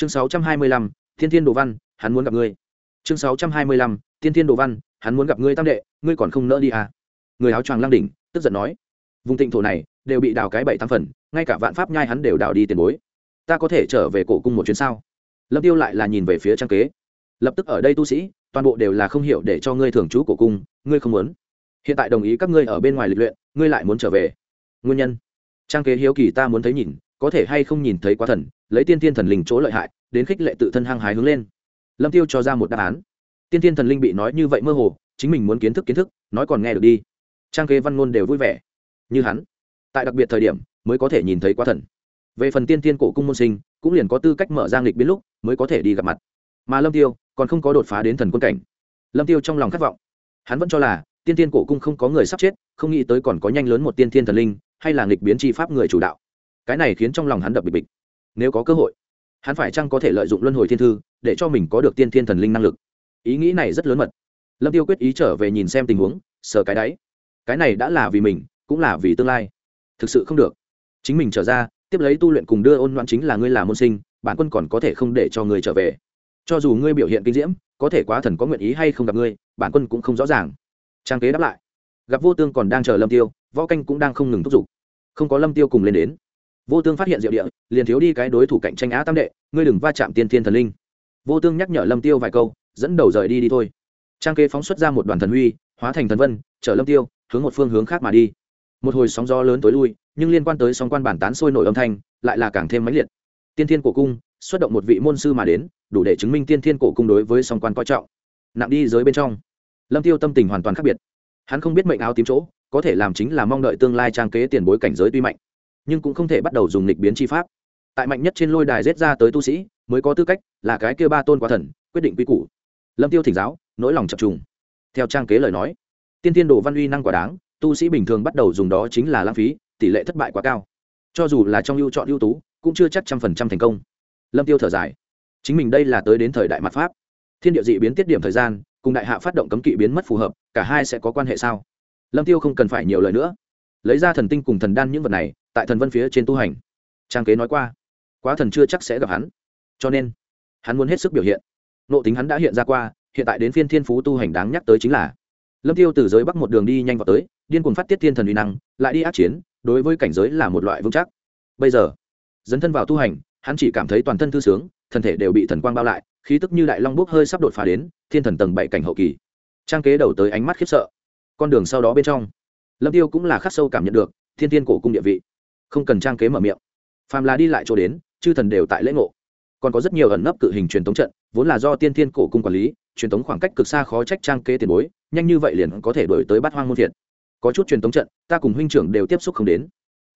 chương sáu trăm hai mươi lăm, thiên thiên đồ văn, hắn muốn gặp ngươi. Chương sáu trăm hai mươi lăm, thiên thiên đồ văn, hắn muốn gặp ngươi tam đệ, ngươi còn không nỡ đi à? Người áo choàng lăng đỉnh, tức giận nói. Vùng tịnh thổ này, đều bị đào cái bảy tam phần, ngay cả vạn pháp nhai hắn đều đào đi tiền bối. Ta có thể trở về cổ cung một chuyến sao? Lâm tiêu lại là nhìn về phía trang kế. Lập tức ở đây tu sĩ, toàn bộ đều là không hiểu để cho ngươi thường trú cổ cung, ngươi không muốn. Hiện tại đồng ý các ngươi ở bên ngoài lịch luyện, ngươi lại muốn trở về. Nguyên nhân. Trang kế hiếu kỳ ta muốn thấy nhìn, có thể hay không nhìn thấy quá thần lấy tiên tiên thần linh chỗ lợi hại, đến khích lệ tự thân hăng hái hướng lên. Lâm tiêu cho ra một đáp án. Tiên tiên thần linh bị nói như vậy mơ hồ, chính mình muốn kiến thức kiến thức, nói còn nghe được đi. Trang kế văn ngôn đều vui vẻ. Như hắn, tại đặc biệt thời điểm, mới có thể nhìn thấy quá thần. Về phần tiên tiên cổ cung môn sinh, cũng liền có tư cách mở ra nghịch biến lúc, mới có thể đi gặp mặt. Mà lâm tiêu, còn không có đột phá đến thần quân cảnh. Lâm tiêu trong lòng khát vọng. Hắn vẫn cho là, tiên tiên cổ cung không có người sắp chết, không nghĩ tới còn có nhanh lớn một tiên tiên thần linh, hay là nghịch biến chi pháp người chủ đạo. Cái này khiến trong lòng hắn đập bịch bịch nếu có cơ hội, hắn phải chăng có thể lợi dụng luân hồi thiên thư để cho mình có được tiên thiên thần linh năng lực? Ý nghĩ này rất lớn mật. Lâm tiêu quyết ý trở về nhìn xem tình huống, sờ cái đáy. Cái này đã là vì mình, cũng là vì tương lai. Thực sự không được. Chính mình trở ra, tiếp lấy tu luyện cùng đưa ôn loạn chính là ngươi là môn sinh, bản quân còn có thể không để cho ngươi trở về. Cho dù ngươi biểu hiện kinh diễm, có thể quá thần có nguyện ý hay không gặp ngươi, bản quân cũng không rõ ràng. Trang kế đáp lại. Gặp vô tương còn đang chờ lâm tiêu, võ canh cũng đang không ngừng thúc giục. Không có lâm tiêu cùng lên đến vô tương phát hiện diệu địa, liền thiếu đi cái đối thủ cạnh tranh á tam đệ, ngươi đừng va chạm tiên thiên thần linh. Vô tương nhắc nhở lâm tiêu vài câu, dẫn đầu rời đi đi thôi. Trang kế phóng xuất ra một đoàn thần huy, hóa thành thần vân, chở lâm tiêu, hướng một phương hướng khác mà đi. Một hồi sóng gió lớn tối lui, nhưng liên quan tới sóng quan bản tán sôi nổi âm thanh, lại là càng thêm mãnh liệt. Tiên thiên cổ cung, xuất động một vị môn sư mà đến, đủ để chứng minh tiên thiên cổ cung đối với song quan coi trọng. Nặng đi giới bên trong. Lâm tiêu tâm tình hoàn toàn khác biệt. Hắn không biết mệnh áo tím chỗ, có thể làm chính là mong đợi tương lai trang kế tiền bối cảnh giới tuy mạnh nhưng cũng không thể bắt đầu dùng lịch biến chi pháp. Tại mạnh nhất trên lôi đài rết ra tới tu sĩ, mới có tư cách là cái kia ba tôn quá thần, quyết định quy củ. Lâm tiêu thỉnh giáo, nỗi lòng chập trùng. Theo trang kế lời nói, tiên tiên đồ văn uy năng quả đáng, tu sĩ bình thường bắt đầu dùng đó chính là lãng phí, tỷ lệ thất bại quá cao. Cho dù là trong ưu chọn ưu tú, cũng chưa chắc trăm phần trăm thành công. Lâm tiêu thở dài. Chính mình đây là tới đến thời đại mặt pháp. Thiên địa dị biến tiết điểm thời gian, cùng đại hạ phát động cấm kỵ biến mất phù hợp, cả hai sẽ có quan hệ sao? Lâm tiêu không cần phải nhiều lời nữa. Lấy ra thần tinh cùng thần đan những vật này tại thần vân phía trên tu hành. Trang kế nói qua, quá thần chưa chắc sẽ gặp hắn. Cho nên, hắn muốn hết sức biểu hiện. Nộ tính hắn đã hiện ra qua, hiện tại đến phiên thiên phú tu hành đáng nhắc tới chính là, lâm tiêu từ giới bắc một đường đi nhanh vào tới, điên cuồng phát tiết thiên thần uy năng, lại đi ác chiến, đối với cảnh giới là một loại vững chắc. Bây giờ, dấn thân vào tu hành, hắn chỉ cảm thấy toàn thân thư sướng, thân thể đều bị thần quang bao lại, khí tức như đại long bốc hơi sắp đột phá đến, thiên thần tầng bảy cảnh hậu kỳ. Trang kế đầu tới ánh mắt khiếp sợ. Con đường sau đó bên trong, lâm tiêu cũng là khắc sâu cảm nhận được thiên tiên cổ cung địa vị không cần trang kế mở miệng. Phàm là đi lại chỗ đến, chư thần đều tại lễ ngộ. Còn có rất nhiều ẩn nấp cự hình truyền thống trận, vốn là do tiên thiên cổ cung quản lý, truyền thống khoảng cách cực xa khó trách trang kế tiền bối, nhanh như vậy liền có thể đổi tới bát hoang môn thiện có chút truyền thống trận, ta cùng huynh trưởng đều tiếp xúc không đến.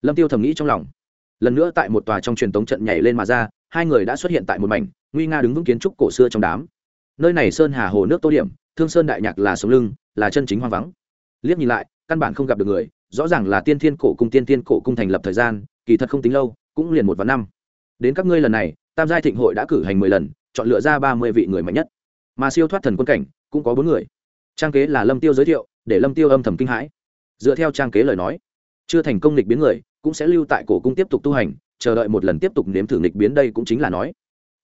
Lâm tiêu thầm nghĩ trong lòng. Lần nữa tại một tòa trong truyền thống trận nhảy lên mà ra, hai người đã xuất hiện tại một mảnh, nguy nga đứng vững kiến trúc cổ xưa trong đám. Nơi này sơn hà hồ nước tô điểm, thương sơn đại nhạc là sống lưng, là chân chính hoang vắng. Liếc nhìn lại, căn bản không gặp được người rõ ràng là tiên thiên cổ cung tiên thiên cổ cung thành lập thời gian, kỳ thật không tính lâu, cũng liền một vạn năm. Đến các ngươi lần này, tam giai thịnh hội đã cử hành mười lần, chọn lựa ra ba mươi vị người mạnh nhất. Mà siêu thoát thần quân cảnh, cũng có bốn người. Trang kế là lâm tiêu giới thiệu, để lâm tiêu âm thầm kinh hãi. Dựa theo trang kế lời nói, chưa thành công lịch biến người, cũng sẽ lưu tại cổ cung tiếp tục tu hành, chờ đợi một lần tiếp tục nếm thử nghịch biến đây cũng chính là nói.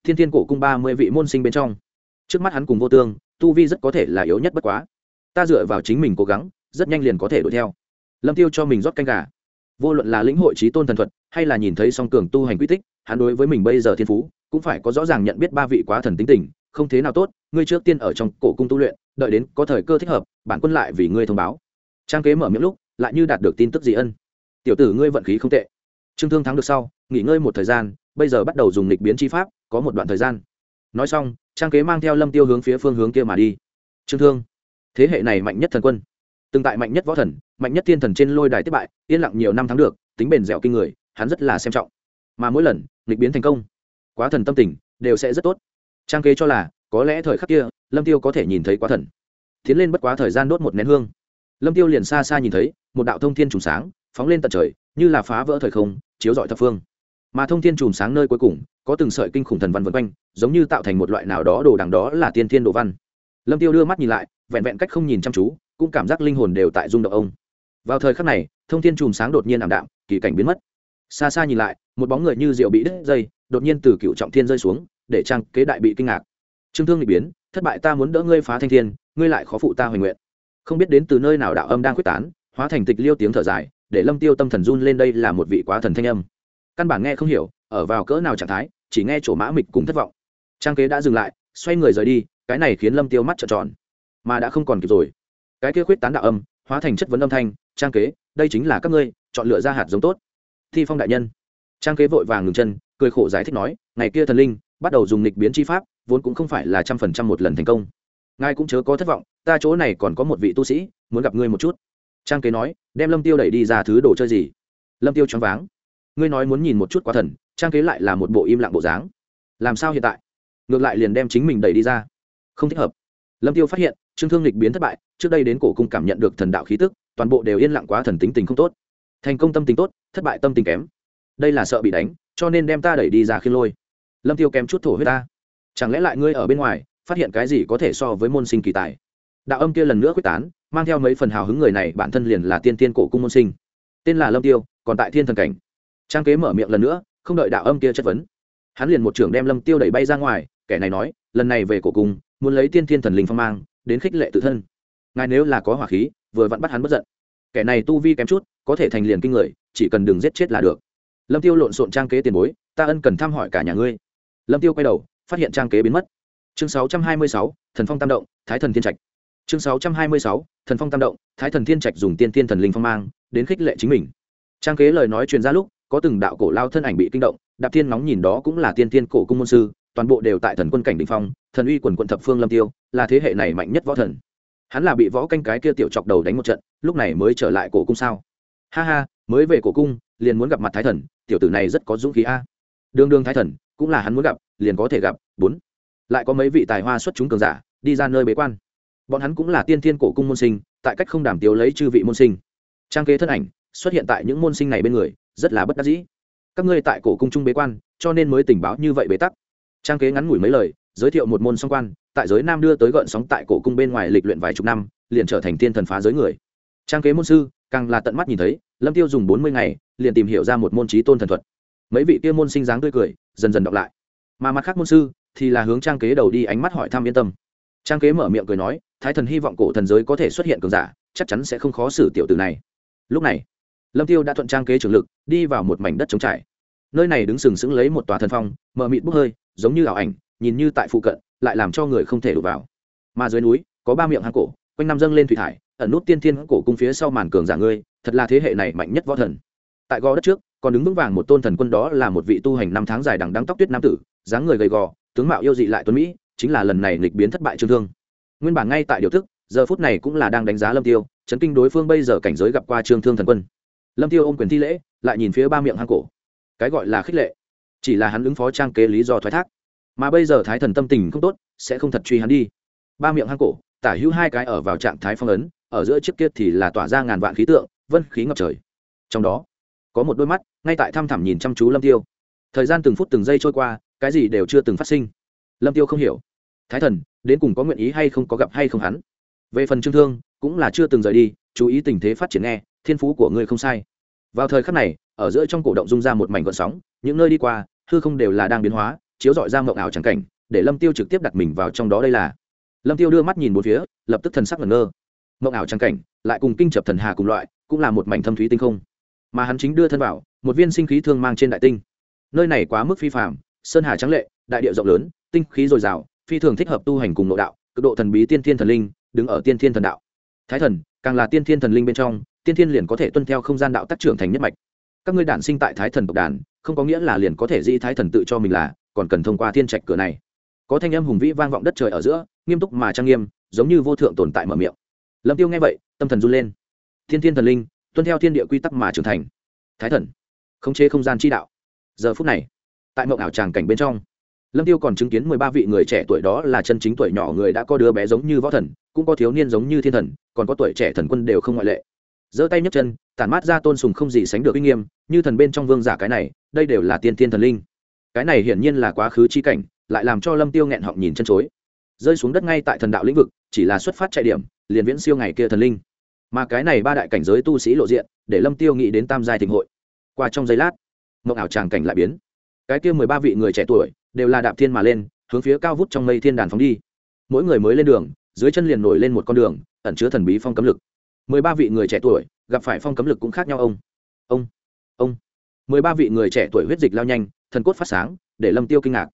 Thiên thiên cổ cung ba mươi vị môn sinh bên trong, trước mắt hắn cùng vô tương, tu vi rất có thể là yếu nhất bất quá. Ta dựa vào chính mình cố gắng, rất nhanh liền có thể đuổi theo lâm tiêu cho mình rót canh gà. Vô luận là lĩnh hội trí tôn thần thuật, hay là nhìn thấy song cường tu hành quy tích, hắn đối với mình bây giờ thiên phú, cũng phải có rõ ràng nhận biết ba vị quá thần tính tình, không thế nào tốt, ngươi trước tiên ở trong cổ cung tu luyện, đợi đến có thời cơ thích hợp, bản quân lại vì ngươi thông báo. Trang kế mở miệng lúc, lại như đạt được tin tức gì ân. Tiểu tử ngươi vận khí không tệ. Trương thương thắng được sau, nghỉ ngơi một thời gian, bây giờ bắt đầu dùng lịch biến chi pháp, có một đoạn thời gian. Nói xong, trang kế mang theo lâm tiêu hướng phía phương hướng kia mà đi. Trương thương, thế hệ này mạnh nhất thần quân từng tại mạnh nhất võ thần, mạnh nhất thiên thần trên lôi đài tiếp bại, yên lặng nhiều năm tháng được, tính bền dẻo kinh người, hắn rất là xem trọng. Mà mỗi lần lịch biến thành công, quá thần tâm tình, đều sẽ rất tốt. Trang kế cho là, có lẽ thời khắc kia, lâm tiêu có thể nhìn thấy quá thần. Tiến lên bất quá thời gian đốt một nén hương. Lâm tiêu liền xa xa nhìn thấy, một đạo thông thiên trùng sáng, phóng lên tận trời, như là phá vỡ thời không, chiếu rọi thập phương. Mà thông thiên trùng sáng nơi cuối cùng, có từng sợi kinh khủng thần văn vân quanh, giống như tạo thành một loại nào đó đồ đằng đó là tiên thiên đồ văn. Lâm tiêu đưa mắt nhìn lại, vẹn vẹn cách không nhìn chăm chú cũng cảm giác linh hồn đều tại rung động ông. Vào thời khắc này, thông thiên chùm sáng đột nhiên ảm đạm, kỳ cảnh biến mất. Xa xa nhìn lại, một bóng người như rượu bị đứt dây, đột nhiên từ cựu trọng thiên rơi xuống, để trang kế đại bị kinh ngạc. Trương thương bị biến, thất bại ta muốn đỡ ngươi phá thanh thiên, ngươi lại khó phụ ta hoành nguyện. Không biết đến từ nơi nào đạo âm đang quyết tán, hóa thành tịch liêu tiếng thở dài, để lâm tiêu tâm thần run lên đây là một vị quá thần thanh âm. Căn bản nghe không hiểu, ở vào cỡ nào trạng thái, chỉ nghe chỗ mã mịch cùng thất vọng. Trang kế đã dừng lại, xoay người rời đi, cái này khiến lâm tiêu mắt trợn tròn. Mà đã không còn kịp rồi cái kia khuyết tán đạo âm, hóa thành chất vấn âm thanh, trang kế, đây chính là các ngươi, chọn lựa ra hạt giống tốt. Thi phong đại nhân. Trang kế vội vàng ngừng chân, cười khổ giải thích nói, ngày kia thần linh, bắt đầu dùng nịch biến chi pháp, vốn cũng không phải là trăm phần trăm một lần thành công. Ngài cũng chớ có thất vọng, ta chỗ này còn có một vị tu sĩ, muốn gặp ngươi một chút. Trang kế nói, đem lâm tiêu đẩy đi ra thứ đồ chơi gì? Lâm tiêu choáng váng. Ngươi nói muốn nhìn một chút quá thần, trang kế lại là một bộ im lặng bộ dáng. Làm sao hiện tại? Ngược lại liền đem chính mình đẩy đi ra. Không thích hợp. Lâm tiêu phát hiện trương thương lịch biến thất bại trước đây đến cổ cung cảm nhận được thần đạo khí tức, toàn bộ đều yên lặng quá thần tính tình không tốt. Thành công tâm tình tốt, thất bại tâm tình kém. Đây là sợ bị đánh, cho nên đem ta đẩy đi ra khiên lôi. Lâm tiêu kém chút thổ huyết ta. Chẳng lẽ lại ngươi ở bên ngoài, phát hiện cái gì có thể so với môn sinh kỳ tài? Đạo âm kia lần nữa quyết tán, mang theo mấy phần hào hứng người này, bản thân liền là tiên tiên cổ cung môn sinh. Tên là lâm tiêu, còn tại thiên thần cảnh. Trang kế mở miệng lần nữa, không đợi đạo âm kia chất vấn. Hắn liền một trưởng đem lâm tiêu đẩy bay ra ngoài, kẻ này nói, lần này về cổ cung, muốn lấy tiên thiên thần linh phong mang, đến khích lệ tự thân ngài nếu là có hỏa khí vừa vặn bắt hắn bất giận. Kẻ này tu vi kém chút có thể thành liền kinh người chỉ cần đừng giết chết là được. Lâm tiêu lộn xộn trang kế tiền bối ta ân cần thăm hỏi cả nhà ngươi. Lâm tiêu quay đầu phát hiện trang kế biến mất. Chương 626, thần phong tam động thái thần thiên trạch. Chương 626, thần phong tam động thái thần thiên trạch dùng tiên thiên thần linh phong mang đến khích lệ chính mình. Trang kế lời nói truyền ra lúc có từng đạo cổ lao thân ảnh bị kinh động đạp thiên nóng nhìn đó cũng là tiên thiên cổ cung môn sư toàn bộ đều tại thần quân cảnh đỉnh phong thần uy quần quận thập phương lâm tiêu là thế hệ này mạnh nhất võ thần hắn là bị võ canh cái kia tiểu chọc đầu đánh một trận, lúc này mới trở lại cổ cung sao? Ha ha, mới về cổ cung, liền muốn gặp mặt thái thần, tiểu tử này rất có dũng khí a. Đương đương thái thần, cũng là hắn muốn gặp, liền có thể gặp, bốn. Lại có mấy vị tài hoa xuất chúng cường giả, đi ra nơi bế quan. Bọn hắn cũng là tiên thiên cổ cung môn sinh, tại cách không đảm tiếu lấy chư vị môn sinh. Trang kế thân ảnh, xuất hiện tại những môn sinh này bên người, rất là bất đắc dĩ. Các ngươi tại cổ cung trung bế quan, cho nên mới tình báo như vậy bế tắc. Trang kế ngắn ngủi mấy lời, giới thiệu một môn song quan tại giới nam đưa tới gợn sóng tại cổ cung bên ngoài lịch luyện vài chục năm, liền trở thành tiên thần phá giới người. Trang kế môn sư, càng là tận mắt nhìn thấy, lâm tiêu dùng bốn mươi ngày, liền tìm hiểu ra một môn trí tôn thần thuật. Mấy vị kia môn sinh dáng tươi cười, dần dần đọc lại. Mà mặt khác môn sư, thì là hướng trang kế đầu đi ánh mắt hỏi thăm yên tâm. Trang kế mở miệng cười nói, thái thần hy vọng cổ thần giới có thể xuất hiện cường giả, chắc chắn sẽ không khó xử tiểu tử này. Lúc này, lâm tiêu đã thuận trang kế trường lực, đi vào một mảnh đất trống trải. Nơi này đứng sừng sững lấy một tòa thần phong, mờ mịt bốc hơi, giống như ảo ảnh nhìn như tại phụ cận, lại làm cho người không thể đổ vào. Mà dưới núi, có ba miệng hang cổ, quanh năm dâng lên thủy thải, ẩn nút tiên thiên cổ cung phía sau màn cường giả ngươi, thật là thế hệ này mạnh nhất võ thần. Tại gò đất trước, còn đứng vững vàng một tôn thần quân đó là một vị tu hành năm tháng dài đằng đắng tóc tuyết nam tử, dáng người gầy gò, tướng mạo yêu dị lại tuấn mỹ, chính là lần này nghịch biến thất bại trương thương. Nguyên bản ngay tại điều thức, giờ phút này cũng là đang đánh giá lâm tiêu, chấn kinh đối phương bây giờ cảnh giới gặp qua trương thương thần quân. Lâm tiêu ôm quyền thi lễ, lại nhìn phía ba miệng hang cổ. Cái gọi là khích lệ. Chỉ là hắn ứng phó trang kế lý do thoái thác mà bây giờ thái thần tâm tình không tốt, sẽ không thật truy hắn đi. Ba miệng hang cổ, tả hữu hai cái ở vào trạng thái phong ấn, ở giữa chiếc kia thì là tỏa ra ngàn vạn khí tượng, vân khí ngập trời. Trong đó, có một đôi mắt, ngay tại thăm thẳm nhìn chăm chú lâm tiêu. Thời gian từng phút từng giây trôi qua, cái gì đều chưa từng phát sinh. Lâm tiêu không hiểu. Thái thần, đến cùng có nguyện ý hay không, có gặp hay không hắn? Về phần trương thương, cũng là chưa từng rời đi, chú ý tình thế phát triển nghe, thiên phú của ngươi không sai. Vào thời khắc này, ở giữa trong cổ động rung ra một mảnh gợn sóng, những nơi đi qua, hư không đều là đang biến hóa chiếu dọi ra mộng ảo chẳng cảnh, để lâm tiêu trực tiếp đặt mình vào trong đó đây là. Lâm tiêu đưa mắt nhìn một phía, lập tức thần sắc ngẩn ngơ. Mộng ảo chẳng cảnh, lại cùng kinh chập thần hà cùng loại, cũng là một mảnh thâm thúy tinh không. Mà hắn chính đưa thân vào, một viên sinh khí thương mang trên đại tinh. Nơi này quá mức phi phạm sơn hà trắng lệ, đại địa rộng lớn, tinh khí dồi dào, phi thường thích hợp tu hành cùng nội đạo, cực độ thần bí tiên thiên thần linh, đứng ở tiên thiên thần đạo. Thái thần, càng là tiên thiên thần linh bên trong, tiên thiên liền có thể tuân theo không gian đạo tác trưởng thành nhất mạch. Các ngươi đản sinh tại thái thần tộc đàn, không có nghĩa là liền có thể dĩ thái thần tự cho mình là còn cần thông qua thiên trạch cửa này. Có thanh âm hùng vĩ vang vọng đất trời ở giữa, nghiêm túc mà trang nghiêm, giống như vô thượng tồn tại mở miệng. Lâm tiêu nghe vậy, tâm thần run lên. Thiên thiên thần linh, tuân theo thiên địa quy tắc mà trưởng thành. Thái thần, khống chế không gian chi đạo. Giờ phút này, tại mộng ảo tràng cảnh bên trong, lâm tiêu còn chứng kiến mười ba vị người trẻ tuổi đó là chân chính tuổi nhỏ người đã có đứa bé giống như võ thần, cũng có thiếu niên giống như thiên thần, còn có tuổi trẻ thần quân đều không ngoại lệ. Giơ tay nhấc chân, tản mát ra tôn sùng không gì sánh được uy nghiêm, như thần bên trong vương giả cái này, đây đều là tiên thiên thần linh cái này hiển nhiên là quá khứ chi cảnh, lại làm cho lâm tiêu nghẹn họng nhìn chân chối. Rơi xuống đất ngay tại thần đạo lĩnh vực, chỉ là xuất phát chạy điểm, liền viễn siêu ngày kia thần linh. Mà cái này ba đại cảnh giới tu sĩ lộ diện, để lâm tiêu nghĩ đến tam giai thịnh hội. Qua trong giây lát, mộng ảo tràng cảnh lại biến. Cái kia mười ba vị người trẻ tuổi, đều là đạp thiên mà lên, hướng phía cao vút trong mây thiên đàn phóng đi. Mỗi người mới lên đường, dưới chân liền nổi lên một con đường, ẩn chứa thần bí phong cấm lực. Mười ba vị người trẻ tuổi, gặp phải phong cấm lực cũng khác nhau ông. Ông. Ông. Mười ba vị người trẻ tuổi huyết dịch lao nhanh thần cốt phát sáng, để lâm tiêu kinh ngạc.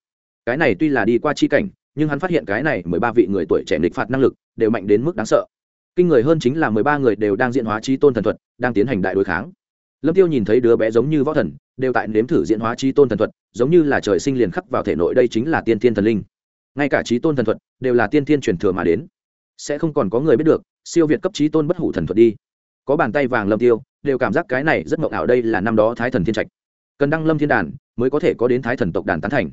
Cái này tuy là đi qua chi cảnh, nhưng hắn phát hiện cái này mười ba vị người tuổi trẻ nghịch phạt năng lực đều mạnh đến mức đáng sợ. Kinh người hơn chính là mười ba người đều đang diễn hóa trí tôn thần thuật, đang tiến hành đại đối kháng. Lâm tiêu nhìn thấy đứa bé giống như võ thần, đều tại nếm thử diễn hóa trí tôn thần thuật, giống như là trời sinh liền khắc vào thể nội đây chính là tiên thiên thần linh. Ngay cả trí tôn thần thuật đều là tiên thiên truyền thừa mà đến. Sẽ không còn có người biết được, siêu việt cấp trí tôn bất hủ thần thuật đi. Có bàn tay vàng lâm tiêu, đều cảm giác cái này rất mộng ảo đây là năm đó thái thần thiên trạch cần đăng lâm thiên đàn mới có thể có đến thái thần tộc đàn tán thành.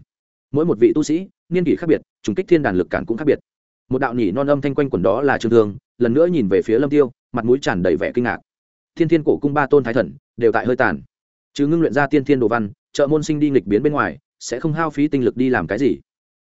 Mỗi một vị tu sĩ, niên kỷ khác biệt, trùng kích thiên đàn lực cản cũng khác biệt. Một đạo nhỉ non âm thanh quanh quần đó là trương thương, lần nữa nhìn về phía lâm tiêu, mặt mũi tràn đầy vẻ kinh ngạc. Thiên thiên cổ cung ba tôn thái thần đều tại hơi tàn. Chứ ngưng luyện ra tiên thiên đồ văn, trợ môn sinh đi nghịch biến bên ngoài, sẽ không hao phí tinh lực đi làm cái gì.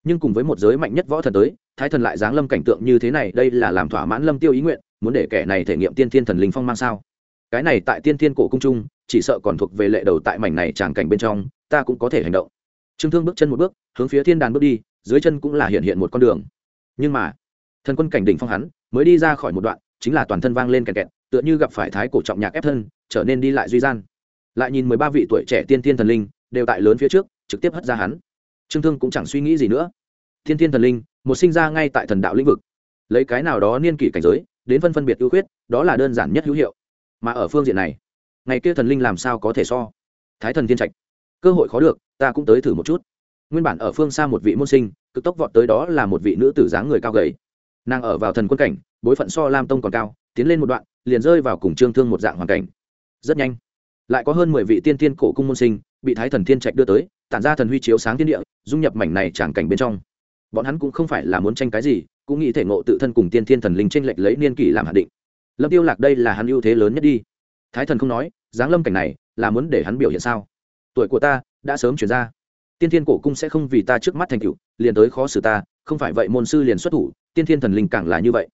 Nhưng cùng với một giới mạnh nhất võ thần tới, thái thần lại giáng lâm cảnh tượng như thế này, đây là làm thỏa mãn lâm tiêu ý nguyện, muốn để kẻ này thể nghiệm tiên thiên thần linh phong mang sao. Cái này tại tiên thiên cổ cung trung chỉ sợ còn thuộc về lệ đầu tại mảnh này tràng cảnh bên trong, ta cũng có thể hành động. Trương thương bước chân một bước, hướng phía thiên đàn bước đi, dưới chân cũng là hiện hiện một con đường. Nhưng mà, thần quân cảnh đỉnh phong hắn, mới đi ra khỏi một đoạn, chính là toàn thân vang lên kẹt kẹt, tựa như gặp phải thái cổ trọng nhạc ép thân, trở nên đi lại duy gian. Lại nhìn mười ba vị tuổi trẻ tiên thiên thần linh, đều tại lớn phía trước, trực tiếp hất ra hắn. Trương thương cũng chẳng suy nghĩ gì nữa. Thiên thiên thần linh, một sinh ra ngay tại thần đạo lĩnh vực. Lấy cái nào đó niên kỷ cảnh giới, đến phân phân biệt ưu khuyết, đó là đơn giản nhất hữu hiệu. Mà ở phương diện này ngày kia thần linh làm sao có thể so? Thái thần thiên trạch, cơ hội khó được, ta cũng tới thử một chút. Nguyên bản ở phương xa một vị môn sinh, cực tốc vọt tới đó là một vị nữ tử dáng người cao gầy. Nàng ở vào thần quân cảnh, bối phận so lam tông còn cao, tiến lên một đoạn, liền rơi vào cùng trương thương một dạng hoàn cảnh. Rất nhanh, lại có hơn mười vị tiên tiên cổ cung môn sinh bị thái thần thiên trạch đưa tới, tản ra thần huy chiếu sáng thiên địa, dung nhập mảnh này tràn cảnh bên trong. Bọn hắn cũng không phải là muốn tranh cái gì, cũng nghĩ thể ngộ tự thân cùng tiên thiên thần linh tranh lệch lấy niên kỷ làm hạ định. Lâm tiêu lạc đây là hắn ưu thế lớn nhất đi thái thần không nói, dáng lâm cảnh này là muốn để hắn biểu hiện sao? Tuổi của ta đã sớm chuyển ra. Tiên thiên cổ cung sẽ không vì ta trước mắt thành cựu liền tới khó xử ta, không phải vậy môn sư liền xuất thủ, tiên thiên thần linh càng là như vậy.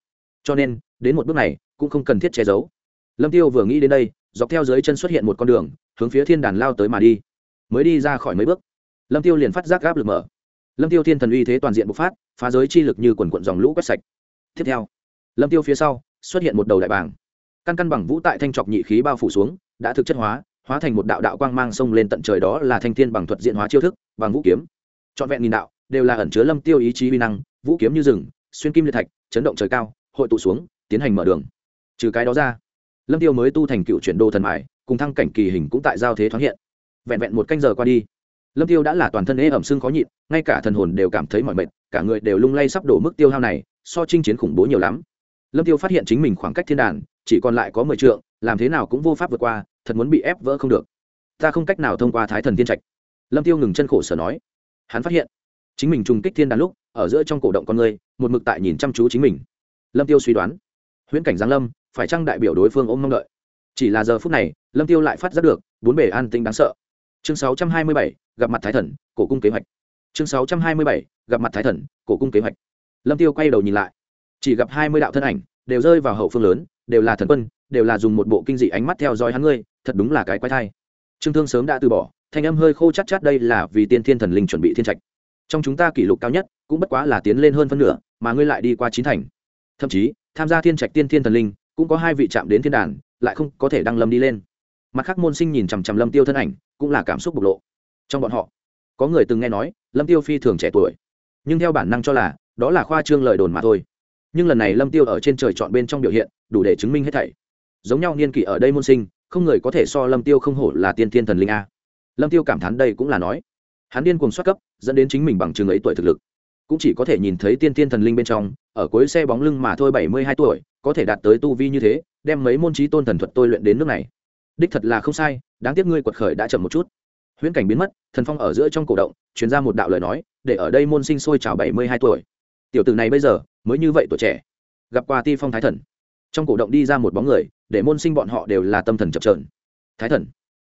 Cho nên, đến một bước này cũng không cần thiết che giấu. Lâm tiêu vừa nghĩ đến đây, dọc theo dưới chân xuất hiện một con đường, hướng phía thiên đàn lao tới mà đi. Mới đi ra khỏi mấy bước, lâm tiêu liền phát giác gáp lực mở. Lâm tiêu thiên thần uy thế toàn diện bộc phát, phá giới chi lực như quần quận dòng lũ quét sạch. Tiếp theo, lâm tiêu phía sau xuất hiện một đầu đại bảng căn căn bằng vũ tại thanh trọc nhị khí bao phủ xuống, đã thực chất hóa hóa thành một đạo đạo quang mang sông lên tận trời đó là thanh thiên bằng thuật diện hóa chiêu thức, bằng vũ kiếm. Trọn vẹn nghìn đạo, đều là ẩn chứa lâm tiêu ý chí uy năng, vũ kiếm như rừng, xuyên kim liệt thạch, chấn động trời cao, hội tụ xuống, tiến hành mở đường. Trừ cái đó ra, lâm tiêu mới tu thành cựu chuyển đô thần mại cùng thăng cảnh kỳ hình cũng tại giao thế thoáng hiện. Vẹn vẹn một canh giờ qua đi, lâm tiêu đã là toàn thân ế ẩm xương khó nhịn, ngay cả thần hồn đều cảm thấy mỏi mệt, cả người đều lung lay sắp đổ mức tiêu hao này, so chinh chiến khủng bố nhiều lắm. Lâm tiêu phát hiện chính mình khoảng cách thiên đàn chỉ còn lại có mười trượng làm thế nào cũng vô pháp vượt qua thật muốn bị ép vỡ không được. Ta không cách nào thông qua thái thần thiên trạch. Lâm tiêu ngừng chân khổ sở nói. Hắn phát hiện chính mình trùng kích thiên đàn lúc ở giữa trong cổ động con người một mực tại nhìn chăm chú chính mình. Lâm tiêu suy đoán huyễn cảnh giáng lâm phải chăng đại biểu đối phương ôm mong đợi? Chỉ là giờ phút này lâm tiêu lại phát giác được bốn bề an tĩnh đáng sợ. Chương 627, gặp mặt thái thần cổ cung kế hoạch. Chương 627, gặp mặt thái thần cổ cung kế hoạch. Lâm tiêu quay đầu nhìn lại. Chỉ gặp hai mươi đạo thân ảnh đều rơi vào hậu phương lớn đều là thần quân, đều là dùng một bộ kinh dị ánh mắt theo dõi hắn ngươi, thật đúng là cái quái thai. Trương thương sớm đã từ bỏ, thanh âm hơi khô chát chát đây là vì tiên thiên thần linh chuẩn bị thiên trạch. Trong chúng ta kỷ lục cao nhất, cũng bất quá là tiến lên hơn phân nửa, mà ngươi lại đi qua chín thành. Thậm chí, tham gia thiên trạch tiên thiên thần linh, cũng có hai vị chạm đến thiên đàn, lại không có thể đăng lâm đi lên. Mặt khác môn sinh nhìn chằm chằm lâm tiêu thân ảnh, cũng là cảm xúc bộc lộ. Trong bọn họ, có người từng nghe nói, lâm tiêu phi thường trẻ tuổi. Nhưng theo bản năng cho là, đó là khoa trương lời đồn mà thôi nhưng lần này lâm tiêu ở trên trời chọn bên trong biểu hiện, đủ để chứng minh hết thảy. Giống nhau niên kỷ ở đây môn sinh, không người có thể so lâm tiêu không hổ là tiên thiên thần linh a. Lâm tiêu cảm thán đây cũng là nói. Hắn điên cuồng xuất cấp, dẫn đến chính mình bằng chừng ấy tuổi thực lực. Cũng chỉ có thể nhìn thấy tiên thiên thần linh bên trong, ở cuối xe bóng lưng mà thôi bảy mươi hai tuổi, có thể đạt tới tu vi như thế, đem mấy môn trí tôn thần thuật tôi luyện đến nước này. Đích thật là không sai, đáng tiếc ngươi quật khởi đã chậm một chút. Huyễn cảnh biến mất, thần phong ở giữa trong cổ động chuyển ra một đạo lời nói, để ở đây môn sinh sôi trào bảy mươi hai tuổi tiểu tử này bây giờ mới như vậy tuổi trẻ. Gặp qua ti phong thái thần. Trong cổ động đi ra một bóng người, để môn sinh bọn họ đều là tâm thần chập trờn thái thần.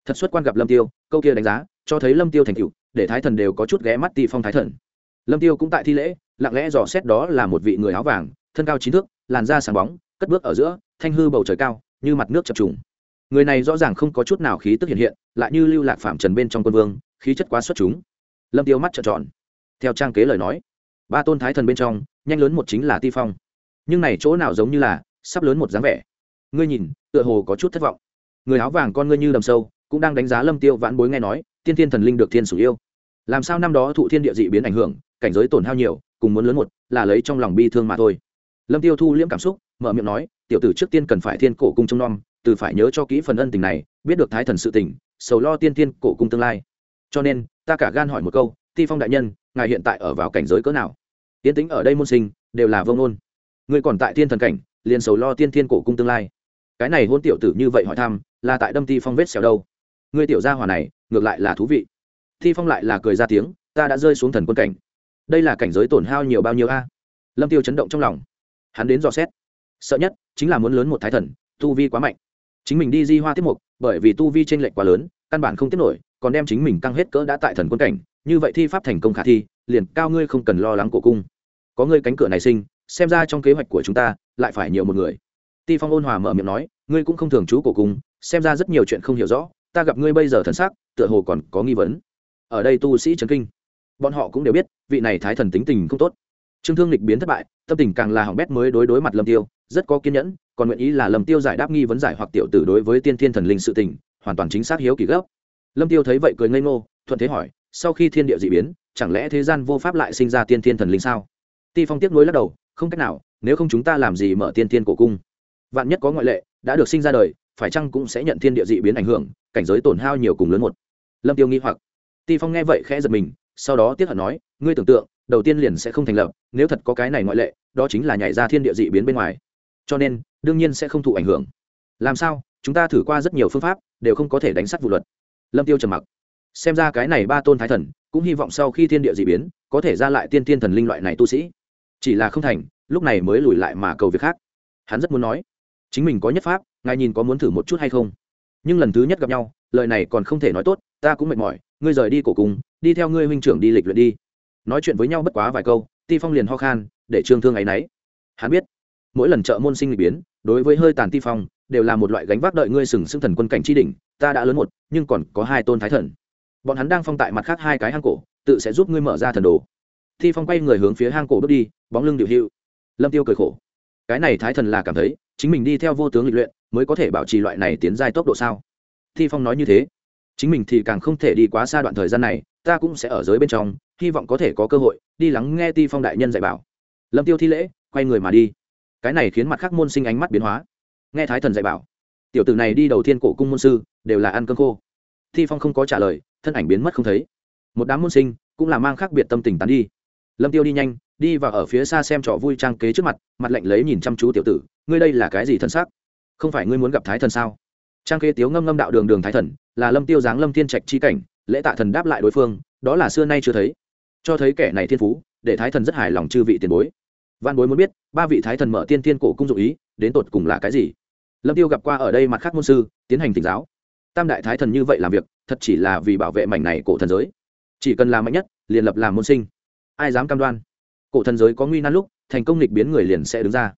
Thật xuất quan gặp lâm tiêu, câu kia đánh giá, cho thấy lâm tiêu thành cựu để thái thần đều có chút ghé mắt ti phong thái thần. Lâm tiêu cũng tại thi lễ, lặng lẽ dò xét đó là một vị người áo vàng, thân cao chín thước, làn da sáng bóng, cất bước ở giữa, thanh hư bầu trời cao, như mặt nước chập trùng. Người này rõ ràng không có chút nào khí tức hiện hiện, lại như lưu lạc phạm trần bên trong quân vương, khí chất quá xuất chúng. Lâm tiêu mắt trợn tròn. Theo trang kế lời nói ba tôn thái thần bên trong, nhanh lớn một chính là ti phong. Nhưng này chỗ nào giống như là, sắp lớn một dáng vẻ. Ngươi nhìn, tựa hồ có chút thất vọng. Người áo vàng con ngươi như đầm sâu, cũng đang đánh giá lâm tiêu vãn bối nghe nói, tiên thiên thần linh được thiên sủng yêu. Làm sao năm đó thụ thiên địa dị biến ảnh hưởng, cảnh giới tổn hao nhiều, cùng muốn lớn một, là lấy trong lòng bi thương mà thôi. Lâm tiêu thu liễm cảm xúc, mở miệng nói, tiểu tử trước tiên cần phải thiên cổ cung trông nom, từ phải nhớ cho kỹ phần ân tình này, biết được thái thần sự tình, sầu lo tiên Thiên cổ cung tương lai. Cho nên, ta cả gan hỏi một câu ti phong đại nhân ngài hiện tại ở vào cảnh giới cỡ nào? Tiến tính ở đây môn sinh đều là vông ôn, người còn tại thiên thần cảnh liền sầu lo tiên thiên cổ cung tương lai. Cái này hôn tiểu tử như vậy hỏi thăm là tại đâm ti phong vết xẻo đâu? Người tiểu gia hỏa này ngược lại là thú vị. Ti phong lại là cười ra tiếng ta đã rơi xuống thần quân cảnh. Đây là cảnh giới tổn hao nhiều bao nhiêu a? Lâm tiêu chấn động trong lòng. Hắn đến dò xét. Sợ nhất chính là muốn lớn một thái thần tu vi quá mạnh. Chính mình đi di hoa tiếp mục bởi vì tu vi t r ê n lệch quá lớn căn bản không tiếp nổi còn đem chính mình căng hết cỡ đã tại thần quân cảnh như vậy thi pháp thành công khả thi, liền cao ngươi không cần lo lắng cổ cung. Có ngươi cánh cửa này sinh, xem ra trong kế hoạch của chúng ta, lại phải nhiều một người. Ti phong ôn hòa mở miệng nói, ngươi cũng không thường trú cổ cung, xem ra rất nhiều chuyện không hiểu rõ, ta gặp ngươi bây giờ thần sắc, tựa hồ còn có nghi vấn. Ở đây tu sĩ trấn kinh. Bọn họ cũng đều biết, vị này thái thần tính tình không tốt. Trương thương lịch biến thất bại, tâm tình càng là hỏng bét mới đối đối mặt lâm tiêu, rất có kiên nhẫn, còn nguyện ý là lâm tiêu giải đáp nghi vấn giải hoặc tiểu tử đối với tiên thiên thần linh sự tình, hoàn toàn chính xác hiếu kỳ gấp. Lâm tiêu thấy vậy cười ngây ngô, thuận thế hỏi sau khi thiên địa dị biến, chẳng lẽ thế gian vô pháp lại sinh ra tiên thiên thần linh sao? Ti phong tiếp nối lắc đầu, không cách nào, nếu không chúng ta làm gì mở tiên thiên cổ cung? Vạn nhất có ngoại lệ, đã được sinh ra đời, phải chăng cũng sẽ nhận thiên địa dị biến ảnh hưởng, cảnh giới tổn hao nhiều cùng lớn một? Lâm tiêu nghi hoặc. Ti phong nghe vậy khẽ giật mình, sau đó tiếc hận nói, ngươi tưởng tượng, đầu tiên liền sẽ không thành lập, nếu thật có cái này ngoại lệ, đó chính là nhảy ra thiên địa dị biến bên ngoài. Cho nên, đương nhiên sẽ không thụ ảnh hưởng. Làm sao? Chúng ta thử qua rất nhiều phương pháp, đều không có thể đánh sắt vụ luật. Lâm tiêu trầm mặc xem ra cái này ba tôn thái thần, cũng hy vọng sau khi thiên địa dị biến, có thể ra lại tiên thiên thần linh loại này tu sĩ. Chỉ là không thành, lúc này mới lùi lại mà cầu việc khác. Hắn rất muốn nói, chính mình có nhất pháp, ngài nhìn có muốn thử một chút hay không? Nhưng lần thứ nhất gặp nhau, lời này còn không thể nói tốt, ta cũng mệt mỏi, ngươi rời đi cổ cùng, đi theo ngươi huynh trưởng đi lịch luyện đi. Nói chuyện với nhau bất quá vài câu, ti phong liền ho khan, để trương thương ấy nấy. Hắn biết, mỗi lần trợ môn sinh lịch biến, đối với hơi tàn ti phong, đều là một loại gánh vác đợi ngươi sừng sững thần quân cảnh tri đỉnh, ta đã lớn một, nhưng còn có hai tôn thái thần bọn hắn đang phong tại mặt khác hai cái hang cổ, tự sẽ giúp ngươi mở ra thần đồ. Thi phong quay người hướng phía hang cổ bước đi, bóng lưng điệu hữu lâm tiêu cười khổ. Cái này thái thần là cảm thấy, chính mình đi theo vô tướng lịch luyện, mới có thể bảo trì loại này tiến giai tốc độ sao? Thi phong nói như thế. Chính mình thì càng không thể đi quá xa đoạn thời gian này, ta cũng sẽ ở giới bên trong, hy vọng có thể có cơ hội, đi lắng nghe ti phong đại nhân dạy bảo. Lâm tiêu thi lễ, quay người mà đi. Cái này khiến mặt khác môn sinh ánh mắt biến hóa. Nghe thái thần dạy bảo. Tiểu tử này đi đầu thiên cổ cung môn sư, đều là ăn cơm khô. Thi phong không có trả lời thân ảnh biến mất không thấy. Một đám môn sinh cũng là mang khác biệt tâm tình tán đi. Lâm tiêu đi nhanh, đi vào ở phía xa xem trò vui trang kế trước mặt mặt lạnh lấy nhìn chăm chú tiểu tử, ngươi đây là cái gì thân xác không phải ngươi muốn gặp thái thần sao? Trang kế tiếu ngâm ngâm đạo đường đường thái thần, là lâm tiêu giáng lâm thiên trạch chi cảnh, lễ tạ thần đáp lại đối phương, đó là xưa nay chưa thấy. Cho thấy kẻ này thiên phú, để thái thần rất hài lòng chư vị tiền bối. Văn bối muốn biết, ba vị thái thần mở tiên tiên cổ cung dụng ý, đến tột cùng là cái gì? Lâm tiêu gặp qua ở đây mặt khác môn sư, tiến hành tỉnh giáo. Tam đại thái thần như vậy làm việc thật chỉ là vì bảo vệ mảnh này cổ thần giới. Chỉ cần làm mạnh nhất, liền lập làm môn sinh. Ai dám cam đoan? Cổ thần giới có nguy nan lúc, thành công lịch biến người liền sẽ đứng ra.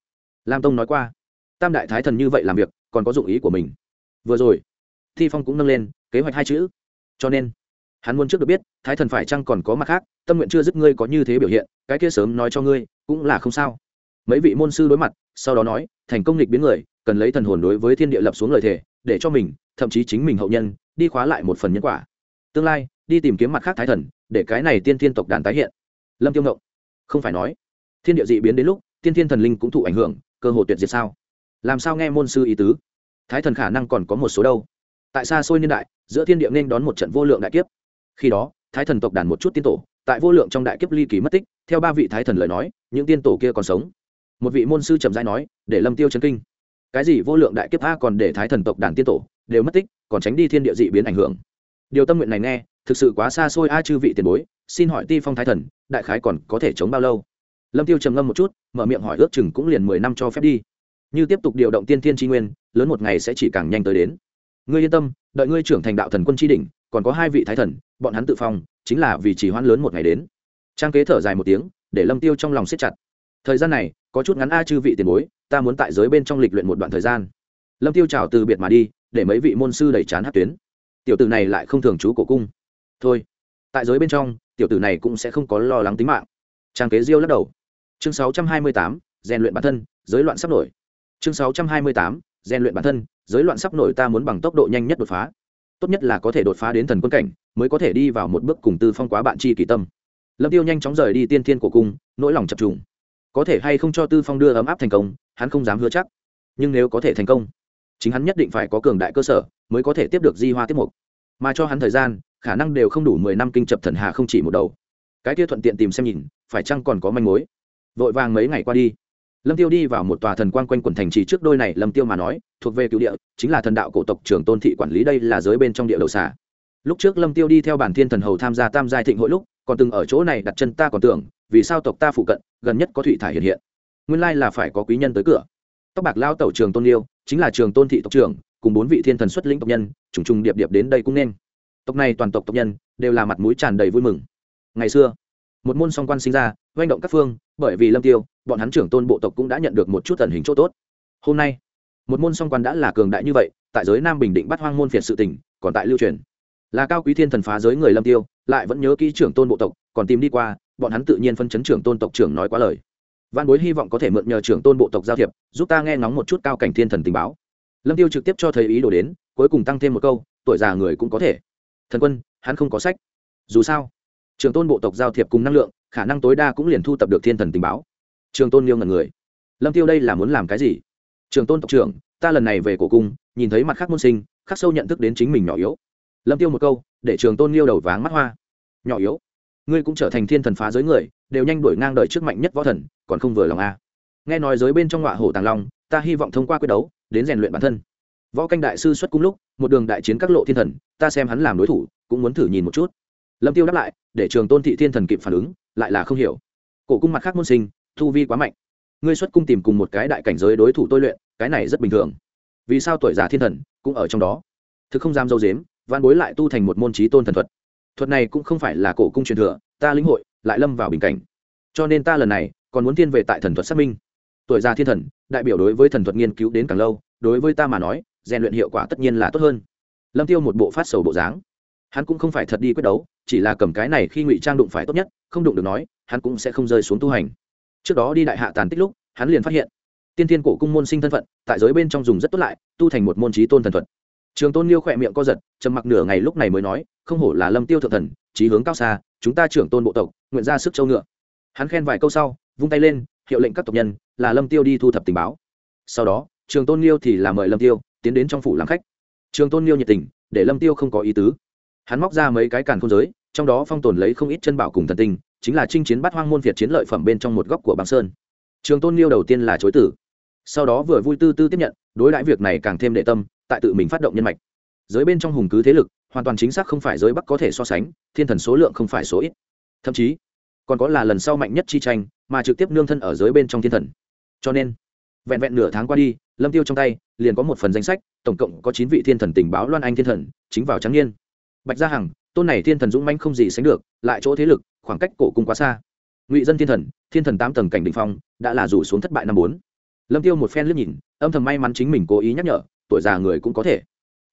Lam tông nói qua, tam đại thái thần như vậy làm việc, còn có dụng ý của mình. Vừa rồi, thi phong cũng nâng lên kế hoạch hai chữ. Cho nên, hắn muốn trước được biết, thái thần phải chăng còn có mặt khác, tâm nguyện chưa dứt ngươi có như thế biểu hiện, cái kia sớm nói cho ngươi, cũng là không sao. Mấy vị môn sư đối mặt, sau đó nói, thành công lịch biến người, cần lấy thần hồn đối với thiên địa lập xuống lời thề, để cho mình, thậm chí chính mình hậu nhân đi khóa lại một phần nhân quả. Tương lai, đi tìm kiếm mặt khác thái thần, để cái này tiên thiên tộc đàn tái hiện. Lâm tiêu ngộng, không phải nói. Thiên địa dị biến đến lúc, tiên thiên thần linh cũng thụ ảnh hưởng, cơ hội tuyệt diệt sao? Làm sao nghe môn sư ý tứ? Thái thần khả năng còn có một số đâu. Tại xa xôi niên đại, giữa thiên địa nên đón một trận vô lượng đại kiếp. Khi đó, thái thần tộc đàn một chút tiên tổ, tại vô lượng trong đại kiếp ly kỳ mất tích, theo ba vị thái thần lời nói, những tiên tổ kia còn sống. Một vị môn sư trầm rãi nói, để lâm tiêu chấn kinh. Cái gì vô lượng đại kiếp a còn để thái thần tộc đàn tiên tổ? Đều mất tích, còn tránh đi thiên địa dị biến ảnh hưởng. Điều tâm nguyện này nghe, thực sự quá xa xôi a chư vị tiền bối, xin hỏi ti phong thái thần, đại khái còn có thể chống bao lâu? Lâm tiêu trầm ngâm một chút, mở miệng hỏi ước chừng cũng liền mười năm cho phép đi. Như tiếp tục điều động tiên thiên tri nguyên, lớn một ngày sẽ chỉ càng nhanh tới đến. Ngươi yên tâm, đợi ngươi trưởng thành đạo thần quân tri đỉnh, còn có hai vị thái thần, bọn hắn tự phong, chính là vì chỉ hoãn lớn một ngày đến. Trang kế thở dài một tiếng, để lâm tiêu trong lòng siết chặt. Thời gian này, có chút ngắn a chư vị tiền bối, ta muốn tại giới bên trong lịch luyện một đoạn thời gian. Lâm tiêu chào từ biệt mà đi để mấy vị môn sư đẩy chán hát tuyến. Tiểu tử này lại không thường trú cổ cung. Thôi tại giới bên trong tiểu tử này cũng sẽ không có lo lắng tính mạng. Trang kế diêu lắc đầu. Chương 628, rèn luyện bản thân giới loạn sắp nổi. Chương 628, rèn luyện bản thân giới loạn sắp nổi ta muốn bằng tốc độ nhanh nhất đột phá. Tốt nhất là có thể đột phá đến thần quân cảnh mới có thể đi vào một bước cùng tư phong quá bạn chi kỳ tâm. Lâm tiêu nhanh chóng rời đi tiên thiên của cung nỗi lòng chập trùng. Có thể hay không cho tư phong đưa ấm áp thành công hắn không dám hứa chắc. Nhưng nếu có thể thành công chính hắn nhất định phải có cường đại cơ sở mới có thể tiếp được di hoa tiết mục. Mà cho hắn thời gian, khả năng đều không đủ mười năm kinh chập thần hà không chỉ một đầu. Cái kia thuận tiện tìm xem nhìn, phải chăng còn có manh mối? Vội vàng mấy ngày qua đi, lâm tiêu đi vào một tòa thần quan quanh quần thành trì trước đôi này, lâm tiêu mà nói, thuộc về cựu địa, chính là thần đạo cổ tộc trưởng tôn thị quản lý đây là giới bên trong địa đầu xà. Lúc trước lâm tiêu đi theo bản thiên thần hầu tham gia tam giai thịnh hội lúc, còn từng ở chỗ này đặt chân ta còn tưởng, vì sao tộc ta phụ cận, gần nhất có thủy thải hiện hiện? Nguyên lai là phải có quý nhân tới cửa tóc bạc lao tẩu trường tôn liêu, chính là trường tôn thị tộc trưởng, cùng bốn vị thiên thần xuất lĩnh tộc nhân, trùng trùng điệp điệp đến đây cũng nên. Tộc này toàn tộc tộc nhân, đều là mặt mũi tràn đầy vui mừng. Ngày xưa, một môn song quan sinh ra doanh động các phương, bởi vì lâm tiêu, bọn hắn trưởng tôn bộ tộc cũng đã nhận được một chút tần hình chỗ tốt. Hôm nay, một môn song quan đã là cường đại như vậy, tại giới nam bình định bắt hoang môn phiệt sự tình, còn tại lưu truyền. Là cao quý thiên thần phá giới người lâm tiêu, lại vẫn nhớ kỹ trưởng tôn bộ tộc, còn tìm đi qua, bọn hắn tự nhiên phân chấn trưởng tôn tộc trưởng nói quá lời văn bối hy vọng có thể mượn nhờ trưởng tôn bộ tộc giao thiệp, giúp ta nghe ngóng một chút cao cảnh thiên thần tình báo. Lâm tiêu trực tiếp cho thấy ý đồ đến, cuối cùng tăng thêm một câu, tuổi già người cũng có thể. Thần quân, hắn không có sách. Dù sao trường tôn bộ tộc giao thiệp cùng năng lượng, khả năng tối đa cũng liền thu tập được thiên thần tình báo. Trường tôn liêu ngần người. Lâm tiêu đây là muốn làm cái gì? Trường tôn tộc trưởng, ta lần này về cổ cung, nhìn thấy mặt khác môn sinh, khắc sâu nhận thức đến chính mình nhỏ yếu. Lâm tiêu một câu, để trường tôn liêu đầu váng mắt hoa. Nhỏ yếu. Ngươi cũng trở thành thiên thần phá giới người đều nhanh đuổi ngang đời trước mạnh nhất võ thần, còn không vừa lòng a. À. nghe nói giới bên trong ngọa hổ tàng long, ta hy vọng thông qua quyết đấu, đến rèn luyện bản thân. Võ canh đại sư xuất cung lúc, một đường đại chiến các lộ thiên thần, ta xem hắn làm đối thủ, cũng muốn thử nhìn một chút. Lâm tiêu đáp lại, để trường tôn thị thiên thần kịp phản ứng, lại là không hiểu. Cổ cung mặt khác môn sinh, thu vi quá mạnh. Ngươi xuất cung tìm cùng một cái đại cảnh giới đối thủ tôi luyện, cái này rất bình thường. Vì sao tuổi già thiên thần cũng ở trong đó? Thực không dám dâu dếm văn bối lại tu thành một môn trí tôn thần thuật. Thuật này cũng không phải là cổ cung truyền thừa, ta lĩnh hội lại lâm vào bình cảnh. Cho nên ta lần này còn muốn thiên về tại thần thuật xác minh. Tuổi già thiên thần, đại biểu đối với thần thuật nghiên cứu đến càng lâu, đối với ta mà nói, rèn luyện hiệu quả tất nhiên là tốt hơn. Lâm tiêu một bộ phát sầu bộ dáng. Hắn cũng không phải thật đi quyết đấu, chỉ là cầm cái này khi ngụy trang đụng phải tốt nhất, không đụng được nói, hắn cũng sẽ không rơi xuống tu hành. Trước đó đi đại hạ tàn tích lúc, hắn liền phát hiện, tiên thiên cổ cung môn sinh thân phận, tại giới bên trong dùng rất tốt lại, tu thành một môn trí tôn thần thuật. Trường tôn liêu khỏe miệng co giật, trầm mặc nửa ngày lúc này mới nói, không hổ là lâm tiêu thượng thần trí hướng cao xa chúng ta trưởng tôn bộ tộc, nguyện ra sức châu ngựa. Hắn khen vài câu sau, vung tay lên, hiệu lệnh các tộc nhân, là lâm tiêu đi thu thập tình báo. Sau đó, trường tôn liêu thì là mời lâm tiêu tiến đến trong phủ làm khách. Trường tôn liêu nhiệt tình, để lâm tiêu không có ý tứ. Hắn móc ra mấy cái càn không giới, trong đó phong tồn lấy không ít chân bảo cùng thần tinh, chính là chinh chiến bắt hoang môn việt chiến lợi phẩm bên trong một góc của băng sơn. Trường tôn liêu đầu tiên là chối tử. Sau đó vừa vui tư tư tiếp nhận, đối đãi việc này càng thêm đệ tâm, tại tự mình phát động nhân mạch. Giới bên trong hùng cứ thế lực hoàn toàn chính xác không phải giới bắc có thể so sánh, thiên thần số lượng không phải số ít. Thậm chí, còn có là lần sau mạnh nhất chi tranh, mà trực tiếp nương thân ở giới bên trong thiên thần. Cho nên, vẹn vẹn nửa tháng qua đi, lâm tiêu trong tay, liền có một phần danh sách, tổng cộng có chín vị thiên thần tình báo loan anh thiên thần, chính vào trắng niên. Bạch gia hằng, tôn này thiên thần dũng manh không gì sánh được, lại chỗ thế lực, khoảng cách cổ cung quá xa. Ngụy dân thiên thần thiên thần tám tầng cảnh đ ỉ n h phong, đã là rủ xuống thất bại năm bốn. Lâm tiêu một phen liếc nhìn, âm thầm may mắn chính mình cố ý nhắc nhở, tuổi già người cũng có thể.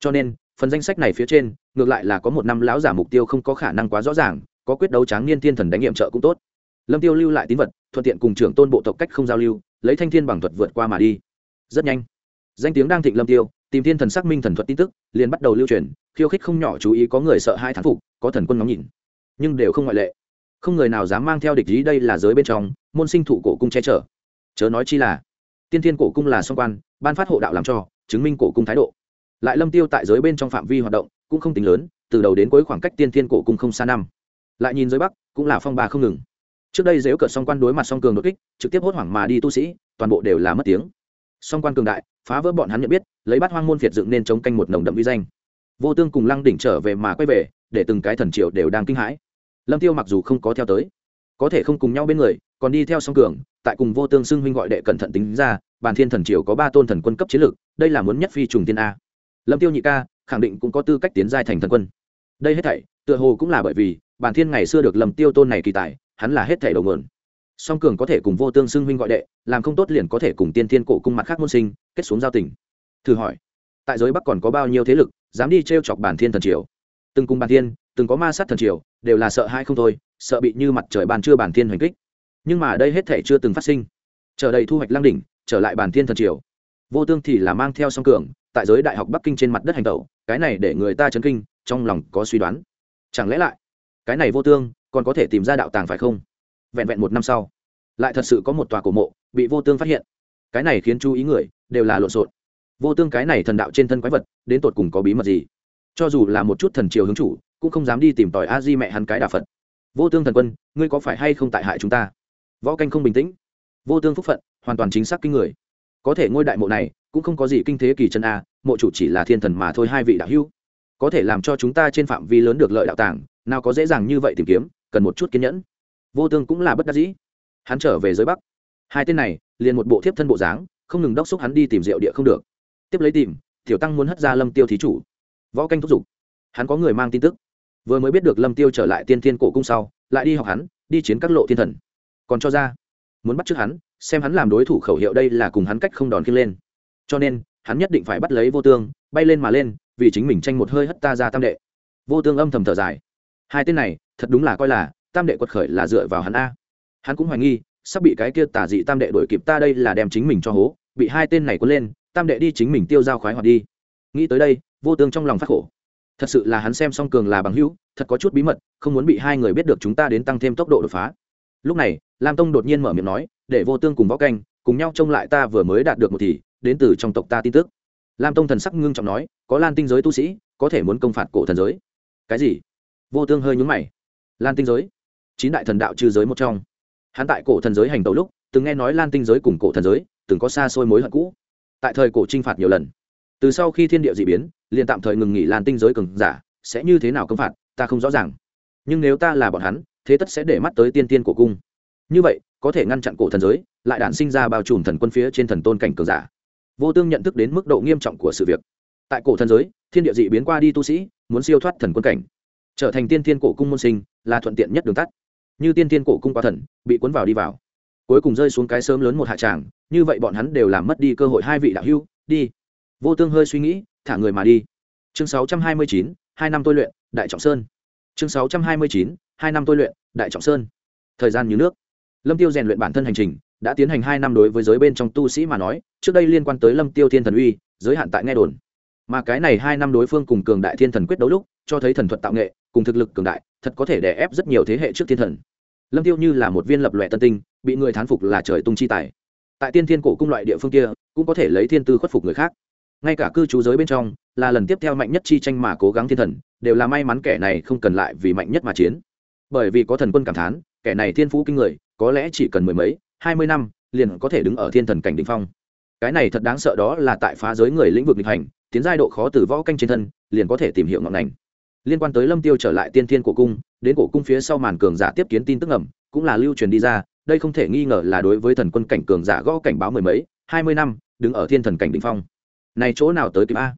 Cho nên phần danh sách này phía trên, ngược lại là có một năm lão giả mục tiêu không có khả năng quá rõ ràng, có quyết đấu tráng niên thiên thần đánh nghiệm trợ cũng tốt. Lâm tiêu lưu lại tín vật, thuận tiện cùng trưởng tôn bộ tộc cách không giao lưu, lấy thanh thiên bằng thuật vượt qua mà đi. Rất nhanh. Danh tiếng đang thịnh lâm tiêu, tìm thiên thần xác minh thần thuật tin tức, liền bắt đầu lưu truyền, khiêu khích không nhỏ chú ý có người sợ hai thán phục, có thần quân ngóng nhìn. Nhưng đều không ngoại lệ. Không người nào dám mang theo địch ý đây là giới bên trong, môn sinh thụ cổ cung che chở. Chớ nói chi là, tiên thiên cổ cung là song quan, ban phát hộ đạo làm cho, chứng minh cổ cung thái độ lại lâm tiêu tại giới bên trong phạm vi hoạt động cũng không tính lớn, từ đầu đến cuối khoảng cách tiên thiên cổ cung không xa năm. Lại nhìn giới bắc, cũng là phong ba không ngừng. Trước đây dếu cợt song quan đối mặt song cường đột kích, trực tiếp hốt hoảng mà đi tu sĩ, toàn bộ đều là mất tiếng. Song quan cường đại, phá vỡ bọn hắn nhận biết, lấy bát hoang môn phiệt dựng nên chống canh một nồng đậm uy danh. Vô tương cùng lăng đỉnh trở về mà quay về, để từng cái thần triệu đều đang kinh hãi. Lâm tiêu mặc dù không có theo tới, có thể không cùng nhau bên người, còn đi theo song cường, tại cùng vô tương xưng huynh gọi đệ cẩn thận tính ra bàn thiên thần triều có ba tôn thần quân cấp chiến lược, đây là muốn nhất phi trùng tiên a lâm tiêu nhị ca, khẳng định cũng có tư cách tiến giai thành thần quân. Đây hết thảy, tựa hồ cũng là bởi vì, bản thiên ngày xưa được lầm tiêu tôn này kỳ tài, hắn là hết thảy đầu nguồn. Song cường có thể cùng vô tương xưng huynh gọi đệ, làm không tốt liền có thể cùng tiên thiên cổ cung mặt khác môn sinh, kết xuống giao tình. Thử hỏi, tại giới bắc còn có bao nhiêu thế lực, dám đi t r e o chọc bản thiên thần triều? Từng cùng bản thiên, từng có ma sát thần triều, đều là sợ hai không thôi, sợ bị như mặt trời bàn chưa bản thiên hoành kích. Nhưng mà đây hết thể chưa từng phát sinh. Trở đầy thu hoạch lang đỉnh, trở lại bản thiên thần triều. Vô tương thì là mang theo song cường tại giới đại học bắc kinh trên mặt đất hành tẩu, cái này để người ta chấn kinh, trong lòng có suy đoán. Chẳng lẽ lại, cái này vô tương, còn có thể tìm ra đạo tàng phải không? Vẹn vẹn một năm sau, lại thật sự có một tòa cổ mộ bị vô tương phát hiện. Cái này khiến chú ý người đều là lộn xộn. Vô tương cái này thần đạo trên thân quái vật, đến tột cùng có bí mật gì? Cho dù là một chút thần triều hướng chủ, cũng không dám đi tìm tòi a di mẹ hắn cái đà phật. Vô tương thần quân, ngươi có phải hay không tại hại chúng ta? Võ canh không bình tĩnh. Vô tương phúc phận, hoàn toàn chính xác kinh người có thể ngôi đại mộ này cũng không có gì kinh thế kỳ chân a, mộ chủ chỉ là thiên thần mà thôi hai vị đạo hữu. Có thể làm cho chúng ta trên phạm vi lớn được lợi đạo tàng, nào có dễ dàng như vậy tìm kiếm, cần một chút kiên nhẫn. Vô tương cũng là bất đắc dĩ. Hắn trở về giới bắc. Hai tên này, liền một bộ thiếp thân bộ dáng, không ngừng đốc xúc hắn đi tìm rượu địa không được. Tiếp lấy tìm, tiểu tăng muốn hất ra lâm tiêu thí chủ. Võ canh thúc giục. Hắn có người mang tin tức. Vừa mới biết được lâm tiêu trở lại tiên thiên cổ cung sau, lại đi học hắn, đi chiến các lộ thiên thần. Còn cho ra, muốn bắt trước hắn xem hắn làm đối thủ khẩu hiệu đây là cùng hắn cách không đòn khiêng lên. Cho nên, hắn nhất định phải bắt lấy vô tương, bay lên mà lên, vì chính mình tranh một hơi hất ta ra tam đệ. Vô tương âm thầm thở dài. Hai tên này, thật đúng là coi là, tam đệ quật khởi là dựa vào hắn a. Hắn cũng hoài nghi, sắp bị cái kia tả dị tam đệ đuổi kịp ta đây là đem chính mình cho hố, bị hai tên này cuốn lên, tam đệ đi chính mình tiêu dao khoái hoạt đi. Nghĩ tới đây, vô tương trong lòng phát khổ. Thật sự là hắn xem song cường là bằng hữu, thật có chút bí mật, không muốn bị hai người biết được chúng ta đến tăng thêm tốc độ đột phá lúc này, lam tông đột nhiên mở miệng nói, để vô tương cùng võ canh cùng nhau trông lại ta vừa mới đạt được một thì, đến từ trong tộc ta tin tức. Lam tông thần sắc ngưng trọng nói, có lan tinh giới tu sĩ, có thể muốn công phạt cổ thần giới. Cái gì? Vô tương hơi nhúng mày. Lan tinh giới? Chín đại thần đạo trừ giới một trong. Hắn tại cổ thần giới hành tàu lúc, từng nghe nói lan tinh giới cùng cổ thần giới, từng có xa xôi mối hận cũ. Tại thời cổ t r i n h phạt nhiều lần. Từ sau khi thiên địa d ị biến, liền tạm thời ngừng nghỉ lan tinh giới cường giả, sẽ như thế nào công phạt, ta không rõ ràng. Nhưng nếu ta là bọn hắn thế tất sẽ để mắt tới tiên tiên của cung. Như vậy, có thể ngăn chặn cổ thần giới, lại đản sinh ra bao trùm thần quân phía trên thần tôn cảnh cường giả. Vô tương nhận thức đến mức độ nghiêm trọng của sự việc. Tại cổ thần giới, thiên địa dị biến qua đi tu sĩ, muốn siêu thoát thần quân cảnh. Trở thành tiên tiên cổ cung môn sinh, là thuận tiện nhất đường tắt. Như tiên tiên cổ cung qua thần, bị cuốn vào đi vào. Cuối cùng rơi xuống cái sớm lớn một hạ tràng, như vậy bọn hắn đều làm mất đi cơ hội hai vị đạo hưu đi. Vô tương hơi suy nghĩ, thả người mà đi. Chương sáu trăm hai mươi chín, hai năm tôi luyện, đại trọng sơn. Chương sáu trăm hai năm tôi luyện, đại trọng sơn. Thời gian như nước. Lâm tiêu rèn luyện bản thân hành trình, đã tiến hành hai năm đối với giới bên trong tu sĩ mà nói, trước đây liên quan tới lâm tiêu thiên thần uy, giới hạn tại nghe đồn. Mà cái này hai năm đối phương cùng cường đại thiên thần quyết đấu lúc, cho thấy thần thuật tạo nghệ, cùng thực lực cường đại, thật có thể đè ép rất nhiều thế hệ trước thiên thần. Lâm tiêu như là một viên lập lòe tân tinh, bị người thán phục là trời tung chi tài. Tại tiên thiên cổ cung loại địa phương kia, cũng có thể lấy thiên tư khuất phục người khác. Ngay cả cư trú giới bên trong, là lần tiếp theo mạnh nhất chi tranh mà cố gắng thiên thần, đều là may mắn kẻ này không cần lại vì mạnh nhất mà chiến bởi vì có thần quân cảm thán, kẻ này thiên phú kinh người, có lẽ chỉ cần mười mấy, hai mươi năm, liền có thể đứng ở thiên thần cảnh đỉnh phong. Cái này thật đáng sợ đó là tại phá giới người lĩnh vực nghịch hành, tiến giai độ khó từ võ canh trên thân, liền có thể tìm hiểu ngọn ngành. Liên quan tới lâm tiêu trở lại tiên thiên của cung, đến cổ cung phía sau màn cường giả tiếp kiến tin tức ẩm cũng là lưu truyền đi ra, đây không thể nghi ngờ là đối với thần quân cảnh cường giả gõ cảnh báo mười mấy, hai mươi năm, đứng ở thiên thần cảnh đ ỉ n h phong. Này chỗ nào tới kịp a?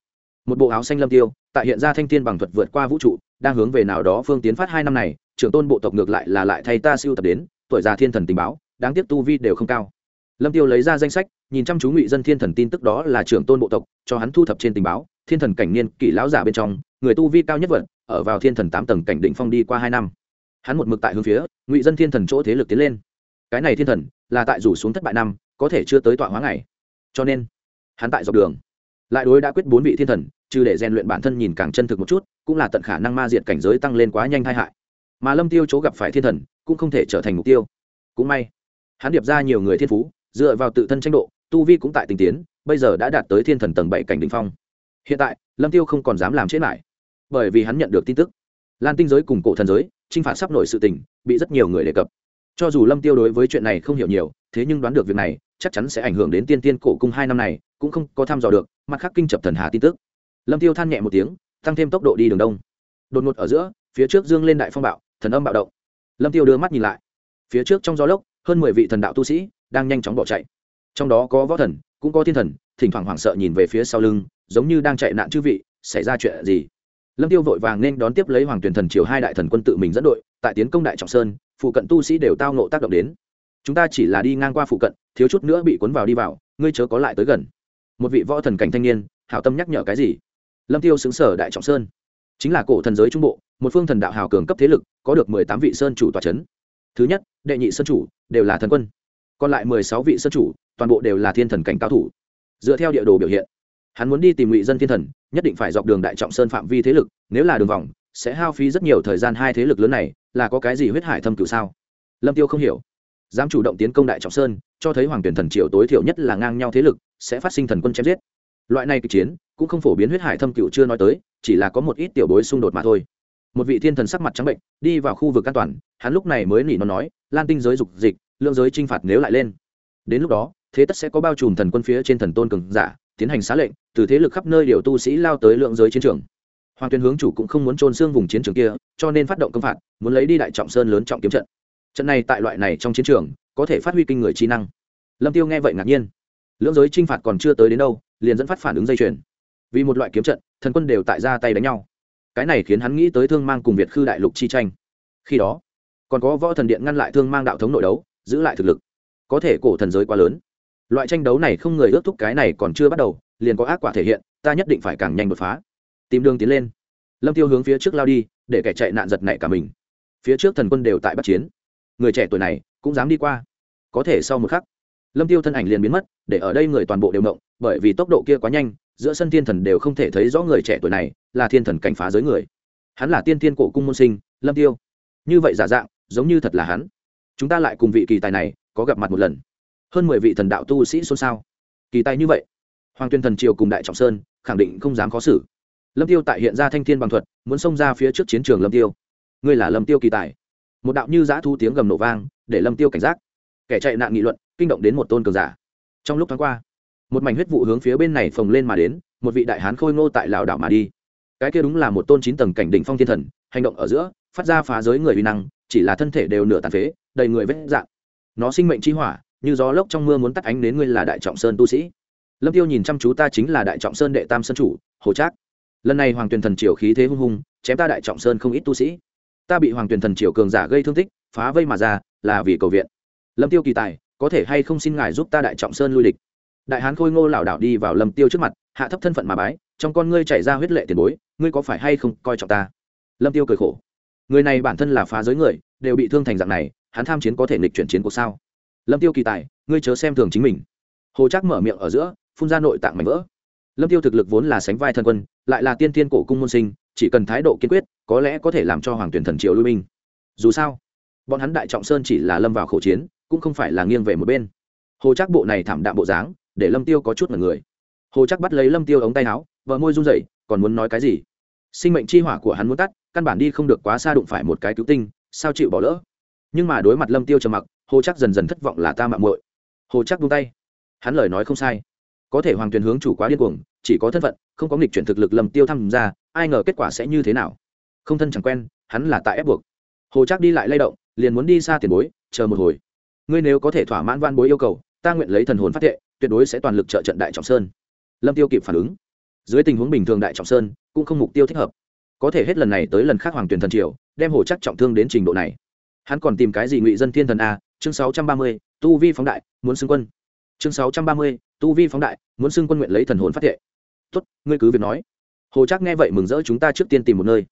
Một bộ áo xanh lâm tiêu, tại hiện ra thanh thiên bằng thuật vượt qua vũ trụ, đang hướng về nào đó phương tiến phát hai năm này trưởng tôn bộ tộc ngược lại là lại thay ta siêu tập đến, tuổi già thiên thần tình báo, đáng tiếc tu vi đều không cao. Lâm tiêu lấy ra danh sách, nhìn chăm chú ngụy dân thiên thần tin tức đó là trưởng tôn bộ tộc, cho hắn thu thập trên tình báo, thiên thần cảnh niên kỷ lão giả bên trong, người tu vi cao nhất vật ở vào thiên thần tám tầng cảnh định phong đi qua hai năm. Hắn một mực tại hướng phía ngụy dân thiên thần chỗ thế lực tiến lên. Cái này thiên thần, là tại rủ xuống thất bại năm, có thể chưa tới tọa hóa ngày. Cho nên, hắn tại dọc đường, lại đối đã quyết bốn vị thiên thần, trừ để rèn luyện bản thân nhìn càng chân thực một chút, cũng là tận khả năng ma diệt cảnh giới tăng lên quá nhanh tai hại mà lâm tiêu chỗ gặp phải thiên thần cũng không thể trở thành mục tiêu. Cũng may, hắn điệp ra nhiều người thiên phú, dựa vào tự thân tranh độ, tu vi cũng tại tình tiến, bây giờ đã đạt tới thiên thần tầng bảy cảnh đỉnh phong. Hiện tại, lâm tiêu không còn dám làm chết lại, bởi vì hắn nhận được tin tức. Lan tinh giới cùng cổ thần giới, chinh phạt sắp nổi sự tình, bị rất nhiều người đề cập. Cho dù lâm tiêu đối với chuyện này không hiểu nhiều, thế nhưng đoán được việc này, chắc chắn sẽ ảnh hưởng đến tiên tiên cổ cung hai năm này, cũng không có thăm dò được, mặt khác kinh chập thần hà tin tức. Lâm tiêu than nhẹ một tiếng, tăng thêm tốc độ đi đường đông. Đột ngột ở giữa, phía trước dương lên đại phong bạo thần âm bạo động. Lâm tiêu đưa mắt nhìn lại. Phía trước trong gió lốc, hơn mười vị thần đạo tu sĩ đang nhanh chóng bỏ chạy. Trong đó có võ thần, cũng có thiên thần, thỉnh thoảng hoảng sợ nhìn về phía sau lưng, giống như đang chạy nạn chư vị, xảy ra chuyện gì? Lâm tiêu vội vàng nên đón tiếp lấy hoàng tuyển thần triều hai đại thần quân tự mình dẫn đội, tại tiến công đại trọng sơn, phụ cận tu sĩ đều tao nộ tác động đến. Chúng ta chỉ là đi ngang qua phụ cận, thiếu chút nữa bị cuốn vào đi vào, ngươi chớ có lại tới gần. Một vị võ thần cảnh thanh niên, hảo tâm nhắc nhở cái gì? Lâm tiêu xứng sở đại trọng sơn. Chính là cổ thần giới trung bộ một phương thần đạo hào cường cấp thế lực, có được mười tám vị sơn chủ tòa c h ấ n thứ nhất, đệ nhị sơn chủ đều là thần quân. Còn lại mười sáu vị sơn chủ, toàn bộ đều là thiên thần cảnh cao thủ. Dựa theo địa đồ biểu hiện, hắn muốn đi tìm ngụy dân thiên thần, nhất định phải dọc đường đại trọng sơn phạm vi thế lực, nếu là đường vòng, sẽ hao phí rất nhiều thời gian hai thế lực lớn này, là có cái gì huyết hải thâm cựu sao? Lâm tiêu không hiểu. Dám chủ động tiến công đại trọng sơn, cho thấy hoàng tuyển thần triều tối thiểu nhất là ngang nhau thế lực, sẽ phát sinh thần quân chém giết. Loại này kịch chiến, cũng không phổ biến huyết hải thâm cựu chưa nói tới, chỉ là có một ít tiểu bối xung đột mà thôi một vị thiên thần sắc mặt trắng bệnh, đi vào khu vực an toàn, hắn lúc này mới nỉ nó nói, lan tinh giới dục dịch, lượng giới t r i n h phạt nếu lại lên. Đến lúc đó, thế tất sẽ có bao trùm thần quân phía trên thần tôn cường giả, tiến hành xá lệnh, từ thế lực khắp nơi điều tu sĩ lao tới lượng giới chiến trường. Hoàng tuyên hướng chủ cũng không muốn trôn xương vùng chiến trường kia, cho nên phát động công phạt, muốn lấy đi đại trọng sơn lớn trọng kiếm trận. Trận này tại loại này trong chiến trường, có thể phát huy kinh người trí năng. Lâm tiêu nghe vậy ngạc nhiên. Lưỡng giới t r i n h phạt còn chưa tới đến đâu, liền dẫn phát phản ứng dây chuyền. Vì một loại kiếm trận, thần quân đều tại ra tay đánh nhau cái này khiến hắn nghĩ tới thương mang cùng việt khư đại lục chi tranh. Khi đó, còn có võ thần điện ngăn lại thương mang đạo thống nội đấu, giữ lại thực lực. Có thể cổ thần giới quá lớn. Loại tranh đấu này không người ước thúc cái này còn chưa bắt đầu, liền có ác quả thể hiện, ta nhất định phải càng nhanh đột phá. Tìm đường tiến lên. Lâm tiêu hướng phía trước lao đi, để kẻ chạy nạn giật nảy cả mình. Phía trước thần quân đều tại bắt chiến. Người trẻ tuổi này cũng dám đi qua. Có thể sau một khắc, lâm tiêu thân ảnh liền biến mất, để ở đây người toàn bộ đều động, bởi vì tốc độ kia quá nhanh giữa sân thiên thần đều không thể thấy rõ người trẻ tuổi này là thiên thần cảnh phá giới người. Hắn là tiên thiên cổ cung môn sinh, lâm tiêu. Như vậy giả dạng, giống như thật là hắn. Chúng ta lại cùng vị kỳ tài này có gặp mặt một lần. Hơn mười vị thần đạo tu sĩ xôn xao. Kỳ tài như vậy, hoàng tuyên thần triều cùng đại trọng sơn khẳng định không dám khó xử. Lâm tiêu tại hiện ra thanh thiên bằng thuật, muốn xông ra phía trước chiến trường lâm tiêu. Ngươi là lâm tiêu kỳ tài. Một đạo như giã thu tiếng gầm nổ vang, để lâm tiêu cảnh giác. Kẻ chạy nạn nghị luận, kinh động đến một tôn cường giả. Trong lúc tháng qua một mảnh huyết vụ hướng phía bên này phồng lên mà đến, một vị đại hán khôi ngô tại lào đảo mà đi. Cái kia đúng là một tôn chín tầng cảnh đỉnh phong thiên thần, hành động ở giữa, phát ra phá giới người uy năng, chỉ là thân thể đều nửa tàn phế, đầy người vết dạng nó sinh mệnh chi hỏa, như gió lốc trong mưa muốn tắt ánh đến ngươi là đại trọng sơn tu sĩ. Lâm tiêu nhìn chăm chú ta chính là đại trọng sơn đệ tam sơn chủ, hồ trác. Lần này hoàng tuyền thần triều khí thế hung hung, chém ta đại trọng sơn không ít tu sĩ. Ta bị hoàng tuyền thần triều cường giả gây thương tích, phá vây mà ra, là vì cầu viện. Lâm tiêu kỳ tài, có thể hay không xin ngài giúp ta đại trọng sơn lui địch? Đại hán khôi ngô lảo đảo đi vào lâm tiêu trước mặt, hạ thấp thân phận mà bái, trong con ngươi chảy ra huyết lệ tiền bối, ngươi có phải hay không coi trọng ta? Lâm tiêu cười khổ. Người này bản thân là phá giới người, đều bị thương thành dạng này, hắn tham chiến có thể nghịch chuyển chiến cuộc sao? Lâm tiêu kỳ tài, ngươi chớ xem thường chính mình. Hồ Trác mở miệng ở giữa, phun ra nội tạng mảnh vỡ. Lâm tiêu thực lực vốn là sánh vai thân quân, lại là tiên tiên cổ cung môn sinh, chỉ cần thái độ kiên quyết, có lẽ có thể làm cho hoàng tuyển thần triều lui binh. Dù sao, bọn hắn đại trọng sơn chỉ là lâm vào khẩu chiến, cũng không phải là nghiêng về một bên. Hồ Trác bộ này thảm đạm bộ dáng để lâm tiêu có chút mật người. Hồ chắc bắt lấy lâm tiêu ống tay áo vợ môi run rẩy, còn muốn nói cái gì? Sinh mệnh chi hỏa của hắn muốn tắt, căn bản đi không được quá xa đụng phải một cái cứu tinh, sao chịu bỏ lỡ? Nhưng mà đối mặt lâm tiêu trầm mặc, hồ chắc dần dần thất vọng là ta mạng muội. Hồ chắc buông tay. Hắn lời nói không sai. Có thể hoàng tuyền hướng chủ quá điên cuồng, chỉ có thân phận, không có nghịch chuyển thực lực lâm tiêu tham gia, ai ngờ kết quả sẽ như thế nào? Không thân chẳng quen, hắn là tại ép buộc. Hồ chắc đi lại lay động, liền muốn đi xa tiền bối, chờ một hồi. Ngươi nếu có thể thỏa mãn van bối yêu cầu, ta nguyện lấy thần hồn phát thệ tuyệt đối sẽ toàn lực trợ trận đại trọng sơn. Lâm tiêu kịp phản ứng. Dưới tình huống bình thường đại trọng sơn cũng không mục tiêu thích hợp. Có thể hết lần này tới lần khác hoàng tuyển thần triều, đem hồ chắc trọng thương đến trình độ này. Hắn còn tìm cái gì ngụy dân thiên thần a, chương sáu trăm ba mươi, tu vi phóng đại, muốn xưng quân. Chương sáu trăm ba mươi, tu vi phóng đại, muốn xưng quân nguyện lấy thần hồn phát thệ. Tốt, ngươi cứ việc nói. Hồ chắc nghe vậy mừng rỡ chúng ta trước tiên tìm một nơi.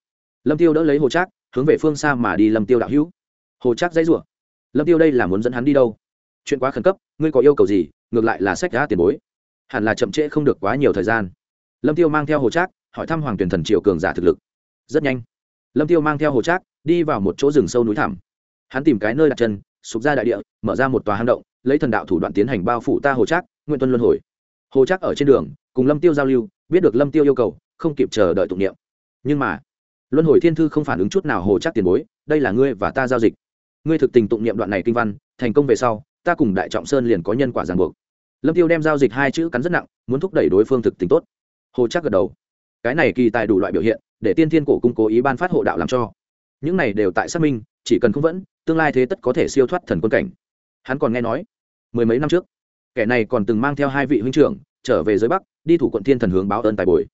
Lâm tiêu đỡ lấy hồ trác hướng về phương xa mà đi lâm tiêu đạo hữu. Hồ trác dãy rủa. Lâm tiêu đây là muốn dẫn hắn đi đâu? Chuyện quá khẩn cấp, ngươi có yêu cầu gì ngược lại là sách giá tiền bối. Hẳn là chậm trễ không được quá nhiều thời gian. Lâm tiêu mang theo hồ trác, hỏi thăm hoàng tuyển thần triệu cường giả thực lực. Rất nhanh. Lâm tiêu mang theo hồ trác, đi vào một chỗ rừng sâu núi thẳm. Hắn tìm cái nơi đặt chân, sụp ra đại địa, mở ra một tòa hang động, lấy thần đạo thủ đoạn tiến hành bao phủ ta hồ trác, nguyện tuân luân hồi. Hồ trác ở trên đường, cùng lâm tiêu giao lưu, biết được lâm tiêu yêu cầu, không kịp chờ đợi tụng niệm. Nhưng mà, luân hồi thiên thư không phản ứng chút nào hồ Trác tiền bối, đây là ngươi và ta giao dịch. Ngươi thực tình tụng niệm đoạn này kinh văn, thành công về sau ta cùng đại trọng sơn liền có nhân quả ràng buộc. Lâm tiêu đem giao dịch hai chữ cắn rất nặng, muốn thúc đẩy đối phương thực tình tốt. Hồ chắc gật đầu. Cái này kỳ tài đủ loại biểu hiện, để tiên thiên cổ cung cố ý ban phát hộ đạo làm cho. Những này đều tại xác minh, chỉ cần không vẫn, tương lai thế tất có thể siêu thoát thần quân cảnh. Hắn còn nghe nói, mười mấy năm trước, kẻ này còn từng mang theo hai vị huynh trưởng, trở về dưới bắc, đi thủ quận thiên thần hướng báo ơn tài bồi.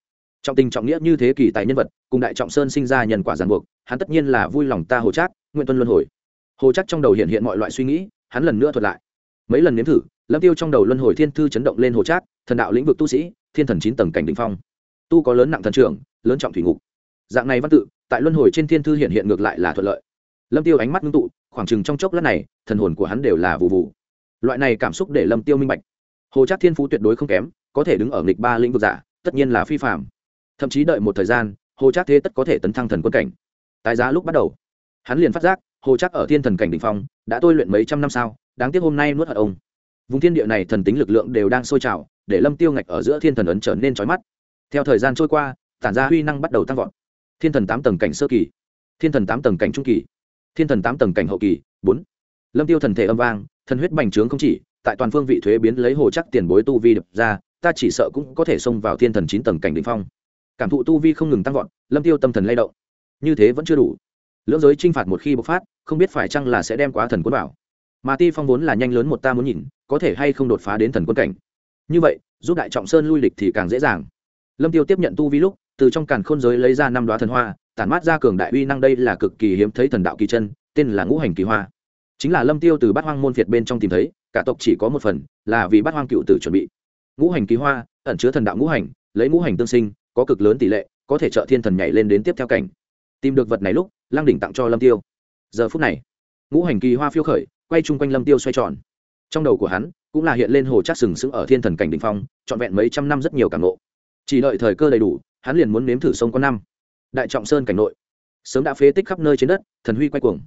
Trọng tình trọng nghĩa như thế kỳ tài nhân vật, cùng đại trọng sơn sinh ra nhân quả giàn buộc, hắn tất nhiên là vui lòng ta hồ trác, nguyện tuân luân hồi. Hồ chắc trong đầu hiện hiện mọi loại suy nghĩ hắn lần nữa thuật lại. Mấy lần nếm thử, lâm tiêu trong đầu luân hồi thiên thư chấn động lên hồ trác thần đạo lĩnh vực tu sĩ, thiên thần chín tầng cảnh đỉnh phong. Tu có lớn nặng thần trưởng, lớn trọng thủy ngục. Dạng này văn tự, tại luân hồi trên thiên thư hiện hiện ngược lại là thuận lợi. Lâm tiêu ánh mắt ngưng tụ, khoảng chừng trong chốc lát này, thần hồn của hắn đều là vụ vụ loại này cảm xúc để lâm tiêu minh bạch. Hồ trác thiên phú tuyệt đối không kém, có thể đứng ở nghịch ba lĩnh vực giả, tất nhiên là phi phạm thậm chí đợi một thời gian, hồ trác thế tất có thể tấn thăng thần quân cảnh. Tái giá lúc bắt đầu, hắn liền phát giác hồ chắc ở thiên thần cảnh đỉnh phong, đã tôi luyện mấy trăm năm sau đáng tiếc hôm nay nuốt hận ông. Vùng thiên địa này thần tính lực lượng đều đang sôi trào, để lâm tiêu ngạch ở giữa thiên thần ấn trở nên trói mắt. Theo thời gian trôi qua, tản ra huy năng bắt đầu tăng vọt. Thiên thần tám tầng cảnh sơ kỳ, thiên thần tám tầng cảnh trung kỳ, thiên thần tám tầng cảnh hậu kỳ, bốn. Lâm tiêu thần thể âm vang, thần huyết bành trướng không chỉ, tại toàn phương vị thuế biến lấy hồ chắc tiền bối tu vi đập ra, ta chỉ sợ cũng có thể xông vào thiên thần chín tầng cảnh đ ỉ n h phong. Cảm thụ tu vi không ngừng tăng vọt, lâm tiêu tâm thần lay động. Như thế vẫn chưa đủ lưỡng giới t r i n h phạt một khi bộc phát, không biết phải chăng là sẽ đem quá thần quân bảo mà ti phong vốn là nhanh lớn một ta muốn nhìn, có thể hay không đột phá đến thần quân cảnh. Như vậy, giúp đại trọng sơn lui lịch thì càng dễ dàng. Lâm tiêu tiếp nhận tu vi lúc, từ trong càn khôn giới lấy ra năm đoá thần hoa, tản mát ra cường đại uy năng đây là cực kỳ hiếm thấy thần đạo kỳ chân, tên là ngũ hành kỳ hoa. Chính là lâm tiêu từ bát hoang môn việt bên trong tìm thấy, cả tộc chỉ có một phần, là vì bát hoang cựu tử chuẩn bị. Ngũ hành kỳ hoa, ẩn chứa thần đạo ngũ hành, lấy ngũ hành tương sinh, có cực lớn tỷ lệ, có thể trợ thiên thần nhảy lên đến tiếp theo cảnh. Tìm được vật này lúc lăng đỉnh tặng cho lâm tiêu. Giờ phút này, ngũ hành kỳ hoa phiêu khởi, quay chung quanh lâm tiêu xoay tròn. Trong đầu của hắn cũng là hiện lên hồ chắc sừng sững ở thiên thần cảnh đỉnh phong, trọn vẹn mấy trăm năm rất nhiều cảm ngộ. Chỉ đợi thời cơ đầy đủ, hắn liền muốn nếm thử sông con năm đại trọng sơn cảnh nội, sớm đã phế tích khắp nơi trên đất, thần huy quay cuồng.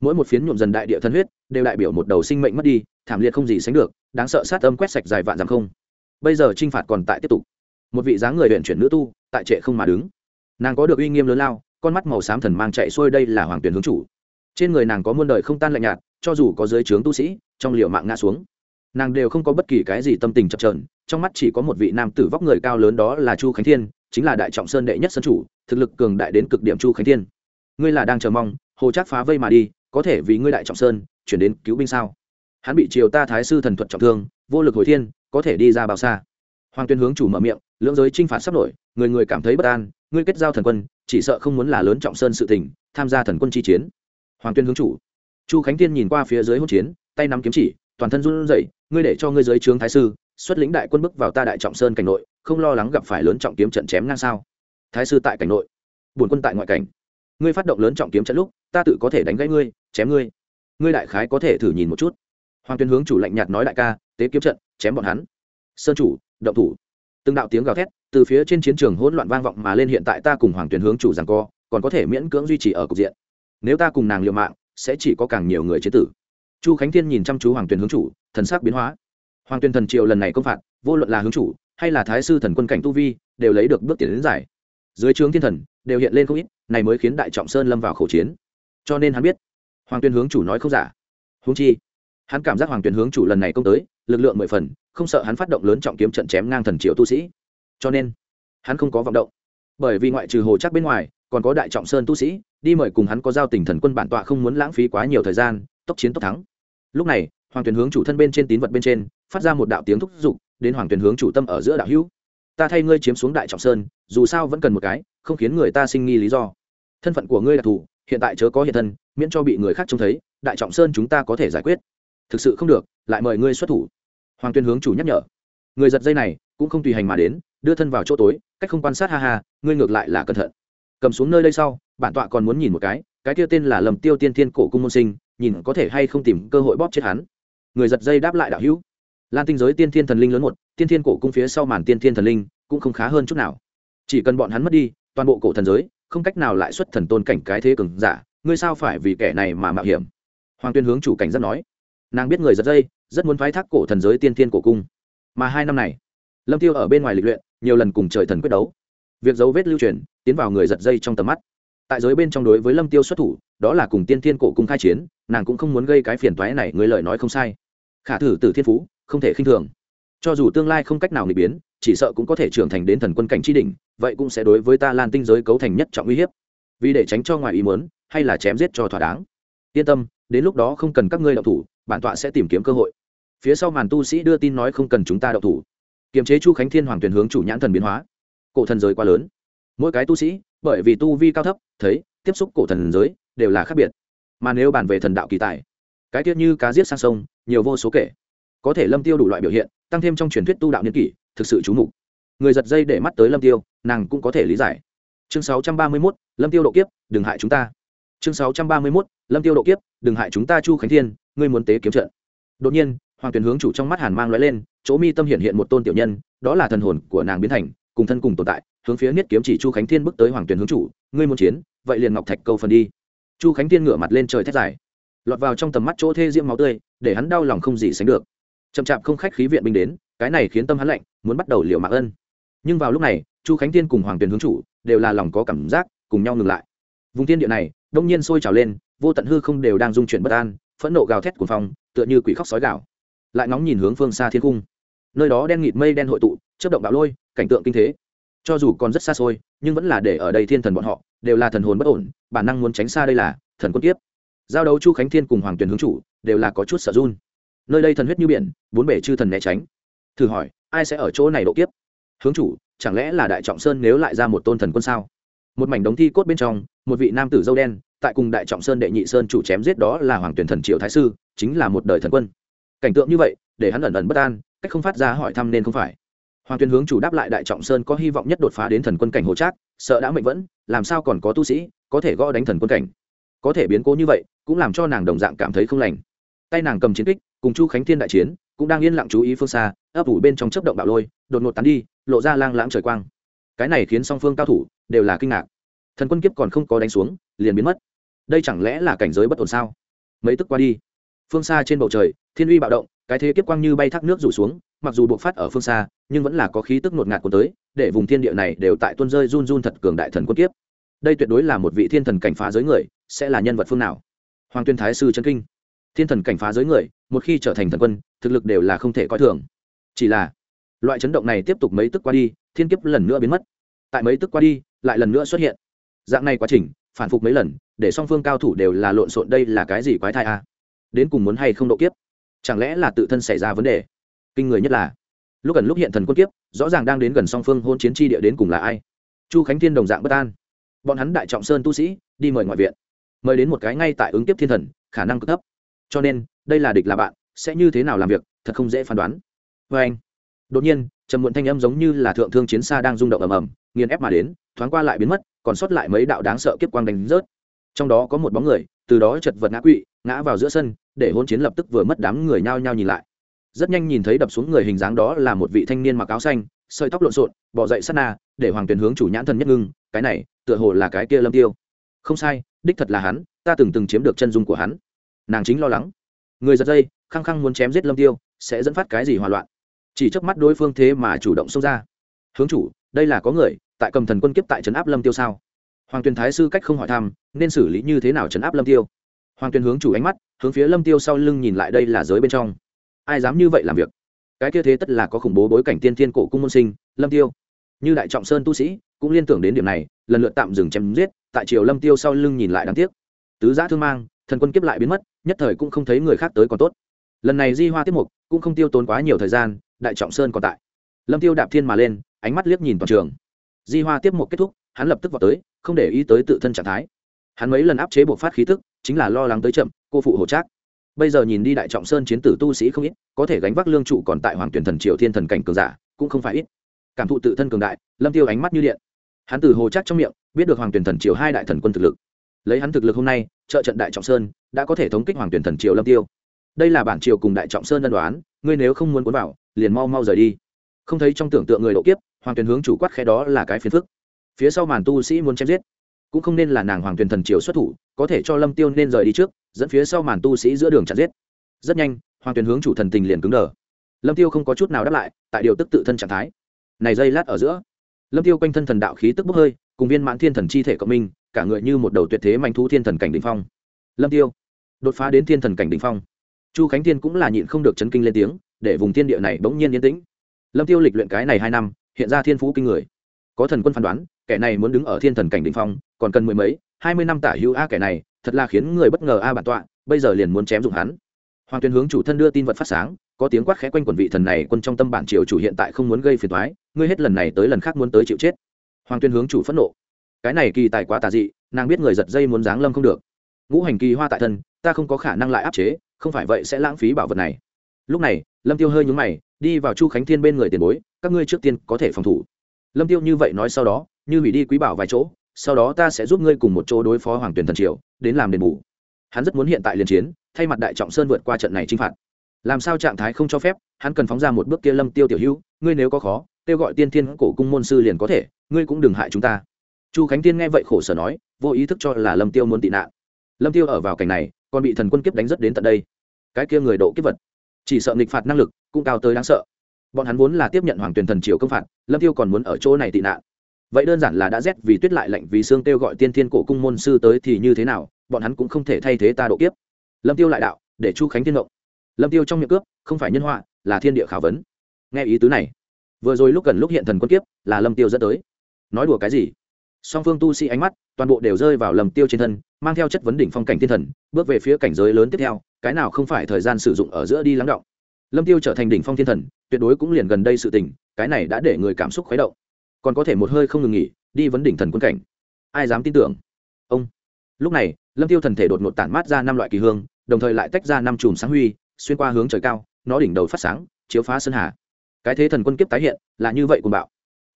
Mỗi một phiến nhuộm dần đại địa thần huyết, đều đại biểu một đầu sinh mệnh mất đi, thảm liệt không gì sánh được, đáng sợ sát âm quét sạch dài vạn dặm không. Bây giờ trinh phạt còn tại tiếp tục. Một vị dáng người huyện chuyển nữ tu, tại trệ không mà đứng. Nàng có được uy nghiêm lớn lao con mắt màu xám thần mang chạy xuôi đây là hoàng tuyển hướng chủ. Trên người nàng có muôn đời không tan lạnh nhạt, cho dù có giới trướng tu sĩ, trong liệu mạng ngã xuống. Nàng đều không có bất kỳ cái gì tâm tình chập trờn trong mắt chỉ có một vị nam tử vóc người cao lớn đó là chu khánh thiên, chính là đại trọng sơn đệ nhất sân chủ, thực lực cường đại đến cực điểm chu khánh thiên. Ngươi là đang chờ mong, hồ trác phá vây mà đi, có thể vì ngươi đại trọng sơn, chuyển đến cứu binh sao? Hắn bị triều ta thái sư thần thuật trọng thương, vô lực hồi thiên, có thể đi ra bao xa? Hoàng tuyên hướng chủ mở miệng, lưỡng giới t r i n h phạt sắp nổi, người người cảm thấy bất an, ngươi kết giao thần quân chỉ sợ không muốn là lớn trọng sơn sự tình, tham gia thần quân chi chiến. Hoàng tuyên hướng chủ. Chu khánh tiên nhìn qua phía dưới hỗn chiến, tay nắm kiếm chỉ, toàn thân run rẩy, ngươi để cho ngươi dưới trướng thái sư, xuất lĩnh đại quân bước vào ta đại trọng sơn cảnh nội, không lo lắng gặp phải lớn trọng kiếm trận chém ngang sao? Thái sư tại cảnh nội. Bổn quân tại ngoại cảnh. Ngươi phát động lớn trọng kiếm trận lúc, ta tự có thể đánh gãy ngươi, chém ngươi. Ngươi đại khái có thể thử nhìn một chút. Hoàng tuyên hướng chủ lạnh nhạt nói đại ca, tế kiếm trận, chém bọn hắn. Sơn chủ, động thủ từng đạo tiếng gào thét từ phía trên chiến trường hỗn loạn vang vọng mà lên hiện tại ta cùng hoàng tuyên hướng chủ rằng co, còn có thể miễn cưỡng duy trì ở cục diện. Nếu ta cùng nàng liều mạng, sẽ chỉ có càng nhiều người chế tử. Chu khánh thiên nhìn chăm chú hoàng tuyên hướng chủ, thần sắc biến hóa. Hoàng tuyên thần triều lần này công phạt, vô luận là hướng chủ hay là thái sư thần quân cảnh tu vi, đều lấy được bước tiến đến giải. Dưới trướng thiên thần, đều hiện lên không ít, này mới khiến đại trọng sơn lâm vào khẩu chiến. Cho nên hắn biết, hoàng tuyên hướng chủ nói không giả. Húng chi, hắn cảm giác hoàng tuyên hướng chủ lần này công tới lực lượng mười phần, không sợ hắn phát động lớn trọng kiếm trận chém ngang thần triệu tu sĩ. Cho nên, hắn không có vọng động. Bởi vì ngoại trừ hồ chắc bên ngoài, còn có đại trọng sơn tu sĩ, đi mời cùng hắn có giao tình thần quân bản tọa không muốn lãng phí quá nhiều thời gian, tốc chiến tốc thắng. Lúc này, hoàng tuyền hướng chủ thân bên trên tín vật bên trên, phát ra một đạo tiếng thúc giục, đến hoàng tuyền hướng chủ tâm ở giữa đạo hữu. Ta thay ngươi chiếm xuống đại trọng sơn, dù sao vẫn cần một cái, không khiến người ta sinh nghi lý do. Thân phận của ngươi đặc thù hiện tại chớ có hiện thân, miễn cho bị người khác trông thấy, đại trọng sơn chúng ta có thể giải quyết. Thực sự không được, lại mời ngươi xuất thủ hoàng tuyên hướng chủ nhắc nhở. Người giật dây này cũng không tùy hành mà đến, đưa thân vào chỗ tối, cách không quan sát ha ha, ngươi ngược lại là cẩn thận. Cầm xuống nơi đây sau, bản tọa còn muốn nhìn một cái cái kia tên là lầm tiêu tiên thiên cổ cung môn sinh, nhìn có thể hay không tìm cơ hội bóp chết hắn. Người giật dây đáp lại đạo hữu. Lan tinh giới tiên thiên thần linh lớn một, tiên thiên cổ cung phía sau màn tiên thiên thần linh cũng không khá hơn chút nào. Chỉ cần bọn hắn mất đi, toàn bộ cổ thần giới, không cách nào lại xuất thần tôn cảnh cái thế cường giả, ngươi sao phải vì kẻ này mà mạo hiểm? Hoàng tuyên hướng chủ cảnh rất nói. Nàng biết người giật dây rất muốn phái thác cổ thần giới tiên thiên cổ cung. Mà hai năm này, lâm tiêu ở bên ngoài lịch luyện, nhiều lần cùng trời thần quyết đấu. Việc dấu vết lưu truyền, tiến vào người giật dây trong tầm mắt. Tại giới bên trong đối với lâm tiêu xuất thủ, đó là cùng tiên thiên cổ cung khai chiến, nàng cũng không muốn gây cái phiền toái này, người lời nói không sai. Khả thử tử thiên phú, không thể khinh thường. Cho dù tương lai không cách nào nghịch biến, chỉ sợ cũng có thể trưởng thành đến thần quân cảnh tri đỉnh, vậy cũng sẽ đối với ta lan tinh giới cấu thành nhất trọng uy hiếp. Vì để tránh cho ngoài ý muốn, hay là chém giết cho thỏa đáng yên tâm, đến lúc đó không cần các ngươi đậu thủ, bản tọa sẽ tìm kiếm cơ hội. Phía sau màn tu sĩ đưa tin nói không cần chúng ta đậu thủ. Kiềm chế chu khánh thiên hoàng tuyển hướng chủ nhãn thần biến hóa. Cổ thần giới quá lớn. Mỗi cái tu sĩ, bởi vì tu vi cao thấp, thấy, tiếp xúc cổ thần giới, đều là khác biệt. Mà nếu bàn về thần đạo kỳ tài, cái tiết như cá giết sang sông, nhiều vô số kể. Có thể lâm tiêu đủ loại biểu hiện, tăng thêm trong truyền thuyết tu đạo niên kỷ, thực sự chú mục. Người giật dây để mắt tới lâm tiêu, nàng cũng có thể lý giải. Chương sáu trăm ba mươi mốt, lâm tiêu độ kiếp, đừng hại chúng ta chương sáu trăm ba mươi mốt, lâm tiêu độ kiếp, đừng hại chúng ta chu khánh thiên, ngươi muốn tế kiếm trận. Đột nhiên, hoàng tuyển hướng chủ trong mắt hàn mang lóe lên, chỗ mi tâm hiện hiện một tôn tiểu nhân, đó là thần hồn của nàng biến thành, cùng thân cùng tồn tại, hướng phía niết kiếm chỉ chu khánh thiên bước tới hoàng tuyển hướng chủ, ngươi muốn chiến, vậy liền ngọc thạch câu phần đi. Chu khánh thiên ngửa mặt lên trời thét dài, lọt vào trong tầm mắt chỗ thê diễm máu tươi, để hắn đau lòng không gì sánh được. Chậm chạp không khách khí viện binh đến, cái này khiến tâm hắn lạnh, muốn bắt đầu liều mạng ân. Nhưng vào lúc này, chu khánh thiên cùng hoàng tuyền hướng chủ, đều là lòng có cảm giác, cùng nhau ngừng lại vùng thiên địa này, đông nhiên sôi trào lên, vô tận hư không đều đang dung chuyển bất an, phẫn nộ gào thét của phòng tựa như quỷ khóc sói gạo lại ngóng nhìn hướng phương xa thiên cung. Nơi đó đen nghịt mây đen hội tụ chất động bạo lôi, cảnh tượng kinh thế. Cho dù còn rất xa xôi, nhưng vẫn là để ở đây thiên thần bọn họ, đều là thần hồn bất ổn, bản năng muốn tránh xa đây là thần quân tiếp giao đấu chu khánh thiên cùng hoàng tuyền hướng chủ, đều là có chút sợ run. Nơi đây thần huyết như biển, bốn bể chư thần né tránh. Thử hỏi, ai sẽ ở chỗ này độ kiếp? Hướng chủ, chẳng lẽ là đại trọng sơn nếu lại ra một tôn thần quân sao? Một mảnh đống thi cốt bên trong một vị nam tử dâu đen, tại cùng đại trọng sơn đệ nhị sơn chủ chém giết đó là hoàng tuyển thần triệu thái sư, chính là một đời thần quân. Cảnh tượng như vậy, để hắn ẩn ẩn bất an, cách không phát ra hỏi thăm nên không phải. Hoàng tuyên hướng chủ đáp lại đại trọng sơn có hy vọng nhất đột phá đến thần quân cảnh hồ trác, sợ đã mệnh vẫn, làm sao còn có tu sĩ, có thể gõ đánh thần quân cảnh. Có thể biến cố như vậy, cũng làm cho nàng đồng dạng cảm thấy không lành. Tay nàng cầm chiến kích, cùng chu khánh thiên đại chiến, cũng đang yên lặng chú ý phương xa, ấp ủ bên trong chấp động bạo lôi, đột ngột tán đi, lộ ra lang lãng trời quang. Cái này khiến song phương cao thủ, đều là kinh ngạc thần quân kiếp còn không có đánh xuống, liền biến mất. Đây chẳng lẽ là cảnh giới bất ổn sao? Mấy tức qua đi. Phương xa trên bầu trời, thiên uy bạo động, cái thế kiếp quang như bay thác nước rủ xuống, mặc dù buộc phát ở phương xa, nhưng vẫn là có khí tức ngột ngạt của tới, để vùng thiên địa này đều tại tuôn rơi run run thật cường đại thần quân kiếp. Đây tuyệt đối là một vị thiên thần cảnh phá giới người, sẽ là nhân vật phương nào? Hoàng tuyên thái sư chân kinh. Thiên thần cảnh phá giới người, một khi trở thành thần quân, thực lực đều là không thể coi thường. Chỉ là, loại chấn động này tiếp tục mấy tức qua đi, thiên kiếp lần nữa biến mất. Tại mấy tức qua đi, lại lần nữa xuất hiện dạng này quá trình, phản phục mấy lần, để song phương cao thủ đều là lộn xộn đây là cái gì quái thai a? À? đến cùng muốn hay không độ kiếp? Chẳng lẽ là tự thân xảy ra vấn đề? Kinh người nhất là, lúc gần lúc hiện thần quân kiếp, rõ ràng đang đến gần song phương hôn chiến tri địa đến cùng là ai? Chu khánh thiên đồng dạng bất an. Bọn hắn đại trọng sơn tu sĩ, đi mời ngoại viện. Mời đến một cái ngay tại ứng tiếp thiên thần, khả năng cực thấp. Cho nên, đây là địch là bạn, sẽ như thế nào làm việc, thật không dễ phán đoán. Vê anh đột nhiên, trầm muộn thanh âm giống như là thượng thương chiến xa đang rung động ầm ầm nghiền ép mà đến, thoáng qua lại biến mất, còn sót lại mấy đạo đáng sợ kiếp quang đánh rớt. Trong đó có một bóng người, từ đó chật vật ngã quỵ, ngã vào giữa sân, để hôn chiến lập tức vừa mất đám người nhao nhao nhìn lại. Rất nhanh nhìn thấy đập xuống người hình dáng đó là một vị thanh niên mặc áo xanh, sợi tóc lộn xộn bỏ dậy sát na, để hoàng tuyền hướng chủ nhãn thần nhất ngưng, cái này, tựa hồ là cái kia lâm tiêu. Không sai, đích thật là hắn, ta từng từng chiếm được chân dung của hắn. Nàng chính lo lắng. Người giật dây, khăng khăng muốn chém giết lâm tiêu, sẽ dẫn phát cái gì hòa loạn? Chỉ trước mắt đối phương thế mà chủ động xông ra. Hướng chủ, đây là có người tại cầm thần quân kiếp tại trấn áp lâm tiêu sao? Hoàng tuyền thái sư cách không hỏi thăm, nên xử lý như thế nào trấn áp lâm tiêu? Hoàng tuyền hướng chủ ánh mắt, hướng phía lâm tiêu sau lưng nhìn lại đây là giới bên trong. Ai dám như vậy làm việc? Cái kia thế tất là có khủng bố bối cảnh tiên thiên cổ cung môn sinh, lâm tiêu. Như đại trọng sơn tu sĩ, cũng liên tưởng đến điểm này, lần lượt tạm dừng chém giết, tại triều lâm tiêu sau lưng nhìn lại đáng tiếc. Tứ giã thương mang, thần quân kiếp lại biến mất, nhất thời cũng không thấy người khác tới còn tốt. Lần này di hoa tiết mục, cũng không tiêu tốn quá nhiều thời gian, đại trọng sơn còn tại. Lâm tiêu đạp thiên mà lên, ánh mắt liếc nhìn toàn trường di hoa tiếp một kết thúc, hắn lập tức vào tới, không để ý tới tự thân trạng thái. Hắn mấy lần áp chế buộc phát khí tức, chính là lo lắng tới chậm, cô phụ hồ trác. Bây giờ nhìn đi đại trọng sơn chiến tử tu sĩ không ít, có thể gánh vác lương trụ còn tại hoàng tuyển thần triều thiên thần cảnh cường giả, cũng không phải ít. Cảm thụ tự thân cường đại, lâm tiêu ánh mắt như điện. Hắn từ hồ trác trong miệng, biết được hoàng tuyển thần triều hai đại thần quân thực lực. Lấy hắn thực lực hôm nay, trợ trận đại trọng sơn, đã có thể thống kích hoàng tuyển thần triều lâm tiêu. Đây là bản triều cùng đại trọng sơn ân đoán, ngươi nếu không muốn cuốn vào, liền mau mau rời đi. Không thấy trong tưởng tượng người độ kiếp hoàng Tuyền hướng chủ quát khe đó là cái phiền phức. Phía sau màn tu sĩ muốn chém giết, cũng không nên là nàng hoàng Tuyền thần triều xuất thủ, có thể cho lâm tiêu nên rời đi trước, dẫn phía sau màn tu sĩ giữa đường chặn giết. Rất nhanh, hoàng Tuyền hướng chủ thần tình liền cứng đờ. Lâm tiêu không có chút nào đáp lại, tại điều tức tự thân trạng thái. Này dây lát ở giữa, lâm tiêu quanh thân thần đạo khí tức bốc hơi, cùng viên mãn thiên thần chi thể cộng minh, cả người như một đầu tuyệt thế manh thu thiên thần cảnh đỉnh phong. Lâm tiêu đột phá đến thiên thần cảnh đỉnh phong. Chu khánh thiên cũng là nhịn không được chấn kinh lên tiếng, để vùng thiên địa này bỗng nhiên yên tĩnh. Lâm tiêu lịch luyện cái này hai năm hiện ra thiên phú kinh người. Có thần quân phán đoán, kẻ này muốn đứng ở thiên thần cảnh đỉnh phong, còn cần mười mấy, hai mươi năm tả hữu a kẻ này, thật là khiến người bất ngờ a bản tọa, bây giờ liền muốn chém dụng hắn. Hoàng tuyên hướng chủ thân đưa tin vật phát sáng, có tiếng quát khẽ quanh quần vị thần này quân trong tâm bản triều chủ hiện tại không muốn gây phiền toái, ngươi hết lần này tới lần khác muốn tới chịu chết. Hoàng tuyên hướng chủ phẫn nộ. Cái này kỳ tài quá tà dị, nàng biết người giật dây muốn giáng lâm không được. Ngũ hành kỳ hoa tại thân, ta không có khả năng lại áp chế, không phải vậy sẽ lãng phí bảo vật này. Lúc này, lâm tiêu hơi nhúng mày đi vào chu khánh thiên bên người tiền bối, các ngươi trước tiên có thể phòng thủ. Lâm tiêu như vậy nói sau đó, như hủy đi quý bảo vài chỗ, sau đó ta sẽ giúp ngươi cùng một chỗ đối phó hoàng tuyển thần triều, đến làm đền bù. Hắn rất muốn hiện tại liền chiến, thay mặt đại trọng sơn vượt qua trận này chinh phạt. Làm sao trạng thái không cho phép, hắn cần phóng ra một bước kia lâm tiêu tiểu hữu, ngươi nếu có khó, kêu gọi tiên thiên cổ cung môn sư liền có thể, ngươi cũng đừng hại chúng ta. Chu khánh tiên nghe vậy khổ sở nói, vô ý thức cho là lâm tiêu muốn tị nạn. Lâm tiêu ở vào cảnh này, còn bị thần quân kiếp đánh rất đến tận đây. Cái kia người độ kiếp vật chỉ sợ nghịch phạt năng lực cũng cao tới đáng sợ. Bọn hắn vốn là tiếp nhận hoàng tuyền thần triều công phạt, lâm tiêu còn muốn ở chỗ này tị nạn. Vậy đơn giản là đã rét vì tuyết lại lạnh vì xương kêu gọi tiên thiên cổ cung môn sư tới thì như thế nào, bọn hắn cũng không thể thay thế ta độ kiếp. Lâm tiêu lại đạo, để chu khánh thiên động lâm tiêu trong miệng cướp, không phải nhân họa, là thiên địa khảo vấn. Nghe ý tứ này, vừa rồi lúc gần lúc hiện thần quân kiếp, là lâm tiêu dẫn tới. Nói đùa cái gì? Song phương tu sĩ ánh mắt, toàn bộ đều rơi vào lầm tiêu trên thân, mang theo chất vấn đỉnh phong cảnh thiên thần, bước về phía cảnh giới lớn tiếp theo, cái nào không phải thời gian sử dụng ở giữa đi lắng động. Lâm tiêu trở thành đỉnh phong thiên thần, tuyệt đối cũng liền gần đây sự tình, cái này đã để người cảm xúc khuấy động. Còn có thể một hơi không ngừng nghỉ, đi vấn đỉnh thần quân cảnh. Ai dám tin tưởng? Ông. Lúc này, lâm tiêu thần thể đột ngột tản mát ra năm loại kỳ hương, đồng thời lại tách ra năm chùm sáng huy, xuyên qua hướng trời cao, nó đỉnh đầu phát sáng, chiếu phá sơn hà. Cái thế thần quân kiếp tái hiện, là như vậy cùng bạo.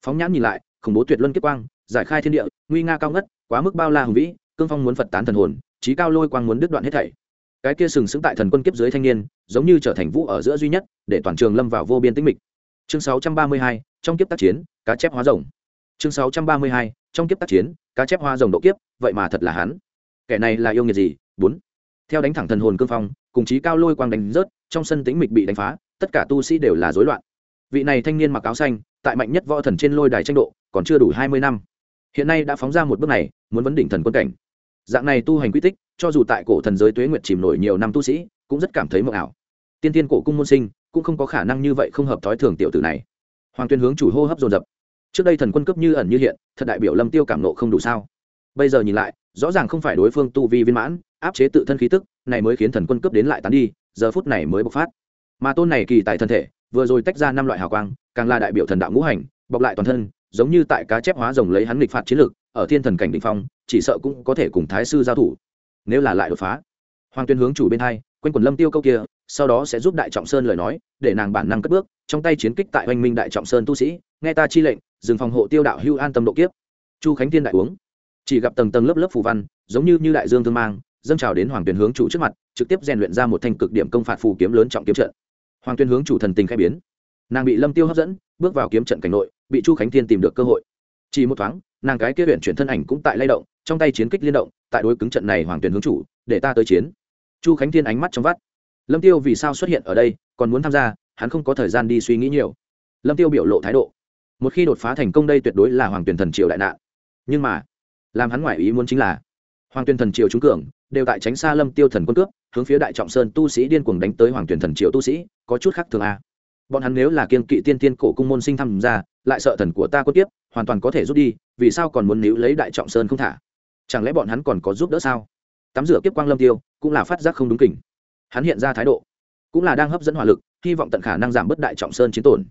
Phóng nhãn nhìn lại, khủng bố tuyệt luân kiếp quang giải khai thiên địa nguy nga cao ngất quá mức bao la hùng vĩ cương phong muốn phật tán thần hồn trí cao lôi quang muốn đứt đoạn hết thảy. Cái kia sừng sững tại thần quân kiếp dưới thanh niên giống như trở thành vũ ở giữa duy nhất để toàn trường lâm vào vô biên tĩnh mịch. Chương 632, trong kiếp tác chiến cá chép hóa rồng. Chương 632, trong kiếp tác chiến cá chép hóa rồng độ kiếp vậy mà thật là hắn. Kẻ này là yêu nghiệt gì? Bốn. Theo đánh thẳng thần hồn cương phong cùng chí cao lôi quang đánh rớt trong sân tĩnh mịch bị đánh phá tất cả tu sĩ đều là rối loạn. Vị này thanh niên mặc áo xanh tại mạnh nhất võ thần trên lôi đài tranh độ còn chưa đủ hai mươi năm hiện nay đã phóng ra một bước này, muốn vấn đỉnh thần quân cảnh. Dạng này tu hành quy tích, cho dù tại cổ thần giới tuế nguyệt chìm nổi nhiều năm tu sĩ, cũng rất cảm thấy mộng ảo. Tiên tiên cổ cung môn sinh, cũng không có khả năng như vậy không hợp thói thường tiểu tử này. Hoàng tuyên hướng chủ hô hấp dồn dập. Trước đây thần quân cấp như ẩn như hiện, thật đại biểu lâm tiêu cảm nộ không đủ sao? Bây giờ nhìn lại, rõ ràng không phải đối phương tu vi viên mãn, áp chế tự thân khí tức, này mới khiến thần quân cấp đến lại tán đi, giờ phút này mới bộc phát. Mà tôn này kỳ tại thân thể, vừa rồi tách ra năm loại hào quang, càng là đại biểu thần đạo ngũ hành bọc lại toàn thân giống như tại cá chép hóa rồng lấy hắn nghịch phạt chiến lược, ở thiên thần cảnh đỉnh phong, chỉ sợ cũng có thể cùng thái sư giao thủ. Nếu là lại đột phá, hoàng tuyên hướng chủ bên hai, quanh quần lâm tiêu câu kia, sau đó sẽ giúp đại trọng sơn lời nói, để nàng bản năng cất bước, trong tay chiến kích tại oanh minh đại trọng sơn tu sĩ, nghe ta chi lệnh, dừng phòng hộ tiêu đạo hưu an tâm độ kiếp. Chu khánh thiên đại uống. Chỉ gặp tầng tầng lớp lớp phù văn, giống như như đại dương thương mang, dâng trào đến hoàng tuyên hướng chủ trước mặt, trực tiếp rèn luyện ra một thanh cực điểm công phạt phù kiếm lớn trọng kiếm trận. Hoàng tuyên hướng chủ thần tình khai biến. Nàng bị lâm tiêu hấp dẫn bước vào kiếm trận cảnh nội, bị chu khánh thiên tìm được cơ hội. Chỉ một thoáng, nàng cái kia huyện chuyển thân ảnh cũng tại lay động, trong tay chiến kích liên động, tại đối cứng trận này hoàng tuyển hướng chủ, để ta tới chiến. Chu khánh thiên ánh mắt trong vắt. Lâm tiêu vì sao xuất hiện ở đây, còn muốn tham gia, hắn không có thời gian đi suy nghĩ nhiều. Lâm tiêu biểu lộ thái độ. Một khi đột phá thành công đây tuyệt đối là hoàng tuyển thần triều đại nạn. Nhưng mà, làm hắn ngoại ý muốn chính là, hoàng tuyển thần triều trúng cường, đều tại tránh xa lâm tiêu thần quân cướp, hướng phía đại trọng sơn tu sĩ điên cuồng đánh tới hoàng tuyển thần triều tu sĩ, có chút khác thường a. à bọn hắn nếu là kiên kỵ tiên tiên cổ cung môn sinh tham gia, lại sợ thần của ta có tiếp hoàn toàn có thể rút đi, vì sao còn muốn níu lấy đại trọng sơn không thả? Chẳng lẽ bọn hắn còn có giúp đỡ sao? Tắm rửa kiếp quang lâm tiêu, cũng là phát giác không đúng kỉnh hắn hiện ra thái độ, cũng là đang hấp dẫn hỏa lực, hy vọng tận khả năng giảm bớt đại trọng sơn chiến tổn.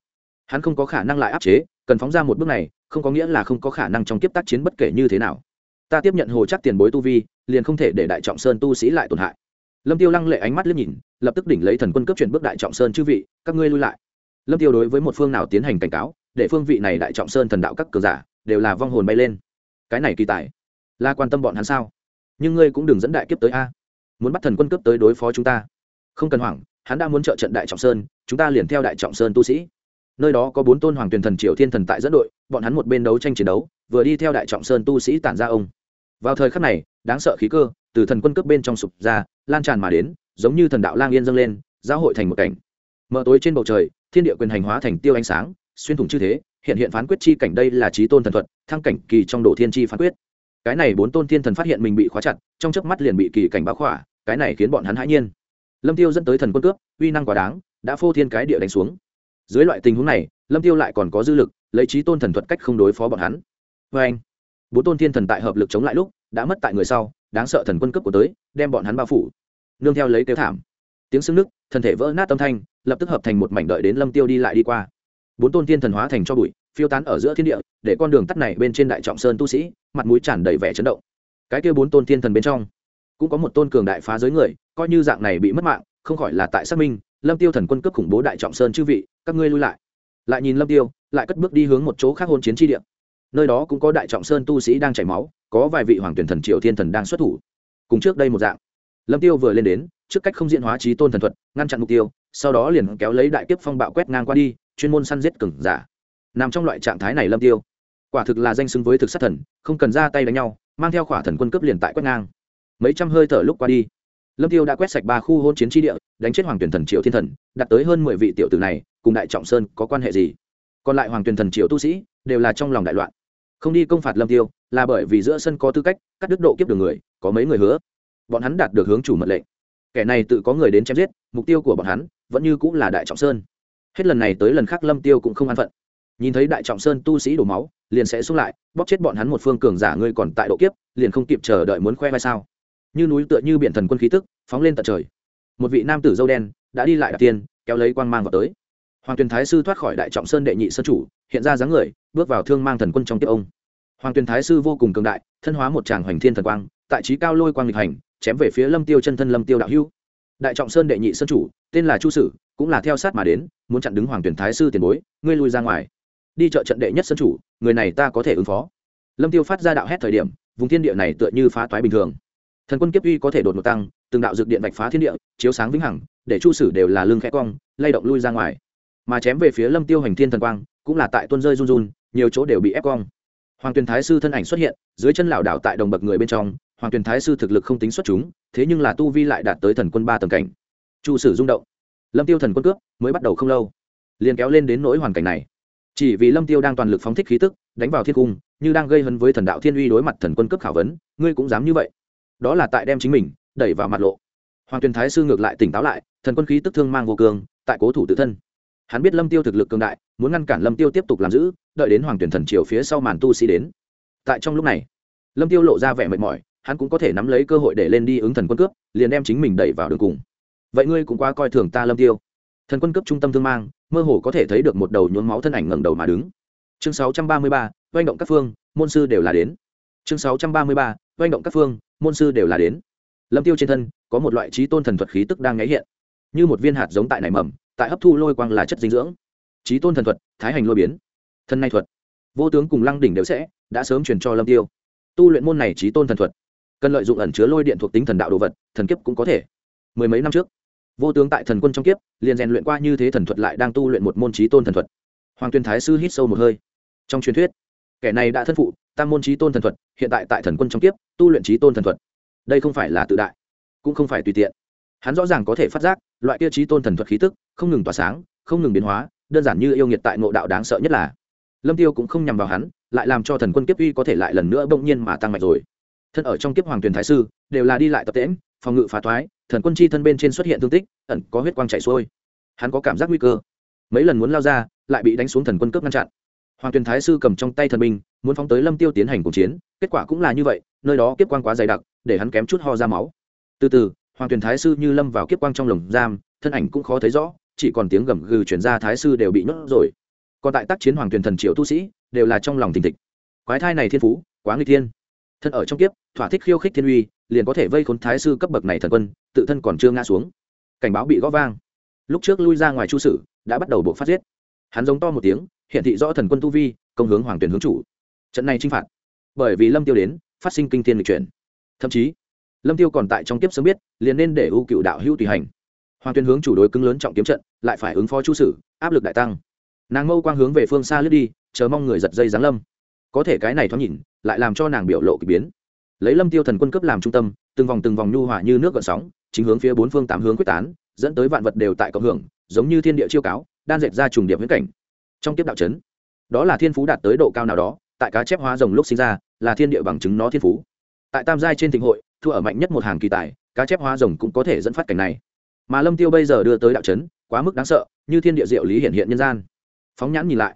Hắn không có khả năng lại áp chế, cần phóng ra một bước này, không có nghĩa là không có khả năng trong kiếp tác chiến bất kể như thế nào. Ta tiếp nhận hồ chắc tiền bối tu vi, liền không thể để đại trọng sơn tu sĩ lại tổn hại. Lâm tiêu lăng lệ ánh mắt liếc nhìn, lập tức đỉnh lấy thần quân cấp chuyển bước đại trọng sơn chư vị, các ngươi lui lại lâm tiêu đối với một phương nào tiến hành cảnh cáo, để phương vị này đại trọng sơn thần đạo các cường giả đều là vong hồn bay lên. Cái này kỳ tài, là quan tâm bọn hắn sao? Nhưng ngươi cũng đừng dẫn đại kiếp tới a. Muốn bắt thần quân cấp tới đối phó chúng ta. Không cần hoảng, hắn đã muốn trợ trận đại trọng sơn, chúng ta liền theo đại trọng sơn tu sĩ. Nơi đó có bốn tôn hoàng tuyển thần triều thiên thần tại dẫn đội, bọn hắn một bên đấu tranh chiến đấu, vừa đi theo đại trọng sơn tu sĩ tản ra ông. Vào thời khắc này, đáng sợ khí cơ, từ thần quân cấp bên trong sụp ra, lan tràn mà đến, giống như thần đạo lang yên dâng lên, giáo hội thành một cảnh mở tối trên bầu trời, thiên địa quyền hành hóa thành tiêu ánh sáng, xuyên thủng chư thế, hiện hiện phán quyết chi cảnh đây là trí tôn thần thuật, thăng cảnh kỳ trong độ thiên chi phán quyết. Cái này bốn tôn thiên thần phát hiện mình bị khóa chặt, trong chớp mắt liền bị kỳ cảnh báo khỏa, cái này khiến bọn hắn hãi nhiên. Lâm tiêu dẫn tới thần quân cướp, uy năng quá đáng, đã phô thiên cái địa đánh xuống. Dưới loại tình huống này, lâm tiêu lại còn có dư lực, lấy trí tôn thần thuật cách không đối phó bọn hắn. Vê anh, bốn tôn thiên thần tại hợp lực chống lại lúc, đã mất tại người sau, đáng sợ thần quân cướp của tới, đem bọn hắn bao phủ. Nương theo lấy kêu thảm. Tiếng sưng nước thân thể vỡ nát tâm thanh lập tức hợp thành một mảnh đợi đến lâm tiêu đi lại đi qua. Bốn tôn thiên thần hóa thành cho bụi, phiêu tán ở giữa thiên địa, để con đường tắt này bên trên đại trọng sơn tu sĩ, mặt mũi tràn đầy vẻ chấn động. Cái kia bốn tôn thiên thần bên trong, cũng có một tôn cường đại phá giới người, coi như dạng này bị mất mạng, không khỏi là tại xác minh, lâm tiêu thần quân cấp khủng bố đại trọng sơn chư vị, các ngươi lui lại. Lại nhìn lâm tiêu, lại cất bước đi hướng một chỗ khác hôn chiến tri địa. Nơi đó cũng có đại trọng sơn tu sĩ đang chảy máu, có vài vị hoàng tuyển thần triều thiên thần đang xuất thủ. Cùng trước đây một dạng, lâm tiêu vừa lên đến trước cách không diễn hóa trí tôn thần thuật, ngăn chặn mục tiêu, sau đó liền kéo lấy đại tiếp phong bạo quét ngang qua đi, chuyên môn săn giết cừng giả. Nằm trong loại trạng thái này lâm tiêu, quả thực là danh xứng với thực sát thần, không cần ra tay đánh nhau, mang theo khỏa thần quân cấp liền tại quét ngang. Mấy trăm hơi thở lúc qua đi, lâm tiêu đã quét sạch ba khu hôn chiến tri địa, đánh chết hoàng tuyển thần triều thiên thần đạt tới hơn mười vị tiểu tử này, cùng đại trọng sơn có quan hệ gì? Còn lại hoàng tuyển thần triều tu sĩ, đều là trong lòng đại loạn. Không đi công phạt lâm tiêu, là bởi vì giữa sân có tư cách, cắt đứt độ kiếp đường người, có mấy người hứa. Bọn hắn đạt được hướng chủ mật lệnh kẻ này tự có người đến chém giết, mục tiêu của bọn hắn vẫn như cũng là đại trọng sơn. Hết lần này tới lần khác lâm tiêu cũng không an phận. Nhìn thấy đại trọng sơn tu sĩ đổ máu, liền sẽ xuống lại, bóp chết bọn hắn một phương cường giả ngươi còn tại độ kiếp, liền không kịp chờ đợi muốn khoe vai sao. Như núi tựa như biển thần quân khí tức, phóng lên tận trời. Một vị nam tử dâu đen đã đi lại đặt tiên, kéo lấy quang mang vào tới. Hoàng tuyền thái sư thoát khỏi đại trọng sơn đệ nhị sơn chủ, hiện ra dáng người, bước vào thương mang thần quân trong tiếp ông. Hoàng tuyền thái sư vô cùng cường đại, thân hóa một tràng hoành thiên thần quang, tại trí cao lôi quang lịch hành chém về phía lâm tiêu chân thân lâm tiêu đạo hữu. Đại trọng sơn đệ nhị sơn chủ, tên là chu sử, cũng là theo sát mà đến, muốn chặn đứng hoàng tuyển thái sư tiền bối, ngươi lui ra ngoài. Đi chợ trận đệ nhất sơn chủ, người này ta có thể ứng phó. Lâm tiêu phát ra đạo hét thời điểm, vùng thiên địa này tựa như phá toái bình thường. Thần quân kiếp uy có thể đột ngột tăng, từng đạo dược điện vạch phá thiên địa, chiếu sáng vĩnh hằng, để chu sử đều là lương khẽ cong, lay động lui ra ngoài. Mà chém về phía lâm tiêu hành thiên thần quang, cũng là tại tuân rơi run run, nhiều chỗ đều bị ép cong. Hoàng tuyền thái sư thân ảnh xuất hiện, dưới chân lảo đảo tại đồng bậc người bên trong hoàng tuyền thái sư thực lực không tính xuất chúng, thế nhưng là tu vi lại đạt tới thần quân ba tầng cảnh. Chu sử rung động. Lâm tiêu thần quân cướp, mới bắt đầu không lâu. Liền kéo lên đến nỗi hoàn cảnh này. Chỉ vì lâm tiêu đang toàn lực phóng thích khí tức, đánh vào thiên cung, như đang gây hấn với thần đạo thiên uy đối mặt thần quân cướp khảo vấn, ngươi cũng dám như vậy. Đó là tại đem chính mình đẩy vào mặt lộ. Hoàng tuyền thái sư ngược lại tỉnh táo lại, thần quân khí tức thương mang vô cường tại cố thủ tự thân. Hắn biết lâm tiêu thực lực cường đại, muốn ngăn cản lâm tiêu tiếp tục làm giữ, đợi đến hoàng tuyển thần triều phía sau màn tu sĩ đến. Tại trong lúc này, lâm tiêu lộ ra vẻ mệt mỏi hắn cũng có thể nắm lấy cơ hội để lên đi ứng thần quân cướp liền đem chính mình đẩy vào đường cùng. Vậy ngươi cũng quá coi thường ta lâm tiêu. Thần quân cấp trung tâm thương mang mơ hồ có thể thấy được một đầu nhuốm máu thân ảnh ngẩng đầu mà đứng. Chương 633, doanh động các phương môn sư đều là đến. Chương 633, doanh động các phương môn sư đều là đến. Lâm tiêu trên thân có một loại trí tôn thần thuật khí tức đang ngáy hiện. Như một viên hạt giống tại nảy mầm tại hấp thu lôi quang là chất dinh dưỡng. Trí tôn thần thuật thái hành lôi biến. Thân nay thuật. Vô tướng cùng lăng đỉnh đều sẽ đã sớm truyền cho lâm tiêu. Tu luyện môn này trí tôn thần thuật cần lợi dụng ẩn chứa lôi điện thuộc tính thần đạo đồ vật, thần kiếp cũng có thể. Mười mấy năm trước, vô tướng tại thần quân trong kiếp, liền rèn luyện qua như thế thần thuật lại đang tu luyện một môn trí tôn thần thuật. Hoàng tuyên thái sư hít sâu một hơi. Trong truyền thuyết, kẻ này đã thân phụ, tam môn trí tôn thần thuật, hiện tại tại thần quân trong kiếp, tu luyện trí tôn thần thuật. Đây không phải là tự đại, cũng không phải tùy tiện. Hắn rõ ràng có thể phát giác, loại kia trí tôn thần thuật khí tức, không ngừng tỏa sáng, không ngừng biến hóa, đơn giản như yêu nghiệt tại ngộ đạo đáng sợ nhất là. Lâm tiêu cũng không nhằm vào hắn, lại làm cho thần quân kiếp uy có thể lại lần nữa bỗng nhiên mà tăng mạnh rồi thân ở trong kiếp hoàng tuyển thái sư, đều là đi lại tập tễm phòng ngự phá thoái, thần quân chi thân bên trên xuất hiện thương tích, ẩn có huyết quang chảy xuôi. Hắn có cảm giác nguy cơ. Mấy lần muốn lao ra, lại bị đánh xuống thần quân cướp ngăn chặn. Hoàng tuyển thái sư cầm trong tay thần binh, muốn phóng tới lâm tiêu tiến hành cuộc chiến, kết quả cũng là như vậy, nơi đó kiếp quang quá dày đặc, để hắn kém chút ho ra máu. Từ từ, hoàng tuyển thái sư như lâm vào kiếp quang trong lồng giam, thân ảnh cũng khó thấy rõ, chỉ còn tiếng gầm gừ chuyển ra thái sư đều bị nhốt rồi. Còn tại tác chiến hoàng tuyển thần triệu tu sĩ, đều là trong lòng thình thịch. Quái thai này thiên phú, quá nguy thiên thân ở trong kiếp, thỏa thích khiêu khích thiên uy, liền có thể vây khốn thái sư cấp bậc này thần quân, tự thân còn chưa ngã xuống. Cảnh báo bị gõ vang. Lúc trước lui ra ngoài chu sử, đã bắt đầu buộc phát giết. Hắn giống to một tiếng, hiện thị rõ thần quân tu vi, công hướng hoàng tuyển hướng chủ. Trận này chinh phạt. Bởi vì lâm tiêu đến, phát sinh kinh thiên lịch chuyển. Thậm chí, lâm tiêu còn tại trong kiếp sớm biết, liền nên để ưu cựu đạo hữu tùy hành. Hoàng tuyên hướng chủ đối cứng lớn trọng kiếm trận, lại phải ứng phó chu sử, áp lực đại tăng. Nàng mâu quang hướng về phương xa lướt đi, chờ mong người giật dây giáng lâm có thể cái này thoáng nhìn, lại làm cho nàng biểu lộ k ỳ biến. Lấy lâm tiêu thần quân cấp làm trung tâm, từng vòng từng vòng nhu hỏa như nước gợn sóng, chính hướng phía bốn phương tám hướng quyết tán, dẫn tới vạn vật đều tại cộng hưởng, giống như thiên địa chiêu cáo, đan dệt ra trùng điệp viễn cảnh. Trong tiếp đạo chấn, đó là thiên phú đạt tới độ cao nào đó, tại cá chép hóa rồng lúc sinh ra, là thiên địa bằng chứng nó thiên phú. Tại tam giai trên thịnh hội, thua ở mạnh nhất một hàng kỳ tài, cá chép hóa rồng cũng có thể dẫn phát cảnh này. Mà lâm tiêu bây giờ đưa tới đạo chấn, quá mức đáng sợ, như thiên địa diệu lý hiện hiện nhân gian. Phóng nhãn nhìn lại,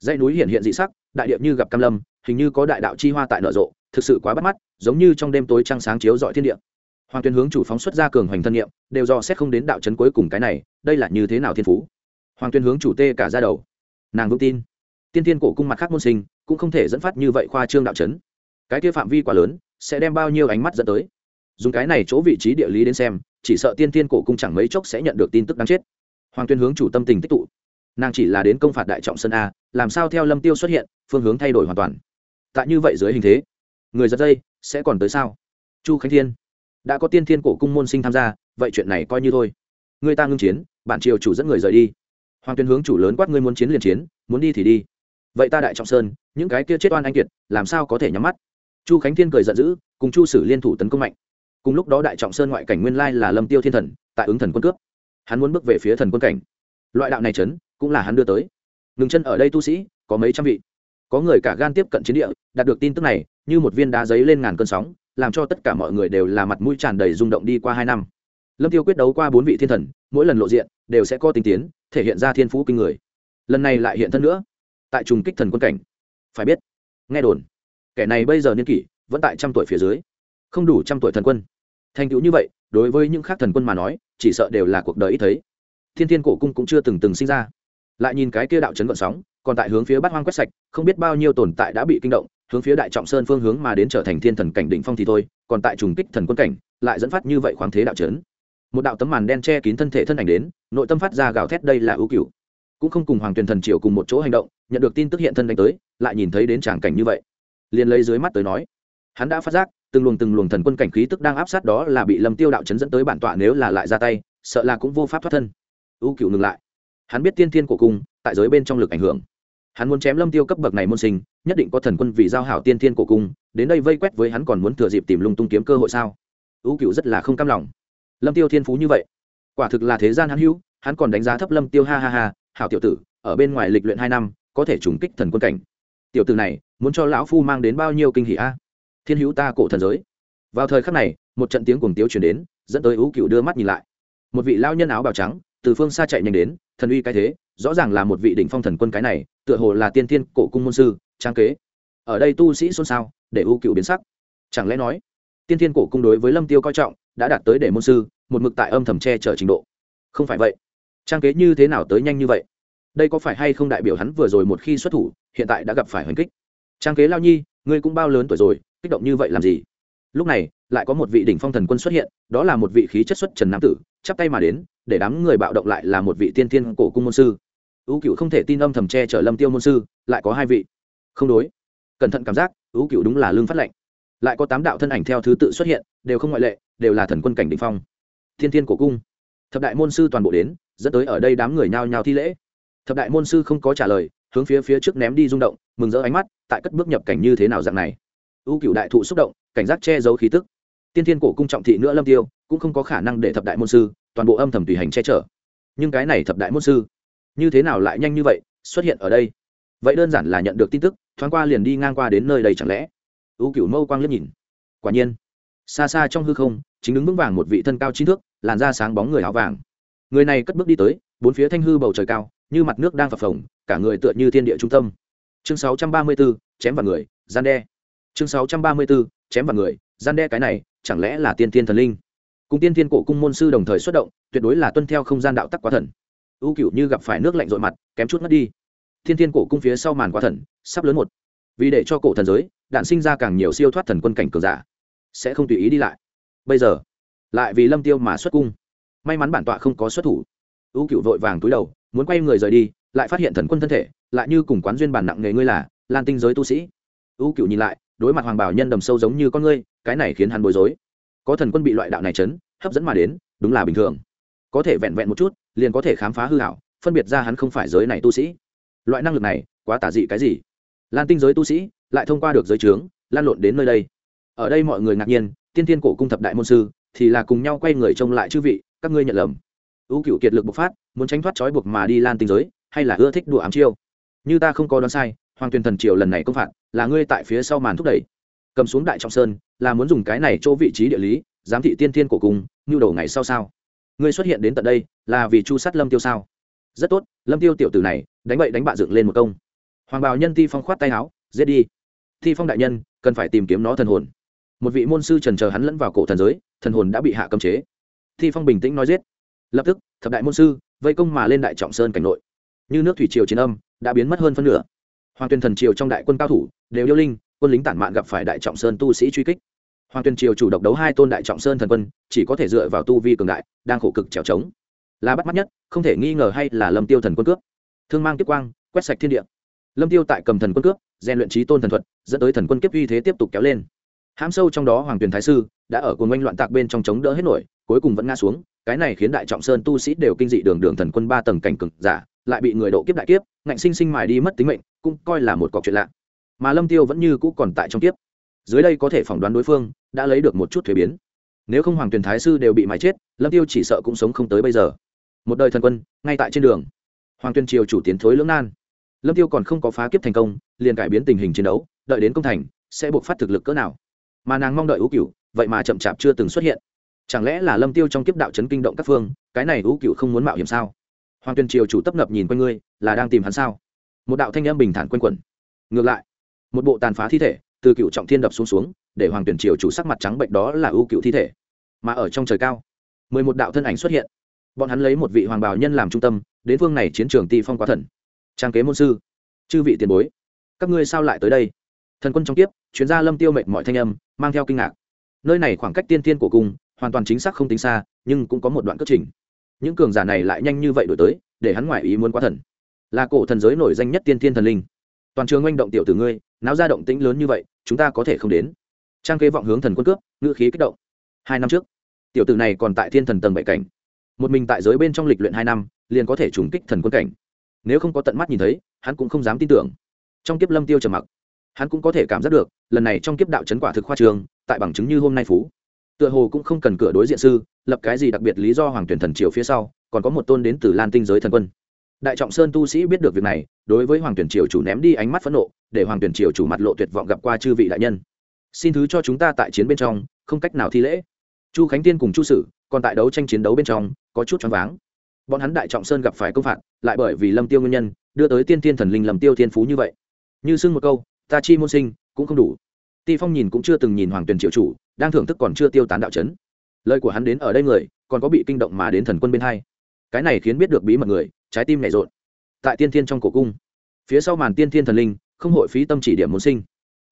dãy núi hiện hiện dị sắc đại điệp như gặp cam lâm, hình như có đại đạo chi hoa tại nở rộ, thực sự quá bắt mắt, giống như trong đêm tối trăng sáng chiếu dọi thiên địa. Hoàng tuyên hướng chủ phóng xuất ra cường hoành thân nhiệm đều do xét không đến đạo chấn cuối cùng cái này, đây là như thế nào thiên phú? Hoàng tuyên hướng chủ tê cả ra đầu. Nàng vững tin. Tiên tiên cổ cung mặt khác môn sinh, cũng không thể dẫn phát như vậy khoa trương đạo chấn. Cái kia phạm vi quá lớn, sẽ đem bao nhiêu ánh mắt dẫn tới? Dùng cái này chỗ vị trí địa lý đến xem, chỉ sợ tiên tiên cổ cung chẳng mấy chốc sẽ nhận được tin tức đáng chết. Hoàng tuyên hướng chủ tâm tình tích tụ nàng chỉ là đến công phạt đại trọng sơn a, làm sao theo lâm tiêu xuất hiện, phương hướng thay đổi hoàn toàn. Tại như vậy dưới hình thế, người giật dây, sẽ còn tới sao? Chu khánh thiên, đã có tiên thiên cổ cung môn sinh tham gia, vậy chuyện này coi như thôi. Người ta ngưng chiến bản triều chủ dẫn người rời đi. Hoàng tuyên hướng chủ lớn quát ngươi muốn chiến liền chiến, muốn đi thì đi. Vậy ta đại trọng sơn, những cái kia chết oan anh kiệt, làm sao có thể nhắm mắt? Chu khánh thiên cười giận dữ, cùng chu sử liên thủ tấn công mạnh. Cùng lúc đó đại trọng sơn ngoại cảnh nguyên lai là lâm tiêu thiên thần, tại ứng thần quân cướp. Hắn muốn bước về phía thần quân cảnh. Loại đạo này chấn cũng là hắn đưa tới. Ngừng chân ở đây tu sĩ, có mấy trăm vị. Có người cả gan tiếp cận chiến địa, đạt được tin tức này, như một viên đá giấy lên ngàn cơn sóng, làm cho tất cả mọi người đều là mặt mũi tràn đầy rung động đi qua hai năm. Lâm tiêu quyết đấu qua bốn vị thiên thần, mỗi lần lộ diện, đều sẽ có tình tiến, thể hiện ra thiên phú kinh người. Lần này lại hiện thân nữa. Tại trùng kích thần quân cảnh. Phải biết, nghe đồn, kẻ này bây giờ niên kỷ, vẫn tại trăm tuổi phía dưới. Không đủ trăm tuổi thần quân. Thành tựu như vậy, đối với những khác thần quân mà nói, chỉ sợ đều là cuộc đời ít thấy. Thiên thiên cổ cung cũng chưa từng từng sinh ra lại nhìn cái kia đạo chấn vận sóng, còn tại hướng phía bát hoang quét sạch, không biết bao nhiêu tồn tại đã bị kinh động, hướng phía đại trọng sơn phương hướng mà đến trở thành thiên thần cảnh đỉnh phong thì thôi, còn tại trùng kích thần quân cảnh, lại dẫn phát như vậy khoáng thế đạo chấn. Một đạo tấm màn đen che kín thân thể thân ảnh đến, nội tâm phát ra gào thét đây là ưu cửu. Cũng không cùng hoàng tuyền thần triều cùng một chỗ hành động, nhận được tin tức hiện thân đánh tới, lại nhìn thấy đến tràng cảnh như vậy. Liền lấy dưới mắt tới nói, hắn đã phát giác, từng luồng từng luồng thần quân cảnh khí tức đang áp sát đó là bị lâm tiêu đạo chấn dẫn tới bản tọa nếu là lại ra tay, sợ là cũng vô pháp thoát thân. Ưu cửu ngừng lại hắn biết tiên thiên của cung, tại giới bên trong lực ảnh hưởng. Hắn muốn chém lâm tiêu cấp bậc này môn sinh, nhất định có thần quân vì giao hảo tiên thiên của cung, đến đây vây quét với hắn còn muốn thừa dịp tìm lung tung kiếm cơ hội sao? Ưu cửu rất là không cam lòng. Lâm tiêu thiên phú như vậy, quả thực là thế gian hắn hữu, hắn còn đánh giá thấp lâm tiêu ha ha ha, hảo tiểu tử, ở bên ngoài lịch luyện hai năm, có thể trùng kích thần quân cảnh. Tiểu tử này, muốn cho lão phu mang đến bao nhiêu kinh hỉ a? Thiên hữu ta cổ thần giới. Vào thời khắc này, một trận tiếng cuồng tiếu chuyển đến, dẫn tới ưu cựu đưa mắt nhìn lại. Một vị lao nhân áo bào trắng từ phương xa chạy nhanh đến, thần uy cái thế, rõ ràng là một vị đỉnh phong thần quân cái này, tựa hồ là tiên thiên cổ cung môn sư, trang kế. Ở đây tu sĩ xôn xao, để ưu cựu biến sắc. Chẳng lẽ nói, tiên thiên cổ cung đối với lâm tiêu coi trọng, đã đạt tới để môn sư, một mực tại âm thầm che chở trình độ? Không phải vậy. Trang kế như thế nào tới nhanh như vậy? Đây có phải hay không đại biểu hắn vừa rồi một khi xuất thủ, hiện tại đã gặp phải hoành kích? Trang kế lao nhi, ngươi cũng bao lớn tuổi rồi, kích động như vậy làm gì? Lúc này, lại có một vị đỉnh phong thần quân xuất hiện, đó là một vị khí chất xuất trần nam tử, chắp tay mà đến để đám người bạo động lại là một vị tiên tiên cổ cung môn sư. Ưu cựu không thể tin âm thầm che chở lâm tiêu môn sư, lại có hai vị. Không đối. Cẩn thận cảm giác, ưu cựu đúng là lương phát lệnh. Lại có tám đạo thân ảnh theo thứ tự xuất hiện, đều không ngoại lệ, đều là thần quân cảnh định phong. Thiên thiên cổ cung. Thập đại môn sư toàn bộ đến, dẫn tới ở đây đám người nhao nhao thi lễ. Thập đại môn sư không có trả lời, hướng phía phía trước ném đi rung động, mừng rỡ ánh mắt, tại cất bước nhập cảnh như thế nào dạng này. Ưu cựu đại thụ xúc động, cảnh giác che giấu khí tức. Tiên thiên cổ cung trọng thị nữa lâm tiêu, cũng không có khả năng để thập đại môn sư toàn bộ âm thầm tùy hành che chở. Nhưng cái này thập đại môn sư như thế nào lại nhanh như vậy xuất hiện ở đây? Vậy đơn giản là nhận được tin tức thoáng qua liền đi ngang qua đến nơi đây chẳng lẽ? Ưu cựu mâu quang liếc nhìn. Quả nhiên xa xa trong hư không chính đứng vững vàng một vị thân cao chín thước làn da sáng bóng người áo vàng. Người này cất bước đi tới bốn phía thanh hư bầu trời cao như mặt nước đang phập phồng cả người tựa như thiên địa trung tâm. Chương 634, chém vào người gian đe. Chương 634, chém vào người gian đe cái này chẳng lẽ là tiên tiên thần linh? Cùng tiên Thiên cổ cung môn sư đồng thời xuất động, tuyệt đối là tuân theo không gian đạo tắc quá thần. Ưu cựu như gặp phải nước lạnh rội mặt, kém chút mất đi. Thiên Thiên cổ cung phía sau màn quá thần, sắp lớn một. Vì để cho cổ thần giới, đạn sinh ra càng nhiều siêu thoát thần quân cảnh cường giả, sẽ không tùy ý đi lại. Bây giờ, lại vì lâm tiêu mà xuất cung. May mắn bản tọa không có xuất thủ. Ưu cựu vội vàng túi đầu, muốn quay người rời đi, lại phát hiện thần quân thân thể, lại như cùng quán duyên bản nặng nghề ngươi là, lan tinh giới tu sĩ. Ưu cựu nhìn lại, đối mặt hoàng bảo nhân đầm sâu giống như con ngươi, cái này khiến hắn bối rối có thần quân bị loại đạo này chấn, hấp dẫn mà đến, đúng là bình thường. Có thể vẹn vẹn một chút, liền có thể khám phá hư hảo, phân biệt ra hắn không phải giới này tu sĩ. Loại năng lực này, quá tả dị cái gì? Lan tinh giới tu sĩ, lại thông qua được giới trướng, lan lộn đến nơi đây. Ở đây mọi người ngạc nhiên, tiên tiên cổ cung thập đại môn sư, thì là cùng nhau quay người trông lại chư vị, các ngươi nhận lầm. Ưu cựu kiệt lực bộc phát, muốn tránh thoát trói buộc mà đi lan tinh giới, hay là ưa thích đùa ám chiêu? Như ta không có đoán sai, hoàng tuyền thần triều lần này công phạt, là ngươi tại phía sau màn thúc đẩy cầm xuống đại trọng sơn, là muốn dùng cái này chỗ vị trí địa lý, giám thị tiên thiên cổ cung, nhu đầu ngày sau sao? Ngươi xuất hiện đến tận đây, là vì chu sát lâm tiêu sao? Rất tốt, lâm tiêu tiểu tử này, đánh bậy đánh bạ dựng lên một công. Hoàng bào nhân ti phong khoát tay áo, giết đi. Thi phong đại nhân, cần phải tìm kiếm nó thần hồn. Một vị môn sư trần chờ hắn lẫn vào cổ thần giới, thần hồn đã bị hạ cấm chế. Thi phong bình tĩnh nói giết. Lập tức, thập đại môn sư, vây công mà lên đại trọng sơn cảnh nội. Như nước thủy triều chiến âm, đã biến mất hơn phân nửa. Hoàng tuyên thần triều trong đại quân cao thủ, đều yêu linh quân lính tản mạn gặp phải đại trọng sơn tu sĩ truy kích. Hoàng tuyên triều chủ độc đấu hai tôn đại trọng sơn thần quân, chỉ có thể dựa vào tu vi cường đại, đang khổ cực trèo trống. Là bắt mắt nhất, không thể nghi ngờ hay là lâm tiêu thần quân cướp. Thương mang tiếp quang, quét sạch thiên địa. Lâm tiêu tại cầm thần quân cướp, rèn luyện trí tôn thần thuật, dẫn tới thần quân kiếp uy thế tiếp tục kéo lên. Hãm sâu trong đó hoàng tuyền thái sư đã ở cuồng oanh loạn tạc bên trong chống đỡ hết nổi, cuối cùng vẫn ngã xuống, cái này khiến đại trọng sơn tu sĩ đều kinh dị đường đường thần quân ba tầng cảnh cực giả, lại bị người độ kiếp đại kiếp, ngạnh sinh sinh mài đi mất tính mệnh, cũng coi là một cọc chuyện lạ mà lâm tiêu vẫn như cũ còn tại trong kiếp. Dưới đây có thể phỏng đoán đối phương đã lấy được một chút thuế biến. Nếu không hoàng tuyền thái sư đều bị mái chết, lâm tiêu chỉ sợ cũng sống không tới bây giờ. Một đời thần quân, ngay tại trên đường. Hoàng tuyên triều chủ tiến thối lưỡng nan. Lâm tiêu còn không có phá kiếp thành công, liền cải biến tình hình chiến đấu, đợi đến công thành, sẽ buộc phát thực lực cỡ nào. Mà nàng mong đợi ưu cửu, vậy mà chậm chạp chưa từng xuất hiện. Chẳng lẽ là lâm tiêu trong kiếp đạo chấn kinh động các phương, cái này ưu cửu không muốn mạo hiểm sao? Hoàng tuyên triều chủ tấp nập nhìn quanh ngươi, là đang tìm hắn sao? Một đạo thanh âm bình thản quanh quẩn. Ngược lại một bộ tàn phá thi thể, từ cựu trọng thiên đập xuống xuống, để hoàng tuyển triều chủ sắc mặt trắng bệnh đó là ưu cựu thi thể. Mà ở trong trời cao, mười một đạo thân ảnh xuất hiện. Bọn hắn lấy một vị hoàng bào nhân làm trung tâm, đến phương này chiến trường ti phong quá thần. Trang kế môn sư, chư vị tiền bối, các ngươi sao lại tới đây? Thần quân trong tiếp chuyên gia lâm tiêu mệt mọi thanh âm, mang theo kinh ngạc. Nơi này khoảng cách tiên tiên của cung, hoàn toàn chính xác không tính xa, nhưng cũng có một đoạn cất trình. Những cường giả này lại nhanh như vậy đổi tới, để hắn ngoại ý muốn quá thần. Là cổ thần giới nổi danh nhất tiên tiên thần linh. Toàn trường oanh động tiểu tử ngươi náo ra động tĩnh lớn như vậy, chúng ta có thể không đến. Trang kế vọng hướng thần quân cướp, ngữ khí kích động. Hai năm trước, tiểu tử này còn tại thiên thần tầng bảy cảnh. Một mình tại giới bên trong lịch luyện hai năm, liền có thể trùng kích thần quân cảnh. Nếu không có tận mắt nhìn thấy, hắn cũng không dám tin tưởng. Trong kiếp lâm tiêu trầm mặc, hắn cũng có thể cảm giác được, lần này trong kiếp đạo chấn quả thực khoa trường tại bằng chứng như hôm nay phú. Tựa hồ cũng không cần cửa đối diện sư, lập cái gì đặc biệt lý do hoàng tuyển thần triều phía sau, còn có một tôn đến từ lan tinh giới thần quân đại trọng sơn tu sĩ biết được việc này, đối với hoàng tuyển triều chủ ném đi ánh mắt phẫn nộ, để hoàng tuyển triều chủ mặt lộ tuyệt vọng gặp qua chư vị đại nhân. Xin thứ cho chúng ta tại chiến bên trong, không cách nào thi lễ. Chu khánh tiên cùng chu sử, còn tại đấu tranh chiến đấu bên trong, có chút choáng váng. Bọn hắn đại trọng sơn gặp phải công phạt, lại bởi vì lâm tiêu nguyên nhân, đưa tới tiên tiên thần linh lầm tiêu thiên phú như vậy. Như xưng một câu, ta chi môn sinh, cũng không đủ. Ti phong nhìn cũng chưa từng nhìn hoàng tuyển triệu chủ, đang thưởng thức còn chưa tiêu tán đạo chấn. Lời của hắn đến ở đây người, còn có bị kinh động mà đến thần quân bên hai. Cái này khiến biết được bí mật người trái tim nảy rộn. Tại tiên thiên trong cổ cung, phía sau màn tiên thiên thần linh, không hội phí tâm chỉ điểm môn sinh.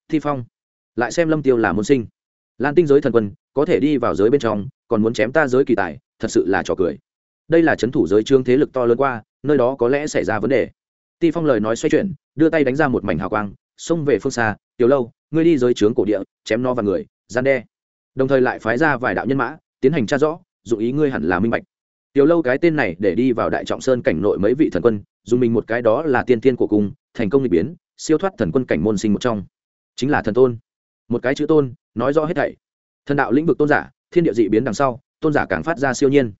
Thi phong, lại xem lâm tiêu là môn sinh. Lan tinh giới thần quân, có thể đi vào giới bên trong, còn muốn chém ta giới kỳ tài, thật sự là trò cười. Đây là c thủ giới trương thế lực to lớn qua, nơi đó có lẽ xảy ra vấn đề. Ti phong lời nói xoay chuyển, đưa tay đánh ra một mảnh hào quang, xông về phương xa, tiểu lâu, ngươi đi giới trướng cổ địa, chém no vào người, gian đe. Đồng thời lại phái ra vài đạo nhân mã, tiến hành tra rõ dụng ý ngươi hẳn là minh bạch tiểu lâu cái tên này để đi vào đại trọng sơn cảnh nội mấy vị thần quân, dùng mình một cái đó là tiên tiên của cung thành công n biến, siêu thoát thần quân cảnh môn sinh một trong. Chính là thần tôn. Một cái chữ tôn, nói rõ hết thảy. Thần đạo lĩnh vực tôn giả, thiên địa dị biến đằng sau, tôn giả càng phát ra siêu nhiên.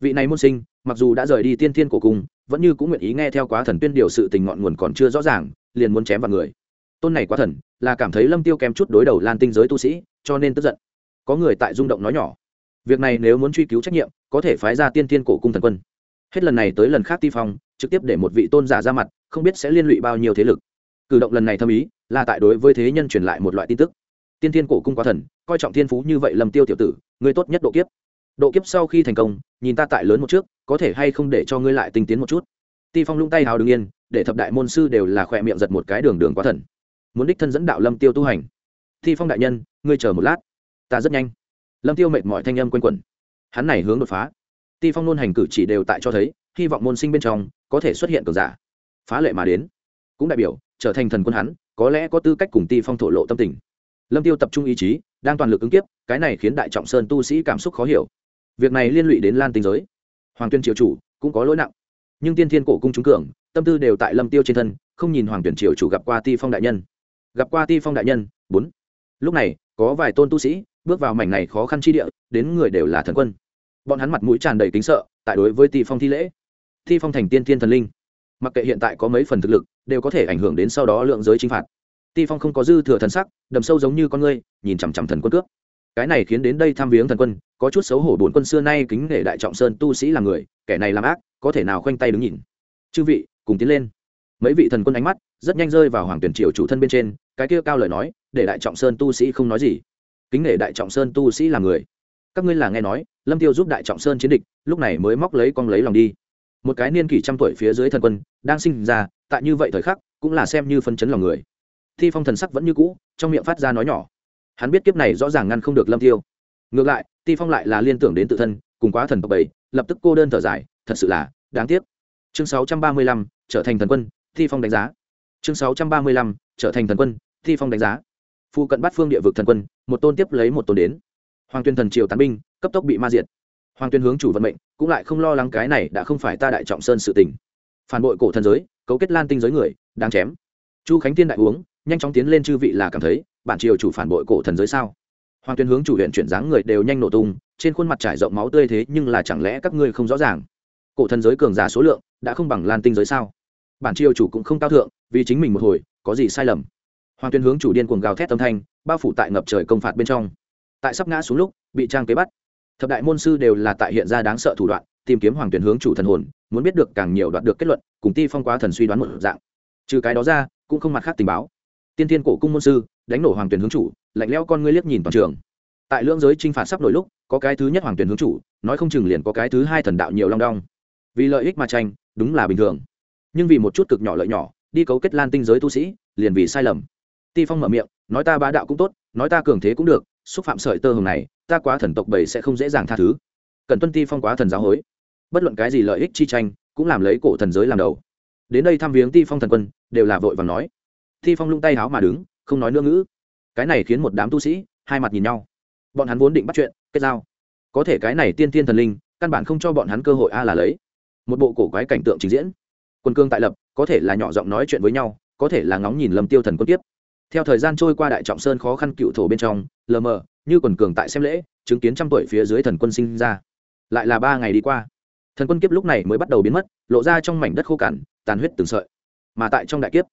Vị này môn sinh, mặc dù đã rời đi tiên thiên của cung vẫn như cũng nguyện ý nghe theo quá thần tuyên điều sự tình ngọn nguồn còn chưa rõ ràng, liền muốn chém vào người. Tôn này quá thần, là cảm thấy lâm tiêu kém chút đối đầu lan tinh giới tu sĩ, cho nên tức giận. Có người tại rung động nói nhỏ việc này nếu muốn truy cứu trách nhiệm, có thể phái ra tiên thiên cổ cung thần quân. Hết lần này tới lần khác ti phong, trực tiếp để một vị tôn giả ra mặt, không biết sẽ liên lụy bao nhiêu thế lực. Cử động lần này thâm ý, là tại đối với thế nhân truyền lại một loại tin tức. Tiên thiên cổ cung quá thần, coi trọng thiên phú như vậy lầm tiêu tiểu tử người tốt nhất độ kiếp. Độ kiếp sau khi thành công, nhìn ta tại lớn một trước, có thể hay không để cho ngươi lại tinh tiến một chút? Ti phong lung tay hào đương yên, để thập đại môn sư đều là khỏe miệng giật một cái đường đường quá thần. Muốn đích thân dẫn đạo lâm tiêu tu hành. Ti phong đại nhân, ngươi chờ một lát. Ta rất nhanh lâm tiêu mệt mọi thanh âm quanh quẩn. Hắn này hướng đột phá. Ti phong nôn hành cử chỉ đều tại cho thấy, hy vọng môn sinh bên trong có thể xuất hiện cường giả. Phá lệ mà đến. Cũng đại biểu, trở thành thần quân hắn, có lẽ có tư cách cùng ti phong thổ lộ tâm tình. Lâm tiêu tập trung ý chí, đang toàn lực ứng kiếp, cái này khiến đại trọng sơn tu sĩ cảm xúc khó hiểu. Việc này liên lụy đến lan tinh giới. Hoàng tuyên triều chủ cũng có lỗi nặng. Nhưng tiên thiên cổ cung trúng cường, tâm tư đều tại lâm tiêu trên thân, không nhìn hoàng tuyển triều chủ gặp qua ti phong đại nhân. Gặp qua ti phong đại nhân, bốn. Lúc này, có vài tôn tu sĩ bước vào mảnh này khó khăn chi địa, đến người đều là thần quân. Bọn hắn mặt mũi tràn đầy kính sợ, tại đối với ti phong thi lễ. Ti phong thành tiên thiên thần linh. Mặc kệ hiện tại có mấy phần thực lực, đều có thể ảnh hưởng đến sau đó lượng giới chính phạt. Ti phong không có dư thừa thần sắc, đầm sâu giống như con ngươi, nhìn chằm chằm thần quân cướp. Cái này khiến đến đây tham viếng thần quân, có chút xấu hổ bổn quân xưa nay kính nể đại trọng sơn tu sĩ là người, kẻ này làm ác, có thể nào khoanh tay đứng nhìn. Chư vị, cùng tiến lên. Mấy vị thần quân ánh mắt, rất nhanh rơi vào hoàng tuyển triều chủ thân bên trên, cái kia cao lời nói, để đại trọng sơn tu sĩ không nói gì kính nể đại trọng sơn tu sĩ là người. Các ngươi là nghe nói, lâm tiêu giúp đại trọng sơn chiến địch, lúc này mới móc lấy con lấy lòng đi. Một cái niên kỷ trăm tuổi phía dưới thần quân, đang sinh ra, tại như vậy thời khắc, cũng là xem như phân chấn lòng người. Thi phong thần sắc vẫn như cũ, trong miệng phát ra nói nhỏ. Hắn biết kiếp này rõ ràng ngăn không được lâm tiêu. Ngược lại ti phong lại là liên tưởng đến tự thân, cùng quá thần tộc bảy, lập tức cô đơn thở dài, thật sự là đáng tiếc. Chương sáu trăm ba mươi lăm, trở thành thần quân, thi phong đánh giá. Chương sáu trăm ba mươi lăm, trở thành thần quân, thi phong đánh giá phụ cận bắt phương địa vực thần quân, một tôn tiếp lấy một tôn đến. Hoàng tuyên thần triều tán binh, cấp tốc bị ma diệt. Hoàng tuyên hướng chủ vận mệnh, cũng lại không lo lắng cái này đã không phải ta đại trọng sơn sự tình. Phản bội cổ thần giới, cấu kết lan tinh giới người đang chém. Chu khánh tiên đại uống, nhanh chóng tiến lên chư vị là cảm thấy, bản triều chủ phản bội cổ thần giới sao? Hoàng tuyên hướng chủ huyện chuyển dáng người đều nhanh nổ tung, trên khuôn mặt trải rộng máu tươi thế nhưng là chẳng lẽ các ngươi không rõ ràng? Cổ thần giới cường giả số lượng, đã không bằng lan tinh giới sao? Bản triều chủ cũng không cao thượng, vì chính mình một hồi, có gì sai lầm? Hoàng tuyên hướng chủ điên cuồng gào thét âm thanh, bao phủ tại ngập trời công phạt bên trong. Tại sắp ngã xuống lúc, bị trang kế bắt. Thập đại môn sư đều là tại hiện ra đáng sợ thủ đoạn, tìm kiếm hoàng tuyển hướng chủ thần hồn, muốn biết được càng nhiều đoạt được kết luận, cùng ti phong quá thần suy đoán một dạng. Trừ cái đó ra, cũng không mặt khác tình báo. Tiên Thiên cổ cung môn sư, đánh nổ hoàng tuyển hướng chủ, lạnh lẽo con ngươi liếc nhìn toàn trường. Tại lưỡng giới t r i n h phạt sắp nổi lúc, có cái thứ nhất hoàng tuyển hướng chủ, nói không chừng liền có cái thứ hai thần đạo nhiều long đong. Vì lợi ích mà tranh, đúng là bình thường. Nhưng vì một chút cực nhỏ lợi nhỏ, đi cấu kết lan tinh giới tu sĩ, liền vì sai lầm ti phong mở miệng, nói ta bá đạo cũng tốt, nói ta cường thế cũng được, xúc phạm sợi tơ hồng này, ta quá thần tộc bảy sẽ không dễ dàng tha thứ. Cần tuân ti phong quá thần giáo hối. Bất luận cái gì lợi ích chi tranh, cũng làm lấy cổ thần giới làm đầu. Đến đây thăm viếng ti phong thần quân, đều là vội và nói. Ti phong lung tay háo mà đứng, không nói nữa ngữ. Cái này khiến một đám tu sĩ, hai mặt nhìn nhau. Bọn hắn vốn định bắt chuyện, kết giao. Có thể cái này tiên tiên thần linh, căn bản không cho bọn hắn cơ hội a là lấy. Một bộ cổ quái cảnh tượng trình diễn. Quân cương tại lập, có thể là nhỏ giọng nói chuyện với nhau, có thể là ngóng nhìn lầm tiêu thần quân tiếp theo thời gian trôi qua đại trọng sơn khó khăn cựu thổ bên trong, lờ mờ, như quần cường tại xem lễ, chứng kiến trăm tuổi phía dưới thần quân sinh ra. Lại là ba ngày đi qua. Thần quân kiếp lúc này mới bắt đầu biến mất, lộ ra trong mảnh đất khô cằn tàn huyết từng sợi. Mà tại trong đại kiếp,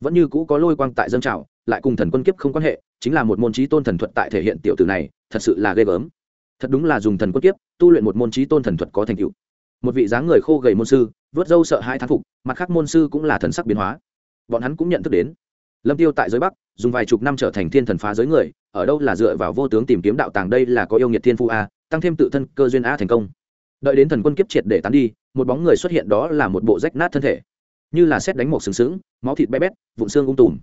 vẫn như cũ có lôi quang tại dân trào, lại cùng thần quân kiếp không quan hệ, chính là một môn trí tôn thần thuật tại thể hiện tiểu tử này, thật sự là ghê gớm. Thật đúng là dùng thần quân kiếp, tu luyện một môn trí tôn thần thuật có thành tựu. Một vị dáng người khô gầy môn sư, vớt dâu sợ hai thán phục, mặt khác môn sư cũng là thần sắc biến hóa. Bọn hắn cũng nhận thức đến lâm tiêu tại giới bắc, dùng vài chục năm trở thành thiên thần phá giới người, ở đâu là dựa vào vô tướng tìm kiếm đạo tàng đây là có yêu nghiệt thiên phu a, tăng thêm tự thân cơ duyên a thành công. Đợi đến thần quân kiếp triệt để tán đi, một bóng người xuất hiện đó là một bộ rách nát thân thể. Như là xét đánh một sừng sững, máu thịt bé bét, vụn xương ung tùm.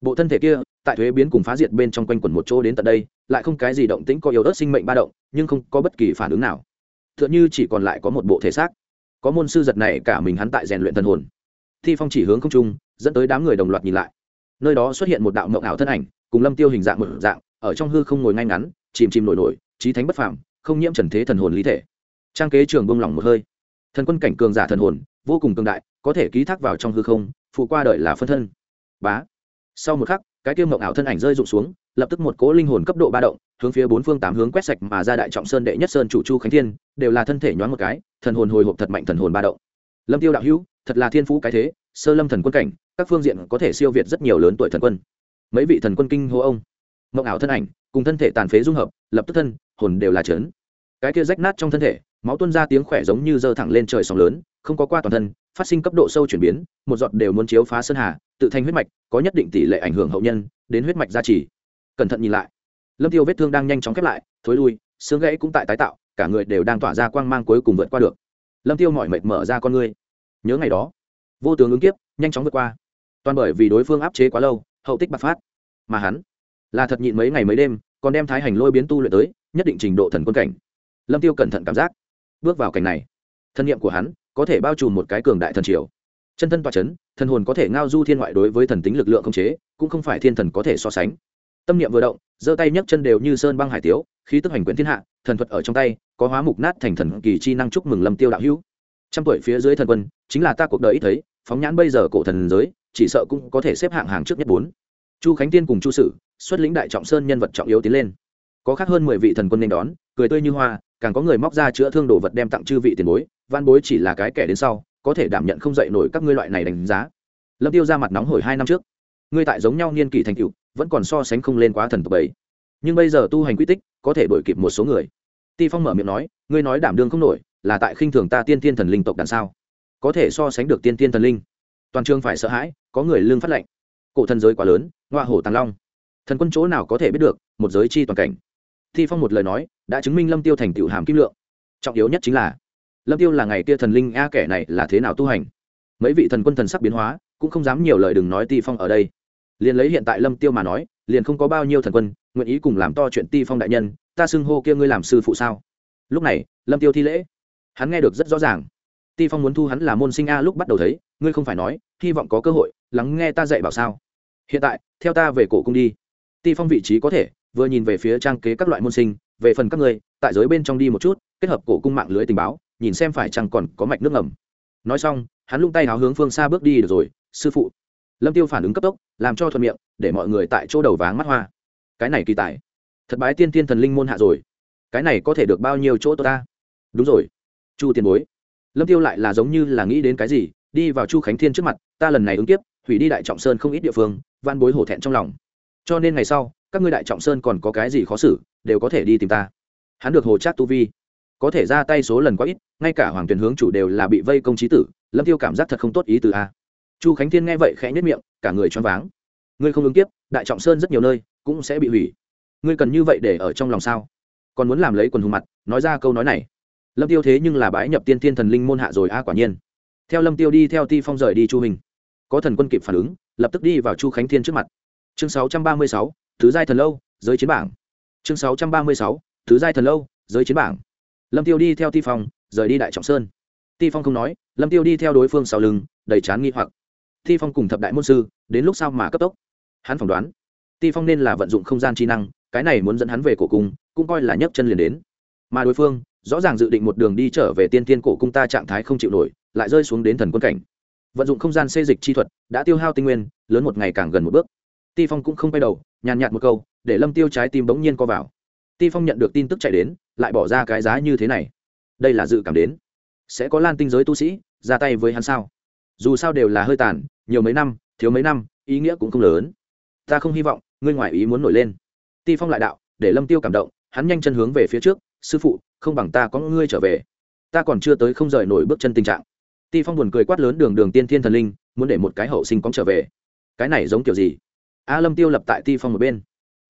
Bộ thân thể kia, tại thuế biến cùng phá diệt bên trong quanh quẩn một chỗ đến tận đây, lại không cái gì động tĩnh có yếu ớt sinh mệnh ba động, nhưng không có bất kỳ phản ứng nào. Tựa như chỉ còn lại có một bộ thể xác. Có môn sư giật này cả mình hắn tại rèn luyện thần hồn. Thi phong chỉ hướng không trung, dẫn tới đám người đồng loạt nhìn lại nơi đó xuất hiện một đạo mộng ảo thân ảnh, cùng lâm tiêu hình dạng một dạng, ở trong hư không ngồi ngay ngắn, chìm chìm nổi nổi, trí thánh bất phàm, không nhiễm trần thế thần hồn lý thể. Trang kế trường bông lỏng một hơi. Thần quân cảnh cường giả thần hồn, vô cùng cường đại, có thể ký thác vào trong hư không, phụ qua đời là phân thân. Bá. Sau một khắc, cái tiêu mộng ảo thân ảnh rơi rụng xuống, lập tức một cỗ linh hồn cấp độ ba động, hướng phía bốn phương tám hướng quét sạch mà ra đại trọng sơn đệ nhất sơn chủ chu khánh thiên, đều là thân thể nhoáng một cái, thần hồn hồi hộp thật mạnh thần hồn ba động. Lâm tiêu đạo hữu, thật là thiên phú cái thế sơ lâm thần quân cảnh, các phương diện có thể siêu việt rất nhiều lớn tuổi thần quân. Mấy vị thần quân kinh hô ông, mộng ảo thân ảnh, cùng thân thể tàn phế dung hợp, lập tức thân, hồn đều là trớn. Cái kia rách nát trong thân thể, máu tuôn ra tiếng khỏe giống như dơ thẳng lên trời sóng lớn, không có qua toàn thân, phát sinh cấp độ sâu chuyển biến, một giọt đều muốn chiếu phá sơn hà, tự thành huyết mạch, có nhất định tỷ lệ ảnh hưởng hậu nhân, đến huyết mạch gia trì. Cẩn thận nhìn lại. Lâm tiêu vết thương đang nhanh chóng khép lại, thối lui, xương gãy cũng tại tái tạo, cả người đều đang tỏa ra quang mang cuối cùng vượt qua được. Lâm tiêu mọi mệt mở ra con ngươi. Nhớ ngày đó vô tướng ứng kiếp, nhanh chóng vượt qua. Toàn bởi vì đối phương áp chế quá lâu, hậu tích bạc phát. Mà hắn, là thật nhịn mấy ngày mấy đêm, còn đem thái hành lôi biến tu luyện tới, nhất định trình độ thần quân cảnh. Lâm tiêu cẩn thận cảm giác, bước vào cảnh này, thân nhiệm của hắn có thể bao trùm một cái cường đại thần triều. Chân thân toa chấn, thần hồn có thể ngao du thiên ngoại đối với thần tính lực lượng không chế, cũng không phải thiên thần có thể so sánh. Tâm niệm vừa động, giơ tay nhấc chân đều như sơn băng hải tiếu, khí tức hành quyển thiên hạ, thần thuật ở trong tay, có hóa mục nát thành thần kỳ chi năng chúc mừng lâm tiêu đạo hữu. Trăm tuổi phía dưới thần quân, chính là ta cuộc đời ít thấy phóng nhãn bây giờ cổ thần giới, chỉ sợ cũng có thể xếp hạng hàng trước nhất bốn. Chu khánh tiên cùng chu sử, xuất lĩnh đại trọng sơn nhân vật trọng yếu tiến lên. Có khác hơn mười vị thần quân nên đón, cười tươi như hoa, càng có người móc ra chữa thương đồ vật đem tặng chư vị tiền bối van bối chỉ là cái kẻ đến sau, có thể đảm nhận không dậy nổi các ngươi loại này đánh giá. Lâm tiêu ra mặt nóng hổi hai năm trước. Ngươi tại giống nhau niên kỷ thành cựu vẫn còn so sánh không lên quá thần tộc bảy nhưng bây giờ tu hành quy tích, có thể đổi kịp một số người. Ti phong mở miệng nói, ngươi nói đảm đương không nổi, là tại khinh thường ta tiên tiên thần linh tộc đằng sao? Có thể so sánh được tiên tiên thần linh. Toàn trường phải sợ hãi, có người lương phát lệnh. Cổ thần giới quá lớn ngoa hổ tàng long. Thần quân chỗ nào có thể biết được, một giới chi toàn cảnh. Thi phong một lời nói, đã chứng minh lâm tiêu thành tựu hàm kim lượng. Trọng yếu nhất chính là, lâm tiêu là ngày kia thần linh a kẻ này là thế nào tu hành? Mấy vị thần quân thần sắc biến hóa, cũng không dám nhiều lời đừng nói ti phong ở đây. Liền lấy hiện tại lâm tiêu mà nói, liền không có bao nhiêu thần quân, nguyện ý cùng làm to chuyện ti phong đại nhân, ta xưng hô kia ngươi làm sư phụ sao? Lúc này, lâm tiêu thi lễ. Hắn nghe được rất rõ ràng ti phong muốn thu hắn là môn sinh a lúc bắt đầu thấy, ngươi không phải nói, hy vọng có cơ hội, lắng nghe ta dạy bảo sao. Hiện tại, theo ta về cổ cung đi. Ti phong vị trí có thể, vừa nhìn về phía trang kế các loại môn sinh, về phần các ngươi, tại giới bên trong đi một chút, kết hợp cổ cung mạng lưới tình báo, nhìn xem phải chăng còn có mạch nước ngầm. Nói xong, hắn lung tay háo hướng phương xa bước đi được rồi, sư phụ. Lâm tiêu phản ứng cấp tốc, làm cho thuận miệng, để mọi người tại chỗ đầu váng mắt hoa. Cái này kỳ tài. Thật bái tiên tiên thần linh môn hạ rồi. Cái này có thể được bao nhiêu chỗ tôi ta? Đúng rồi. Chu tiền bối lâm tiêu lại là giống như là nghĩ đến cái gì, đi vào chu khánh thiên trước mặt, ta lần này ứng tiếp hủy đi đại trọng sơn không ít địa phương van bối hổ thẹn trong lòng. Cho nên ngày sau, các ngươi đại trọng sơn còn có cái gì khó xử, đều có thể đi tìm ta. Hắn được hồ trác tu vi. Có thể ra tay số lần quá ít, ngay cả hoàng tuyển hướng chủ đều là bị vây công trí tử, lâm tiêu cảm giác thật không tốt ý từ a. Chu khánh thiên nghe vậy khẽ nhất miệng, cả người choáng váng. Ngươi không ứng tiếp đại trọng sơn rất nhiều nơi cũng sẽ bị hủy. Ngươi cần như vậy để ở trong lòng sao? Còn muốn làm lấy quần hùng mặt, nói ra câu nói này lâm tiêu thế nhưng là bái nhập tiên thiên thần linh môn hạ rồi a quả nhiên. Theo lâm tiêu đi theo ti phong rời đi chu hình. Có thần quân kịp phản ứng lập tức đi vào chu khánh thiên trước mặt. Chương 636, thứ giai thần lâu giới chiến bảng. Chương 636, thứ giai thần lâu giới chiến bảng. Lâm tiêu đi theo ti phong rời đi đại trọng sơn. Ti phong không nói lâm tiêu đi theo đối phương sau lưng đầy chán nghi hoặc. Ti phong cùng thập đại môn sư đến lúc sau mà cấp tốc. Hắn phỏng đoán ti phong nên là vận dụng không gian trí năng cái này muốn dẫn hắn về cổ cung cũng coi là nhấc chân liền đến. Mà đối phương rõ ràng dự định một đường đi trở về tiên tiên cổ cung ta trạng thái không chịu nổi, lại rơi xuống đến thần quân cảnh. Vận dụng không gian xê dịch chi thuật, đã tiêu hao tinh nguyên, lớn một ngày càng gần một bước. Ti phong cũng không quay đầu, nhàn nhạt một câu, để lâm tiêu trái tim bỗng nhiên co vào. Ti phong nhận được tin tức chạy đến, lại bỏ ra cái giá như thế này. Đây là dự cảm đến. Sẽ có lan tinh giới tu sĩ ra tay với hắn sao? Dù sao đều là hơi tàn, nhiều mấy năm, thiếu mấy năm, ý nghĩa cũng không lớn. Ta không hy vọng, ngươi ngoài ý muốn nổi lên. Ti phong lại đạo, để lâm tiêu cảm động, hắn nhanh chân hướng về phía trước, sư phụ không bằng ta có ngươi trở về. Ta còn chưa tới không rời nổi bước chân tình trạng. Ti phong buồn cười quát lớn đường đường tiên thiên thần linh, muốn để một cái hậu sinh cóng trở về. Cái này giống kiểu gì? A lâm tiêu lập tại ti phong một bên.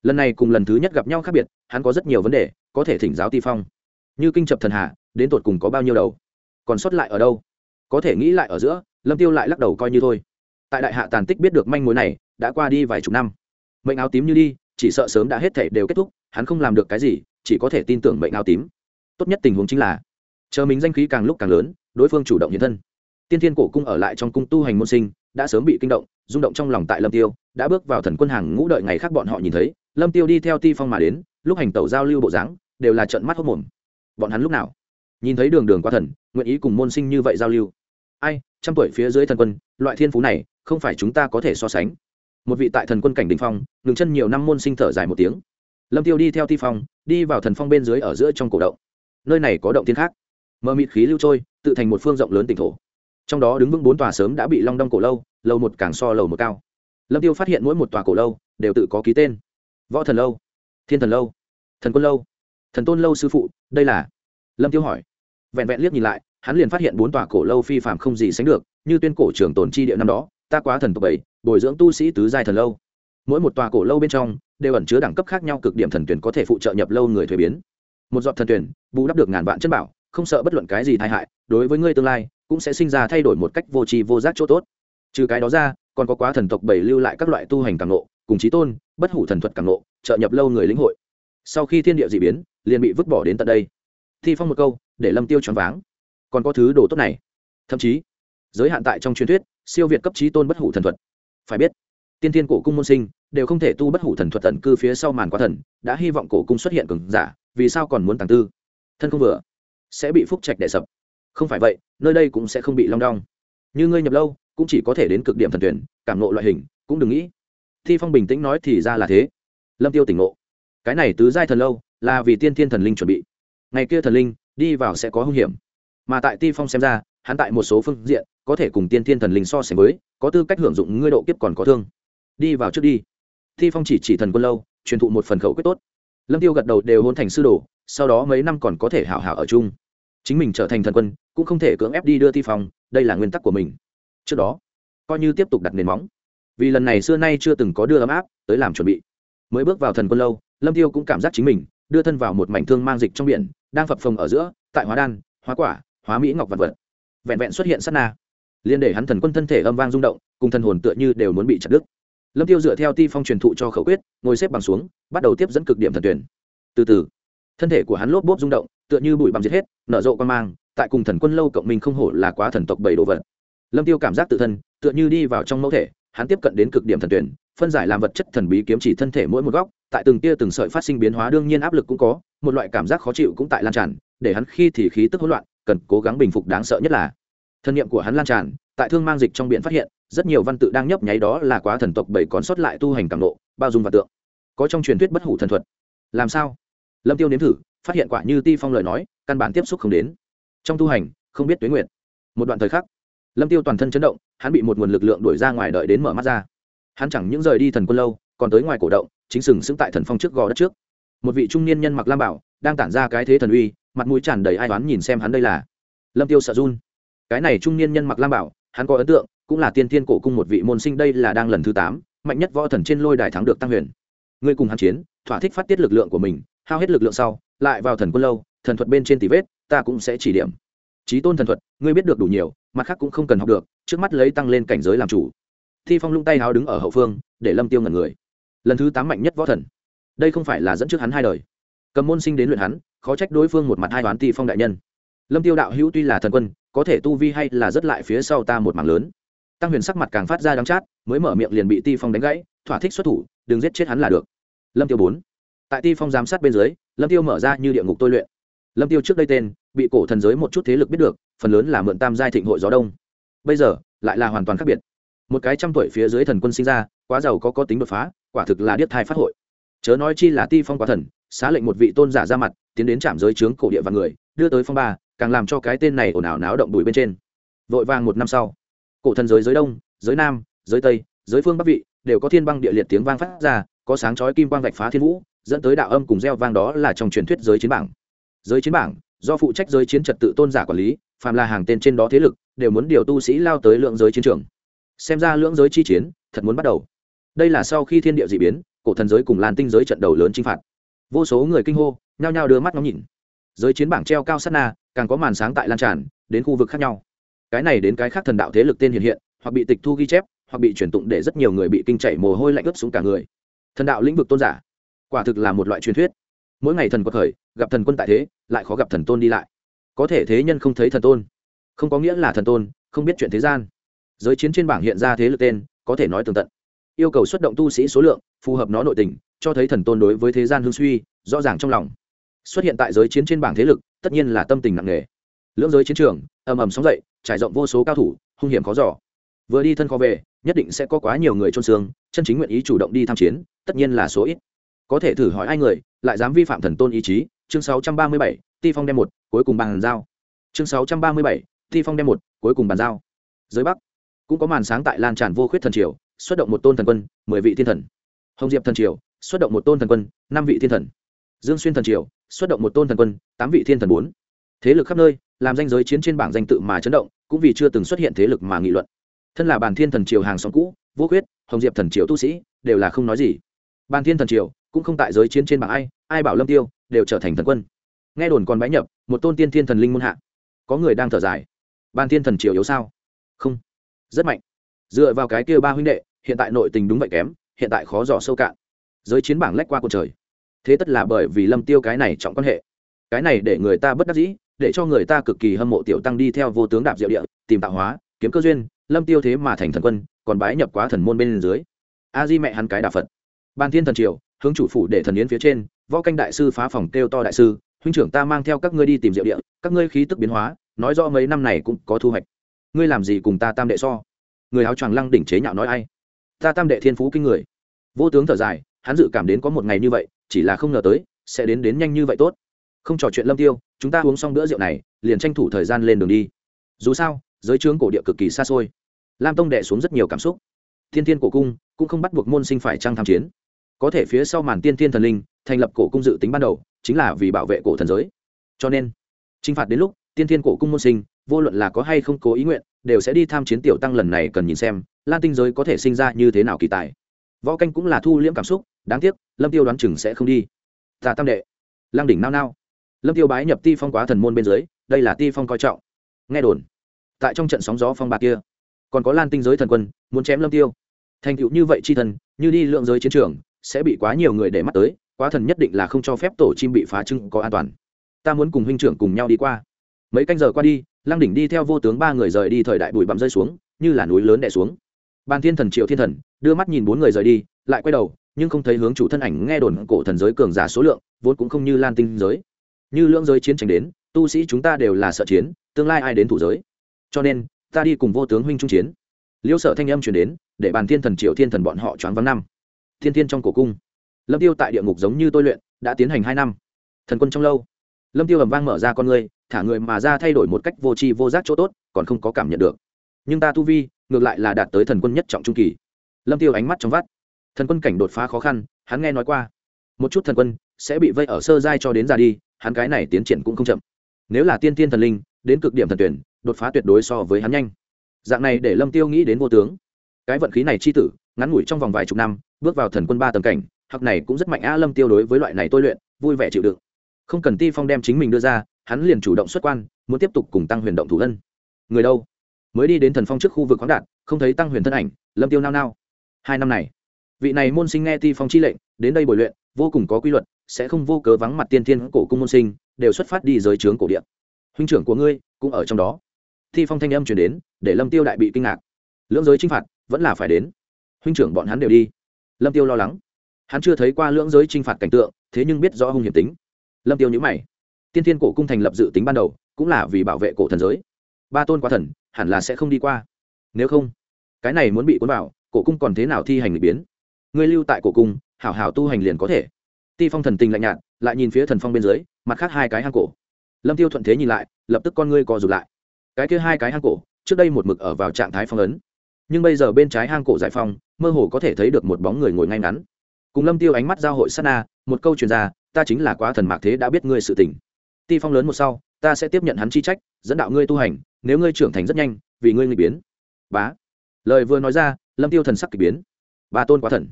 Lần này cùng lần thứ nhất gặp nhau khác biệt, hắn có rất nhiều vấn đề, có thể thỉnh giáo ti phong. Như kinh chập thần hạ, đến tột cùng có bao nhiêu đầu? Còn sót lại ở đâu? Có thể nghĩ lại ở giữa, lâm tiêu lại lắc đầu coi như thôi. Tại đại hạ tàn tích biết được manh mối này, đã qua đi vài chục năm. Mệnh áo tím như đi, chỉ sợ sớm đã hết thể đều kết thúc, hắn không làm được cái gì, chỉ có thể tin tưởng mệnh áo tím tốt nhất tình huống chính là, chờ mình danh khí càng lúc càng lớn, đối phương chủ động hiện thân. Tiên thiên cổ cung ở lại trong cung tu hành môn sinh, đã sớm bị kinh động, rung động trong lòng tại lâm tiêu, đã bước vào thần quân hàng ngũ đợi ngày khác bọn họ nhìn thấy, lâm tiêu đi theo ti phong mà đến, lúc hành tẩu giao lưu bộ dáng, đều là trận mắt hốc mồm. Bọn hắn lúc nào? Nhìn thấy đường đường qua thần, nguyện ý cùng môn sinh như vậy giao lưu. Ai, trăm tuổi phía dưới thần quân, loại thiên phú này, không phải chúng ta có thể so sánh. Một vị tại thần quân cảnh đình phong, ngừng chân nhiều năm môn sinh thở dài một tiếng. Lâm tiêu đi theo ti phong, đi vào thần phong bên dưới ở giữa trong cổ động nơi này có động thiên khác. Mờ mịt khí lưu trôi, tự thành một phương rộng lớn tỉnh thổ. Trong đó đứng vững bốn tòa sớm đã bị long đong cổ lâu lâu một càng so lầu một cao. Lâm tiêu phát hiện mỗi một tòa cổ lâu đều tự có ký tên. Võ thần lâu, thiên thần lâu, thần quân lâu, thần tôn lâu sư phụ, đây là? Lâm tiêu hỏi. Vẹn vẹn liếc nhìn lại, hắn liền phát hiện bốn tòa cổ lâu phi phạm không gì sánh được, như tuyên cổ trường tồn chi địa năm đó, ta quá thần tộc bảy, bồi dưỡng tu sĩ tứ giai thần lâu. Mỗi một tòa cổ lâu bên trong, đều ẩn chứa đẳng cấp khác nhau cực điểm thần tuyển có thể phụ trợ nhập lâu người thuế biến một giọt thần tuyển, bù đắp được ngàn vạn chân bảo, không sợ bất luận cái gì tai hại, đối với ngươi tương lai, cũng sẽ sinh ra thay đổi một cách vô tri vô giác chỗ tốt. Trừ cái đó ra, còn có quá thần tộc bảy lưu lại các loại tu hành càng nộ cùng trí tôn, bất hủ thần thuật càng nộ trợ nhập lâu người lĩnh hội. Sau khi thiên địa d ị biến, liền bị vứt bỏ đến tận đây. Thi phong một câu, để lâm tiêu choáng váng. Còn có thứ đồ tốt này. Thậm chí, giới hạn tại trong truyền thuyết, siêu việt cấp trí tôn bất hủ thần thuật. Phải biết tiên tiên cổ cung môn sinh, đều không thể tu bất hủ thần thuật tận cư phía sau màn quá thần, đã hy vọng cổ cung xuất hiện cường giả, vì sao còn muốn tàng tư? Thân không vừa, sẽ bị phúc trạch đẻ sập. Không phải vậy, nơi đây cũng sẽ không bị long đong. Như ngươi nhập lâu, cũng chỉ có thể đến cực điểm thần tuyển, cảm nộ loại hình, cũng đừng nghĩ. Thi phong bình tĩnh nói thì ra là thế. Lâm tiêu tỉnh ngộ. Cái này tứ giai thần lâu, là vì tiên thiên thần linh chuẩn bị. Ngày kia thần linh, đi vào sẽ có hung hiểm. Mà tại ti phong xem ra, hắn tại một số phương diện, có thể cùng tiên thiên thần linh so sánh với, có tư cách hưởng dụng ngươi độ kiếp còn có thương đi vào trước đi. Thi phong chỉ chỉ thần quân lâu, truyền thụ một phần khẩu quyết tốt. Lâm tiêu gật đầu đều hôn thành sư đồ, sau đó mấy năm còn có thể hảo hảo ở chung. Chính mình trở thành thần quân, cũng không thể cưỡng ép đi đưa Thi phong, đây là nguyên tắc của mình. Trước đó, coi như tiếp tục đặt nền móng. Vì lần này xưa nay chưa từng có đưa ấm áp, tới làm chuẩn bị. Mới bước vào thần quân lâu, lâm tiêu cũng cảm giác chính mình, đưa thân vào một mảnh thương mang dịch trong biển, đang phập phồng ở giữa, tại hóa đan, hóa quả, hóa mỹ ngọc vật vật. Vẹn vẹn xuất hiện sát na. Liên để hắn thần quân thân thể âm vang rung động, cùng thần hồn tựa như đều muốn bị chặt đứt lâm tiêu dựa theo ti phong truyền thụ cho khẩu quyết, ngồi xếp bằng xuống, bắt đầu tiếp dẫn cực điểm thần tuyển. Từ từ, thân thể của hắn lốp bốp rung động, tựa như bụi bằm giết hết, nở rộ quan mang, tại cùng thần quân lâu cộng minh không hổ là quá thần tộc bảy đồ vật. Lâm tiêu cảm giác tự thân, tựa như đi vào trong mẫu thể, hắn tiếp cận đến cực điểm thần tuyển, phân giải làm vật chất thần bí kiếm chỉ thân thể mỗi một góc, tại từng tia từng sợi phát sinh biến hóa đương nhiên áp lực cũng có, một loại cảm giác khó chịu cũng tại lan tràn, để hắn khi thì khí tức hỗn loạn, cần cố gắng bình phục đáng sợ nhất là, thân nhiệm của hắn lan tràn, tại thương mang dịch trong biển phát hiện rất nhiều văn tự đang nhấp nháy đó là quá thần tộc bảy còn sót lại tu hành cảm nộ, bao dung và tượng. Có trong truyền thuyết bất hủ thần thuật. Làm sao? Lâm tiêu nếm thử, phát hiện quả như ti phong lời nói, căn bản tiếp xúc không đến. Trong tu hành, không biết tuyến nguyện một đoạn thời khắc, lâm tiêu toàn thân chấn động, hắn bị một nguồn lực lượng đuổi ra ngoài đợi đến mở mắt ra. Hắn chẳng những rời đi thần quân lâu, còn tới ngoài cổ động, chính sừng sững tại thần phong trước gò đất trước. Một vị trung niên nhân mặc lam bảo, đang tản ra cái thế thần uy, mặt mũi tràn đầy ai toán nhìn xem hắn đây là. Lâm tiêu sợ run. Cái này trung niên nhân mặc lam bảo, hắn có ấn tượng cũng là tiên thiên cổ cung một vị môn sinh, đây là đang lần thứ tám, mạnh nhất võ thần trên lôi đài thắng được tăng huyền. Ngươi cùng hắn chiến, thỏa thích phát tiết lực lượng của mình, hao hết lực lượng sau, lại vào thần quân lâu, thần thuật bên trên tỷ vết, ta cũng sẽ chỉ điểm. Trí tôn thần thuật, ngươi biết được đủ nhiều, mặt khác cũng không cần học được, trước mắt lấy tăng lên cảnh giới làm chủ. Thi phong lung tay háo đứng ở hậu phương, để lâm tiêu ngẩn người. Lần thứ tám mạnh nhất võ thần. Đây không phải là dẫn trước hắn hai đời. Cầm môn sinh đến luyện hắn, khó trách đối phương một mặt hai đoán ti phong đại nhân. Lâm tiêu đạo hữu tuy là thần quân, có thể tu vi hay là rất lại phía sau ta một mảng lớn tăng huyền sắc mặt càng phát ra đắng chát, mới mở miệng liền bị ti phong đánh gãy, thỏa thích xuất thủ, đừng giết chết hắn là được. Lâm tiêu bốn. Tại ti phong giám sát bên dưới, lâm tiêu mở ra như địa ngục tôi luyện. Lâm tiêu trước đây tên, bị cổ thần giới một chút thế lực biết được, phần lớn là mượn tam giai thịnh hội gió đông. Bây giờ, lại là hoàn toàn khác biệt. Một cái trăm tuổi phía dưới thần quân sinh ra, quá giàu có có tính đột phá, quả thực là điếc thai phát hội. Chớ nói chi là ti phong quá thần, xá lệnh một vị tôn giả ra mặt, tiến đến trạm giới trướng cổ địa và người, đưa tới phong ba, càng làm cho cái tên này ồn ào náo động bụi bên trên. Vội vàng một năm sau cổ thần giới giới đông, giới nam, giới tây, giới phương bắc vị, đều có thiên băng địa liệt tiếng vang phát ra, có sáng chói kim quang vạch phá thiên vũ, dẫn tới đạo âm cùng gieo vang đó là trong truyền thuyết giới chiến bảng. Giới chiến bảng, do phụ trách giới chiến trật tự tôn giả quản lý, phàm là hàng tên trên đó thế lực, đều muốn điều tu sĩ lao tới lượng giới chiến trường. Xem ra lưỡng giới chi chiến, thật muốn bắt đầu. Đây là sau khi thiên địa d ị biến, cổ thần giới cùng lan tinh giới trận đầu lớn chinh phạt. Vô số người kinh hô, nhao nhao đưa mắt ngóng nhìn. Giới chiến bảng treo cao sát na, càng có màn sáng tại lan tràn, đến khu vực khác nhau cái này đến cái khác thần đạo thế lực tên hiện hiện, hoặc bị tịch thu ghi chép, hoặc bị truyền tụng để rất nhiều người bị kinh chảy mồ hôi lạnh ướt xuống cả người. Thần đạo lĩnh vực tôn giả, quả thực là một loại truyền thuyết. Mỗi ngày thần quật khởi, gặp thần quân tại thế, lại khó gặp thần tôn đi lại. Có thể thế nhân không thấy thần tôn, không có nghĩa là thần tôn, không biết chuyện thế gian. Giới chiến trên bảng hiện ra thế lực tên, có thể nói tường tận. Yêu cầu xuất động tu sĩ số lượng, phù hợp nó nội tình, cho thấy thần tôn đối với thế gian hương suy, rõ ràng trong lòng. Xuất hiện tại giới chiến trên bảng thế lực, tất nhiên là tâm tình nặng nề. Lưỡng giới chiến trường, ầm ầm sóng dậy trải rộng vô số cao thủ hung hiểm khó giỏ vừa đi thân khó về nhất định sẽ có quá nhiều người trôn xương chân chính nguyện ý chủ động đi tham chiến tất nhiên là số ít. Có thể thử hỏi ai người lại dám vi phạm thần tôn ý chí chương 637, ti phong đem một cuối cùng bàn giao. Chương 637, ti phong đem một cuối cùng bàn giao. Giới bắc. Cũng có màn sáng tại lan tràn vô khuyết thần triều xuất động một tôn thần quân mười vị thiên thần. Hồng diệp thần triều xuất động một tôn thần quân năm vị thiên thần. Dương xuyên thần triều xuất động một tôn thần quân tám vị thiên thần bốn. Thế lực khắp nơi làm danh giới chiến trên bảng danh tự mà chấn động, cũng vì chưa từng xuất hiện thế lực mà nghị luận. Thân là bàn thiên thần triều hàng xóm cũ vô khuyết, hồng diệp thần triều tu sĩ, đều là không nói gì. Bàn thiên thần triều, cũng không tại giới chiến trên bảng ai ai bảo lâm tiêu, đều trở thành thần quân. Nghe đồn còn bái nhập, một tôn tiên thiên thần linh môn hạ. Có người đang thở dài. Ban thiên thần triều yếu sao? Không. Rất mạnh. Dựa vào cái kia ba huynh đệ, hiện tại nội tình đúng vậy kém, hiện tại khó dò sâu cạn. Giới chiến bảng lách qua cuộc trời. Thế tất là bởi vì lâm tiêu cái này trọng quan hệ. Cái này để người ta bất đắc dĩ để cho người ta cực kỳ hâm mộ tiểu tăng đi theo vô tướng đạp diệu địa, tìm tạo hóa, kiếm cơ duyên, lâm tiêu thế mà thành thần quân, còn bái nhập quá thần môn bên dưới. A di mẹ hắn cái đà phật. Ban thiên thần triều, hướng chủ phủ để thần yến phía trên, võ canh đại sư phá phòng kêu to đại sư, huynh trưởng ta mang theo các ngươi đi tìm diệu địa, các ngươi khí tức biến hóa, nói rõ mấy năm này cũng có thu hoạch. Ngươi làm gì cùng ta tam đệ so? Người áo choàng lăng đỉnh chế nhạo nói ai? Ta tam đệ thiên phú kinh người. Vô tướng thở dài, hắn dự cảm đến có một ngày như vậy, chỉ là không ngờ tới, sẽ đến đến nhanh như vậy tốt không trò chuyện lâm tiêu, chúng ta uống xong bữa rượu này, liền tranh thủ thời gian lên đường đi. Dù sao, giới trướng cổ địa cực kỳ xa xôi. Lam tông đệ xuống rất nhiều cảm xúc. Thiên thiên cổ cung cũng không bắt buộc môn sinh phải trăng tham chiến. Có thể phía sau màn tiên thiên thần linh thành lập cổ cung dự tính ban đầu, chính là vì bảo vệ cổ thần giới. Cho nên, chinh phạt đến lúc, tiên thiên cổ cung môn sinh, vô luận là có hay không cố ý nguyện, đều sẽ đi tham chiến tiểu tăng lần này cần nhìn xem, lan tinh giới có thể sinh ra như thế nào kỳ tài. Võ canh cũng là thu liễm cảm xúc, đáng tiếc, lâm tiêu đoán chừng sẽ không đi. Tà tam đệ, lăng đỉnh nao nao lâm tiêu bái nhập ti phong quá thần môn bên dưới, đây là ti phong coi trọng. Nghe đồn, tại trong trận sóng gió phong bạc kia, còn có lan tinh giới thần quân, muốn chém lâm tiêu. Thành tựu như vậy chi thần, như đi lượng giới chiến trường, sẽ bị quá nhiều người để mắt tới, quá thần nhất định là không cho phép tổ chim bị phá trưng có an toàn. Ta muốn cùng huynh trưởng cùng nhau đi qua. Mấy canh giờ qua đi, lăng đỉnh đi theo vô tướng ba người rời đi thời đại bụi bặm rơi xuống, như là núi lớn đè xuống. Ban thiên thần triệu thiên thần, đưa mắt nhìn bốn người rời đi, lại quay đầu, nhưng không thấy hướng chủ thân ảnh, nghe đồn cổ thần giới cường giả số lượng, vốn cũng không như lan tinh giới như lưỡng giới chiến tranh đến, tu sĩ chúng ta đều là sợ chiến, tương lai ai đến thủ giới? Cho nên, ta đi cùng vô tướng huynh trung chiến. Liêu Sở thanh âm chuyển đến, để bàn thiên thần, triệu thiên thần bọn họ choáng vắng năm. Thiên thiên trong cổ cung. Lâm tiêu tại địa ngục giống như tôi luyện, đã tiến hành hai năm. Thần quân trong lâu. Lâm tiêu ầm vang mở ra con người thả người mà ra thay đổi một cách vô tri vô giác chỗ tốt, còn không có cảm nhận được. Nhưng ta tu vi, ngược lại là đạt tới thần quân nhất trọng trung kỳ. Lâm tiêu ánh mắt trong vắt. Thần quân cảnh đột phá khó khăn, hắn nghe nói qua. Một chút thần quân sẽ bị vây ở sơ giai cho đến già đi hắn cái này tiến triển cũng không chậm. Nếu là tiên tiên thần linh, đến cực điểm thần tuyển, đột phá tuyệt đối so với hắn nhanh. Dạng này để lâm tiêu nghĩ đến vô tướng. Cái vận khí này chi tử, ngắn ngủi trong vòng vài chục năm, bước vào thần quân ba tầng cảnh, hoặc này cũng rất mạnh a lâm tiêu đối với loại này tôi luyện, vui vẻ chịu đựng. Không cần ti phong đem chính mình đưa ra, hắn liền chủ động xuất quan, muốn tiếp tục cùng tăng huyền động thủ ân. Người đâu? Mới đi đến thần phong trước khu vực khoáng đạt, không thấy tăng huyền thân ảnh, lâm tiêu nao nao. Hai năm này, vị này môn sinh nghe ti phong chi lệnh, đến đây bồi luyện, vô cùng có quy luật sẽ không vô cớ vắng mặt tiên thiên cổ cung môn sinh, đều xuất phát đi giới trướng cổ điện huynh trưởng của ngươi cũng ở trong đó. Thi phong thanh âm chuyển đến, để lâm tiêu đại bị kinh ngạc. Lưỡng giới chinh phạt, vẫn là phải đến. Huynh trưởng bọn hắn đều đi. Lâm tiêu lo lắng. Hắn chưa thấy qua lưỡng giới chinh phạt cảnh tượng, thế nhưng biết rõ hung hiểm tính. Lâm tiêu nhữ mày. Tiên thiên cổ cung thành lập dự tính ban đầu, cũng là vì bảo vệ cổ thần giới. Ba tôn quá thần, hẳn là sẽ không đi qua. Nếu không, cái này muốn bị cuốn vào, cổ cung còn thế nào thi hành lịch biến? Ngươi lưu tại cổ cung, hảo hảo tu hành liền có thể ti phong thần tình lạnh nhạt, lại nhìn phía thần phong bên dưới, mặt khác hai cái hang cổ. Lâm tiêu thuận thế nhìn lại, lập tức con ngươi co rụt lại. Cái kia hai cái hang cổ, trước đây một mực ở vào trạng thái phong ấn. Nhưng bây giờ bên trái hang cổ giải phong, mơ hồ có thể thấy được một bóng người ngồi ngay ngắn. Cùng lâm tiêu ánh mắt giao hội sát na, một câu truyền ra, ta chính là quá thần mạc thế đã biết ngươi sự tình. Ti phong lớn một sau, ta sẽ tiếp nhận hắn chi trách, dẫn đạo ngươi tu hành, nếu ngươi trưởng thành rất nhanh, vì ngươi nghịch biến. Bá. Lời vừa nói ra, lâm tiêu thần sắc kỳ biến. Ba tôn quá thần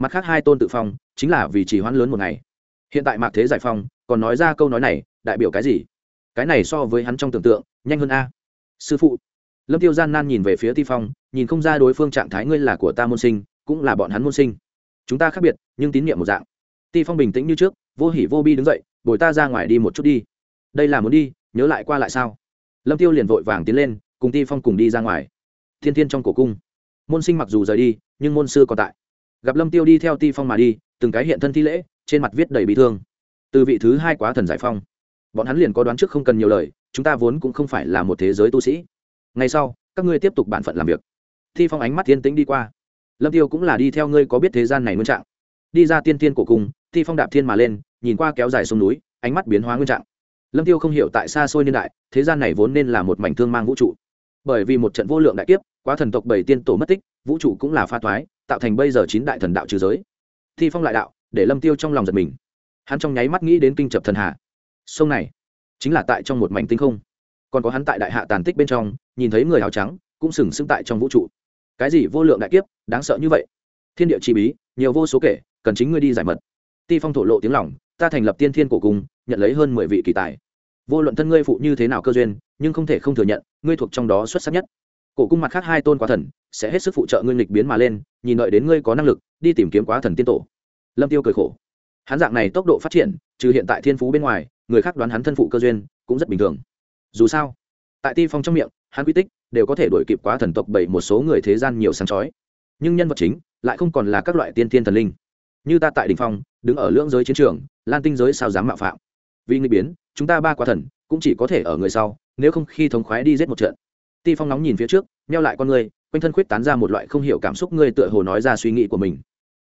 mặt khác hai tôn tự phong, chính là vì chỉ hoãn lớn một ngày. Hiện tại mạc thế giải phong còn nói ra câu nói này, đại biểu cái gì? Cái này so với hắn trong tưởng tượng, nhanh hơn a. Sư phụ. Lâm tiêu gian nan nhìn về phía ti phong, nhìn không ra đối phương trạng thái ngươi là của ta môn sinh, cũng là bọn hắn môn sinh. Chúng ta khác biệt, nhưng tín nhiệm một dạng. Ti phong bình tĩnh như trước, vô hỉ vô bi đứng dậy, bồi ta ra ngoài đi một chút đi. Đây là muốn đi, nhớ lại qua lại sao? Lâm tiêu liền vội vàng tiến lên, cùng ti phong cùng đi ra ngoài. Thiên thiên trong cổ cung. Môn sinh mặc dù rời đi, nhưng môn sư còn tại gặp lâm tiêu đi theo ti phong mà đi, từng cái hiện thân thi lễ, trên mặt viết đầy bị thương. Từ vị thứ hai quá thần giải phong. Bọn hắn liền có đoán trước không cần nhiều lời, chúng ta vốn cũng không phải là một thế giới tu sĩ. Ngay sau, các ngươi tiếp tục bản phận làm việc. Thi phong ánh mắt thiên tĩnh đi qua. Lâm tiêu cũng là đi theo ngươi có biết thế gian này nguyên trạng. Đi ra tiên tiên cổ cung thi phong đạp thiên mà lên, nhìn qua kéo dài sông núi, ánh mắt biến hóa nguyên trạng. Lâm tiêu không hiểu tại xa xôi niên đại, thế gian này vốn nên là một mảnh thương mang vũ trụ. Bởi vì một trận vô lượng đại kiếp, quá thần tộc bảy tiên tổ mất tích, vũ trụ cũng là pha thoái tạo thành bây giờ chín đại thần đạo trừ giới. Thi phong lại đạo, để lâm tiêu trong lòng giật mình. Hắn trong nháy mắt nghĩ đến kinh chập thần hạ sông này, chính là tại trong một mảnh tinh không. Còn có hắn tại đại hạ tàn tích bên trong, nhìn thấy người áo trắng, cũng sừng sững tại trong vũ trụ. Cái gì vô lượng đại kiếp, đáng sợ như vậy? Thiên địa chi bí, nhiều vô số kể, cần chính ngươi đi giải mật. Ti phong thổ lộ tiếng lòng, ta thành lập tiên thiên cổ cung, nhận lấy hơn mười vị kỳ tài. Vô luận thân ngươi phụ như thế nào cơ duyên, nhưng không thể không thừa nhận, ngươi thuộc trong đó xuất sắc nhất cổ cung mặt khác hai tôn quá thần, sẽ hết sức phụ trợ ngươi lịch biến mà lên, nhìn đợi đến ngươi có năng lực, đi tìm kiếm quá thần tiên tổ. Lâm tiêu cười khổ. Hắn dạng này tốc độ phát triển, trừ hiện tại thiên phú bên ngoài, người khác đoán hắn thân phụ cơ duyên, cũng rất bình thường. Dù sao, tại ti phong trong miệng, hắn quy tích đều có thể đổi kịp quá thần tộc bảy một số người thế gian nhiều sáng chói. Nhưng nhân vật chính lại không còn là các loại tiên thiên thần linh. Như ta tại đỉnh phong, đứng ở lưỡng giới chiến trường, lan tinh giới sao dám mạo phạm? Vì nghịch biến, chúng ta ba quá thần cũng chỉ có thể ở người sau, nếu không khi thống khoái đi giết một trận ti phong nóng nhìn phía trước neo lại con người quanh thân khuyết tán ra một loại không hiểu cảm xúc, ngươi tựa hồ nói ra suy nghĩ của mình.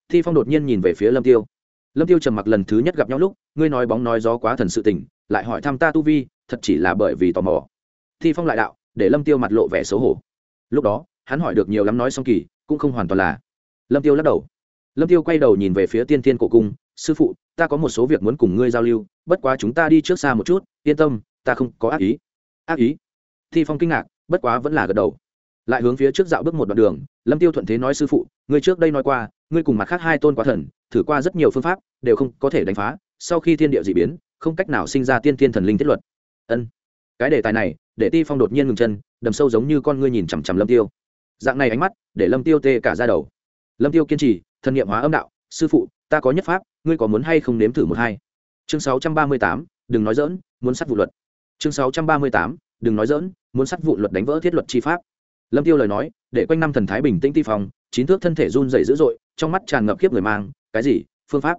Ti phong đột nhiên nhìn về phía lâm tiêu. Lâm tiêu trầm mặc lần thứ nhất gặp nhau lúc, ngươi nói bóng nói gió quá thần sự tình, lại hỏi thăm ta tu vi, thật chỉ là bởi vì tò mò. Thi phong lại đạo, để lâm tiêu mặt lộ vẻ xấu hổ. Lúc đó, hắn hỏi được nhiều lắm nói xong kỳ, cũng không hoàn toàn là. Lâm tiêu lắc đầu. Lâm tiêu quay đầu nhìn về phía tiên thiên cổ cung, sư phụ, ta có một số việc muốn cùng ngươi giao lưu, bất quá chúng ta đi trước xa một chút, yên tâm, ta không có ác ý. Ác ý? Thi phong kinh ngạc bất quá vẫn là gật đầu. Lại hướng phía trước dạo bước một đoạn đường, lâm tiêu thuận thế nói sư phụ, ngươi trước đây nói qua, ngươi cùng mặt khác hai tôn quá thần, thử qua rất nhiều phương pháp, đều không có thể đánh phá, sau khi thiên địa dị biến, không cách nào sinh ra tiên thiên thần linh thiết luật. Ân. Cái đề tài này, để ti phong đột nhiên ngừng chân, đầm sâu giống như con ngươi nhìn chằm chằm lâm tiêu. Dạng này ánh mắt, để lâm tiêu tê cả ra đầu. Lâm tiêu kiên trì thần nghiệm hóa âm đạo, sư phụ, ta có nhất pháp, ngươi có muốn hay không nếm thử một hai? Chương sáu trăm ba mươi tám, đừng nói dỡn muốn sát vụ luật. Chương sáu trăm ba mươi tám đừng nói dỡn, muốn sắt vụn luật đánh vỡ thiết luật chi pháp. Lâm tiêu lời nói, để quanh năm thần thái bình tĩnh ti phong, chín thước thân thể run rẩy dữ dội, trong mắt tràn ngập kiếp người mang, cái gì, phương pháp?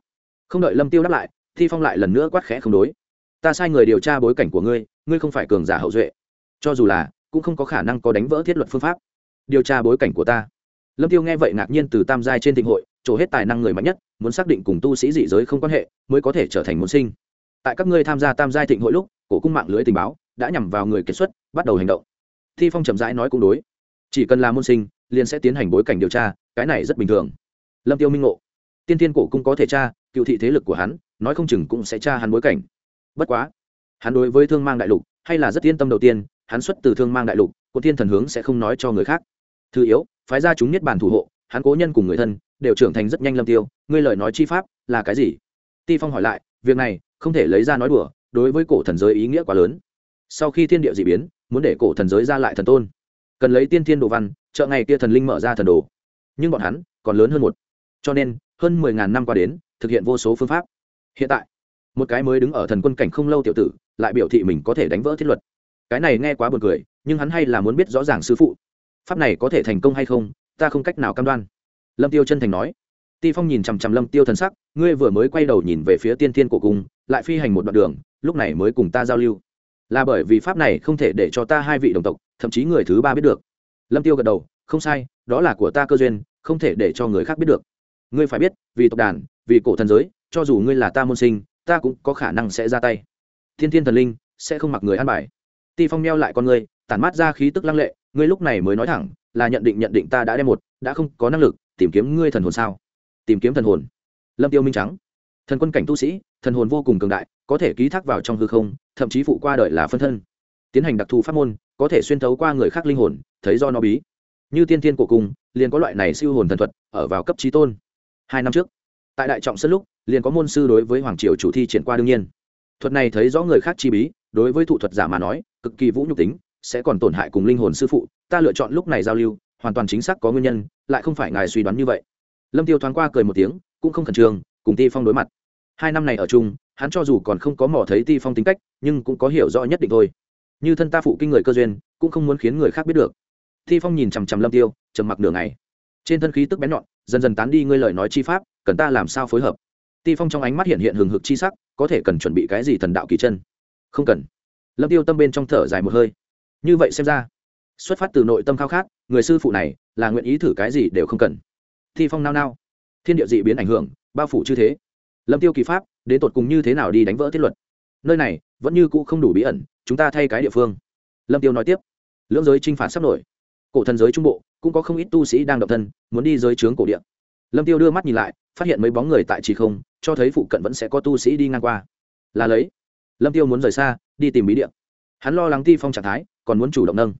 Không đợi lâm tiêu đáp lại thi phong lại lần nữa quát khẽ không đối. Ta sai người điều tra bối cảnh của ngươi ngươi không phải cường giả hậu duệ. Cho dù là, cũng không có khả năng có đánh vỡ thiết luật phương pháp. Điều tra bối cảnh của ta. Lâm tiêu nghe vậy ngạc nhiên từ tam giai trên thịnh hội trổ hết tài năng người mạnh nhất, muốn xác định cùng tu sĩ dị giới không quan hệ, mới có thể trở thành môn sinh. Tại các ngươi tham gia tam giai thịnh hội lúc, cổ cung mạng lưới tình báo đã nhằm vào người kết xuất, bắt đầu hành động. Thi phong chậm rãi nói cũng đối. Chỉ cần là môn sinh, liền sẽ tiến hành bối cảnh điều tra, cái này rất bình thường. Lâm tiêu minh ngộ. Tiên tiên cổ cung có thể tra, cựu thị thế lực của hắn, nói không chừng cũng sẽ tra hắn bối cảnh. Bất quá, hắn đối với thương mang đại lục, hay là rất yên tâm đầu tiên, hắn xuất từ thương mang đại lục, của thiên thần hướng sẽ không nói cho người khác. Thứ yếu, phái ra chúng niết bàn thủ hộ, hắn cố nhân cùng người thân, đều trưởng thành rất nhanh lâm tiêu, ngươi lời nói chi pháp, là cái gì? Ti phong hỏi lại, việc này, không thể lấy ra nói đùa, đối với cổ thần giới ý nghĩa quá lớn sau khi thiên địa d ị biến, muốn để cổ thần giới ra lại thần tôn. Cần lấy tiên thiên đồ văn chợ ngày kia thần linh mở ra thần đồ. Nhưng bọn hắn còn lớn hơn một. Cho nên, hơn mười ngàn năm qua đến, thực hiện vô số phương pháp. Hiện tại, một cái mới đứng ở thần quân cảnh không lâu tiểu tử, lại biểu thị mình có thể đánh vỡ thiết luật. Cái này nghe quá buồn cười, nhưng hắn hay là muốn biết rõ ràng sư phụ. Pháp này có thể thành công hay không, ta không cách nào cam đoan. Lâm tiêu chân thành nói. Ti phong nhìn chằm chằm lâm tiêu thần sắc, ngươi vừa mới quay đầu nhìn về phía tiên thiên cổ cung, lại phi hành một đoạn đường, lúc này mới cùng ta giao lưu là bởi vì pháp này không thể để cho ta hai vị đồng tộc, thậm chí người thứ ba biết được. Lâm tiêu gật đầu, không sai, đó là của ta cơ duyên, không thể để cho người khác biết được. Ngươi phải biết, vì tộc đàn, vì cổ thần giới, cho dù ngươi là ta môn sinh, ta cũng có khả năng sẽ ra tay. Thiên thiên thần linh sẽ không mặc người ăn bài. Ti phong meo lại con ngươi, tản mát ra khí tức lăng lệ, ngươi lúc này mới nói thẳng, là nhận định nhận định ta đã đem một, đã không có năng lực, tìm kiếm ngươi thần hồn sao? Tìm kiếm thần hồn. Lâm tiêu minh trắng. Thần quân cảnh tu sĩ, thần hồn vô cùng cường đại có thể ký thác vào trong hư không, thậm chí phụ qua đời là phân thân. Tiến hành đặc thù pháp môn, có thể xuyên thấu qua người khác linh hồn, thấy do nó bí. Như tiên thiên cổ cung, liền có loại này siêu hồn thần thuật, ở vào cấp trí tôn. Hai năm trước, tại đại trọng sân lúc, liền có môn sư đối với hoàng triều chủ thi triển qua đương nhiên. Thuật này thấy rõ người khác chi bí, đối với thủ thuật giả mà nói, cực kỳ vũ nhục tính, sẽ còn tổn hại cùng linh hồn sư phụ. Ta lựa chọn lúc này giao lưu, hoàn toàn chính xác có nguyên nhân, lại không phải ngài suy đoán như vậy. Lâm tiêu thoáng qua cười một tiếng, cũng không khẩn trương, cùng ti phong đối mặt hai năm này ở chung, hắn cho dù còn không có mò thấy ti phong tính cách, nhưng cũng có hiểu rõ nhất định thôi. Như thân ta phụ kinh người cơ duyên, cũng không muốn khiến người khác biết được. Ti phong nhìn chằm chằm lâm tiêu, trầm mặc nửa ngày. Trên thân khí tức bén nhọn, dần dần tán đi ngươi lời nói chi pháp, cần ta làm sao phối hợp? Ti phong trong ánh mắt hiện hiện hừng hực chi sắc, có thể cần chuẩn bị cái gì thần đạo kỳ chân? Không cần. Lâm tiêu tâm bên trong thở dài một hơi. Như vậy xem ra, xuất phát từ nội tâm khao khát, người sư phụ này là nguyện ý thử cái gì đều không cần. Thi phong nao nao. Thiên địa dị biến ảnh hưởng, bao phủ chư thế lâm tiêu kỳ pháp, đến tột cùng như thế nào đi đánh vỡ thiết luật? Nơi này, vẫn như cũ không đủ bí ẩn, chúng ta thay cái địa phương. Lâm tiêu nói tiếp. Lưỡng giới chinh phạt sắp nổi. Cổ thần giới trung bộ, cũng có không ít tu sĩ đang động thân, muốn đi giới trướng cổ địa. Lâm tiêu đưa mắt nhìn lại, phát hiện mấy bóng người tại chỉ không, cho thấy phụ cận vẫn sẽ có tu sĩ đi ngang qua. Là lấy. Lâm tiêu muốn rời xa, đi tìm bí địa. Hắn lo lắng ti phong trạng thái, còn muốn chủ động nâng.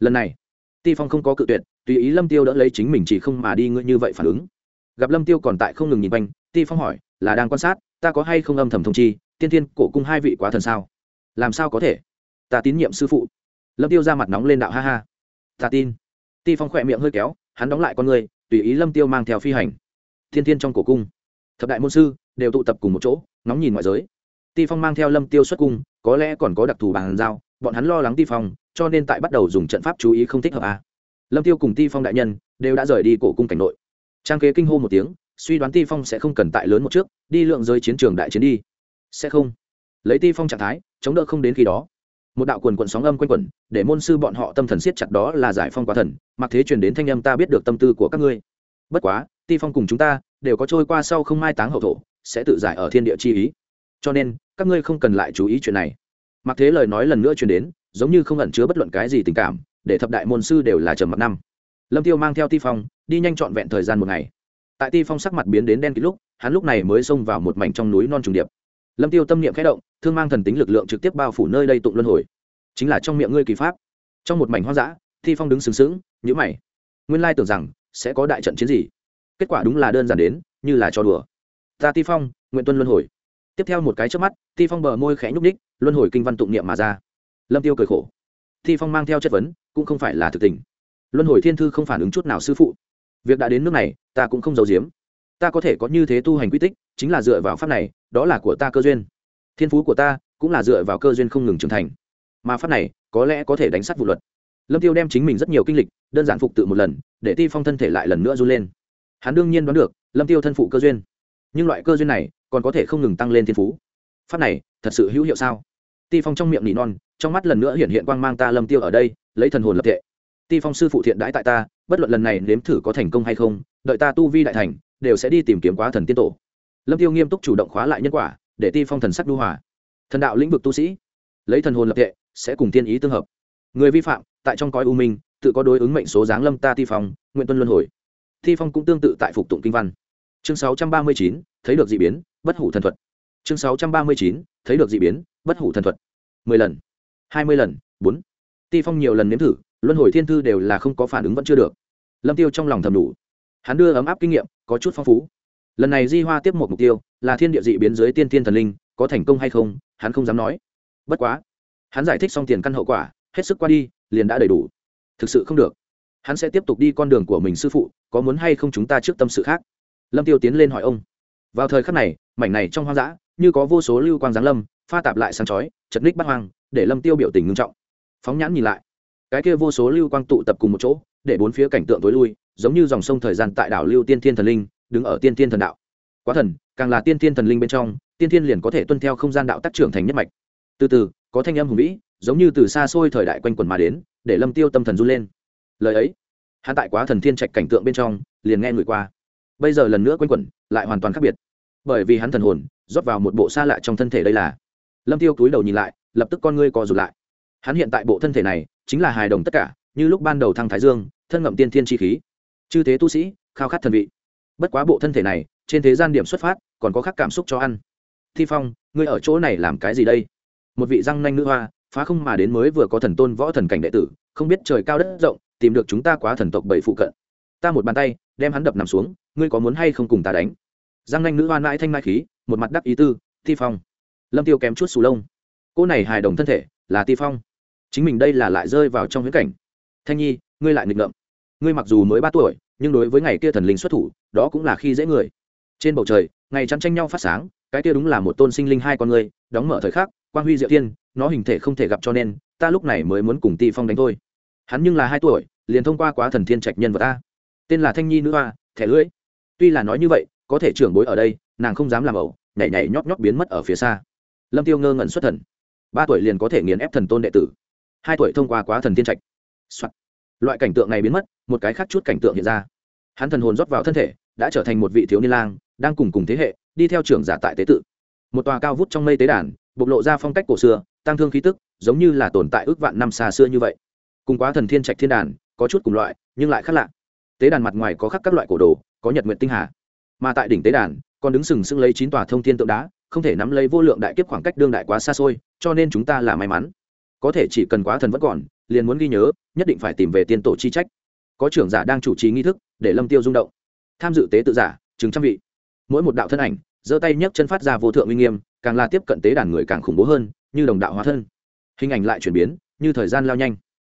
Lần này, ti phong không có cự tuyệt, tùy ý lâm tiêu đỡ lấy chính mình chỉ không mà đi ngươi như vậy phản ứng. Gặp lâm tiêu còn tại không ngừng nhìn quanh, ti phong hỏi là đang quan sát, ta có hay không âm thầm thông chi, tiên tiên cổ cung hai vị quá thần sao? Làm sao có thể? Ta tín nhiệm sư phụ. Lâm tiêu ra mặt nóng lên đạo ha ha. Ta tin. Ti phong khỏe miệng hơi kéo, hắn đóng lại con người, tùy ý lâm tiêu mang theo phi hành. Thiên Thiên trong cổ cung, thập đại môn sư đều tụ tập cùng một chỗ nóng nhìn ngoại giới. Ti phong mang theo lâm tiêu xuất cung, có lẽ còn có đặc thù bàn giao, bọn hắn lo lắng ti phong, cho nên tại bắt đầu dùng trận pháp chú ý không thích hợp à. lâm tiêu cùng ti phong đại nhân đều đã rời đi cổ cung cảnh nội. Trang kế kinh hô một tiếng suy đoán ti phong sẽ không cần tại lớn một trước, đi lượng giới chiến trường đại chiến đi. Sẽ không. Lấy ti phong trạng thái, chống đỡ không đến khi đó. Một đạo quần quần sóng âm quanh quẩn, để môn sư bọn họ tâm thần siết chặt đó là giải phong quá thần, mặc thế truyền đến thanh âm ta biết được tâm tư của các ngươi. Bất quá, ti phong cùng chúng ta đều có trôi qua sau không mai táng hậu thổ, sẽ tự giải ở thiên địa chi ý. Cho nên, các ngươi không cần lại chú ý chuyện này. Mặc thế lời nói lần nữa truyền đến, giống như không ẩn chứa bất luận cái gì tình cảm, để thập đại môn sư đều là trầm mặc năm. Lâm tiêu mang theo ti phong, đi nhanh trọn vẹn thời gian một ngày tại ti phong sắc mặt biến đến đen kịt lúc, hắn lúc này mới xông vào một mảnh trong núi non trùng điệp. Lâm tiêu tâm niệm khẽ động, thương mang thần tính lực lượng trực tiếp bao phủ nơi đây tụng luân hồi. Chính là trong miệng ngươi kỳ pháp. Trong một mảnh hoang dã, ti phong đứng sừng sững nhữ mày. Nguyên lai tưởng rằng, sẽ có đại trận chiến gì. Kết quả đúng là đơn giản đến, như là trò đùa. Ta ti phong, nguyện tuân luân hồi. Tiếp theo một cái trước mắt, ti phong bờ môi khẽ nhúc ních luân hồi kinh văn tụng niệm mà ra. Lâm tiêu cười khổ. Ti phong mang theo chất vấn, cũng không phải là thực tình. Luân hồi thiên thư không phản ứng chút nào sư phụ. Việc đã đến nước này ta cũng không giấu giếm. Ta có thể có như thế tu hành quy tích, chính là dựa vào pháp này, đó là của ta cơ duyên. Thiên phú của ta cũng là dựa vào cơ duyên không ngừng trưởng thành. Mà pháp này, có lẽ có thể đánh sát vụ luật. Lâm tiêu đem chính mình rất nhiều kinh lịch, đơn giản phục tự một lần, để ti phong thân thể lại lần nữa run lên. Hắn đương nhiên đoán được, lâm tiêu thân phụ cơ duyên. Nhưng loại cơ duyên này, còn có thể không ngừng tăng lên thiên phú. Pháp này, thật sự hữu hiệu sao? Ti phong trong miệng nỉ non, trong mắt lần nữa hiện hiện quang mang ta lâm tiêu ở đây, lấy thần hồn lập tệ ti phong sư phụ thiện đãi tại ta, bất luận lần này nếm thử có thành công hay không đợi ta tu vi đại thành đều sẽ đi tìm kiếm quá thần tiên tổ. Lâm tiêu nghiêm túc chủ động khóa lại nhân quả để ti phong thần sắc đu hòa. Thần đạo lĩnh vực tu sĩ lấy thần hồn lập tệ sẽ cùng tiên ý tương hợp. Người vi phạm tại trong cõi u minh tự có đối ứng mệnh số giáng lâm ta ti phong nguyện tuân luân hồi. Ti phong cũng tương tự tại phục tụng kinh văn. Chương 639, thấy được dị biến bất hủ thần thuật. Chương 639, thấy được dị biến bất hủ thần thuật. Mười lần hai mươi lần bốn. Ti phong nhiều lần nếm thử luân hồi thiên thư đều là không có phản ứng vẫn chưa được. Lâm tiêu trong lòng thầm đủ hắn đưa ấm áp kinh nghiệm, có chút phong phú. Lần này di hoa tiếp một mục tiêu, là thiên địa dị biến dưới tiên tiên thần linh, có thành công hay không, hắn không dám nói. Bất quá, hắn giải thích xong tiền căn hậu quả, hết sức qua đi, liền đã đầy đủ. Thực sự không được. Hắn sẽ tiếp tục đi con đường của mình sư phụ, có muốn hay không chúng ta trước tâm sự khác? Lâm tiêu tiến lên hỏi ông. Vào thời khắc này, mảnh này trong hoang dã, như có vô số lưu quang giáng lâm, pha tạp lại sáng chói, chật ních bắt hoang, để lâm tiêu biểu tình ngưng trọng. Phóng nhãn nhìn lại, cái kia vô số lưu quang tụ tập cùng một chỗ, để bốn phía cảnh tượng tối lui giống như dòng sông thời gian tại đảo lưu tiên thiên thần linh, đứng ở tiên thiên thần đạo. Quá thần, càng là tiên thiên thần linh bên trong, tiên thiên liền có thể tuân theo không gian đạo tác trưởng thành nhất mạch. Từ từ, có thanh âm hùng vĩ, giống như từ xa xôi thời đại quanh quần mà đến, để lâm tiêu tâm thần run lên. Lời ấy, hắn tại quá thần thiên trạch cảnh tượng bên trong, liền nghe người qua. Bây giờ lần nữa quanh quẩn, lại hoàn toàn khác biệt. Bởi vì hắn thần hồn, rót vào một bộ xa lạ trong thân thể đây là. Lâm tiêu cúi đầu nhìn lại, lập tức con ngươi co rụt lại. Hắn hiện tại bộ thân thể này, chính là hài đồng tất cả, như lúc ban đầu thăng thái dương, thân ngậm tiên thiên chi khí chư thế tu sĩ, khao khát thần vị. Bất quá bộ thân thể này, trên thế gian điểm xuất phát, còn có khác cảm xúc cho ăn. Thi phong, ngươi ở chỗ này làm cái gì đây? Một vị răng nanh nữ hoa, phá không mà đến mới vừa có thần tôn võ thần cảnh đệ tử, không biết trời cao đất rộng, tìm được chúng ta quá thần tộc bảy phụ cận. Ta một bàn tay, đem hắn đập nằm xuống, ngươi có muốn hay không cùng ta đánh? Răng nanh nữ hoa mãi thanh mai khí, một mặt đắc ý tư, thi phong. Lâm tiêu kém chút sù lông. Cô này hài đồng thân thể, là ti phong. Chính mình đây là lại rơi vào trong huyễn cảnh. Thanh nhi, ngươi lại nghịch ngợm ngươi mặc dù mới ba tuổi, nhưng đối với ngày kia thần linh xuất thủ, đó cũng là khi dễ người. Trên bầu trời, ngày chăn tranh nhau phát sáng, cái kia đúng là một tôn sinh linh hai con người đóng mở thời khắc, quang huy diệu thiên, nó hình thể không thể gặp cho nên, ta lúc này mới muốn cùng ti phong đánh thôi. Hắn nhưng là hai tuổi, liền thông qua quá thần thiên trạch nhân vật ta tên là thanh nhi nữ hoa, thẻ lưỡi. Tuy là nói như vậy, có thể trưởng bối ở đây, nàng không dám làm ẩu, nhảy nhảy nhóp nhóp biến mất ở phía xa. Lâm tiêu ngơ ngẩn xuất thần. Ba tuổi liền có thể nghiền ép thần tôn đệ tử. Hai tuổi thông qua quá thần thiên trạch、Soạn loại cảnh tượng này biến mất, một cái khác chút cảnh tượng hiện ra. Hắn thần hồn rót vào thân thể, đã trở thành một vị thiếu niên lang, đang cùng cùng thế hệ, đi theo trưởng giả tại tế tự. Một tòa cao vút trong mây tế đàn, bộc lộ ra phong cách cổ xưa, tăng thương khí tức, giống như là tồn tại ước vạn năm xa xưa như vậy. Cùng quá thần thiên trạch thiên đàn, có chút cùng loại, nhưng lại khác lạ. Tế đàn mặt ngoài có khắc các loại cổ đồ, có nhật nguyện tinh hà. Mà tại đỉnh tế đàn, còn đứng sừng sững lấy chín tòa thông thiên tượng đá, không thể nắm lấy vô lượng đại kiếp khoảng cách đương đại quá xa xôi, cho nên chúng ta là may mắn. Có thể chỉ cần quá thần vẫn còn liền muốn ghi nhớ, nhất định phải tìm về tiên tổ chi trách. Có trưởng giả đang chủ trì nghi thức, để lâm tiêu rung động. Tham dự tế tự giả chứng trăm vị. Mỗi một đạo thân ảnh, giơ tay nhấc chân phát ra vô thượng uy nghiêm, càng là tiếp cận tế đàn người càng khủng bố hơn, như đồng đạo hóa thân. Hình ảnh lại chuyển biến, như thời gian lao nhanh.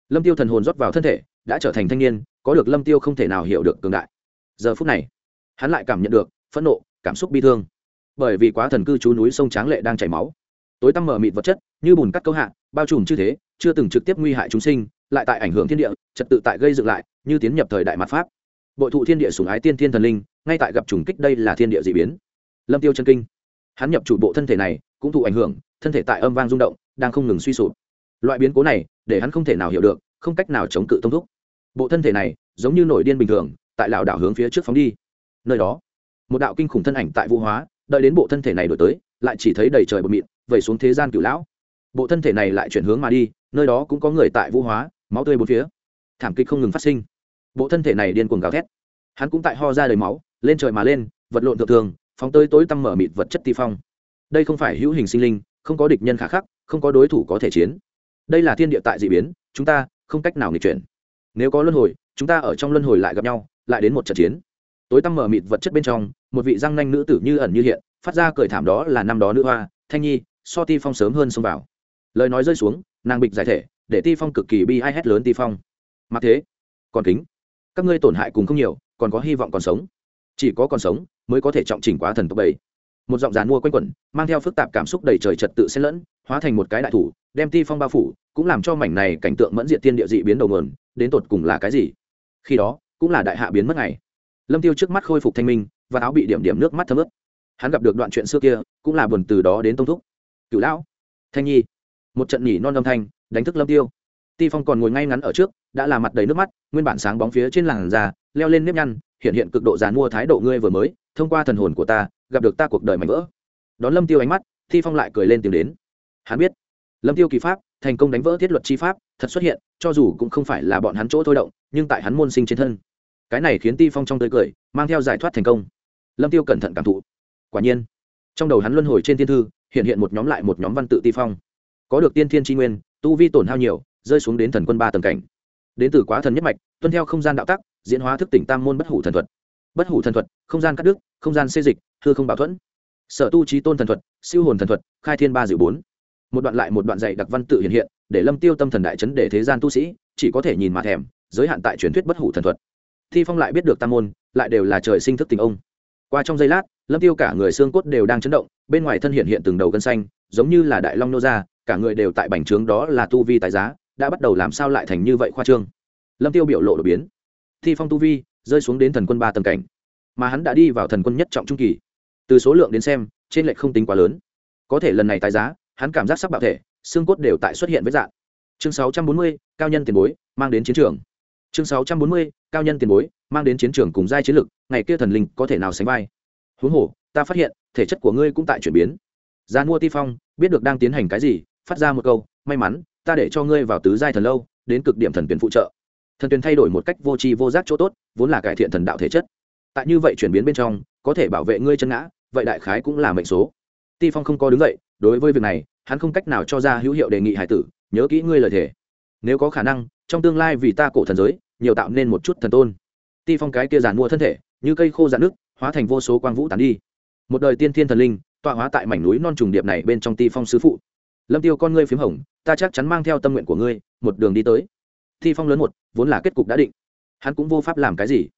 Lâm tiêu thần hồn rót vào thân thể, đã trở thành thanh niên, có được lâm tiêu không thể nào hiểu được cường đại. Giờ phút này, hắn lại cảm nhận được phẫn nộ, cảm xúc bi thương. Bởi vì quá thần cư trú núi sông tráng lệ đang chảy máu. Tối tăm mở mịt vật chất, như bùn cắt câu hạ, bao trùm như thế chưa từng trực tiếp nguy hại chúng sinh, lại tại ảnh hưởng thiên địa, trật tự tại gây dựng lại, như tiến nhập thời đại mặt pháp. Bội thụ thiên địa sùng ái tiên thiên thần linh, ngay tại gặp trùng kích đây là thiên địa d ị biến. Lâm tiêu chân kinh. Hắn nhập chủ bộ thân thể này, cũng thụ ảnh hưởng, thân thể tại âm vang rung động, đang không ngừng suy sụp. Loại biến cố này, để hắn không thể nào hiểu được, không cách nào chống cự tông thúc. Bộ thân thể này, giống như nổi điên bình thường, tại lảo đảo hướng phía trước phóng đi. Nơi đó, một đạo kinh khủng thân ảnh tại vũ hóa, đợi đến bộ thân thể này đổi tới, lại chỉ thấy đầy trời bột mịn, vẩy xuống thế gian cửu lão bộ thân thể này lại chuyển hướng mà đi, nơi đó cũng có người tại vũ hóa, máu tươi bốn phía. Thảm kịch không ngừng phát sinh. Bộ thân thể này điên cuồng gào thét. Hắn cũng tại ho ra đầy máu, lên trời mà lên, vật lộn thượng thường, phóng tới tối tăm mở mịt vật chất ti phong. Đây không phải hữu hình sinh linh, không có địch nhân khả khắc, không có đối thủ có thể chiến. Đây là thiên địa tại d ị biến, chúng ta không cách nào nghịch chuyển. Nếu có luân hồi, chúng ta ở trong luân hồi lại gặp nhau, lại đến một trận chiến. Tối tăm mở mịt vật chất bên trong, một vị răng nanh nữ tử như ẩn như hiện, phát ra cười thảm đó là năm đó nữ hoa, thanh nhi, so ti phong sớm hơn xông vào lời nói rơi xuống nàng bịch giải thể để ti phong cực kỳ bi ai hét lớn ti phong. Mặc thế còn kính. Các ngươi tổn hại cùng không nhiều còn có hy vọng còn sống. Chỉ có còn sống mới có thể trọng chỉnh quá thần tộc bảy. Một giọng dàn mua quanh quẩn mang theo phức tạp cảm xúc đầy trời trật tự xen lẫn hóa thành một cái đại thủ đem ti phong bao phủ cũng làm cho mảnh này cảnh tượng mẫn diện tiên địa dị biến đầu nguồn, đến tột cùng là cái gì? Khi đó cũng là đại hạ biến mất ngày. Lâm tiêu trước mắt khôi phục thanh minh và áo bị điểm điểm nước mắt thấm ướt. Hắn gặp được đoạn chuyện xưa kia cũng là buồn từ đó đến tông thúc. Cựu lão thanh nhi một trận nhỉ non âm thanh, đánh thức lâm tiêu. Ti phong còn ngồi ngay ngắn ở trước, đã là mặt đầy nước mắt, nguyên bản sáng bóng phía trên làn da, leo lên nếp nhăn, hiện hiện cực độ dàn mua thái độ ngươi vừa mới, thông qua thần hồn của ta, gặp được ta cuộc đời mạnh vỡ. Đón lâm tiêu ánh mắt, ti phong lại cười lên tìm đến. Hắn biết, lâm tiêu kỳ pháp, thành công đánh vỡ thiết luật chi pháp, thật xuất hiện, cho dù cũng không phải là bọn hắn chỗ thôi động, nhưng tại hắn môn sinh trên thân. Cái này khiến ti phong trong tươi cười, mang theo giải thoát thành công. Lâm tiêu cẩn thận cảm thụ. Quả nhiên, trong đầu hắn luân hồi trên thiên thư, hiện hiện một nhóm lại một nhóm văn tự ti phong có được tiên thiên tri nguyên, tu vi tổn hao nhiều, rơi xuống đến thần quân ba tầng cảnh. Đến từ quá thần nhất mạch, tuân theo không gian đạo tắc, diễn hóa thức tỉnh tam môn bất hủ thần thuật. Bất hủ thần thuật, không gian cắt đứt, không gian xê dịch thưa không bảo thuẫn. Sở tu trí tôn thần thuật, siêu hồn thần thuật, khai thiên ba dự bốn. Một đoạn lại một đoạn dạy đặc văn tự hiện hiện, để lâm tiêu tâm thần đại chấn để thế gian tu sĩ chỉ có thể nhìn mà thèm, giới hạn tại truyền thuyết bất hủ thần thuật. Thi phong lại biết được tam môn, lại đều là trời sinh thức tình ông. Qua trong giây lát, lâm tiêu cả người xương cốt đều đang chấn động, bên ngoài thân hiện hiện từng đầu gân xanh, giống như là đại long nô ra cả người đều tại bành trướng đó là tu vi tài giá đã bắt đầu làm sao lại thành như vậy khoa trương. Lâm tiêu biểu lộ đột biến. Thi phong tu vi rơi xuống đến thần quân ba tầng cảnh mà hắn đã đi vào thần quân nhất trọng trung kỳ. Từ số lượng đến xem trên lệch không tính quá lớn. Có thể lần này tài giá hắn cảm giác sắc bạo thể xương cốt đều tại xuất hiện với dạng chương 640, cao nhân tiền bối mang đến chiến trường. Chương 640, cao nhân tiền bối mang đến chiến trường cùng giai chiến lực ngày kia thần linh có thể nào sánh vai? Huống hồ ta phát hiện thể chất của ngươi cũng tại chuyển biến. Gian mua ti phong biết được đang tiến hành cái gì phát ra một câu may mắn ta để cho ngươi vào tứ giai thần lâu đến cực điểm thần tuyển phụ trợ. Thần tuyển thay đổi một cách vô tri vô giác chỗ tốt vốn là cải thiện thần đạo thể chất. Tại như vậy chuyển biến bên trong có thể bảo vệ ngươi chân ngã vậy đại khái cũng là mệnh số. Ti phong không có đứng vậy, đối với việc này hắn không cách nào cho ra hữu hiệu đề nghị hải tử nhớ kỹ ngươi lời thề. Nếu có khả năng trong tương lai vì ta cổ thần giới nhiều tạo nên một chút thần tôn. Ti phong cái kia giàn mua thân thể như cây khô dạn nước hóa thành vô số quang vũ tán đi. Một đời tiên thiên thần linh tọa hóa tại mảnh núi non trùng điệp này bên trong ti phong sứ phụ lâm tiêu con ngươi p h í m hồng, ta chắc chắn mang theo tâm nguyện của ngươi, một đường đi tới. Thi phong lớn một, vốn là kết cục đã định. Hắn cũng vô pháp làm cái gì.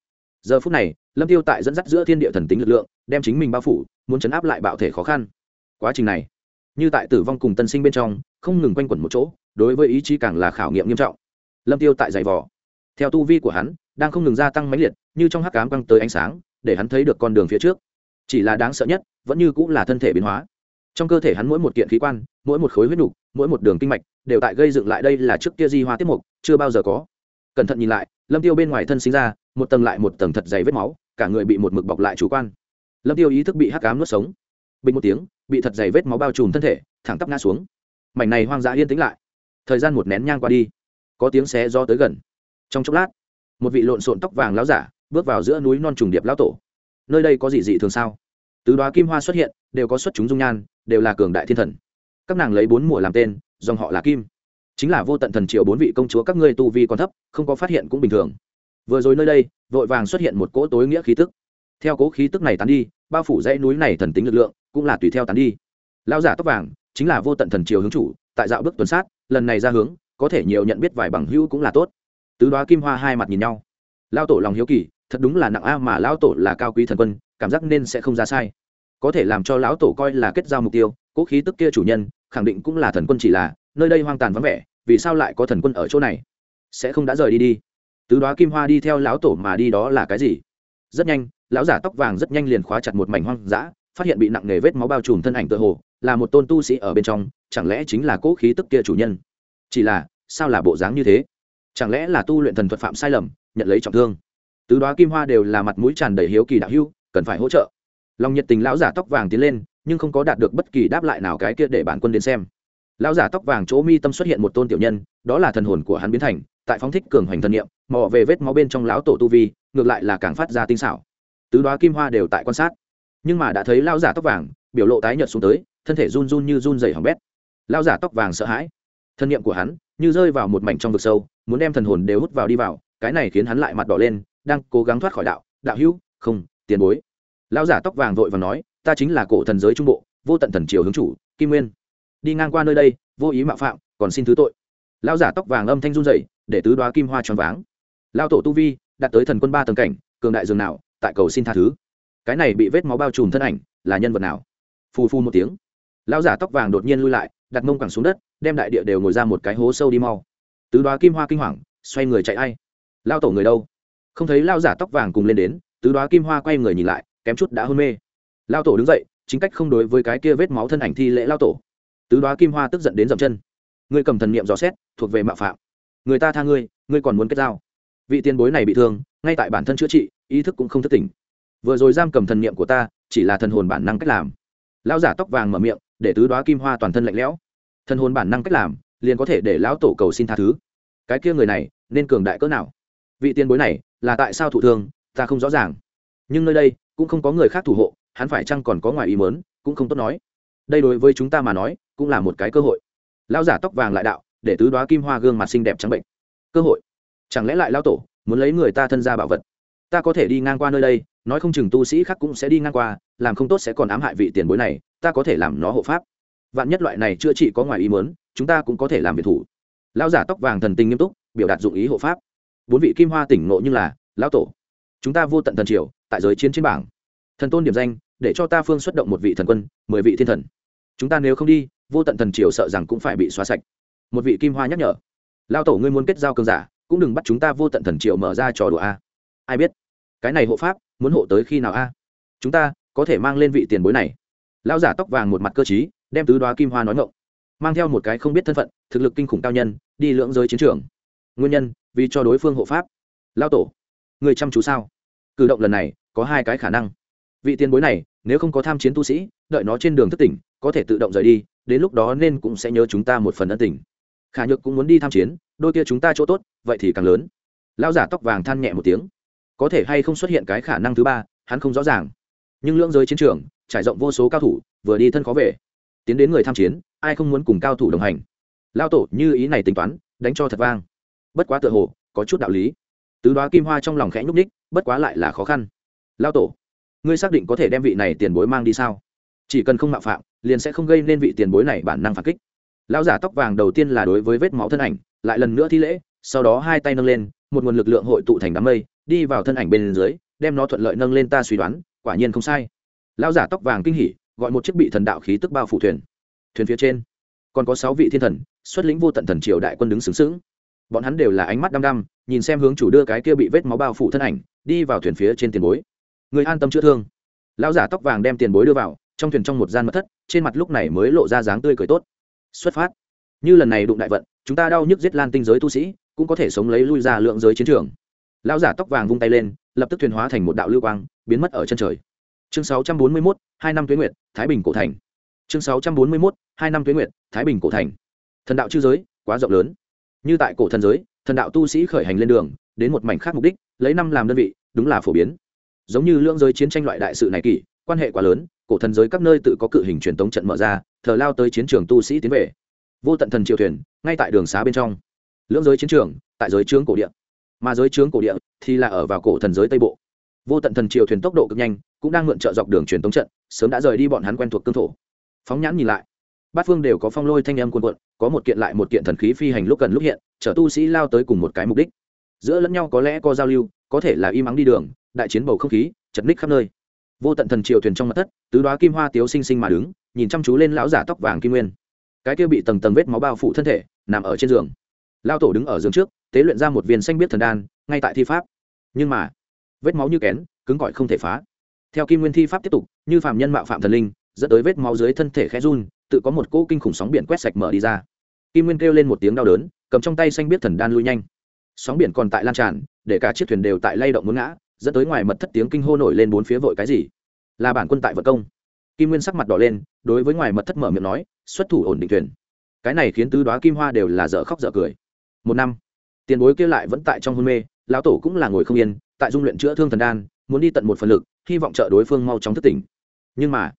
Giờ phút này, lâm tiêu tại dẫn dắt giữa thiên địa thần tính lực lượng, đem chính mình bao phủ, muốn chấn áp lại bạo thể khó khăn. Quá trình này, như tại tử vong cùng tân sinh bên trong, không ngừng quanh quẩn một chỗ, đối với ý chí càng là khảo nghiệm nghiêm trọng. Lâm tiêu tại giày vò. Theo tu vi của hắn, đang không ngừng gia tăng mãnh liệt, như trong hắc cám quăng tới ánh sáng, để hắn thấy được con đường phía trước. Chỉ là đáng sợ nhất, vẫn như cũng là thân thể biến hóa trong cơ thể hắn mỗi một kiện khí quan, mỗi một khối huyết nục, mỗi một đường kinh mạch, đều tại gây dựng lại đây là trước kia di hoa tiết mục, chưa bao giờ có. Cẩn thận nhìn lại, lâm tiêu bên ngoài thân sinh ra, một tầng lại một tầng thật dày vết máu, cả người bị một mực bọc lại chủ quan. Lâm tiêu ý thức bị hắc cám nuốt sống. Bình một tiếng, bị thật dày vết máu bao trùm thân thể, thẳng tắp ngã xuống. Mảnh này hoang dã yên tĩnh lại. Thời gian một nén nhang qua đi, có tiếng xé do tới gần. Trong chốc lát, một vị lộn xộn tóc vàng láo giả bước vào giữa núi non trùng điệp lão tổ. Nơi đây có gì dị thường sao? Tứ đoá kim hoa xuất hiện đều có xuất chúng dung nhan, đều là cường đại thiên thần. Các nàng lấy bốn mùa làm tên, dòng họ là kim. Chính là vô tận thần triệu bốn vị công chúa các ngươi tu vi còn thấp, không có phát hiện cũng bình thường. Vừa rồi nơi đây, vội vàng xuất hiện một cỗ tối nghĩa khí tức. Theo cỗ khí tức này tán đi, bao phủ dãy núi này thần tính lực lượng, cũng là tùy theo tán đi. Lão giả tóc vàng, chính là vô tận thần triều hướng chủ, tại dạo bước tuần sát, lần này ra hướng, có thể nhiều nhận biết vài bằng hữu cũng là tốt. Tứ đoá kim hoa hai mặt nhìn nhau. Lao tổ lòng hiếu kỳ, thật đúng là nặng a mà lão tổ là cao quý thần quân, cảm giác nên sẽ không ra sai có thể làm cho lão tổ coi là kết giao mục tiêu, cố khí tức kia chủ nhân, khẳng định cũng là thần quân chỉ là, nơi đây hoang tàn vắng vẻ, vì sao lại có thần quân ở chỗ này? Sẽ không đã rời đi đi. Tứ đoá kim hoa đi theo lão tổ mà đi đó là cái gì? Rất nhanh, lão giả tóc vàng rất nhanh liền khóa chặt một mảnh hoang dã, phát hiện bị nặng nề vết máu bao trùm thân ảnh tựa hồ, là một tôn tu sĩ ở bên trong, chẳng lẽ chính là cố khí tức kia chủ nhân? Chỉ là, sao là bộ dáng như thế? Chẳng lẽ là tu luyện thần thuật phạm sai lầm, nhận lấy trọng thương? Tứ đoá kim hoa đều là mặt mũi tràn đầy hiếu kỳ đạo hưu cần phải hỗ trợ lòng nhiệt tình lão giả tóc vàng tiến lên, nhưng không có đạt được bất kỳ đáp lại nào cái kia để bản quân đến xem. Lão giả tóc vàng chỗ mi tâm xuất hiện một tôn tiểu nhân, đó là thần hồn của hắn biến thành, tại phóng thích cường hoành thần niệm, mò về vết máu bên trong lão tổ tu vi, ngược lại là càng phát ra tinh xảo. Tứ đoá kim hoa đều tại quan sát. Nhưng mà đã thấy lão giả tóc vàng, biểu lộ tái nhợt xuống tới, thân thể run run như run dày hỏng bét. Lão giả tóc vàng sợ hãi. Thân niệm của hắn như rơi vào một mảnh trong vực sâu, muốn đem thần hồn đều hút vào đi vào, cái này khiến hắn lại mặt đỏ lên, đang cố gắng thoát khỏi đạo. Đạo hữu, không, tiền bối lão giả tóc vàng vội và nói, ta chính là cổ thần giới trung bộ, vô tận thần triều hướng chủ, kim nguyên. Đi ngang qua nơi đây, vô ý mạo phạm, còn xin thứ tội. Lão giả tóc vàng âm thanh run dậy để tứ đoá kim hoa tròn váng. Lao tổ tu vi, đạt tới thần quân ba tầng cảnh, cường đại dường nào, tại cầu xin tha thứ. Cái này bị vết máu bao trùm thân ảnh, là nhân vật nào? Phù phu một tiếng. Lão giả tóc vàng đột nhiên lui lại, đặt mông quẳng xuống đất, đem đại địa đều ngồi ra một cái hố sâu đi mau. Tứ đoá kim hoa kinh hoàng, xoay người chạy ai? Lao tổ người đâu? Không thấy lao giả tóc vàng cùng lên đến, tứ đoá kim hoa quay người nhìn lại kém chút đã hôn mê. Lao tổ đứng dậy, chính cách không đối với cái kia vết máu thân ảnh thi lễ lao tổ. Tứ đoá kim hoa tức giận đến dậm chân. Ngươi cầm thần niệm dò xét, thuộc về mạo phạm. Người ta tha ngươi ngươi còn muốn kết giao. Vị tiền bối này bị thương, ngay tại bản thân chữa trị, ý thức cũng không thất tỉnh. Vừa rồi giam cầm thần niệm của ta, chỉ là thần hồn bản năng cách làm. Lão giả tóc vàng mở miệng, để tứ đoá kim hoa toàn thân lạnh lẽo. Thần hồn bản năng cách làm, liền có thể để lão tổ cầu xin tha thứ. Cái kia người này, nên cường đại cỡ nào? Vị tiền bối này, là tại sao thụ thương, ta không rõ ràng nhưng nơi đây, cũng không có người khác thủ hộ, hắn phải chăng còn có ngoài ý mớn cũng không tốt nói. Đây đối với chúng ta mà nói, cũng là một cái cơ hội. Lão giả tóc vàng lại đạo, để tứ đoá kim hoa gương mặt xinh đẹp trắng bệnh. Cơ hội. Chẳng lẽ lại lão tổ, muốn lấy người ta thân ra bảo vật? Ta có thể đi ngang qua nơi đây, nói không chừng tu sĩ khác cũng sẽ đi ngang qua, làm không tốt sẽ còn ám hại vị tiền bối này, ta có thể làm nó hộ pháp. Vạn nhất loại này chưa chỉ có ngoài ý mớn chúng ta cũng có thể làm việc thủ. Lão giả tóc vàng thần tình nghiêm túc, biểu đạt dụng ý hộ pháp. Bốn vị kim hoa tỉnh ngộ như là, lão tổ, chúng ta vô tận thần triều tại giới chiến trên bảng. Thần tôn điểm danh, để cho ta phương xuất động một vị thần quân, mười vị thiên thần. Chúng ta nếu không đi, vô tận thần triều sợ rằng cũng phải bị xóa sạch. Một vị kim hoa nhắc nhở. Lao tổ ngươi muốn kết giao cường giả, cũng đừng bắt chúng ta vô tận thần triều mở ra trò đùa a. Ai biết? Cái này hộ pháp, muốn hộ tới khi nào a? Chúng ta, có thể mang lên vị tiền bối này. Lao giả tóc vàng một mặt cơ t đem tứ đoá kim hoa nói ngộng mang theo một cái không biết thân phận, thực lực kinh khủng cao nhân, đi lưỡng giới chiến trường. Nguyên nhân, vì cho đối phương hộ pháp. Lao tổ, người chăm chú sao? Cử động lần này có hai cái khả năng. Vị tiền bối này, nếu không có tham chiến tu sĩ, đợi nó trên đường thất tỉnh, có thể tự động rời đi, đến lúc đó nên cũng sẽ nhớ chúng ta một phần ân tình. Khả nhược cũng muốn đi tham chiến, đôi kia chúng ta chỗ tốt, vậy thì càng lớn. Lão giả tóc vàng than nhẹ một tiếng. Có thể hay không xuất hiện cái khả năng thứ ba, hắn không rõ ràng. Nhưng lưỡng giới chiến trường, trải rộng vô số cao thủ, vừa đi thân khó về. Tiến đến người tham chiến, ai không muốn cùng cao thủ đồng hành? Lao tổ như ý này tính toán, đánh cho thật vang. Bất quá tựa hồ, có chút đạo lý tứ đoá kim hoa trong lòng khẽ nhúc ních bất quá lại là khó khăn. Lao tổ, ngươi xác định có thể đem vị này tiền bối mang đi sao? Chỉ cần không mạo phạm, liền sẽ không gây nên vị tiền bối này bản năng phản kích. Lão giả tóc vàng đầu tiên là đối với vết máu thân ảnh, lại lần nữa thi lễ, sau đó hai tay nâng lên, một nguồn lực lượng hội tụ thành đám mây, đi vào thân ảnh bên dưới, đem nó thuận lợi nâng lên ta suy đoán, quả nhiên không sai. Lão giả tóc vàng kinh hỉ, gọi một chiếc bị thần đạo khí tức bao phủ thuyền. Thuyền phía trên, còn có sáu vị thiên thần, xuất lĩnh vô tận thần triều đại quân đứng xứng xứng bọn hắn đều là ánh mắt đăm đăm nhìn xem hướng chủ đưa cái kia bị vết máu bao phủ thân ảnh đi vào thuyền phía trên tiền bối. Người an tâm chữa thương. Lão giả tóc vàng đem tiền bối đưa vào trong thuyền trong một gian mật thất trên mặt lúc này mới lộ ra dáng tươi cười tốt. Xuất phát. Như lần này đụng đại vận chúng ta đau nhức giết lan tinh giới tu sĩ cũng có thể sống lấy lui ra lượng giới chiến trường. Lão giả tóc vàng vung tay lên lập tức thuyền hóa thành một đạo lưu quang biến mất ở chân trời. Chương 641, hai năm tuế nguyệt thái bình cổ thành. Chương 641, hai năm tuế nguyệt thái bình cổ thành. Thần đạo chư giới quá rộng lớn như tại cổ thần giới, thần đạo tu sĩ khởi hành lên đường, đến một mảnh khác mục đích, lấy năm làm đơn vị, đúng là phổ biến. Giống như lưỡng giới chiến tranh loại đại sự này kỷ quan hệ quá lớn, cổ thần giới các nơi tự có cự hình truyền tống trận mở ra, thờ lao tới chiến trường tu sĩ tiến về. Vô tận thần triều thuyền, ngay tại đường xá bên trong. Lưỡng giới chiến trường, tại giới trướng cổ địa. Mà giới trướng cổ địa thì là ở vào cổ thần giới tây bộ. Vô tận thần triều thuyền tốc độ cực nhanh, cũng đang mượn trợ dọc đường truyền tống trận, sớm đã rời đi bọn hắn quen thuộc cương thổ. Phóng nhãn nhìn lại bát phương đều có phong lôi thanh âm cuồn cuộn, có một kiện lại một kiện thần khí phi hành lúc cần lúc hiện, chở tu sĩ lao tới cùng một cái mục đích. Giữa lẫn nhau có lẽ có giao lưu, có thể là im ắng đi đường, đại chiến bầu không khí, chật ních khắp nơi. Vô tận thần triều thuyền trong mặt thất, tứ đoá kim hoa tiếu sinh sinh mà đứng, nhìn chăm chú lên lão giả tóc vàng kim nguyên. Cái kia bị tầng tầng vết máu bao phủ thân thể, nằm ở trên giường. Lao tổ đứng ở giường trước, tế luyện ra một viên xanh biết thần đan, ngay tại thi pháp. Nhưng mà, vết máu như kén, cứng gọi không thể phá. Theo kim nguyên thi pháp tiếp tục, như phạm nhân mạo phạm thần linh, dẫn tới vết máu dưới thân thể khẽ run tự có một cỗ kinh khủng sóng biển quét sạch mở đi ra. Kim nguyên kêu lên một tiếng đau đớn, cầm trong tay xanh biết thần đan lui nhanh. Sóng biển còn tại lan tràn, để cả chiếc thuyền đều tại lay động muốn ngã, dẫn tới ngoài mật thất tiếng kinh hô nổi lên bốn phía vội cái gì? Là bản quân tại vật công. Kim nguyên sắc mặt đỏ lên, đối với ngoài mật thất mở miệng nói, xuất thủ ổn định thuyền. Cái này khiến tứ đoá kim hoa đều là dở khóc dở cười. Một năm, tiền bối kia lại vẫn tại trong hôn mê, lão tổ cũng là ngồi không yên, tại dung luyện chữa thương thần đan, muốn đi tận một phần lực, hy vọng trợ đối phương mau chóng thức tỉnh. Nhưng mà,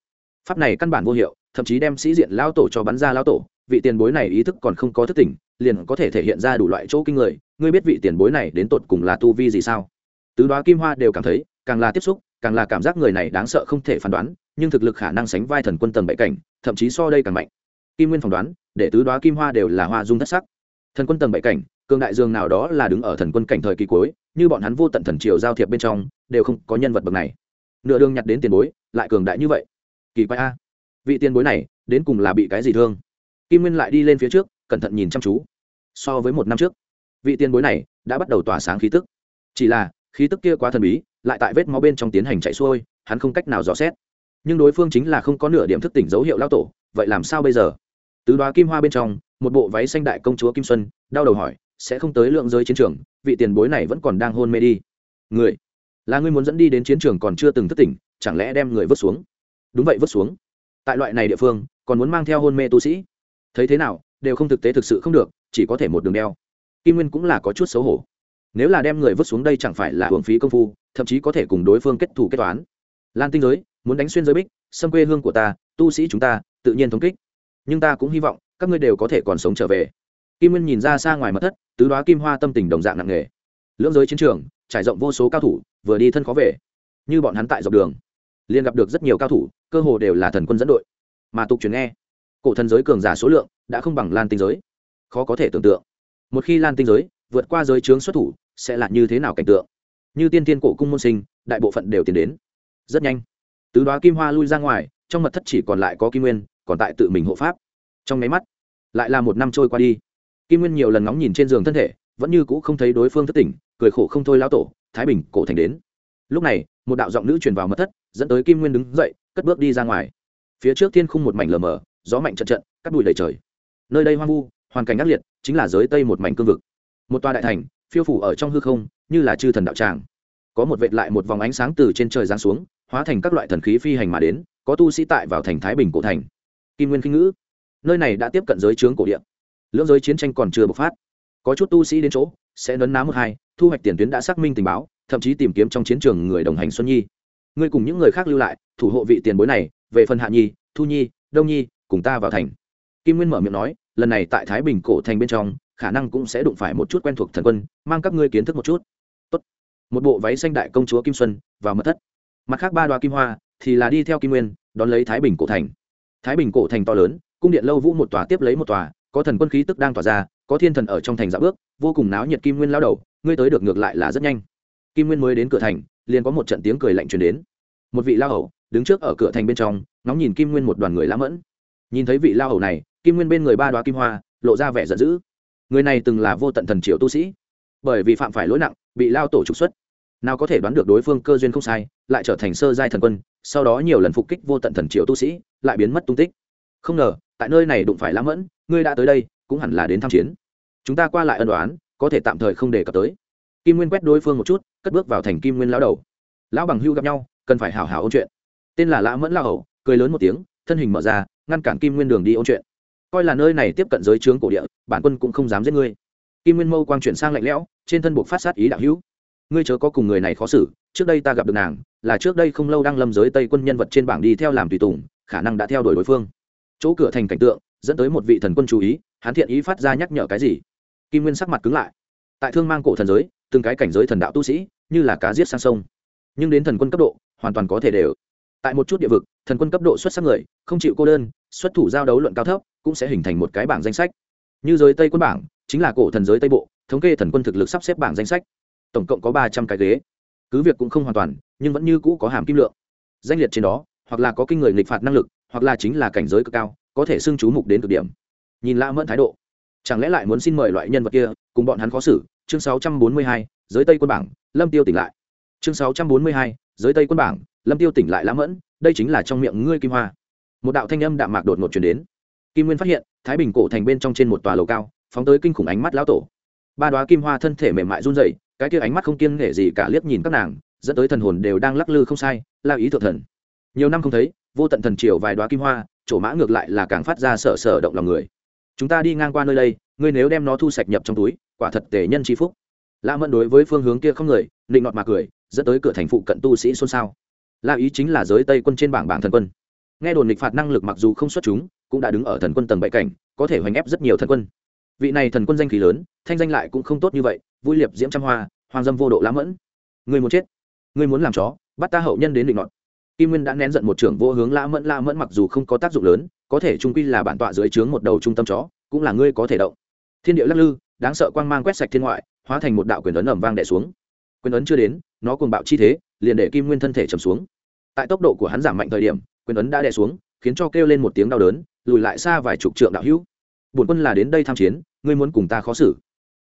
pháp này căn bản vô hiệu thậm chí đem sĩ diện lão tổ cho bắn ra lão tổ, vị tiền bối này ý thức còn không có thất tỉnh, liền có thể thể hiện ra đủ loại chỗ kinh người. Ngươi biết vị tiền bối này đến tột cùng là tu vi gì sao? Tứ đoá kim hoa đều cảm thấy, càng là tiếp xúc, càng là cảm giác người này đáng sợ không thể phán đoán, nhưng thực lực khả năng sánh vai thần quân tầng bệ cảnh, thậm chí so đây càng mạnh. Kim nguyên phỏng đoán, để tứ đoá kim hoa đều là hoa dung thất sắc. Thần quân tầng bệ cảnh, cường đại dương nào đó là đứng ở thần quân cảnh thời kỳ cuối, như bọn hắn vô tận thần triều giao thiệp bên trong, đều không có nhân vật bậc này. Nửa đường nhặt đến tiền bối, lại cường đại như vậy. Kỳ quái a vị tiền bối này, đến cùng là bị cái gì thương? Kim nguyên lại đi lên phía trước, cẩn thận nhìn chăm chú. So với một năm trước, vị tiền bối này đã bắt đầu tỏa sáng khí tức. Chỉ là, khí tức kia quá thần bí, lại tại vết máu bên trong tiến hành chạy xuôi, hắn không cách nào dò xét. Nhưng đối phương chính là không có nửa điểm thức tỉnh dấu hiệu lao tổ, vậy làm sao bây giờ? Tứ đoá kim hoa bên trong, một bộ váy xanh đại công chúa kim xuân, đau đầu hỏi, sẽ không tới lượng giới chiến trường, vị tiền bối này vẫn còn đang hôn mê đi? Người, là ngươi muốn dẫn đi đến chiến trường còn chưa từng thức tỉnh, chẳng lẽ đem người vứt xuống? Đúng vậy, vứt xuống tại loại này địa phương, còn muốn mang theo hôn mê tu sĩ. Thấy thế nào, đều không thực tế thực sự không được, chỉ có thể một đường đeo. Kim nguyên cũng là có chút xấu hổ. Nếu là đem người vứt xuống đây chẳng phải là hưởng phí công phu, thậm chí có thể cùng đối phương kết thù kết toán. Lan tinh giới, muốn đánh xuyên giới bích, xâm quê hương của ta, tu sĩ chúng ta, tự nhiên thống kích. Nhưng ta cũng hy vọng, các ngươi đều có thể còn sống trở về. Kim nguyên nhìn ra xa ngoài mặt thất, tứ đoá kim hoa tâm tình đồng dạng nặng nề. Lưỡng giới chiến trường, trải rộng vô số cao thủ, vừa đi thân khó về. Như bọn hắn tại dọc đường, liền gặp được rất nhiều cao thủ cơ hồ đều là thần quân dẫn đội. Mà tục truyền nghe, cổ thần giới cường giả số lượng đã không bằng lan tinh giới. Khó có thể tưởng tượng. Một khi lan tinh giới vượt qua giới trướng xuất thủ, sẽ là như thế nào cảnh tượng? Như tiên tiên cổ cung môn sinh, đại bộ phận đều tiến đến. Rất nhanh, tứ đoá kim hoa lui ra ngoài, trong mật thất chỉ còn lại có kim nguyên, còn tại tự mình hộ pháp. Trong máy mắt, lại là một năm trôi qua đi. Kim nguyên nhiều lần ngóng nhìn trên giường thân thể, vẫn như cũ không thấy đối phương thất tỉnh, cười khổ không thôi lao tổ, thái bình, cổ thành đến. Lúc này một đạo giọng nữ truyền vào mật thất, dẫn tới kim nguyên đứng dậy, cất bước đi ra ngoài. Phía trước thiên khung một mảnh lờ mờ, gió mạnh trận trận, cắt bụi đầy trời. Nơi đây hoang vu, hoàn cảnh ác liệt, chính là giới tây một mảnh cương vực. Một tòa đại thành, phiêu phủ ở trong hư không, như là chư thần đạo tràng. Có một vệt lại một vòng ánh sáng từ trên trời giáng xuống, hóa thành các loại thần khí phi hành mà đến, có tu sĩ tại vào thành thái bình cổ thành. Kim nguyên kinh ngữ. Nơi này đã tiếp cận giới trướng cổ địa. Lưỡng giới chiến tranh còn chưa bộc phát. Có chút tu sĩ đến chỗ, sẽ nấn ná một hai, thu hoạch tiền tuyến đã xác minh tình báo thậm chí tìm kiếm trong chiến trường người đồng hành xuân nhi. Ngươi cùng những người khác lưu lại, thủ hộ vị tiền bối này, về phần hạ nhi, thu nhi, đông nhi, cùng ta vào thành. Kim nguyên mở miệng nói, lần này tại thái bình cổ thành bên trong, khả năng cũng sẽ đụng phải một chút quen thuộc thần quân, mang các ngươi kiến thức một chút. Tốt. một bộ váy xanh đại công chúa kim xuân, vào mật thất. Mặt khác ba đoa kim hoa, thì là đi theo kim nguyên, đón lấy thái bình cổ thành. Thái bình cổ thành to lớn, cung điện lâu vũ một tòa tiếp lấy một tòa, có thần quân khí tức đang tỏa ra, có thiên thần ở trong thành dạo bước, vô cùng náo nhiệt kim nguyên lao đầu, ngươi tới được ngược lại là rất nhanh kim nguyên mới đến cửa thành, liền có một trận tiếng cười lạnh truyền đến. Một vị lao hầu đứng trước ở cửa thành bên trong, ngóng nhìn kim nguyên một đoàn người lãm mẫn. Nhìn thấy vị lao hầu này, kim nguyên bên người ba đoá kim hoa, lộ ra vẻ giận dữ. Người này từng là vô tận thần triệu tu sĩ. Bởi vì phạm phải lỗi nặng, bị lao tổ trục xuất. Nào có thể đoán được đối phương cơ duyên không sai, lại trở thành sơ giai thần quân, sau đó nhiều lần phục kích vô tận thần triệu tu sĩ, lại biến mất tung tích. Không ngờ, tại nơi này đụng phải lãm mẫn, ngươi đã tới đây, cũng hẳn là đến tham chiến. Chúng ta qua lại ân đoán có thể tạm thời không đề cập tới kim nguyên quét đối phương một chút, cất bước vào thành kim nguyên lão đầu. Lão bằng hưu gặp nhau, cần phải hảo hảo ôn chuyện. Tên là lã mẫn lao hầu, cười lớn một tiếng, thân hình mở ra, ngăn cản kim nguyên đường đi ôn chuyện. Coi là nơi này tiếp cận giới trướng cổ địa, bản quân cũng không dám giết ngươi. Kim nguyên mâu quang chuyển sang lạnh lẽo, trên thân buộc phát sát ý đạo hữu. Ngươi chớ có cùng người này khó xử, trước đây ta gặp được nàng, là trước đây không lâu đang lâm giới tây quân nhân vật trên bảng đi theo làm tùy tùng, khả năng đã theo đuổi đối phương. Chỗ cửa thành cảnh tượng, dẫn tới một vị thần quân chú ý, hắn thiện ý phát ra nhắc nhở cái gì? Kim nguyên sắc mặt cứng lại. Tại thương mang cổ thần giới từng cái cảnh giới thần đạo tu sĩ, như là cá giết sang sông. Nhưng đến thần quân cấp độ, hoàn toàn có thể đều. Tại một chút địa vực, thần quân cấp độ xuất sắc người, không chịu cô đơn, xuất thủ giao đấu luận cao thấp, cũng sẽ hình thành một cái bảng danh sách. Như giới tây quân bảng, chính là cổ thần giới tây bộ, thống kê thần quân thực lực sắp xếp bảng danh sách. Tổng cộng có ba trăm cái ghế. Cứ việc cũng không hoàn toàn, nhưng vẫn như cũ có hàm kim lượng. Danh liệt trên đó, hoặc là có kinh người nghịch phạt năng lực, hoặc là chính là cảnh giới cực cao, có thể xưng chú mục đến cực điểm. Nhìn lạ mẫn thái độ. Chẳng lẽ lại muốn xin mời loại nhân vật kia, cùng bọn hắn khó xử chương 642, giới tây quân bảng lâm tiêu tỉnh lại. Chương 642, giới tây quân bảng lâm tiêu tỉnh lại lãng mẫn đây chính là trong miệng ngươi kim hoa. Một đạo thanh âm đạm mạc đột ngột truyền đến. Kim nguyên phát hiện thái bình cổ thành bên trong trên một tòa lầu cao phóng tới kinh khủng ánh mắt lão tổ. Ba đoá kim hoa thân thể mềm mại run rẩy cái kia ánh mắt không kiêng nể gì cả liếc nhìn các nàng dẫn tới thần hồn đều đang lắc lư không sai lao ý thượng thần. Nhiều năm không thấy vô tận thần triều vài đoá kim hoa chỗ mã ngược lại là càng phát ra sợ sợ động lòng người. Chúng ta đi ngang qua nơi đây ngươi nếu đem nó thu sạch nhập trong túi, quả thật tề nhân c phúc. La mẫn đối với phương hướng kia không người định nọt mà cười, dẫn tới cửa thành phụ cận tu sĩ xôn xao. La ý chính là giới tây quân trên bảng bảng thần quân. Nghe đồn lịch phạt năng lực mặc dù không xuất chúng, cũng đã đứng ở thần quân tầng bậy cảnh, có thể hoành ép rất nhiều thần quân. Vị này thần quân danh khí lớn, thanh danh lại cũng không tốt như vậy, vui liệp diễm trăm hoa hoàng dâm vô độ lá mẫn. Người muốn chết người muốn làm chó, bắt ta hậu nhân đến định nọt. Kim nguyên đã nén giận một trưởng vô hướng lã mẫn lã mẫn mặc dù không có tác dụng lớn, có thể trung quy là bản tọa dưới trướng một đầu trung tâm chó, cũng là ngươi có thể động thiên địa lắc lư, đáng sợ quang mang quét sạch thiên ngoại, hóa thành một đạo quyền ấn ẩm vang đẻ xuống. Quyền ấn chưa đến, nó cuồng bạo chi thế, liền để kim nguyên thân thể trầm xuống. Tại tốc độ của hắn giảm mạnh thời điểm, quyền ấn đã đè xuống, khiến cho kêu lên một tiếng đau đớn, lùi lại xa vài chục trượng đạo hữu. Bổn quân là đến đây tham chiến, ngươi muốn cùng ta khó xử.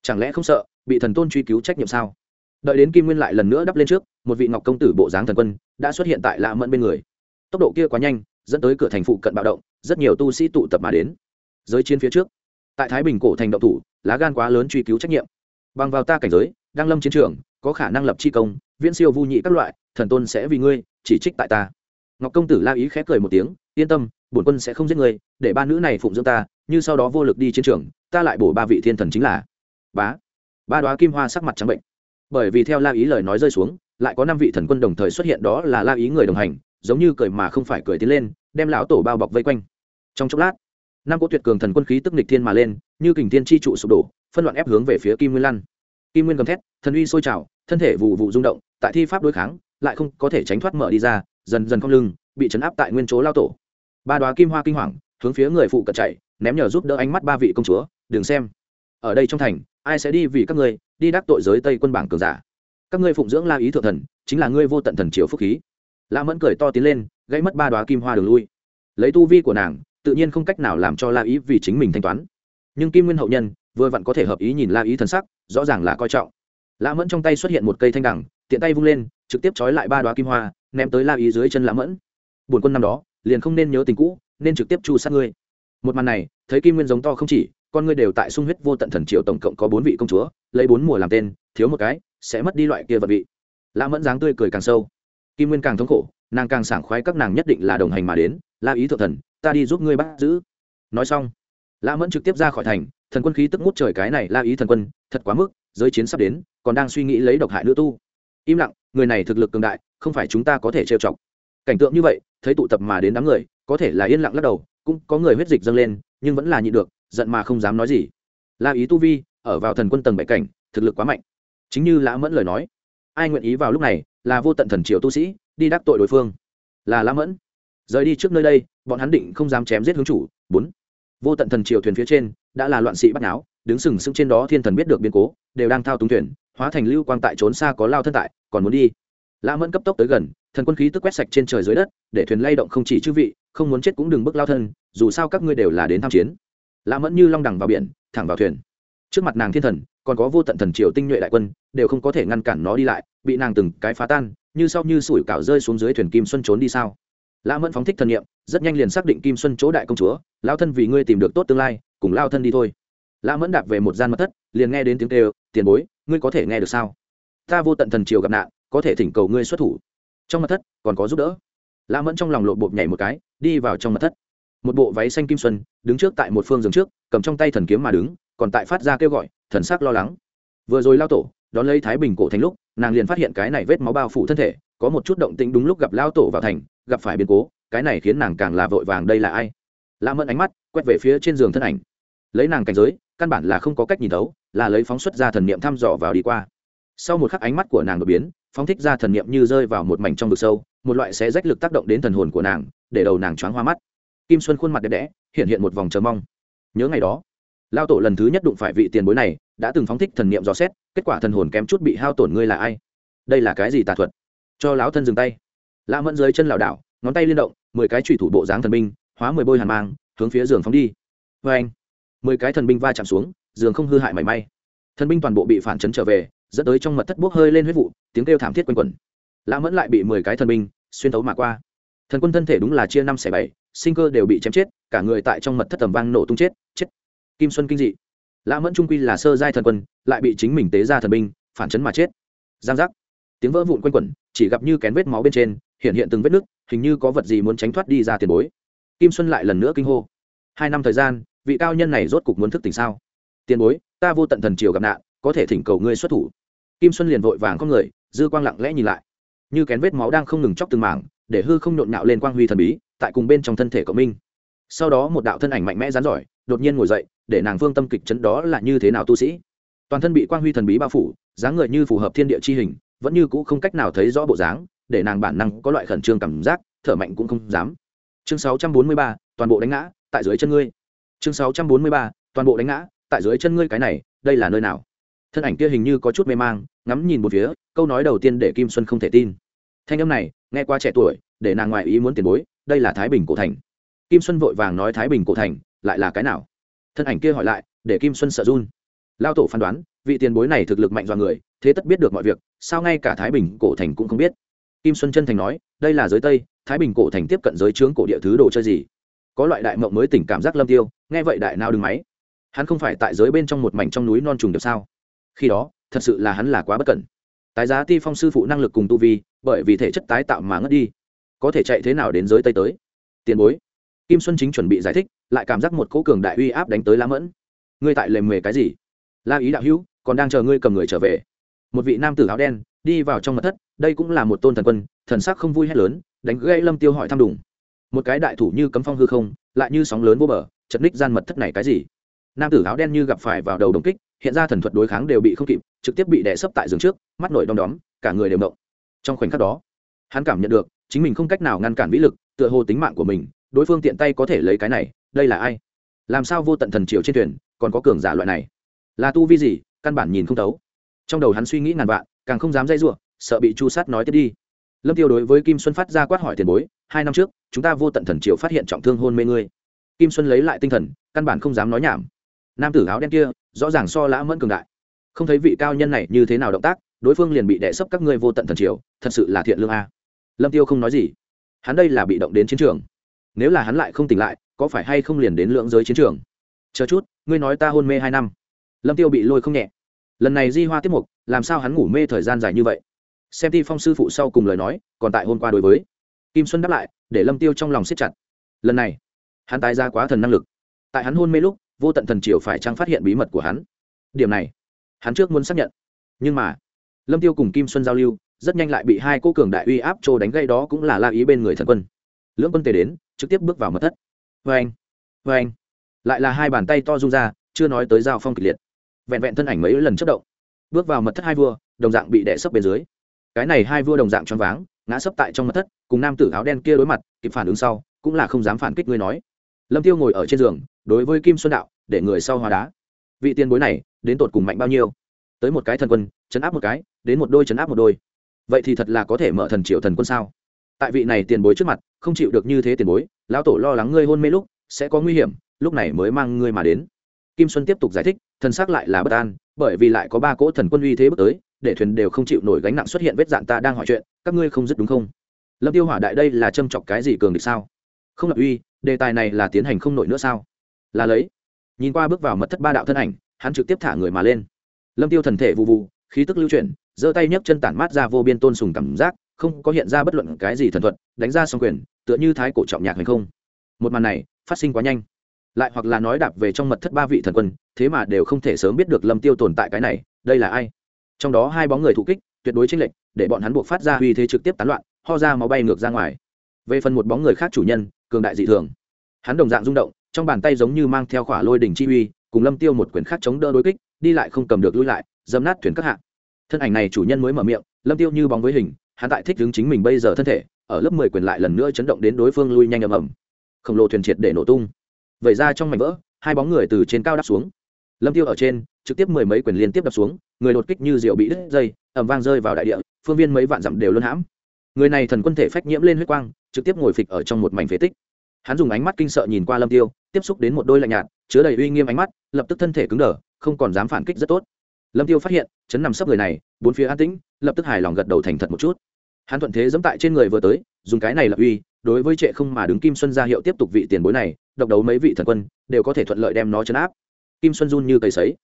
Chẳng lẽ không sợ, bị thần tôn truy cứu trách nhiệm sao? Đợi đến kim nguyên lại lần nữa đắp lên trước, một vị ngọc công tử bộ dáng thần quân đã xuất hiện tại lạ mẫn bên người. Tốc độ kia quá nhanh, dẫn tới cửa thành phụ cận bạo động, rất nhiều tu sĩ tụ tập mà đến. Giới chiến phía trước tại thái bình cổ thành động thủ, lá gan quá lớn truy cứu trách nhiệm. Bằng vào ta cảnh giới đang lâm chiến trường, có khả năng lập chi công, viễn siêu vu nhị các loại, thần tôn sẽ vì ngươi chỉ trích tại ta. Ngọc công tử la ý khép cười một tiếng, yên tâm, bổn quân sẽ không giết ngươi, để ba nữ này phụng dưỡng ta, như sau đó vô lực đi chiến trường, ta lại bổ ba vị thiên thần chính là. Bá. Ba đoá kim hoa sắc mặt trắng bệnh. Bởi vì theo la ý lời nói rơi xuống, lại có năm vị thần quân đồng thời xuất hiện, đó là la ý người đồng hành, giống như cười mà không phải cười tiến lên, đem lão tổ bao bọc vây quanh. Trong chốc lát năm cỗ tuyệt cường thần quân khí tức nịch thiên mà lên, như kình thiên chi trụ sụp đổ, phân loạn ép hướng về phía kim nguyên lăn. Kim nguyên gầm thét, thần uy sôi trào, thân thể vụ vụ rung động, tại thi pháp đối kháng, lại không có thể tránh thoát mở đi ra, dần dần cong lưng, bị chấn áp tại nguyên chỗ lao tổ. Ba đoá kim hoa kinh hoàng, hướng phía người phụ cận chạy, ném nhờ giúp đỡ ánh mắt ba vị công chúa, đừng xem. Ở đây trong thành, ai sẽ đi vì các ngươi, đi đắc tội giới tây quân bảng cường giả. Các ngươi phụng dưỡng la ý thượng thần, chính là ngươi vô tận thần triều phúc khí. La mẫn cười to tiến lên, Gãy mất ba đoá kim hoa đường lui. Lấy tu vi của nàng tự nhiên không cách nào làm cho la ý vì chính mình thanh toán. Nhưng kim nguyên hậu nhân vừa vặn có thể hợp ý nhìn la ý thần sắc, rõ ràng là coi trọng. Lã mẫn trong tay xuất hiện một cây thanh đẳng tiện tay vung lên, trực tiếp trói lại ba đoá kim hoa, ném tới la ý dưới chân lã mẫn. Buồn quân năm đó, liền không nên nhớ tình cũ, nên trực tiếp chu sát ngươi. Một màn này, thấy kim nguyên giống to không chỉ, con ngươi đều tại sung huyết vô tận thần triều tổng cộng có bốn vị công chúa, lấy bốn mùa làm tên, thiếu một cái, sẽ mất đi loại kia vật vị. Lã mẫn dáng tươi cười càng sâu. Kim nguyên càng thống khổ, nàng càng sảng khoái các nàng nhất định là đồng hành mà đến la ý thượng thần, ta đi giúp ngươi bắt giữ. Nói xong, la mẫn trực tiếp ra khỏi thành, thần quân khí tức ngút trời cái này la ý thần quân, thật quá mức, giới chiến sắp đến, còn đang suy nghĩ lấy độc hại nữ tu. Im lặng, người này thực lực cường đại, không phải chúng ta có thể trêu chọc. Cảnh tượng như vậy, thấy tụ tập mà đến đám người, có thể là yên lặng lắc đầu, cũng có người huyết dịch dâng lên, nhưng vẫn là nhịn được, giận mà không dám nói gì. La ý tu vi, ở vào thần quân tầng bảy cảnh, thực lực quá mạnh. Chính như lã mẫn lời nói, ai nguyện ý vào lúc này, là vô tận thần triều tu sĩ, đi đắc tội đối phương. Là lã mẫn rời đi trước nơi đây, bọn hắn định không dám chém giết hướng chủ. Bốn, vô tận thần triều thuyền phía trên, đã là loạn sĩ bắt náo, đứng sừng sững trên đó thiên thần biết được biến cố, đều đang thao túng thuyền, hóa thành lưu quang tại trốn xa có lao thân tại, còn muốn đi. Lã mẫn cấp tốc tới gần, thần quân khí tức quét sạch trên trời dưới đất, để thuyền lay động không chỉ chư vị, không muốn chết cũng đừng bước lao thân, dù sao các ngươi đều là đến tham chiến. Lã mẫn như long đằng vào biển, thẳng vào thuyền. Trước mặt nàng thiên thần, còn có vô tận thần triều tinh nhuệ đại quân, đều không có thể ngăn cản nó đi lại, bị nàng từng cái phá tan, như sau như sủi cảo rơi xuống dưới thuyền kim xuân trốn đi sao? Lã mẫn phóng thích thần nhiệm, rất nhanh liền xác định kim xuân chỗ đại công chúa lao thân vì ngươi tìm được tốt tương lai, cùng lao thân đi thôi. Lã mẫn đạp về một gian mật thất, liền nghe đến tiếng kêu, tiền bối, ngươi có thể nghe được sao? Ta vô tận thần triều gặp nạn, có thể thỉnh cầu ngươi xuất thủ. Trong mật thất, còn có giúp đỡ. Lã mẫn trong lòng lộ bộp nhảy một cái, đi vào trong mật thất. Một bộ váy xanh kim xuân, đứng trước tại một phương giường trước, cầm trong tay thần kiếm mà đứng, còn tại phát ra kêu gọi, thần sắc lo lắng. Vừa rồi lao tổ, đón lấy thái bình cổ thành lúc, nàng liền phát hiện cái này vết máu bao phủ thân thể có một chút động tĩnh đúng lúc gặp lao tổ vào thành, gặp phải biến cố, cái này khiến nàng càng là vội vàng đây là ai? Lạ mẫn ánh mắt quét về phía trên giường thân ảnh. Lấy nàng cảnh giới, căn bản là không có cách nhìn thấu, là lấy phóng xuất ra thần niệm thăm dò vào đi qua. Sau một khắc ánh mắt của nàng đột biến, phóng thích ra thần niệm như rơi vào một mảnh trong vực sâu, một loại sẽ rách lực tác động đến thần hồn của nàng, để đầu nàng choáng hoa mắt. Kim xuân khuôn mặt đẹp đẽ, hiện hiện một vòng chờ mong. Nhớ ngày đó, lao tổ lần thứ nhất đụng phải vị tiền bối này, đã từng phóng thích thần niệm dò xét, kết quả thần hồn kém chút bị hao tổn ngươi là ai? Đây là cái gì tà thuật? Cho lão thân dừng tay. Lã mẫn dưới chân lảo đảo, ngón tay liên động, mười cái trùy thủ bộ dáng thần binh, hóa mười bôi hàn mang, hướng phía giường phóng đi. Vê anh mười cái thần binh va chạm xuống, giường không hư hại mảy may. Thần binh toàn bộ bị phản chấn trở về, dẫn tới trong mật thất bốc hơi lên huyết vụ, tiếng kêu thảm thiết quanh quẩn. Lã mẫn lại bị mười cái thần binh xuyên tấu mà qua. Thần quân thân thể đúng là chia năm xẻ bảy, sinh cơ đều bị chém chết, cả người tại trong mật thất tầm vang nổ tung chết chết. Kim xuân kinh dị. Lã mẫn trung quy là sơ giai thần quân, lại bị chính mình tế ra thần binh, phản chấn mà chết. Giang giác tiếng vỡ vụn quanh quẩn, chỉ gặp như kén vết máu bên trên, hiện hiện từng vết nứt, hình như có vật gì muốn tránh thoát đi ra tiền bối. Kim xuân lại lần nữa kinh hô. Hai năm thời gian, vị cao nhân này rốt cục muốn thức tỉnh sao? Tiền bối, ta vô tận thần triều gặp nạn, có thể thỉnh cầu ngươi xuất thủ. Kim xuân liền vội vàng con người, dư quang lặng lẽ nhìn lại. Như kén vết máu đang không ngừng chóc từng mảng, để hư không nhộn nhạo lên quang huy thần bí, tại cùng bên trong thân thể của minh. Sau đó một đạo thân ảnh mạnh mẽ rán giỏi, đột nhiên ngồi dậy, để nàng phương tâm kịch chấn đó là như thế nào tu sĩ. Toàn thân bị quang huy thần bí bao phủ, dáng người như phù hợp thiên địa chi hình vẫn như cũ không cách nào thấy rõ bộ dáng để nàng bản năng có loại khẩn trương cảm giác thở mạnh cũng không dám. Chương 643, toàn bộ đánh ngã tại dưới chân ngươi. Chương 643, toàn bộ đánh ngã tại dưới chân ngươi cái này đây là nơi nào? Thân ảnh kia hình như có chút mê mang ngắm nhìn một phía câu nói đầu tiên để kim xuân không thể tin. Thanh âm này nghe qua trẻ tuổi để nàng ngoại ý muốn tiền bối đây là thái bình cổ thành. Kim xuân vội vàng nói thái bình cổ thành lại là cái nào? Thân ảnh kia hỏi lại để kim xuân sợ run. Lao tổ phán đoán vị tiền bối này thực lực mạnh do người thế tất biết được mọi việc, sao ngay cả thái bình cổ thành cũng không biết? Kim xuân chân thành nói, đây là giới tây, thái bình cổ thành tiếp cận giới trướng cổ địa thứ đồ chơi gì? Có loại đại mộng mới tỉnh cảm giác lâm tiêu, nghe vậy đại nào đừng máy. Hắn không phải tại giới bên trong một mảnh trong núi non trùng được sao? Khi đó, thật sự là hắn là quá bất cẩn. Tái giá ti phong sư phụ năng lực cùng tu vi, bởi vì thể chất tái tạo mà ngất đi. Có thể chạy thế nào đến giới tây tới? Tiền bối. Kim xuân chính chuẩn bị giải thích, lại cảm giác một cỗ cường đại uy áp đánh tới lá mẫn. Ngươi tại lề mề cái gì? La ý đạo hữu, còn đang chờ ngươi cầm người trở về một vị nam tử áo đen, đi vào trong mật thất, đây cũng là một tôn thần quân, thần sắc không vui hét lớn, đánh gây lâm tiêu hỏi thăm đủng một cái đại thủ như cấm phong hư không, lại như sóng lớn vô bờ, chật ních gian mật thất này cái gì? Nam tử áo đen như gặp phải vào đầu đồng kích, hiện ra thần thuật đối kháng đều bị không kịp, trực tiếp bị đè sấp tại giường trước, mắt nổi đom đóm, cả người đều động. Trong khoảnh khắc đó, hắn cảm nhận được, chính mình không cách nào ngăn cản vĩ lực, tựa hồ tính mạng của mình, đối phương tiện tay có thể lấy cái này, đây là ai? Làm sao vô tận thần triều trên thuyền, còn có cường giả loại này? Là tu vi gì, căn bản nhìn không thấu trong đầu hắn suy nghĩ ngàn vạn, càng không dám dây giụa sợ bị chu sát nói tiếp đi. Lâm tiêu đối với kim xuân phát ra quát hỏi tiền bối, hai năm trước, chúng ta vô tận thần triều phát hiện trọng thương hôn mê ngươi. Kim xuân lấy lại tinh thần, căn bản không dám nói nhảm. Nam tử áo đen kia, rõ ràng so lã mẫn cường đại. Không thấy vị cao nhân này như thế nào động tác, đối phương liền bị đẻ sấp các ngươi vô tận thần triều, thật sự là thiện lương a. Lâm tiêu không nói gì. Hắn đây là bị động đến chiến trường. Nếu là hắn lại không tỉnh lại, có phải hay không liền đến lượng giới chiến trường? Chờ chút, ngươi nói ta hôn mê hai năm. Lâm tiêu bị lôi không nhẹ lần này di hoa tiếp mục, làm sao hắn ngủ mê thời gian dài như vậy? Xem ti phong sư phụ sau cùng lời nói, còn tại hôm qua đối với. Kim xuân đáp lại, để lâm tiêu trong lòng siết chặt. Lần này, hắn tái ra quá thần năng lực. Tại hắn hôn mê lúc, vô tận thần triều phải trang phát hiện bí mật của hắn? Điểm này, hắn trước muốn xác nhận. Nhưng mà, lâm tiêu cùng kim xuân giao lưu, rất nhanh lại bị hai cô cường đại uy áp trô đánh gây đó cũng là la ý bên người thần quân. Lưỡng quân tề đến, trực tiếp bước vào mật thất. Vê anh vê anh lại là hai bàn tay to rung ra, chưa nói tới giao phong kịch liệt vẹn vẹn thân ảnh mấy lần chất động, bước vào mật thất hai vua, đồng dạng bị đẻ sấp bên dưới. Cái này hai vua đồng dạng choáng váng, ngã sấp tại trong mật thất, cùng nam tử áo đen kia đối mặt, kịp phản ứng sau, cũng là không dám phản kích ngươi nói. Lâm tiêu ngồi ở trên giường, đối với kim xuân đạo, để người sau hóa đá. Vị tiền bối này, đến tột cùng mạnh bao nhiêu? Tới một cái thần quân, chấn áp một cái, đến một đôi chấn áp một đôi. Vậy thì thật là có thể mở thần triệu thần quân sao? Tại vị này tiền bối trước mặt, không chịu được như thế tiền bối, lão tổ lo lắng ngươi hôn mê lúc, sẽ có nguy hiểm, lúc này mới mang ngươi mà đến. Kim xuân tiếp tục giải thích thần xác lại là bất an, bởi vì lại có ba cỗ thần quân uy thế bước tới, để thuyền đều không chịu nổi gánh nặng xuất hiện vết dạn ta đang hỏi chuyện, các ngươi không dứt đúng không? Lâm tiêu hỏa đại đây là châm chọc cái gì cường địch sao? Không lập uy, đề tài này là tiến hành không nổi nữa sao? Là lấy. Nhìn qua bước vào mật thất ba đạo thân ảnh, hắn trực tiếp thả người mà lên. Lâm tiêu thần thể vụ vụ khí tức lưu chuyển, giơ tay nhấc chân tản mát ra vô biên tôn sùng cảm giác, không có hiện ra bất luận cái gì thần thuật, đánh ra song quyền, tựa như thái cổ trọng nhạc hay không. Một màn này, phát sinh quá nhanh lại hoặc là nói đạp về trong mật thất ba vị thần quân, thế mà đều không thể sớm biết được lâm tiêu tồn tại cái này, đây là ai? Trong đó hai bóng người thụ kích, tuyệt đối chênh lệch, để bọn hắn buộc phát ra uy thế trực tiếp tán loạn, ho ra máu bay ngược ra ngoài. Về phần một bóng người khác chủ nhân, cường đại dị thường. Hắn đồng dạng rung động, trong bàn tay giống như mang theo khỏa lôi đỉnh chi uy, cùng lâm tiêu một quyền khác chống đỡ đối kích, đi lại không cầm được lui lại dâm nát thuyền các hạng thân ảnh này chủ nhân mới mở miệng, lâm tiêu như bóng với hình, hắn tại thích hướng chính mình bây giờ thân thể, ở lớp mười quyền lại lần nữa chấn động đến đối phương lui nhanh ầm ầm. Khổng lồ thuyền triệt để nổ tung vẩy ra trong mảnh vỡ, hai bóng người từ trên cao đáp xuống. Lâm tiêu ở trên, trực tiếp mười mấy quyền liên tiếp đập xuống, người đột kích như rượu bị đứt dây ẩm vang rơi vào đại địa, phương viên mấy vạn dặm đều luôn hãm. Người này thần quân thể phách nhiễm lên huyết quang, trực tiếp ngồi phịch ở trong một mảnh phế tích. Hắn dùng ánh mắt kinh sợ nhìn qua lâm tiêu, tiếp xúc đến một đôi lạnh nhạt, chứa đầy uy nghiêm ánh mắt, lập tức thân thể cứng đờ, không còn dám phản kích rất tốt. Lâm tiêu phát hiện, chấn nằm sấp người này, bốn phía an tĩnh, lập tức hài lòng gật đầu thành thật một chút. Hắn thuận thế dẫm tại trên người vừa tới, dùng cái này là uy, đối với trệ không mà đứng kim xuân ra hiệu tiếp tục vị tiền bối này độc đấu mấy vị thần quân, đều có thể thuận lợi đem nó chấn áp. Kim xuân run như cây sấy.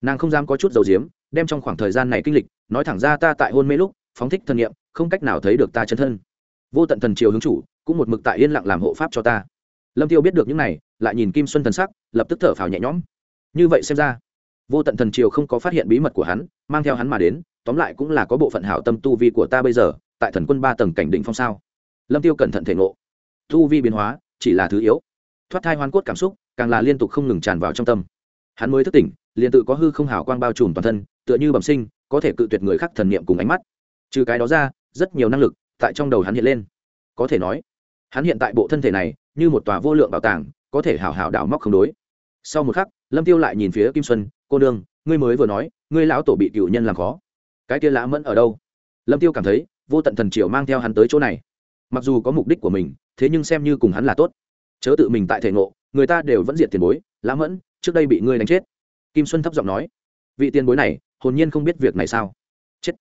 Nàng không dám có chút dầu diếm đem trong khoảng thời gian này kinh lịch, nói thẳng ra ta tại hôn mê lúc, phóng thích thân nhiệm không cách nào thấy được ta chân thân. Vô tận thần triều hướng chủ, cũng một mực tại yên lặng làm hộ pháp cho ta. Lâm tiêu biết được những này, lại nhìn kim xuân thần sắc, lập tức thở phào nhẹ nhõm. Như vậy xem ra, vô tận thần triều không có phát hiện bí mật của hắn, mang theo hắn mà đến, tóm lại cũng là có bộ phận hảo tâm tu vi của ta bây giờ, tại thần quân ba tầng cảnh đỉnh phong sao? Lâm tiêu cẩn thận thể ngộ. Tu vi biến hóa, chỉ là thứ yếu thoát thai hoan cốt cảm xúc, càng là liên tục không ngừng tràn vào trong tâm. Hắn mới thức tỉnh, liền tự có hư không hào quang bao trùm toàn thân, tựa như bẩm sinh, có thể cự tuyệt người khác thần niệm cùng ánh mắt. Trừ cái đó ra, rất nhiều năng lực tại trong đầu hắn hiện lên. Có thể nói, hắn hiện tại bộ thân thể này, như một tòa vô lượng bảo tàng, có thể hào hào đảo móc không đối. Sau một khắc, lâm tiêu lại nhìn phía kim xuân, cô nương, ngươi mới vừa nói, ngươi lão tổ bị cựu nhân làm khó. Cái kia lã mẫn ở đâu? Lâm tiêu cảm thấy, vô tận thần triều mang theo hắn tới chỗ này. Mặc dù có mục đích của mình, thế nhưng xem như cùng hắn là tốt chớ tự mình tại thể ngộ, người ta đều vẫn diệt tiền bối, lã mẫn, trước đây bị ngươi đánh chết. Kim xuân thấp giọng nói. Vị tiền bối này, hồn nhiên không biết việc này sao? Chết.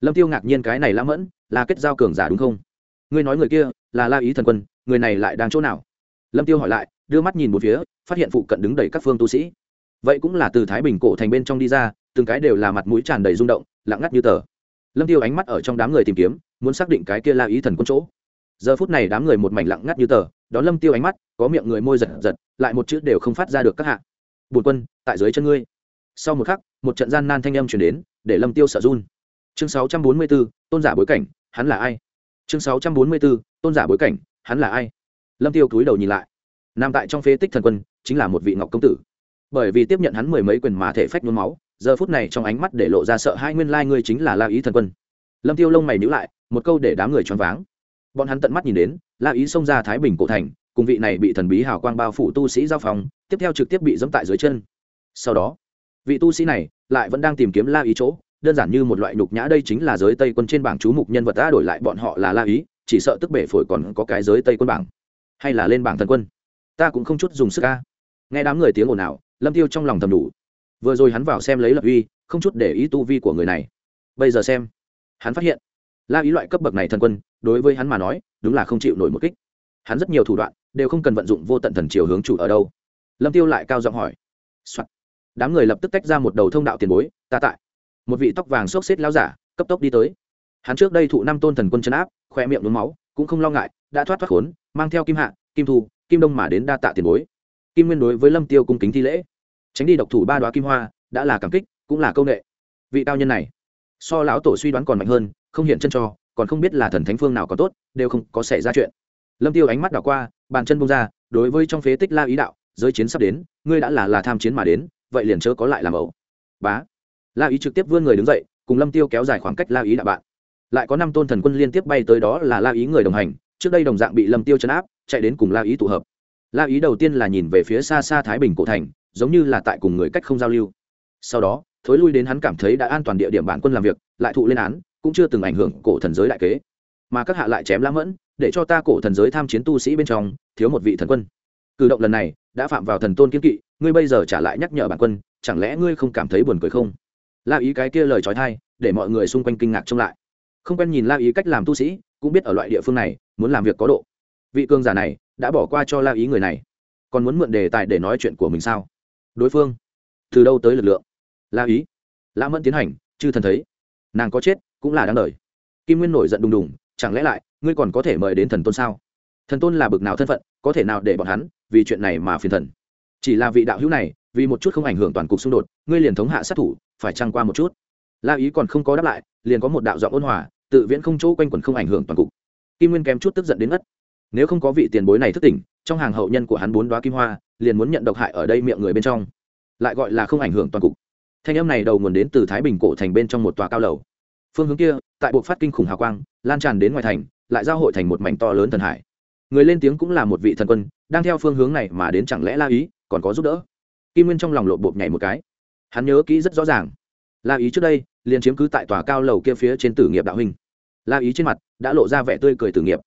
Lâm tiêu ngạc nhiên cái này lã mẫn, là kết giao cường giả đúng không? Ngươi nói người kia, là la ý thần quân, người này lại đang chỗ nào? Lâm tiêu hỏi lại, đưa mắt nhìn một phía, phát hiện phụ cận đứng đầy các phương tu sĩ. Vậy cũng là từ thái bình cổ thành bên trong đi ra, từng cái đều là mặt mũi tràn đầy rung động, lặng ngắt như tờ. Lâm tiêu ánh mắt ở trong đám người tìm kiếm, muốn xác định cái kia la ý thần quân chỗ. Giờ phút này đám người một mảnh lặng ngắt như tờ đón lâm tiêu ánh mắt có miệng người môi giật giật lại một chữ đều không phát ra được các hạ. Bùn quân tại dưới chân ngươi. Sau một khắc một trận gian nan thanh âm chuyển đến để lâm tiêu sợ run. Chương 644, tôn giả bối cảnh hắn là ai? Chương 644, tôn giả bối cảnh hắn là ai? Lâm tiêu cúi đầu nhìn lại. Nằm tại trong phế tích thần quân chính là một vị ngọc công tử. Bởi vì tiếp nhận hắn mười mấy quyền mà thể phách nhuốm máu giờ phút này trong ánh mắt để lộ ra sợ hai nguyên lai ngươi chính là la ý thần quân. Lâm tiêu lông mày nhíu lại một câu để đám người choáng váng bọn hắn tận mắt nhìn đến, la ý xông ra thái bình cổ thành, cùng vị này bị thần bí hào quang bao phủ tu sĩ giao phòng tiếp theo trực tiếp bị dẫm tại dưới chân. Sau đó, vị tu sĩ này lại vẫn đang tìm kiếm la ý chỗ, đơn giản như một loại nhục nhã đây chính là giới tây quân trên bảng chú mục nhân vật đã đổi lại bọn họ là la ý, chỉ sợ tức bể phổi còn có cái giới tây quân bảng. Hay là lên bảng thần quân. Ta cũng không chút dùng sức ca nghe đám người tiếng ồn ào, lâm tiêu trong lòng thầm đủ. Vừa rồi hắn vào xem lấy lập uy, không chút để ý tu vi của người này. Bây giờ xem, hắn phát hiện la ý loại cấp bậc này thần quân, đối với hắn mà nói, đúng là không chịu nổi một kích. Hắn rất nhiều thủ đoạn đều không cần vận dụng vô tận thần chiều hướng chủ ở đâu. Lâm tiêu lại cao giọng hỏi、Soạn. đám người lập tức tách ra một đầu thông đạo tiền bối, ta tại. Một vị tóc vàng xốc xếp lao giả, cấp tốc đi tới. Hắn trước đây thụ năm tôn thần quân chấn áp khoe miệng nhuốm máu, cũng không lo ngại, đã thoát thoát khốn, mang theo kim hạ, kim thu, kim đông mà đến đa tạ tiền bối. Kim nguyên đối với lâm tiêu cung kính thi lễ. Tránh đi độc thủ ba đoá kim hoa, đã là cảm kích, cũng là câu nệ vị cao nhân này, so lão tổ suy đoán còn mạnh hơn không hiện chân cho, còn không biết là thần thánh phương nào có tốt, đều không có xảy ra chuyện. Lâm tiêu ánh mắt đảo qua, bàn chân bông ra, đối với trong phế tích la ý đạo, giới chiến sắp đến, ngươi đã là là tham chiến mà đến, vậy liền chớ có lại làm ẩu. Bá. La ý trực tiếp vươn người đứng dậy, cùng lâm tiêu kéo dài khoảng cách la ý đạo bạn. Lại có năm tôn thần quân liên tiếp bay tới đó là la ý người đồng hành, trước đây đồng dạng bị lâm tiêu chấn áp, chạy đến cùng la ý tụ hợp. La ý đầu tiên là nhìn về phía xa xa thái bình cổ thành, giống như là tại cùng người cách không giao lưu. Sau đó, thối lui đến hắn cảm thấy đã an toàn địa điểm bản quân làm việc, lại thụ lên án cũng chưa từng ảnh hưởng cổ thần giới đại kế, mà các hạ lại chém lãng mẫn, để cho ta cổ thần giới tham chiến tu sĩ bên trong thiếu một vị thần quân. Cử động lần này đã phạm vào thần tôn kiên kỵ, ngươi bây giờ trả lại nhắc nhở bản quân, chẳng lẽ ngươi không cảm thấy buồn cười không? La ý cái kia lời trói thai, để mọi người xung quanh kinh ngạc trông lại. Không quen nhìn la ý cách làm tu sĩ, cũng biết ở loại địa phương này, muốn làm việc có độ. Vị cương giả này đã bỏ qua cho la ý người này. Còn muốn mượn đề tài để nói chuyện của mình sao? Đối phương, từ đâu tới lực lượng? La ý, lã mẫn tiến hành, chư thần thấy, nàng có chết cũng là đáng đời. Kim nguyên nổi giận đùng đùng, chẳng lẽ lại, ngươi còn có thể mời đến thần tôn sao? Thần tôn là bực nào thân phận, có thể nào để bọn hắn, vì chuyện này mà phiền thần? Chỉ là vị đạo hữu này, vì một chút không ảnh hưởng toàn cục xung đột, ngươi liền thống hạ sát thủ, phải trăng qua một chút? La ý còn không có đáp lại, liền có một đạo giọng ôn hòa, tự viễn không chỗ quanh quẩn không ảnh hưởng toàn cục. Kim nguyên kém chút tức giận đến ngất. Nếu không có vị tiền bối này thức tỉnh, trong hàng hậu nhân của hắn bốn đoá kim hoa, liền muốn nhận độc hại ở đây miệng người bên trong. Lại gọi là không ảnh hưởng toàn cục. Thanh âm này đầu nguồn đến từ thái bình cổ thành bên trong một tòa cao lầu phương hướng kia, tại bộ phát kinh khủng hào quang, lan tràn đến ngoài thành, lại giao hội thành một mảnh to lớn thần hải. Người lên tiếng cũng là một vị thần quân, đang theo phương hướng này mà đến chẳng lẽ la ý còn có giúp đỡ? Kim nguyên trong lòng lộ bột nhảy một cái. Hắn nhớ kỹ rất rõ ràng. La ý trước đây, liền chiếm cứ tại tòa cao lầu kia phía trên tử nghiệp đạo hình. la ý trên mặt đã lộ ra vẻ tươi cười tử nghiệp.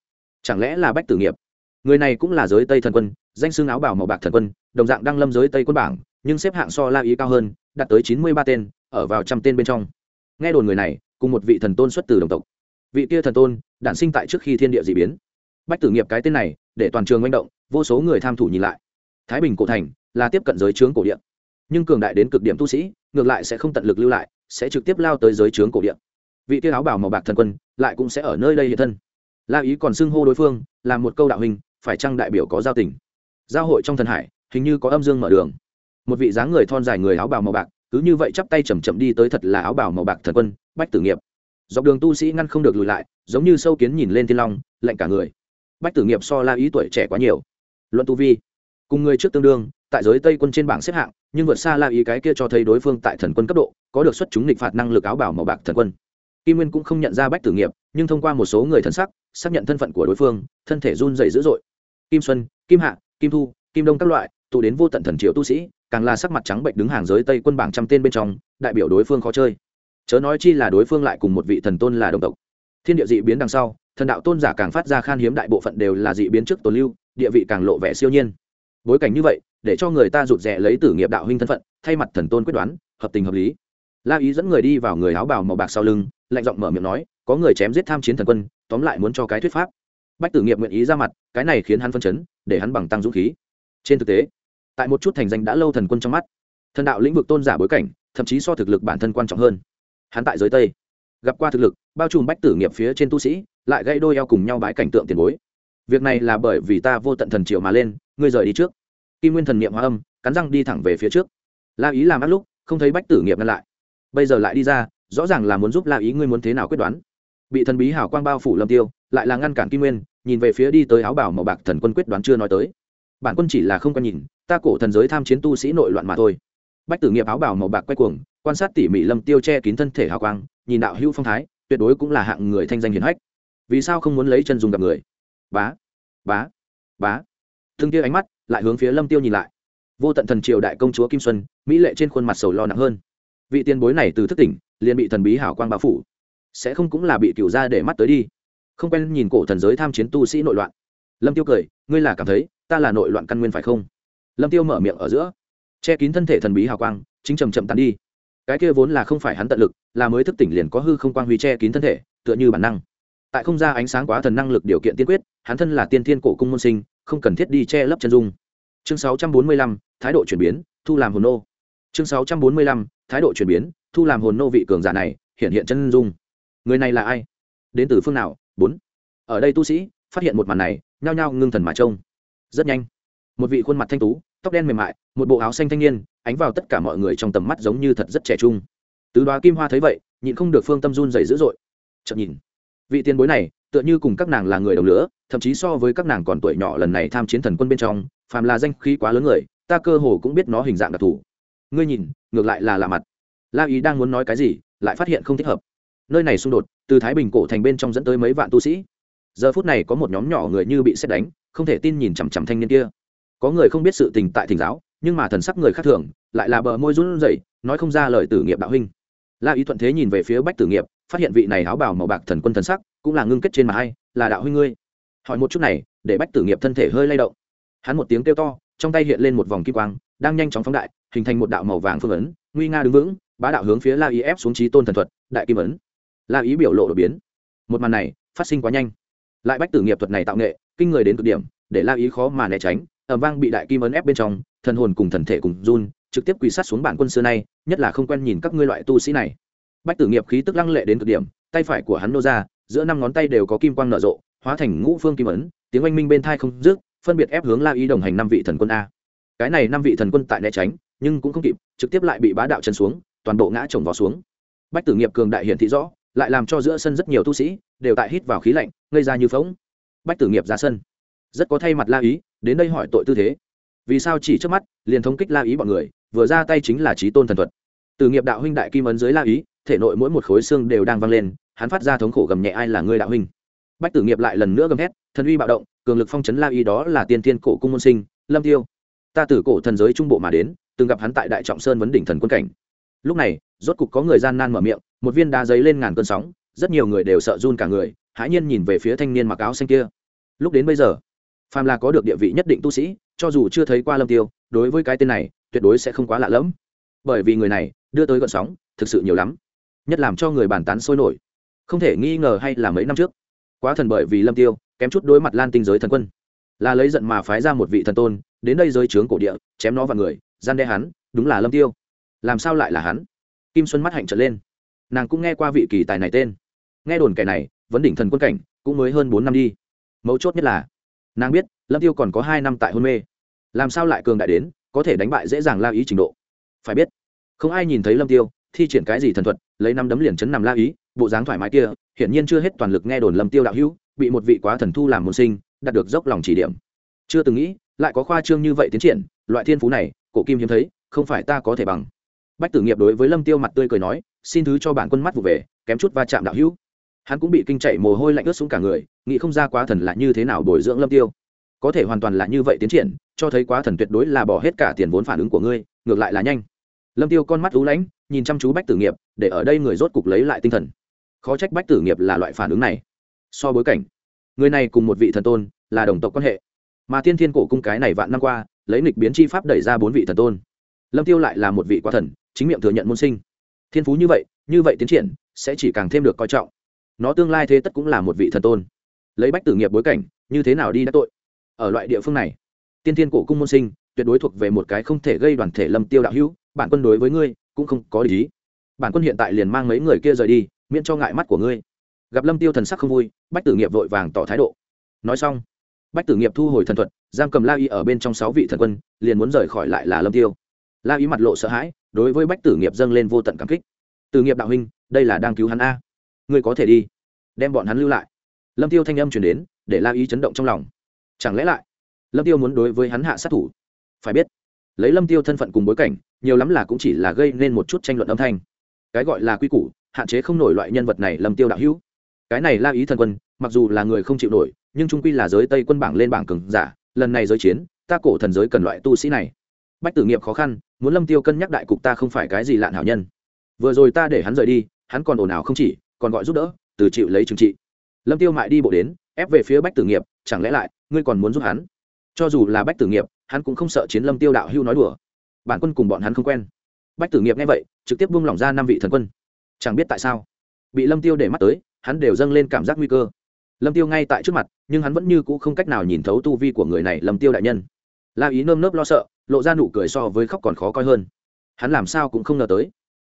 Chẳng lẽ là bách tử nghiệp? Người này cũng là giới tây thần quân, danh xương áo bảo màu bạc thần quân, đồng dạng đang lâm giới tây quân bảng, nhưng xếp hạng so la ý cao hơn, đạt tới chín mươi ba tên, ở vào trăm tên bên trong. Nghe đồn người này cùng một vị thần tôn xuất từ đồng tộc. Vị kia thần tôn, đản sinh tại trước khi thiên địa d ị biến. Bách tử nghiệp cái tên này, để toàn trường manh động, vô số người tham thủ nhìn lại. Thái bình cổ thành là tiếp cận giới trướng cổ điện nhưng cường đại đến cực điểm tu sĩ, ngược lại sẽ không tận lực lưu lại, sẽ trực tiếp lao tới giới trướng cổ điện vị kia áo bảo màu bạc thần quân, lại cũng sẽ ở nơi đây hiện thân. La ý còn xưng hô đối phương, là một câu đạo hình, phải chăng đại biểu có giao tình? Giao hội trong thần hải, hình như có âm dương mở đường. Một vị dáng người thon dài người áo bào màu bạc, cứ như vậy chắp tay chầm chậm đi tới thật là áo bào màu bạc thần quân bách tử nghiệp. Dọc đường tu sĩ ngăn không được lùi lại, giống như sâu kiến nhìn lên thiên long, lạnh cả người. Bách tử nghiệp so la ý tuổi trẻ quá nhiều. Luận tu vi, cùng người trước tương đương, tại giới tây quân trên bảng xếp hạng, nhưng vượt xa la ý cái kia cho thấy đối phương tại thần quân cấp độ, có được xuất chúng lịch phạt năng lực áo bảo màu bạc thần quân. Kim nguyên cũng không nhận ra bách tử nghiệp, nhưng thông qua một số người thần sắc, xác nhận thân phận của đối phương, thân thể run dày dữ dội. Kim xuân, kim hạ, kim thu, kim đông các loại, tụ đến vô tận thần triệu tu sĩ, càng là sắc mặt trắng bệnh đứng hàng giới tây quân bảng trăm tên bên trong, đại biểu đối phương khó chơi chớ nói chi là đối phương lại cùng một vị thần tôn là đồng tộc. Thiên địa dị biến đằng sau, thần đạo tôn giả càng phát ra khan hiếm đại bộ phận đều là dị biến trước tồn lưu, địa vị càng lộ vẻ siêu nhiên. Bối cảnh như vậy, để cho người ta rụt rè lấy tử nghiệp đạo huynh thân phận, thay mặt thần tôn quyết đoán, hợp tình hợp lý. La ý dẫn người đi vào người áo bào màu bạc sau lưng, lạnh giọng mở miệng nói, có người chém giết tham chiến thần quân, tóm lại muốn cho cái thuyết pháp. Bách tử nghiệp nguyện ý ra mặt, cái này khiến hắn phân chấn, để hắn bằng tăng dũng khí. Trên thực tế, tại một chút thành danh đã lâu thần quân trong mắt, thần đạo lĩnh vực tôn giả bối cảnh, thậm chí so thực lực bản thân quan trọng hơn hắn tại giới tây, gặp qua thực lực, bao trùm bách tử nghiệp phía trên tu sĩ, lại gây đôi eo cùng nhau bãi cảnh tượng tiền bối. Việc này là bởi vì ta vô tận thần triệu mà lên, ngươi rời đi trước. Kim nguyên thần niệm hóa âm, cắn răng đi thẳng về phía trước. La ý làm ắt lúc, không thấy bách tử nghiệp ngăn lại. Bây giờ lại đi ra, rõ ràng là muốn giúp la ý, ngươi muốn thế nào quyết đoán? Bị thần bí hảo quang bao phủ lâm tiêu, lại là ngăn cản kim nguyên, nhìn về phía đi tới áo bảo màu bạc thần quân quyết đoán chưa nói tới. Bản quân chỉ là không quan nhìn, ta cổ thần giới tham chiến tu sĩ nội loạn mà thôi. Bách tử nghiệp áo bảo màu bạc quay cuồng quan sát tỉ mỉ lâm tiêu che kín thân thể hào quang, nhìn đạo hữu phong thái, tuyệt đối cũng là hạng người thanh danh hiển hách. Vì sao không muốn lấy chân dùng gặp người? Bá bá bá. Thương kia ánh mắt lại hướng phía lâm tiêu nhìn lại. Vô tận thần triều đại công chúa kim xuân, mỹ lệ trên khuôn mặt sầu lo nặng hơn. Vị tiền bối này từ thức tỉnh, liền bị thần bí hảo quang bao phủ. Sẽ không cũng là bị cựu ra để mắt tới đi. Không quen nhìn cổ thần giới tham chiến tu sĩ nội loạn. Lâm tiêu cười, ngươi là cảm thấy, ta là nội loạn căn nguyên phải không? Lâm tiêu mở miệng ở giữa. Che kín thân thể thần bí hào quang, chính chầm chậm tàn đi cái kia vốn là không phải hắn tận lực là mới thức tỉnh liền có hư không quang huy che kín thân thể tựa như bản năng. Tại không ra ánh sáng quá thần năng lực điều kiện tiên quyết hắn thân là tiên thiên cổ cung môn sinh không cần thiết đi che lấp chân dung. Chương 645, thái độ chuyển biến thu làm hồn nô. Chương 645, thái độ chuyển biến thu làm hồn nô vị cường giả này hiện hiện chân dung. Người này là ai? Đến từ phương nào? Bốn. Ở đây tu sĩ phát hiện một màn này nhao nhao ngưng thần mà trông. Rất nhanh. Một vị khuôn mặt thanh tú tóc đen mềm mại, một bộ áo xanh thanh niên, ánh vào tất cả mọi người trong tầm mắt giống như thật rất trẻ trung. Tứ đoá kim hoa thấy vậy, nhịn không được phương tâm run dày dữ dội. Chậm nhìn, vị tiền bối này, tựa như cùng các nàng là người đồng lửa thậm chí so với các nàng còn tuổi nhỏ lần này tham chiến thần quân bên trong, phàm là danh khí quá lớn người, ta cơ hồ cũng biết nó hình dạng đặc thù. Ngươi nhìn, ngược lại là lạ mặt. La ý đang muốn nói cái gì, lại phát hiện không thích hợp. Nơi này xung đột, từ thái bình cổ thành bên trong dẫn tới mấy vạn tu sĩ. Giờ phút này có một nhóm nhỏ người như bị xét đánh, không thể tin nhìn chằm chằm thanh niên kia có người không biết sự tình tại thỉnh giáo, nhưng mà thần sắc người khác thường, lại là bờ môi run rẩy, nói không ra lời tử nghiệp đạo huynh. La ý thuận thế nhìn về phía bách tử nghiệp, phát hiện vị này áo bào màu bạc thần quân thần sắc, cũng là ngưng kết trên mặt hay, là đạo huynh ngươi. Hỏi một chút này, để bách tử nghiệp thân thể hơi lay động. Hắn một tiếng kêu to, trong tay hiện lên một vòng kim quang, đang nhanh chóng phóng đại, hình thành một đạo màu vàng phương ấn, nguy nga đứng vững, bá đạo hướng phía la ý ép xuống trí tôn thần thuật, đại kim ấn. La ý biểu lộ đột biến. Một màn này, phát sinh quá nhanh. Lại bách tử nghiệp thuật này tạo nghệ, kinh người đến cực điểm, để la ý khó mà né tránh ẩm vang bị đại kim ấn ép bên trong, thần hồn cùng thần thể cùng run, trực tiếp quỳ sát xuống bản quân xưa nay, nhất là không quen nhìn các ngươi loại tu sĩ này. Bách tử nghiệp khí tức lăng lệ đến cực điểm, tay phải của hắn nô ra, giữa năm ngón tay đều có kim quang nở rộ, hóa thành ngũ phương kim ấn, tiếng oanh minh bên thai không dứt, phân biệt ép hướng la y đồng hành năm vị thần quân a. Cái này năm vị thần quân tại né tránh, nhưng cũng không kịp, trực tiếp lại bị bá đạo chân xuống, toàn bộ ngã chồng vào xuống. Bách tử nghiệp cường đại hiển thị rõ, lại làm cho giữa sân rất nhiều tu sĩ, đều tại hít vào khí lạnh gây ra như phóng bách tử nghiệp ra sân rất có thay mặt la ý, đến đây hỏi tội tư thế. Vì sao chỉ trước mắt, liền thống kích la ý bọn người, vừa ra tay chính là trí tôn thần thuật. Từ nghiệp đạo huynh đại kim ấn dưới la ý, thể nội mỗi một khối xương đều đang văng lên, hắn phát ra thống khổ gầm nhẹ ai là ngươi đạo huynh. Bách tử nghiệp lại lần nữa gầm hét thần uy bạo động, cường lực phong chấn la ý đó là tiên tiên cổ cung môn sinh, lâm tiêu. Ta từ cổ thần giới trung bộ mà đến, từng gặp hắn tại đại trọng sơn vấn đỉnh thần quân cảnh. Lúc này, rốt cục có người gian nan mở miệng, một viên đá giấy lên ngàn cơn sóng, rất nhiều người đều sợ run cả người, hãi nhiên nhìn về phía thanh niên mặc áo xanh kia. Lúc đến bây giờ phàm là có được địa vị nhất định tu sĩ, cho dù chưa thấy qua lâm tiêu, đối với cái tên này, tuyệt đối sẽ không quá lạ lẫm. Bởi vì người này, đưa tới gọn sóng, thực sự nhiều lắm, nhất làm cho người bàn tán sôi nổi. Không thể nghi ngờ hay là mấy năm trước, quá thần bởi vì lâm tiêu, kém chút đối mặt lan tinh giới thần quân. Là lấy giận mà phái ra một vị thần tôn, đến đây giới trướng cổ địa, chém nó vào người, gian đe hắn, đúng là lâm tiêu. Làm sao lại là hắn? Kim xuân mắt hạnh trở lên. Nàng cũng nghe qua vị kỳ tài này tên. Nghe đồn kẻ này, vấn đỉnh thần quân cảnh, cũng mới hơn bốn năm đi. Mấu chốt nhất là nàng biết, lâm tiêu còn có hai năm tại hôn mê. Làm sao lại cường đại đến, có thể đánh bại dễ dàng la ý trình độ? Phải biết, không ai nhìn thấy lâm tiêu, thi triển cái gì thần thuật, lấy năm đấm liền chấn nằm la ý, bộ dáng thoải mái kia, hiển nhiên chưa hết toàn lực nghe đồn lâm tiêu đạo hữu, bị một vị quá thần thu làm môn sinh, đạt được dốc lòng chỉ điểm. Chưa từng nghĩ, lại có khoa trương như vậy tiến triển, loại thiên phú này, cổ kim hiếm thấy, không phải ta có thể bằng. Bách tử nghiệp đối với lâm tiêu mặt tươi cười nói, xin thứ cho bản quân mắt vụ về, kém chút va chạm đạo hữu hắn cũng bị kinh chạy mồ hôi lạnh ướt xuống cả người, nghĩ không ra quá thần là như thế nào bồi dưỡng lâm tiêu. Có thể hoàn toàn là như vậy tiến triển, cho thấy quá thần tuyệt đối là bỏ hết cả tiền vốn phản ứng của ngươi, ngược lại là nhanh. Lâm tiêu con mắt ú lãnh, nhìn chăm chú bách tử nghiệp, để ở đây người rốt cục lấy lại tinh thần. Khó trách bách tử nghiệp là loại phản ứng này. So bối cảnh, người này cùng một vị thần tôn, là đồng tộc quan hệ. Mà tiên thiên cổ cung cái này vạn năm qua, lấy nghịch biến chi pháp đẩy ra bốn vị thần tôn. Lâm tiêu lại là một vị quá thần, chính miệng thừa nhận môn sinh. Thiên phú như vậy như vậy tiến triển, sẽ chỉ càng thêm được coi trọng nó tương lai thế tất cũng là một vị thần tôn. Lấy bách tử nghiệp bối cảnh, như thế nào đi đã tội? Ở loại địa phương này, tiên thiên cổ cung môn sinh, tuyệt đối thuộc về một cái không thể gây đoàn thể lâm tiêu đạo hữu, bản quân đối với ngươi cũng không có lý bản quân hiện tại liền mang mấy người kia rời đi, miễn cho ngại mắt của ngươi. Gặp lâm tiêu thần sắc không vui, bách tử nghiệp vội vàng tỏ thái độ. Nói xong, bách tử nghiệp thu hồi thần thuật, giam cầm la y ở bên trong sáu vị thần quân, liền muốn rời khỏi lại là lâm tiêu. La y mặt lộ sợ hãi, đối với bách tử nghiệp dâng lên vô tận cảm kích. Tử nghiệp đạo huynh, đây là đang cứu hắn a ngươi có thể đi. Đem bọn hắn lưu lại. Lâm tiêu thanh âm chuyển đến, để la ý chấn động trong lòng. Chẳng lẽ lại, lâm tiêu muốn đối với hắn hạ sát thủ? Phải biết, lấy lâm tiêu thân phận cùng bối cảnh, nhiều lắm là cũng chỉ là gây nên một chút tranh luận âm thanh. Cái gọi là quy củ, hạn chế không nổi loại nhân vật này lâm tiêu đạo hữu. Cái này la ý thần quân, mặc dù là người không chịu nổi, nhưng trung quy là giới tây quân bảng lên bảng cường giả, lần này giới chiến, ta cổ thần giới cần loại tu sĩ này. Bách tử nghiệp khó khăn, muốn lâm tiêu cân nhắc đại cục ta không phải cái gì lạn hảo nhân. Vừa rồi ta để hắn rời đi, hắn còn ồn ào không chỉ còn gọi giúp đỡ, từ chịu lấy trừng trị. Lâm tiêu mại đi bộ đến, ép về phía bách tử nghiệp, chẳng lẽ lại, ngươi còn muốn giúp hắn? Cho dù là bách tử nghiệp, hắn cũng không sợ chiến lâm tiêu đạo hưu nói đùa. Bản quân cùng bọn hắn không quen. Bách tử nghiệp nghe vậy, trực tiếp buông lỏng ra năm vị thần quân. Chẳng biết tại sao, bị lâm tiêu để mắt tới, hắn đều dâng lên cảm giác nguy cơ. Lâm tiêu ngay tại trước mặt, nhưng hắn vẫn như cũ không cách nào nhìn thấu tu vi của người này lâm tiêu đại nhân. La ý nơm nớp lo sợ, lộ ra nụ cười so với khóc còn khó coi hơn. Hắn làm sao cũng không ngờ tới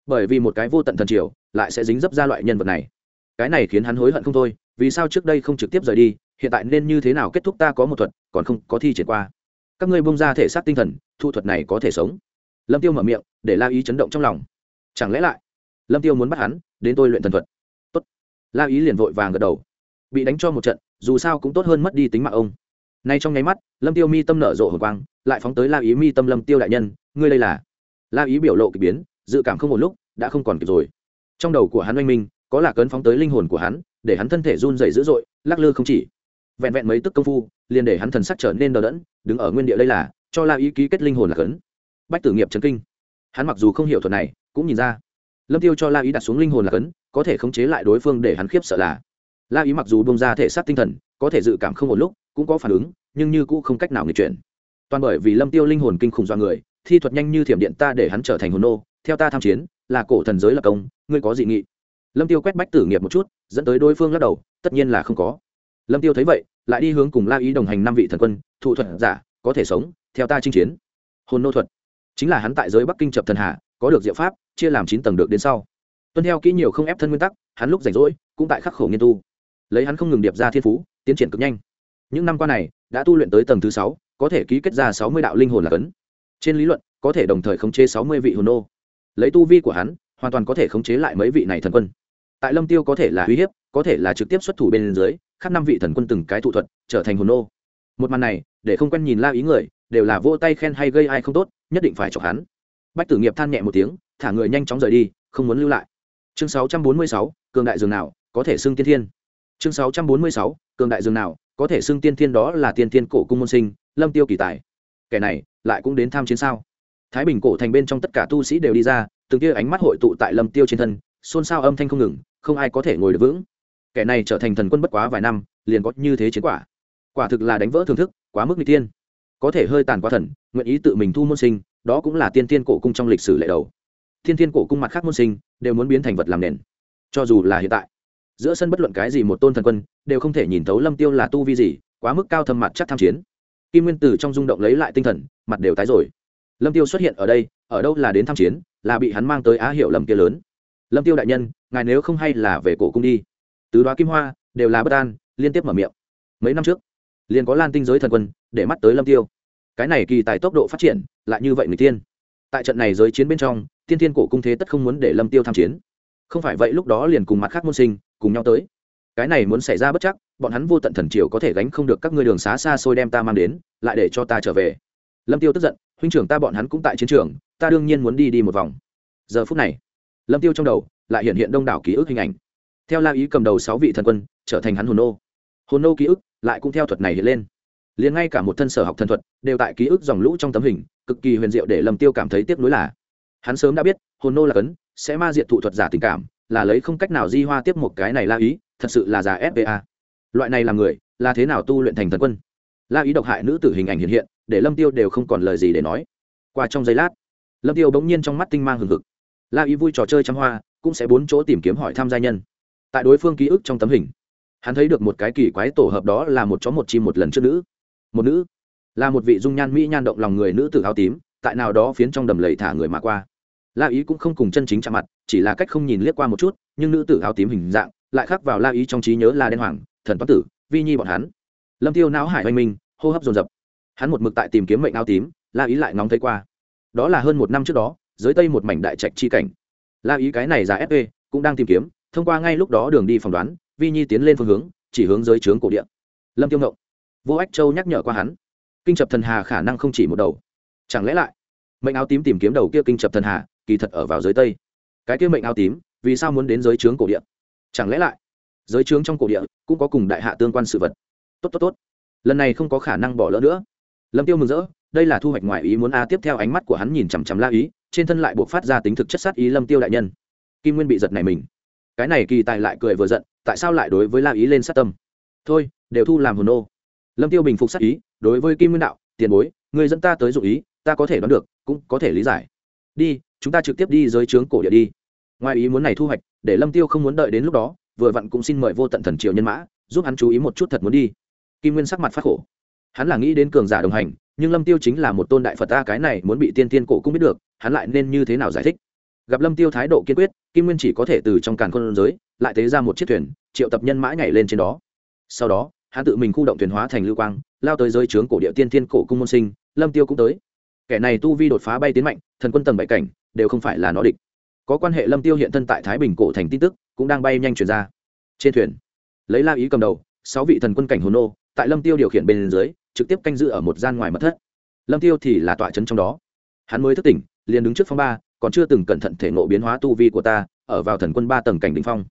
bởi vì một cái vô tận thần triều lại sẽ dính dấp ra loại nhân vật này. Cái này khiến hắn hối hận không thôi, vì sao trước đây không trực tiếp rời đi, hiện tại nên như thế nào kết thúc ta có một thuật, còn không có thi triển qua. Các ngươi bông ra thể xác tinh thần, thu thuật này có thể sống. Lâm tiêu mở miệng, để la ý chấn động trong lòng. Chẳng lẽ lại? Lâm tiêu muốn bắt hắn, đến tôi luyện thần thuật. Tốt. La ý liền vội vàng gật đầu. Bị đánh cho một trận, dù sao cũng tốt hơn mất đi tính mạng ông. Nay trong nháy mắt, lâm tiêu mi tâm nở rộ hồn quang, lại phóng tới la ý mi tâm lâm tiêu đại nhân, ngươi đây là? La ý biểu lộ k ỳ biến dự cảm không một lúc, đã không còn kịp rồi. Trong đầu của hắn oanh minh, có là cấn phóng tới linh hồn của hắn, để hắn thân thể run dày dữ dội, lắc lư không chỉ. Vẹn vẹn mấy tức công phu, liền để hắn thần sắc trở nên đờ đẫn, đứng ở nguyên địa đây là, cho la ý ký kết linh hồn là cấn. Bách tử nghiệp trấn kinh. Hắn mặc dù không hiểu thuật này, cũng nhìn ra. Lâm tiêu cho la ý đặt xuống linh hồn là cấn, có thể khống chế lại đối phương để hắn khiếp sợ là. La ý mặc dù bông ra thể xác tinh thần, có thể dự cảm không một lúc, cũng có phản ứng, nhưng như cũng không cách nào nghịch chuyển. Toàn bởi vì lâm tiêu linh hồn kinh khủng do người, thi thuật nhanh như thiểm điện ta để hắn trở thành hồn nô theo ta tham chiến, là cổ thần giới lập công, ngươi có dị nghị. Lâm tiêu quét bách tử nghiệp một chút, dẫn tới đối phương lắc đầu, tất nhiên là không có. Lâm tiêu thấy vậy, lại đi hướng cùng la ý đồng hành năm vị thần quân, thụ thuật giả, có thể sống, theo ta chinh chiến. Hồn nô thuật. Chính là hắn tại giới bắc kinh chập thần hạ, có được diệu pháp, chia làm chín tầng được đến sau. Tuân theo kỹ nhiều không ép thân nguyên tắc, hắn lúc rảnh rỗi, cũng tại khắc khổ nghiên tu. Lấy hắn không ngừng điệp ra thiên phú, tiến triển cực nhanh. Những năm qua này, đã tu luyện tới tầng thứ sáu, có thể ký kết ra sáu mươi đạo linh hồn là cấn. Trên lý luận, có thể đồng thời khống chế sáu mươi vị hồn nô lấy tu vi của hắn hoàn toàn có thể khống chế lại mấy vị này thần quân. Tại lâm tiêu có thể là uy hiếp có thể là trực tiếp xuất thủ bên dưới khắp năm vị thần quân từng cái thủ thuật trở thành hồn nô. Một màn này để không quen nhìn la ý người đều là vô tay khen hay gây ai không tốt nhất định phải chọc hắn. Bách tử nghiệp than nhẹ một tiếng thả người nhanh chóng rời đi không muốn lưu lại. Chương 646, cường đại dường nào có thể xưng tiên thiên. Chương 646, cường đại dường nào có thể xưng tiên thiên đó là tiên thiên cổ cung môn sinh lâm tiêu kỳ tài. Kẻ này lại cũng đến tham chiến sao? Thái bình cổ thành bên trong tất cả tu sĩ đều đi ra, từng kia ánh mắt hội tụ tại lâm tiêu trên thân, xôn xao âm thanh không ngừng, không ai có thể ngồi được vững. Kẻ này trở thành thần quân bất quá vài năm, liền có như thế chiến quả. Quả thực là đánh vỡ thưởng thức, quá mức n tiên. Có thể hơi tàn quá thần, nguyện ý tự mình thu môn sinh, đó cũng là tiên tiên cổ cung trong lịch sử lệ đầu. Thiên tiên cổ cung mặt khác môn sinh, đều muốn biến thành vật làm nền. Cho dù là hiện tại, giữa sân bất luận cái gì một tôn thần quân, đều không thể nhìn thấu lâm tiêu là tu vi gì, quá mức cao thâm mặt chắc tham chiến. Kim nguyên tử trong rung động lấy lại tinh thần, mặt đều tái rồi lâm tiêu xuất hiện ở đây, ở đâu là đến tham chiến, là bị hắn mang tới á hiệu lầm kia lớn. Lâm tiêu đại nhân, ngài nếu không hay là về cổ cung đi. Tứ đoá kim hoa, đều là bất an, liên tiếp mở miệng. Mấy năm trước, liền có lan tinh giới thần quân, để mắt tới lâm tiêu. Cái này kỳ tài tốc độ phát triển, lại như vậy người tiên tại trận này giới chiến bên trong, tiên thiên cổ cung thế tất không muốn để lâm tiêu tham chiến. Không phải vậy lúc đó liền cùng mặt khác môn sinh, cùng nhau tới. Cái này muốn xảy ra bất chắc, bọn hắn vô tận thần triều có thể gánh không được các ngươi đường xá xa xôi đem ta mang đến, lại để cho ta trở về lâm tiêu tức giận, huynh trưởng ta bọn hắn cũng tại chiến trường, ta đương nhiên muốn đi đi một vòng. Giờ phút này, lâm tiêu trong đầu lại hiện hiện đông đảo ký ức hình ảnh. Theo la ý cầm đầu sáu vị thần quân, trở thành hắn hồn nô. Hồn nô ký ức lại cũng theo thuật này hiện lên. Liền ngay cả một thân sở học thần thuật đều tại ký ức dòng lũ trong tấm hình, cực kỳ huyền diệu để lâm tiêu cảm thấy tiếc nuối là, hắn sớm đã biết, hồn nô là cấn, sẽ ma diệt thụ thuật giả tình cảm, là lấy không cách nào di hoa tiếp một cái này la ý, thật sự là giả fpa loại này là người, là thế nào tu luyện thành thần quân? La ý độc hại nữ tử hình ảnh hiện hiện, để lâm tiêu đều không còn lời gì để nói. Qua trong giây lát, lâm tiêu bỗng nhiên trong mắt tinh mang hừng hực. La ý vui trò chơi trăm hoa, cũng sẽ bốn chỗ tìm kiếm hỏi tham gia nhân. Tại đối phương ký ức trong tấm hình, hắn thấy được một cái kỳ quái tổ hợp đó là một chó một chim một lần trước nữ. Một nữ, là một vị dung nhan mỹ nhan động lòng người nữ tử áo tím, tại nào đó phiến trong đầm lầy thả người mà qua. La ý cũng không cùng chân chính chạm mặt, chỉ là cách không nhìn liếc qua một chút, nhưng nữ tử áo tím hình dạng lại khắc vào la ý trong trí nhớ là đen hoàng, thần toán tử, vi nhi bọn hắn lâm tiêu não hải oanh minh, hô hấp dồn dập. Hắn một mực tại tìm kiếm mệnh áo tím, la ý lại ngóng thấy qua. Đó là hơn một năm trước đó, dưới tây một mảnh đại trạch chi cảnh. La ý cái này ra fp cũng đang tìm kiếm, thông qua ngay lúc đó đường đi phỏng đoán, vi nhi tiến lên phương hướng, chỉ hướng dưới trướng cổ điện lâm tiêu ngộng. Vô ách châu nhắc nhở qua hắn. Kinh chập thần hà khả năng không chỉ một đầu. Chẳng lẽ lại, mệnh áo tím tìm kiếm đầu kia kinh chập thần hà, kỳ thật ở vào dưới tây. Cái kia mệnh áo tím, vì sao muốn đến giới trướng cổ địa? Chẳng lẽ lại giới trướng trong cổ địa, cũng có cùng đại hạ tương quan sự vật? Tốt tốt tốt. Lần này không có khả năng bỏ lỡ nữa. Lâm tiêu mừng rỡ, đây là thu hoạch ngoài ý muốn a, tiếp theo ánh mắt của hắn nhìn chằm chằm la ý, trên thân lại buộc phát ra tính thực chất sát ý lâm tiêu đại nhân. Kim nguyên bị giật này mình. Cái này kỳ tài lại cười vừa giận, tại sao lại đối với la ý lên sát tâm? Thôi, đều thu làm hồn ô lâm tiêu bình phục sát ý, đối với kim nguyên đạo, tiền bối, người dẫn ta tới dụ ý, ta có thể đoán được, cũng có thể lý giải. Đi, chúng ta trực tiếp đi dưới trướng cổ địa đi. Ngoài ý muốn này thu hoạch, để lâm tiêu không muốn đợi đến lúc đó, vừa vặn cũng xin mời vô tận thần triều nhân mã, giúp hắn chú ý một chút thật muốn đi kim nguyên sắc mặt phát khổ. Hắn là nghĩ đến cường giả đồng hành, nhưng lâm tiêu chính là một tôn đại phật ta, cái này muốn bị tiên tiên cổ cũng biết được, hắn lại nên như thế nào giải thích? Gặp lâm tiêu thái độ kiên quyết, kim nguyên chỉ có thể từ trong càn khôn giới, lại tế ra một chiếc thuyền, triệu tập nhân mã nhảy lên trên đó. Sau đó, hắn tự mình khu động thuyền hóa thành lưu quang, lao tới giới trướng cổ địa tiên tiên cổ cung môn sinh, lâm tiêu cũng tới. Kẻ này tu vi đột phá bay tiến mạnh, thần quân tầng bảy cảnh, đều không phải là nó địch. Có quan hệ lâm tiêu hiện thân tại thái bình cổ thành tin tức, cũng đang bay nhanh chuyển ra. Trên thuyền, lấy la ý cầm đầu, sáu vị thần quân cảnh hồn nô tại lâm tiêu điều khiển bên dưới, trực tiếp canh giữ ở một gian ngoài mật thất. Lâm tiêu thì là tọa trấn trong đó. Hắn mới thức tỉnh, liền đứng trước phong ba, còn chưa từng cẩn thận thể ngộ biến hóa tu vi của ta, ở vào thần quân ba tầng cảnh đỉnh phong.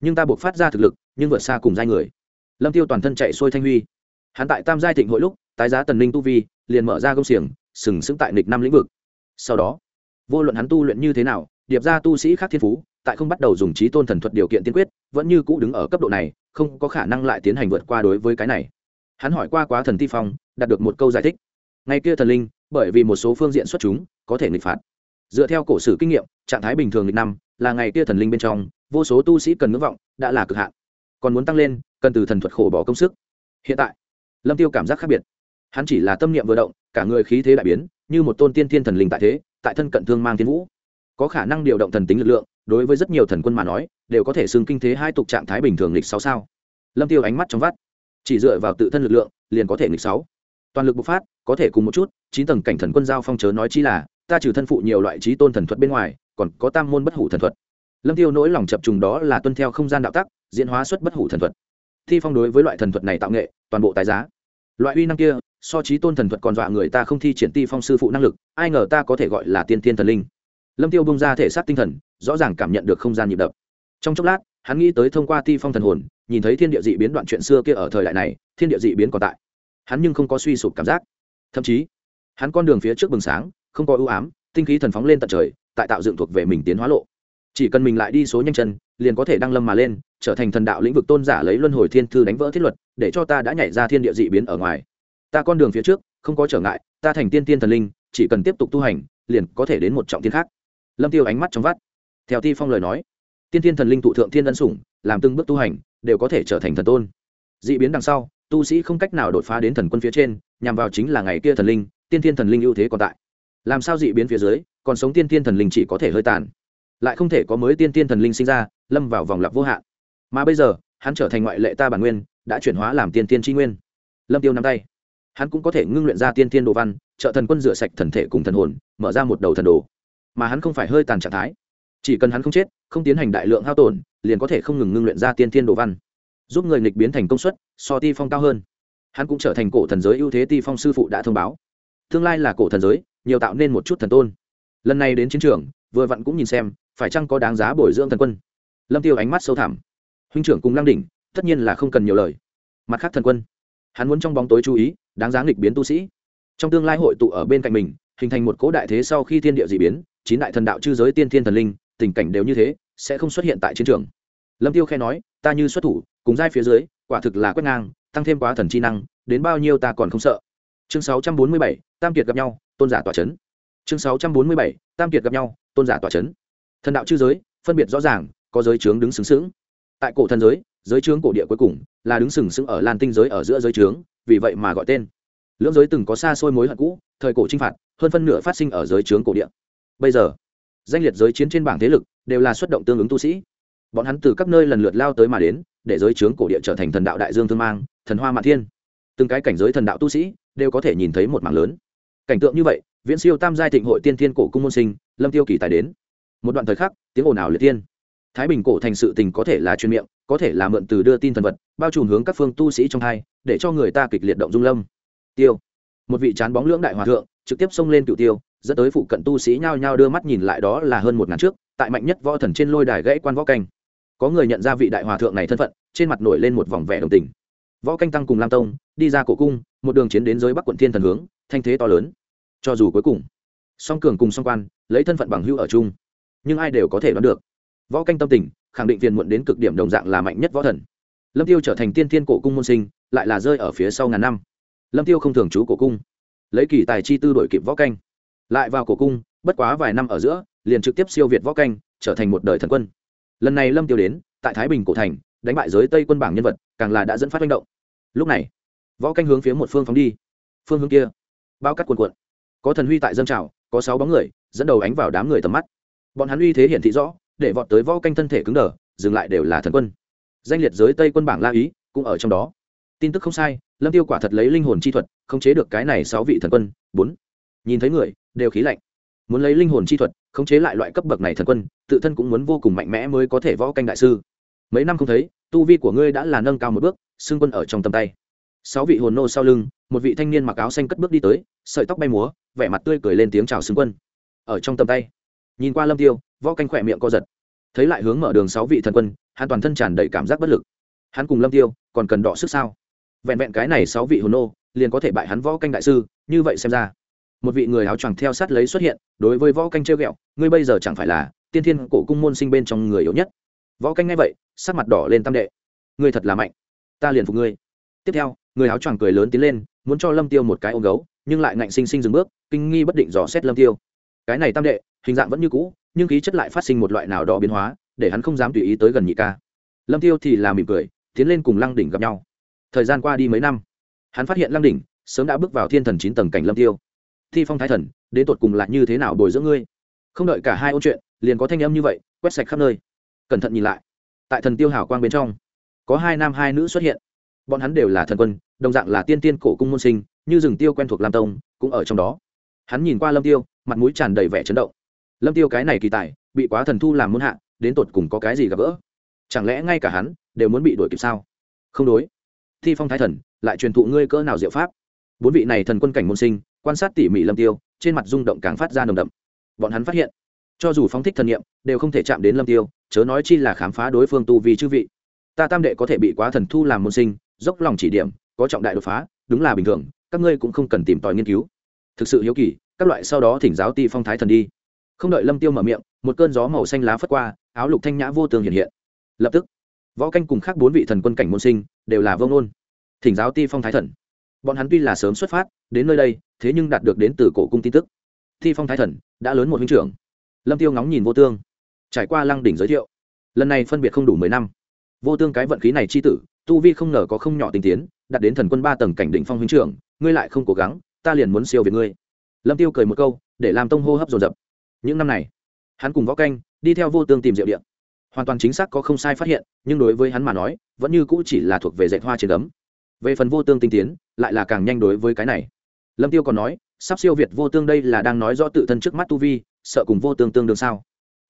Nhưng ta buộc phát ra thực lực, nhưng vượt xa cùng giai người. Lâm tiêu toàn thân chạy xuôi thanh huy. Hắn tại tam giai thịnh hội lúc, tái giá tần linh tu vi, liền mở ra công xiềng, sừng sững tại nịch năm lĩnh vực. Sau đó, vô luận hắn tu luyện như thế nào, điệp ra tu sĩ khác thiên phú, tại không bắt đầu dùng trí tôn thần thuật điều kiện tiên quyết, vẫn như cũ đứng ở cấp độ này, không có khả năng lại tiến hành vượt qua đối với cái này hắn hỏi qua quá thần ti phong, đạt được một câu giải thích. Ngay kia thần linh, bởi vì một số phương diện xuất chúng, có thể nghịch phạt. Dựa theo cổ sử kinh nghiệm, trạng thái bình thường nghịch năm, là ngày kia thần linh bên trong, vô số tu sĩ cần ngưỡng vọng, đã là cực hạn. Còn muốn tăng lên, cần từ thần thuật khổ bỏ công sức. Hiện tại, lâm tiêu cảm giác khác biệt. Hắn chỉ là tâm niệm vừa động, cả người khí thế đại biến, như một tôn tiên thiên thần linh tại thế, tại thân cận thương mang thiên vũ. Có khả năng điều động thần tính lực lượng, đối với rất nhiều thần quân mà nói, đều có thể xưng kinh thế hai tục trạng thái bình thường lịch sáu sao. Lâm tiêu ánh mắt trong vắt chỉ dựa vào tự thân lực lượng, liền có thể nghịch sáu. Toàn lực bộc phát, có thể cùng một chút, chín tầng cảnh thần quân giao phong chớ nói chi là, ta trừ thân phụ nhiều loại trí tôn thần thuật bên ngoài, còn có tam môn bất hủ thần thuật. Lâm tiêu nỗi lòng chập trùng đó là tuân theo không gian đạo tắc, diễn hóa xuất bất hủ thần thuật. Thi phong đối với loại thần thuật này tạo nghệ, toàn bộ tài giá. Loại uy năng kia, so trí tôn thần thuật còn dọa người ta không thi triển ti phong sư phụ năng lực, ai ngờ ta có thể gọi là tiên tiên thần linh. Lâm tiêu bông ra thể xác tinh thần, rõ ràng cảm nhận được không gian nhịp đập. Trong chốc lát, hắn nghĩ tới thông qua ti phong thần hồn nhìn thấy thiên địa dị biến đoạn chuyện xưa kia ở thời đại này, thiên địa dị biến còn tại. Hắn nhưng không có suy sụp cảm giác. Thậm chí, hắn con đường phía trước bừng sáng, không có ưu ám, tinh khí thần phóng lên tận trời, tại tạo dựng thuộc về mình tiến hóa lộ. Chỉ cần mình lại đi số nhanh chân, liền có thể đăng lâm mà lên, trở thành thần đạo lĩnh vực tôn giả lấy luân hồi thiên thư đánh vỡ thiết luật, để cho ta đã nhảy ra thiên địa dị biến ở ngoài. Ta con đường phía trước, không có trở ngại, ta thành tiên tiên thần linh, chỉ cần tiếp tục tu hành, liền có thể đến một trọng tiên khác. Lâm tiêu ánh mắt trong vắt. Theo ti phong lời nói tiên Thiên thần linh thụ thượng thiên ân sủng, làm từng bước tu hành, đều có thể trở thành thần tôn. Dị biến đằng sau, tu sĩ không cách nào đột phá đến thần quân phía trên, nhằm vào chính là ngày kia thần linh, tiên Thiên thần linh ưu thế còn tại. Làm sao dị biến phía dưới, còn sống tiên Thiên thần linh chỉ có thể hơi tàn. Lại không thể có mới tiên Thiên thần linh sinh ra, lâm vào vòng lặp vô hạn. Mà bây giờ, hắn trở thành ngoại lệ ta bản nguyên, đã chuyển hóa làm tiên Thiên tri nguyên. Lâm tiêu nắm tay. Hắn cũng có thể ngưng luyện ra tiên Thiên đồ văn, trợ thần quân rửa sạch thần thể cùng thần hồn, mở ra một đầu thần đồ. Mà hắn không phải hơi tàn trạng thái chỉ cần hắn không chết, không tiến hành đại lượng hao tổn, liền có thể không ngừng ngưng luyện ra tiên thiên đồ văn, giúp người nghịch biến thành công suất, so ti phong cao hơn. Hắn cũng trở thành cổ thần giới ưu thế ti phong sư phụ đã thông báo. Tương lai là cổ thần giới, nhiều tạo nên một chút thần tôn. Lần này đến chiến trường, vừa vặn cũng nhìn xem, phải chăng có đáng giá bồi dưỡng thần quân. Lâm tiêu ánh mắt sâu thẳm. Huynh trưởng cùng lăng đỉnh, tất nhiên là không cần nhiều lời. Mặt khác thần quân, hắn muốn trong bóng tối chú ý, đáng giá nghịch biến tu sĩ. Trong tương lai hội tụ ở bên cạnh mình, hình thành một cố đại thế sau khi thiên địa dị biến, chín đại thần đạo chư giới tiên thiên thần linh tình cảnh đều như thế sẽ không xuất hiện tại chiến trường. Lâm tiêu khe nói ta như xuất thủ cùng giai phía dưới quả thực là quét ngang tăng thêm quá thần chi năng đến bao nhiêu ta còn không sợ. Chương 647, tam kiệt gặp nhau tôn giả tỏa chấn. Chương 647, tam kiệt gặp nhau tôn giả tỏa chấn. Thần đạo chư giới phân biệt rõ ràng có giới trướng đứng xứng xứng tại cổ thần giới giới trướng cổ địa cuối cùng là đứng sừng sững ở lan tinh giới ở giữa giới trướng vì vậy mà gọi tên. Lưỡng giới từng có xa xôi mối hận cũ thời cổ chinh phạt hơn phân nửa phát sinh ở giới trướng cổ địa. Bây giờ danh liệt giới chiến trên bảng thế lực, đều là xuất động tương ứng tu sĩ. Bọn hắn từ các nơi lần lượt lao tới mà đến, để giới trướng cổ địa trở thành thần đạo đại dương thương mang, thần hoa mạn thiên. Từng cái cảnh giới thần đạo tu sĩ, đều có thể nhìn thấy một mảng lớn. Cảnh tượng như vậy, viễn siêu tam giai thịnh hội tiên thiên cổ cung môn sinh, lâm tiêu kỳ tài đến. Một đoạn thời khắc, tiếng ồn ào liệt tiên thái bình cổ thành sự tình có thể là chuyên miệng, có thể là mượn từ đưa tin thần vật, bao trùm hướng các phương tu sĩ trong hai, để cho người ta kịch liệt động dung lâm. Tiêu. Một vị chán bóng lưỡng đại hòa thượng, trực tiếp xông lên cựu tiêu dẫn tới phụ cận tu sĩ nhao nhao đưa mắt nhìn lại đó là hơn một ngàn trước, tại mạnh nhất võ thần trên lôi đài gãy quan võ canh. Có người nhận ra vị đại hòa thượng này thân phận, trên mặt nổi lên một vòng vẻ đồng tình. Võ canh tăng cùng lam tông, đi ra cổ cung, một đường chiến đến giới bắc quận thiên thần hướng, thanh thế to lớn. Cho dù cuối cùng, song cường cùng song quan, lấy thân phận bằng hữu ở chung, nhưng ai đều có thể đoán được. Võ canh tâm tình, khẳng định phiền muộn đến cực điểm đồng dạng là mạnh nhất võ thần. Lâm tiêu trở thành tiên thiên cổ cung môn sinh, lại là rơi ở phía sau ngàn năm. Lâm tiêu không thường trú cổ cung, lấy kỳ tài chi tư đổi kịp võ canh lại vào cổ cung, bất quá vài năm ở giữa, liền trực tiếp siêu việt võ canh, trở thành một đời thần quân. Lần này lâm tiêu đến, tại thái bình cổ thành, đánh bại giới tây quân bảng nhân vật, càng là đã dẫn phát manh động. Lúc này, võ canh hướng phía một phương phóng đi. Phương hướng kia, bao cắt cuồn cuộn. Có thần huy tại dân trào, có sáu bóng người, dẫn đầu ánh vào đám người tầm mắt. Bọn hắn uy thế hiển thị rõ, để vọt tới võ canh thân thể cứng đờ, dừng lại đều là thần quân. Danh liệt giới tây quân bảng la ý, cũng ở trong đó. Tin tức không sai, lâm tiêu quả thật lấy linh hồn chi thuật, khống chế được cái này sáu vị thần quân. Bốn nhìn thấy người, đều khí lạnh. Muốn lấy linh hồn chi thuật, khống chế lại loại cấp bậc này thần quân, tự thân cũng muốn vô cùng mạnh mẽ mới có thể võ canh đại sư. Mấy năm không thấy, tu vi của ngươi đã là nâng cao một bước, xương quân ở trong tầm tay. Sáu vị hồn nô sau lưng, một vị thanh niên mặc áo xanh cất bước đi tới, sợi tóc bay múa, vẻ mặt tươi cười lên tiếng chào xương quân. Ở trong tầm tay, nhìn qua lâm tiêu, võ canh khỏe miệng co giật. Thấy lại hướng mở đường sáu vị thần quân, hắn toàn thân tràn đầy cảm giác bất lực. Hắn cùng lâm tiêu, còn cần đọ sức sao? Vẹn vẹn cái này sáu vị hồn nô, liền có thể bại hắn võ canh đại sư, như vậy xem ra một vị người áo choàng theo sát lấy xuất hiện, đối với võ canh chơi ghẹo, ngươi bây giờ chẳng phải là tiên thiên cổ cung môn sinh bên trong người yếu nhất. Võ canh nghe vậy, sắc mặt đỏ lên tam đệ. Ngươi thật là mạnh, ta liền phục ngươi. Tiếp theo, người áo choàng cười lớn tiến lên, muốn cho lâm tiêu một cái ôm gấu, nhưng lại ngạnh sinh sinh dừng bước, kinh nghi bất định dò xét lâm tiêu. Cái này tam đệ, hình dạng vẫn như cũ, nhưng khí chất lại phát sinh một loại nào đó biến hóa, để hắn không dám tùy ý tới gần nhị ca. Lâm tiêu thì là mỉm cười, tiến lên cùng lăng đỉnh gặp nhau. Thời gian qua đi mấy năm, hắn phát hiện lăng đỉnh sớm đã bước vào thiên thần chín tầng cảnh lâm tiêu thi phong thái thần, đến tột cùng là như thế nào bồi dưỡng ngươi? Không đợi cả hai ôn chuyện, liền có thanh âm như vậy, quét sạch khắp nơi. Cẩn thận nhìn lại, tại thần tiêu hảo quang bên trong, có hai nam hai nữ xuất hiện. Bọn hắn đều là thần quân, đồng dạng là tiên tiên cổ cung môn sinh, như rừng tiêu quen thuộc lam tông, cũng ở trong đó. Hắn nhìn qua lâm tiêu, mặt mũi tràn đầy vẻ chấn động. Lâm tiêu cái này kỳ tài, bị quá thần thu làm muôn hạ, đến tột cùng có cái gì gặp gỡ? Chẳng lẽ ngay cả hắn, đều muốn bị đuổi kịp sao? Không đối. Thi phong thái thần, lại truyền thụ ngươi cỡ nào diệu pháp? Bốn vị này thần quân cảnh môn sinh quan sát tỉ mỉ lâm tiêu, trên mặt rung động càng phát ra nồng đậm. Bọn hắn phát hiện, cho dù phóng thích thần nghiệm đều không thể chạm đến lâm tiêu, chớ nói chi là khám phá đối phương tu vì chư vị. Ta tam đệ có thể bị quá thần thu làm môn sinh, dốc lòng chỉ điểm, có trọng đại đột phá, đúng là bình thường, các ngươi cũng không cần tìm tòi nghiên cứu. Thực sự hiếu kỳ, các loại sau đó thỉnh giáo ti phong thái thần đi. Không đợi lâm tiêu mở miệng, một cơn gió màu xanh lá phất qua, áo lục thanh nhã vô tường hiện hiện. Lập tức, võ canh cùng khác bốn vị thần quân cảnh môn sinh, đều là vông ôn thỉnh giáo ti phong thái thần bọn hắn tuy là sớm xuất phát, đến nơi đây, thế nhưng đạt được đến từ cổ cung tin tức. Thi phong thái thần đã lớn một huynh trưởng. Lâm tiêu ngóng nhìn vô tương. Trải qua lăng đỉnh giới thiệu, lần này phân biệt không đủ mười năm. Vô tương cái vận khí này chi tử, tu vi không ngờ có không nhỏ tình tiến, đạt đến thần quân ba tầng cảnh đỉnh phong huynh trưởng, ngươi lại không cố gắng, ta liền muốn siêu về ngươi. Lâm tiêu cười một câu, để làm tông hô hấp dồn dập. Những năm này, hắn cùng võ canh đi theo vô tương tìm diệu điện hoàn toàn chính xác có không sai phát hiện, nhưng đối với hắn mà nói, vẫn như cũ chỉ là thuộc về dạy hoa trên đấm về phần vô tương tinh tiến, lại là càng nhanh đối với cái này. Lâm tiêu còn nói, sắp siêu việt vô tương đây là đang nói rõ tự thân trước mắt tu vi, sợ cùng vô tương tương đương sao?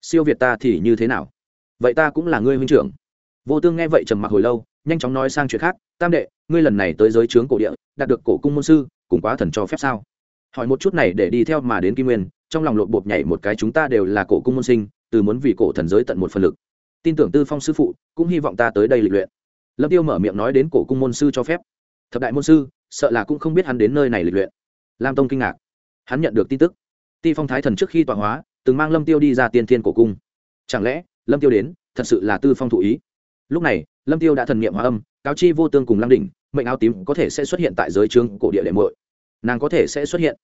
Siêu việt ta thì như thế nào? Vậy ta cũng là ngươi huynh trưởng. Vô tương nghe vậy trầm mặc hồi lâu, nhanh chóng nói sang chuyện khác, tam đệ, ngươi lần này tới giới trướng cổ địa, đạt được cổ cung môn sư cùng quá thần cho phép sao? Hỏi một chút này để đi theo mà đến kim nguyên, trong lòng lộn bột nhảy một cái chúng ta đều là cổ cung môn sinh, từ muốn vì cổ thần giới tận một phần lực. Tin tưởng tư phong sư phụ, cũng hy vọng ta tới đây lịch luyện lâm tiêu mở miệng nói đến cổ cung môn sư cho phép. Thập đại môn sư, sợ là cũng không biết hắn đến nơi này lịch luyện. Lam tông kinh ngạc. Hắn nhận được tin tức. Ti phong thái thần trước khi tọa hóa, từng mang lâm tiêu đi ra tiên thiên cổ cung. Chẳng lẽ, lâm tiêu đến, thật sự là tư phong thụ ý? Lúc này, lâm tiêu đã thần niệm hóa âm, cáo chi vô tương cùng lăng đỉnh, mệnh áo tím có thể sẽ xuất hiện tại giới trương cổ địa đệ muội. Nàng có thể sẽ xuất hiện.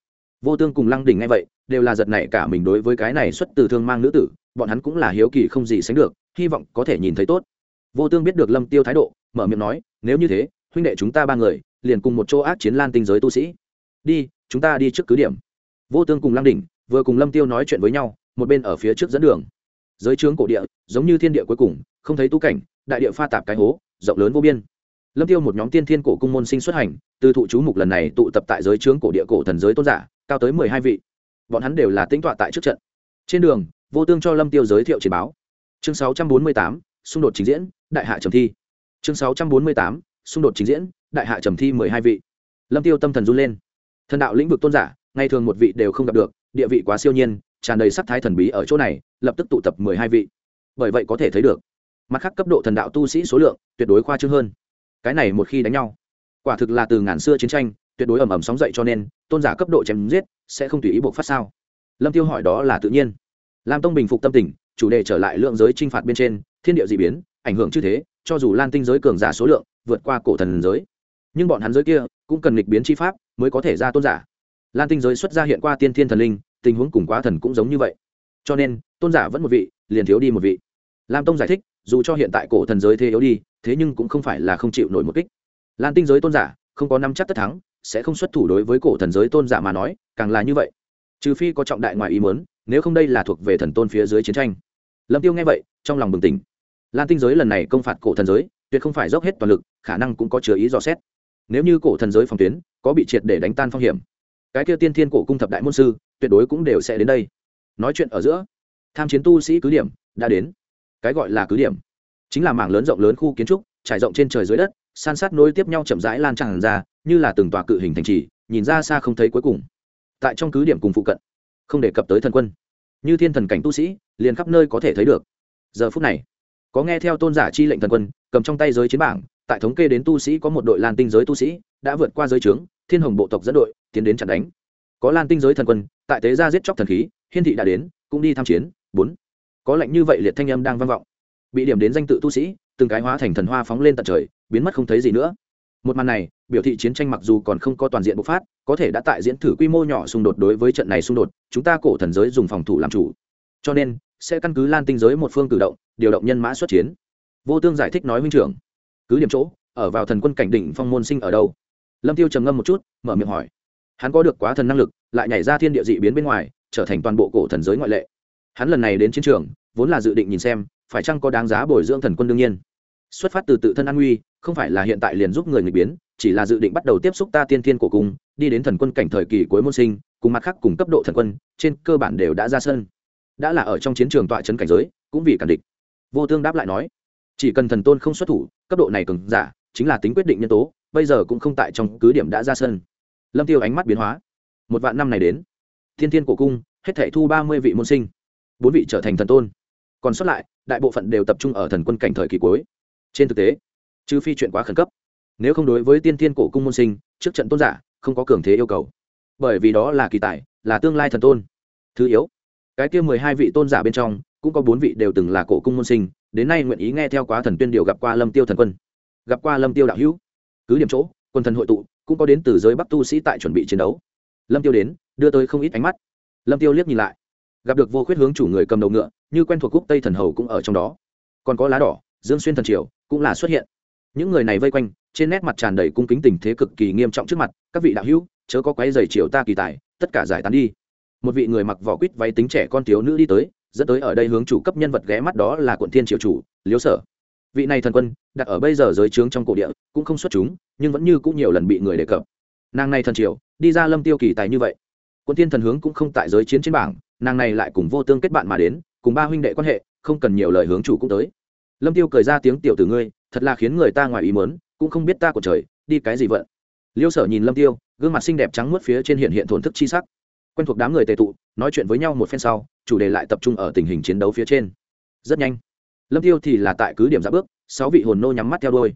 Vô tương cùng lăng đỉnh ngay vậy, đều là giật này cả mình đối với cái này xuất từ thương mang nữ tử, bọn hắn cũng là hiếu kỳ không gì sánh được, hy vọng có thể nhìn thấy tốt. Vô tương biết được lâm tiêu thái độ mở miệng nói, nếu như thế, huynh đệ chúng ta ba người liền cùng một chỗ ác chiến lan tinh giới tu sĩ. Đi, chúng ta đi trước cứ điểm. Vô tương cùng lang đỉnh vừa cùng lâm tiêu nói chuyện với nhau, một bên ở phía trước dẫn đường. Giới trướng cổ địa, giống như thiên địa cuối cùng, không thấy tu cảnh, đại địa pha tạp cái hố, rộng lớn vô biên. Lâm tiêu một nhóm tiên thiên cổ cung môn sinh xuất hành, từ thụ chú mục lần này tụ tập tại giới trướng cổ địa cổ thần giới tôn giả, cao tới mười hai vị. Bọn hắn đều là tính tọa tại trước trận. Trên đường, vô tương cho lâm tiêu giới thiệu chỉ báo. Chương sáu trăm bốn mươi tám, xung đột trình diễn, đại hạ trầm thi chương sáu trăm bốn mươi tám, xung đột trình diễn, đại hạ trầm thi mười hai vị. Lâm tiêu tâm thần run lên. Thần đạo lĩnh vực tôn giả ngày thường một vị đều không gặp được, địa vị quá siêu nhiên, tràn đầy sắc thái thần bí ở chỗ này, lập tức tụ tập mười hai vị. Bởi vậy có thể thấy được, mặt khác cấp độ thần đạo tu sĩ số lượng tuyệt đối khoa trương hơn. Cái này một khi đánh nhau, quả thực là từ ngàn xưa chiến tranh, tuyệt đối ầm ầm sóng dậy cho nên, tôn giả cấp độ chém giết sẽ không tùy ý buộc phát sao? Lâm tiêu hỏi đó là tự nhiên. Lam tông bình phục tâm tình, chủ đề trở lại lượng giới trinh phạt bên trên, thiên địa dị biến, ảnh hưởng chư thế cho dù lan tinh giới cường giả số lượng vượt qua cổ thần giới, nhưng bọn hắn giới kia cũng cần lịch biến chi pháp mới có thể ra tôn giả. Lan tinh giới xuất ra hiện qua tiên thiên thần linh, tình huống cùng quá thần cũng giống như vậy. Cho nên, tôn giả vẫn một vị, liền thiếu đi một vị. Lam tông giải thích, dù cho hiện tại cổ thần giới thế yếu đi, thế nhưng cũng không phải là không chịu nổi một kích. Lan tinh giới tôn giả, không có năm chắc tất thắng, sẽ không xuất thủ đối với cổ thần giới tôn giả mà nói, càng là như vậy. Trừ phi có trọng đại ngoài ý muốn, nếu không đây là thuộc về thần tôn phía dưới chiến tranh. Lâm tiêu nghe vậy, trong lòng bừng tỉnh lan tinh giới lần này công phạt cổ thần giới, tuyệt không phải dốc hết toàn lực, khả năng cũng có chứa ý dò xét. Nếu như cổ thần giới phòng tuyến có bị triệt để đánh tan phong hiểm, cái kia tiên thiên cổ cung thập đại môn sư tuyệt đối cũng đều sẽ đến đây. Nói chuyện ở giữa, tham chiến tu sĩ cứ điểm đã đến. Cái gọi là cứ điểm chính là mảng lớn rộng lớn khu kiến trúc trải rộng trên trời dưới đất, san sát nối tiếp nhau chậm rãi lan tràn ra, như là từng tòa cự hình thành trì, nhìn ra xa không thấy cuối cùng. Tại trong cứ điểm cùng phụ cận, không đề cập tới thần quân. Như thiên thần cảnh tu sĩ, liền khắp nơi có thể thấy được. Giờ phút này có nghe theo tôn giả chi lệnh thần quân, cầm trong tay giới chiến bảng, tại thống kê đến tu sĩ có một đội lan tinh giới tu sĩ, đã vượt qua giới trướng, thiên hồng bộ tộc dẫn đội, tiến đến chặn đánh. Có lan tinh giới thần quân, tại tế gia giết chóc thần khí, hiên thị đã đến, cũng đi tham chiến. Bốn. Có lệnh như vậy liệt thanh âm đang vang vọng. Bị điểm đến danh tự tu sĩ, từng cái hóa thành thần hoa phóng lên tận trời, biến mất không thấy gì nữa. Một màn này, biểu thị chiến tranh mặc dù còn không có toàn diện bộc phát, có thể đã tại diễn thử quy mô nhỏ xung đột đối với trận này xung đột, chúng ta cổ thần giới dùng phòng thủ làm chủ. Cho nên sẽ căn cứ lan tinh giới một phương cử động, điều động nhân mã xuất chiến. Vô tương giải thích nói huynh trưởng, cứ điểm chỗ, ở vào thần quân cảnh đỉnh phong môn sinh ở đâu? Lâm tiêu trầm ngâm một chút, mở miệng hỏi. Hắn có được quá thần năng lực, lại nhảy ra thiên địa dị biến bên ngoài, trở thành toàn bộ cổ thần giới ngoại lệ. Hắn lần này đến chiến trường, vốn là dự định nhìn xem, phải chăng có đáng giá bồi dưỡng thần quân đương nhiên. Xuất phát từ tự thân an nguy, không phải là hiện tại liền giúp người nghịch biến, chỉ là dự định bắt đầu tiếp xúc ta tiên thiên cổ cung, đi đến thần quân cảnh thời kỳ cuối môn sinh, cùng mặt khác cùng cấp độ thần quân, trên cơ bản đều đã ra sân đã là ở trong chiến trường tọa trấn cảnh giới, cũng vì cản địch. Vô tương đáp lại nói, chỉ cần thần tôn không xuất thủ, cấp độ này cường giả, chính là tính quyết định nhân tố, bây giờ cũng không tại trong cứ điểm đã ra sân. Lâm tiêu ánh mắt biến hóa. Một vạn năm này đến, thiên thiên cổ cung, hết thể thu ba mươi vị môn sinh, bốn vị trở thành thần tôn. Còn sót lại, đại bộ phận đều tập trung ở thần quân cảnh thời kỳ cuối. Trên thực tế, trừ phi chuyện quá khẩn cấp, nếu không đối với tiên thiên cổ cung môn sinh, trước trận tôn giả, không có cường thế yêu cầu. Bởi vì đó là kỳ tài, là tương lai thần tôn. Thứ yếu cái kia mười hai vị tôn giả bên trong, cũng có bốn vị đều từng là cổ cung môn sinh, đến nay nguyện ý nghe theo quá thần tuyên điều gặp qua lâm tiêu thần quân, gặp qua lâm tiêu đạo hữu. Cứ điểm chỗ, quân thần hội tụ, cũng có đến từ giới bắc tu sĩ tại chuẩn bị chiến đấu. Lâm tiêu đến, đưa tới không ít ánh mắt. Lâm tiêu liếc nhìn lại, gặp được vô khuyết hướng chủ người cầm đầu ngựa, như quen thuộc cúc tây thần hầu cũng ở trong đó. Còn có lá đỏ, dương xuyên thần triều, cũng là xuất hiện. Những người này vây quanh, trên nét mặt tràn đầy cung kính tình thế cực kỳ nghiêm trọng trước mặt, các vị đạo hữu, chớ có quái giày triều ta kỳ tài, tất cả giải tán đi một vị người mặc vỏ quýt váy tính trẻ con thiếu nữ đi tới, dẫn tới ở đây hướng chủ cấp nhân vật ghé mắt đó là quận thiên triều chủ liếu sở. Vị này thần quân, đặt ở bây giờ giới trướng trong cổ địa, cũng không xuất chúng, nhưng vẫn như cũng nhiều lần bị người đề cập. Nàng này thần triều, đi ra lâm tiêu kỳ tài như vậy. Quận thiên thần hướng cũng không tại giới chiến trên bảng, nàng này lại cùng vô tương kết bạn mà đến, cùng ba huynh đệ quan hệ, không cần nhiều lời hướng chủ cũng tới. Lâm tiêu cười ra tiếng, tiểu tử ngươi, thật là khiến người ta ngoài ý mớn cũng không biết ta của trời, đi cái gì vận liêu sở nhìn lâm tiêu, gương mặt xinh đẹp trắng muốt phía trên hiện hiện thổn thức chi sắc quen thuộc đám người tề tụ, nói chuyện với nhau một phen sau, chủ đề lại tập trung ở tình hình chiến đấu phía trên. Rất nhanh, lâm tiêu thì là tại cứ điểm giáp bước, sáu vị hồn nô nhắm mắt theo đôi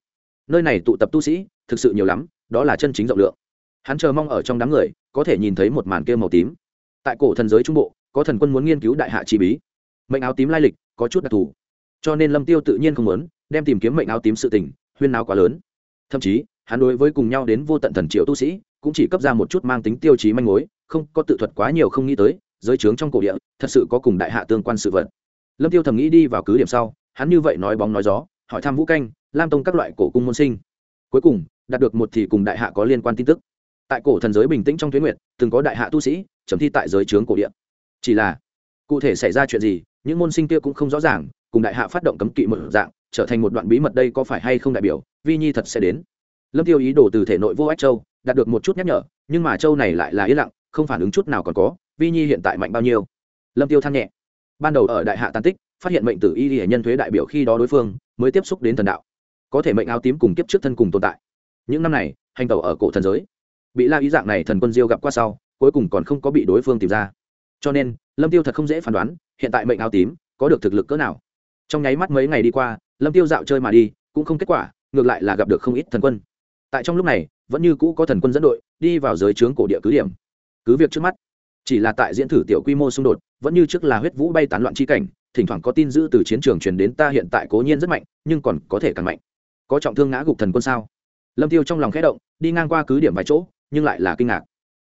nơi này tụ tập tu sĩ, thực sự nhiều lắm, đó là chân chính rộng lượng. Hắn chờ mong ở trong đám người, có thể nhìn thấy một màn kêu màu tím. Tại cổ thần giới trung bộ, có thần quân muốn nghiên cứu đại hạ chi bí. Mệnh áo tím lai lịch, có chút đặc thù. Cho nên lâm tiêu tự nhiên không muốn đem tìm kiếm mệnh áo tím sự tình huyên áo quá lớn. Thậm chí, hắn đối với cùng nhau đến vô tận thần triệu tu sĩ, cũng chỉ cấp ra một chút mang tính tiêu chí manh mối không có tự thuật quá nhiều không nghĩ tới, giới trướng trong cổ địa, thật sự có cùng đại hạ tương quan sự vật. Lâm tiêu thầm nghĩ đi vào cứ điểm sau, hắn như vậy nói bóng nói gió, hỏi thăm vũ canh, lam tông các loại cổ cung môn sinh. Cuối cùng, đạt được một thì cùng đại hạ có liên quan tin tức. Tại cổ thần giới bình tĩnh trong tuyến nguyệt, từng có đại hạ tu sĩ, chấm thi tại giới trướng cổ địa. Chỉ là, cụ thể xảy ra chuyện gì, những môn sinh kia cũng không rõ ràng, cùng đại hạ phát động cấm kỵ một dạng, trở thành một đoạn bí mật đây có phải hay không đại biểu, vi nhi thật sẽ đến. Lâm tiêu ý đồ từ thể nội vô ách châu, đạt được một chút nhắc nhở, nhưng mà châu này lại là yên lặng không phản ứng chút nào còn có, vi nhi hiện tại mạnh bao nhiêu? Lâm tiêu than nhẹ. Ban đầu ở đại hạ tàn tích, phát hiện mệnh tử y hệ nhân thuế đại biểu khi đó đối phương, mới tiếp xúc đến thần đạo. Có thể mệnh áo tím cùng kiếp trước thân cùng tồn tại. Những năm này, hành tẩu ở cổ thần giới. Bị la ý dạng này thần quân diêu gặp qua sau, cuối cùng còn không có bị đối phương tìm ra. Cho nên, lâm tiêu thật không dễ phán đoán, hiện tại mệnh áo tím, có được thực lực cỡ nào. Trong nháy mắt mấy ngày đi qua, lâm tiêu dạo chơi mà đi, cũng không kết quả, ngược lại là gặp được không ít thần quân. Tại trong lúc này, vẫn như cũ có thần quân dẫn đội, đi vào giới trướng cổ địa cứ điểm cứ việc trước mắt chỉ là tại diễn thử tiểu quy mô xung đột vẫn như trước là huyết vũ bay tán loạn chi cảnh thỉnh thoảng có tin dữ từ chiến trường truyền đến ta hiện tại cố nhiên rất mạnh nhưng còn có thể càng mạnh. Có trọng thương ngã gục thần quân sao? Lâm tiêu trong lòng khẽ động đi ngang qua cứ điểm vài chỗ nhưng lại là kinh ngạc.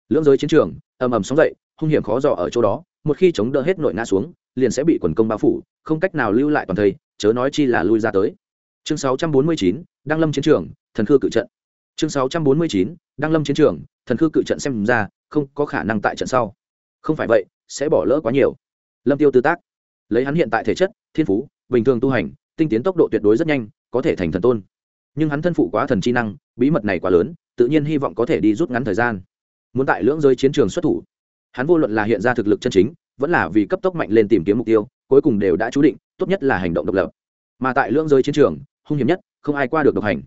Lưỡng giới chiến trường ầm ầm sóng dậy hung hiểm khó dò ở chỗ đó một khi chống đỡ hết nội ngã xuống liền sẽ bị quần công bao phủ không cách nào lưu lại toàn thây chớ nói chi là lui ra tới. Chương 649, đăng lâm chiến trường thần khư cự trận. Chương 649, đăng lâm chiến trường thần khư cự trận xem ra không có khả năng tại trận sau. Không phải vậy, sẽ bỏ lỡ quá nhiều. Lâm tiêu tư tác. Lấy hắn hiện tại thể chất, thiên phú, bình thường tu hành, tinh tiến tốc độ tuyệt đối rất nhanh, có thể thành thần tôn. Nhưng hắn thân phụ quá thần chi năng, bí mật này quá lớn, tự nhiên hy vọng có thể đi rút ngắn thời gian. Muốn tại lưỡng giới chiến trường xuất thủ, hắn vô luận là hiện ra thực lực chân chính, vẫn là vì cấp tốc mạnh lên tìm kiếm mục tiêu, cuối cùng đều đã chú định, tốt nhất là hành động độc lập. Mà tại lưỡng giới chiến trường, hung hiểm nhất, không ai qua được độc hành.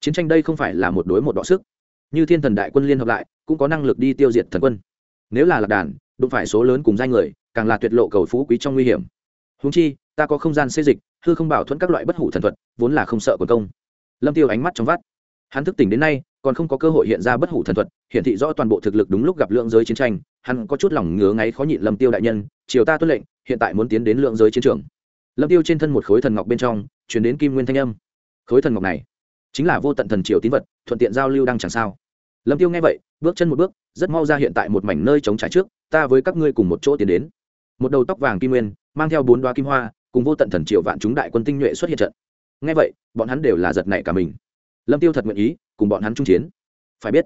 Chiến tranh đây không phải là một đối một đọ sức như thiên thần đại quân liên hợp lại, cũng có năng lực đi tiêu diệt thần quân. Nếu là lạc đàn, đụng phải số lớn cùng danh người, càng là tuyệt lộ cầu phú quý trong nguy hiểm. Húng chi, ta có không gian xây dịch, hư không bảo thuẫn các loại bất hủ thần thuật, vốn là không sợ quần công. Lâm tiêu ánh mắt trong vắt. Hắn thức tỉnh đến nay, còn không có cơ hội hiện ra bất hủ thần thuật, hiển thị rõ toàn bộ thực lực đúng lúc gặp lượng giới chiến tranh, hắn có chút lòng ngứa ngáy khó nhịn lâm tiêu đại nhân chiều ta tuân lệnh, hiện tại muốn tiến đến lượng giới chiến trường. Lâm tiêu trên thân một khối thần ngọc bên trong chuyển đến kim nguyên thanh âm. Khối thần ngọc này, chính là vô tận thần triều tín vật, thuận tiện giao lưu đang chẳng sao lâm tiêu nghe vậy, bước chân một bước, rất mau ra hiện tại một mảnh nơi trống trải trước, ta với các ngươi cùng một chỗ tiến đến. Một đầu tóc vàng kim nguyên, mang theo bốn đoá kim hoa, cùng vô tận thần triệu vạn chúng đại quân tinh nhuệ xuất hiện trận. Nghe vậy, bọn hắn đều là giật nảy cả mình. Lâm tiêu thật nguyện ý, cùng bọn hắn chung chiến. Phải biết,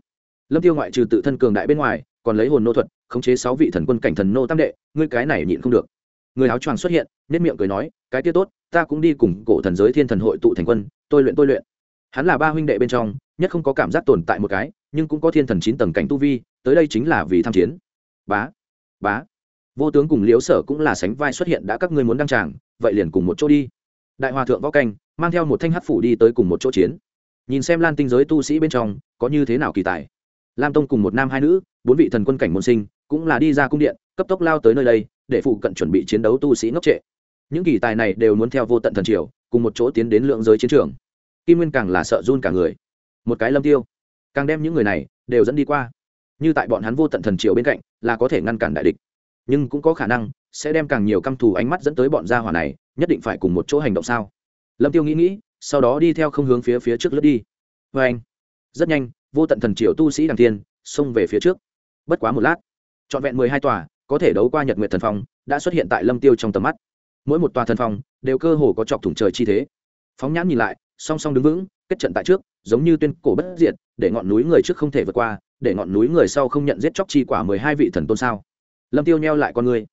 lâm tiêu ngoại trừ tự thân cường đại bên ngoài, còn lấy hồn nô thuật, khống chế sáu vị thần quân cảnh thần nô tam đệ, ngươi cái này nhịn không được. Người áo choàng xuất hiện nét miệng cười nói, cái kia tốt, ta cũng đi cùng cổ thần giới thiên thần hội tụ thành quân, tôi luyện tôi luyện. Hắn là ba huynh đệ bên trong nhất không có cảm giác tồn tại một cái, nhưng cũng có thiên thần chín tầng cảnh tu vi, tới đây chính là vì tham chiến. Bá bá. Vô tướng cùng liễu sở cũng là sánh vai xuất hiện đã các ngươi muốn đăng tràng, vậy liền cùng một chỗ đi. Đại hòa thượng võ canh, mang theo một thanh hát phủ đi tới cùng một chỗ chiến. Nhìn xem lan tinh giới tu sĩ bên trong, có như thế nào kỳ tài? Lam tông cùng một nam hai nữ, bốn vị thần quân cảnh môn sinh, cũng là đi ra cung điện, cấp tốc lao tới nơi đây, để phụ cận chuẩn bị chiến đấu tu sĩ ngốc trệ. Những kỳ tài này đều muốn theo vô tận thần triều, cùng một chỗ tiến đến lượng giới chiến trường. Kim nguyên càng là sợ run cả người một cái lâm tiêu. Càng đem những người này đều dẫn đi qua. Như tại bọn hắn vô tận thần triều bên cạnh, là có thể ngăn cản đại địch. Nhưng cũng có khả năng sẽ đem càng nhiều căm thù ánh mắt dẫn tới bọn gia hỏa này, nhất định phải cùng một chỗ hành động sao? Lâm tiêu nghĩ nghĩ, sau đó đi theo không hướng phía phía trước lướt đi. Vê anh, rất nhanh, vô tận thần triều tu sĩ đằng tiên xông về phía trước. Bất quá một lát, trọn vẹn mười hai tòa, có thể đấu qua nhật nguyệt thần phong, đã xuất hiện tại lâm tiêu trong tầm mắt. Mỗi một tòa thần phong đều cơ hồ có chọc thủng trời chi thế. Phóng nhãn nhìn lại song song đứng vững, kết trận tại trước, giống như tuyên cổ bất diệt, để ngọn núi người trước không thể vượt qua, để ngọn núi người sau không nhận giết chóc chi quả mười hai vị thần tôn sao? Lâm tiêu nheo lại con người.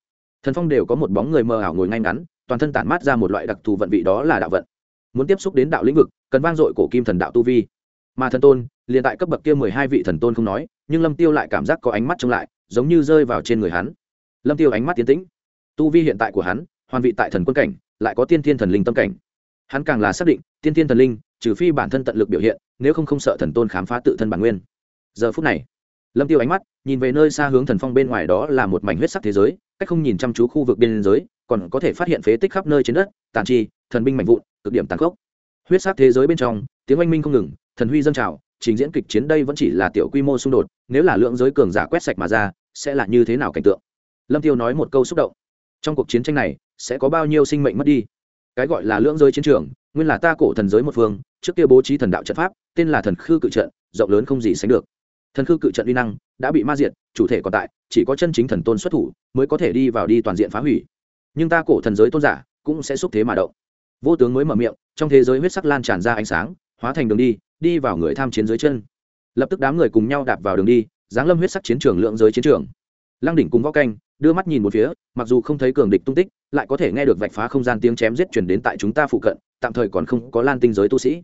Thần phong đều có một bóng người mờ ảo ngồi ngay ngắn, toàn thân tản mát ra một loại đặc thù vận vị đó là đạo vận. Muốn tiếp xúc đến đạo lĩnh vực, cần vang dội cổ kim thần đạo tu vi. Mà thần tôn, liền tại cấp bậc kia mười hai vị thần tôn không nói, nhưng lâm tiêu lại cảm giác có ánh mắt trông lại, giống như rơi vào trên người hắn. Lâm tiêu ánh mắt tiến tĩnh. Tu vi hiện tại của hắn, hoàn vị tại thần quân cảnh, lại có tiên thiên thần linh tâm cảnh hắn càng là xác định, tiên thiên thần linh, trừ phi bản thân tận lực biểu hiện, nếu không không sợ thần tôn khám phá tự thân bản nguyên. Giờ phút này, lâm tiêu ánh mắt nhìn về nơi xa hướng thần phong bên ngoài đó là một mảnh huyết sắc thế giới, cách không nhìn chăm chú khu vực biên giới, còn có thể phát hiện phế tích khắp nơi trên đất, tàn chi, thần binh mạnh vụn, cực điểm tàn khốc. Huyết sắc thế giới bên trong, tiếng oanh minh không ngừng, thần huy dâng trào, trình diễn kịch chiến đây vẫn chỉ là tiểu quy mô xung đột, nếu là lượng giới cường giả quét sạch mà ra, sẽ là như thế nào cảnh tượng? Lâm tiêu nói một câu xúc động. Trong cuộc chiến tranh này, sẽ có bao nhiêu sinh mệnh mất đi? Cái gọi là lưỡng giới chiến trường, nguyên là ta cổ thần giới một phương, trước kia bố trí thần đạo trận pháp, tên là thần khư cự trận, rộng lớn không gì sánh được. Thần khư cự trận uy năng đã bị ma diệt, chủ thể còn tại, chỉ có chân chính thần tôn xuất thủ mới có thể đi vào đi toàn diện phá hủy. Nhưng ta cổ thần giới tôn giả cũng sẽ xúc thế mà động. Vô tướng mới mở miệng, trong thế giới huyết sắc lan tràn ra ánh sáng, hóa thành đường đi đi vào người tham chiến dưới chân. Lập tức đám người cùng nhau đạp vào đường đi, giáng lâm huyết sắc chiến trường lượng giới chiến trường. Lăng đỉnh cùng võ canh, đưa mắt nhìn một phía, mặc dù không thấy cường địch tung tích lại có thể nghe được vạch phá không gian tiếng chém giết chuyển đến tại chúng ta phụ cận, tạm thời còn không có lan tinh giới tu sĩ.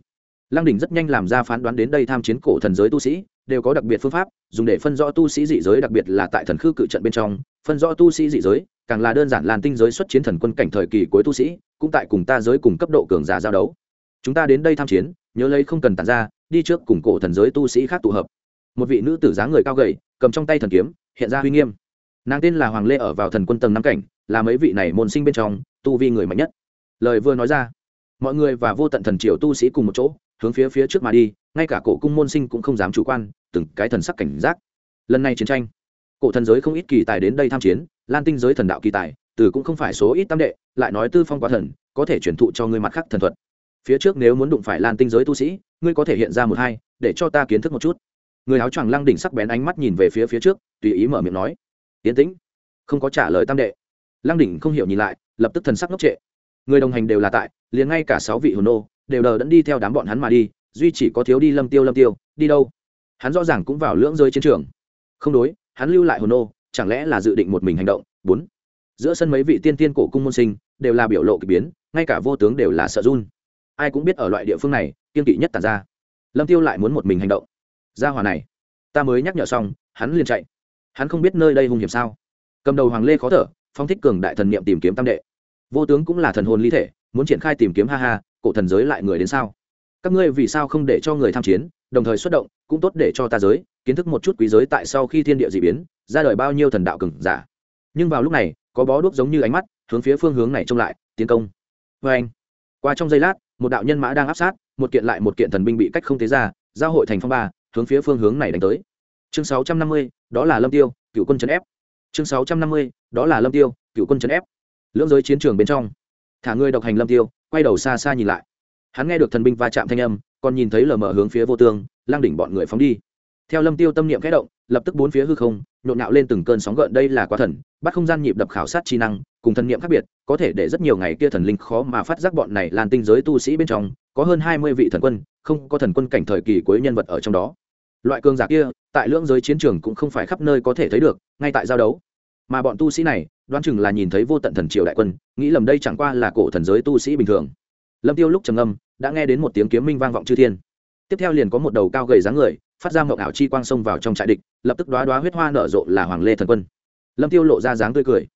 Lăng đỉnh rất nhanh làm ra phán đoán đến đây tham chiến cổ thần giới tu sĩ, đều có đặc biệt phương pháp, dùng để phân rõ tu sĩ dị giới đặc biệt là tại thần khư cự trận bên trong, phân rõ tu sĩ dị giới, càng là đơn giản lan tinh giới xuất chiến thần quân cảnh thời kỳ cuối tu sĩ, cũng tại cùng ta giới cùng cấp độ cường giả giao đấu. Chúng ta đến đây tham chiến, nhớ lấy không cần tàn ra, đi trước cùng cổ thần giới tu sĩ khác tụ hợp. Một vị nữ tử dáng người cao gầy, cầm trong tay thần kiếm, hiện ra uy nghiêm. Nàng tên là hoàng lê ở vào thần quân tầng năm cảnh là mấy vị này môn sinh bên trong, tu vi người mạnh nhất. Lời vừa nói ra, mọi người và vô tận thần triều tu sĩ cùng một chỗ, hướng phía phía trước mà đi, ngay cả cổ cung môn sinh cũng không dám chủ quan, từng cái thần sắc cảnh giác. Lần này chiến tranh, cổ thần giới không ít kỳ tài đến đây tham chiến, lan tinh giới thần đạo kỳ tài, từ cũng không phải số ít tam đệ, lại nói tư phong quá thần, có thể chuyển thụ cho người mặt khác thần thuật. Phía trước nếu muốn đụng phải lan tinh giới tu sĩ, ngươi có thể hiện ra một hai, để cho ta kiến thức một chút. Người áo choàng lăng đỉnh sắc bén ánh mắt nhìn về phía phía trước, tùy ý mở miệng nói tiến tĩnh. Không có trả lời tam đệ lăng đỉnh không hiểu nhìn lại, lập tức thần sắc ngốc trệ. Người đồng hành đều là tại, liền ngay cả sáu vị hồn nô đều đờ đẫn đi theo đám bọn hắn mà đi, duy chỉ có thiếu đi lâm tiêu lâm tiêu, đi đâu? Hắn rõ ràng cũng vào lưỡng rơi chiến trường. Không đối, hắn lưu lại hồn nô, chẳng lẽ là dự định một mình hành động? Bốn. Giữa sân mấy vị tiên tiên cổ cung môn sinh đều là biểu lộ k ỳ biến, ngay cả vô tướng đều là sợ run. Ai cũng biết ở loại địa phương này kiên kỵ nhất tàn ra. Lâm tiêu lại muốn một mình hành động. Ra hòa này, ta mới nhắc nhở xong, hắn liền chạy. Hắn không biết nơi đây hung hiểm sao? Cầm đầu hoàng lê khó thở phong thích cường đại thần niệm tìm kiếm tam đệ. Vô tướng cũng là thần hồn ly thể, muốn triển khai tìm kiếm ha ha, cổ thần giới lại người đến sao? Các ngươi vì sao không để cho người tham chiến, đồng thời xuất động, cũng tốt để cho ta giới, kiến thức một chút quý giới tại sau khi thiên địa d ị biến, ra đời bao nhiêu thần đạo cừng giả. Nhưng vào lúc này, có bó đuốc giống như ánh mắt, hướng phía phương hướng này trông lại, tiến công. Vê anh, qua trong giây lát, một đạo nhân mã đang áp sát, một kiện lại một kiện thần binh bị cách không thế ra, giao hội thành phong ba, hướng phía phương hướng này đánh tới. Chương sáu trăm năm mươi, đó là lâm tiêu, cựu quân trấn ép chương sáu trăm năm mươi, đó là lâm tiêu, cựu quân trấn ép. Lưỡng giới chiến trường bên trong. Thả ngươi độc hành lâm tiêu, quay đầu xa xa nhìn lại. Hắn nghe được thần binh va chạm thanh âm, còn nhìn thấy lờ mờ hướng phía vô tương lang đỉnh bọn người phóng đi. Theo lâm tiêu tâm niệm khẽ động, lập tức bốn phía hư không, nhộn nhạo lên từng cơn sóng gợn, đây là quá thần, bắt không gian nhịp đập khảo sát chi năng, cùng thần niệm khác biệt, có thể để rất nhiều ngày kia thần linh khó mà phát giác bọn này lan tinh giới tu sĩ bên trong, có hơn hai mươi vị thần quân, không có thần quân cảnh thời kỳ cuối nhân vật ở trong đó. Loại cường giả kia tại lưỡng giới chiến trường cũng không phải khắp nơi có thể thấy được, ngay tại giao đấu. Mà bọn tu sĩ này, đoán chừng là nhìn thấy vô tận thần triều đại quân, nghĩ lầm đây chẳng qua là cổ thần giới tu sĩ bình thường. Lâm tiêu lúc trầm âm đã nghe đến một tiếng kiếm minh vang vọng chư thiên. Tiếp theo liền có một đầu cao gầy dáng người, phát ra mộng ảo chi quang xông vào trong trại địch, lập tức đoá đoá huyết hoa nở rộ là hoàng lê thần quân. Lâm tiêu lộ ra dáng tươi cười.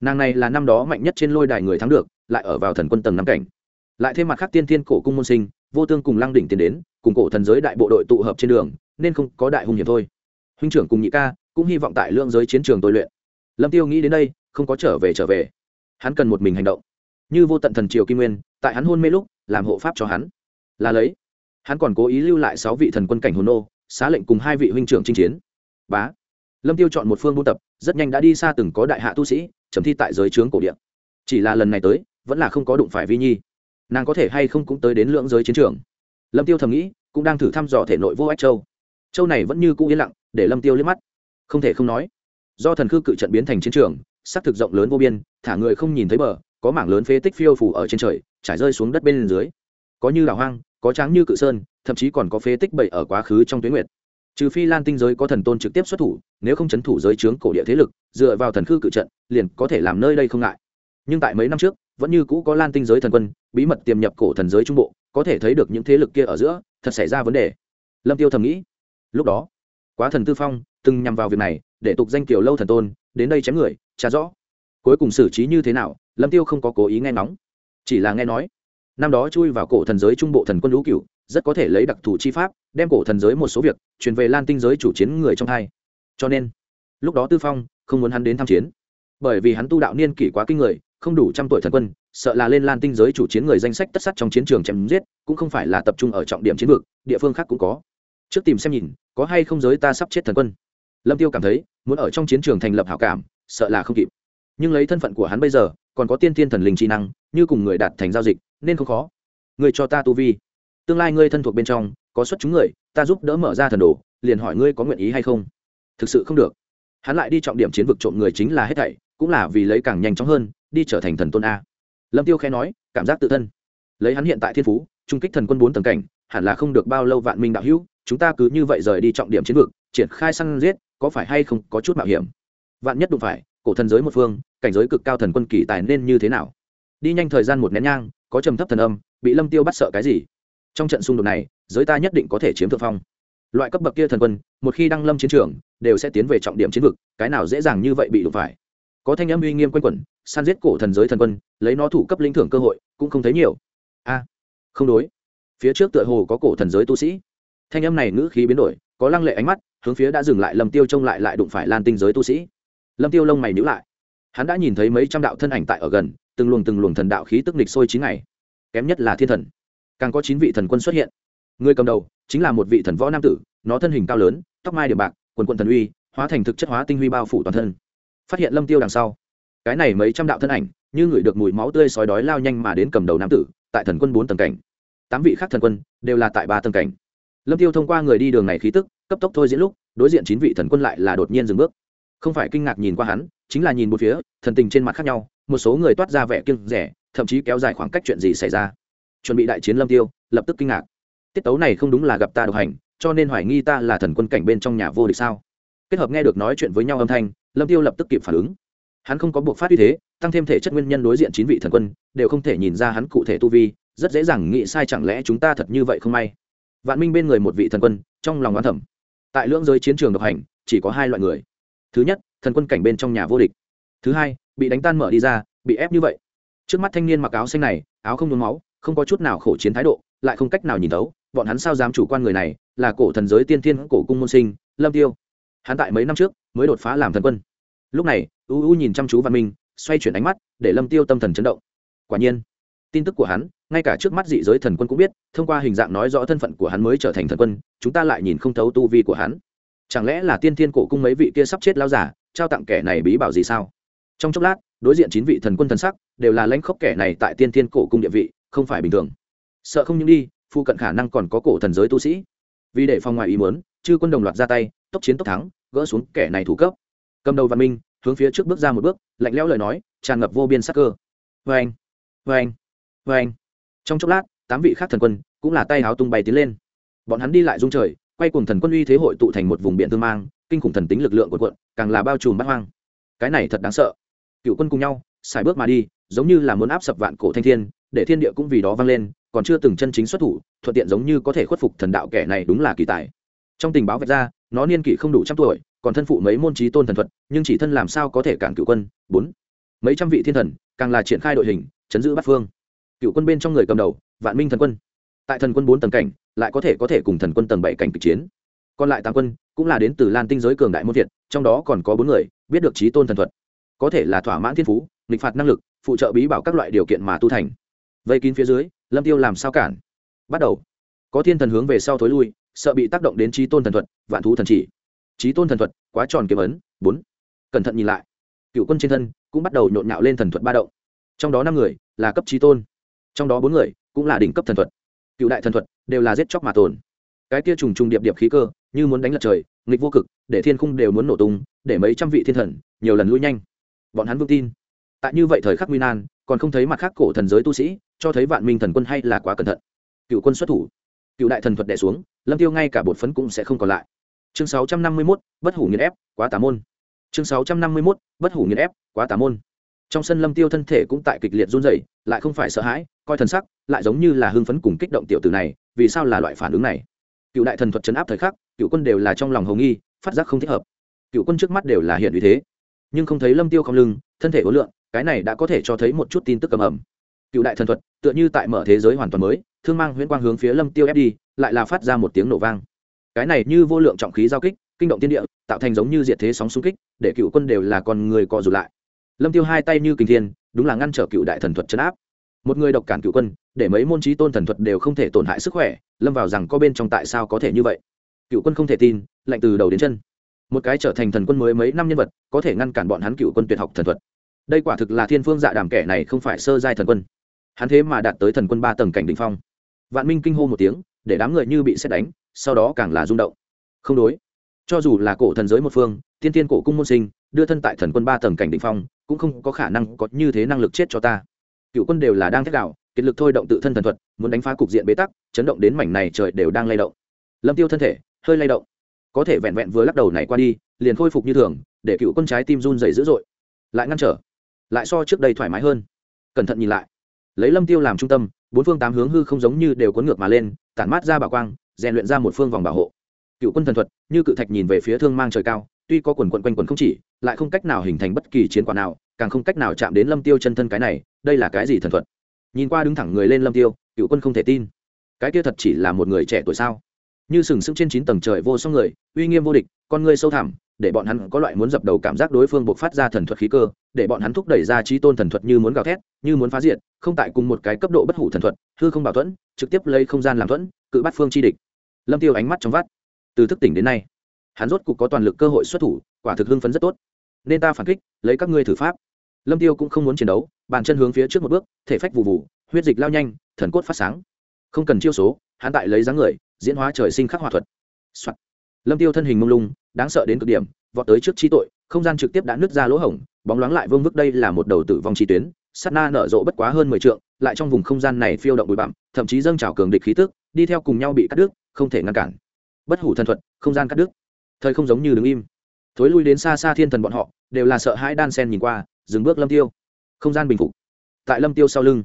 Nàng này là năm đó mạnh nhất trên lôi đài người thắng được, lại ở vào thần quân tầng năm cảnh. Lại thêm mặt khác tiên thiên cổ cung môn sinh, vô tương cùng lăng đỉnh tiến đến, cùng cổ thần giới đại bộ đội tụ hợp trên đường nên không có đại hung hiểm thôi. Huynh trưởng cùng nhị ca cũng hy vọng tại lương giới chiến trường tôi luyện. Lâm tiêu nghĩ đến đây, không có trở về trở về. Hắn cần một mình hành động. Như vô tận thần triều kim nguyên, tại hắn hôn mê lúc, làm hộ pháp cho hắn. Là lấy. Hắn còn cố ý lưu lại sáu vị thần quân cảnh hồn nô, xá lệnh cùng hai vị huynh trưởng chinh chiến. Bá. Lâm tiêu chọn một phương buôn tập, rất nhanh đã đi xa từng có đại hạ tu sĩ, chấm thi tại giới trướng cổ điện chỉ là lần này tới, vẫn là không có đụng phải vi nhi. Nàng có thể hay không cũng tới đến lưỡng giới chiến trường. Lâm tiêu thầm nghĩ, cũng đang thử thăm dò thể nội vô ách châu châu này vẫn như cũ yên lặng, để lâm tiêu liếc mắt. Không thể không nói, do thần khư cự trận biến thành chiến trường, sắc thực rộng lớn vô biên, thả người không nhìn thấy bờ, có mảng lớn phế tích phiêu phủ ở trên trời, trải rơi xuống đất bên dưới. Có như đảo hoang, có tráng như cự sơn, thậm chí còn có phế tích bậy ở quá khứ trong tuyến nguyệt. Trừ phi lan tinh giới có thần tôn trực tiếp xuất thủ, nếu không chấn thủ giới trướng cổ địa thế lực, dựa vào thần khư cự trận, liền có thể làm nơi đây không ngại. Nhưng tại mấy năm trước, vẫn như cũ có lan tinh giới thần quân, bí mật tiềm nhập cổ thần giới trung bộ, có thể thấy được những thế lực kia ở giữa, thật xảy ra vấn đề. Lâm tiêu thầm nghĩ lúc đó, quá thần tư phong từng nhằm vào việc này, để tục danh kiểu lâu thần tôn, đến đây chém người, trả rõ. Cuối cùng xử trí như thế nào, lâm tiêu không có cố ý nghe nóng chỉ là nghe nói, năm đó chui vào cổ thần giới trung bộ thần quân lũ cửu, rất có thể lấy đặc thù chi pháp, đem cổ thần giới một số việc truyền về lan tinh giới chủ chiến người trong hai. Cho nên, lúc đó tư phong không muốn hắn đến tham chiến. Bởi vì hắn tu đạo niên kỷ quá kinh người, không đủ trăm tuổi thần quân, sợ là lên lan tinh giới chủ chiến người danh sách tất sắt trong chiến trường chém giết, cũng không phải là tập trung ở trọng điểm chiến vực, địa phương khác cũng có trước tìm xem nhìn, có hay không giới ta sắp chết thần quân. Lâm tiêu cảm thấy, muốn ở trong chiến trường thành lập hảo cảm, sợ là không kịp. Nhưng lấy thân phận của hắn bây giờ, còn có tiên tiên thần linh trí năng, như cùng người đạt thành giao dịch, nên không khó. Người cho ta tu vi. Tương lai ngươi thân thuộc bên trong, có xuất chúng người, ta giúp đỡ mở ra thần đồ, liền hỏi ngươi có nguyện ý hay không. Thực sự không được. Hắn lại đi trọng điểm chiến vực trộm người chính là hết thảy, cũng là vì lấy càng nhanh chóng hơn, đi trở thành thần tôn a. Lâm tiêu khẽ nói, cảm giác tự thân. Lấy hắn hiện tại thiên phú, trung kích thần quân bốn tầng cảnh, hẳn là không được bao lâu vạn minh đạo hữu chúng ta cứ như vậy rời đi trọng điểm chiến vực, triển khai săn giết, có phải hay không có chút mạo hiểm? Vạn nhất đụng phải, cổ thần giới một phương, cảnh giới cực cao thần quân kỳ tài nên như thế nào? Đi nhanh thời gian một nén nhang, có trầm thấp thần âm, bị lâm tiêu bắt sợ cái gì? Trong trận xung đột này, giới ta nhất định có thể chiếm thượng phong. Loại cấp bậc kia thần quân, một khi đăng lâm chiến trường, đều sẽ tiến về trọng điểm chiến vực, cái nào dễ dàng như vậy bị đụng phải? Có thanh âm uy nghiêm quanh quẩn, săn giết cổ thần giới thần quân, lấy nó thủ cấp lĩnh thưởng cơ hội, cũng không thấy nhiều. A, không đối. Phía trước tựa hồ có cổ thần giới tu sĩ thanh âm này ngữ khí biến đổi, có lăng lệ ánh mắt, hướng phía đã dừng lại lâm tiêu trông lại lại đụng phải lan tinh giới tu sĩ. Lâm tiêu lông mày nhíu lại. Hắn đã nhìn thấy mấy trăm đạo thân ảnh tại ở gần, từng luồng từng luồng thần đạo khí tức nịch sôi chín ngày. Kém nhất là thiên thần. Càng có chín vị thần quân xuất hiện. Người cầm đầu, chính là một vị thần võ nam tử, nó thân hình cao lớn, tóc mai điểm bạc, quần quần thần uy, hóa thành thực chất hóa tinh huy bao phủ toàn thân. Phát hiện lâm tiêu đằng sau. Cái này mấy trăm đạo thân ảnh, như người được mùi máu tươi sói đói lao nhanh mà đến cầm đầu nam tử, tại thần quân bốn tầng cảnh. Tám vị khác thần quân, đều là tại ba tầng cảnh lâm tiêu thông qua người đi đường này khí tức, cấp tốc thôi diễn lúc, đối diện chín vị thần quân lại là đột nhiên dừng bước. Không phải kinh ngạc nhìn qua hắn, chính là nhìn một phía, thần tình trên mặt khác nhau, một số người toát ra vẻ kiêng rẻ, thậm chí kéo dài khoảng cách chuyện gì xảy ra. Chuẩn bị đại chiến lâm tiêu, lập tức kinh ngạc. Tiết tấu này không đúng là gặp ta độc hành, cho nên hoài nghi ta là thần quân cảnh bên trong nhà vô địch sao? Kết hợp nghe được nói chuyện với nhau âm thanh, lâm tiêu lập tức kịp phản ứng. Hắn không có buộc phát uy thế, tăng thêm thể chất nguyên nhân đối diện chín vị thần quân, đều không thể nhìn ra hắn cụ thể tu vi, rất dễ dàng nghĩ sai chẳng lẽ chúng ta thật như vậy không may vạn minh bên người một vị thần quân, trong lòng oán thẩm tại lưỡng giới chiến trường độc hành, chỉ có hai loại người. Thứ nhất, thần quân cảnh bên trong nhà vô địch. Thứ hai, bị đánh tan mở đi ra, bị ép như vậy. Trước mắt thanh niên mặc áo xanh này, áo không nhuốm máu, không có chút nào khổ chiến thái độ, lại không cách nào nhìn thấu, bọn hắn sao dám chủ quan người này, là cổ thần giới tiên thiên cổ cung môn sinh, lâm tiêu. Hắn tại mấy năm trước, mới đột phá làm thần quân. Lúc này, u u nhìn chăm chú văn minh, xoay chuyển ánh mắt, để lâm tiêu tâm thần chấn động. Quả nhiên, tin tức của hắn ngay cả trước mắt dị giới thần quân cũng biết, thông qua hình dạng nói rõ thân phận của hắn mới trở thành thần quân, chúng ta lại nhìn không thấu tu vi của hắn. Chẳng lẽ là tiên thiên cổ cung mấy vị kia sắp chết lao giả, trao tặng kẻ này bí bảo gì sao? Trong chốc lát, đối diện chín vị thần quân thần sắc đều là lãnh khốc kẻ này tại tiên thiên cổ cung địa vị, không phải bình thường. Sợ không những đi phụ cận khả năng còn có cổ thần giới tu sĩ. Vì để phòng ngoài ý muốn, chư quân đồng loạt ra tay, tốc chiến tốc thắng, gỡ xuống kẻ này thủ cấp. Cầm đầu văn minh, hướng phía trước bước ra một bước, lạnh lẽo lời nói, tràn ngập vô biên sắc cơ. Vê anh vê anh vê anh trong chốc lát, tám vị khác thần quân cũng là tay háo tung bay tiến lên. Bọn hắn đi lại dung trời, quay cùng thần quân uy thế hội tụ thành một vùng biển thương mang, kinh khủng thần tính lực lượng của quận càng là bao trùm bắt hoang. Cái này thật đáng sợ. Cựu quân cùng nhau xài bước mà đi, giống như là muốn áp sập vạn cổ thanh thiên, để thiên địa cũng vì đó vang lên, còn chưa từng chân chính xuất thủ, thuận tiện giống như có thể khuất phục thần đạo kẻ này đúng là kỳ tài. Trong tình báo vạch ra, nó niên kỷ không đủ trăm tuổi, còn thân phụ mấy môn trí tôn thần thuật, nhưng chỉ thân làm sao có thể cản cựu quân. Bốn, mấy trăm vị thiên thần, càng là triển khai đội hình, chấn giữ bắt phương cựu quân bên trong người cầm đầu, vạn minh thần quân. Tại thần quân bốn tầng cảnh, lại có thể có thể cùng thần quân tầng bảy cảnh kịch chiến. Còn lại tám quân, cũng là đến từ lan tinh giới cường đại môn việt, trong đó còn có bốn người, biết được trí tôn thần thuật. Có thể là thỏa mãn thiên phú, nghịch phạt năng lực, phụ trợ bí bảo các loại điều kiện mà tu thành. Vây kín phía dưới, lâm tiêu làm sao cản? Bắt đầu. Có thiên thần hướng về sau thối lui, sợ bị tác động đến trí tôn thần thuật, vạn thú thần chỉ. Trí tôn thần thuật, quá tròn kiếm ấn, bốn. Cẩn thận nhìn lại. Cựu quân trên thân, cũng bắt đầu nhộn nhạo lên thần thuật ba động. Trong đó năm người, là cấp trí tôn trong đó bốn người cũng là đỉnh cấp thần thuật. Cựu đại thần thuật đều là giết chóc mà tồn. Cái kia trùng trùng điệp điệp khí cơ như muốn đánh lật trời nghịch vô cực để thiên khung đều muốn nổ tung để mấy trăm vị thiên thần nhiều lần lui nhanh. Bọn hắn vững tin. Tại như vậy thời khắc nguy nan còn không thấy mặt khác cổ thần giới tu sĩ cho thấy vạn minh thần quân hay là quá cẩn thận. Cựu quân xuất thủ. Cựu đại thần thuật đẻ xuống lâm tiêu ngay cả bột phấn cũng sẽ không còn lại. Chương 651, bất hủ nghiền ép quá tà môn. Chương 651, bất hủ nghiền ép quá tà môn trong sân lâm tiêu thân thể cũng tại kịch liệt run rẩy, lại không phải sợ hãi, coi thần sắc, lại giống như là hưng phấn cùng kích động tiểu tử này, vì sao là loại phản ứng này? Cựu đại thần thuật chấn áp thời khắc, cựu quân đều là trong lòng hồng nghi, phát giác không thích hợp. Cựu quân trước mắt đều là hiện vì thế. Nhưng không thấy lâm tiêu không lưng, thân thể ối lượng cái này đã có thể cho thấy một chút tin tức cầm ẩm cựu đại thần thuật, tựa như tại mở thế giới hoàn toàn mới, thương mang huyễn quang hướng phía lâm tiêu ép đi, lại là phát ra một tiếng nổ vang. Cái này như vô lượng trọng khí giao kích, kinh động tiên địa, tạo thành giống như diệt thế sóng xung kích, để cựu quân đều là con người co rụt lại lâm tiêu hai tay như kinh thiên, đúng là ngăn trở cựu đại thần thuật chấn áp. Một người độc cản cựu quân, để mấy môn trí tôn thần thuật đều không thể tổn hại sức khỏe, lâm vào rằng có bên trong tại sao có thể như vậy? Cựu quân không thể tin, lạnh từ đầu đến chân. Một cái trở thành thần quân mới mấy năm nhân vật, có thể ngăn cản bọn hắn cựu quân tuyệt học thần thuật. Đây quả thực là thiên phương dạ đàm kẻ này không phải sơ giai thần quân. Hắn thế mà đạt tới thần quân ba tầng cảnh đ ỉ n h phong. Vạn minh kinh hô một tiếng, để đám người như bị xét đánh, sau đó càng là rung động. Không đối. Cho dù là cổ thần giới một phương, tiên tiên cổ cung môn sinh, đưa thân tại thần quân ba tầng cảnh định phong cũng không có khả năng có như thế năng lực chết cho ta. Cựu quân đều là đang thét đạo kiệt lực thôi động tự thân thần thuật, muốn đánh phá cục diện bế tắc, chấn động đến mảnh này trời đều đang lay động. Lâm tiêu thân thể, hơi lay động. Có thể vẹn vẹn vừa lắc đầu này qua đi, liền khôi phục như thường, để cựu quân trái tim run dày dữ dội. Lại ngăn trở, lại so trước đây thoải mái hơn. Cẩn thận nhìn lại. Lấy lâm tiêu làm trung tâm, bốn phương tám hướng hư không giống như đều cuốn ngược mà lên, tản mát ra bảo quang, rèn luyện ra một phương vòng bảo hộ. Cựu quân thần thuật, như cự thạch nhìn về phía thương mang trời cao, tuy có quần quận quanh quần không chỉ, lại không cách nào hình thành bất kỳ chiến quả nào càng không cách nào chạm đến lâm tiêu chân thân cái này, đây là cái gì thần thuật? Nhìn qua đứng thẳng người lên lâm tiêu, cựu quân không thể tin. Cái kia thật chỉ là một người trẻ tuổi sao? Như sừng sững trên chín tầng trời vô song người, uy nghiêm vô địch, con người sâu thẳm, để bọn hắn có loại muốn dập đầu cảm giác đối phương buộc phát ra thần thuật khí cơ, để bọn hắn thúc đẩy ra trí tôn thần thuật như muốn gào thét, như muốn phá diệt, không tại cùng một cái cấp độ bất hủ thần thuật, hư không bảo thuẫn, trực tiếp lấy không gian làm thuẫn, cự bắt phương chi địch. Lâm tiêu ánh mắt trong vắt. Từ thức tỉnh đến nay, hắn rốt cục có toàn lực cơ hội xuất thủ, quả thực hưng phấn rất tốt nên ta phản kích, lấy các ngươi thử pháp. Lâm tiêu cũng không muốn chiến đấu, bàn chân hướng phía trước một bước, thể phách vụ vụ huyết dịch lao nhanh, thần cốt phát sáng. Không cần chiêu số, hắn tại lấy dáng người, diễn hóa trời sinh khắc hỏa thuật、Soạn. lâm tiêu thân hình mông lung, đáng sợ đến cực điểm, vọt tới trước chi tội, không gian trực tiếp đã nứt ra lỗ hổng, bóng loáng lại vương vức đây là một đầu tử vong chi tuyến, sát na nở rộ bất quá hơn mười trượng, lại trong vùng không gian này phiêu động bụi bặm, thậm chí dâng trào cường địch khí tức, đi theo cùng nhau bị cắt đứt, không thể ngăn cản. Bất hủ thần thuật, không gian cắt đứt. Thời không giống như đứng im thối lui đến xa xa thiên thần bọn họ, đều là sợ hãi đan sen nhìn qua, dừng bước lâm tiêu. Không gian bình phục. Tại lâm tiêu sau lưng,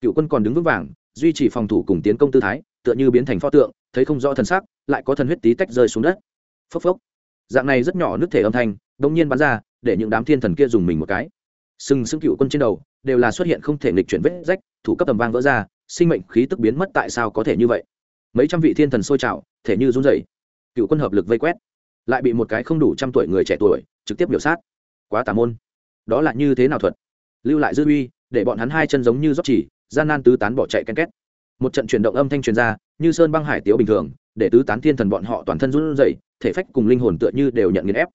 cựu quân còn đứng vững vàng, duy trì phòng thủ cùng tiến công tư thái, tựa như biến thành pho tượng, thấy không rõ thần sắc, lại có thần huyết tí tách rơi xuống đất. Phốc phốc. Dạng này rất nhỏ nước thể âm thanh bỗng nhiên bắn ra, để những đám thiên thần kia dùng mình một cái. Sừng sững cựu quân trên đầu, đều là xuất hiện không thể nghịch chuyển vết rách, thủ cấp tầm vang vỡ ra, sinh mệnh khí tức biến mất tại sao có thể như vậy? Mấy trăm vị thiên thần sôi trào, thể như run rẩy. Cựu quân hợp lực vây quét lại bị một cái không đủ trăm tuổi người trẻ tuổi trực tiếp biểu sát. Quá tà môn. Đó là như thế nào thuật? Lưu lại dư uy, để bọn hắn hai chân giống như dốc chỉ, gian nan tứ tán bỏ chạy ken két. Một trận chuyển động âm thanh truyền ra, như sơn băng hải tiếu bình thường, để tứ tán thiên thần bọn họ toàn thân run rẩy, thể phách cùng linh hồn tựa như đều nhận nghiền ép.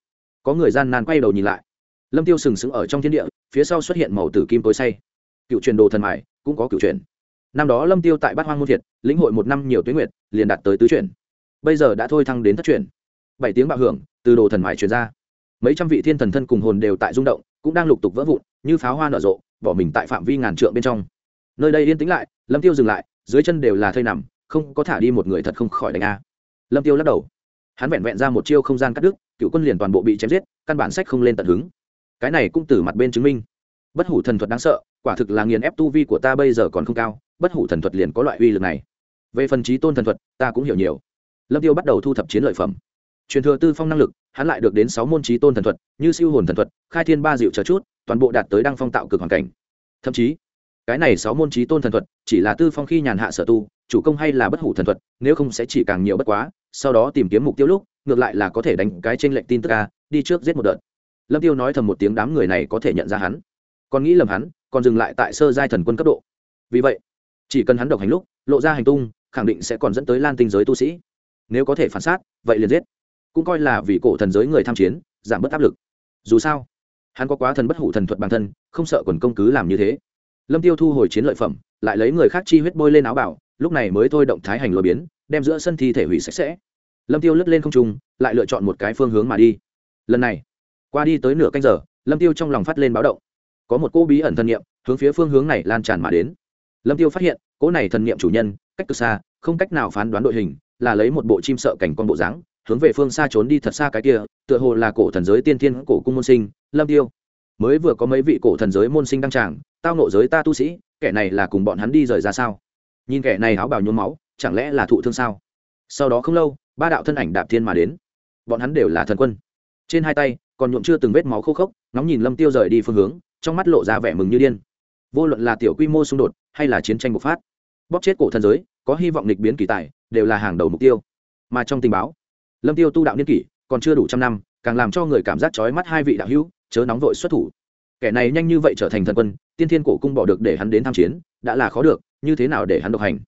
Có người gian nan quay đầu nhìn lại. Lâm tiêu sừng sững ở trong thiên địa, phía sau xuất hiện màu tử kim tối say. Cựu truyền đồ thần mải cũng có cựu truyền. Năm đó lâm tiêu tại bát hoang môn thiệt, lĩnh hội một năm nhiều tuyến nguyệt, liền đạt tới tứ truyền. Bây giờ đã thôi thăng đến thất truyền bảy tiếng bạo hưởng, từ đồ thần mài truyền ra. Mấy trăm vị thiên thần thân cùng hồn đều tại rung động, cũng đang lục tục vỡ vụn, như pháo hoa nở rộ, bỏ mình tại phạm vi ngàn trượng bên trong. Nơi đây yên tĩnh lại, lâm tiêu dừng lại, dưới chân đều là thây nằm, không có thả đi một người thật không khỏi đánh a. Lâm tiêu lắc đầu. Hắn vẹn vẹn ra một chiêu không gian cắt đứt, cựu quân liền toàn bộ bị chém giết, căn bản sách không lên tận hứng. Cái này cũng từ mặt bên chứng minh. Bất hủ thần thuật đáng sợ, quả thực là nghiền ép tu vi của ta bây giờ còn không cao, bất hủ thần thuật liền có loại uy lực này. Về phần trí tôn thần thuật, ta cũng hiểu nhiều. Lâm tiêu bắt đầu thu thập chiến lợi phẩm truyền thừa tư phong năng lực, hắn lại được đến sáu môn trí tôn thần thuật, như siêu hồn thần thuật, khai thiên ba diệu chờ chút, toàn bộ đạt tới đăng phong tạo cực hoàn cảnh. Thậm chí, cái này sáu môn trí tôn thần thuật, chỉ là tư phong khi nhàn hạ sở tu, chủ công hay là bất hủ thần thuật, nếu không sẽ chỉ càng nhiều bất quá, sau đó tìm kiếm mục tiêu lúc, ngược lại là có thể đánh cái trên lệnh tin tức ca đi trước giết một đợt. Lâm tiêu nói thầm một tiếng đám người này có thể nhận ra hắn. Còn nghĩ lầm hắn, còn dừng lại tại sơ giai thần quân cấp độ. Vì vậy, chỉ cần hắn độc hành lúc, lộ ra hành tung, khẳng định sẽ còn dẫn tới lan tinh giới tu sĩ. Nếu có thể phản sát, vậy liền giết cũng coi là vì cổ thần giới người tham chiến, giảm bớt áp lực. Dù sao, hắn có quá thần bất hủ thần thuật bản thân, không sợ quần công cứ làm như thế. Lâm tiêu thu hồi chiến lợi phẩm, lại lấy người khác chi huyết bôi lên áo bảo, lúc này mới thôi động thái hành lối biến, đem giữa sân thi thể hủy sạch sẽ. Lâm tiêu lướt lên không trung, lại lựa chọn một cái phương hướng mà đi. Lần này, qua đi tới nửa canh giờ, lâm tiêu trong lòng phát lên báo động. Có một cô bí ẩn thần niệm hướng phía phương hướng này lan tràn mà đến. Lâm tiêu phát hiện cỗ này thần niệm chủ nhân, cách cực xa, không cách nào phán đoán đội hình, là lấy một bộ chim sợ cảnh con bộ dáng hướng về phương xa trốn đi thật xa cái kia, tựa hồ là cổ thần giới tiên thiên cổ cung môn sinh, lâm tiêu. Mới vừa có mấy vị cổ thần giới môn sinh đăng tràng, tao nộ giới ta tu sĩ, kẻ này là cùng bọn hắn đi rời ra sao? Nhìn kẻ này áo bào nhuốm máu, chẳng lẽ là thụ thương sao? Sau đó không lâu, ba đạo thân ảnh đạp thiên mà đến. Bọn hắn đều là thần quân. Trên hai tay, còn nhuộm chưa từng vết máu khô khốc, ngóng nhìn lâm tiêu rời đi phương hướng, trong mắt lộ ra vẻ mừng như điên. Vô luận là tiểu quy mô xung đột, hay là chiến tranh bộc phát, bóp chết cổ thần giới, có hy vọng nghịch biến kỳ tài, đều là hàng đầu mục tiêu. Mà trong tình báo lâm tiêu tu đạo niên kỷ, còn chưa đủ trăm năm, càng làm cho người cảm giác chói mắt hai vị đạo hữu, chớ nóng vội xuất thủ. Kẻ này nhanh như vậy trở thành thần quân, tiên thiên cổ cung bỏ được để hắn đến tham chiến, đã là khó được, như thế nào để hắn độc hành?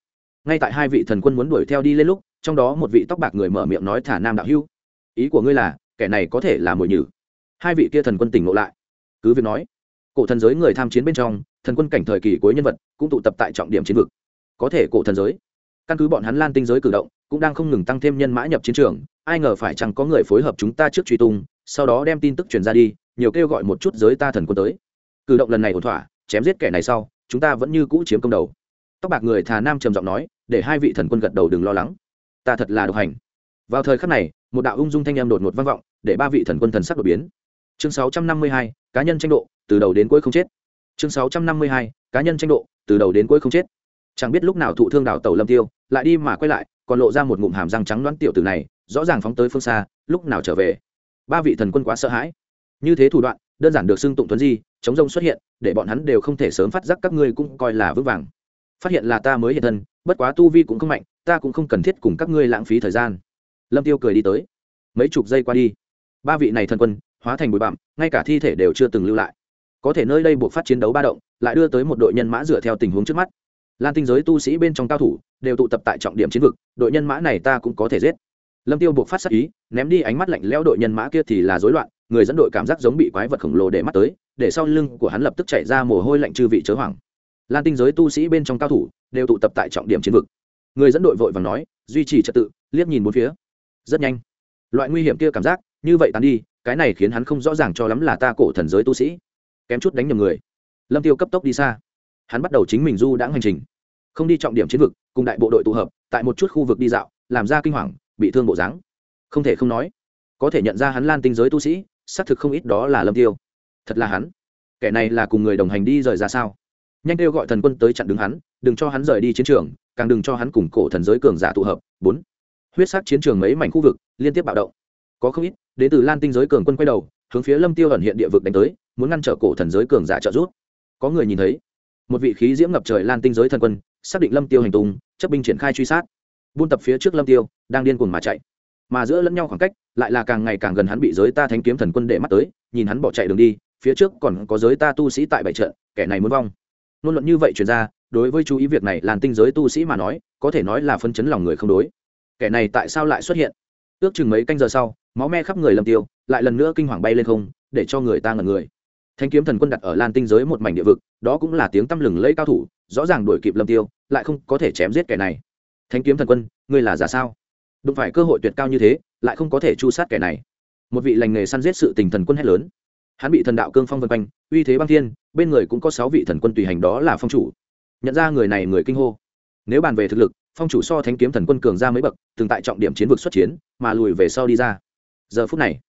Ngay tại hai vị thần quân muốn đuổi theo đi lên lúc, trong đó một vị tóc bạc người mở miệng nói thả nam đạo hữu. Ý của ngươi là, kẻ này có thể là mồi nhử. Hai vị kia thần quân tỉnh ngộ lại. Cứ việc nói, cổ thần giới người tham chiến bên trong, thần quân cảnh thời kỳ cuối nhân vật, cũng tụ tập tại trọng điểm chiến vực. Có thể cổ thần giới, căn cứ bọn hắn lan tinh giới cử động cũng đang không ngừng tăng thêm nhân mã nhập chiến trường ai ngờ phải chẳng có người phối hợp chúng ta trước truy tung sau đó đem tin tức truyền ra đi nhiều kêu gọi một chút giới ta thần quân tới. Cử động lần này ổn thỏa chém giết kẻ này sau chúng ta vẫn như cũ chiếm công đầu. Tóc bạc người thà nam trầm giọng nói để hai vị thần quân gật đầu đừng lo lắng. Ta thật là độc hành. Vào thời khắc này một đạo ung dung thanh em đột ngột vang vọng để ba vị thần quân thần sắc đột biến. Chương 652, cá nhân tranh độ từ đầu đến cuối không chết. Chương 652, cá nhân tranh độ từ đầu đến cuối không chết. Chẳng biết lúc nào thụ thương đảo tàu lâm tiêu lại đi mà quay lại, còn lộ ra một ngụm hàm răng trắng đoán tiểu tử này, rõ ràng phóng tới phương xa, lúc nào trở về? Ba vị thần quân quá sợ hãi. Như thế thủ đoạn, đơn giản được xưng tụng tuấn di, chống rông xuất hiện, để bọn hắn đều không thể sớm phát giác các ngươi cũng coi là vững vàng. Phát hiện là ta mới hiện thân, bất quá tu vi cũng không mạnh, ta cũng không cần thiết cùng các ngươi lãng phí thời gian. Lâm tiêu cười đi tới. Mấy chục giây qua đi, ba vị này thần quân hóa thành bụi bặm, ngay cả thi thể đều chưa từng lưu lại. Có thể nơi đây buộc phát chiến đấu ba động, lại đưa tới một đội nhân mã dựa theo tình huống trước mắt. Lan tinh giới tu sĩ bên trong cao thủ đều tụ tập tại trọng điểm chiến vực, đội nhân mã này ta cũng có thể giết. Lâm tiêu buộc phát sát ý, ném đi ánh mắt lạnh lẽo đội nhân mã kia thì là rối loạn, người dẫn đội cảm giác giống bị quái vật khổng lồ để mắt tới, để sau lưng của hắn lập tức chạy ra mồ hôi lạnh chư vị chớ hoảng. Lan tinh giới tu sĩ bên trong cao thủ, đều tụ tập tại trọng điểm chiến vực. Người dẫn đội vội vàng nói, duy trì trật tự, liếc nhìn bốn phía. Rất nhanh. Loại nguy hiểm kia cảm giác, như vậy tán đi, cái này khiến hắn không rõ ràng cho lắm là ta cổ thần giới tu sĩ. Kém chút đánh nhầm người. Lâm tiêu cấp tốc đi xa. Hắn bắt đầu chính mình du đãng hành trình không đi trọng điểm chiến vực, cùng đại bộ đội tụ hợp, tại một chút khu vực đi dạo, làm ra kinh hoàng, bị thương bộ dáng. Không thể không nói, có thể nhận ra hắn lan tinh giới tu sĩ, xác thực không ít đó là lâm tiêu. Thật là hắn. Kẻ này là cùng người đồng hành đi rời ra sao? Nhanh kêu gọi thần quân tới chặn đứng hắn, đừng cho hắn rời đi chiến trường, càng đừng cho hắn cùng cổ thần giới cường giả tụ hợp. Bốn. Huyết sắc chiến trường mấy mảnh khu vực, liên tiếp bạo động. Có không ít, đến từ lan tinh giới cường quân quay đầu, hướng phía lâm tiêu ẩn hiện địa vực đánh tới, muốn ngăn trở cổ thần giới cường giả trợ giúp. Có người nhìn thấy, một vị khí diễm ngập trời lan tinh giới thần quân xác định lâm tiêu hành tung, chấp binh triển khai truy sát. Buôn tập phía trước lâm tiêu, đang điên cuồng mà chạy. Mà giữa lẫn nhau khoảng cách, lại là càng ngày càng gần hắn bị giới ta thánh kiếm thần quân để mắt tới, nhìn hắn bỏ chạy đường đi, phía trước còn có giới ta tu sĩ tại bảy trận, kẻ này muốn vong. Luôn luận như vậy truyền ra, đối với chú ý việc này làn tinh giới tu sĩ mà nói, có thể nói là phân chấn lòng người không đối. Kẻ này tại sao lại xuất hiện? Ước chừng mấy canh giờ sau, máu me khắp người lâm tiêu, lại lần nữa kinh hoàng bay lên không, để cho người ta ngẩn người. Thanh kiếm thần quân đặt ở lan tinh giới một mảnh địa vực, đó cũng là tiếng tăm lừng lẫy cao thủ rõ ràng đuổi kịp lâm tiêu, lại không có thể chém giết kẻ này. Thánh kiếm thần quân, ngươi là giả sao? Đụng phải cơ hội tuyệt cao như thế, lại không có thể chu sát kẻ này. Một vị lành nghề săn giết sự tình thần quân hét lớn. Hắn bị thần đạo cương phong vân quanh, uy thế băng thiên, bên người cũng có sáu vị thần quân tùy hành đó là phong chủ. Nhận ra người này người kinh hô. Nếu bàn về thực lực, phong chủ so thánh kiếm thần quân cường ra mấy bậc, từng tại trọng điểm chiến vực xuất chiến, mà lùi về sau đi ra. Giờ phút này,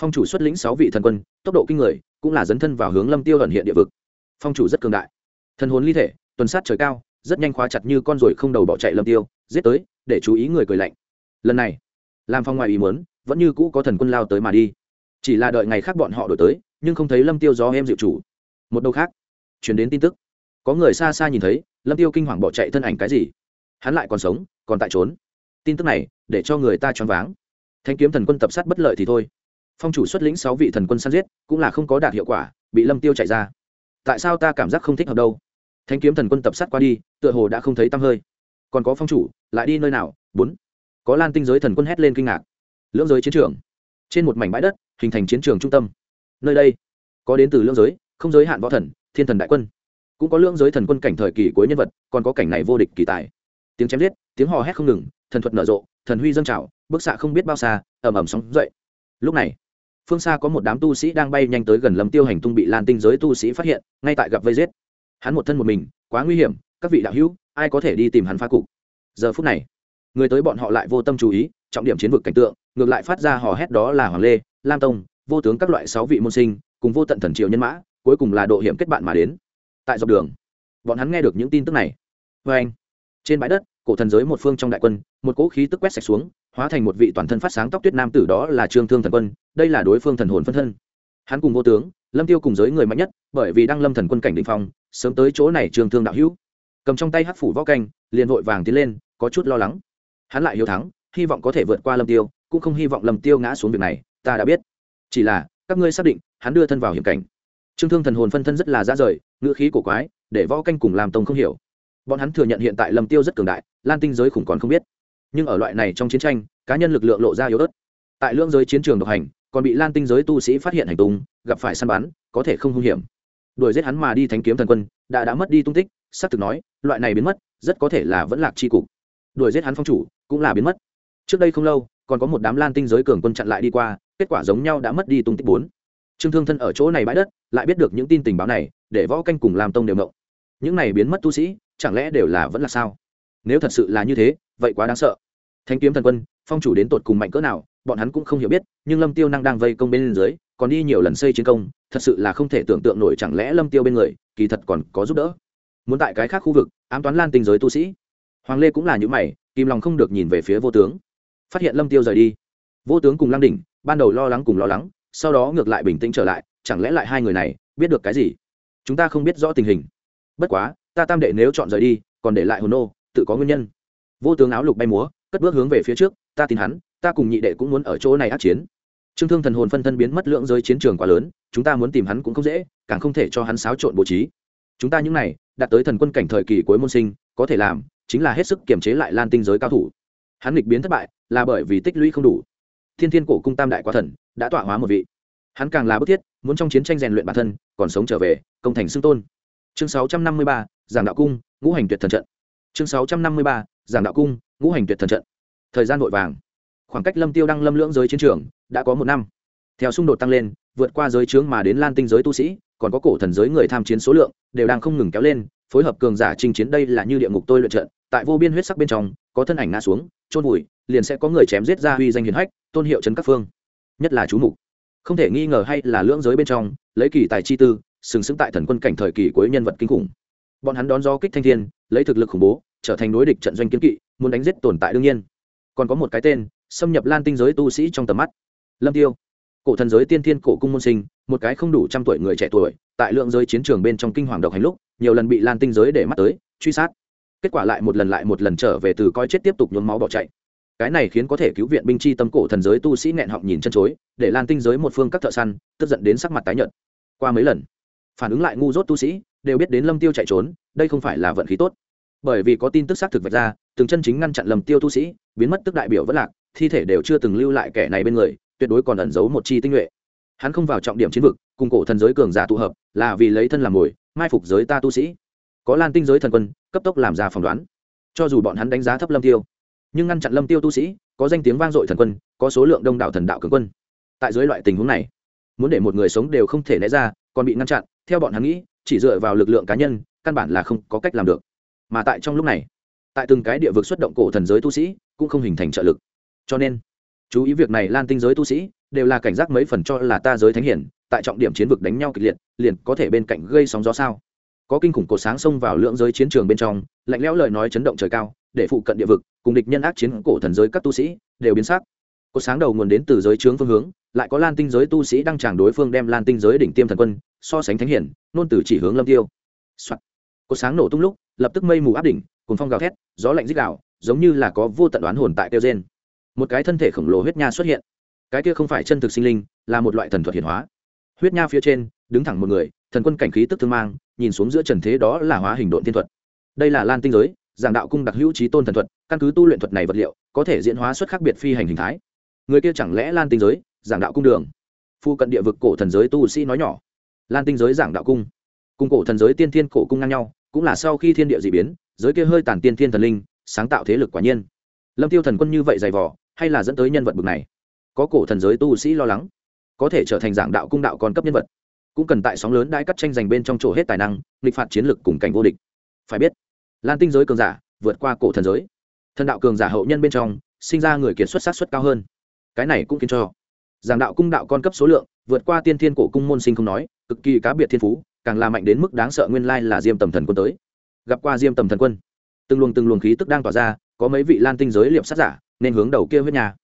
phong chủ xuất lĩnh sáu vị thần quân, tốc độ kinh người, cũng là dấn thân vào hướng lâm tiêu ẩn hiện địa vực. Phong chủ rất cường đại. Thần hồn ly thể tuần sát trời cao, rất nhanh khóa chặt như con ruồi không đầu bỏ chạy lâm tiêu, giết tới, để chú ý người cười lạnh. Lần này làm phong ngoài ý muốn, vẫn như cũ có thần quân lao tới mà đi. Chỉ là đợi ngày khác bọn họ đổi tới, nhưng không thấy lâm tiêu gió em dịu chủ. Một đầu khác, chuyển đến tin tức. Có người xa xa nhìn thấy, lâm tiêu kinh hoàng bỏ chạy thân ảnh cái gì? Hắn lại còn sống, còn tại trốn. Tin tức này, để cho người ta choáng váng. Thanh kiếm thần quân tập sát bất lợi thì thôi. Phong chủ xuất lĩnh sáu vị thần quân săn giết, cũng là không có đạt hiệu quả, bị lâm tiêu chạy ra. Tại sao ta cảm giác không thích hợp đâu? Thanh kiếm thần quân tập sát qua đi, tựa hồ đã không thấy tăm hơi. Còn có phong chủ, lại đi nơi nào? Bốn. Có lan tinh giới thần quân hét lên kinh ngạc. Lưỡng giới chiến trường. Trên một mảnh bãi đất, hình thành chiến trường trung tâm. Nơi đây, có đến từ lưỡng giới, không giới hạn võ thần, thiên thần đại quân. Cũng có lưỡng giới thần quân cảnh thời kỳ cuối nhân vật, còn có cảnh này vô địch kỳ tài. Tiếng chém giết, tiếng hò hét không ngừng, thần thuật nở rộ, thần huy dâng trào bức xạ không biết bao xa ẩm ẩm sóng dậy. Lúc này, phương xa có một đám tu sĩ đang bay nhanh tới gần lâm tiêu hành tung bị lan tinh giới tu sĩ phát hiện, ngay tại gặp vây giết hắn một thân một mình, quá nguy hiểm, các vị đạo hữu, ai có thể đi tìm hắn phá cục? Giờ phút này, người tới bọn họ lại vô tâm chú ý, trọng điểm chiến vực cảnh tượng, ngược lại phát ra hò hét đó là hoàng lê, lam tông, vô tướng các loại sáu vị môn sinh, cùng vô tận thần triều nhân mã, cuối cùng là độ hiểm kết bạn mà đến. Tại dọc đường, bọn hắn nghe được những tin tức này. Vê anh, trên bãi đất, cổ thần giới một phương trong đại quân, một cỗ khí tức quét sạch xuống, hóa thành một vị toàn thân phát sáng tóc tuyết nam tử đó là trương thương thần quân, đây là đối phương thần hồn phân thân. Hắn cùng vô tướng, lâm tiêu cùng giới người mạnh nhất, bởi vì đang lâm thần quân cảnh định phong sớm tới chỗ này trương thương đạo hữu. Cầm trong tay hắc phủ võ canh, liền vội vàng tiến lên, có chút lo lắng. Hắn lại hiếu thắng, hy vọng có thể vượt qua lâm tiêu, cũng không hy vọng lâm tiêu ngã xuống việc này, ta đã biết. Chỉ là, các ngươi xác định, hắn đưa thân vào hiểm cảnh. Trương thương thần hồn phân thân rất là ra rời, ngữ khí cổ quái, để võ canh cùng làm tông không hiểu. Bọn hắn thừa nhận hiện tại lâm tiêu rất cường đại, lan tinh giới khủng còn không biết. Nhưng ở loại này trong chiến tranh, cá nhân lực lượng lộ ra yếu ớt. Tại lưỡng giới chiến trường độc hành, còn bị lan tinh giới tu sĩ phát hiện hành tung, gặp phải săn bắn, có thể không hung hiểm đuổi giết hắn mà đi thánh kiếm thần quân, đã đã mất đi tung tích, xác thực nói, loại này biến mất, rất có thể là vẫn lạc chi cục. Đuổi giết hắn phong chủ, cũng là biến mất. Trước đây không lâu, còn có một đám lan tinh giới cường quân chặn lại đi qua, kết quả giống nhau đã mất đi tung tích bốn. Trương thương thân ở chỗ này bãi đất, lại biết được những tin tình báo này, để võ canh cùng làm tông đều động. Những này biến mất tu sĩ, chẳng lẽ đều là vẫn là sao? Nếu thật sự là như thế, vậy quá đáng sợ. Thanh kiếm thần quân, phong chủ đến tột cùng mạnh cỡ nào, bọn hắn cũng không hiểu biết, nhưng lâm tiêu năng đang vây công bên dưới còn đi nhiều lần xây chiến công, thật sự là không thể tưởng tượng nổi chẳng lẽ lâm tiêu bên người, kỳ thật còn có giúp đỡ. Muốn tại cái khác khu vực, ám toán lan tình giới tu sĩ. Hoàng lê cũng là những mày kim lòng không được nhìn về phía vô tướng. Phát hiện lâm tiêu rời đi. Vô tướng cùng lăng đỉnh, ban đầu lo lắng cùng lo lắng, sau đó ngược lại bình tĩnh trở lại, chẳng lẽ lại hai người này biết được cái gì? Chúng ta không biết rõ tình hình. Bất quá, ta tam đệ nếu chọn rời đi, còn để lại hồn nô, tự có nguyên nhân. Vô tướng áo lục bay múa, cất bước hướng về phía trước, ta tin hắn, ta cùng nhị đệ cũng muốn ở chỗ này át chiến trương thương thần hồn phân thân biến mất lượng giới chiến trường quá lớn chúng ta muốn tìm hắn cũng không dễ càng không thể cho hắn xáo trộn bố trí. Chúng ta những này đạt tới thần quân cảnh thời kỳ cuối môn sinh có thể làm chính là hết sức kiềm chế lại lan tinh giới cao thủ. Hắn nghịch biến thất bại là bởi vì tích lũy không đủ. Thiên thiên cổ cung tam đại quá thần đã tọa hóa một vị. Hắn càng là bức thiết muốn trong chiến tranh rèn luyện bản thân còn sống trở về công thành xưng tôn. Chương 653, giảng đạo cung ngũ hành tuyệt thần trận. Chương 653, giảng đạo cung ngũ hành tuyệt thần trận. Thời gian vội vàng khoảng cách lâm tiêu đăng lâm lưỡng giới chiến trường đã có một năm theo xung đột tăng lên vượt qua giới trướng mà đến lan tinh giới tu sĩ còn có cổ thần giới người tham chiến số lượng đều đang không ngừng kéo lên phối hợp cường giả chinh chiến đây là như địa ngục tôi luyện trận tại vô biên huyết sắc bên trong có thân ảnh ngã xuống trôn vùi liền sẽ có người chém giết ra huy danh hiển hách tôn hiệu trấn các phương nhất là chú mục không thể nghi ngờ hay là lưỡng giới bên trong lấy kỳ tài chi tư sừng sững tại thần quân cảnh thời kỳ cuối nhân vật kinh khủng bọn hắn đón do kích thanh thiên lấy thực lực khủng bố trở thành đối địch trận doanh kiến kỵ muốn đánh giết tồn tại đương nhiên còn có một cái tên xâm nhập lan tinh giới tu sĩ trong tầm mắt. Lâm tiêu, cổ thần giới tiên thiên cổ cung môn sinh, một cái không đủ trăm tuổi người trẻ tuổi, tại lượng giới chiến trường bên trong kinh hoàng độc hành lúc, nhiều lần bị lan tinh giới để mắt tới, truy sát. Kết quả lại một lần lại một lần trở về từ coi chết tiếp tục nhuốm máu bỏ chạy. Cái này khiến có thể cứu viện binh chi tâm cổ thần giới tu sĩ nghẹn họng nhìn chân chối, để lan tinh giới một phương các thợ săn, tức giận đến sắc mặt tái nhợt. Qua mấy lần, phản ứng lại ngu dốt tu sĩ, đều biết đến lâm tiêu chạy trốn, đây không phải là vận khí tốt. Bởi vì có tin tức xác thực vạch ra từng chân chính ngăn chặn lầm tiêu tu sĩ, biến mất tức đại biểu vất lạc, thi thể đều chưa từng lưu lại kẻ này bên người, tuyệt đối còn ẩn giấu một chi tinh nhuệ. Hắn không vào trọng điểm chiến vực, cùng cổ thần giới cường giả tụ hợp, là vì lấy thân làm mồi, mai phục giới ta tu sĩ. Có lan tinh giới thần quân, cấp tốc làm ra phỏng đoán. Cho dù bọn hắn đánh giá thấp lâm tiêu, nhưng ngăn chặn lâm tiêu tu sĩ, có danh tiếng vang dội thần quân, có số lượng đông đảo thần đạo cường quân. Tại dưới loại tình huống này, muốn để một người sống đều không thể né ra, còn bị ngăn chặn, theo bọn hắn nghĩ, chỉ dựa vào lực lượng cá nhân, căn bản là không có cách làm được. Mà tại trong lúc này tại từng cái địa vực xuất động cổ thần giới tu sĩ cũng không hình thành trợ lực. Cho nên, chú ý việc này lan tinh giới tu sĩ đều là cảnh giác mấy phần cho là ta giới thánh hiển, tại trọng điểm chiến vực đánh nhau kịch liệt, liền có thể bên cạnh gây sóng gió sao? Có kinh khủng cột sáng xông vào lượng giới chiến trường bên trong, lạnh lẽo lời nói chấn động trời cao, để phụ cận địa vực cùng địch nhân ác chiến cổ thần giới các tu sĩ đều biến sắc. Cột sáng đầu nguồn đến từ giới trướng phương hướng, lại có lan tinh giới tu sĩ đang tràng đối phương đem lan tinh giới đỉnh tiêm thần quân so sánh thánh hiển, nôn từ chỉ hướng lâm tiêu. cột sáng nổ tung lúc, lập tức mây mù áp đỉnh cùng phong gào thét, gió lạnh dích đạo giống như là có vô tận đoán hồn tại tiêu gen một cái thân thể khổng lồ huyết nha xuất hiện. Cái kia không phải chân thực sinh linh, là một loại thần thuật hiển hóa. Huyết nha phía trên, đứng thẳng một người, thần quân cảnh khí tức thương mang, nhìn xuống giữa trần thế đó là hóa hình độn thiên thuật. Đây là lan tinh giới, giảng đạo cung đặc hữu trí tôn thần thuật, căn cứ tu luyện thuật này vật liệu, có thể diễn hóa xuất khác biệt phi hành hình thái. Người kia chẳng lẽ lan tinh giới, giảng đạo cung đường? Phu cận địa vực cổ thần giới tu sĩ nói nhỏ. Lan tinh giới giảng đạo cung. Cùng cổ thần giới tiên thiên cổ cung ngang nhau, cũng là sau khi thiên địa d ị biến giới kia hơi tàn tiên thiên thần linh, sáng tạo thế lực quả nhiên. Lâm tiêu thần quân như vậy dày vỏ hay là dẫn tới nhân vật bực này? Có cổ thần giới tu sĩ lo lắng, có thể trở thành giảng đạo cung đạo còn cấp nhân vật, cũng cần tại sóng lớn đãi cắt tranh giành bên trong chỗ hết tài năng, nghịch phạt chiến lực cùng cảnh vô địch. Phải biết, lan tinh giới cường giả vượt qua cổ thần giới. Thần đạo cường giả hậu nhân bên trong, sinh ra người kiệt xuất sát xuất cao hơn. Cái này cũng khiến cho giảng đạo cung đạo con cấp số lượng vượt qua tiên thiên cổ cung môn sinh không nói, cực kỳ cá biệt thiên phú, càng là mạnh đến mức đáng sợ nguyên lai là diêm tầm thần quân tới gặp qua diêm tầm thần quân. Từng luồng từng luồng khí tức đang tỏa ra, có mấy vị lan tinh giới liệp sát giả, nên hướng đầu kia huyết nhà.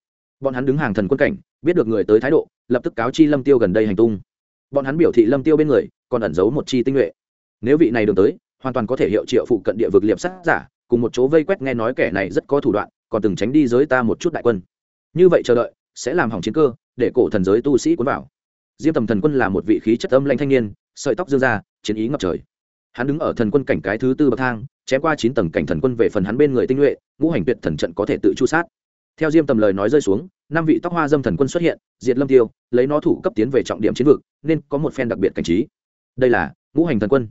Bọn hắn đứng hàng thần quân cảnh, biết được người tới thái độ, lập tức cáo chi lâm tiêu gần đây hành tung. Bọn hắn biểu thị lâm tiêu bên người, còn ẩn giấu một chi tinh nhuệ. Nếu vị này đường tới, hoàn toàn có thể hiệu triệu phụ cận địa vực liệp sát giả, cùng một chỗ vây quét nghe nói kẻ này rất có thủ đoạn, còn từng tránh đi giới ta một chút đại quân. Như vậy chờ đợi, sẽ làm hỏng chiến cơ, để cổ thần giới tu sĩ cuốn vào. Diêm tầm thần quân là một vị khí chất âm lanh thanh niên, sợi tóc dương ra, chiến ý ngập trời hắn đứng ở thần quân cảnh cái thứ tư bậc thang, chém qua chín tầng cảnh thần quân về phần hắn bên người tinh nhuệ, ngũ hành tuyệt thần trận có thể tự chu sát. Theo diêm tầm lời nói rơi xuống, năm vị tóc hoa dâm thần quân xuất hiện, diệt lâm tiêu, lấy nó thủ cấp tiến về trọng điểm chiến vực, nên có một phen đặc biệt cảnh trí. Đây là ngũ hành thần quân.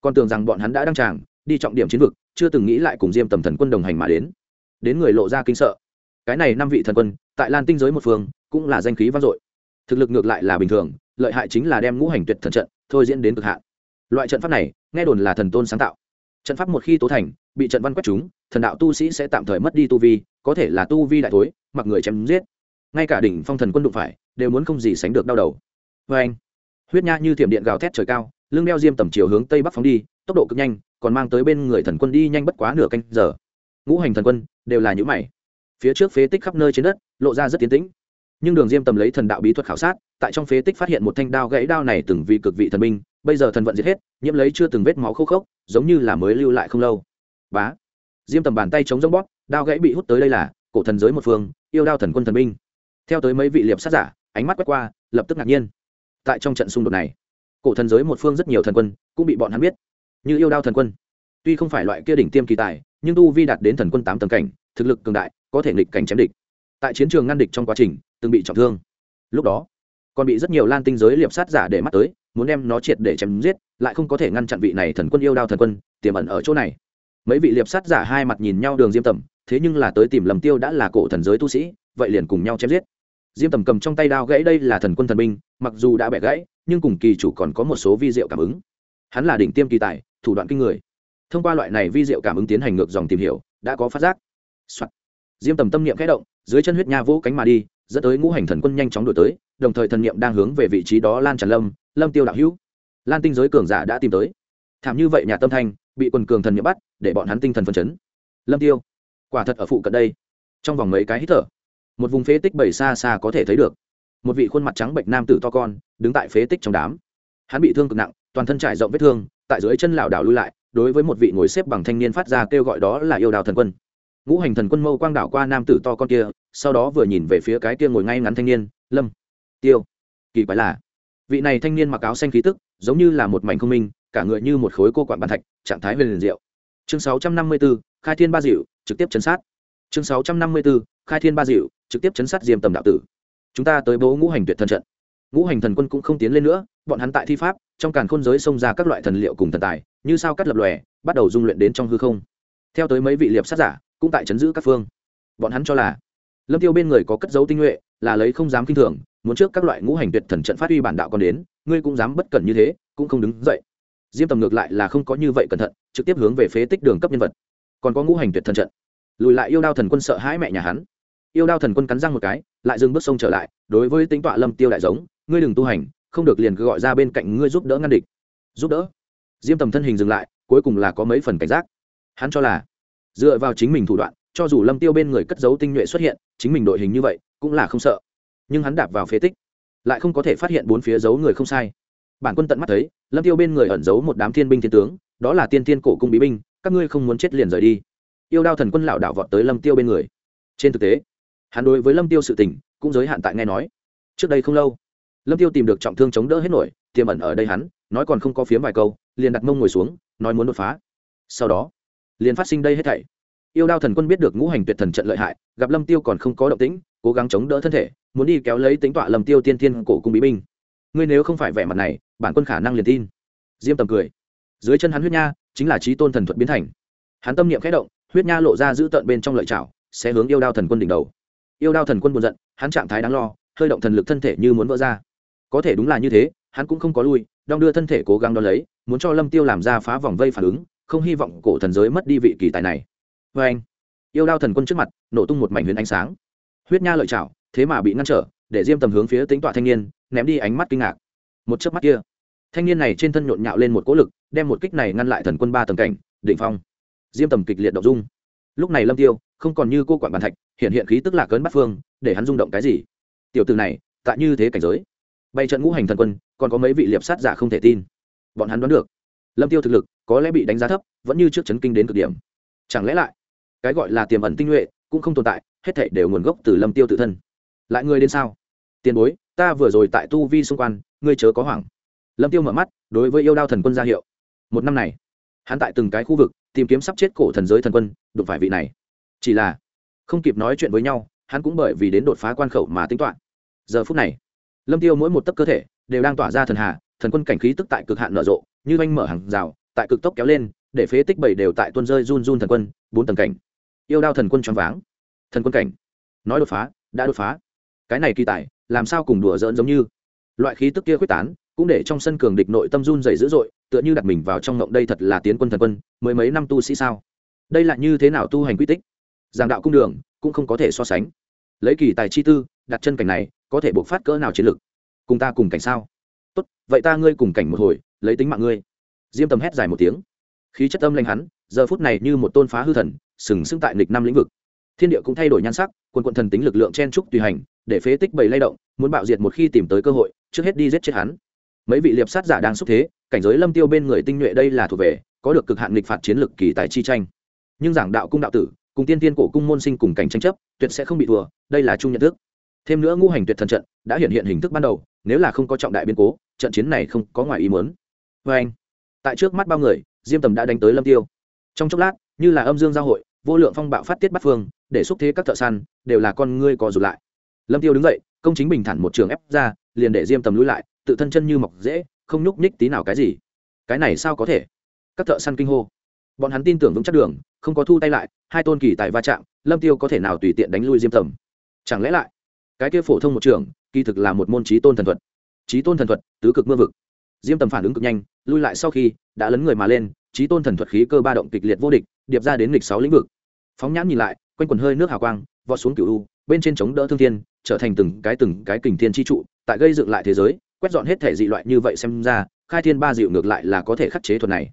Còn tưởng rằng bọn hắn đã đăng tràng, đi trọng điểm chiến vực, chưa từng nghĩ lại cùng diêm tầm thần quân đồng hành mà đến. Đến người lộ ra kinh sợ. Cái này năm vị thần quân, tại lan tinh giới một phương, cũng là danh khí vang dội. Thực lực ngược lại là bình thường, lợi hại chính là đem ngũ hành tuyệt thần trận thôi diễn đến cực hạn. Loại trận pháp này nghe đồn là thần tôn sáng tạo. Trận pháp một khi tố thành, bị trận văn quét chúng, thần đạo tu sĩ sẽ tạm thời mất đi tu vi, có thể là tu vi đại thối, mặc người chém giết. Ngay cả đỉnh phong thần quân đụng phải, đều muốn không gì sánh được đau đầu. Vê anh, huyết nha như thiểm điện gào thét trời cao, lưng đeo diêm tầm chiều hướng tây bắc phóng đi, tốc độ cực nhanh, còn mang tới bên người thần quân đi nhanh bất quá nửa canh giờ. Ngũ hành thần quân, đều là những mày. Phía trước phế tích khắp nơi trên đất, lộ ra rất tiến tĩnh. Nhưng đường diêm tầm lấy thần đạo bí thuật khảo sát, tại trong phế tích phát hiện một thanh đao gãy đao này từng vì cực vị thần binh bây giờ thần vận giết hết, nhiễm lấy chưa từng vết máu khô khốc, giống như là mới lưu lại không lâu. Bá. Diêm tầm bàn tay chống giống bóp, đao gãy bị hút tới đây là, cổ thần giới một phương, yêu đao thần quân thần binh. Theo tới mấy vị liệp sát giả, ánh mắt quét qua, lập tức ngạc nhiên. Tại trong trận xung đột này, cổ thần giới một phương rất nhiều thần quân cũng bị bọn hắn biết, như yêu đao thần quân. Tuy không phải loại kia đỉnh tiêm kỳ tài, nhưng tu vi đạt đến thần quân tám tầng cảnh, thực lực cường đại, có thể nghịch cảnh chém địch. Tại chiến trường ngăn địch trong quá trình, từng bị trọng thương. Lúc đó còn bị rất nhiều lan tinh giới liệp sát giả để mắt tới, muốn đem nó triệt để chém giết, lại không có thể ngăn chặn vị này thần quân yêu đao thần quân, tiềm ẩn ở chỗ này. Mấy vị liệp sát giả hai mặt nhìn nhau đường diêm tầm, thế nhưng là tới tìm lầm tiêu đã là cổ thần giới tu sĩ, vậy liền cùng nhau chém giết. Diêm tầm cầm trong tay đao gãy đây là thần quân thần binh, mặc dù đã bẻ gãy, nhưng cùng kỳ chủ còn có một số vi diệu cảm ứng. Hắn là đỉnh tiêm kỳ tài, thủ đoạn kinh người. Thông qua loại này vi diệu cảm ứng tiến hành ngược dòng tìm hiểu, đã có phát giác、Soạn. diêm tầm tâm niệm khẽ động, dưới chân huyết nha vỗ cánh mà đi dẫn tới ngũ hành thần quân nhanh chóng đổi tới, đồng thời thần niệm đang hướng về vị trí đó lan tràn lâm lâm tiêu đạo hữu. Lan tinh giới cường giả đã tìm tới. Thảm như vậy nhà tâm thanh, bị quần cường thần niệm bắt, để bọn hắn tinh thần phân chấn. Lâm tiêu, quả thật ở phụ cận đây. Trong vòng mấy cái hít thở, một vùng phế tích bảy xa xa có thể thấy được. Một vị khuôn mặt trắng bệnh nam tử to con, đứng tại phế tích trong đám. Hắn bị thương cực nặng, toàn thân trải rộng vết thương, tại dưới chân lảo đảo lui lại, đối với một vị ngồi xếp bằng thanh niên phát ra kêu gọi đó là yêu đào thần quân. Ngũ hành thần quân mâu quang đảo qua nam tử to con kia sau đó vừa nhìn về phía cái kia ngồi ngay ngắn thanh niên lâm tiêu kỳ quái là vị này thanh niên mặc áo xanh khí tức giống như là một mảnh không minh cả người như một khối cô quản bàn thạch trạng thái huyền liền diệu. Chương 654, khai thiên ba diệu trực tiếp chấn sát. Chương 654, khai thiên ba diệu trực tiếp chấn sát diêm tầm đạo tử. Chúng ta tới bố ngũ hành tuyệt thần trận. Ngũ hành thần quân cũng không tiến lên nữa bọn hắn tại thi pháp trong càn khôn giới xông ra các loại thần liệu cùng thần tài như sao cắt lập lòe bắt đầu dung luyện đến trong hư không. Theo tới mấy vị liệp sát giả cũng tại chấn giữ các phương. Bọn hắn cho là lâm tiêu bên người có cất dấu tinh nhuệ, là lấy không dám kinh thường, muốn trước các loại ngũ hành tuyệt thần trận phát huy bản đạo còn đến, ngươi cũng dám bất cẩn như thế, cũng không đứng dậy. Diêm tầm ngược lại là không có như vậy cẩn thận, trực tiếp hướng về phế tích đường cấp nhân vật. Còn có ngũ hành tuyệt thần trận. Lùi lại yêu đao thần quân sợ hãi mẹ nhà hắn. Yêu đao thần quân cắn răng một cái, lại dừng bước sông trở lại, đối với tính tọa lâm tiêu đại giống, ngươi đừng tu hành, không được liền cứ gọi ra bên cạnh ngươi giúp đỡ ngăn địch. Giúp đỡ? Diêm tầm thân hình dừng lại, cuối cùng là có mấy phần cảnh giác. Hắn cho là, dựa vào chính mình thủ đoạn cho dù lâm tiêu bên người cất giấu tinh nhuệ xuất hiện, chính mình đội hình như vậy, cũng là không sợ. Nhưng hắn đạp vào phế tích, lại không có thể phát hiện bốn phía giấu người không sai. Bản quân tận mắt thấy, lâm tiêu bên người ẩn giấu một đám thiên binh thiên tướng, đó là tiên thiên cổ cung bí binh, các ngươi không muốn chết liền rời đi. Yêu đao thần quân lảo đảo vọt tới lâm tiêu bên người. Trên thực tế, hắn đối với lâm tiêu sự tình, cũng giới hạn tại nghe nói. Trước đây không lâu, lâm tiêu tìm được trọng thương chống đỡ hết nổi, tiềm ẩn ở đây hắn, nói còn không có phiếm vài câu, liền đặt mông ngồi xuống, nói muốn đột phá. Sau đó, liền phát sinh đây hết thảy yêu đao thần quân biết được ngũ hành tuyệt thần trận lợi hại, gặp lâm tiêu còn không có động tĩnh, cố gắng chống đỡ thân thể, muốn đi kéo lấy tính tọa lâm tiêu tiên Thiên cổ cung bí binh. Ngươi nếu không phải vẻ mặt này, bản quân khả năng liền tin. Diêm tầm cười. Dưới chân hắn huyết nha, chính là trí tôn thần thuật biến thành. Hắn tâm niệm khẽ động, huyết nha lộ ra giữ tận bên trong lợi chảo sẽ hướng yêu đao thần quân đỉnh đầu. Yêu đao thần quân buồn giận, hắn trạng thái đáng lo, hơi động thần lực thân thể như muốn vỡ ra. Có thể đúng là như thế, hắn cũng không có lui, đong đưa thân thể cố gắng đo lấy, muốn cho lâm tiêu làm ra phá vòng vây phản ứng, không hy vọng cổ thần giới mất đi vị kỳ tài này vê anh. Yêu đao thần quân trước mặt, nổ tung một mảnh huyền ánh sáng. Huyết nha lợi chảo thế mà bị ngăn trở, để diêm tầm hướng phía tính tọa thanh niên, ném đi ánh mắt kinh ngạc. Một chớp mắt kia, thanh niên này trên thân nhộn nhạo lên một cỗ lực, đem một kích này ngăn lại thần quân ba tầng cảnh định phong. Diêm tầm kịch liệt động dung. Lúc này lâm tiêu, không còn như cô quản bàn thạch, hiện hiện khí tức lạc cấn bắt phương, để hắn rung động cái gì? Tiểu từ này, tại như thế cảnh giới. Bay trận ngũ hành thần quân, còn có mấy vị liệp sát giả không thể tin. Bọn hắn đoán được. Lâm tiêu thực lực, có lẽ bị đánh giá thấp, vẫn như trước chấn kinh đến cực điểm. Chẳng lẽ lại cái gọi là tiềm ẩn tinh nhuệ cũng không tồn tại, hết thảy đều nguồn gốc từ lâm tiêu tự thân. Lại ngươi đến sao? Tiền bối, ta vừa rồi tại tu vi xung quanh, ngươi chớ có hoảng. Lâm tiêu mở mắt, đối với yêu đao thần quân ra hiệu. Một năm này, hắn tại từng cái khu vực tìm kiếm sắp chết cổ thần giới thần quân, đụng phải vị này. Chỉ là, không kịp nói chuyện với nhau, hắn cũng bởi vì đến đột phá quan khẩu mà tính toán. Giờ phút này, lâm tiêu mỗi một tấc cơ thể đều đang tỏa ra thần hà, thần quân cảnh khí tức tại cực hạn nở rộ, như anh mở hàng rào, tại cực tốc kéo lên, để phế tích bảy đều tại tuôn rơi run run thần quân, bốn tầng cảnh yêu đao thần quân choáng váng. Thần quân cảnh. Nói đột phá, đã đột phá. Cái này kỳ tài, làm sao cùng đùa giỡn giống như? Loại khí tức kia quyết tán, cũng để trong sân cường địch nội tâm run dày dữ dội, tựa như đặt mình vào trong ngộng đây thật là tiến quân thần quân, mới mấy năm tu sĩ sao? Đây là như thế nào tu hành quy tích? Giảng đạo cung đường, cũng không có thể so sánh. Lấy kỳ tài chi tư, đặt chân cảnh này, có thể buộc phát cỡ nào chiến lực? Cùng ta cùng cảnh sao? Tốt, vậy ta ngươi cùng cảnh một hồi, lấy tính mạng ngươi. Diêm tầm hét dài một tiếng. Khí chất âm lanh hắn, giờ phút này như một tôn phá hư thần sừng sững tại nghịch năm lĩnh vực. Thiên địa cũng thay đổi nhan sắc quân quận thần tính lực lượng chen trúc tùy hành, để phế tích bầy lay động, muốn bạo diệt một khi tìm tới cơ hội, trước hết đi giết chết hắn. Mấy vị liệp sát giả đang xúc thế, cảnh giới lâm tiêu bên người tinh nhuệ đây là thuộc về, có được cực hạn nghịch phạt chiến lực kỳ tài chi tranh. Nhưng giảng đạo cung đạo tử, cùng tiên tiên cổ cung môn sinh cùng cảnh tranh chấp, tuyệt sẽ không bị thua, đây là chung nhận thức. Thêm nữa ngũ hành tuyệt thần trận, đã hiện hiện hình thức ban đầu, nếu là không có trọng đại biến cố, trận chiến này không có ngoài ý muốn. Vê anh. Tại trước mắt bao người, diêm tầm đã đánh tới lâm tiêu. Trong chốc lát, như là âm dương giao hội vô lượng phong bạo phát tiết bắt phương, để xúc thế các thợ săn, đều là con ngươi co rụt lại. Lâm tiêu đứng dậy, công chính bình thản một trường ép ra, liền để diêm tầm lùi lại, tự thân chân như mọc dễ, không nhúc nhích tí nào cái gì. Cái này sao có thể? Các thợ săn kinh hô. Bọn hắn tin tưởng vững chắc đường, không có thu tay lại, hai tôn kỳ tài va chạm, lâm tiêu có thể nào tùy tiện đánh lui diêm tầm? Chẳng lẽ lại, cái kia phổ thông một trường, kỳ thực là một môn trí tôn thần thuật. Trí tôn thần thuật, tứ cực mưa vực. Diêm tầm phản ứng cực nhanh, lui lại sau khi, đã lấn người mà lên trí tôn thần thuật khí cơ ba động kịch liệt vô địch, điệp ra đến lịch sáu lĩnh vực phóng nhãn nhìn lại quanh quần hơi nước hào quang vọt xuống cựu u bên trên chống đỡ thương thiên trở thành từng cái từng cái kình thiên chi trụ tại gây dựng lại thế giới quét dọn hết thể dị loại như vậy xem ra khai thiên ba dịu ngược lại là có thể khắc chế thuật này.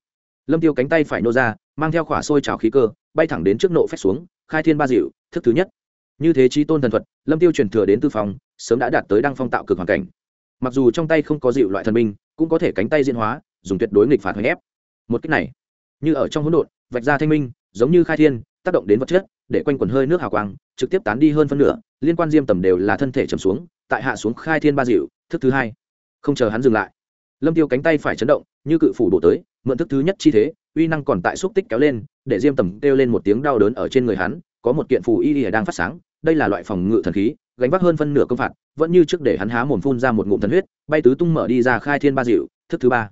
Lâm tiêu cánh tay phải nô ra mang theo khỏa sôi trào khí cơ bay thẳng đến trước nộ phép xuống khai thiên ba dịu thức thứ nhất. Như thế trí tôn thần thuật lâm tiêu truyền thừa đến tư phòng sớm đã đạt tới đăng phong tạo cực hoàn cảnh. Mặc dù trong tay không có dịu loại thần minh, cũng có thể cánh tay diễn hóa dùng tuyệt đối nghịch phạt hoành ép. Một cách này như ở trong hỗn độn vạch ra thanh minh giống như khai thiên tác động đến vật chất, để quanh quần hơi nước hào quang, trực tiếp tán đi hơn phân nửa, liên quan diêm tầm đều là thân thể trầm xuống, tại hạ xuống khai thiên ba dịu, thức thứ hai. Không chờ hắn dừng lại, lâm tiêu cánh tay phải chấn động, như cự phủ đổ tới, mượn thức thứ nhất chi thế, uy năng còn tại xúc tích kéo lên, để diêm tầm kêu lên một tiếng đau đớn ở trên người hắn, có một kiện phù y y đang phát sáng, đây là loại phòng ngự thần khí, gánh vác hơn phân nửa công phạt, vẫn như trước để hắn há mồm phun ra một ngụm thần huyết, bay tứ tung mở đi ra khai thiên ba dịu, thức thứ ba.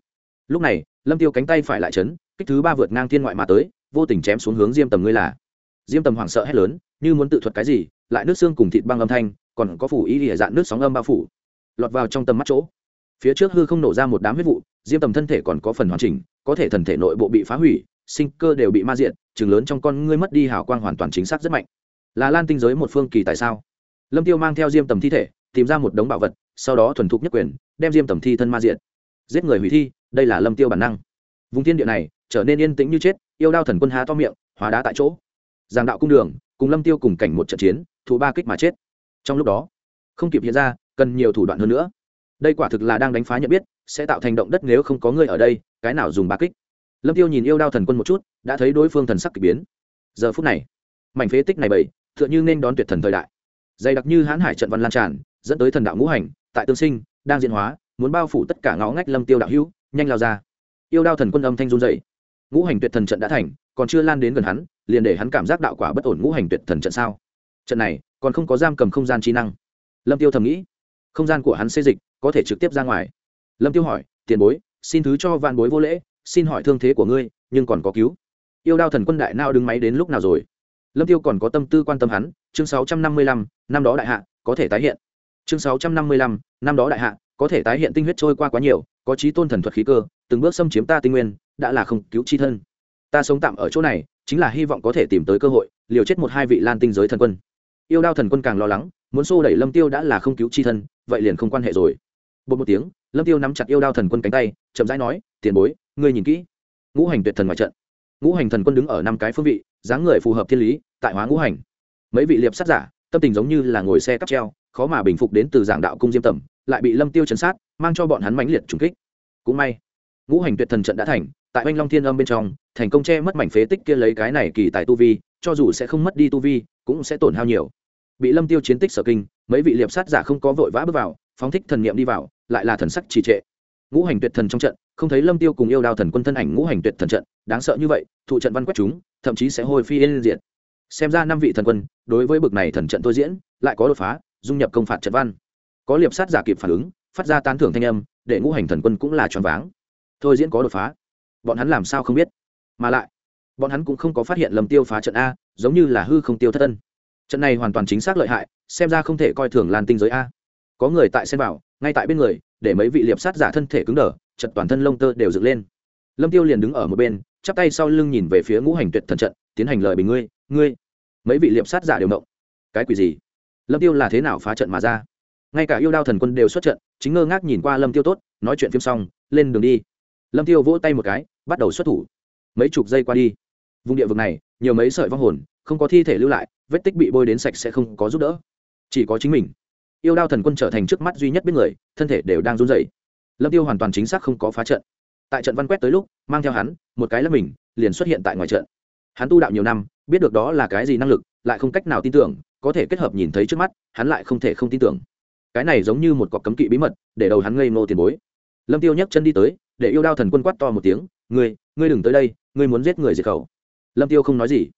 Lúc này, lâm tiêu cánh tay phải lại chấn, kích thứ ba vượt ngang thiên ngoại mà tới, vô tình chém xuống hướng diêm tầm ngươi là diêm tầm hoảng sợ hét lớn, như muốn tự thuật cái gì, lại nước xương cùng thịt băng âm thanh, còn có phủ y ỉa dạn nước sóng âm bao phủ, lọt vào trong tầm mắt chỗ. Phía trước hư không nổ ra một đám huyết vụ, diêm tầm thân thể còn có phần hoàn chỉnh, có thể thần thể nội bộ bị phá hủy, sinh cơ đều bị ma diện chừng lớn trong con ngươi mất đi hào quang hoàn toàn chính xác rất mạnh. Là lan tinh giới một phương kỳ tại sao? Lâm tiêu mang theo diêm tầm thi thể, tìm ra một đống bảo vật, sau đó thuần thục nhất quyền, đem diêm tầm thi thân ma diện giết người hủy thi, đây là lâm tiêu bản năng. Vùng thiên địa này, trở nên yên tĩnh như chết, yêu đao thần quân há to miệng, hóa đá tại chỗ giang đạo cung đường cùng lâm tiêu cùng cảnh một trận chiến thủ ba kích mà chết. Trong lúc đó không kịp hiện ra cần nhiều thủ đoạn hơn nữa. Đây quả thực là đang đánh phá nhận biết sẽ tạo thành động đất nếu không có người ở đây cái nào dùng ba kích? Lâm tiêu nhìn yêu đao thần quân một chút đã thấy đối phương thần sắc k ỳ biến. Giờ phút này mảnh phế tích này bầy, tựa như nên đón tuyệt thần thời đại. Dày đặc như hãn hải trận văn lan tràn dẫn tới thần đạo ngũ hành tại tương sinh đang diễn hóa muốn bao phủ tất cả ngõ ngách lâm tiêu đạo hữu nhanh lao ra. Yêu đao thần quân âm thanh run dậy ngũ hành tuyệt thần trận đã thành còn chưa lan đến gần hắn liền để hắn cảm giác đạo quả bất ổn ngũ hành tuyệt thần trận sao? Trận này còn không có giam cầm không gian trí năng. Lâm tiêu thầm nghĩ. Không gian của hắn xê dịch có thể trực tiếp ra ngoài. Lâm tiêu hỏi tiền bối xin thứ cho van bối vô lễ xin hỏi thương thế của ngươi nhưng còn có cứu. Yêu đao thần quân đại nao đứng máy đến lúc nào rồi? Lâm tiêu còn có tâm tư quan tâm hắn chương 655, năm đó đại hạ có thể tái hiện. Chương 655, năm đó đại hạ có thể tái hiện tinh huyết trôi qua quá nhiều có trí tôn thần thuật khí cơ từng bước xâm chiếm ta tinh nguyên đã là không cứu chi thân. Ta sống tạm ở chỗ này chính là hy vọng có thể tìm tới cơ hội, liều chết một hai vị lan tinh giới thần quân. Yêu đao thần quân càng lo lắng, muốn xô đẩy lâm tiêu đã là không cứu chi thân, vậy liền không quan hệ rồi. Bột một tiếng, lâm tiêu nắm chặt yêu đao thần quân cánh tay, chậm rãi nói, tiền bối, ngươi nhìn kỹ. Ngũ hành tuyệt thần ngoài trận. Ngũ hành thần quân đứng ở năm cái phương vị, dáng người phù hợp thiên lý, tại hóa ngũ hành. Mấy vị liệp sát giả, tâm tình giống như là ngồi xe cắp treo, khó mà bình phục đến từ giảng đạo cung diêm tầm, lại bị lâm tiêu chấn sát, mang cho bọn hắn mãnh liệt trùng kích. Cũng may ngũ hành tuyệt thần trận đã thành, tại oanh long thiên âm bên trong, thành công che mất mảnh phế tích kia lấy cái này kỳ tài tu vi, cho dù sẽ không mất đi tu vi, cũng sẽ tổn hao nhiều. Bị lâm tiêu chiến tích sở kinh, mấy vị liệp sát giả không có vội vã bước vào, phóng thích thần niệm đi vào, lại là thần sắc trì trệ. Ngũ hành tuyệt thần trong trận, không thấy lâm tiêu cùng yêu đao thần quân thân ảnh ngũ hành tuyệt thần trận, đáng sợ như vậy, thụ trận văn quét chúng, thậm chí sẽ hồi phi yên diện xem ra năm vị thần quân, đối với bực này thần trận tôi diễn, lại có đột phá, dung nhập công phạt trận văn. Có liệp sát giả kịp phản ứng, phát ra tán thưởng thanh âm, để ngũ hành thần quân cũng là choáng váng thôi diễn có đột phá. Bọn hắn làm sao không biết? Mà lại bọn hắn cũng không có phát hiện lầm tiêu phá trận a giống như là hư không tiêu thất tân trận này hoàn toàn chính xác lợi hại xem ra không thể coi thường lan tinh giới a. Có người tại xem bảo, ngay tại bên người để mấy vị liệp sát giả thân thể cứng đờ trận toàn thân lông tơ đều dựng lên. Lâm tiêu liền đứng ở một bên chắp tay sau lưng nhìn về phía ngũ hành tuyệt thần trận tiến hành lời bình ngươi ngươi. Mấy vị liệp sát giả đều động. Cái quỷ gì? Lâm tiêu là thế nào phá trận mà ra? Ngay cả yêu đao thần quân đều xuất trận chính ngơ ngác nhìn qua lâm tiêu tốt nói chuyện phim xong lên đường đi lâm tiêu vỗ tay một cái, bắt đầu xuất thủ. Mấy chục giây qua đi, vùng địa vực này, nhiều mấy sợi vong hồn, không có thi thể lưu lại, vết tích bị bôi đến sạch sẽ không có giúp đỡ. Chỉ có chính mình. Yêu đao thần quân trở thành trước mắt duy nhất biết người, thân thể đều đang run rẩy. Lâm tiêu hoàn toàn chính xác không có phá trận. Tại trận văn quét tới lúc, mang theo hắn, một cái là mình, liền xuất hiện tại ngoài trận. Hắn tu đạo nhiều năm, biết được đó là cái gì năng lực, lại không cách nào tin tưởng, có thể kết hợp nhìn thấy trước mắt, hắn lại không thể không tin tưởng. Cái này giống như một cọc cấm kỵ bí mật, để đầu hắn ngây ngô tiền bối. Lâm tiêu nhấc chân đi tới để yêu đao thần quân quát to một tiếng, ngươi ngươi đừng tới đây, ngươi muốn giết người diệt khẩu. Lâm tiêu không nói gì.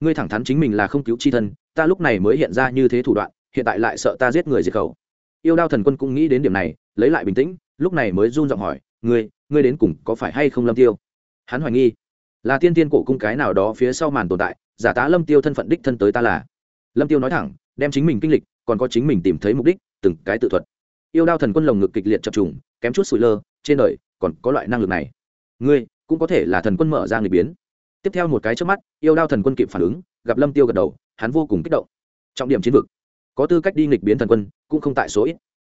Ngươi thẳng thắn chính mình là không cứu chi thân, ta lúc này mới hiện ra như thế thủ đoạn, hiện tại lại sợ ta giết người diệt khẩu. Yêu đao thần quân cũng nghĩ đến điểm này, lấy lại bình tĩnh, lúc này mới run giọng hỏi, ngươi ngươi đến cùng có phải hay không lâm tiêu? Hắn hoài nghi, là tiên tiên cổ cung cái nào đó phía sau màn tồn tại, giả tá lâm tiêu thân phận đích thân tới ta là. Lâm tiêu nói thẳng, đem chính mình kinh lịch, còn có chính mình tìm thấy mục đích, từng cái tự thuật. Yêu đao thần quân lồng ngực kịch liệt chập trùng, kém chút sụi lơ, trên đời còn có loại năng lực này. Ngươi cũng có thể là thần quân mở ra người biến. Tiếp theo một cái trước mắt, yêu đao thần quân kịp phản ứng, gặp lâm tiêu gật đầu, hắn vô cùng kích động. Trọng điểm chiến vực. Có tư cách đi nghịch biến thần quân, cũng không tại số ít.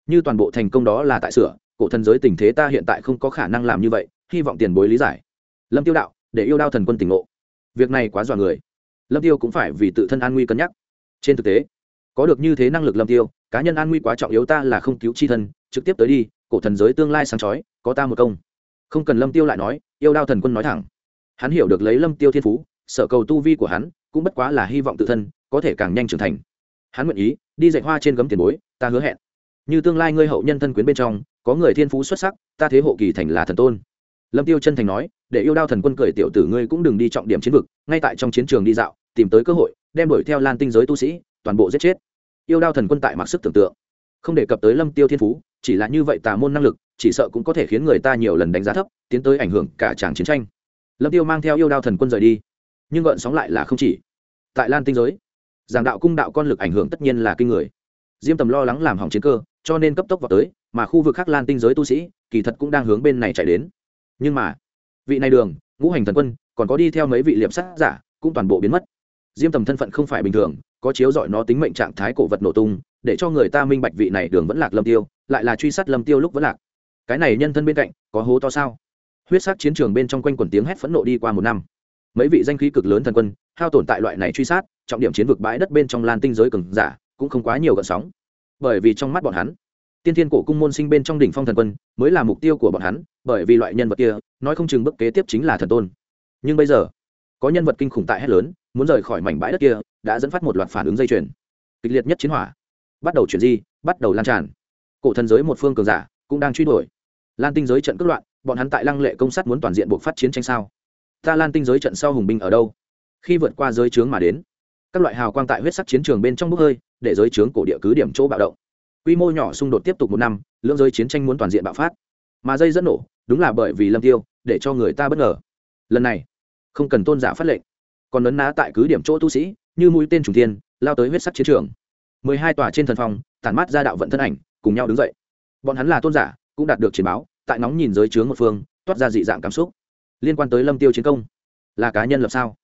Như toàn bộ thành công đó là tại sửa, cổ thần giới tình thế ta hiện tại không có khả năng làm như vậy, hy vọng tiền bối lý giải. Lâm tiêu đạo, để yêu đao thần quân tỉnh ngộ. Việc này quá dọa người. Lâm tiêu cũng phải vì tự thân an nguy cân nhắc. Trên thực tế, có được như thế năng lực lâm tiêu, cá nhân an nguy quá trọng yếu ta là không cứu chi thân, trực tiếp tới đi cổ thần giới tương lai sáng chói, có ta một công. Không cần lâm tiêu lại nói, yêu đao thần quân nói thẳng. Hắn hiểu được lấy lâm tiêu thiên phú, sở cầu tu vi của hắn, cũng bất quá là hy vọng tự thân, có thể càng nhanh trưởng thành. Hắn nguyện ý, đi dạy hoa trên gấm tiền bối, ta hứa hẹn. Như tương lai ngươi hậu nhân thân quyến bên trong, có người thiên phú xuất sắc, ta thế hộ kỳ thành là thần tôn. Lâm tiêu chân thành nói, để yêu đao thần quân cười tiểu tử ngươi cũng đừng đi trọng điểm chiến vực, ngay tại trong chiến trường đi dạo, tìm tới cơ hội, đem đuổi theo lan tinh giới tu sĩ, toàn bộ giết chết. Yêu đao thần quân tại mặc sức tưởng tượng. Không đề cập tới lâm tiêu thiên phú chỉ là như vậy tà môn năng lực, chỉ sợ cũng có thể khiến người ta nhiều lần đánh giá thấp, tiến tới ảnh hưởng cả tràng chiến tranh. Lâm tiêu mang theo yêu đao thần quân rời đi. Nhưng gợn sóng lại là không chỉ. Tại lan tinh giới, giảng đạo cung đạo con lực ảnh hưởng tất nhiên là kinh người. Diêm tầm lo lắng làm hỏng chiến cơ, cho nên cấp tốc vào tới, mà khu vực khác lan tinh giới tu sĩ, kỳ thật cũng đang hướng bên này chạy đến. Nhưng mà, vị này đường, ngũ hành thần quân, còn có đi theo mấy vị liệp sát giả, cũng toàn bộ biến mất. Diêm tầm thân phận không phải bình thường có chiếu dọi nó tính mệnh trạng thái cổ vật nổ tung, để cho người ta minh bạch vị này đường vẫn lạc lâm tiêu, lại là truy sát lâm tiêu lúc vẫn lạc. Cái này nhân thân bên cạnh, có hố to sao? Huyết sắc chiến trường bên trong quanh quần tiếng hét phẫn nộ đi qua một năm. Mấy vị danh khí cực lớn thần quân, hao tổn tại loại này truy sát, trọng điểm chiến vực bãi đất bên trong lan tinh giới cường giả, cũng không quá nhiều gợn sóng. Bởi vì trong mắt bọn hắn, tiên thiên cổ cung môn sinh bên trong đỉnh phong thần quân, mới là mục tiêu của bọn hắn, bởi vì loại nhân vật kia, nói không chừng bước kế tiếp chính là thần tôn. Nhưng bây giờ, có nhân vật kinh khủng tại hết lớn muốn rời khỏi mảnh bãi đất kia, đã dẫn phát một loạt phản ứng dây chuyền. Kịch liệt nhất chiến hỏa bắt đầu chuyển di, bắt đầu lan tràn. Cổ thần giới một phương cường giả cũng đang truy đuổi. Lan tinh giới trận cất loạn, bọn hắn tại lăng lệ công sát muốn toàn diện buộc phát chiến tranh sao? Ta lan tinh giới trận sau hùng binh ở đâu? Khi vượt qua giới trướng mà đến, các loại hào quang tại huyết sắc chiến trường bên trong bốc hơi, để giới trướng cổ địa cứ điểm chỗ bạo động. Quy mô nhỏ xung đột tiếp tục một năm, lưỡng giới chiến tranh muốn toàn diện bạo phát. Mà dây dẫn nổ, đúng là bởi vì lâm tiêu, để cho người ta bất ngờ. Lần này, không cần tôn giả phát lệnh còn lấn ná tại cứ điểm chỗ tu sĩ, như mũi tên trùng thiên, lao tới huyết sắc chiến trường. Mười hai tòa trên thần phòng tản mát ra đạo vận thân ảnh, cùng nhau đứng dậy. Bọn hắn là tôn giả, cũng đạt được chiến báo, tại nóng nhìn giới chướng một phương, toát ra dị dạng cảm xúc. Liên quan tới lâm tiêu chiến công, là cá nhân lập sao?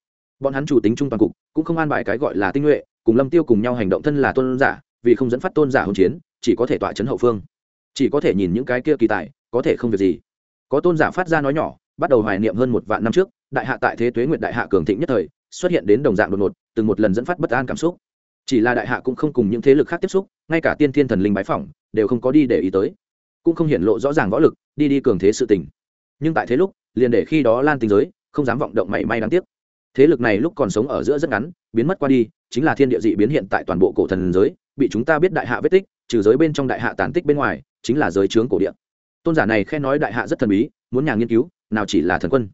Bọn hắn chủ tính trung toàn cục, cũng không an bài cái gọi là tinh nhuệ, cùng lâm tiêu cùng nhau hành động thân là tôn giả, vì không dẫn phát tôn giả hỗn chiến, chỉ có thể tọa chấn hậu phương. Chỉ có thể nhìn những cái kia kỳ tài, có thể không việc gì. Có tôn giả phát ra nói nhỏ, bắt đầu hoài niệm hơn một vạn năm trước, đại hạ tại thế tuế nguyệt đại hạ cường thịnh nhất thời xuất hiện đến đồng dạng đột ngột, từng một lần dẫn phát bất an cảm xúc. Chỉ là đại hạ cũng không cùng những thế lực khác tiếp xúc, ngay cả tiên thiên thần linh bái phỏng, đều không có đi để ý tới. Cũng không hiện lộ rõ ràng võ lực, đi đi cường thế sự tình. Nhưng tại thế lúc, liền để khi đó lan tình giới, không dám vọng động mảy may đáng tiếc. Thế lực này lúc còn sống ở giữa rất ngắn, biến mất qua đi, chính là thiên địa dị biến hiện tại toàn bộ cổ thần giới, bị chúng ta biết đại hạ vết tích, trừ giới bên trong đại hạ tàn tích bên ngoài, chính là giới trướng cổ địa. Tôn giả này khen nói đại hạ rất thần bí, muốn nhà nghiên cứu, nào chỉ là thần quân.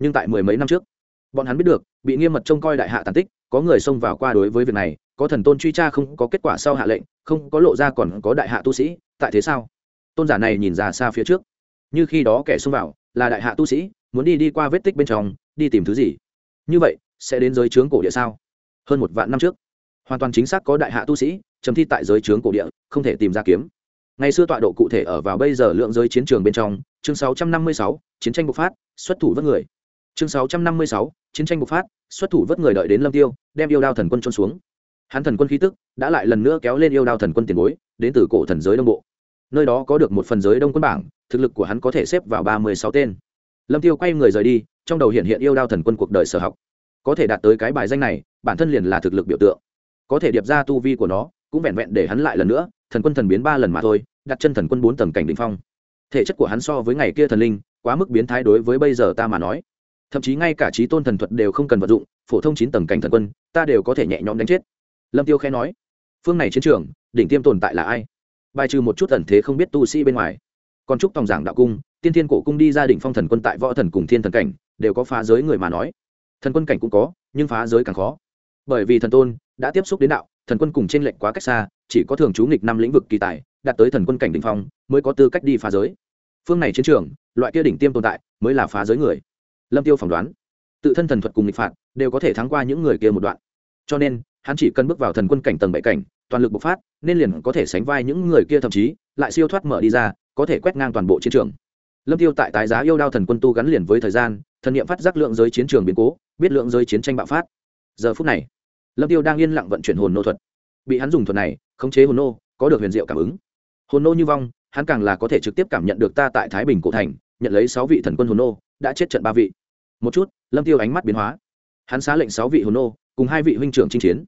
Nhưng tại mười mấy năm trước bọn hắn biết được bị nghiêm mật trông coi đại hạ tàn tích có người xông vào qua đối với việc này có thần tôn truy tra không có kết quả sau hạ lệnh không có lộ ra còn có đại hạ tu sĩ tại thế sao? Tôn giả này nhìn ra xa phía trước. Như khi đó kẻ xông vào là đại hạ tu sĩ muốn đi đi qua vết tích bên trong đi tìm thứ gì? Như vậy sẽ đến giới trướng cổ địa sao? Hơn một vạn năm trước hoàn toàn chính xác có đại hạ tu sĩ chấm thi tại giới trướng cổ địa không thể tìm ra kiếm. Ngày xưa tọa độ cụ thể ở vào bây giờ lượng giới chiến trường bên trong chương 656, chiến tranh bộc phát xuất thủ vất người chương 656, chiến tranh bộc phát xuất thủ vớt người đợi đến lâm tiêu đem yêu đao thần quân trôn xuống. Hắn thần quân khí tức đã lại lần nữa kéo lên yêu đao thần quân tiền bối đến từ cổ thần giới đông bộ. Nơi đó có được một phần giới đông quân bảng thực lực của hắn có thể xếp vào ba mươi sáu tên. Lâm tiêu quay người rời đi trong đầu hiện hiện yêu đao thần quân cuộc đời sở học. Có thể đạt tới cái bài danh này bản thân liền là thực lực biểu tượng. Có thể điệp ra tu vi của nó cũng vẹn vẹn để hắn lại lần nữa thần quân thần biến ba lần mà thôi đặt chân thần quân bốn tầng cảnh đ ỉ n h phong. Thể chất của hắn so với ngày kia thần linh quá mức biến thái đối với bây giờ ta mà nói thậm chí ngay cả trí tôn thần thuật đều không cần vận dụng, phổ thông chín tầng cảnh thần quân, ta đều có thể nhẹ nhõm đánh chết. Lâm tiêu khẽ nói. Phương này chiến trường, đỉnh tiêm tồn tại là ai? Bài trừ một chút tần thế không biết tu sĩ bên ngoài. Còn chúc tòng giảng đạo cung, tiên thiên cổ cung đi ra đỉnh phong thần quân tại võ thần cùng thiên thần cảnh, đều có phá giới người mà nói. Thần quân cảnh cũng có, nhưng phá giới càng khó. Bởi vì thần tôn đã tiếp xúc đến đạo, thần quân cùng trên lệnh quá cách xa, chỉ có thường trú nghịch năm lĩnh vực kỳ tài, đạt tới thần quân cảnh đỉnh phong, mới có tư cách đi phá giới. Phương này chiến trường, loại kia đỉnh tiêm tồn tại, mới là phá giới người lâm tiêu phỏng đoán, tự thân thần thuật cùng nghịch phạt đều có thể thắng qua những người kia một đoạn. Cho nên, hắn chỉ cần bước vào thần quân cảnh tầng bảy cảnh, toàn lực bộc phát, nên liền có thể sánh vai những người kia thậm chí lại siêu thoát mở đi ra, có thể quét ngang toàn bộ chiến trường. Lâm tiêu tại tái giá yêu đao thần quân tu gắn liền với thời gian, thần niệm phát giác lượng giới chiến trường biến cố, biết lượng giới chiến tranh bạo phát. Giờ phút này, lâm tiêu đang yên lặng vận chuyển hồn nô thuật. Bị hắn dùng thuật này, khống chế hồn nô, có được huyền diệu cảm ứng. Hồn nô như vong, hắn càng là có thể trực tiếp cảm nhận được ta tại thái bình cổ thành, nhận lấy sáu vị thần quân hồn nô đã chết trận ba vị. Một chút, lâm tiêu ánh mắt biến hóa. Hắn xá lệnh sáu vị hồn nô, cùng hai vị huynh trưởng chinh chiến.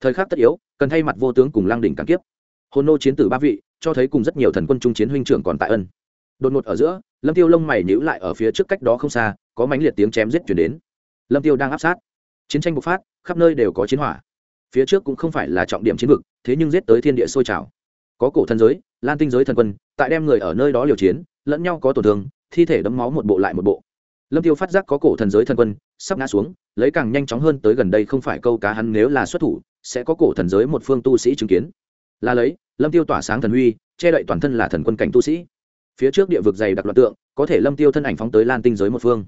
Thời khắc tất yếu, cần thay mặt vô tướng cùng lang đỉnh cản kiếp. Hồn nô chiến tử ba vị, cho thấy cùng rất nhiều thần quân trung chiến huynh trưởng còn tại ân. Đột ngột ở giữa, lâm tiêu lông mày nhíu lại ở phía trước cách đó không xa, có mãnh liệt tiếng chém giết chuyển đến. Lâm tiêu đang áp sát. Chiến tranh bộc phát, khắp nơi đều có chiến hỏa. Phía trước cũng không phải là trọng điểm chiến vực, thế nhưng giết tới thiên địa sôi trào. Có cổ thần giới, lan tinh giới thần quân, tại đem người ở nơi đó liều chiến, lẫn nhau có tổn thương, thi thể đấm máu một bộ lại một bộ lâm tiêu phát giác có cổ thần giới thần quân sắp ngã xuống, lấy càng nhanh chóng hơn tới gần đây không phải câu cá hắn nếu là xuất thủ, sẽ có cổ thần giới một phương tu sĩ chứng kiến. Là lấy, lâm tiêu tỏa sáng thần huy, che đậy toàn thân là thần quân cảnh tu sĩ. Phía trước địa vực dày đặc loạt tượng, có thể lâm tiêu thân ảnh phóng tới lan tinh giới một phương.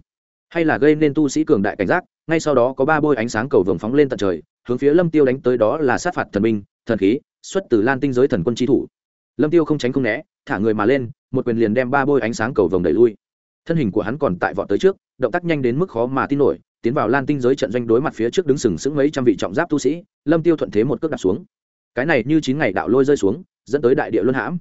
Hay là gây nên tu sĩ cường đại cảnh giác, ngay sau đó có ba bôi ánh sáng cầu vồng phóng lên tận trời, hướng phía lâm tiêu đánh tới đó là sát phạt thần minh, thần khí, xuất từ lan tinh giới thần quân chi thủ. Lâm tiêu không tránh không né, thả người mà lên, một quyền liền đem ba bôi ánh sáng cầu vồng đẩy lui thân hình của hắn còn tại vọt tới trước, động tác nhanh đến mức khó mà tin nổi, tiến vào lan tinh giới trận doanh đối mặt phía trước đứng sừng sững mấy trăm vị trọng giáp tu sĩ, lâm tiêu thuận thế một cước đặt xuống. Cái này như chín ngày đạo lôi rơi xuống, dẫn tới đại địa luân hãm.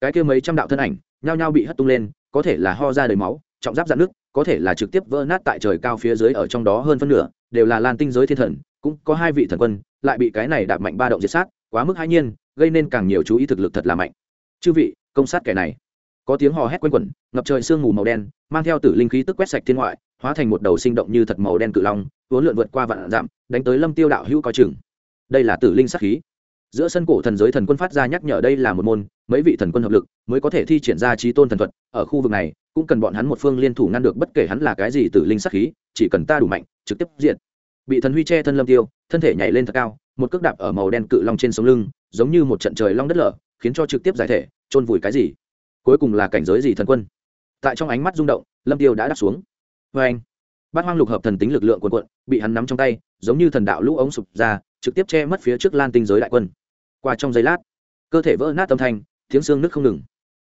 Cái kia mấy trăm đạo thân ảnh, nhao nhao bị hất tung lên, có thể là ho ra đầy máu, trọng giáp dạn nước, có thể là trực tiếp vỡ nát tại trời cao phía dưới ở trong đó hơn phân nửa, đều là lan tinh giới thiên thần, cũng có hai vị thần quân, lại bị cái này đạp mạnh ba động diệt sát, quá mức hai nhiên, gây nên càng nhiều chú ý thực lực thật là mạnh. Chư vị, công sát kẻ này có tiếng hò hét quanh quẩn, ngập trời sương mù màu đen, mang theo tử linh khí tức quét sạch thiên ngoại, hóa thành một đầu sinh động như thật màu đen cự long, vốn lượn vượt qua vạn dặm, đánh tới lâm tiêu đạo hữu coi chừng. Đây là tử linh sát khí. Giữa sân cổ thần giới thần quân phát ra nhắc nhở đây là một môn, mấy vị thần quân hợp lực mới có thể thi triển ra trí tôn thần thuật, ở khu vực này, cũng cần bọn hắn một phương liên thủ ngăn được bất kể hắn là cái gì tử linh sát khí, chỉ cần ta đủ mạnh, trực tiếp diện bị thần huy che thân lâm tiêu, thân thể nhảy lên thật cao, một cước đạp ở màu đen cự long trên sống lưng, giống như một trận trời long đất lở, khiến cho trực tiếp giải thể, chôn vùi cái gì? Cuối cùng là cảnh giới gì thần quân? Tại trong ánh mắt rung động lâm tiêu đã đáp xuống. Vê anh bát hoang lục hợp thần tính lực lượng quần quận bị hắn nắm trong tay giống như thần đạo lũ ống sụp ra trực tiếp che mất phía trước lan tinh giới đại quân. Qua trong giây lát cơ thể vỡ nát âm thanh tiếng xương nước không ngừng.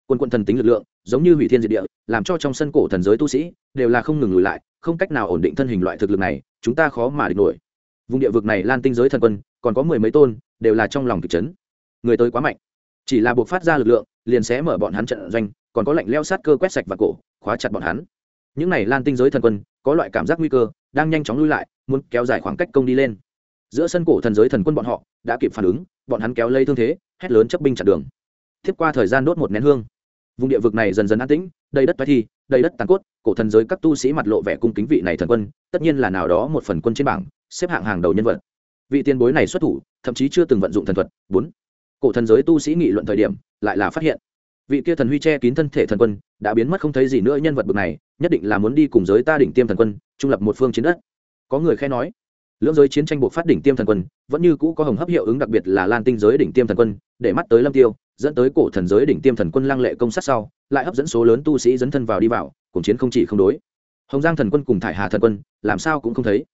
Quân quân thần tính lực lượng giống như hủy thiên diệt địa làm cho trong sân cổ thần giới tu sĩ đều là không ngừng lùi lại không cách nào ổn định thân hình loại thực lực này chúng ta khó mà địch nổi. Vùng địa vực này lan tinh giới thần quân còn có mười mấy tôn đều là trong lòng thị trấn, người tới quá mạnh chỉ là buộc phát ra lực lượng liền sẽ mở bọn hắn trận doanh, còn có lệnh leo sát cơ quét sạch và cổ, khóa chặt bọn hắn. Những này lan tinh giới thần quân, có loại cảm giác nguy cơ, đang nhanh chóng lui lại, muốn kéo dài khoảng cách công đi lên. Giữa sân cổ thần giới thần quân bọn họ, đã kịp phản ứng, bọn hắn kéo lây thương thế, hét lớn chấp binh chặn đường. Tiếp qua thời gian đốt một nén hương. Vùng địa vực này dần dần an tĩnh, đầy đất thoái thi, đầy đất tàn cốt, cổ thần giới các tu sĩ mặt lộ vẻ cung kính vị này thần quân, tất nhiên là nào đó một phần quân trên bảng, xếp hạng hàng đầu nhân vật. Vị tiền bối này xuất thủ, thậm chí chưa từng vận dụng thần thuật. Bốn cổ thần giới tu sĩ nghị luận thời điểm, lại là phát hiện, vị kia thần huy che kín thân thể thần quân đã biến mất không thấy gì nữa nhân vật bực này, nhất định là muốn đi cùng giới ta đỉnh tiêm thần quân, trung lập một phương chiến đất. Có người khe nói, lưỡng giới chiến tranh buộc phát đỉnh tiêm thần quân, vẫn như cũ có hồng hấp hiệu ứng đặc biệt là lan tinh giới đỉnh tiêm thần quân, để mắt tới lâm tiêu, dẫn tới cổ thần giới đỉnh tiêm thần quân lăng lệ công sát sau, lại hấp dẫn số lớn tu sĩ dẫn thân vào đi vào, cùng chiến không chỉ không đối. Hồng giang thần quân cùng thải hà thần quân, làm sao cũng không thấy.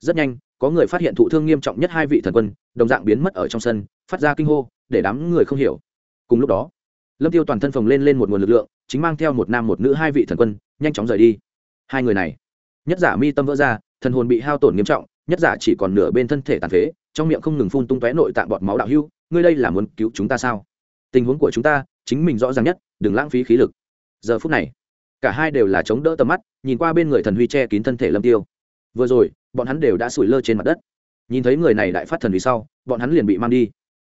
Rất nhanh, có người phát hiện thụ thương nghiêm trọng nhất hai vị thần quân đồng dạng biến mất ở trong sân, phát ra kinh hô, để đám người không hiểu. Cùng lúc đó, lâm tiêu toàn thân phồng lên lên một nguồn lực lượng, chính mang theo một nam một nữ hai vị thần quân, nhanh chóng rời đi. Hai người này, nhất giả mi tâm vỡ ra, thần hồn bị hao tổn nghiêm trọng, nhất giả chỉ còn nửa bên thân thể tàn phế, trong miệng không ngừng phun tung tóe nội tạng bọt máu đạo hưu, ngươi đây là muốn cứu chúng ta sao? Tình huống của chúng ta, chính mình rõ ràng nhất, đừng lãng phí khí lực. Giờ phút này, cả hai đều là chống đỡ tầm mắt, nhìn qua bên người thần huy che kín thân thể lâm tiêu. Vừa rồi, bọn hắn đều đã sủi lơ trên mặt đất nhìn thấy người này đại phát thần vì sau bọn hắn liền bị mang đi.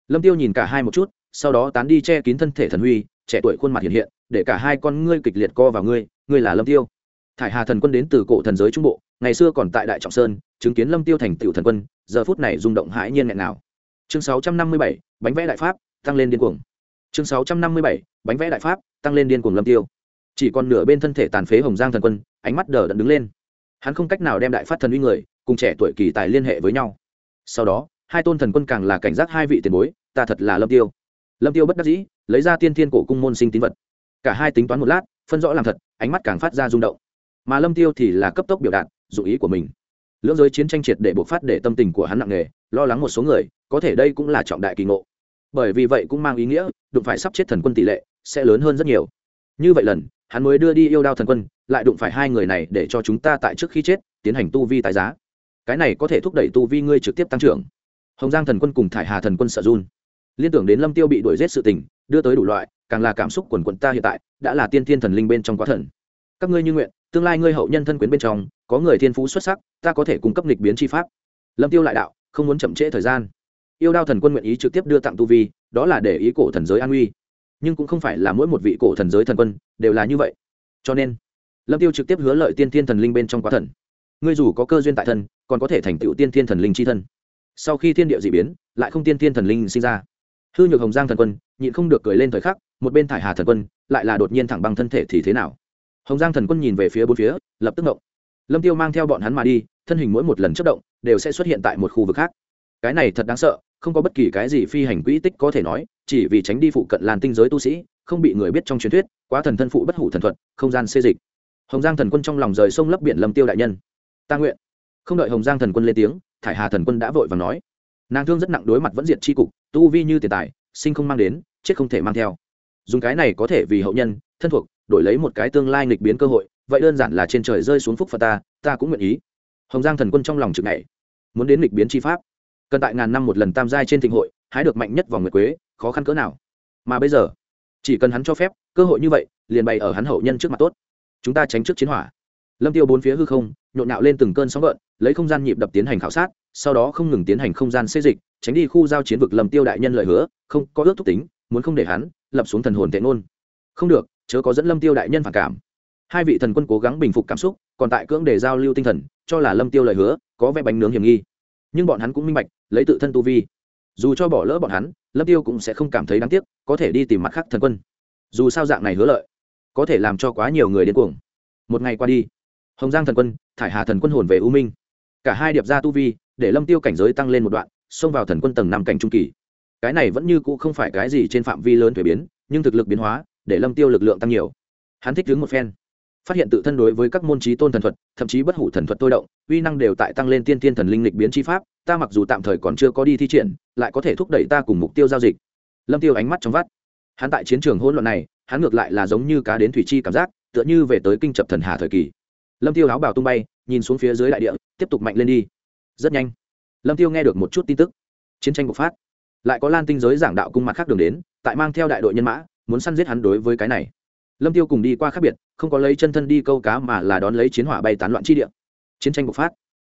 Lâm tiêu nhìn cả hai một chút sau đó tán đi che kín thân thể thần huy trẻ tuổi khuôn mặt hiện hiện để cả hai con ngươi kịch liệt co vào ngươi ngươi là lâm tiêu. Thải hà thần quân đến từ cổ thần giới trung bộ ngày xưa còn tại đại trọng sơn chứng kiến lâm tiêu thành tiểu thần quân giờ phút này rung động hãi nhiên nghẹn nào chương 657, bánh vẽ đại pháp tăng lên điên cuồng. Chương 657, bánh vẽ đại pháp tăng lên điên cuồng lâm tiêu. Chỉ còn nửa bên thân thể tàn phế hồng giang thần quân ánh mắt đờ đẫn đứng lên. Hắn không cách nào đem đại phát thần uy người cùng trẻ tuổi kỳ tài liên hệ với nhau sau đó, hai tôn thần quân càng là cảnh giác hai vị tiền bối, ta thật là lâm tiêu. Lâm tiêu bất đắc dĩ, lấy ra tiên thiên cổ cung môn sinh tín vật. Cả hai tính toán một lát, phân rõ làm thật, ánh mắt càng phát ra rung động. Mà lâm tiêu thì là cấp tốc biểu đạt, dụng ý của mình. Lưỡng giới chiến tranh triệt để bộc phát để tâm tình của hắn nặng nề, lo lắng một số người, có thể đây cũng là trọng đại kỳ ngộ. Bởi vì vậy cũng mang ý nghĩa, đụng phải sắp chết thần quân tỷ lệ sẽ lớn hơn rất nhiều. Như vậy lần, hắn mới đưa đi yêu đao thần quân, lại đụng phải hai người này để cho chúng ta tại trước khi chết tiến hành tu vi tái giá cái này có thể thúc đẩy tu vi ngươi trực tiếp tăng trưởng. Hồng giang thần quân cùng thải hà thần quân sợ run. Liên tưởng đến lâm tiêu bị đuổi giết sự tình, đưa tới đủ loại, càng là cảm xúc quần quận ta hiện tại, đã là tiên thiên thần linh bên trong quá thần. Các ngươi như nguyện, tương lai ngươi hậu nhân thân quyến bên trong, có người thiên phú xuất sắc, ta có thể cung cấp lịch biến chi pháp. Lâm tiêu lại đạo, không muốn chậm trễ thời gian. Yêu đao thần quân nguyện ý trực tiếp đưa tặng tu vi, đó là để ý cổ thần giới an uy nhưng cũng không phải là mỗi một vị cổ thần giới thần quân đều là như vậy. Cho nên, lâm tiêu trực tiếp hứa lợi tiên thiên thần linh bên trong quá thần ngươi dù có cơ duyên tại thân, còn có thể thành tựu tiên thiên thần linh chi thân. Sau khi thiên địa dị biến, lại không tiên thiên thần linh sinh ra. Hư nhược hồng giang thần quân, nhịn không được cười lên thời khắc, một bên thải hà thần quân, lại là đột nhiên thẳng băng thân thể thì thế nào? Hồng giang thần quân nhìn về phía bốn phía, lập tức động lâm tiêu mang theo bọn hắn mà đi, thân hình mỗi một lần chất động, đều sẽ xuất hiện tại một khu vực khác. Cái này thật đáng sợ, không có bất kỳ cái gì phi hành quỹ tích có thể nói, chỉ vì tránh đi phụ cận làn tinh giới tu sĩ, không bị người biết trong truyền thuyết, quá thần thân phụ bất hủ thần thuật, không gian xê dịch. Hồng giang thần quân trong lòng rời sông lấp biển lâm tiêu đại nhân ta nguyện. Không đợi hồng giang thần quân lên tiếng, thải hà thần quân đã vội và nói. Nàng thương rất nặng đối mặt vẫn diệt chi cục, tu vi như tiền tài, sinh không mang đến, chết không thể mang theo. Dùng cái này có thể vì hậu nhân, thân thuộc, đổi lấy một cái tương lai nghịch biến cơ hội, vậy đơn giản là trên trời rơi xuống phúc phật ta ta cũng nguyện ý. Hồng giang thần quân trong lòng trực này muốn đến nghịch biến chi pháp, cần tại ngàn năm một lần tam giai trên thịnh hội, hái được mạnh nhất vòng nguyệt quế, khó khăn cỡ nào. Mà bây giờ, chỉ cần hắn cho phép, cơ hội như vậy, liền bày ở hắn hậu nhân trước mặt tốt. Chúng ta tránh trước chiến hỏa. Lâm tiêu bốn phía hư không nhộn nhạo lên từng cơn sóng gợn, lấy không gian nhịp đập tiến hành khảo sát, sau đó không ngừng tiến hành không gian xê dịch, tránh đi khu giao chiến vực lâm tiêu đại nhân lời hứa, không có ước thúc tính, muốn không để hắn, lập xuống thần hồn tệ ngôn. Không được, chớ có dẫn lâm tiêu đại nhân phản cảm. Hai vị thần quân cố gắng bình phục cảm xúc, còn tại cưỡng để giao lưu tinh thần, cho là lâm tiêu lời hứa, có vẻ bánh nướng hiểm nghi. Nhưng bọn hắn cũng minh bạch, lấy tự thân tu vi, dù cho bỏ lỡ bọn hắn, lâm tiêu cũng sẽ không cảm thấy đáng tiếc, có thể đi tìm mặt khác thần quân. Dù sao dạng này hứa lợi, có thể làm cho quá nhiều người đến cuồng. Một ngày qua đi hồng giang thần quân, thải hà thần quân hồn về u minh. Cả hai điệp ra tu vi, để lâm tiêu cảnh giới tăng lên một đoạn, xông vào thần quân tầng năm cảnh trung kỳ. Cái này vẫn như cũ không phải cái gì trên phạm vi lớn thuế biến, nhưng thực lực biến hóa, để lâm tiêu lực lượng tăng nhiều. Hắn thích đứng một phen. Phát hiện tự thân đối với các môn trí tôn thần thuật, thậm chí bất hủ thần thuật tôi động, uy năng đều tại tăng lên tiên tiên thần linh lịch biến chi pháp, ta mặc dù tạm thời còn chưa có đi thi triển, lại có thể thúc đẩy ta cùng mục tiêu giao dịch. Lâm tiêu ánh mắt trong vắt. Hắn tại chiến trường hỗn loạn này, hắn ngược lại là giống như cá đến thủy chi cảm giác, tựa như về tới kinh chập thần hà thời kỳ lâm tiêu áo bào tung bay, nhìn xuống phía dưới đại địa, tiếp tục mạnh lên đi. Rất nhanh, lâm tiêu nghe được một chút tin tức. Chiến tranh bộc phát. Lại có lan tinh giới giảng đạo cung mặt khác đường đến, tại mang theo đại đội nhân mã, muốn săn giết hắn đối với cái này. Lâm tiêu cùng đi qua khác biệt, không có lấy chân thân đi câu cá mà là đón lấy chiến hỏa bay tán loạn chi địa. Chiến tranh bộc phát.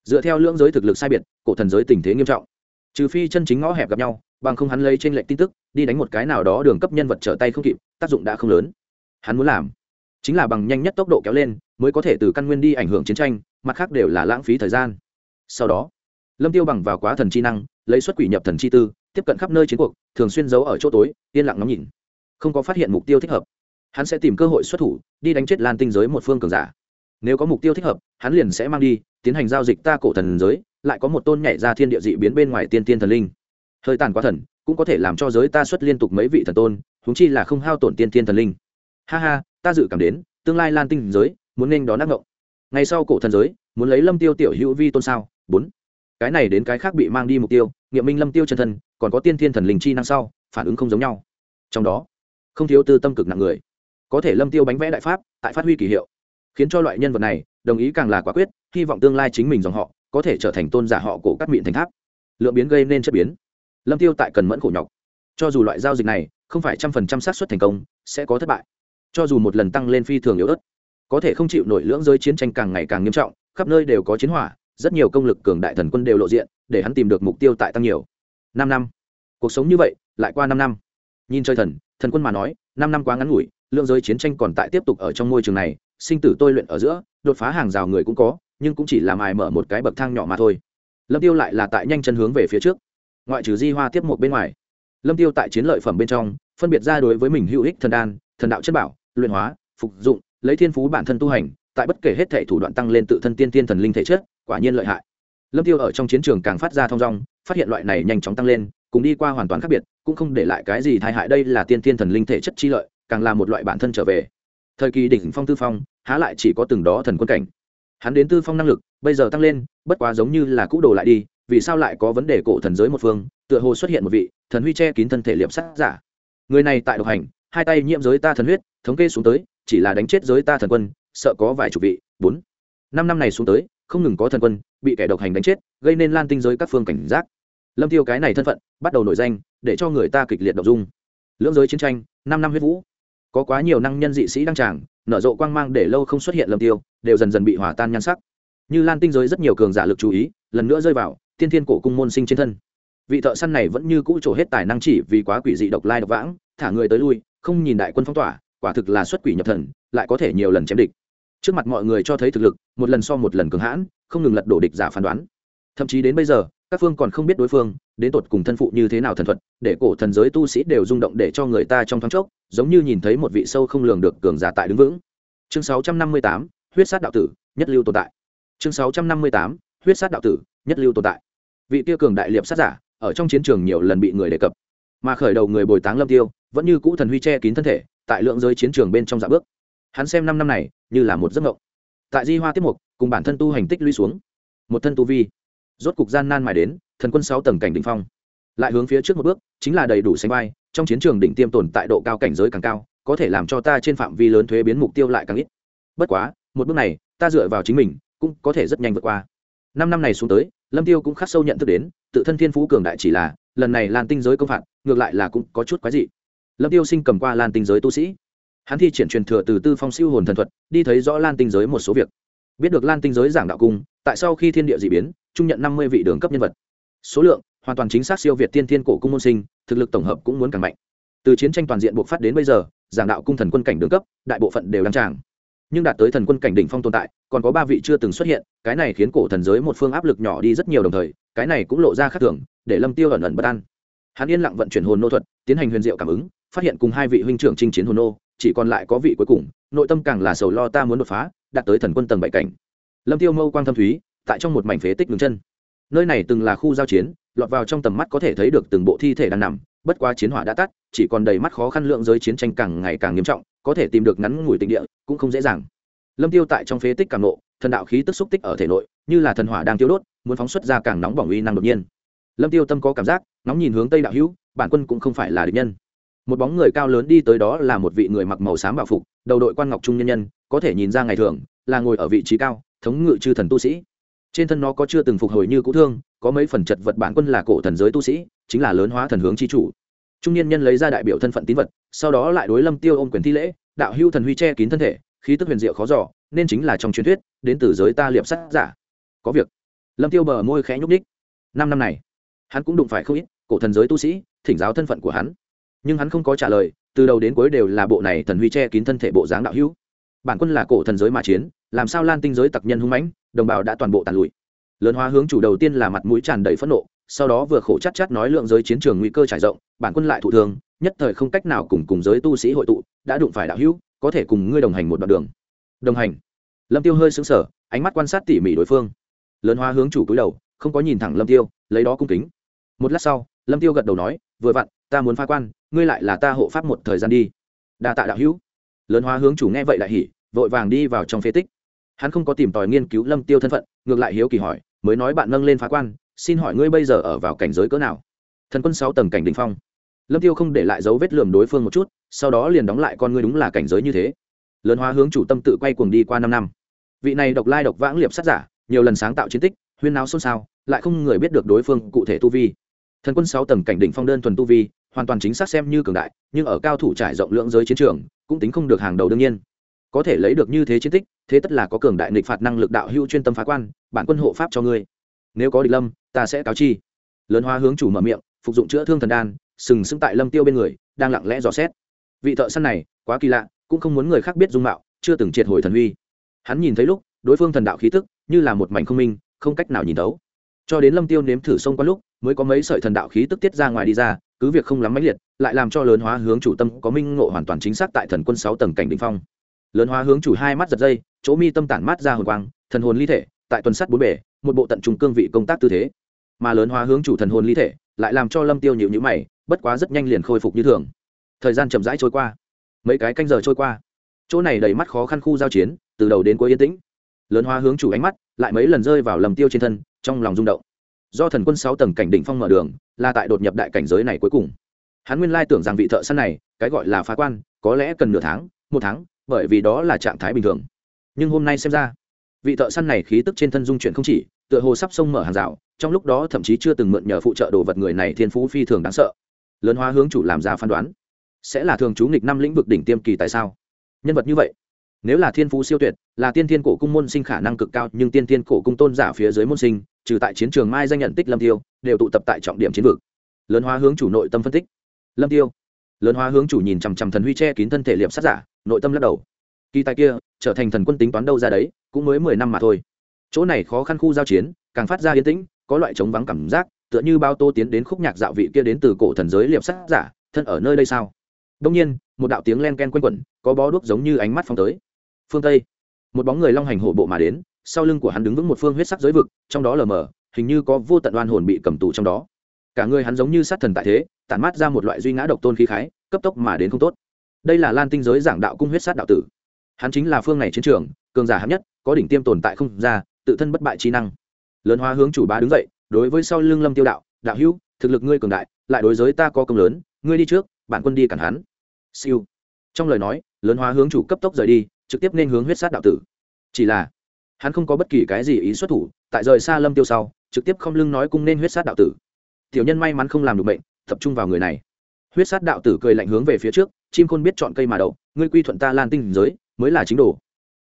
Dựa theo lưỡng giới thực lực sai biệt, cổ thần giới tình thế nghiêm trọng. Trừ phi chân chính ngõ hẹp gặp nhau, bằng không hắn lấy trên lệnh tin tức, đi đánh một cái nào đó đường cấp nhân vật trở tay không kịp, tác dụng đã không lớn. Hắn muốn làm chính là bằng nhanh nhất tốc độ kéo lên, mới có thể từ căn nguyên đi ảnh hưởng chiến tranh, mặt khác đều là lãng phí thời gian. Sau đó, lâm tiêu bằng vào quá thần chi năng, lấy xuất quỷ nhập thần chi tư, tiếp cận khắp nơi chiến cuộc, thường xuyên giấu ở chỗ tối, yên lặng ngắm nhìn. Không có phát hiện mục tiêu thích hợp, hắn sẽ tìm cơ hội xuất thủ, đi đánh chết lan tinh giới một phương cường giả. Nếu có mục tiêu thích hợp, hắn liền sẽ mang đi, tiến hành giao dịch ta cổ thần giới, lại có một tôn nhảy ra thiên địa dị biến bên ngoài tiên tiên thần linh. Hơi tàn quá thần, cũng có thể làm cho giới ta xuất liên tục mấy vị thần tôn húng chi là không hao tổn tiên tiên thần linh. Ha ha ta dự cảm đến, tương lai lan tinh giới, muốn nên đón ác ngộng ngày sau cổ thần giới, muốn lấy lâm tiêu tiểu hữu vi tôn sao? Bốn. Cái này đến cái khác bị mang đi mục tiêu, nghiệm minh lâm tiêu chân thân, còn có tiên thiên thần linh chi năng sau, phản ứng không giống nhau. Trong đó, không thiếu tư tâm cực nặng người. Có thể lâm tiêu bánh vẽ đại pháp, tại phát huy kỳ hiệu. Khiến cho loại nhân vật này, đồng ý càng là quả quyết, hy vọng tương lai chính mình dòng họ, có thể trở thành tôn giả họ cổ cắt miệng thành tháp. Lượng biến gây nên chất biến. Lâm tiêu tại cần mẫn khổ nhọc. Cho dù loại giao dịch này, không phải trăm phần trăm xác suất thành công, sẽ có thất bại cho dù một lần tăng lên phi thường yếu ớt, có thể không chịu nổi lưỡng giới chiến tranh càng ngày càng nghiêm trọng, khắp nơi đều có chiến hỏa, rất nhiều công lực cường đại thần quân đều lộ diện, để hắn tìm được mục tiêu tại tăng nhiều. Năm năm. Cuộc sống như vậy, lại qua năm năm. Nhìn chơi thần thần quân mà nói, năm năm quá ngắn ngủi lượng giới chiến tranh còn tại tiếp tục ở trong môi trường này, sinh tử tôi luyện ở giữa, đột phá hàng rào người cũng có, nhưng cũng chỉ làm ai mở một cái bậc thang nhỏ mà thôi. Lâm tiêu lại là tại nhanh chân hướng về phía trước. Ngoại trừ di hoa tiếp một bên ngoài, lâm tiêu tại chiến lợi phẩm bên trong, phân biệt ra đối với mình hữu ích thần đan, thần đạo chất bảo luyện hóa, phục dụng, lấy thiên phú bản thân tu hành, tại bất kể hết thể thủ đoạn tăng lên tự thân tiên tiên thần linh thể chất, quả nhiên lợi hại. Lâm tiêu ở trong chiến trường càng phát ra thong dong, phát hiện loại này nhanh chóng tăng lên, cùng đi qua hoàn toàn khác biệt, cũng không để lại cái gì tai hại. Đây là tiên tiên thần linh thể chất chi lợi, càng là một loại bản thân trở về. Thời kỳ đỉnh phong tư phong, há lại chỉ có từng đó thần quân cảnh. Hắn đến tư phong năng lực, bây giờ tăng lên, bất quá giống như là cũ đồ lại đi, vì sao lại có vấn đề cổ thần giới một phương, tựa hồ xuất hiện một vị thần huy che kín thân thể liệp sát giả. Người này tại độc hành, hai tay nhiễm giới ta thần huyết thống kê xuống tới, chỉ là đánh chết giới ta thần quân, sợ có vài chục vị, bốn, năm năm này xuống tới, không ngừng có thần quân, bị kẻ độc hành đánh chết, gây nên lan tinh giới các phương cảnh giác. Lâm tiêu cái này thân phận, bắt đầu nổi danh, để cho người ta kịch liệt độc dung. Lưỡng giới chiến tranh, năm năm huyết vũ. Có quá nhiều năng nhân dị sĩ đăng tràng, nở rộ quang mang để lâu không xuất hiện lâm tiêu, đều dần dần bị hòa tan nhan sắc. Như lan tinh giới rất nhiều cường giả lực chú ý, lần nữa rơi vào, tiên thiên cổ cung môn sinh trên thân. Vị thợ săn này vẫn như cũ trổ hết tài năng chỉ vì quá quỷ dị độc lai độc vãng, thả người tới lui, không nhìn đại quân phong tỏa quả thực là xuất quỷ nhập thần lại có thể nhiều lần chém địch. Trước mặt mọi người cho thấy thực lực một lần so một lần cường hãn không ngừng lật đổ địch giả phán đoán. Thậm chí đến bây giờ các phương còn không biết đối phương đến tột cùng thân phụ như thế nào thần thuật để cổ thần giới tu sĩ đều rung động để cho người ta trong thoáng chốc giống như nhìn thấy một vị sâu không lường được cường giả tại đứng vững. Chương 658, huyết sát đạo tử nhất lưu tồn tại. Chương 658, huyết sát đạo tử nhất lưu tồn tại. Vị tiêu cường đại liệp sát giả ở trong chiến trường nhiều lần bị người đề cập. Mà khởi đầu người bồi táng lâm tiêu vẫn như cũ thần huy che kín thân thể tại lượng giới chiến trường bên trong dạ bước. Hắn xem năm năm này, như là một giấc mộng. Tại di hoa tiếp mục, cùng bản thân tu hành tích lũy xuống. Một thân tu vi. Rốt cục gian nan mài đến, thần quân sáu tầng cảnh đỉnh phong. Lại hướng phía trước một bước, chính là đầy đủ sánh vai, trong chiến trường đỉnh tiêm tồn tại độ cao cảnh giới càng cao, có thể làm cho ta trên phạm vi lớn thuế biến mục tiêu lại càng ít. Bất quá, một bước này, ta dựa vào chính mình, cũng có thể rất nhanh vượt qua. Năm năm này xuống tới, lâm tiêu cũng khắc sâu nhận thức đến, tự thân thiên phú cường đại chỉ là, lần này lan tinh giới công phạt, ngược lại là cũng có chút quái dị lâm tiêu sinh cầm qua lan tinh giới tu sĩ. Hắn thi triển truyền thừa từ tư phong siêu hồn thần thuật, đi thấy rõ lan tinh giới một số việc. Biết được lan tinh giới giảng đạo cung, tại sau khi thiên địa d ị biến, trung nhận năm mươi vị đường cấp nhân vật. Số lượng, hoàn toàn chính xác siêu việt tiên thiên cổ cung môn sinh, thực lực tổng hợp cũng muốn càng mạnh. Từ chiến tranh toàn diện bộc phát đến bây giờ, giảng đạo cung thần quân cảnh đường cấp, đại bộ phận đều đăng tràng. Nhưng đạt tới thần quân cảnh đỉnh phong tồn tại, còn có ba vị chưa từng xuất hiện, cái này khiến cổ thần giới một phương áp lực nhỏ đi rất nhiều đồng thời, cái này cũng lộ ra khác thường, để lâm tiêu ẩn ẩn bất an. Hắn yên lặng vận chuyển hồn nô thuật, tiến hành huyền diệu cảm ứng phát hiện cùng hai vị huynh trưởng chinh chiến hồn nô, chỉ còn lại có vị cuối cùng, nội tâm càng là sầu lo ta muốn đột phá, đạt tới thần quân tầng bảy cảnh. Lâm tiêu mâu quang thâm thúy, tại trong một mảnh phế tích đứng chân. Nơi này từng là khu giao chiến, lọt vào trong tầm mắt có thể thấy được từng bộ thi thể đang nằm, bất quá chiến hỏa đã tắt, chỉ còn đầy mắt khó khăn lượng giới chiến tranh càng ngày càng nghiêm trọng, có thể tìm được ngắn ngủi tịnh địa cũng không dễ dàng. Lâm tiêu tại trong phế tích càng nộ, thần đạo khí tức xúc tích ở thể nội, như là thần hỏa đang tiêu đốt, muốn phóng xuất ra càng nóng bỏng uy năng đột nhiên. Lâm tiêu tâm có cảm giác nóng nhìn hướng tây đạo hữu, bản quân cũng không phải là địch nhân một bóng người cao lớn đi tới đó là một vị người mặc màu xám bảo phục, đầu đội quan ngọc trung nhân nhân, có thể nhìn ra ngày thường, là ngồi ở vị trí cao, thống ngự chư thần tu sĩ. Trên thân nó có chưa từng phục hồi như cũ thương, có mấy phần chật vật bản quân là cổ thần giới tu sĩ, chính là lớn hóa thần hướng chi chủ. Trung nhân nhân lấy ra đại biểu thân phận tín vật, sau đó lại đối lâm tiêu ôm quyền thi lễ, đạo hưu thần huy che kín thân thể, khí tức huyền diệu khó giỏ nên chính là trong truyền thuyết, đến từ giới ta liệp sắt giả. Có việc. Lâm tiêu bờ môi khẽ nhúc ních năm năm này, hắn cũng đụng phải không ít cổ thần giới tu sĩ, thỉnh giáo thân phận của hắn nhưng hắn không có trả lời, từ đầu đến cuối đều là bộ này thần huy che kín thân thể bộ dáng đạo hữu. Bản quân là cổ thần giới mà chiến, làm sao lan tinh giới tặc nhân hung mãnh, đồng bào đã toàn bộ tàn lụi. Lớn hóa hướng chủ đầu tiên là mặt mũi tràn đầy phẫn nộ, sau đó vừa khổ chắc chắc nói lượng giới chiến trường nguy cơ trải rộng, bản quân lại thụ thương, nhất thời không cách nào cùng cùng giới tu sĩ hội tụ, đã đụng phải đạo hữu, có thể cùng ngươi đồng hành một đoạn đường. Đồng hành. Lâm tiêu hơi sững sờ, ánh mắt quan sát tỉ mỉ đối phương. Lớn hóa hướng chủ cúi đầu, không có nhìn thẳng lâm tiêu, lấy đó cung kính. Một lát sau, lâm tiêu gật đầu nói, vừa vặn, ta muốn phá quan ngươi lại là ta hộ pháp một thời gian đi. Đa tạ đạo hữu. Lớn hóa hướng chủ nghe vậy lại hỉ, vội vàng đi vào trong phế tích. Hắn không có tìm tòi nghiên cứu lâm tiêu thân phận, ngược lại hiếu kỳ hỏi, mới nói bạn nâng lên phá quan, xin hỏi ngươi bây giờ ở vào cảnh giới cỡ nào? Thần quân sáu tầng cảnh đình phong. Lâm tiêu không để lại dấu vết lườm đối phương một chút, sau đó liền đóng lại con ngươi đúng là cảnh giới như thế. Lớn hóa hướng chủ tâm tự quay cuồng đi qua năm năm. Vị này độc lai độc vãng liệp sát giả, nhiều lần sáng tạo chiến tích, huyên náo xôn xao, lại không người biết được đối phương cụ thể tu vi. Thần quân sáu tầng cảnh đỉnh phong đơn thuần tu vi hoàn toàn chính xác xem như cường đại, nhưng ở cao thủ trải rộng lượng giới chiến trường, cũng tính không được hàng đầu đương nhiên. Có thể lấy được như thế chiến tích, thế tất là có cường đại nghịch phạt năng lực đạo hữu chuyên tâm phá quan, bản quân hộ pháp cho ngươi. Nếu có địch lâm, ta sẽ cáo chi. Lớn hóa hướng chủ mở miệng, phục dụng chữa thương thần đan, sừng sững tại lâm tiêu bên người, đang lặng lẽ dò xét. Vị thợ săn này, quá kỳ lạ, cũng không muốn người khác biết dung mạo, chưa từng triệt hồi thần huy hắn nhìn thấy lúc, đối phương thần đạo khí tức, như là một mảnh không minh, không cách nào nhìn thấu. Cho đến lâm tiêu nếm thử sông qua lúc, mới có mấy sợi thần đạo khí tức tiết ra ngoài đi ra cứ việc không lắm mãnh liệt, lại làm cho lớn hóa hướng chủ tâm có minh ngộ hoàn toàn chính xác tại thần quân sáu tầng cảnh đỉnh phong. Lớn hóa hướng chủ hai mắt giật dây, chỗ mi tâm tản mát ra hồn quang, thần hồn ly thể, tại tuần sắt bốn bể một bộ tận trùng cương vị công tác tư thế. Mà lớn hóa hướng chủ thần hồn ly thể, lại làm cho lâm tiêu nhịu nhữ mày, bất quá rất nhanh liền khôi phục như thường. Thời gian chậm rãi trôi qua. Mấy cái canh giờ trôi qua. Chỗ này đầy mắt khó khăn khu giao chiến, từ đầu đến cuối yên tĩnh. Lớn hóa hướng chủ ánh mắt lại mấy lần rơi vào lầm tiêu trên thân, trong lòng rung động do thần quân sáu tầng cảnh đỉnh phong mở đường, là tại đột nhập đại cảnh giới này cuối cùng. Hắn nguyên lai tưởng rằng vị thợ săn này, cái gọi là phá quan, có lẽ cần nửa tháng, một tháng, bởi vì đó là trạng thái bình thường. Nhưng hôm nay xem ra, vị thợ săn này khí tức trên thân dung chuyển không chỉ, tựa hồ sắp sông mở hàng rào, trong lúc đó thậm chí chưa từng mượn nhờ phụ trợ đồ vật người này thiên phú phi thường đáng sợ. Lớn hóa hướng chủ làm ra phán đoán. Sẽ là thường chú nghịch năm lĩnh vực đỉnh tiêm kỳ tại sao? Nhân vật như vậy, nếu là thiên phú siêu tuyệt, là tiên thiên cổ cung môn sinh khả năng cực cao, nhưng tiên thiên cổ cung tôn giả phía dưới môn sinh trừ tại chiến trường mai danh nhận tích lâm tiêu, đều tụ tập tại trọng điểm chiến vực. Lớn hóa hướng chủ nội tâm phân tích. Lâm tiêu. Lớn hóa hướng chủ nhìn chằm chằm thần huy che kín thân thể liệp sát giả, nội tâm lắc đầu. Kỳ tài kia, trở thành thần quân tính toán đâu ra đấy, cũng mới mười năm mà thôi. Chỗ này khó khăn khu giao chiến, càng phát ra yên tĩnh, có loại chống vắng cảm giác, tựa như bao tô tiến đến khúc nhạc dạo vị kia đến từ cổ thần giới liệp sát giả, thân ở nơi đây sao? Đông nhiên, một đạo tiếng len ken quanh quẩn, có bó đuốc giống như ánh mắt phong tới. Phương tây. Một bóng người long hành hổ bộ mà đến sau lưng của hắn đứng vững một phương huyết sắc giới vực, trong đó lờ mờ, hình như có vô tận oan hồn bị cầm tù trong đó. Cả người hắn giống như sát thần tại thế, tản mát ra một loại duy ngã độc tôn khí khái, cấp tốc mà đến không tốt. Đây là lan tinh giới giảng đạo cung huyết sát đạo tử. Hắn chính là phương này chiến trường, cường giả hạng nhất, có đỉnh tiêm tồn tại không ra, tự thân bất bại trí năng. Lớn hóa hướng chủ bá đứng dậy, đối với sau lưng lâm tiêu đạo đạo hữu, thực lực ngươi cường đại, lại đối giới ta có công lớn, ngươi đi trước, bản quân đi cản hắn. Siêu. Trong lời nói, lớn hóa hướng chủ cấp tốc rời đi, trực tiếp nên hướng huyết sát đạo tử. Chỉ là hắn không có bất kỳ cái gì ý xuất thủ, tại rời xa lâm tiêu sau, trực tiếp không lưng nói cung nên huyết sát đạo tử. Tiểu nhân may mắn không làm được bệnh, tập trung vào người này. Huyết sát đạo tử cười lạnh hướng về phía trước, chim khôn biết chọn cây mà đậu, ngươi quy thuận ta lan tinh giới, mới là chính đồ.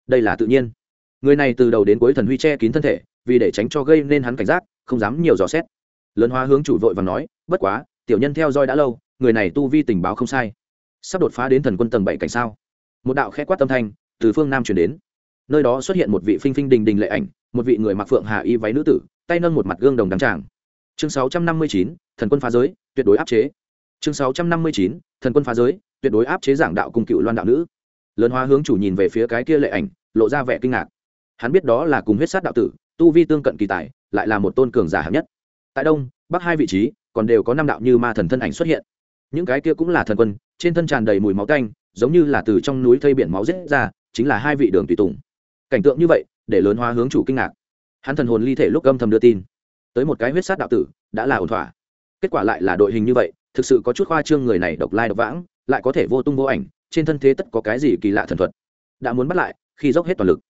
Đây là tự nhiên. Người này từ đầu đến cuối thần huy che kín thân thể, vì để tránh cho gây nên hắn cảnh giác, không dám nhiều dò xét. Lớn hóa hướng chủ vội và nói, bất quá, tiểu nhân theo dõi đã lâu, người này tu vi tình báo không sai. Sắp đột phá đến thần quân tầng bảy cảnh sao? Một đạo khẽ quát tâm thanh từ phương nam chuyển đến nơi đó xuất hiện một vị phinh phinh đình đình lệ ảnh, một vị người mặc phượng hà y váy nữ tử, tay nâng một mặt gương đồng đăng tràng chương sáu trăm năm mươi chín, thần quân phá giới, tuyệt đối áp chế. Chương sáu trăm năm mươi chín, thần quân phá giới, tuyệt đối áp chế giảng đạo cùng cựu loan đạo nữ. Lớn hóa hướng chủ nhìn về phía cái kia lệ ảnh, lộ ra vẻ kinh ngạc. Hắn biết đó là cùng huyết sát đạo tử, tu vi tương cận kỳ tài, lại là một tôn cường giả hạng nhất. Tại đông, bắc hai vị trí, còn đều có năm đạo như ma thần thân ảnh xuất hiện. Những cái kia cũng là thần quân, trên thân tràn đầy mùi máu canh giống như là từ trong núi thây biển máu rết ra, chính là hai vị đường tùy tùng cảnh tượng như vậy, để lớn hóa hướng chủ kinh ngạc. Hắn thần hồn ly thể lúc âm thầm đưa tin. Tới một cái huyết sát đạo tử, đã là ổn thỏa. Kết quả lại là đội hình như vậy, thực sự có chút khoa trương người này độc lai độc vãng, lại có thể vô tung vô ảnh, trên thân thế tất có cái gì kỳ lạ thần thuật. Đã muốn bắt lại, khi dốc hết toàn lực.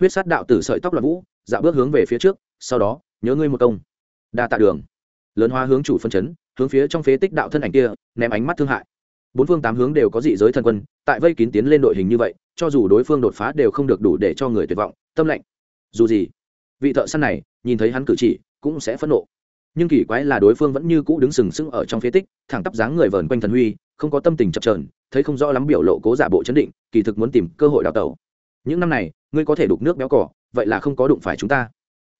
Huyết sát đạo tử sợi tóc là vũ dạo bước hướng về phía trước, sau đó, nhớ ngươi một công. Đa tạ đường. Lớn hoa hướng chủ phân chấn, hướng phía trong phế tích đạo thân ảnh kia, ném ánh mắt thương hại. Bốn phương tám hướng đều có dị giới thần quân, tại vây kín tiến lên đội hình như vậy cho dù đối phương đột phá đều không được đủ để cho người tuyệt vọng, tâm lệnh dù gì, vị thợ săn này, nhìn thấy hắn cử chỉ, cũng sẽ phẫn nộ. Nhưng kỳ quái là đối phương vẫn như cũ đứng sừng sững ở trong phế tích, thẳng tắp dáng người vờn quanh thần huy, không có tâm tình chập trờn thấy không rõ lắm biểu lộ cố giả bộ chấn định, kỳ thực muốn tìm cơ hội đào tẩu. Những năm này, ngươi có thể đục nước béo cỏ, vậy là không có đụng phải chúng ta.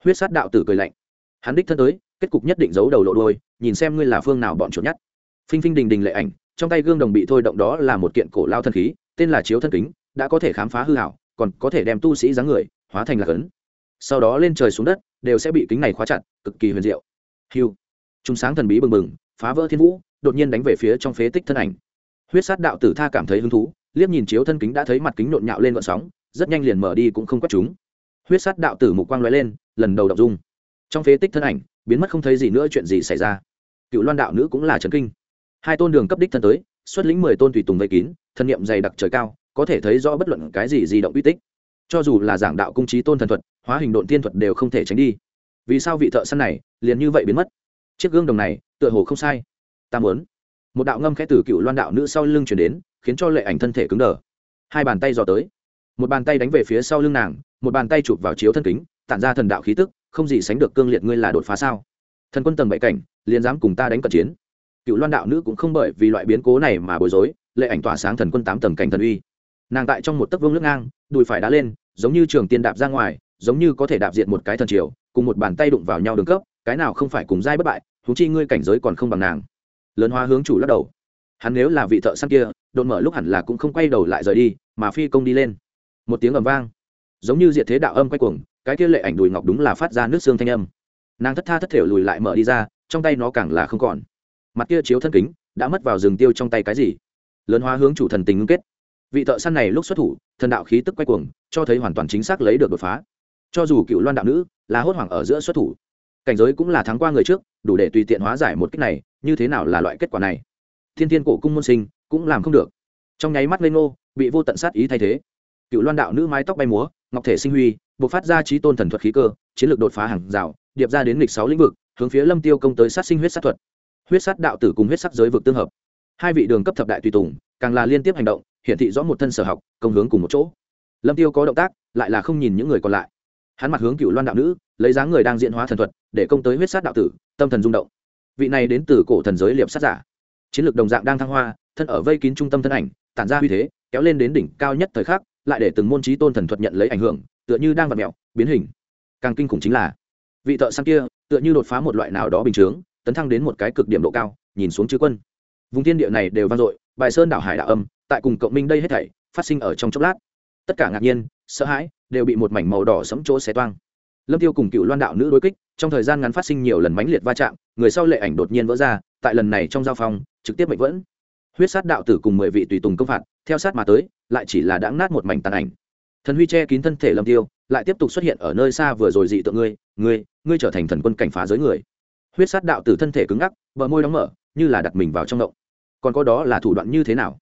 Huyết sát đạo tử cười lạnh. Hắn đích thân tới, kết cục nhất định giấu đầu lộ đôi nhìn xem ngươi là phương nào bọn chuột nhất phinh phinh đình đình lệ ảnh, trong tay gương đồng bị thôi động đó là một kiện cổ lao thân khí, tên là chiếu thân kính đã có thể khám phá hư hảo, còn có thể đem tu sĩ dáng người hóa thành lạc ấn. Sau đó lên trời xuống đất, đều sẽ bị kính này khóa chặt, cực kỳ huyền diệu. Hiu chúng sáng thần bí bừng bừng, phá vỡ thiên vũ, đột nhiên đánh về phía trong phế tích thân ảnh. Huyết sát đạo tử tha cảm thấy hứng thú, liếc nhìn chiếu thân kính đã thấy mặt kính nhộn nhạo lên vận sóng, rất nhanh liền mở đi cũng không quét chúng. Huyết sát đạo tử mục quang lóe lên, lần đầu đọc dung. Trong phế tích thân ảnh, biến mất không thấy gì nữa chuyện gì xảy ra. Cựu loan đạo nữ cũng là trần kinh. Hai tôn đường cấp đích thân tới, xuất lĩnh mười tôn tùy tùng vây kín, thân nhiệm dày đặc trời cao có thể thấy rõ bất luận cái gì di động uy tích. Cho dù là giảng đạo cung trí tôn thần thuật, hóa hình độn tiên thuật đều không thể tránh đi. Vì sao vị thợ săn này liền như vậy biến mất? Chiếc gương đồng này, tựa hồ không sai. Ta muốn. Một đạo ngâm khẽ từ cựu loan đạo nữ sau lưng chuyển đến, khiến cho lệ ảnh thân thể cứng đờ. Hai bàn tay dò tới. Một bàn tay đánh về phía sau lưng nàng, một bàn tay chụp vào chiếu thân kính, tản ra thần đạo khí tức, không gì sánh được cương liệt ngươi là đột phá sao? Thần quân tầng bảy cảnh, liền dám cùng ta đánh cận chiến. Cựu loan đạo nữ cũng không bởi vì loại biến cố này mà bối rối, lệ ảnh tỏa sáng thần quân tám tầng cảnh thần uy nàng tại trong một tấc vương nước ngang, đùi phải đá lên, giống như trường tiên đạp ra ngoài, giống như có thể đạp diện một cái thần triều, cùng một bàn tay đụng vào nhau đường cấp, cái nào không phải cùng dai bất bại thú chi ngươi cảnh giới còn không bằng nàng. Lớn hoa hướng chủ lắc đầu. Hắn nếu là vị thợ săn kia, đột mở lúc hẳn là cũng không quay đầu lại rời đi, mà phi công đi lên. Một tiếng ầm vang. Giống như diệt thế đạo âm quay cuồng, cái kia lệ ảnh đùi ngọc đúng là phát ra nước xương thanh âm. Nàng thất tha thất thể lùi lại mở đi ra, trong tay nó càng là không còn. Mặt kia chiếu thân kính, đã mất vào rừng tiêu trong tay cái gì? Lớn hóa hướng chủ thần tình ngưng kết vị thợ săn này lúc xuất thủ, thần đạo khí tức quay cuồng, cho thấy hoàn toàn chính xác lấy được đột phá. Cho dù cựu loan đạo nữ là hốt hoảng ở giữa xuất thủ, cảnh giới cũng là thắng qua người trước, đủ để tùy tiện hóa giải một cách này, như thế nào là loại kết quả này? Thiên thiên cổ cung môn sinh cũng làm không được. Trong nháy mắt lên ngô, bị vô tận sát ý thay thế. Cựu loan đạo nữ mái tóc bay múa, ngọc thể sinh huy buộc phát ra trí tôn thần thuật khí cơ, chiến lược đột phá hàng rào, điệp ra đến lịch sáu lĩnh vực, hướng phía lâm tiêu công tới sát sinh huyết sát thuật. Huyết sát đạo tử cùng huyết sắc giới vực tương hợp. Hai vị đường cấp thập đại tùy tùng, càng là liên tiếp hành động hiện thị rõ một thân sở học, công hướng cùng một chỗ. Lâm tiêu có động tác, lại là không nhìn những người còn lại. Hắn mặt hướng cựu loan đạo nữ, lấy dáng người đang diễn hóa thần thuật, để công tới huyết sát đạo tử, tâm thần rung động. Vị này đến từ cổ thần giới liệp sát giả. Chiến lược đồng dạng đang thăng hoa, thân ở vây kín trung tâm thân ảnh, tản ra uy thế, kéo lên đến đỉnh cao nhất thời khắc, lại để từng môn trí tôn thần thuật nhận lấy ảnh hưởng, tựa như đang vặt mẹo biến hình. Càng kinh khủng chính là, vị thợ săn kia, tựa như đột phá một loại nào đó bình chướng, tấn thăng đến một cái cực điểm độ cao, nhìn xuống chư quân. Vùng thiên địa này đều vang dội, bài sơn đảo hải đạo âm tại cùng cộng minh đây hết thảy, phát sinh ở trong chốc lát. Tất cả ngạc nhiên, sợ hãi, đều bị một mảnh màu đỏ sẫm chỗ xé toang. Lâm tiêu cùng cựu loan đạo nữ đối kích, trong thời gian ngắn phát sinh nhiều lần mãnh liệt va chạm, người sau lệ ảnh đột nhiên vỡ ra, tại lần này trong giao phong, trực tiếp mệnh vẫn. Huyết sát đạo tử cùng mười vị tùy tùng công phạt, theo sát mà tới, lại chỉ là đãng nát một mảnh tàn ảnh. Thần huy che kín thân thể lâm tiêu, lại tiếp tục xuất hiện ở nơi xa vừa rồi dị tượng ngươi ngươi ngươi trở thành thần quân cảnh phá giới người. Huyết sát đạo tử thân thể cứng ngắc, bờ môi đóng mở, như là đặt mình vào trong động. Còn có đó là thủ đoạn như thế nào?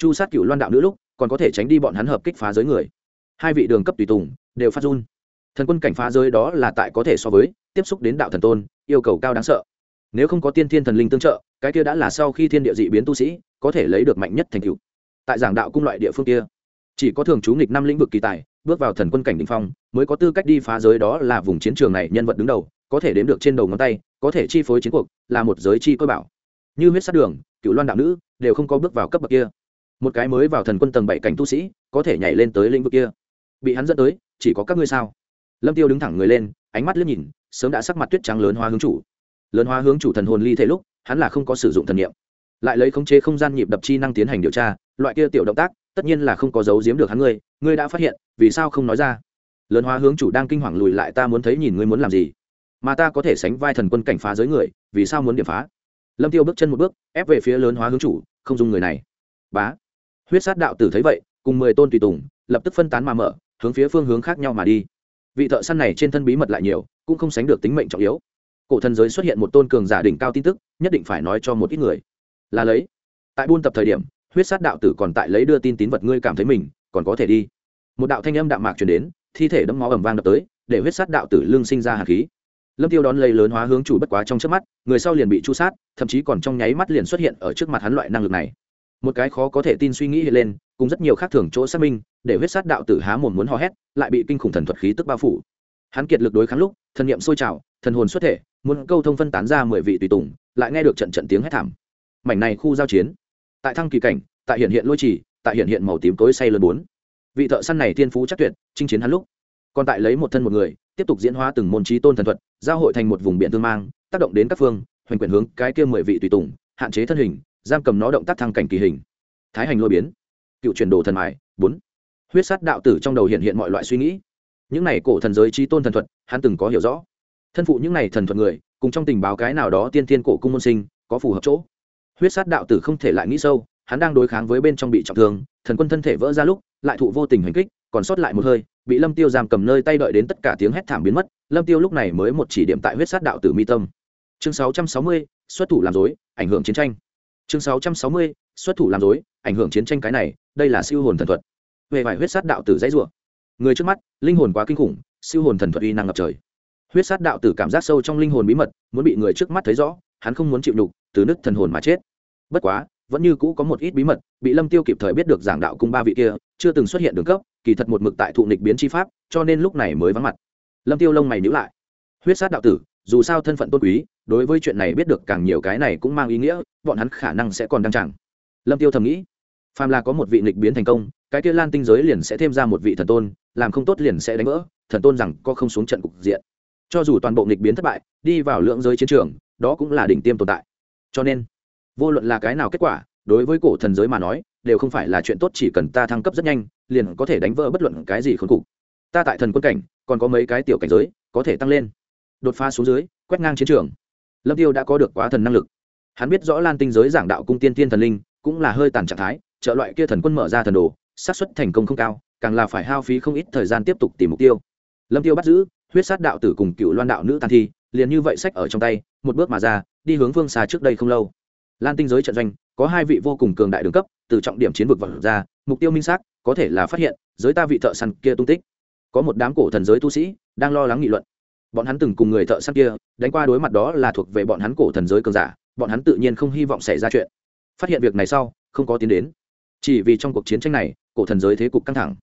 Chu sát cựu loan đạo nữ lúc, còn có thể tránh đi bọn hắn hợp kích phá giới người. Hai vị đường cấp tùy tùng đều phát run. Thần quân cảnh phá giới đó là tại có thể so với, tiếp xúc đến đạo thần tôn, yêu cầu cao đáng sợ. Nếu không có tiên thiên thần linh tương trợ, cái kia đã là sau khi thiên địa dị biến tu sĩ, có thể lấy được mạnh nhất thành cựu tại giảng đạo cung loại địa phương kia, chỉ có thường trú nghịch năm lĩnh vực kỳ tài, bước vào thần quân cảnh đ ỉ n h phong, mới có tư cách đi phá giới đó là vùng chiến trường này nhân vật đứng đầu, có thể đếm được trên đầu ngón tay, có thể chi phối chiến cuộc, là một giới chi cơ bảo. Như huyết sát đường cựu loan đạo nữ đều không có bước vào cấp bậc kia một cái mới vào thần quân tầng bảy cảnh tu sĩ, có thể nhảy lên tới lĩnh vực kia. Bị hắn dẫn tới, chỉ có các ngươi sao? Lâm tiêu đứng thẳng người lên, ánh mắt liếc nhìn, sớm đã sắc mặt tuyết trắng lớn hoa hướng chủ. Lớn hoa hướng chủ thần hồn ly thể lúc, hắn là không có sử dụng thần niệm. Lại lấy khống chế không gian nhịp đập chi năng tiến hành điều tra, loại kia tiểu động tác, tất nhiên là không có dấu giếm được hắn ngươi ngươi đã phát hiện, vì sao không nói ra? Lớn hoa hướng chủ đang kinh hoàng lùi lại ta muốn thấy nhìn ngươi muốn làm gì? Mà ta có thể sánh vai thần quân cảnh phá giới người, vì sao muốn điểm phá? Lâm tiêu bước chân một bước, ép về phía lớn hóa hướng chủ, không dùng người này. Bá huyết sát đạo tử thấy vậy, cùng mười tôn tùy tùng, lập tức phân tán mà mở, hướng phía phương hướng khác nhau mà đi. Vị thợ săn này trên thân bí mật lại nhiều, cũng không sánh được tính mệnh trọng yếu. Cổ thần giới xuất hiện một tôn cường giả đỉnh cao tin tức, nhất định phải nói cho một ít người. Là lấy. Tại buôn tập thời điểm, huyết sát đạo tử còn tại lấy đưa tin tín vật ngươi cảm thấy mình, còn có thể đi. Một đạo thanh âm đạm mạc truyền đến, thi thể đấm máu ầm vang đập tới, để huyết sát đạo tử lương sinh ra hạt khí. Lâm tiêu đón lấy lớn hóa hướng chủ bất quá trong trước mắt, người sau liền bị chu sát, thậm chí còn trong nháy mắt liền xuất hiện ở trước mặt hắn loại năng lực này một cái khó có thể tin suy nghĩ hiện lên, cùng rất nhiều khác thường chỗ xác minh, để huyết sát đạo tử há mồm muốn hò hét, lại bị kinh khủng thần thuật khí tức bao phủ. Hắn kiệt lực đối kháng lúc, thần niệm sôi trào, thần hồn xuất thể, muốn câu thông phân tán ra mười vị tùy tùng, lại nghe được trận trận tiếng hét thảm. Mảnh này khu giao chiến, tại thăng kỳ cảnh, tại hiện hiện lôi trì, tại hiện hiện màu tím tối say lớn bốn. Vị thợ săn này thiên phú chắc tuyệt, chinh chiến hắn lúc. Còn tại lấy một thân một người, tiếp tục diễn hóa từng môn trí tôn thần thuật, giao hội thành một vùng biển tương mang, tác động đến các phương, hoành quyền hướng cái kia mười vị tùy tùng, hạn chế thân hình giam cầm nó động tác thăng cảnh kỳ hình. Thái hành lôi biến. Cựu chuyển đồ thần mài bốn. Huyết sát đạo tử trong đầu hiện hiện mọi loại suy nghĩ. Những này cổ thần giới trí tôn thần thuật hắn từng có hiểu rõ. Thân phụ những này thần thuật người cùng trong tình báo cái nào đó tiên thiên cổ cung môn sinh có phù hợp chỗ. Huyết sát đạo tử không thể lại nghĩ sâu hắn đang đối kháng với bên trong bị trọng thương thần quân thân thể vỡ ra lúc lại thụ vô tình hành kích còn sót lại một hơi bị lâm tiêu giam cầm nơi tay đợi đến tất cả tiếng hét thảm biến mất lâm tiêu lúc này mới một chỉ điểm tại huyết sát đạo tử mi tâm. Chương 660, xuất thủ làm dối ảnh hưởng chiến tranh chương 660, xuất thủ làm dối ảnh hưởng chiến tranh cái này đây là siêu hồn thần thuật. Về vài huyết sát đạo tử dãy rủa. Người trước mắt linh hồn quá kinh khủng siêu hồn thần thuật uy năng ngập trời. Huyết sát đạo tử cảm giác sâu trong linh hồn bí mật muốn bị người trước mắt thấy rõ hắn không muốn chịu đục từ nứt thần hồn mà chết. Bất quá vẫn như cũ có một ít bí mật bị lâm tiêu kịp thời biết được giảng đạo cung ba vị kia chưa từng xuất hiện đường cấp kỳ thật một mực tại thụ nịch biến chi pháp cho nên lúc này mới vắng mặt. Lâm tiêu lông mày nhíu lại. Huyết sát đạo tử dù sao thân phận tôn quý, đối với chuyện này biết được càng nhiều cái này cũng mang ý nghĩa, bọn hắn khả năng sẽ còn đăng chẳng lâm tiêu thầm nghĩ, phàm là có một vị nghịch biến thành công, cái kia lan tinh giới liền sẽ thêm ra một vị thần tôn, làm không tốt liền sẽ đánh vỡ, thần tôn rằng có không xuống trận cục diện. Cho dù toàn bộ nghịch biến thất bại, đi vào lượng giới chiến trường, đó cũng là đỉnh tiêm tồn tại. Cho nên, vô luận là cái nào kết quả, đối với cổ thần giới mà nói, đều không phải là chuyện tốt chỉ cần ta thăng cấp rất nhanh, liền có thể đánh vỡ bất luận cái gì khốn cục. Ta tại thần quân cảnh, còn có mấy cái tiểu cảnh giới, có thể tăng lên đột phá xuống dưới, quét ngang chiến trường. Lâm tiêu đã có được quá thần năng lực. Hắn biết rõ lan tinh giới giảng đạo cung tiên tiên thần linh cũng là hơi tàn trạng thái, trợ loại kia thần quân mở ra thần đồ, xác suất thành công không cao, càng là phải hao phí không ít thời gian tiếp tục tìm mục tiêu. Lâm tiêu bắt giữ, huyết sát đạo tử cùng cựu loan đạo nữ tàn thi, liền như vậy sách ở trong tay, một bước mà ra, đi hướng phương xa trước đây không lâu. Lan tinh giới trận doanh, có hai vị vô cùng cường đại đường cấp, từ trọng điểm chiến vực vật ra, mục tiêu minh xác, có thể là phát hiện, giới ta vị thợ săn kia tung tích. Có một đám cổ thần giới tu sĩ, đang lo lắng nghị luận bọn hắn từng cùng người thợ săn kia, đánh qua đối mặt đó là thuộc về bọn hắn cổ thần giới cường giả, bọn hắn tự nhiên không hy vọng xảy ra chuyện. Phát hiện việc này sau, không có tiến đến. Chỉ vì trong cuộc chiến tranh này, cổ thần giới thế cục căng thẳng.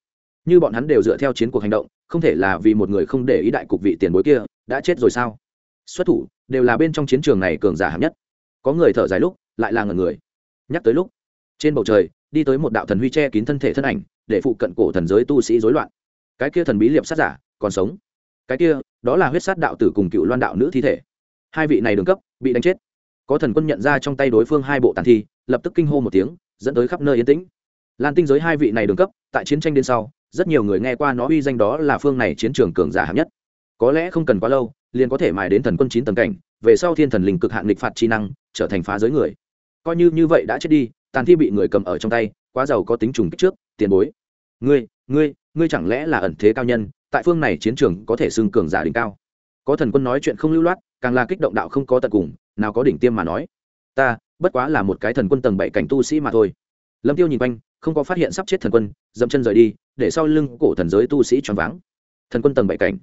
Như bọn hắn đều dựa theo chiến cuộc hành động, không thể là vì một người không để ý đại cục vị tiền bối kia, đã chết rồi sao? Xuất thủ, đều là bên trong chiến trường này cường giả hạng nhất. Có người thở dài lúc, lại là ngần người. Nhắc tới lúc, trên bầu trời, đi tới một đạo thần huy che kín thân thể thân ảnh, để phụ cận cổ thần giới tu sĩ rối loạn. Cái kia thần bí liệp sát giả, còn sống. Cái kia đó là huyết sát đạo tử cùng cựu loan đạo nữ thi thể. Hai vị này đường cấp, bị đánh chết. Có thần quân nhận ra trong tay đối phương hai bộ tàn thi, lập tức kinh hô một tiếng, dẫn tới khắp nơi yên tĩnh. Lan tinh giới hai vị này đường cấp, tại chiến tranh đến sau, rất nhiều người nghe qua nó uy danh đó là phương này chiến trường cường giả hạng nhất. Có lẽ không cần quá lâu, liền có thể mài đến thần quân chín tầng cảnh, về sau thiên thần linh cực hạn nghịch phạt chi năng, trở thành phá giới người. Coi như như vậy đã chết đi, tàn thi bị người cầm ở trong tay, quá giàu có tính trùng kích trước, tiền bối. Ngươi ngươi ngươi chẳng lẽ là ẩn thế cao nhân tại phương này chiến trường có thể xưng cường giả đỉnh cao. Có thần quân nói chuyện không lưu loát, càng là kích động đạo không có tận cùng, nào có đỉnh tiêm mà nói. Ta, bất quá là một cái thần quân tầng bảy cảnh tu sĩ mà thôi. Lâm tiêu nhìn quanh, không có phát hiện sắp chết thần quân, dậm chân rời đi, để sau lưng cổ thần giới tu sĩ choáng váng. Thần quân tầng bảy cảnh,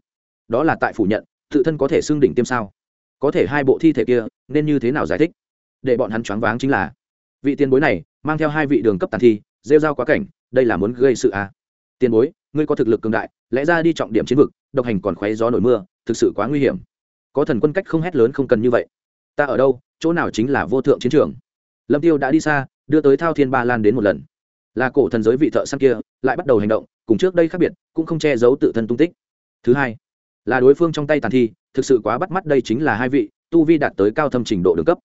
đó là tại phủ nhận, tự thân có thể xưng đỉnh tiêm sao? Có thể hai bộ thi thể kia, nên như thế nào giải thích? Để bọn hắn choáng váng chính là, vị tiền bối này, mang theo hai vị đường cấp tàn thi, rêu rao quá cảnh, đây là muốn gây sự à. tiền bối ngươi có thực lực cường đại, lẽ ra đi trọng điểm chiến vực, độc hành còn khoáy gió nổi mưa, thực sự quá nguy hiểm. Có thần quân cách không hét lớn không cần như vậy. Ta ở đâu, chỗ nào chính là vô thượng chiến trường? Lâm tiêu đã đi xa, đưa tới thao thiên ba lan đến một lần. Là cổ thần giới vị thợ săn kia, lại bắt đầu hành động, cùng trước đây khác biệt, cũng không che giấu tự thân tung tích. Thứ hai, là đối phương trong tay tàn thi, thực sự quá bắt mắt đây chính là hai vị, tu vi đạt tới cao thâm trình độ đường cấp.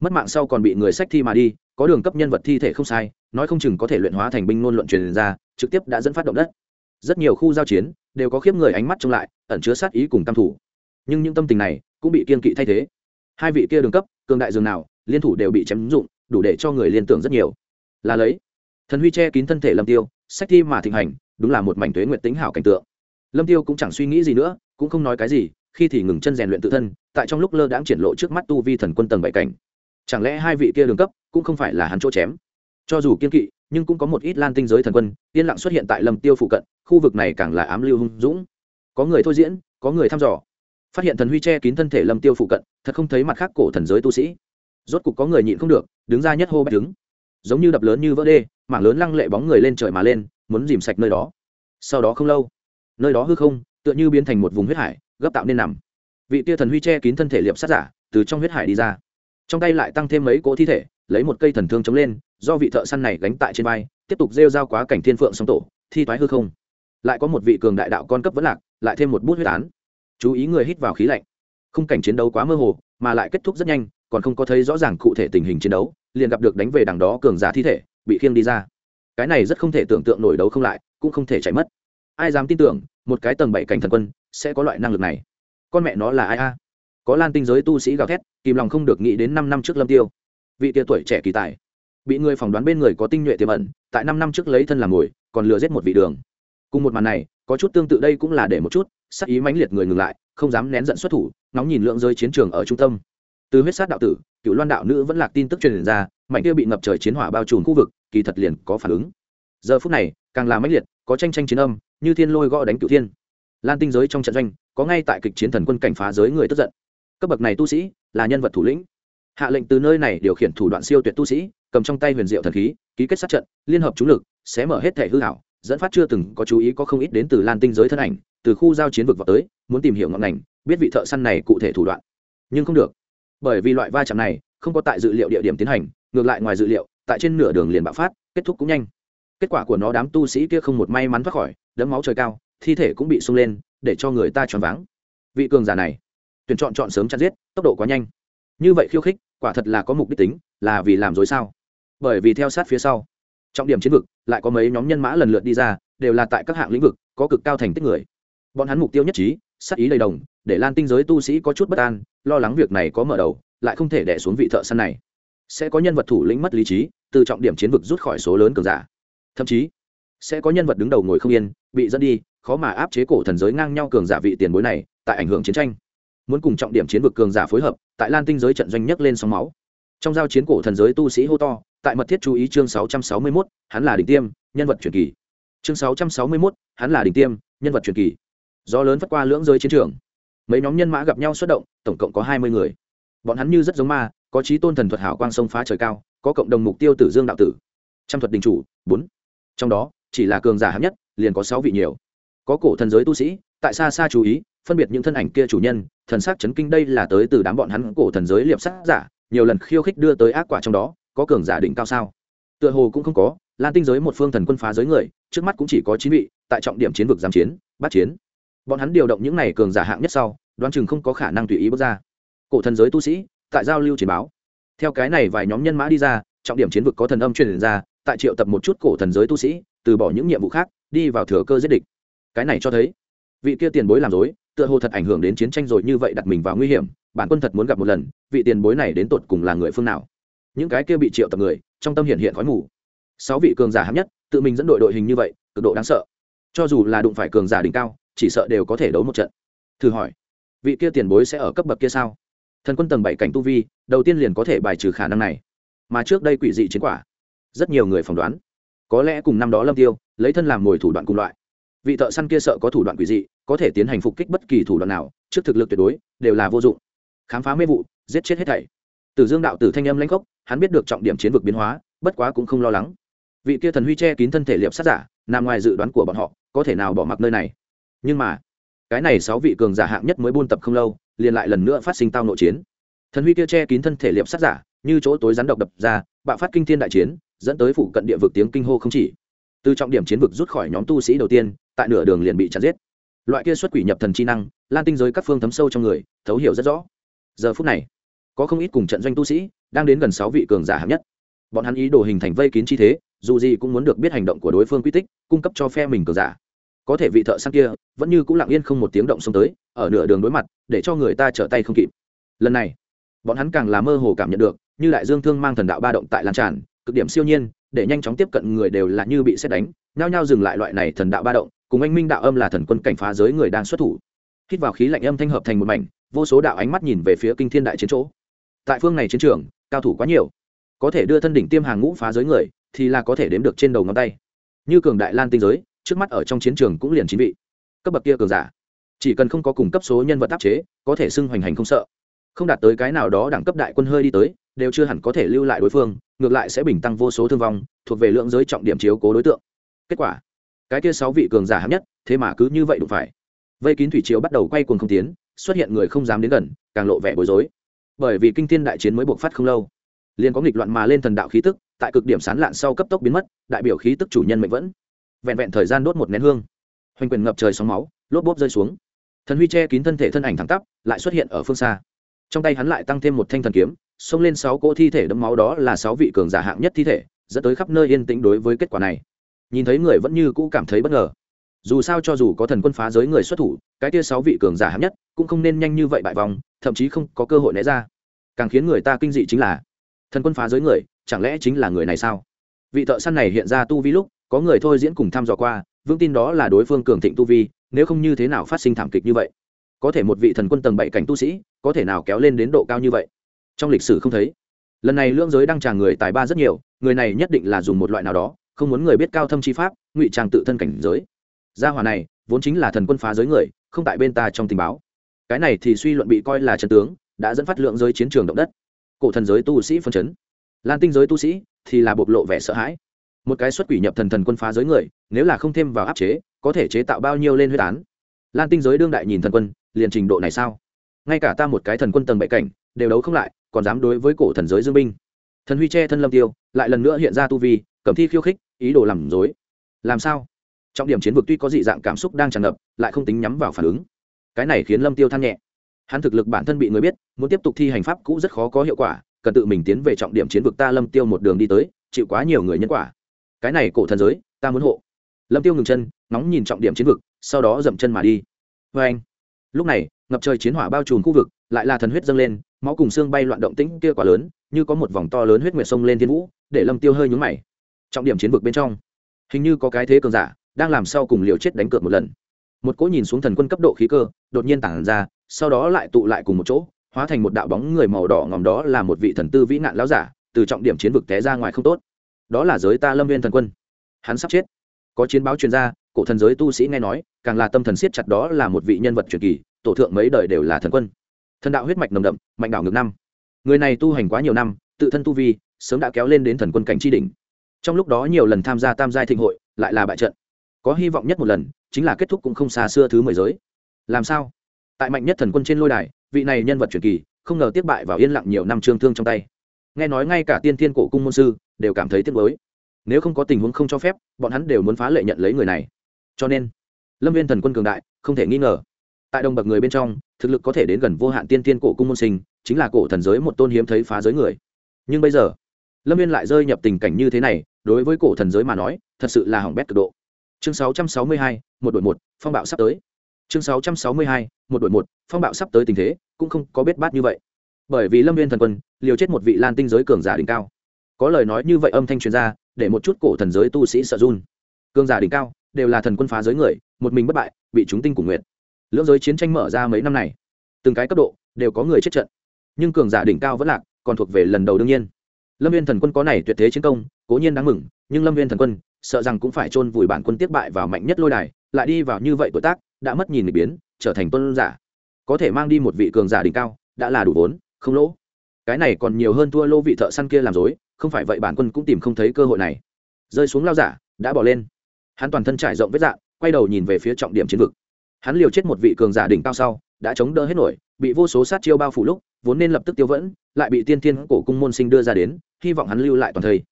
Mất mạng sau còn bị người sách thi mà đi, có đường cấp nhân vật thi thể không sai, nói không chừng có thể luyện hóa thành binh ngôn luận truyền ra, trực tiếp đã dẫn phát động đất rất nhiều khu giao chiến đều có khiếp người ánh mắt trông lại, ẩn chứa sát ý cùng tam thủ nhưng những tâm tình này cũng bị kiên kỵ thay thế. Hai vị kia đường cấp, cường đại dường nào, liên thủ đều bị chém dụng, đủ để cho người liên tưởng rất nhiều. Là lấy, thần huy che kín thân thể lâm tiêu, sách thi mà thịnh hành, đúng là một mảnh thuế nguyện tính hảo cảnh tượng. Lâm tiêu cũng chẳng suy nghĩ gì nữa, cũng không nói cái gì, khi thì ngừng chân rèn luyện tự thân, tại trong lúc lơ đãng triển lộ trước mắt tu vi thần quân tầng bảy cảnh. Chẳng lẽ hai vị kia đường cấp cũng không phải là hắn chỗ chém? Cho dù kiên kỵ, nhưng cũng có một ít lan tinh giới thần quân, yên lặng xuất hiện tại lâm tiêu phụ cận khu vực này càng là ám lưu hung dũng. Có người thôi diễn, có người thăm dò. Phát hiện thần huy che kín thân thể lâm tiêu phụ cận, thật không thấy mặt khác cổ thần giới tu sĩ. Rốt cục có người nhịn không được, đứng ra nhất hô bách đứng. Giống như đập lớn như vỡ đê, mảng lớn lăng lệ bóng người lên trời mà lên, muốn dìm sạch nơi đó. Sau đó không lâu, nơi đó hư không, tựa như biến thành một vùng huyết hải, gấp tạo nên nằm. Vị tia thần huy che kín thân thể liệp sát giả, từ trong huyết hải đi ra. Trong tay lại tăng thêm mấy cỗ thi thể, lấy một cây thần thương chống lên, do vị thợ săn này gánh tại trên vai, tiếp tục rêu rao quá cảnh thiên phượng song tổ, thi thoái hư không lại có một vị cường đại đạo con cấp vẫn lạc, lại thêm một bút huyết án. Chú ý người hít vào khí lạnh. Khung cảnh chiến đấu quá mơ hồ, mà lại kết thúc rất nhanh, còn không có thấy rõ ràng cụ thể tình hình chiến đấu, liền gặp được đánh về đằng đó cường giả thi thể, bị khiêng đi ra. Cái này rất không thể tưởng tượng nổi đấu không lại, cũng không thể chạy mất. Ai dám tin tưởng, một cái tầng bảy cảnh thần quân, sẽ có loại năng lực này? Con mẹ nó là ai a? Có lan tinh giới tu sĩ gào thét, kìm lòng không được nghĩ đến năm năm trước lâm tiêu. Vị tia tuổi trẻ kỳ tài. Bị người phỏng đoán bên người có tinh nhuệ tiềm ẩn, tại năm năm trước lấy thân làm mồi, còn lừa giết một vị đường cùng một màn này, có chút tương tự đây cũng là để một chút sắc ý mãnh liệt người ngừng lại, không dám nén giận xuất thủ nóng nhìn lượng rơi chiến trường ở trung tâm. Từ huyết sát đạo tử, cựu loan đạo nữ vẫn lạc tin tức truyền ra, mảnh kia bị ngập trời chiến hỏa bao trùm khu vực, kỳ thật liền có phản ứng. Giờ phút này, càng là mãnh liệt, có tranh tranh chiến âm, như thiên lôi gõ đánh cựu thiên. Lan tinh giới trong trận doanh, có ngay tại kịch chiến thần quân cảnh phá giới người tức giận. Cấp bậc này tu sĩ, là nhân vật thủ lĩnh. Hạ lệnh từ nơi này điều khiển thủ đoạn siêu tuyệt tu sĩ, cầm trong tay huyền diệu thần khí, ký kết sát trận, liên hợp chúng lực sẽ mở hết thể hư hảo dẫn phát chưa từng có chú ý có không ít đến từ lan tinh giới thân ảnh, từ khu giao chiến vực vào tới, muốn tìm hiểu ngọn ngành, biết vị thợ săn này cụ thể thủ đoạn. Nhưng không được. Bởi vì loại va chạm này không có tại dự liệu địa điểm tiến hành, ngược lại ngoài dự liệu, tại trên nửa đường liền bạo phát, kết thúc cũng nhanh. Kết quả của nó đám tu sĩ kia không một may mắn thoát khỏi đấm máu trời cao, thi thể cũng bị sung lên, để cho người ta choáng váng. Vị cường giả này, tuyển chọn chọn sớm chặt giết, tốc độ quá nhanh. Như vậy khiêu khích, quả thật là có mục đích tính, là vì làm dối sao? Bởi vì theo sát phía sau trọng điểm chiến vực, lại có mấy nhóm nhân mã lần lượt đi ra, đều là tại các hạng lĩnh vực, có cực cao thành tích người. Bọn hắn mục tiêu nhất trí, sát ý đầy đồng, để lan tinh giới tu sĩ có chút bất an, lo lắng việc này có mở đầu, lại không thể đẻ xuống vị thợ săn này. Sẽ có nhân vật thủ lĩnh mất lý trí, từ trọng điểm chiến vực rút khỏi số lớn cường giả. Thậm chí, sẽ có nhân vật đứng đầu ngồi không yên, bị dẫn đi, khó mà áp chế cổ thần giới ngang nhau cường giả vị tiền bối này, tại ảnh hưởng chiến tranh. Muốn cùng trọng điểm chiến vực cường giả phối hợp, tại lan tinh giới trận doanh nhất lên sóng máu. Trong giao chiến cổ thần giới tu sĩ hô to tại mật thiết chú ý chương 661, hắn là đỉnh tiêm nhân vật truyền kỳ. Chương 661, hắn là đỉnh tiêm nhân vật truyền kỳ. Gió lớn vất qua lưỡng giới chiến trường. Mấy nhóm nhân mã gặp nhau xuất động tổng cộng có hai mươi người. Bọn hắn như rất giống ma có chí tôn thần thuật hảo quang sông phá trời cao có cộng đồng mục tiêu tử dương đạo tử. Trăm thuật đình chủ bốn. Trong đó chỉ là cường giả hạng nhất liền có sáu vị nhiều. Có cổ thần giới tu sĩ tại xa xa chú ý phân biệt những thân ảnh kia chủ nhân thần sắc chấn kinh đây là tới từ đám bọn hắn cổ thần giới liệp sát giả nhiều lần khiêu khích đưa tới ác quả trong đó có cường giả đỉnh cao sao? Tựa hồ cũng không có, lan tinh giới một phương thần quân phá giới người, trước mắt cũng chỉ có chín vị, tại trọng điểm chiến vực giam chiến, bắt chiến. Bọn hắn điều động những này cường giả hạng nhất sau, đoán chừng không có khả năng tùy ý bước ra. Cổ thần giới tu sĩ, tại giao lưu chiến báo. Theo cái này vài nhóm nhân mã đi ra, trọng điểm chiến vực có thần âm truyền ra, tại triệu tập một chút cổ thần giới tu sĩ, từ bỏ những nhiệm vụ khác, đi vào thừa cơ giết địch. Cái này cho thấy, vị kia tiền bối làm dối, tựa hồ thật ảnh hưởng đến chiến tranh rồi như vậy đặt mình vào nguy hiểm, bản quân thật muốn gặp một lần, vị tiền bối này đến tột cùng là người phương nào? Những cái kia bị triệu tập người, trong tâm hiện hiện khói mù. Sáu vị cường giả hạng nhất, tự mình dẫn đội đội hình như vậy, cực độ đáng sợ. Cho dù là đụng phải cường giả đỉnh cao, chỉ sợ đều có thể đấu một trận. Thử hỏi, vị kia tiền bối sẽ ở cấp bậc kia sao? Thần quân tầng bảy cảnh tu vi, đầu tiên liền có thể bài trừ khả năng này. Mà trước đây quỷ dị chiến quả, rất nhiều người phỏng đoán, có lẽ cùng năm đó lâm tiêu, lấy thân làm mồi thủ đoạn cùng loại. Vị thợ săn kia sợ có thủ đoạn quỷ dị, có thể tiến hành phục kích bất kỳ thủ đoạn nào, trước thực lực tuyệt đối, đều là vô dụng. Khám phá mê vụ, giết chết hết thảy. Tử dương đạo tử thanh âm lãnh khốc hắn biết được trọng điểm chiến vực biến hóa, bất quá cũng không lo lắng. Vị kia thần huy che kín thân thể liệp sát giả, nằm ngoài dự đoán của bọn họ, có thể nào bỏ mặc nơi này? Nhưng mà, cái này sáu vị cường giả hạng nhất mới buôn tập không lâu, liền lại lần nữa phát sinh tao nội chiến. Thần huy kia che kín thân thể liệp sát giả, như chỗ tối rắn độc đập ra, bạo phát kinh thiên đại chiến, dẫn tới phụ cận địa vực tiếng kinh hô không chỉ. Từ trọng điểm chiến vực rút khỏi nhóm tu sĩ đầu tiên, tại nửa đường liền bị chặt giết. Loại kia xuất quỷ nhập thần chi năng, lan tinh giới các phương thấm sâu trong người, thấu hiểu rất rõ. Giờ phút này, có không ít cùng trận doanh tu sĩ đang đến gần sáu vị cường giả hạng nhất. Bọn hắn ý đồ hình thành vây kín chi thế, dù gì cũng muốn được biết hành động của đối phương quy tích, cung cấp cho phe mình cường giả. Có thể vị thợ săn kia vẫn như cũng lặng yên không một tiếng động xông tới, ở nửa đường đối mặt, để cho người ta trở tay không kịp. Lần này, bọn hắn càng là mơ hồ cảm nhận được, như đại dương thương mang thần đạo ba động tại lan tràn, cực điểm siêu nhiên, để nhanh chóng tiếp cận người đều là như bị xét đánh, nhao nhao dừng lại loại này thần đạo ba động, cùng anh minh đạo âm là thần quân cảnh phá giới người đang xuất thủ. Hít vào khí lạnh âm thanh hợp thành một mảnh, vô số đạo ánh mắt nhìn về phía kinh thiên đại chiến chỗ. Tại phương này chiến trường cao thủ quá nhiều. Có thể đưa thân đỉnh tiêm hàng ngũ phá giới người, thì là có thể đếm được trên đầu ngón tay. Như cường đại lan tinh giới, trước mắt ở trong chiến trường cũng liền chín vị. Cấp bậc kia cường giả. Chỉ cần không có cùng cấp số nhân vật áp chế, có thể xưng hoành hành không sợ. Không đạt tới cái nào đó đẳng cấp đại quân hơi đi tới, đều chưa hẳn có thể lưu lại đối phương, ngược lại sẽ bình tăng vô số thương vong, thuộc về lượng giới trọng điểm chiếu cố đối tượng. Kết quả, cái kia sáu vị cường giả hấp nhất, thế mà cứ như vậy đụng phải. Vây kín thủy chiếu bắt đầu quay cuồng không tiến, xuất hiện người không dám đến gần, càng lộ vẻ bối rối bởi vì kinh thiên đại chiến mới buộc phát không lâu. Liền có nghịch loạn mà lên thần đạo khí tức, tại cực điểm sán lạn sau cấp tốc biến mất, đại biểu khí tức chủ nhân mệnh vẫn. Vẹn vẹn thời gian đốt một nén hương, hoành quyền ngập trời sóng máu, lốp bốp rơi xuống. Thần huy che kín thân thể thân ảnh thẳng tắp, lại xuất hiện ở phương xa. Trong tay hắn lại tăng thêm một thanh thần kiếm, xông lên sáu cỗ thi thể đẫm máu đó là sáu vị cường giả hạng nhất thi thể, dẫn tới khắp nơi yên tĩnh đối với kết quả này. Nhìn thấy người vẫn như cũ cảm thấy bất ngờ dù sao cho dù có thần quân phá giới người xuất thủ, cái tia sáu vị cường giả hám nhất cũng không nên nhanh như vậy bại vòng thậm chí không có cơ hội né ra. Càng khiến người ta kinh dị chính là, thần quân phá giới người, chẳng lẽ chính là người này sao? Vị thợ săn này hiện ra tu vi lúc, có người thôi diễn cùng thăm dò qua, vững tin đó là đối phương cường thịnh tu vi, nếu không như thế nào phát sinh thảm kịch như vậy? Có thể một vị thần quân tầng bảy cảnh tu sĩ, có thể nào kéo lên đến độ cao như vậy? Trong lịch sử không thấy. Lần này lưỡng giới đang tràng người tài ba rất nhiều, người này nhất định là dùng một loại nào đó, không muốn người biết cao thâm chi pháp, ngụy trang tự thân cảnh giới gia hỏa này vốn chính là thần quân phá giới người, không tại bên ta trong tình báo. Cái này thì suy luận bị coi là trần tướng, đã dẫn phát lượng giới chiến trường động đất. Cổ thần giới tu sĩ phân chấn. Lan tinh giới tu sĩ thì là bộc lộ vẻ sợ hãi. Một cái xuất quỷ nhập thần thần quân phá giới người, nếu là không thêm vào áp chế, có thể chế tạo bao nhiêu lên huyết án? Lan tinh giới đương đại nhìn thần quân, liền trình độ này sao? Ngay cả ta một cái thần quân tầng bệ cảnh, đều đấu không lại, còn dám đối với cổ thần giới dương binh. Thần huy che thân lâm tiêu, lại lần nữa hiện ra tu vi, cẩm thi khiêu khích, ý đồ làm dối làm sao? Trọng điểm chiến vực tuy có dị dạng cảm xúc đang tràn ngập, lại không tính nhắm vào phản ứng. Cái này khiến lâm tiêu than nhẹ. Hắn thực lực bản thân bị người biết, muốn tiếp tục thi hành pháp cũ rất khó có hiệu quả, cần tự mình tiến về trọng điểm chiến vực ta lâm tiêu một đường đi tới, chịu quá nhiều người nhân quả. Cái này cổ thần giới, ta muốn hộ. Lâm tiêu ngừng chân nóng nhìn trọng điểm chiến vực, sau đó dậm chân mà đi. Vê anh, lúc này, ngập trời chiến hỏa bao trùm khu vực, lại là thần huyết dâng lên, máu cùng xương bay loạn động tĩnh kia quá lớn, như có một vòng to lớn huyết nguyệt sông lên thiên vũ, để lâm tiêu hơi nhúng mày. Trọng điểm chiến vực bên trong, hình như có cái thế cường giả đang làm sau cùng liều chết đánh cược một lần. Một cỗ nhìn xuống thần quân cấp độ khí cơ, đột nhiên tản ra, sau đó lại tụ lại cùng một chỗ, hóa thành một đạo bóng người màu đỏ ngòm đó là một vị thần tư vĩ nạn lão giả, từ trọng điểm chiến vực té ra ngoài không tốt. Đó là giới ta lâm viên thần quân. Hắn sắp chết. Có chiến báo chuyên gia cổ thần giới tu sĩ nghe nói, càng là tâm thần siết chặt đó là một vị nhân vật truyền kỳ, tổ thượng mấy đời đều là thần quân. Thần đạo huyết mạch nồng đậm, mạnh đảo ngược năm. Người này tu hành quá nhiều năm, tự thân tu vi, sớm đã kéo lên đến thần quân cảnh tri đỉnh. Trong lúc đó nhiều lần tham gia tam giai thịnh hội, lại là bại trận có hy vọng nhất một lần, chính là kết thúc cũng không xa xưa thứ mười giới. Làm sao? Tại mạnh nhất thần quân trên lôi đài, vị này nhân vật truyền kỳ, không ngờ tiếp bại vào yên lặng nhiều năm trương thương trong tay. Nghe nói ngay cả tiên thiên cổ cung môn sư, đều cảm thấy tiếc mới nếu không có tình huống không cho phép, bọn hắn đều muốn phá lệ nhận lấy người này. Cho nên, lâm viên thần quân cường đại, không thể nghi ngờ. Tại đồng bậc người bên trong, thực lực có thể đến gần vô hạn tiên tiên cổ cung môn sinh, chính là cổ thần giới một tôn hiếm thấy phá giới người. Nhưng bây giờ, lâm viên lại rơi nhập tình cảnh như thế này, đối với cổ thần giới mà nói, thật sự là hỏng bét cực độ chương 662, một đội một phong bạo sắp tới. Chương 662, một đội một phong bạo sắp tới tình thế cũng không có biết bát như vậy. Bởi vì lâm viên thần quân liều chết một vị lan tinh giới cường giả đỉnh cao. Có lời nói như vậy âm thanh truyền ra để một chút cổ thần giới tu sĩ sợ run. Cường giả đỉnh cao đều là thần quân phá giới người một mình bất bại bị chúng tinh cùng nguyện. Lưỡng giới chiến tranh mở ra mấy năm này từng cái cấp độ đều có người chết trận. Nhưng cường giả đỉnh cao vẫn lạc còn thuộc về lần đầu đương nhiên. Lâm viên thần quân có này tuyệt thế chiến công cố nhiên đáng mừng nhưng lâm viên thần quân sợ rằng cũng phải chôn vùi bản quân tiếp bại vào mạnh nhất lôi đài, lại đi vào như vậy tuổi tác, đã mất nhìn biến, trở thành tôn giả. Có thể mang đi một vị cường giả đỉnh cao, đã là đủ vốn, không lỗ. Cái này còn nhiều hơn thua lô vị thợ săn kia làm dối, không phải vậy bản quân cũng tìm không thấy cơ hội này. Rơi xuống lao giả, đã bỏ lên. Hắn toàn thân trải rộng vết dạng, quay đầu nhìn về phía trọng điểm chiến vực. Hắn liều chết một vị cường giả đỉnh cao sau, đã chống đỡ hết nổi, bị vô số sát chiêu bao phủ lúc, vốn nên lập tức tiêu vẫn, lại bị tiên thiên cổ cung môn sinh đưa ra đến, hy vọng hắn lưu lại toàn thời.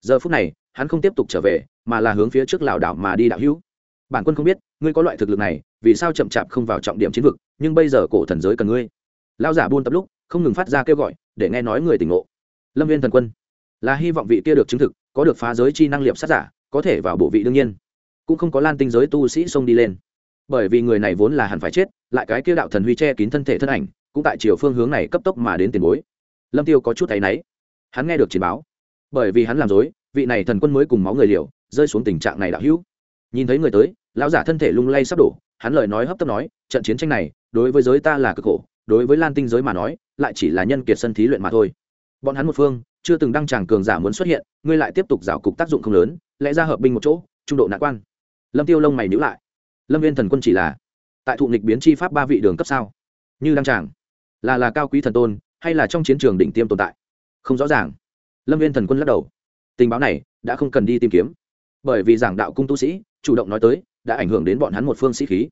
giờ phút này, hắn không tiếp tục trở về mà là hướng phía trước lảo đảo mà đi đạo hữu. Bản quân không biết, ngươi có loại thực lực này, vì sao chậm chạp không vào trọng điểm chiến vực, nhưng bây giờ cổ thần giới cần ngươi. Lao giả buôn tập lúc, không ngừng phát ra kêu gọi, để nghe nói người tỉnh ngộ. Lâm viên thần quân, là hy vọng vị kia được chứng thực, có được phá giới chi năng liệp sát giả, có thể vào bộ vị đương nhiên. Cũng không có lan tinh giới tu sĩ xông đi lên. Bởi vì người này vốn là hẳn phải chết, lại cái kia đạo thần huy che kín thân thể thân ảnh, cũng tại chiều phương hướng này cấp tốc mà đến tiền bối. Lâm tiêu có chút thấy náy. Hắn nghe được chiến báo. Bởi vì hắn làm dối, vị này thần quân mới cùng máu người liều rơi xuống tình trạng này đạo hữu. Nhìn thấy người tới, lão giả thân thể lung lay sắp đổ, hắn lời nói hấp tấp nói, trận chiến tranh này, đối với giới ta là cực khổ, đối với lan tinh giới mà nói, lại chỉ là nhân kiệt sân thí luyện mà thôi. Bọn hắn một phương, chưa từng đăng tràng cường giả muốn xuất hiện, ngươi lại tiếp tục rào cục tác dụng không lớn, lẽ ra hợp binh một chỗ, trung độ nạn quan. Lâm tiêu lông mày nhữ lại. Lâm viên thần quân chỉ là tại thụ nghịch biến chi pháp ba vị đường cấp sao? Như đăng tràng, là là cao quý thần tôn, hay là trong chiến trường đỉnh tiêm tồn tại? Không rõ ràng. Lâm viên thần quân lắc đầu. Tình báo này đã không cần đi tìm kiếm bởi vì giảng đạo cung tu sĩ, chủ động nói tới, đã ảnh hưởng đến bọn hắn một phương sĩ khí.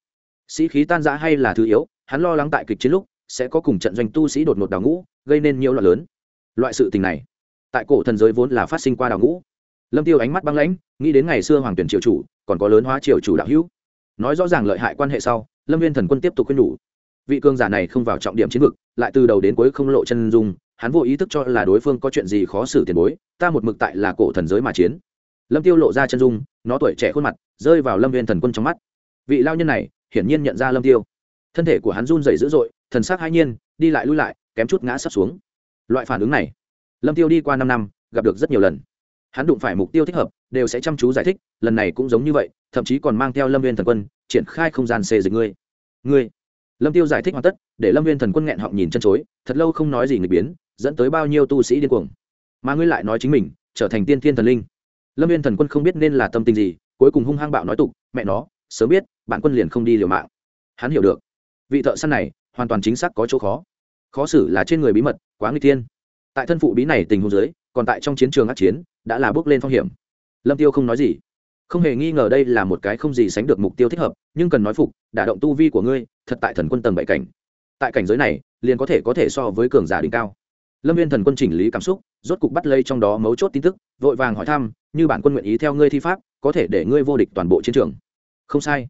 Sĩ khí tan giã hay là thứ yếu, hắn lo lắng tại kịch chiến lúc, sẽ có cùng trận doanh tu sĩ đột ngột đào ngũ, gây nên nhiều loạn lớn. Loại sự tình này, tại cổ thần giới vốn là phát sinh qua đào ngũ. Lâm tiêu ánh mắt băng lãnh, nghĩ đến ngày xưa hoàng tuyển triều chủ, còn có lớn hóa triều chủ đạo hữu. Nói rõ ràng lợi hại quan hệ sau, lâm viên thần quân tiếp tục khuyên nhủ. Vị cương giả này không vào trọng điểm chiến vực, lại từ đầu đến cuối không lộ chân dung, hắn vô ý thức cho là đối phương có chuyện gì khó xử tiền bối, ta một mực tại là cổ thần giới mà chiến lâm tiêu lộ ra chân dung, nó tuổi trẻ khuôn mặt, rơi vào lâm viên thần quân trong mắt. Vị lao nhân này, hiển nhiên nhận ra lâm tiêu. Thân thể của hắn run rẩy dữ dội, thần sắc hai nhiên, đi lại lui lại, kém chút ngã sắp xuống. Loại phản ứng này, lâm tiêu đi qua năm năm, gặp được rất nhiều lần. Hắn đụng phải mục tiêu thích hợp, đều sẽ chăm chú giải thích, lần này cũng giống như vậy, thậm chí còn mang theo lâm viên thần quân, triển khai không gian xê dịch ngươi. Ngươi. Lâm tiêu giải thích hoàn tất, để lâm viên thần quân nghẹn họng nhìn chân chối, thật lâu không nói gì người biến, dẫn tới bao nhiêu tu sĩ điên cuồng. Mà ngươi lại nói chính mình, trở thành tiên thiên thần linh lâm viên thần quân không biết nên là tâm tình gì, cuối cùng hung hăng bạo nói tục, mẹ nó, sớm biết bạn quân liền không đi liều mạng. Hắn hiểu được. Vị thợ săn này, hoàn toàn chính xác có chỗ khó. Khó xử là trên người bí mật, quá nguy tiên tại thân phụ bí này tình huống dưới, còn tại trong chiến trường ác chiến, đã là bước lên phong hiểm. Lâm tiêu không nói gì. Không hề nghi ngờ đây là một cái không gì sánh được mục tiêu thích hợp, nhưng cần nói phục, đả động tu vi của ngươi, thật tại thần quân tầng bảy cảnh. Tại cảnh giới này, liền có thể có thể so với cường giả đỉnh cao lâm viên thần quân chỉnh lý cảm xúc, rốt cục bắt lây trong đó mấu chốt tin tức, vội vàng hỏi thăm, như bản quân nguyện ý theo ngươi thi pháp, có thể để ngươi vô địch toàn bộ chiến trường? Không sai.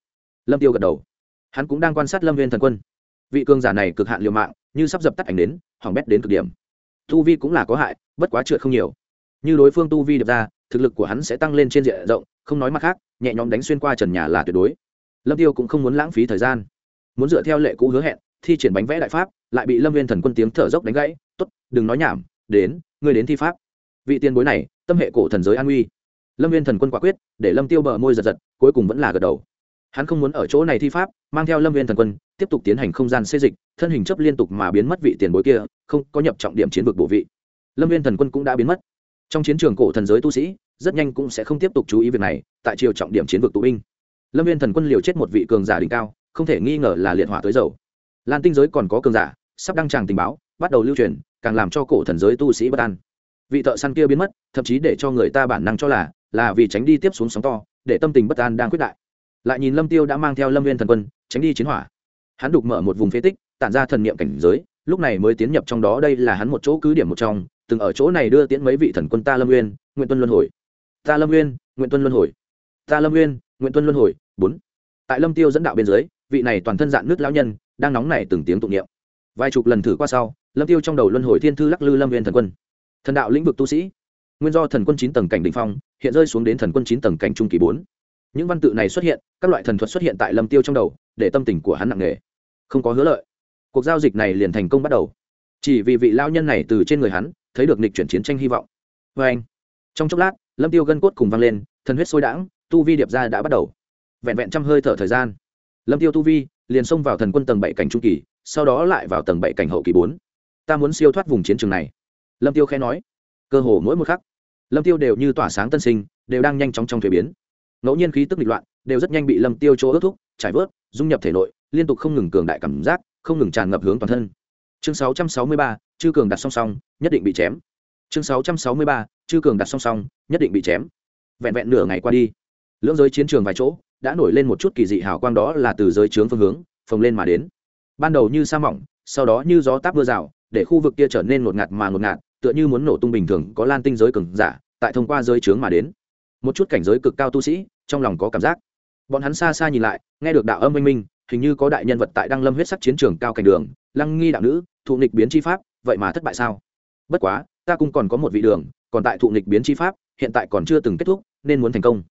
Lâm tiêu gật đầu. Hắn cũng đang quan sát lâm viên thần quân. Vị cường giả này cực hạn liều mạng, như sắp dập tắt ảnh đến, hỏng bét đến cực điểm. Tu vi cũng là có hại, bất quá trượt không nhiều. Như đối phương tu vi đập ra, thực lực của hắn sẽ tăng lên trên diện rộng, không nói mặt khác, nhẹ nhõm đánh xuyên qua trần nhà là tuyệt đối. Lâm tiêu cũng không muốn lãng phí thời gian. Muốn dựa theo lệ cũ hứa hẹn, thi triển bánh vẽ đại pháp, lại bị lâm viên thần quân tiếng thở dốc đánh gãy tốt, đừng nói nhảm, đến, ngươi đến thi pháp. Vị tiền bối này, tâm hệ cổ thần giới an uy. Lâm viên thần quân quả quyết, để lâm tiêu bờ môi giật giật, cuối cùng vẫn là gật đầu. Hắn không muốn ở chỗ này thi pháp, mang theo lâm viên thần quân, tiếp tục tiến hành không gian xây dịch, thân hình chấp liên tục mà biến mất vị tiền bối kia, không có nhập trọng điểm chiến vực bộ vị. Lâm viên thần quân cũng đã biến mất. Trong chiến trường cổ thần giới tu sĩ, rất nhanh cũng sẽ không tiếp tục chú ý việc này, tại chiều trọng điểm chiến vực tụ binh. Lâm viên thần quân liều chết một vị cường giả đỉnh cao, không thể nghi ngờ là liệt hỏa tới dầu. Lan tinh giới còn có cường giả, sắp đăng tràng tình báo, bắt đầu lưu truyền càng làm cho cổ thần giới tu sĩ bất an. Vị thợ săn kia biến mất, thậm chí để cho người ta bản năng cho là là vì tránh đi tiếp xuống sóng to, để tâm tình bất an đang quyết đại. Lại nhìn lâm tiêu đã mang theo lâm viên thần quân, tránh đi chiến hỏa. Hắn đục mở một vùng phế tích, tản ra thần niệm cảnh giới, lúc này mới tiến nhập trong đó, đây là hắn một chỗ cứ điểm một trong, từng ở chỗ này đưa tiễn mấy vị thần quân ta lâm nguyên, nguyện tuân luân hồi. Ta lâm nguyên, nguyện tuân luân hồi. Ta lâm nguyên, nguyện tuân luân hồi. Bốn. Tại lâm tiêu dẫn đạo bên dưới, vị này toàn thân dạn nước lão nhân, đang nóng này từng tiếng tụng niệm vài chục lần thử qua sau, lâm tiêu trong đầu luân hồi thiên thư lắc lư lâm nguyên thần quân. Thần đạo lĩnh vực tu sĩ. Nguyên do thần quân chín tầng cảnh đỉnh phong, hiện rơi xuống đến thần quân chín tầng cảnh trung kỳ bốn. Những văn tự này xuất hiện, các loại thần thuật xuất hiện tại lâm tiêu trong đầu, để tâm tình của hắn nặng nề. Không có hứa lợi. Cuộc giao dịch này liền thành công bắt đầu. Chỉ vì vị lao nhân này từ trên người hắn, thấy được nịch chuyển chiến tranh hy vọng. Vê anh, trong chốc lát, lâm tiêu gân cốt cùng vang lên, thần huyết sôi đãng, tu vi điệp ra đã bắt đầu. Vẹn vẹn trăm hơi thở thời gian, lâm tiêu tu vi liền xông vào thần quân tầng bảy cảnh trung kỳ sau đó lại vào tầng bảy cảnh hậu kỳ bốn. Ta muốn siêu thoát vùng chiến trường này. Lâm tiêu khẽ nói. Cơ hồ mỗi một khắc lâm tiêu đều như tỏa sáng tân sinh đều đang nhanh chóng trong thuế biến. Ngẫu nhiên khí tức nghịch loạn đều rất nhanh bị lâm tiêu chỗ ước thúc trải vớt dung nhập thể nội liên tục không ngừng cường đại cảm giác không ngừng tràn ngập hướng toàn thân. Chương 663, chư cường đặt song song nhất định bị chém. Chương 663, chư cường đặt song song nhất định bị chém. Vẹn vẹn nửa ngày qua đi lưỡng giới chiến trường vài chỗ đã nổi lên một chút kỳ dị hào quang đó là từ giới trướng phương hướng phồng lên mà đến ban đầu như sa mỏng, sau đó như gió táp mưa rào, để khu vực kia trở nên ngột ngạt mà ngột ngạt, tựa như muốn nổ tung bình thường, có lan tinh giới cường giả, tại thông qua giới trướng mà đến. Một chút cảnh giới cực cao tu sĩ, trong lòng có cảm giác. Bọn hắn xa xa nhìn lại, nghe được đạo âm minh minh, hình như có đại nhân vật tại đăng lâm huyết sắc chiến trường cao cảnh đường, lăng nghi đạo nữ, thụ nghịch biến chi pháp, vậy mà thất bại sao? Bất quá, ta cũng còn có một vị đường, còn tại thụ nghịch biến chi pháp, hiện tại còn chưa từng kết thúc, nên muốn thành công.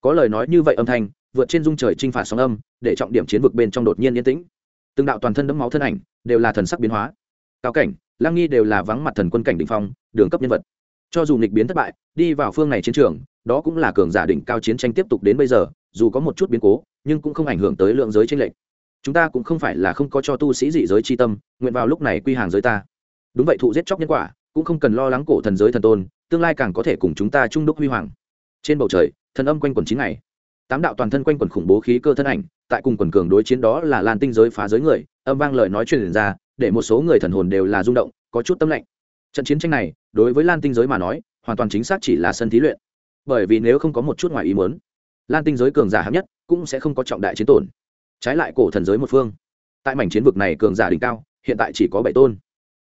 Có lời nói như vậy âm thanh, vượt trên dung trời t r i n h phạt sóng âm, để trọng điểm chiến vực bên trong đột nhiên yên tĩnh từng đạo toàn thân đẫm máu thân ảnh đều là thần sắc biến hóa. Cao cảnh lăng nghi đều là vắng mặt thần quân cảnh định phong, đường cấp nhân vật. Cho dù nghịch biến thất bại, đi vào phương này chiến trường, đó cũng là cường giả đỉnh cao chiến tranh tiếp tục đến bây giờ, dù có một chút biến cố, nhưng cũng không ảnh hưởng tới lượng giới tranh lệch. Chúng ta cũng không phải là không có cho tu sĩ dị giới c h i tâm, nguyện vào lúc này quy hàng giới ta. Đúng vậy, thụ giết chóc nhân quả, cũng không cần lo lắng cổ thần giới thần tôn, tương lai càng có thể cùng chúng ta trung đúc huy hoàng. Trên bầu trời, thần âm quanh quần chín ngày. Tám đạo toàn thân quanh quần khủng bố khí cơ thân ảnh tại cùng quần cường đối chiến đó là lan tinh giới phá giới người, âm vang lời nói truyền ra, để một số người thần hồn đều là rung động, có chút tâm lệnh trận chiến tranh này, đối với lan tinh giới mà nói, hoàn toàn chính xác chỉ là sân thí luyện. Bởi vì nếu không có một chút ngoài ý muốn, lan tinh giới cường giả hạng nhất cũng sẽ không có trọng đại chiến tổn. Trái lại cổ thần giới một phương, tại mảnh chiến vực này cường giả đỉnh cao, hiện tại chỉ có bảy tôn.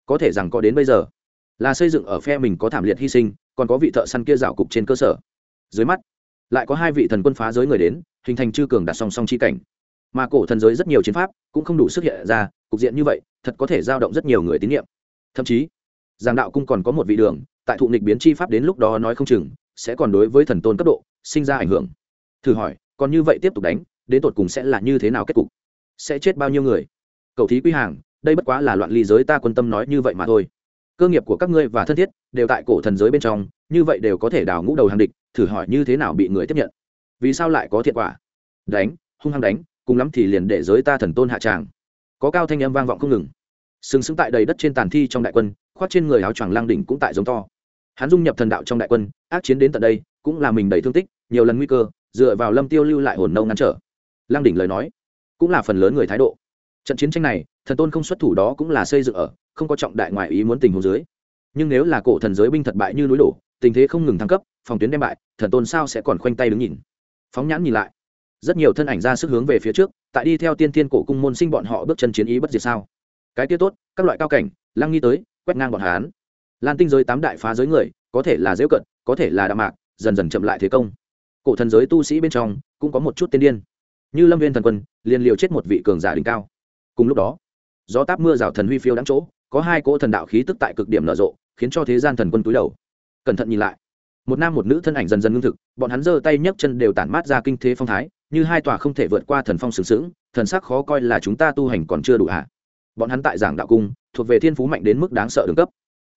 Có thể rằng có đến bây giờ, là xây dựng ở phe mình có thảm liệt hy sinh, còn có vị thợ săn kia rào cục trên cơ sở. Dưới mắt, lại có hai vị thần quân phá giới người đến, hình thành chư cường đặt song song chi cảnh mà cổ thần giới rất nhiều chiến pháp cũng không đủ sức hiện ra, cục diện như vậy, thật có thể giao động rất nhiều người tín nhiệm. Thậm chí giảng đạo cung còn có một vị đường, tại thụ nghịch biến chi pháp đến lúc đó nói không chừng, sẽ còn đối với thần tôn cấp độ, sinh ra ảnh hưởng. Thử hỏi, còn như vậy tiếp tục đánh, đến tột cùng sẽ là như thế nào kết cục? Sẽ chết bao nhiêu người? Cầu thí quy hàng, đây bất quá là loạn ly giới ta quan tâm nói như vậy mà thôi. Cơ nghiệp của các ngươi và thân thiết, đều tại cổ thần giới bên trong, như vậy đều có thể đào ngũ đầu hàng địch, thử hỏi như thế nào bị người tiếp nhận? Vì sao lại có thiện quả? Đánh, hung hăng đánh cùng lắm thì liền để giới ta thần tôn hạ tràng. Có cao thanh âm vang vọng không ngừng. Sừng sững tại đầy đất trên tàn thi trong đại quân, khoác trên người áo choàng lang đỉnh cũng tại giống to. Hắn dung nhập thần đạo trong đại quân, ác chiến đến tận đây, cũng là mình đầy thương tích, nhiều lần nguy cơ, dựa vào lâm tiêu lưu lại hồn nâu ngăn trở. Lang đỉnh lời nói, cũng là phần lớn người thái độ. Trận chiến tranh này, thần tôn không xuất thủ đó cũng là xây dựng ở, không có trọng đại ngoại ý muốn tình hồ dưới. Nhưng nếu là cổ thần giới binh thật bại như núi đổ, tình thế không ngừng thăng cấp, phòng tuyến đem bại, thần tôn sao sẽ còn khoanh tay đứng nhìn? Phóng nhãn nhìn lại rất nhiều thân ảnh ra sức hướng về phía trước, tại đi theo tiên thiên cổ cung môn sinh bọn họ bước chân chiến ý bất diệt sao. Cái tiết tốt, các loại cao cảnh, lăng nghi tới, quét ngang bọn hán lan tinh giới tám đại phá giới người, có thể là dễu cận, có thể là đạo mạc, dần dần chậm lại thế công. Cổ thần giới tu sĩ bên trong, cũng có một chút tiên điên. Như lâm viên thần quân, liền liều chết một vị cường giả đỉnh cao. Cùng lúc đó, gió táp mưa rào thần huy phiêu đáng chỗ, có hai cỗ thần đạo khí tức tại cực điểm nở rộ, khiến cho thế gian thần quân túi đầu. Cẩn thận nhìn lại. Một nam một nữ thân ảnh dần dần ngưng thực, bọn hắn giơ tay nhấc chân đều tản mát ra kinh thế phong thái như hai tòa không thể vượt qua thần phong sừng sững, thần sắc khó coi là chúng ta tu hành còn chưa đủ hạ bọn hắn tại giảng đạo cung, thuộc về thiên phú mạnh đến mức đáng sợ đường cấp.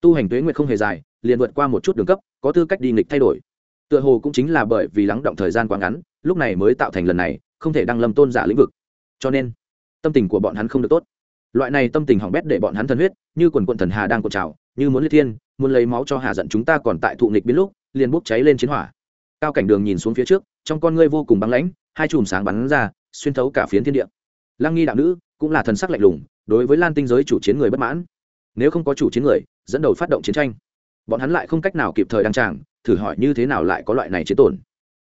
Tu hành tuế nguyệt không hề dài, liền vượt qua một chút đường cấp, có tư cách đi nghịch thay đổi. Tựa hồ cũng chính là bởi vì lắng động thời gian quá ngắn, lúc này mới tạo thành lần này, không thể đăng lâm tôn giả lĩnh vực. Cho nên, tâm tình của bọn hắn không được tốt. Loại này tâm tình hỏng bét để bọn hắn thần huyết, như quần quận thần hà đang cột trào, như muốn liệt thiên, muốn lấy máu cho hà giận chúng ta còn tại thụ nghịch biến lúc, liền bốc cháy lên chiến hỏa. Cao cảnh đường nhìn xuống phía trước trong con ngươi vô cùng băng lãnh, hai chùm sáng bắn ra, xuyên thấu cả phiến thiên địa. Lăng nghi đạo nữ cũng là thần sắc lạnh lùng, đối với lan tinh giới chủ chiến người bất mãn. Nếu không có chủ chiến người, dẫn đầu phát động chiến tranh. Bọn hắn lại không cách nào kịp thời đăng tràng, thử hỏi như thế nào lại có loại này chiến tổn.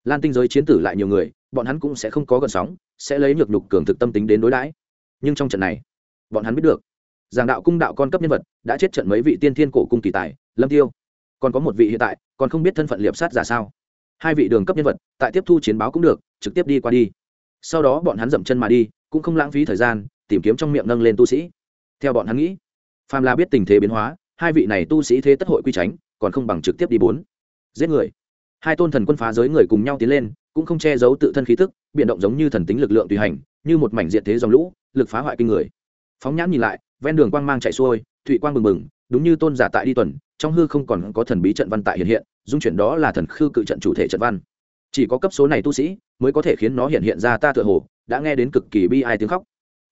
Lan tinh giới chiến tử lại nhiều người, bọn hắn cũng sẽ không có gần sóng, sẽ lấy nhược nhục cường thực tâm tính đến đối đãi. Nhưng trong trận này, bọn hắn biết được, giảng đạo cung đạo con cấp nhân vật đã chết trận mấy vị tiên thiên cổ cung kỳ tài, lâm tiêu. Còn có một vị hiện tại, còn không biết thân phận liệp sát giả sao? Hai vị đường cấp nhân vật, tại tiếp thu chiến báo cũng được, trực tiếp đi qua đi. Sau đó bọn hắn dậm chân mà đi, cũng không lãng phí thời gian, tìm kiếm trong miệng nâng lên tu sĩ. Theo bọn hắn nghĩ, phàm là biết tình thế biến hóa, hai vị này tu sĩ thế tất hội quy tránh, còn không bằng trực tiếp đi bốn. Giết người. Hai tôn thần quân phá giới người cùng nhau tiến lên, cũng không che giấu tự thân khí tức biện động giống như thần tính lực lượng tùy hành, như một mảnh diện thế dòng lũ, lực phá hoại kinh người. Phóng nhãn nhìn lại, ven đường quang mang chạy xuôi thụy quang bừng bừng đúng như tôn giả tại đi tuần, trong hư không còn có thần bí trận văn tại hiện hiện, dung chuyển đó là thần khư cự trận chủ thể trận văn. Chỉ có cấp số này tu sĩ mới có thể khiến nó hiện hiện ra ta tựa hồ, đã nghe đến cực kỳ bi ai tiếng khóc.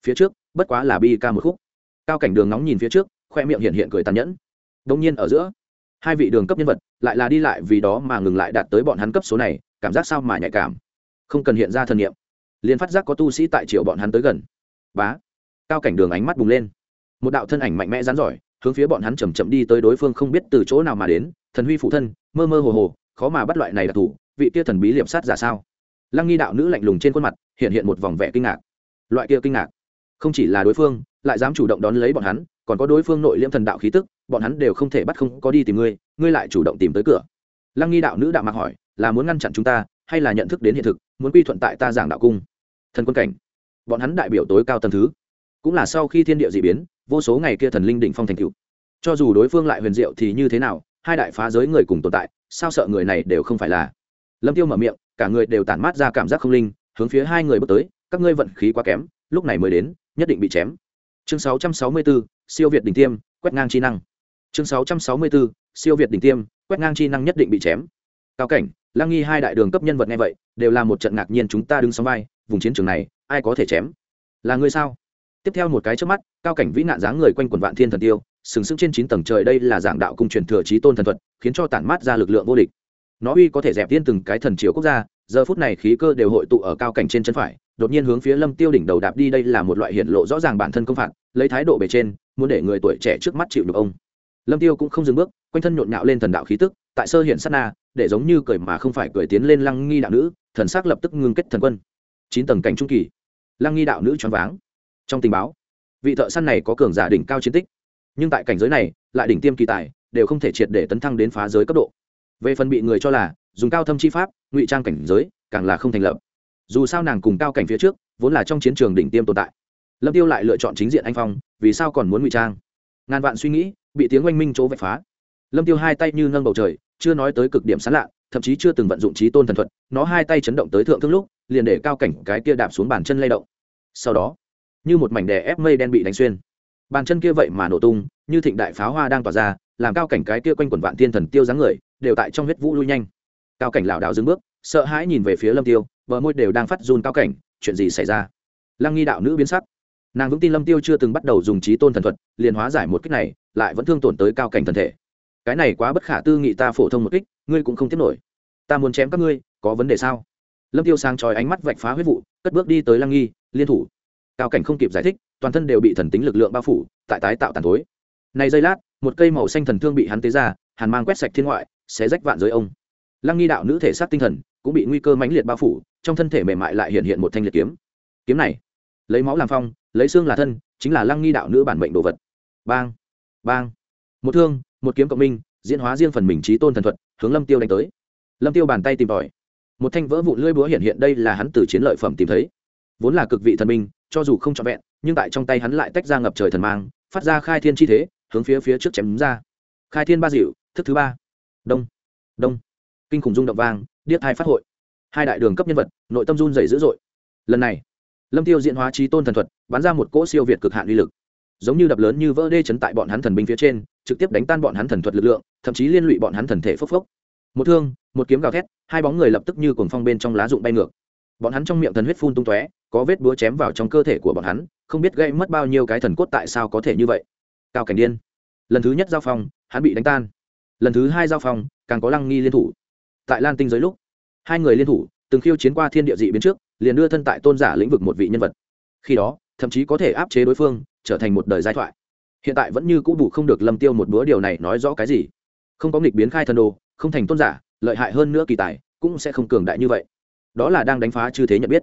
Phía trước, bất quá là bi ca một khúc. Cao cảnh đường nóng nhìn phía trước, khoe miệng hiện hiện cười tàn nhẫn. Đông nhiên ở giữa, hai vị đường cấp nhân vật lại là đi lại vì đó mà ngừng lại đạt tới bọn hắn cấp số này, cảm giác sao mà nhạy cảm. Không cần hiện ra thần nghiệm liền phát giác có tu sĩ tại triệu bọn hắn tới gần. Bá. Cao cảnh đường ánh mắt bùng lên. Một đạo thân ảnh mạnh mẽ rán giỏi hướng phía bọn hắn chầm chậm đi tới đối phương không biết từ chỗ nào mà đến, thần huy phụ thân, mơ mơ hồ hồ, khó mà bắt loại này đặc thù vị kia thần bí liệm sát giả sao? Lăng nghi đạo nữ lạnh lùng trên khuôn mặt, hiện hiện một vòng vẻ kinh ngạc. Loại kia kinh ngạc, không chỉ là đối phương, lại dám chủ động đón lấy bọn hắn, còn có đối phương nội liễm thần đạo khí tức, bọn hắn đều không thể bắt không có đi tìm ngươi ngươi lại chủ động tìm tới cửa. Lăng nghi đạo nữ đạo mạc hỏi, là muốn ngăn chặn chúng ta, hay là nhận thức đến hiện thực, muốn quy thuận tại ta giảng đạo cung? Thần quân cảnh, bọn hắn đại biểu tối cao tầm thứ cũng là sau khi thiên địa d ị biến vô số ngày kia thần linh đỉnh phong thành cựu cho dù đối phương lại huyền diệu thì như thế nào hai đại phá giới người cùng tồn tại sao sợ người này đều không phải là? Lâm tiêu mở miệng cả người đều tản mát ra cảm giác không linh hướng phía hai người bước tới các ngươi vận khí quá kém lúc này mới đến nhất định bị chém. Chương 664, siêu việt đỉnh tiêm quét ngang chi năng. Chương 664, siêu việt đỉnh tiêm quét ngang chi năng nhất định bị chém. Cao cảnh lăng nghi hai đại đường cấp nhân vật nghe vậy đều là một trận ngạc nhiên chúng ta đứng sóng vai vùng chiến trường này ai có thể chém? Là ngươi sao? Tiếp theo một cái trước mắt, cao cảnh vĩ nạn dáng người quanh quần vạn thiên thần tiêu, sừng sững trên chín tầng trời đây là giảng đạo cung truyền thừa trí tôn thần thuật, khiến cho tản mát ra lực lượng vô địch. Nó uy có thể dẹp tiên từng cái thần chiếu quốc gia, giờ phút này khí cơ đều hội tụ ở cao cảnh trên chân phải, đột nhiên hướng phía lâm tiêu đỉnh đầu đạp đi đây là một loại hiện lộ rõ ràng bản thân công phạt, lấy thái độ bề trên, muốn để người tuổi trẻ trước mắt chịu được ông. Lâm tiêu cũng không dừng bước, quanh thân nhộn nhạo lên thần đạo khí tức, tại sơ hiện sát na, để giống như cười mà không phải cười tiến lên lăng nghi đạo nữ, thần sắc lập tức ngưng kết thần quân. Chín tầng cảnh trung kỳ. Lăng nghi đạo nữ choáng váng trong tình báo. Vị thợ săn này có cường giả đỉnh cao chiến tích, nhưng tại cảnh giới này, lại đỉnh tiêm kỳ tài, đều không thể triệt để tấn thăng đến phá giới cấp độ. Về phần bị người cho là dùng cao thâm chi pháp, ngụy trang cảnh giới, càng là không thành lập. Dù sao nàng cùng cao cảnh phía trước, vốn là trong chiến trường đỉnh tiêm tồn tại. Lâm tiêu lại lựa chọn chính diện anh phong, vì sao còn muốn ngụy trang? Ngàn vạn suy nghĩ, bị tiếng oanh minh chỗ vạch phá. Lâm tiêu hai tay như nâng bầu trời, chưa nói tới cực điểm sán lạ, thậm chí chưa từng vận dụng trí tôn thần thuật, nó hai tay chấn động tới thượng thương lúc, liền để cao cảnh cái kia đạp xuống bàn chân lay động. Sau đó như một mảnh đè ép mây đen bị đánh xuyên. Bàn chân kia vậy mà nổ tung, như thịnh đại pháo hoa đang tỏa ra, làm cao cảnh cái kia quanh quần vạn thiên thần tiêu dáng người, đều tại trong huyết vũ lui nhanh. Cao cảnh lảo đảo dừng bước, sợ hãi nhìn về phía lâm tiêu, bờ môi đều đang phát run cao cảnh, chuyện gì xảy ra? Lăng nghi đạo nữ biến sắc. Nàng vững tin lâm tiêu chưa từng bắt đầu dùng trí tôn thần thuật, liền hóa giải một kích này, lại vẫn thương tổn tới cao cảnh thần thể. Cái này quá bất khả tư nghị ta phổ thông một kích, ngươi cũng không tiếp nổi. Ta muốn chém các ngươi, có vấn đề sao? Lâm tiêu sang chói ánh mắt vạch phá huyết vụ, cất bước đi tới lăng nghi, liên thủ cao cảnh không kịp giải thích, toàn thân đều bị thần tính lực lượng bao phủ, tại tái tạo tàn thối. Này giây lát, một cây màu xanh thần thương bị hắn tế ra, hàn mang quét sạch thiên ngoại, xé rách vạn giới ông. Lăng nghi đạo nữ thể xác tinh thần, cũng bị nguy cơ mãnh liệt bao phủ, trong thân thể mềm mại lại hiện hiện một thanh liệt kiếm. Kiếm này, lấy máu làm phong, lấy xương là thân, chính là lăng nghi đạo nữ bản mệnh đồ vật. Bang bang. Một thương, một kiếm cộng minh, diễn hóa riêng phần mình trí tôn thần thuật, hướng lâm tiêu đánh tới. Lâm tiêu bàn tay tìm tòi. Một thanh vỡ vụn lưỡi búa hiện hiện đây là hắn từ chiến lợi phẩm tìm thấy. Vốn là cực vị thần minh cho dù không trọn vẹn, nhưng tại trong tay hắn lại tách ra ngập trời thần mang, phát ra khai thiên chi thế, hướng phía phía trước chém ra. Khai thiên ba dịu, thức thứ ba. Đông. Đông. Kinh khủng rung động vang, điếc hai phát hội. Hai đại đường cấp nhân vật, nội tâm run dày dữ dội. Lần này, lâm tiêu diễn hóa trí tôn thần thuật, bắn ra một cỗ siêu việt cực hạn uy lực. Giống như đập lớn như vỡ đê chấn tại bọn hắn thần binh phía trên, trực tiếp đánh tan bọn hắn thần thuật lực lượng, thậm chí liên lụy bọn hắn thần thể phốc phốc. Một thương, một kiếm gào thét, hai bóng người lập tức như cuồng phong bên trong lá rụng bay ngược bọn hắn trong miệng thần huyết phun tung tóe, có vết búa chém vào trong cơ thể của bọn hắn, không biết gây mất bao nhiêu cái thần cốt tại sao có thể như vậy. Cao cảnh điên. Lần thứ nhất giao phong, hắn bị đánh tan. Lần thứ hai giao phong, càng có lăng nghi liên thủ. Tại lan tinh giới lúc, hai người liên thủ, từng khiêu chiến qua thiên địa dị biến trước, liền đưa thân tại tôn giả lĩnh vực một vị nhân vật. Khi đó, thậm chí có thể áp chế đối phương, trở thành một đời giai thoại. Hiện tại vẫn như cũ bù không được lâm tiêu một bữa điều này nói rõ cái gì. Không có nghịch biến khai thần đồ, không thành tôn giả, lợi hại hơn nữa kỳ tài, cũng sẽ không cường đại như vậy đó là đang đánh phá chư thế nhận biết.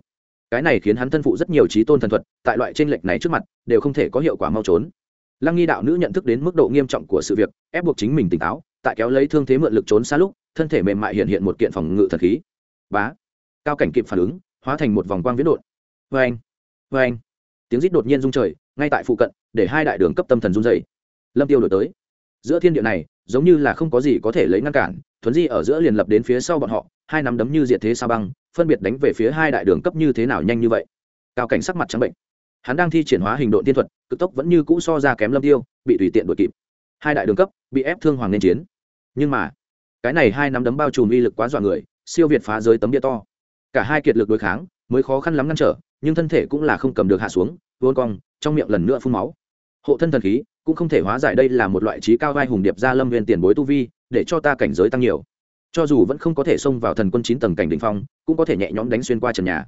Cái này khiến hắn thân phụ rất nhiều trí tôn thần thuật, tại loại tranh lệch này trước mặt, đều không thể có hiệu quả mau trốn. Lăng nghi đạo nữ nhận thức đến mức độ nghiêm trọng của sự việc, ép buộc chính mình tỉnh táo, tại kéo lấy thương thế mượn lực trốn xa lúc, thân thể mềm mại hiện hiện một kiện phòng ngự thần khí. Bá. Cao cảnh kịp phản ứng, hóa thành một vòng quang viễn đột. Vê anh vê anh tiếng rít đột nhiên rung trời, ngay tại phụ cận, để hai đại đường cấp tâm thần run dày lâm tiêu đổi tới. Giữa thiên địa này, giống như là không có gì có thể lấy ngăn cản, thuấn di ở giữa liền lập đến phía sau bọn họ, hai nắm đấm như diệt thế sao băng phân biệt đánh về phía hai đại đường cấp như thế nào nhanh như vậy. Cao cảnh sắc mặt trắng bệnh. Hắn đang thi triển hóa hình độn tiên thuật, cực tốc vẫn như cũ so ra kém lâm tiêu, bị tùy tiện đuổi kịp. Hai đại đường cấp, bị ép thương hoàng nên chiến. Nhưng mà, cái này hai nắm đấm bao trùm uy lực quá dọa người, siêu việt phá giới tấm bia to. Cả hai kiệt lực đối kháng, mới khó khăn lắm ngăn trở, nhưng thân thể cũng là không cầm được hạ xuống, vốn cong, trong miệng lần nữa phun máu. Hộ thân thần khí cũng không thể hóa giải đây là một loại trí cao vai hùng điệp ra lâm viên tiền bối tu vi, để cho ta cảnh giới tăng nhiều cho dù vẫn không có thể xông vào thần quân chín tầng cảnh đ ỉ n h phong, cũng có thể nhẹ nhõm đánh xuyên qua trần nhà.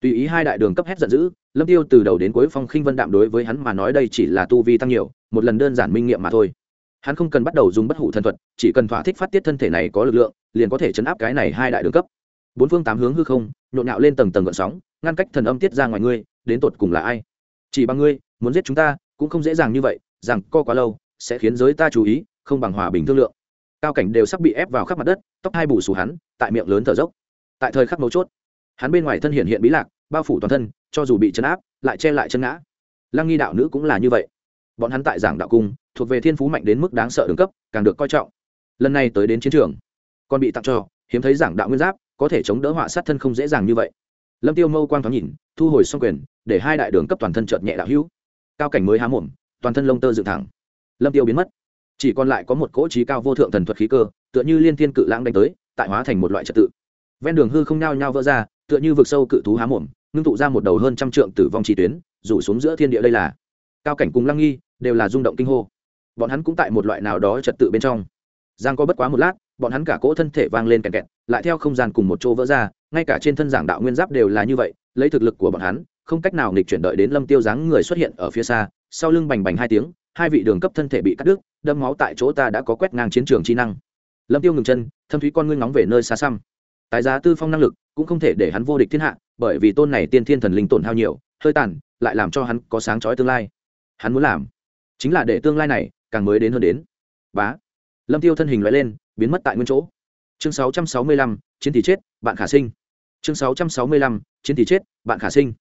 Tùy ý hai đại đường cấp hét giận dữ, lâm tiêu từ đầu đến cuối phong khinh vân đạm đối với hắn mà nói đây chỉ là tu vi tăng nhiều, một lần đơn giản minh nghiệm mà thôi. Hắn không cần bắt đầu dùng bất hủ thần thuật, chỉ cần thỏa thích phát tiết thân thể này có lực lượng, liền có thể chấn áp cái này hai đại đường cấp. Bốn phương tám hướng hư không, nhộn nhạo lên tầng tầng gợn sóng, ngăn cách thần âm tiết ra ngoài ngươi, đến tột cùng là ai? Chỉ bằng ngươi, muốn giết chúng ta, cũng không dễ dàng như vậy, rằng co quá lâu, sẽ khiến giới ta chú ý, không bằng hòa bình thương lượng cao cảnh đều sắp bị ép vào khắp mặt đất, tóc hai bù xù hắn, tại miệng lớn thở dốc. Tại thời khắc mấu chốt, hắn bên ngoài thân hiện hiện bí lạc, bao phủ toàn thân, cho dù bị chấn áp, lại che lại chân ngã. Lăng nghi đạo nữ cũng là như vậy. Bọn hắn tại giảng đạo cung, thuộc về thiên phú mạnh đến mức đáng sợ đường cấp, càng được coi trọng. Lần này tới đến chiến trường, còn bị tặng cho, hiếm thấy giảng đạo nguyên giáp, có thể chống đỡ họa sát thân không dễ dàng như vậy. Lâm tiêu mâu quang thoáng nhìn, thu hồi xong quyền, để hai đại đường cấp toàn thân chợt nhẹ đạo hữu. Cao cảnh mới há mồm, toàn thân lông tơ dựng thẳng. Lâm tiêu biến mất chỉ còn lại có một cỗ trí cao vô thượng thần thuật khí cơ, tựa như liên thiên cự lãng đánh tới, tại hóa thành một loại trật tự. Ven đường hư không nhao nhao vỡ ra, tựa như vực sâu cự thú há mồm, ngưng tụ ra một đầu hơn trăm trượng tử vong chi tuyến, rủ xuống giữa thiên địa đây là. Cao cảnh cùng lăng nghi đều là rung động kinh hô. Bọn hắn cũng tại một loại nào đó trật tự bên trong. Giang có bất quá một lát, bọn hắn cả cỗ thân thể vang lên kẹt kẹt, lại theo không gian cùng một chỗ vỡ ra, ngay cả trên thân giảng đạo nguyên giáp đều là như vậy, lấy thực lực của bọn hắn, không cách nào nghịch chuyển đợi đến lâm tiêu dáng người xuất hiện ở phía xa, sau lưng bành bành hai tiếng, hai vị đường cấp thân thể bị cắt đứt đâm máu tại chỗ ta đã có quét ngang chiến trường chi năng. Lâm tiêu ngừng chân thâm thúy con ngươi ngóng về nơi xa xăm. Tái giá tư phong năng lực cũng không thể để hắn vô địch thiên hạ bởi vì tôn này tiên thiên thần linh tổn hao nhiều hơi tàn lại làm cho hắn có sáng chói tương lai. Hắn muốn làm chính là để tương lai này càng mới đến hơn đến. Bá. Lâm tiêu thân hình loại lên biến mất tại nguyên chỗ. Chương 665, chiến thì chết bạn khả sinh. Chương 665, chiến thì chết bạn khả sinh.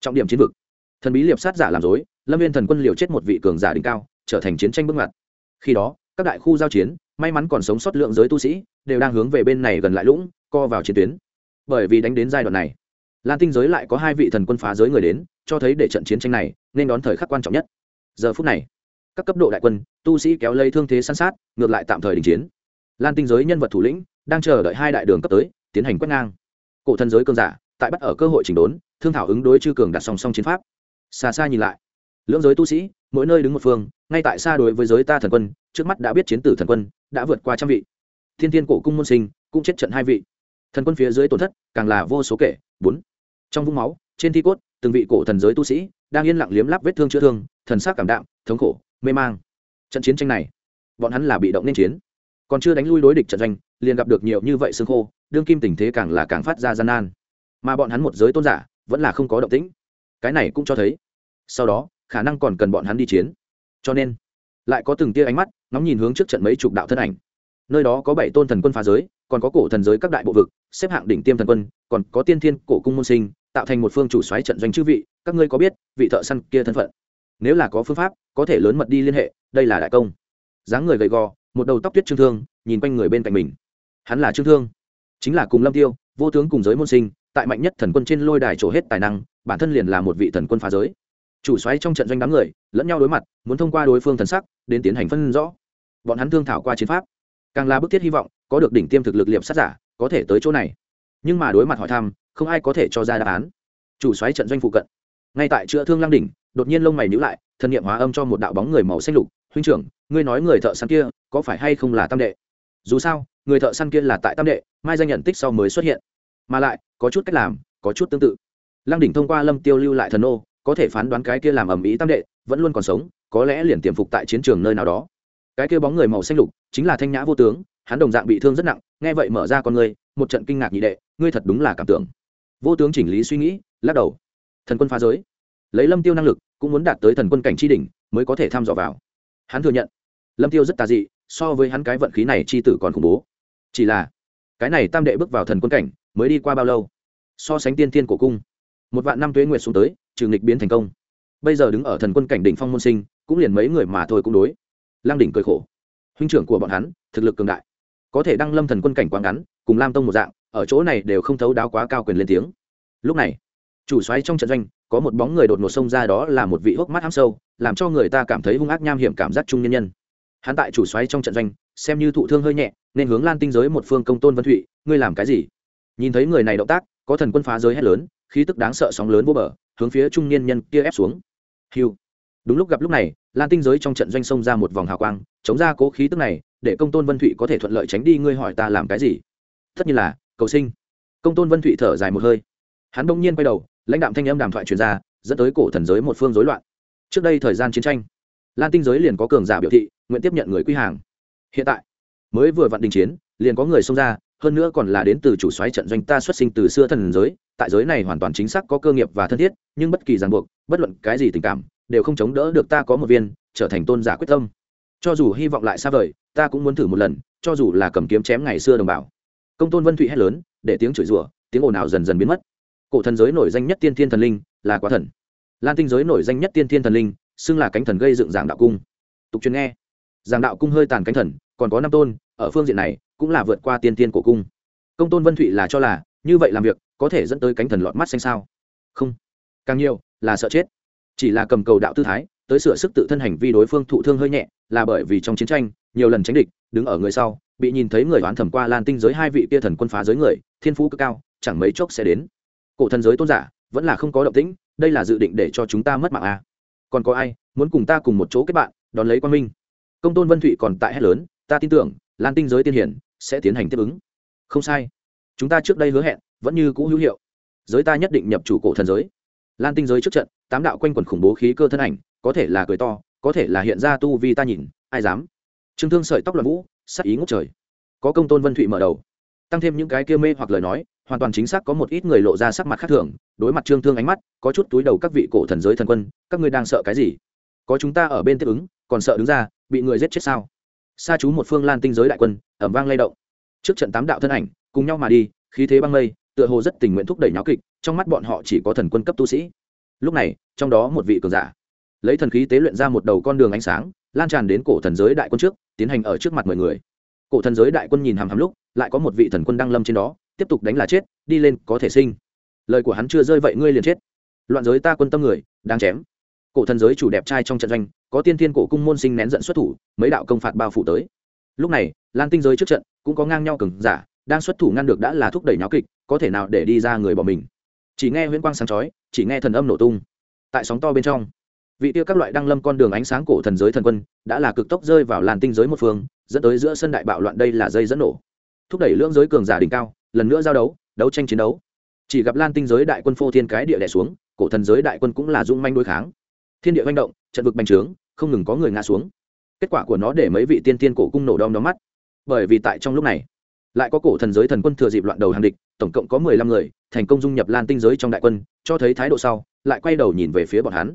Trọng điểm chiến vực. Thần bí liệp sát giả làm dối lâm viên thần quân liều chết một vị cường giả đỉnh cao trở thành chiến tranh bước ngoặt khi đó, các đại khu giao chiến, may mắn còn sống sót lượng giới tu sĩ, đều đang hướng về bên này gần lại lũng, co vào chiến tuyến. Bởi vì đánh đến giai đoạn này, lan tinh giới lại có hai vị thần quân phá giới người đến, cho thấy để trận chiến tranh này nên đón thời khắc quan trọng nhất. Giờ phút này, các cấp độ đại quân, tu sĩ kéo lây thương thế săn sát, ngược lại tạm thời đình chiến. Lan tinh giới nhân vật thủ lĩnh đang chờ đợi hai đại đường cấp tới, tiến hành quét ngang. Cổ thần giới cơn giả, tại bắt ở cơ hội chỉnh đốn, thương thảo ứng đối chư cường đặt song song chiến pháp. Xa xa nhìn lại lưỡng giới tu sĩ, mỗi nơi đứng một phương, ngay tại xa đối với giới ta thần quân, trước mắt đã biết chiến tử thần quân, đã vượt qua trăm vị. Thiên thiên cổ cung môn sinh, cũng chết trận hai vị. Thần quân phía dưới tổn thất, càng là vô số kể. Bốn. Trong vũng máu, trên thi cốt, từng vị cổ thần giới tu sĩ, đang yên lặng liếm lắp vết thương chữa thương, thần sắc cảm đạm, thống khổ, mê mang. Trận chiến tranh này, bọn hắn là bị động nên chiến. Còn chưa đánh lui đối địch trận doanh, liền gặp được nhiều như vậy xương khô, đương kim tình thế càng là càng phát ra gian nan. Mà bọn hắn một giới tôn giả, vẫn là không có động tĩnh. Cái này cũng cho thấy, sau đó khả năng còn cần bọn hắn đi chiến. Cho nên, lại có từng tia ánh mắt, ngóng nhìn hướng trước trận mấy chục đạo thân ảnh. Nơi đó có bảy tôn thần quân phá giới, còn có cổ thần giới các đại bộ vực, xếp hạng đỉnh tiêm thần quân, còn có tiên thiên cổ cung môn sinh, tạo thành một phương chủ xoáy trận doanh chư vị, các ngươi có biết, vị thợ săn kia thân phận? Nếu là có phương pháp, có thể lớn mật đi liên hệ, đây là đại công. Dáng người gầy gò, một đầu tóc tuyết trương thương, nhìn quanh người bên cạnh mình. Hắn là trương thương, chính là cùng lâm tiêu, vô tướng cùng giới môn sinh, tại mạnh nhất thần quân trên lôi đài trổ hết tài năng, bản thân liền là một vị thần quân phá giới chủ xoáy trong trận doanh đám người lẫn nhau đối mặt, muốn thông qua đối phương thần sắc đến tiến hành phân rõ. Bọn hắn thương thảo qua chiến pháp, càng là bức thiết hy vọng có được đỉnh tiêm thực lực liệm sát giả có thể tới chỗ này. Nhưng mà đối mặt hỏi thăm, không ai có thể cho ra đáp án. Chủ xoáy trận doanh phụ cận, ngay tại chữa thương lăng đỉnh, đột nhiên lông mày nhữ lại thần nghiệm hóa âm cho một đạo bóng người màu xanh lục, huynh trưởng, ngươi nói người thợ săn kia có phải hay không là tam đệ? Dù sao, người thợ săn kia là tại tam đệ, mai danh nhận tích sau mới xuất hiện. Mà lại, có chút cách làm, có chút tương tự. Lăng đỉnh thông qua lâm tiêu lưu lại thần ô có thể phán đoán cái kia làm ầm ĩ tam đệ vẫn luôn còn sống, có lẽ liền tiềm phục tại chiến trường nơi nào đó. Cái kia bóng người màu xanh lục, chính là thanh nhã vô tướng, hắn đồng dạng bị thương rất nặng, nghe vậy mở ra con ngươi, một trận kinh ngạc nhị đệ, ngươi thật đúng là cảm tưởng. Vô tướng chỉnh lý suy nghĩ, lắc đầu. Thần quân phá giới. Lấy lâm tiêu năng lực, cũng muốn đạt tới thần quân cảnh tri đỉnh, mới có thể tham dò vào. Hắn thừa nhận. Lâm tiêu rất tà dị, so với hắn cái vận khí này chi tử còn khủng bố. Chỉ là, cái này tam đệ bước vào thần quân cảnh, mới đi qua bao lâu? So sánh tiên tiên của cung. Một vạn năm tuế nguyệt xuống tới trừ nghịch biến thành công. Bây giờ đứng ở thần quân cảnh đỉnh phong môn sinh, cũng liền mấy người mà thôi cũng đối. Lang đỉnh cười khổ. Huynh trưởng của bọn hắn, thực lực cường đại. Có thể đăng lâm thần quân cảnh quá ngắn, cùng lam tông một dạng, ở chỗ này đều không thấu đáo quá cao quyền lên tiếng. Lúc này, chủ xoáy trong trận doanh, có một bóng người đột ngột xông ra đó là một vị hốc mắt hám sâu, làm cho người ta cảm thấy hung ác nham hiểm cảm giác chung nhân nhân. Hắn tại chủ xoáy trong trận doanh, xem như thụ thương hơi nhẹ, nên hướng lan tinh giới một phương công tôn vân thụy, ngươi làm cái gì? Nhìn thấy người này động tác, có thần quân phá giới hét lớn, khí tức đáng sợ sóng lớn vô bờ hướng phía trung niên nhân kia ép xuống. Hiu. Đúng lúc gặp lúc này, lan tinh giới trong trận doanh sông ra một vòng hào quang, chống ra cố khí tức này, để công tôn vân thụy có thể thuận lợi tránh đi, ngươi hỏi ta làm cái gì? Tất nhiên là, cầu sinh. Công tôn vân thụy thở dài một hơi. Hắn đông nhiên quay đầu, lãnh đạm thanh âm đàm thoại truyền ra, dẫn tới cổ thần giới một phương rối loạn. Trước đây thời gian chiến tranh, lan tinh giới liền có cường giả biểu thị, nguyện tiếp nhận người quy hàng. Hiện tại, mới vừa vặn đình chiến, liền có người xông ra hơn nữa còn là đến từ chủ xoáy trận doanh ta xuất sinh từ xưa thần giới, tại giới này hoàn toàn chính xác có cơ nghiệp và thân thiết, nhưng bất kỳ ràng buộc, bất luận cái gì tình cảm, đều không chống đỡ được ta có một viên, trở thành tôn giả quyết tâm. Cho dù hy vọng lại xa vời, ta cũng muốn thử một lần, cho dù là cầm kiếm chém ngày xưa đồng bào. Công tôn vân thụy hét lớn, để tiếng chửi rủa, tiếng ồn ào dần dần biến mất. Cổ thần giới nổi danh nhất tiên thiên thần linh là quá thần. Lan tinh giới nổi danh nhất tiên thiên thần linh, xưng là cánh thần gây dựng giảng đạo cung. Tục truyền nghe giảng đạo cung hơi tàn cánh thần, còn có năm tôn, ở phương diện này cũng là vượt qua tiên tiên cổ cung. Công tôn vân thụy là cho là, như vậy làm việc, có thể dẫn tới cánh thần lọt mắt xanh sao? Không. Càng nhiều, là sợ chết. Chỉ là cầm cầu đạo tư thái, tới sửa sức tự thân hành vi đối phương thụ thương hơi nhẹ, là bởi vì trong chiến tranh, nhiều lần tránh địch, đứng ở người sau, bị nhìn thấy người đoán thẩm qua lan tinh giới hai vị kia thần quân phá giới người, thiên phú cực cao, chẳng mấy chốc sẽ đến. Cổ thần giới tôn giả, vẫn là không có động tĩnh, đây là dự định để cho chúng ta mất mạng à. còn có ai, muốn cùng ta cùng một chỗ kết bạn, đón lấy quan minh? Công tôn vân thụy còn tại hét lớn, ta tin tưởng, lan tinh giới tiên hiển sẽ tiến hành tiếp ứng. Không sai. Chúng ta trước đây hứa hẹn, vẫn như cũ hữu hiệu. Giới ta nhất định nhập chủ cổ thần giới. Lan tinh giới trước trận, tám đạo quanh quẩn khủng bố khí cơ thân ảnh, có thể là cười to, có thể là hiện ra tu vi ta nhìn, ai dám. Trương thương sợi tóc loạn vũ, sắc ý ngốc trời. Có công tôn vân thụy mở đầu. Tăng thêm những cái kia mê hoặc lời nói, hoàn toàn chính xác có một ít người lộ ra sắc mặt khác thường, đối mặt trương thương ánh mắt, có chút túi đầu các vị cổ thần giới thần quân, các ngươi đang sợ cái gì? Có chúng ta ở bên tiếp ứng, còn sợ đứng ra, bị người giết chết sao? Xa chú một phương lan tinh giới đại quân, ẩm vang lay động. Trước trận tám đạo thân ảnh, cùng nhau mà đi, khí thế băng mây, tựa hồ rất tình nguyện thúc đẩy nháo kịch, trong mắt bọn họ chỉ có thần quân cấp tu sĩ. Lúc này, trong đó một vị cường giả, lấy thần khí tế luyện ra một đầu con đường ánh sáng, lan tràn đến cổ thần giới đại quân trước, tiến hành ở trước mặt mọi người. Cổ thần giới đại quân nhìn hàm hàm lúc, lại có một vị thần quân đăng lâm trên đó, tiếp tục đánh là chết, đi lên có thể sinh. Lời của hắn chưa rơi vậy ngươi liền chết. Loạn giới ta quân tâm người, đang chém cổ thần giới chủ đẹp trai trong trận doanh, có tiên thiên cổ cung môn sinh nén giận xuất thủ, mấy đạo công phạt bao phủ tới. Lúc này, lan tinh giới trước trận cũng có ngang nhau cừng giả, đang xuất thủ ngăn được đã là thúc đẩy nháo kịch, có thể nào để đi ra người bỏ mình? Chỉ nghe huyễn quang sáng chói, chỉ nghe thần âm nổ tung. Tại sóng to bên trong, vị tiêu các loại đăng lâm con đường ánh sáng cổ thần giới thần quân đã là cực tốc rơi vào làn tinh giới một phương, dẫn tới giữa sân đại bạo loạn đây là dây dẫn nổ. Thúc đẩy lưỡng giới cường giả đỉnh cao, lần nữa giao đấu đấu tranh chiến đấu. Chỉ gặp lan tinh giới đại quân phô thiên cái địa đẻ xuống, cổ thần giới đại quân cũng là dung manh đối kháng thiên địa manh động, trận vực bành trướng, không ngừng có người ngã xuống. Kết quả của nó để mấy vị tiên tiên cổ cung nổ đom đóm mắt. Bởi vì tại trong lúc này, lại có cổ thần giới thần quân thừa dịp loạn đầu hàng địch, tổng cộng có mười lăm người, thành công dung nhập lan tinh giới trong đại quân, cho thấy thái độ sau, lại quay đầu nhìn về phía bọn hắn.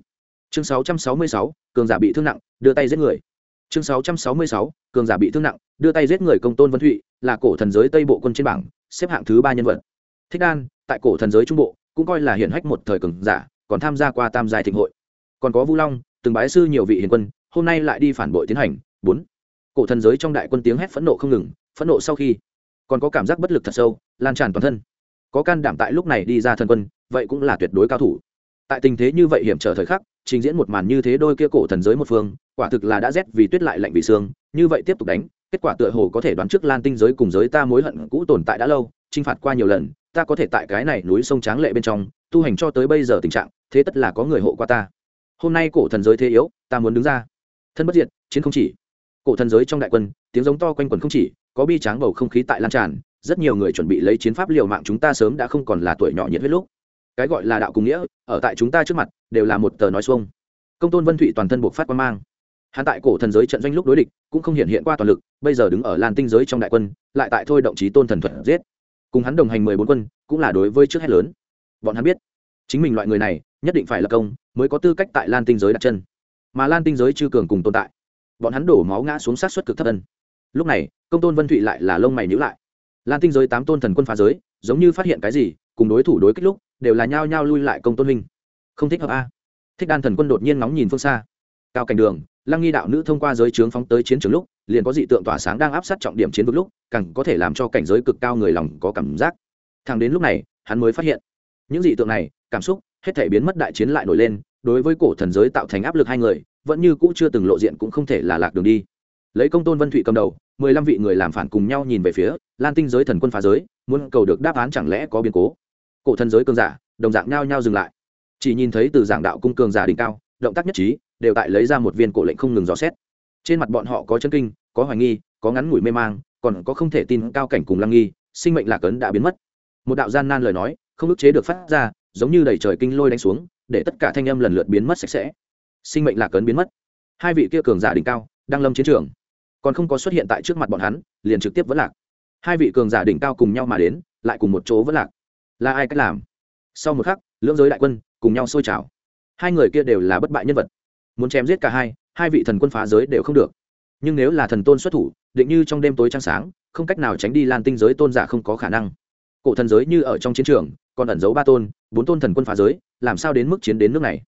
Chương sáu trăm sáu mươi sáu, cường giả bị thương nặng, đưa tay giết người. Chương sáu trăm sáu mươi sáu, cường giả bị thương nặng, đưa tay giết người công tôn vân thụy, là cổ thần giới tây bộ quân trên bảng, xếp hạng thứ ba nhân vật. Thích đan, tại cổ thần giới trung bộ, cũng coi là hiển hách một thời cường giả, còn tham gia qua tam giai thịnh hội còn có vu long, từng bái sư nhiều vị hiền quân, hôm nay lại đi phản bội tiến hành. Bốn, cổ thần giới trong đại quân tiếng hét phẫn nộ không ngừng, phẫn nộ sau khi còn có cảm giác bất lực thật sâu, lan tràn toàn thân. Có can đảm tại lúc này đi ra thần quân, vậy cũng là tuyệt đối cao thủ. Tại tình thế như vậy hiểm trở thời khắc, trình diễn một màn như thế đôi kia cổ thần giới một phương, quả thực là đã rét vì tuyết lại lạnh vì xương như vậy tiếp tục đánh, kết quả tựa hồ có thể đoán trước lan tinh giới cùng giới ta mối hận cũ tồn tại đã lâu, chinh phạt qua nhiều lần, ta có thể tại cái này núi sông tráng lệ bên trong, tu hành cho tới bây giờ tình trạng, thế tất là có người hộ qua ta hôm nay cổ thần giới thế yếu, ta muốn đứng ra. Thân bất diệt, chiến không chỉ. Cổ thần giới trong đại quân, tiếng giống to quanh quần không chỉ, có bi tráng bầu không khí tại lan tràn, rất nhiều người chuẩn bị lấy chiến pháp liều mạng chúng ta sớm đã không còn là tuổi nhỏ nhiệt huyết lúc. Cái gọi là đạo cùng nghĩa, ở tại chúng ta trước mặt, đều là một tờ nói xuông. Công tôn vân thụy toàn thân buộc phát quan mang. Hắn tại cổ thần giới trận doanh lúc đối địch, cũng không hiện hiện qua toàn lực, bây giờ đứng ở lan tinh giới trong đại quân, lại tại thôi động chí tôn thần thuật giết. Cùng hắn đồng hành mười bốn quân, cũng là đối với trước hết lớn. Bọn hắn biết, chính mình loại người này nhất định phải là công, mới có tư cách tại lan tinh giới đặt chân. Mà lan tinh giới chưa cường cùng tồn tại, bọn hắn đổ máu ngã xuống sát xuất cực thấp ân lúc này, công tôn vân thụy lại là lông mày nhữ lại. Lan tinh giới tám tôn thần quân phá giới, giống như phát hiện cái gì, cùng đối thủ đối kích lúc, đều là nhao nhao lui lại công tôn huynh. Không thích hợp a. Thích đan thần quân đột nhiên ngóng nhìn phương xa. Cao cảnh đường, lăng nghi đạo nữ thông qua giới trướng phóng tới chiến trường lúc, liền có dị tượng tỏa sáng đang áp sát trọng điểm chiến vực lúc, càng có thể làm cho cảnh giới cực cao người lòng có cảm giác. Thẳng đến lúc này, hắn mới phát hiện, những dị tượng này, cảm xúc hết thể biến mất đại chiến lại nổi lên, đối với cổ thần giới tạo thành áp lực hai người, vẫn như cũ chưa từng lộ diện cũng không thể là lạc đường đi. Lấy công tôn vân thụy cầm đầu, mười lăm vị người làm phản cùng nhau nhìn về phía, lan tinh giới thần quân phá giới, muốn cầu được đáp án chẳng lẽ có biến cố? Cổ thần giới cường giả, đồng dạng nhao nhao dừng lại. Chỉ nhìn thấy từ giảng đạo cung cường giả đỉnh cao, động tác nhất trí, đều tại lấy ra một viên cổ lệnh không ngừng dò xét. Trên mặt bọn họ có chân kinh, có hoài nghi, có ngắn ngủi mê mang, còn có không thể tin cao cảnh cùng lăng nghi, sinh mệnh lạc ấn đã biến mất. Một đạo gian nan lời nói, không ức chế được phát ra giống như đầy trời kinh lôi đánh xuống, để tất cả thanh âm lần lượt biến mất sạch sẽ. Sinh mệnh lạc ấn biến mất. Hai vị kia cường giả đỉnh cao, đang lâm chiến trường. Còn không có xuất hiện tại trước mặt bọn hắn, liền trực tiếp vẫn lạc. Hai vị cường giả đỉnh cao cùng nhau mà đến, lại cùng một chỗ vẫn lạc. Là ai cách làm? Sau một khắc, lưỡng giới đại quân cùng nhau sôi trào. Hai người kia đều là bất bại nhân vật. Muốn chém giết cả hai hai vị thần quân phá giới đều không được. Nhưng nếu là thần tôn xuất thủ, định như trong đêm tối trăng sáng, không cách nào tránh đi lan tinh giới tôn giả không có khả năng cổ thần giới như ở trong chiến trường, còn ẩn giấu ba tôn, bốn tôn thần quân phá giới, làm sao đến mức chiến đến nước này?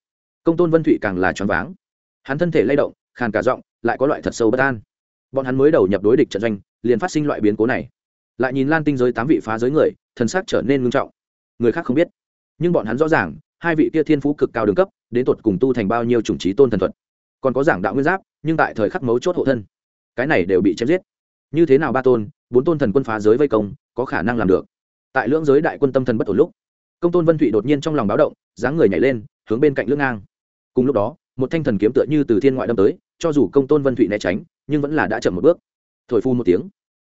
Công tôn vân thụy càng là choáng váng. Hắn thân thể lay động, khàn cả giọng, lại có loại thật sâu bất an. Bọn hắn mới đầu nhập đối địch trận doanh, liền phát sinh loại biến cố này. Lại nhìn lan tinh giới tám vị phá giới người, thần sắc trở nên ngưng trọng. Người khác không biết. Nhưng bọn hắn rõ ràng, hai vị kia thiên phú cực cao đường cấp, đến tột cùng tu thành bao nhiêu chủng trí tôn thần thuật. Còn có giảng đạo nguyên giáp, nhưng tại thời khắc mấu chốt hộ thân. Cái này đều bị chém giết. Như thế nào ba tôn, bốn tôn thần quân phá giới vây công, có khả năng làm được? Tại lưỡng giới đại quân tâm thần bất ổn lúc, công tôn vân thụy đột nhiên trong lòng báo động, dáng người nhảy lên, hướng bên cạnh lưỡng ngang. Cùng lúc đó, một thanh thần kiếm tựa như từ thiên ngoại đâm tới, cho dù công tôn vân thụy né tránh, nhưng vẫn là đã chậm một bước. Thổi phu một tiếng,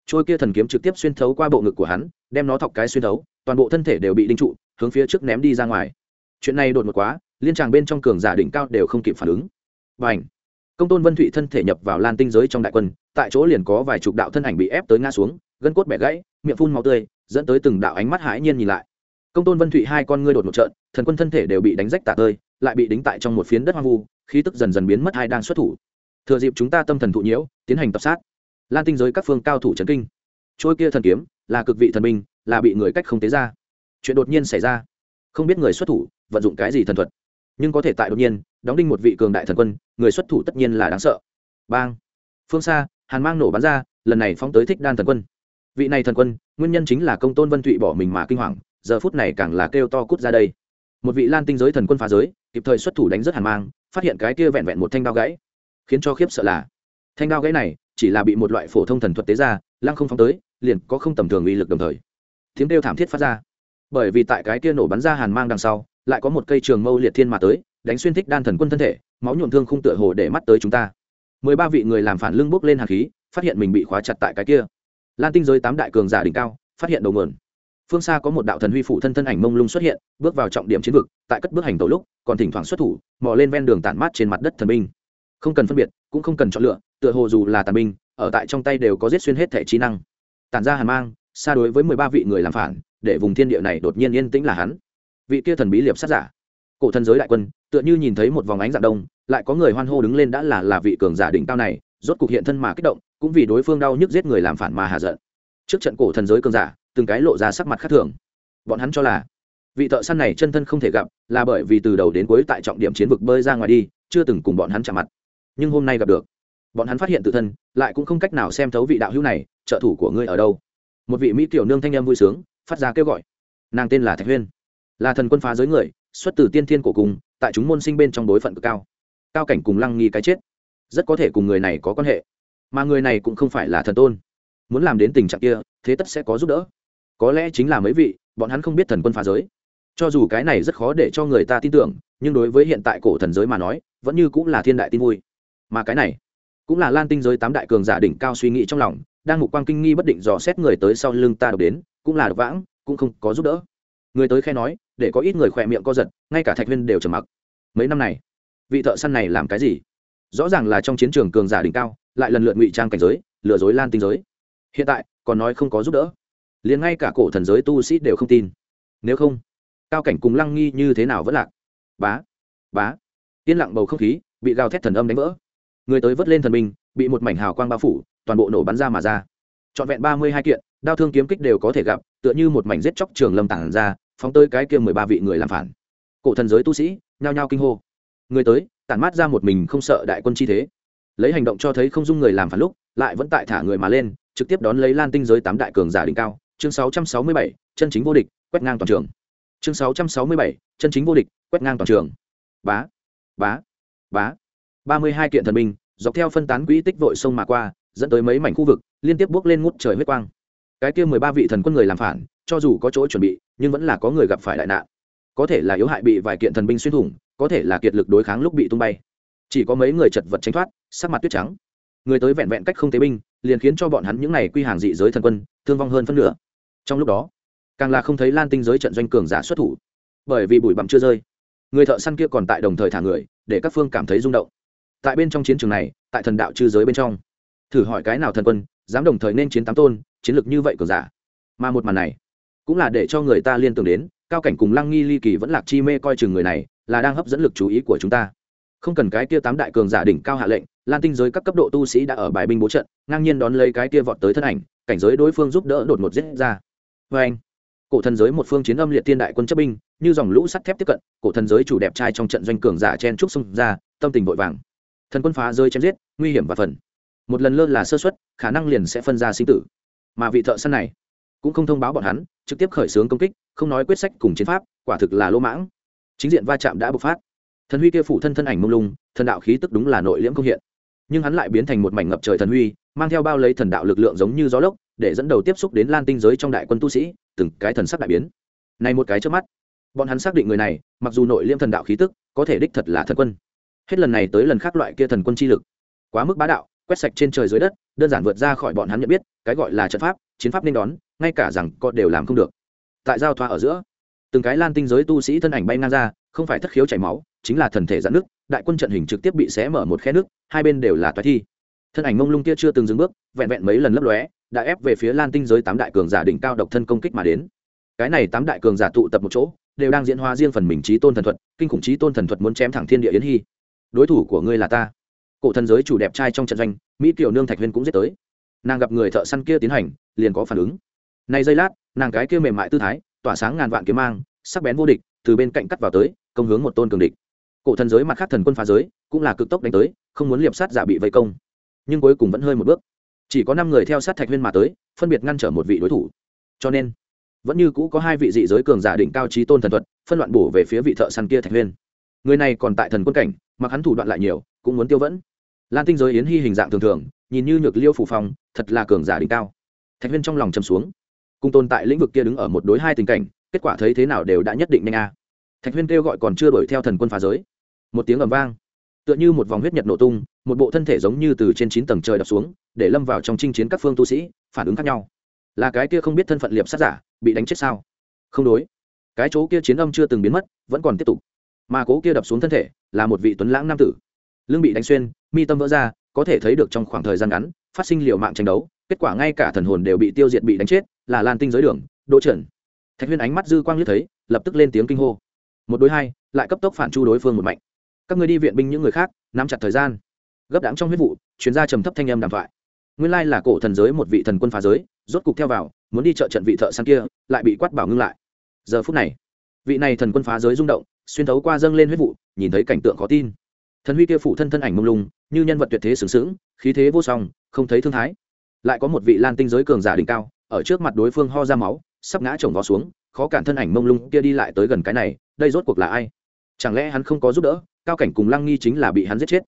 trôi kia thần kiếm trực tiếp xuyên thấu qua bộ ngực của hắn, đem nó thọc cái xuyên thấu, toàn bộ thân thể đều bị đinh trụ, hướng phía trước ném đi ra ngoài. Chuyện này đột ngột quá, liên tràng bên trong cường giả đỉnh cao đều không kịp phản ứng. Và ảnh công tôn vân thụy thân thể nhập vào lan tinh giới trong đại quân, tại chỗ liền có vài chục đạo thân ảnh bị ép tới ngã xuống, gân cốt bẻ gãy miệng phun máu tươi, dẫn tới từng đạo ánh mắt hãi nhiên nhìn lại. Công tôn vân thụy hai con ngươi đột một trận thần quân thân thể đều bị đánh rách tả tơi, lại bị đính tại trong một phiến đất hoang vu, khí tức dần dần biến mất hai đang xuất thủ. Thừa dịp chúng ta tâm thần thụ nhiễu, tiến hành tập sát. Lan tinh giới các phương cao thủ trấn kinh. Trôi kia thần kiếm, là cực vị thần minh là bị người cách không tế ra. Chuyện đột nhiên xảy ra. Không biết người xuất thủ, vận dụng cái gì thần thuật. Nhưng có thể tại đột nhiên, đóng đinh một vị cường đại thần quân, người xuất thủ tất nhiên là đáng sợ. Bang. Phương xa, hàn mang nổ bắn ra, lần này phóng tới thích đan thần quân vị này thần quân, nguyên nhân chính là công tôn vân thụy bỏ mình mà kinh hoàng, giờ phút này càng là kêu to cút ra đây. Một vị lan tinh giới thần quân phá giới, kịp thời xuất thủ đánh rất hàn mang, phát hiện cái kia vẹn vẹn một thanh đao gãy. Khiến cho khiếp sợ là, thanh đao gãy này chỉ là bị một loại phổ thông thần thuật tế ra, lăng không phóng tới, liền có không tầm thường uy lực đồng thời. Tiếng kêu thảm thiết phát ra. Bởi vì tại cái kia nổ bắn ra hàn mang đằng sau, lại có một cây trường mâu liệt thiên mà tới, đánh xuyên thích đan thần quân thân thể, máu nhuộm thương không tựa hồ để mắt tới chúng ta. Mười ba vị người làm phản lưng bốc lên hàn khí, phát hiện mình bị khóa chặt tại cái kia lan tinh giới tám đại cường giả đỉnh cao, phát hiện đầu nguồn phương xa có một đạo thần huy phụ thân thân ảnh mông lung xuất hiện, bước vào trọng điểm chiến vực, tại cất bước hành tàu lúc, còn thỉnh thoảng xuất thủ, mò lên ven đường tản mát trên mặt đất thần binh. Không cần phân biệt, cũng không cần chọn lựa, tựa hồ dù là tàn binh, ở tại trong tay đều có giết xuyên hết thể trí năng. Tản ra hàn mang, xa đối với mười ba vị người làm phản, để vùng thiên địa này đột nhiên yên tĩnh là hắn. Vị kia thần bí liệp sát giả. Cổ thân giới đại quân, tựa như nhìn thấy một vòng ánh dạng đông, lại có người hoan hô đứng lên đã là là vị cường giả đỉnh cao này rốt cục hiện thân mà kích động, cũng vì đối phương đau nhức giết người làm phản mà hạ giận. Trước trận cổ thần giới cường giả, từng cái lộ ra sắc mặt khác thường. Bọn hắn cho là, vị thợ săn này chân thân không thể gặp, là bởi vì từ đầu đến cuối tại trọng điểm chiến vực bơi ra ngoài đi, chưa từng cùng bọn hắn chạm mặt. Nhưng hôm nay gặp được, bọn hắn phát hiện tự thân, lại cũng không cách nào xem thấu vị đạo hữu này, trợ thủ của ngươi ở đâu. Một vị mỹ tiểu nương thanh em vui sướng, phát ra kêu gọi. Nàng tên là thạch huyên. Là thần quân phá giới người, xuất từ tiên thiên cổ cùng, tại chúng môn sinh bên trong đối phận cực cao. Cao cảnh cùng lăng nghi cái chết rất có thể cùng người này có quan hệ. Mà người này cũng không phải là thần tôn. Muốn làm đến tình trạng kia, thế tất sẽ có giúp đỡ. Có lẽ chính là mấy vị, bọn hắn không biết thần quân phá giới. Cho dù cái này rất khó để cho người ta tin tưởng, nhưng đối với hiện tại cổ thần giới mà nói, vẫn như cũng là thiên đại tin vui. Mà cái này, cũng là lan tinh giới tám đại cường giả đỉnh cao suy nghĩ trong lòng, đang mục quan kinh nghi bất định dò xét người tới sau lưng ta độc đến, cũng là độc vãng, cũng không có giúp đỡ. Người tới khe nói, để có ít người khỏe miệng co giật, ngay cả thạch viên đều trầm mặc. Mấy năm này, vị thợ săn này làm cái gì? Rõ ràng là trong chiến trường cường giả đỉnh cao, lại lần lượt ngụy trang cảnh giới, lừa dối lan tinh giới. Hiện tại, còn nói không có giúp đỡ. Liền ngay cả cổ thần giới tu sĩ đều không tin. Nếu không, cao cảnh cùng lăng nghi như thế nào vẫn lạc? Bá bá. Yên lặng bầu không khí, bị gào thét thần âm đánh vỡ. Người tới vớt lên thần minh bị một mảnh hào quang bao phủ, toàn bộ nổ bắn ra mà ra. Trọn vẹn ba mươi hai kiện, đao thương kiếm kích đều có thể gặp, tựa như một mảnh giết chóc trường lâm tản ra, phóng tới cái kia mười ba vị người làm phản. Cổ thần giới tu sĩ, nhao nhao kinh hô. Người tới tản mát ra một mình không sợ đại quân chi thế. Lấy hành động cho thấy không dung người làm phản lúc, lại vẫn tại thả người mà lên, trực tiếp đón lấy lan tinh giới tám đại cường giả đỉnh cao. Chương sáu trăm sáu mươi bảy, chân chính vô địch, quét ngang toàn trường. Chương sáu trăm sáu mươi bảy, chân chính vô địch, quét ngang toàn trường. Bá bá bá. ba mươi hai kiện thần binh, dọc theo phân tán quỹ tích vội sông mà qua, dẫn tới mấy mảnh khu vực, liên tiếp bước lên ngút trời huyết quang. Cái kia mười ba vị thần quân người làm phản, cho dù có chỗ chuẩn bị, nhưng vẫn là có người gặp phải đại nạn có thể là yếu hại bị vài kiện thần binh xuyên thủng, có thể là kiệt lực đối kháng lúc bị tung bay. Chỉ có mấy người chật vật tránh thoát, sắc mặt tuyết trắng. Người tới vẹn vẹn cách không tế binh, liền khiến cho bọn hắn những n à y quy hàng dị giới thần quân, thương vong hơn phân nửa. Trong lúc đó, càng là không thấy lan tinh giới trận doanh cường giả xuất thủ. Bởi vì bụi bặm chưa rơi, người thợ săn kia còn tại đồng thời thả người, để các phương cảm thấy rung động. Tại bên trong chiến trường này, tại thần đạo chư giới bên trong, thử hỏi cái nào thần quân, dám đồng thời nên chiến tám tôn, chiến lược như vậy cường giả. Mà một màn này, cũng là để cho người ta liên tưởng đến cao cảnh cùng lăng nghi ly kỳ vẫn lạc chi mê coi chừng người này, là đang hấp dẫn lực chú ý của chúng ta. Không cần cái kia tám đại cường giả đỉnh cao hạ lệnh, lan tinh giới các cấp độ tu sĩ đã ở bài binh bố trận, ngang nhiên đón lấy cái kia vọt tới thân ảnh, cảnh giới đối phương giúp đỡ đột ngột giết ra. Vê anh. Cổ thần giới một phương chiến âm liệt thiên đại quân chấp binh, như dòng lũ sắt thép tiếp cận, cổ thần giới chủ đẹp trai trong trận doanh cường giả chen trúc xông ra, tâm tình vội vàng. Thần quân phá rơi chém giết, nguy hiểm và phần. Một lần lơ là sơ xuất khả năng liền sẽ phân ra sinh tử. Mà vị thợ săn này cũng không thông báo bọn hắn, trực tiếp khởi xướng công kích, không nói quyết sách cùng chiến pháp, quả thực là lỗ mãng. Chính diện va chạm đã bộc phát. Thần huy kia phủ thân thân ảnh mông lung, thần đạo khí tức đúng là nội liễm công hiện. Nhưng hắn lại biến thành một mảnh ngập trời thần huy, mang theo bao lấy thần đạo lực lượng giống như gió lốc, để dẫn đầu tiếp xúc đến lan tinh giới trong đại quân tu sĩ, từng cái thần sắc đại biến. Này một cái trước mắt, bọn hắn xác định người này, mặc dù nội liễm thần đạo khí tức, có thể đích thật là thần quân. Hết lần này tới lần khác loại kia thần quân chi lực, quá mức bá đạo, quét sạch trên trời dưới đất, đơn giản vượt ra khỏi bọn hắn nhận biết, cái gọi là trận pháp chiến pháp nên đón, ngay cả rằng có đều làm không được. Tại giao thoa ở giữa, từng cái lan tinh giới tu sĩ thân ảnh bay ngang ra, không phải thất khiếu chảy máu, chính là thần thể giãn nước, đại quân trận hình trực tiếp bị xé mở một khe nước, hai bên đều là toái thi. Thân ảnh mông lung kia chưa từng dừng bước, vẹn vẹn mấy lần lấp lóe, đã ép về phía lan tinh giới tám đại cường giả đỉnh cao độc thân công kích mà đến. Cái này tám đại cường giả tụ tập một chỗ, đều đang diễn hóa riêng phần mình trí tôn thần thuật, kinh khủng trí tôn thần thuật muốn chém thẳng thiên địa yến hy. Đối thủ của ngươi là ta. Cổ thần giới chủ đẹp trai trong trận doanh, mỹ kiều nương thạch huyên cũng giết tới. Nàng gặp người thợ săn kia tiến hành liền có phản ứng. Này giây lát, nàng cái kia mềm mại tư thái, tỏa sáng ngàn vạn kiếm mang, sắc bén vô địch, từ bên cạnh cắt vào tới, công hướng một tôn cường địch. Cổ thần giới mặt khác thần quân phá giới, cũng là cực tốc đánh tới, không muốn liệp sát giả bị vây công. Nhưng cuối cùng vẫn hơi một bước. Chỉ có năm người theo sát thạch huyên mà tới, phân biệt ngăn trở một vị đối thủ. Cho nên, vẫn như cũ có hai vị dị giới cường giả đỉnh cao trí tôn thần thuật, phân loạn bổ về phía vị thợ săn kia thạch huyên. Người này còn tại thần quân cảnh, mặc hắn thủ đoạn lại nhiều, cũng muốn tiêu vẫn. Lan tinh giới yến hy hình dạng thường thường, nhìn như nhược liêu phủ phong, thật là cường giả đỉnh cao thạch huyên trong lòng châm xuống cùng tồn tại lĩnh vực kia đứng ở một đối hai tình cảnh kết quả thấy thế nào đều đã nhất định nhanh a à. thạch huyên kêu gọi còn chưa đuổi theo thần quân phá giới một tiếng ầm vang tựa như một vòng huyết nhật nổ tung một bộ thân thể giống như từ trên chín tầng trời đập xuống để lâm vào trong chinh chiến các phương tu sĩ phản ứng khác nhau là cái kia không biết thân phận liệp sát giả bị đánh chết sao không đối cái chỗ kia chiến âm chưa từng biến mất vẫn còn tiếp tục mà cố kia đập xuống thân thể là một vị tuấn lãng nam tử lương bị đánh xuyên mi tâm vỡ ra có thể thấy được trong khoảng thời gian ngắn phát sinh liều mạng tranh đấu kết quả ngay cả thần hồn đều bị tiêu diệt bị đánh chết, là lan tinh giới đường, đỗ trần. Thạch huyên ánh mắt dư quang liếc thấy, lập tức lên tiếng kinh hô. Một đối hai, lại cấp tốc phản chu đối phương một mạnh. Các người đi viện binh những người khác, nắm chặt thời gian. Gấp đáng trong huyết vụ, chuyên gia trầm thấp thanh âm đàm thoại. Nguyên lai là cổ thần giới một vị thần quân phá giới, rốt cục theo vào, muốn đi chợ trận vị thợ săn kia, lại bị quát bảo ngưng lại. Giờ phút này, vị này thần quân phá giới rung động, xuyên thấu qua dâng lên huyết vụ, nhìn thấy cảnh tượng khó tin. Thần huy kia phụ thân thân ảnh mông lung, như nhân vật tuyệt thế sừng sững, khí thế vô song, không thấy thương thái lại có một vị lan tinh giới cường giả đỉnh cao, ở trước mặt đối phương ho ra máu, sắp ngã chồng vó xuống, khó cản thân ảnh mông lung kia đi lại tới gần cái này, đây rốt cuộc là ai? Chẳng lẽ hắn không có giúp đỡ, cao cảnh cùng lăng nghi chính là bị hắn giết chết?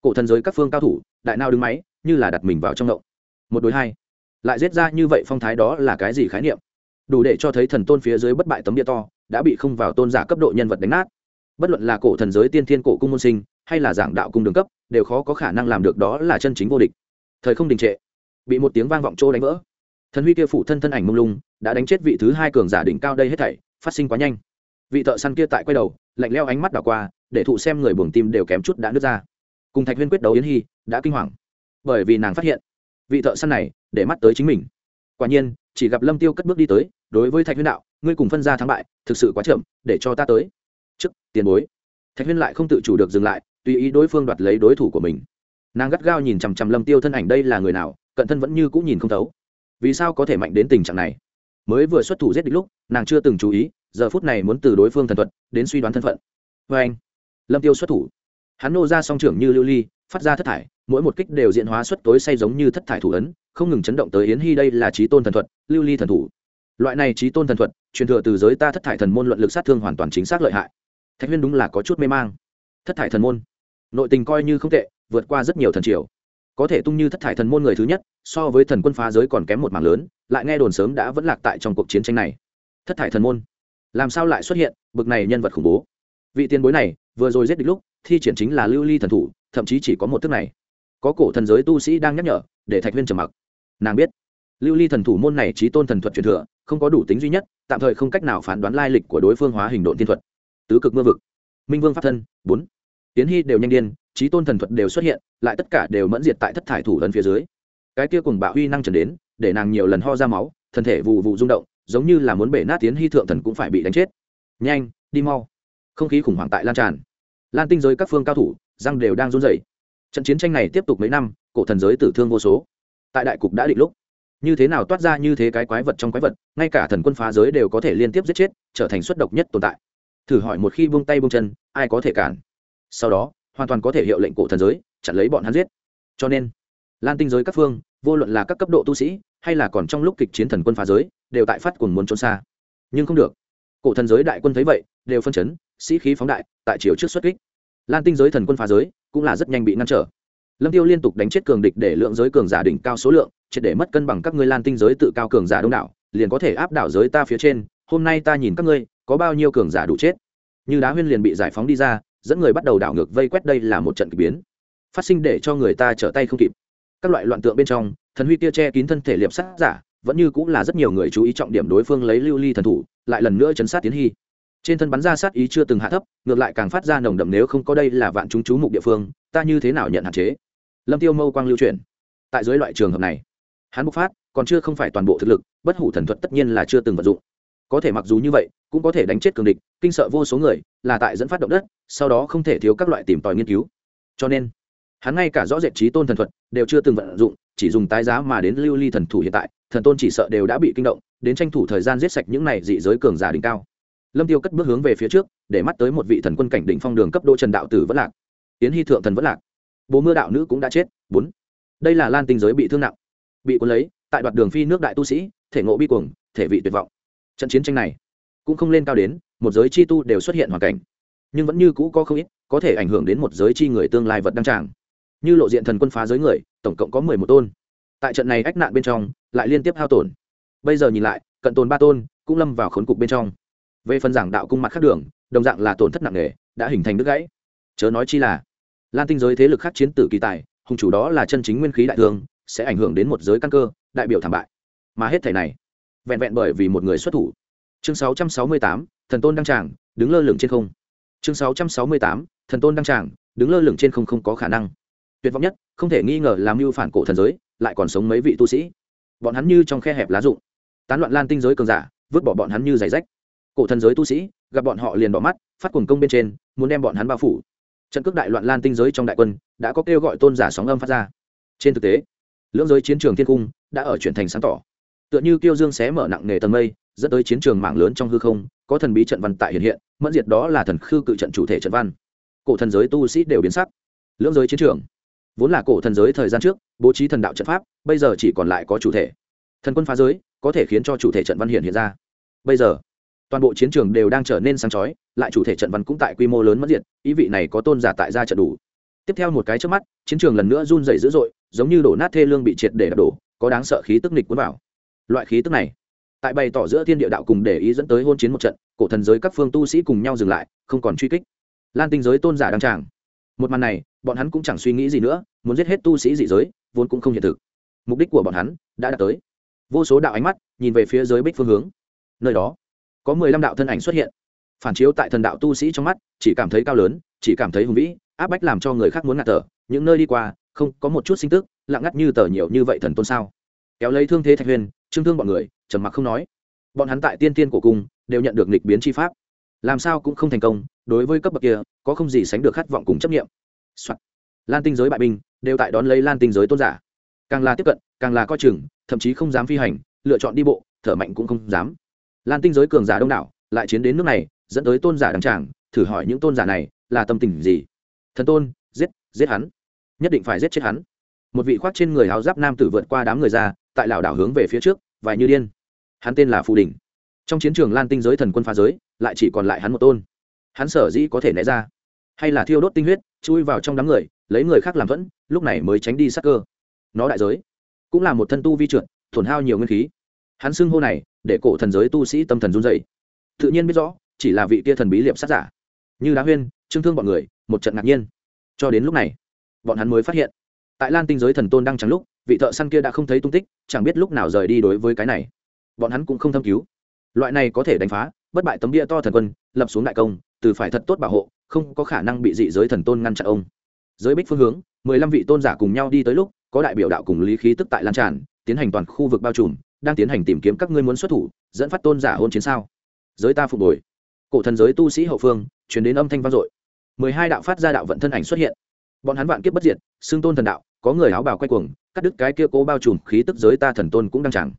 Cổ thần giới các phương cao thủ, đại nao đứng máy, như là đặt mình vào trong động. Một đối hai. Lại giết ra như vậy phong thái đó là cái gì khái niệm? Đủ để cho thấy thần tôn phía dưới bất bại tấm địa to, đã bị không vào tôn giả cấp độ nhân vật đánh nát. Bất luận là cổ thần giới tiên thiên cổ cung môn sinh, hay là giảng đạo cung đường cấp, đều khó có khả năng làm được đó là chân chính vô địch. Thời không đình trệ bị một tiếng vang vọng trô đánh vỡ. Thần huy kia phụ thân thân ảnh mông lung, đã đánh chết vị thứ hai cường giả đỉnh cao đây hết thảy, phát sinh quá nhanh. Vị thợ săn kia tại quay đầu, lạnh leo ánh mắt đảo qua, để thụ xem người buồng tim đều kém chút đã nứt ra. Cùng thạch huyên quyết đấu yến hy, đã kinh hoàng. Bởi vì nàng phát hiện, vị thợ săn này để mắt tới chính mình. Quả nhiên, chỉ gặp lâm tiêu cất bước đi tới, đối với thạch huyên đạo, ngươi cùng phân ra thắng bại, thực sự quá chậm, để cho ta tới. Trước tiền bối. Thạch huyên lại không tự chủ được dừng lại, tùy ý đối phương đoạt lấy đối thủ của mình. Nàng gắt gao nhìn chằm chằm lâm tiêu thân ảnh, đây là người nào? Cận thân vẫn như cũng nhìn không thấu. Vì sao có thể mạnh đến tình trạng này? Mới vừa xuất thủ giết địch lúc, nàng chưa từng chú ý, giờ phút này muốn từ đối phương thần thuật đến suy đoán thân phận. Vê anh, lâm tiêu xuất thủ. Hắn nô ra song trưởng như lưu ly, phát ra thất thải, mỗi một kích đều diễn hóa xuất tối say giống như thất thải thủ ấn, không ngừng chấn động tới yến hy đây là trí tôn thần thuật, lưu ly thần thủ. Loại này trí tôn thần thuật, truyền thừa từ giới ta thất thải thần môn luận lực sát thương hoàn toàn chính xác lợi hại. Thạch huyên đúng là có chút mê mang. Thất thải thần môn, nội tình coi như không tệ, vượt qua rất nhiều thần triều có thể tung như thất thải thần môn người thứ nhất, so với thần quân phá giới còn kém một mảng lớn, lại nghe đồn sớm đã vẫn lạc tại trong cuộc chiến tranh này. Thất thải thần môn. Làm sao lại xuất hiện, bực này nhân vật khủng bố. Vị tiền bối này, vừa rồi giết địch lúc, thi triển chính là lưu ly thần thủ, thậm chí chỉ có một thức này. Có cổ thần giới tu sĩ đang nhắc nhở, để thạch huyên trầm mặc. Nàng biết, lưu ly thần thủ môn này trí tôn thần thuật truyền thừa, không có đủ tính duy nhất, tạm thời không cách nào phán đoán lai lịch của đối phương hóa hình độn tiên thuật. Tứ cực mưa vực. Minh vương pháp thân, bốn. Tiến hy đều nhanh điên trí tôn thần thuật đều xuất hiện, lại tất cả đều mẫn diệt tại thất thải thủ ấn phía dưới. Cái kia cùng bạo huy năng trần đến, để nàng nhiều lần ho ra máu, thân thể vụ vụ rung động, giống như là muốn bể nát tiến hy thượng thần cũng phải bị đánh chết. Nhanh, đi mau. Không khí khủng hoảng tại lan tràn. Lan tinh giới các phương cao thủ, răng đều đang run rẩy. Trận chiến tranh này tiếp tục mấy năm, cổ thần giới tử thương vô số. Tại đại cục đã định lúc. Như thế nào toát ra như thế cái quái vật trong quái vật, ngay cả thần quân phá giới đều có thể liên tiếp giết chết, trở thành xuất độc nhất tồn tại. Thử hỏi một khi buông tay buông chân, ai có thể cản? Sau đó hoàn toàn có thể hiệu lệnh cổ thần giới, chặn lấy bọn hắn giết. Cho nên, lan tinh giới các phương, vô luận là các cấp độ tu sĩ, hay là còn trong lúc kịch chiến thần quân phá giới, đều tại phát cuồng muốn trốn xa. Nhưng không được. Cổ thần giới đại quân thấy vậy, đều phân chấn, sĩ khí phóng đại, tại chiều trước xuất kích. Lan tinh giới thần quân phá giới, cũng là rất nhanh bị ngăn trở. Lâm tiêu liên tục đánh chết cường địch để lượng giới cường giả đỉnh cao số lượng, triệt để mất cân bằng các ngươi lan tinh giới tự cao cường giả đông đảo, liền có thể áp đảo giới ta phía trên, hôm nay ta nhìn các ngươi, có bao nhiêu cường giả đủ chết. Như đá huyên liền bị giải phóng đi ra dẫn người bắt đầu đảo ngược vây quét đây là một trận kỳ biến. Phát sinh để cho người ta trở tay không kịp. Các loại loạn tượng bên trong, thần huy kia che kín thân thể liệp sát giả, vẫn như cũng là rất nhiều người chú ý trọng điểm đối phương lấy lưu ly thần thủ, lại lần nữa chấn sát tiến hy. Trên thân bắn ra sát ý chưa từng hạ thấp, ngược lại càng phát ra nồng đậm nếu không có đây là vạn chúng chú mục địa phương, ta như thế nào nhận hạn chế? Lâm tiêu mâu quang lưu truyền tại dưới loại trường hợp này, hắn bộc phát, còn chưa không phải toàn bộ thực lực, bất hủ thần thuật tất nhiên là chưa từng vận dụng có thể mặc dù như vậy, cũng có thể đánh chết cường địch, kinh sợ vô số người, là tại dẫn phát động đất, sau đó không thể thiếu các loại tìm tòi nghiên cứu. Cho nên, hắn ngay cả rõ rệt trí tôn thần thuật đều chưa từng vận dụng, chỉ dùng tái giá mà đến lưu ly thần thủ hiện tại, thần tôn chỉ sợ đều đã bị kinh động, đến tranh thủ thời gian giết sạch những này dị giới cường giả đỉnh cao. Lâm tiêu cất bước hướng về phía trước, để mắt tới một vị thần quân cảnh đỉnh phong đường cấp độ trần đạo tử vẫn lạc. Yến hy thượng thần vẫn lạc. Bố mưa đạo nữ cũng đã chết. Bốn. Đây là lan tinh giới bị thương nặng. Bị cuốn lấy, tại đoạt đường phi nước đại tu sĩ, thể ngộ bi cuồng, thể vị tuyệt vọng trận chiến tranh này cũng không lên cao đến, một giới chi tu đều xuất hiện hoàn cảnh. Nhưng vẫn như cũ có không ít, có thể ảnh hưởng đến một giới chi người tương lai vật đăng tràng. Như lộ diện thần quân phá giới người, tổng cộng có mười một tôn. Tại trận này ách nạn bên trong, lại liên tiếp hao tổn. Bây giờ nhìn lại, cận tồn ba tôn cũng lâm vào khốn cục bên trong. Về phần giảng đạo cung mặt khác đường, đồng dạng là tổn thất nặng nề, đã hình thành đứt gãy. Chớ nói chi là, lan tinh giới thế lực khác chiến tử kỳ tài, hùng chủ đó là chân chính nguyên khí đại thương, sẽ ảnh hưởng đến một giới căn cơ, đại biểu thảm bại. Mà hết thảy này vẹn vẹn bởi vì một người xuất thủ. Chương 668, thần tôn đăng tràng đứng lơ lửng trên không. Chương 668, thần tôn đăng tràng đứng lơ lửng trên không không có khả năng. Tuyệt vọng nhất không thể nghi ngờ làm mưu phản cổ thần giới lại còn sống mấy vị tu sĩ. Bọn hắn như trong khe hẹp lá rụng. Tán loạn lan tinh giới cường giả vứt bỏ bọn hắn như giày rách. Cổ thần giới tu sĩ gặp bọn họ liền bỏ mắt phát cuồng công bên trên muốn đem bọn hắn bao phủ. Trận cước đại loạn lan tinh giới trong đại quân đã có kêu gọi tôn giả sóng âm phát ra. Trên thực tế lưỡng giới chiến trường thiên cung đã ở chuyển thành sáng tỏ tựa như kiêu dương xé mở nặng nề tầng mây, dẫn tới chiến trường mạng lớn trong hư không, có thần bí trận văn tại hiện hiện, mẫn diệt đó là thần khư cự trận chủ thể trận văn. Cổ thần giới tu sĩ đều biến sắc. Lưỡng giới chiến trường. Vốn là cổ thần giới thời gian trước, bố trí thần đạo trận pháp, bây giờ chỉ còn lại có chủ thể. Thần quân phá giới, có thể khiến cho chủ thể trận văn hiện hiện ra. Bây giờ, toàn bộ chiến trường đều đang trở nên sáng chói, lại chủ thể trận văn cũng tại quy mô lớn mất diệt, ý vị này có tôn giả tại ra trận đủ. Tiếp theo một cái trước mắt, chiến trường lần nữa run dày dữ dội, giống như đổ nát thê lương bị triệt để đập đổ, có đáng sợ khí tức nịch cuốn vào loại khí tức này. Tại bày tỏ giữa thiên địa đạo cùng để ý dẫn tới hôn chiến một trận, cổ thần giới các phương tu sĩ cùng nhau dừng lại, không còn truy kích. Lan tinh giới tôn giả đăng tràng. Một màn này, bọn hắn cũng chẳng suy nghĩ gì nữa, muốn giết hết tu sĩ dị giới, vốn cũng không hiện thực. Mục đích của bọn hắn đã đạt tới. Vô số đạo ánh mắt nhìn về phía giới bích phương hướng. Nơi đó, có mười lăm đạo thân ảnh xuất hiện. Phản chiếu tại thần đạo tu sĩ trong mắt, chỉ cảm thấy cao lớn, chỉ cảm thấy hùng vĩ, áp bách làm cho người khác muốn ngạt thở. Những nơi đi qua, không có một chút sinh tức, lặng ngắt như tờ nhiều như vậy thần tôn sao? Kéo lấy thương thế thạch huyền, trương thương bọn người, trầm mặc không nói. Bọn hắn tại tiên tiên của cung, đều nhận được nghịch biến chi pháp. Làm sao cũng không thành công, đối với cấp bậc kia, có không gì sánh được khát vọng cùng chấp nghiệm、Soạn. lan tinh giới bại binh, đều tại đón lấy lan tinh giới tôn giả. Càng là tiếp cận, càng là coi chừng, thậm chí không dám phi hành, lựa chọn đi bộ, thở mạnh cũng không dám. Lan tinh giới cường giả đông đảo, lại chiến đến nước này, dẫn tới tôn giả đăng tràng thử hỏi những tôn giả này là tâm tình gì. Thần tôn, giết giết hắn. Nhất định phải giết chết hắn một vị khoác trên người áo giáp nam tử vượt qua đám người ra, tại lảo đảo hướng về phía trước, vài như điên. Hắn tên là phù đình trong chiến trường lan tinh giới thần quân phá giới, lại chỉ còn lại hắn một tôn. Hắn sở dĩ có thể né ra? Hay là thiêu đốt tinh huyết, chui vào trong đám người, lấy người khác làm thuẫn, lúc này mới tránh đi sắc cơ? Nó đại giới cũng là một thân tu vi trượt, tổn hao nhiều nguyên khí. Hắn xưng hô này để cổ thần giới tu sĩ tâm thần run dày tự nhiên biết rõ, chỉ là vị tia thần bí liệp sát giả. Như đá huyên, trương thương bọn người, một trận ngạc nhiên. Cho đến lúc này, bọn hắn mới phát hiện tại lan tinh giới thần tôn đang chẳng lúc, vị thợ săn kia đã không thấy tung tích, chẳng biết lúc nào rời đi đối với cái này. Bọn hắn cũng không thâm cứu. Loại này có thể đánh phá, bất bại tấm bia to thần quân, lập xuống đại công, từ phải thật tốt bảo hộ, không có khả năng bị dị giới thần tôn ngăn chặn ông. Giới bích phương hướng, mười lăm vị tôn giả cùng nhau đi tới lúc, có đại biểu đạo cùng lý khí tức tại lan tràn, tiến hành toàn khu vực bao trùm, đang tiến hành tìm kiếm các ngươi muốn xuất thủ, dẫn phát tôn giả hôn chiến sao. Giới ta phục hồi. Cổ thần giới tu sĩ hậu phương chuyển đến âm thanh vang dội. mười hai đạo phát ra đạo vận thân ảnh xuất hiện. Bọn hắn vạn kiếp bất diệt, xưng tôn thần đạo có người áo bào quay cuồng, cắt đứt cái kia cố bao trùm khí tức giới ta thần tôn cũng đang chẳng.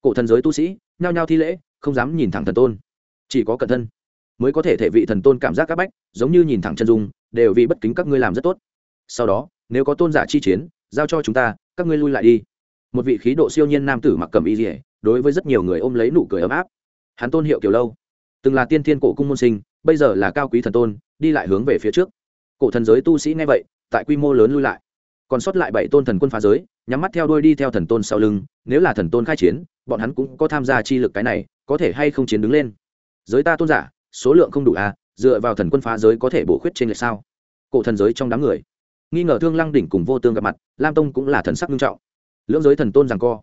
Cổ thần giới tu sĩ, nhao nhao thi lễ, không dám nhìn thẳng thần tôn. Chỉ có cẩn thân mới có thể thể vị thần tôn cảm giác các bách, giống như nhìn thẳng chân dung, đều vì bất kính các ngươi làm rất tốt. Sau đó, nếu có tôn giả chi chiến, giao cho chúng ta, các ngươi lui lại đi. Một vị khí độ siêu nhiên nam tử mặc cầm y dỉa đối với rất nhiều người ôm lấy nụ cười ấm áp. Hắn tôn hiệu kiểu lâu, từng là tiên thiên cổ cung môn sinh, bây giờ là cao quý thần tôn, đi lại hướng về phía trước. Cổ thần giới tu sĩ nghe vậy, tại quy mô lớn lui lại còn sót lại bảy tôn thần quân phá giới, nhắm mắt theo đuôi đi theo thần tôn sau lưng, nếu là thần tôn khai chiến, bọn hắn cũng có tham gia chi lực cái này, có thể hay không chiến đứng lên. Giới ta tôn giả, số lượng không đủ à dựa vào thần quân phá giới có thể bổ khuyết trên lệch sao? Cổ thần giới trong đám người. Nghi ngờ thương lăng đỉnh cùng vô tương gặp mặt, lam tông cũng là thần sắc nghiêm trọng. Lưỡng giới thần tôn rằng co.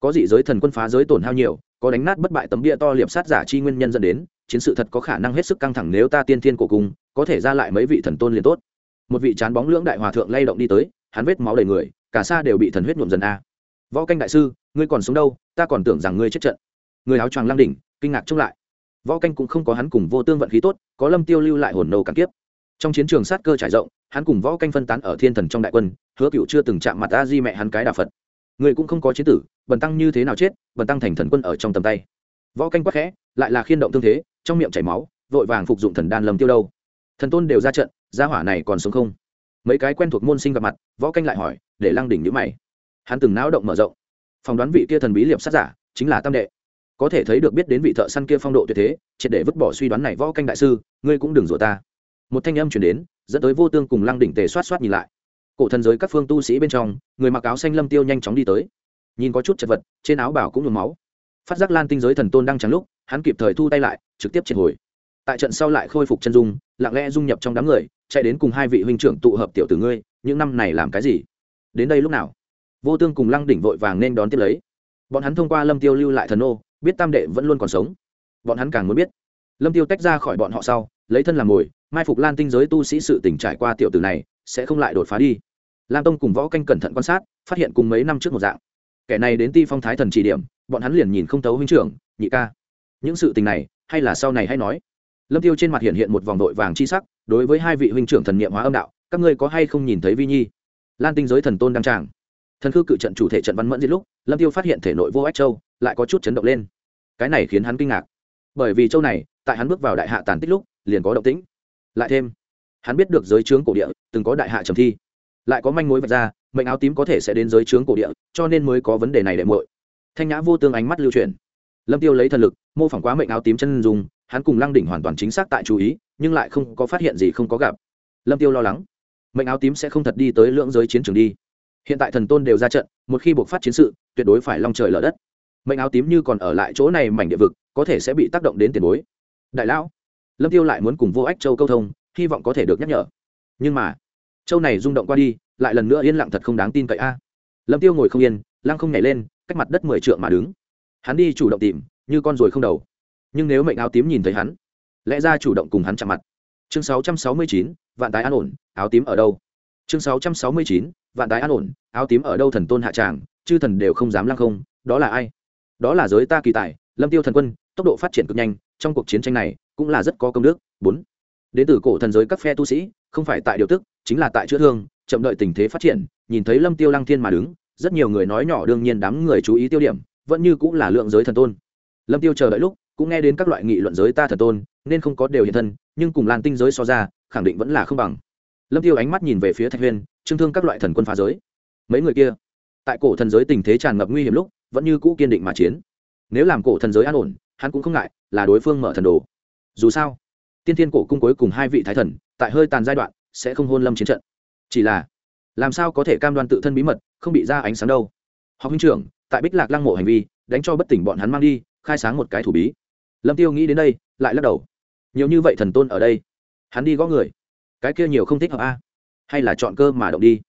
Có dị giới thần quân phá giới tổn hao nhiều, có đánh nát bất bại tấm bia to liệp sát giả chi nguyên nhân dẫn đến, chiến sự thật có khả năng hết sức căng thẳng nếu ta tiên thiên cổ cung, có thể ra lại mấy vị thần tôn liền tốt. Một vị chán bóng lưỡng đại hòa thượng lay động đi tới hắn vết máu đầy người, cả xa đều bị thần huyết nhuộm dần a. Võ canh đại sư, ngươi còn sống đâu? Ta còn tưởng rằng ngươi chết trận. Người áo choàng lang đỉnh, kinh ngạc trông lại. Võ canh cũng không có hắn cùng vô tương vận khí tốt, có lâm tiêu lưu lại hồn nâu cả kiếp. Trong chiến trường sát cơ trải rộng, hắn cùng võ canh phân tán ở thiên thần trong đại quân, hứa cựu chưa từng chạm mặt a di mẹ hắn cái đà phật. Người cũng không có chiến tử, bần tăng như thế nào chết, bần tăng thành thần quân ở trong tầm tay. Võ canh quắc khẽ, lại là khiên động thương thế, trong miệng chảy máu, vội vàng phục dụng thần đan lâm tiêu đâu. Thần tôn đều ra trận, gia hỏa này còn sống không? Mấy cái quen thuộc môn sinh gặp mặt, võ canh lại hỏi, để lăng đỉnh nhữ mày. Hắn từng náo động mở rộng. Phỏng đoán vị kia thần bí liệp sát giả chính là tam đệ. Có thể thấy được biết đến vị thợ săn kia phong độ tuyệt thế, triệt để vứt bỏ suy đoán này võ canh đại sư, ngươi cũng đừng rủa ta. Một thanh âm chuyển đến, dẫn tới vô tương cùng lăng đỉnh tề xoát xoát nhìn lại. Cổ thần giới các phương tu sĩ bên trong, người mặc áo xanh lâm tiêu nhanh chóng đi tới. Nhìn có chút chật vật, trên áo bảo cũng nhuốm máu. Phát giác lan tinh giới thần tôn đang trắng lúc, hắn kịp thời thu tay lại, trực tiếp triệt hồi. Tại trận sau lại khôi phục chân dung, lặng lẽ dung nhập trong đám người chạy đến cùng hai vị huynh trưởng tụ hợp tiểu tử ngươi, những năm này làm cái gì? Đến đây lúc nào? Vô tương cùng lăng đỉnh vội vàng nên đón tiếp lấy. Bọn hắn thông qua lâm tiêu lưu lại thần ô, biết tam đệ vẫn luôn còn sống. Bọn hắn càng muốn biết. Lâm tiêu tách ra khỏi bọn họ sau, lấy thân làm mồi, mai phục lan tinh giới tu sĩ sự tỉnh trải qua tiểu tử này, sẽ không lại đột phá đi. Lam tông cùng võ canh cẩn thận quan sát, phát hiện cùng mấy năm trước một dạng. Kẻ này đến ti phong thái thần chỉ điểm, bọn hắn liền nhìn không thấu huynh trưởng, nhị ca. Những sự tình này, hay là sau này hay nói lâm tiêu trên mặt hiện hiện một vòng đội vàng chi sắc, đối với hai vị huynh trưởng thần niệm hóa âm đạo, các ngươi có hay không nhìn thấy vi nhi? Lan tinh giới thần tôn đăng tràng. Thần khư cự trận chủ thể trận văn mẫn diệt lúc, lâm tiêu phát hiện thể nội vô ách châu, lại có chút chấn động lên. Cái này khiến hắn kinh ngạc. Bởi vì châu này, tại hắn bước vào đại hạ tàn tích lúc, liền có động tĩnh. Lại thêm, hắn biết được giới trướng cổ địa, từng có đại hạ trầm thi. Lại có manh mối vạch ra, mệnh áo tím có thể sẽ đến giới trướng cổ địa, cho nên mới có vấn đề này để muội. Thanh nhã vô tương ánh mắt lưu truyền lâm tiêu lấy thần lực, mô phỏng quá mệnh áo tím chân dùng hắn cùng lăng đỉnh hoàn toàn chính xác tại chú ý, nhưng lại không có phát hiện gì không có gặp. Lâm tiêu lo lắng. Mệnh áo tím sẽ không thật đi tới lưỡng giới chiến trường đi. Hiện tại thần tôn đều ra trận, một khi buộc phát chiến sự, tuyệt đối phải long trời lở đất. Mệnh áo tím như còn ở lại chỗ này mảnh địa vực, có thể sẽ bị tác động đến tiền bối. Đại lão, lâm tiêu lại muốn cùng vô ách châu câu thông, hy vọng có thể được nhắc nhở. Nhưng mà, châu này rung động qua đi, lại lần nữa yên lặng thật không đáng tin cậy a. Lâm tiêu ngồi không yên, lăng không nhảy lên, cách mặt đất mười trượng mà đứng. Hắn đi chủ động tìm, như con ruồi không đầu nhưng nếu mệnh áo tím nhìn thấy hắn lẽ ra chủ động cùng hắn chạm mặt. Chương 669, vạn tái an ổn áo tím ở đâu? Chương 669, vạn tái an ổn áo tím ở đâu thần tôn hạ tràng chư thần đều không dám lăng không đó là ai? Đó là giới ta kỳ tài lâm tiêu thần quân tốc độ phát triển cực nhanh trong cuộc chiến tranh này cũng là rất có công đức. Bốn. Đến từ cổ thần giới các phe tu sĩ không phải tại điều tức chính là tại chữa thương chậm đợi tình thế phát triển nhìn thấy lâm tiêu lăng thiên mà đứng rất nhiều người nói nhỏ đương nhiên đám người chú ý tiêu điểm vẫn như cũng là lượng giới thần tôn. Lâm tiêu chờ đợi lúc cũng nghe đến các loại nghị luận giới ta thần tôn, nên không có đều hiện thân, nhưng cùng lan tinh giới so ra, khẳng định vẫn là không bằng. Lâm tiêu ánh mắt nhìn về phía thạch huyên, trương thương các loại thần quân phá giới. Mấy người kia, tại cổ thần giới tình thế tràn ngập nguy hiểm lúc, vẫn như cũ kiên định mà chiến. Nếu làm cổ thần giới an ổn, hắn cũng không ngại, là đối phương mở thần đồ. Dù sao, tiên thiên cổ cung cuối cùng hai vị thái thần, tại hơi tàn giai đoạn, sẽ không hôn lâm chiến trận. Chỉ là, làm sao có thể cam đoan tự thân bí mật, không bị ra ánh sáng đâu? Học huynh trưởng, tại bích lạc lăng mộ hành vi, đánh cho bất tỉnh bọn hắn mang đi, khai sáng một cái thủ bí lâm tiêu nghĩ đến đây, lại lắc đầu. Nhiều như vậy thần tôn ở đây, hắn đi gõ người. Cái kia nhiều không thích hợp a. Hay là chọn cơ mà động đi.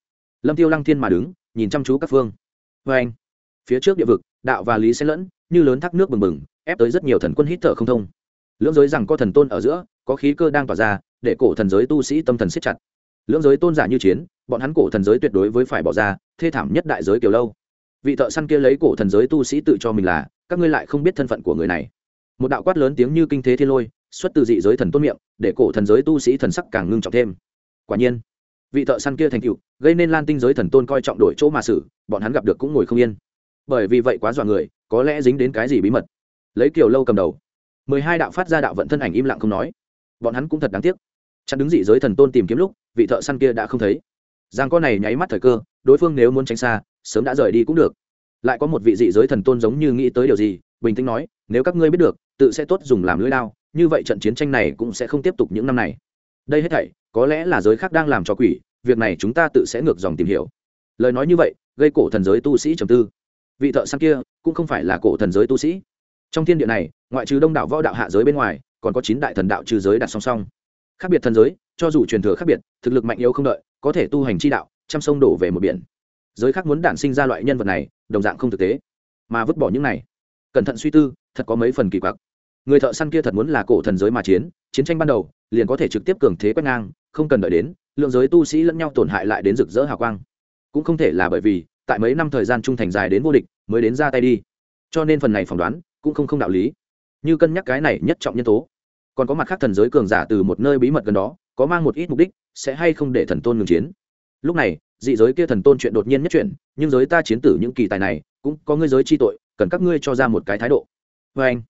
Lâm tiêu lăng thiên mà đứng, nhìn chăm chú các phương. Vê anh, phía trước địa vực, đạo và lý xen lẫn, như lớn thác nước bừng bừng, ép tới rất nhiều thần quân hít thở không thông. Lưỡng giới rằng có thần tôn ở giữa, có khí cơ đang tỏa ra, để cổ thần giới tu sĩ tâm thần siết chặt. Lưỡng giới tôn giả như chiến, bọn hắn cổ thần giới tuyệt đối với phải bỏ ra, thê thảm nhất đại giới kiểu lâu. Vị thợ săn kia lấy cổ thần giới tu sĩ tự cho mình là, các ngươi lại không biết thân phận của người này một đạo quát lớn tiếng như kinh thế thiên lôi, xuất từ dị giới thần tôn miệng, để cổ thần giới tu sĩ thần sắc càng ngưng trọng thêm. Quả nhiên, vị thợ săn kia thành cựu gây nên lan tinh giới thần tôn coi trọng đổi chỗ mà xử, bọn hắn gặp được cũng ngồi không yên. Bởi vì vậy quá dọa người, có lẽ dính đến cái gì bí mật. Lấy kiều lâu cầm đầu, mười hai đạo phát ra đạo vận thân ảnh im lặng không nói. Bọn hắn cũng thật đáng tiếc. Chặn đứng dị giới thần tôn tìm kiếm lúc, vị thợ săn kia đã không thấy. Giang con này nháy mắt thời cơ, đối phương nếu muốn tránh xa, sớm đã rời đi cũng được. Lại có một vị dị giới thần tôn giống như nghĩ tới điều gì bình tĩnh nói, nếu các ngươi biết được, tự sẽ tốt dùng làm lưỡi lao, như vậy trận chiến tranh này cũng sẽ không tiếp tục những năm này. Đây hết thảy, có lẽ là giới khác đang làm cho quỷ, việc này chúng ta tự sẽ ngược dòng tìm hiểu. Lời nói như vậy, gây cổ thần giới tu sĩ trầm tư. Vị thợ săn kia, cũng không phải là cổ thần giới tu sĩ. Trong thiên địa này, ngoại trừ đông đảo võ đạo hạ giới bên ngoài, còn có chín đại thần đạo trừ giới đặt song song. Khác biệt thần giới, cho dù truyền thừa khác biệt, thực lực mạnh yếu không đợi, có thể tu hành chi đạo, trăm sông đổ về một biển. Giới khác muốn đản sinh ra loại nhân vật này, đồng dạng không thực tế. Mà vứt bỏ những này cẩn thận suy tư, thật có mấy phần kỳ quặc. Người thợ săn kia thật muốn là cổ thần giới mà chiến chiến tranh ban đầu, liền có thể trực tiếp cường thế quét ngang, không cần đợi đến, lượng giới tu sĩ lẫn nhau tổn hại lại đến rực rỡ hào quang. Cũng không thể là bởi vì, tại mấy năm thời gian trung thành dài đến vô địch, mới đến ra tay đi. Cho nên phần này phỏng đoán, cũng không không đạo lý. Như cân nhắc cái này nhất trọng nhân tố. Còn có mặt khác thần giới cường giả từ một nơi bí mật gần đó, có mang một ít mục đích, sẽ hay không để thần tôn ngừng chiến. Lúc này, dị giới kia thần tôn chuyện đột nhiên nhất chuyện nhưng giới ta chiến tử những kỳ tài này, cũng có ngươi giới chi tội cần các ngươi cho ra một cái thái độ. Vê anh,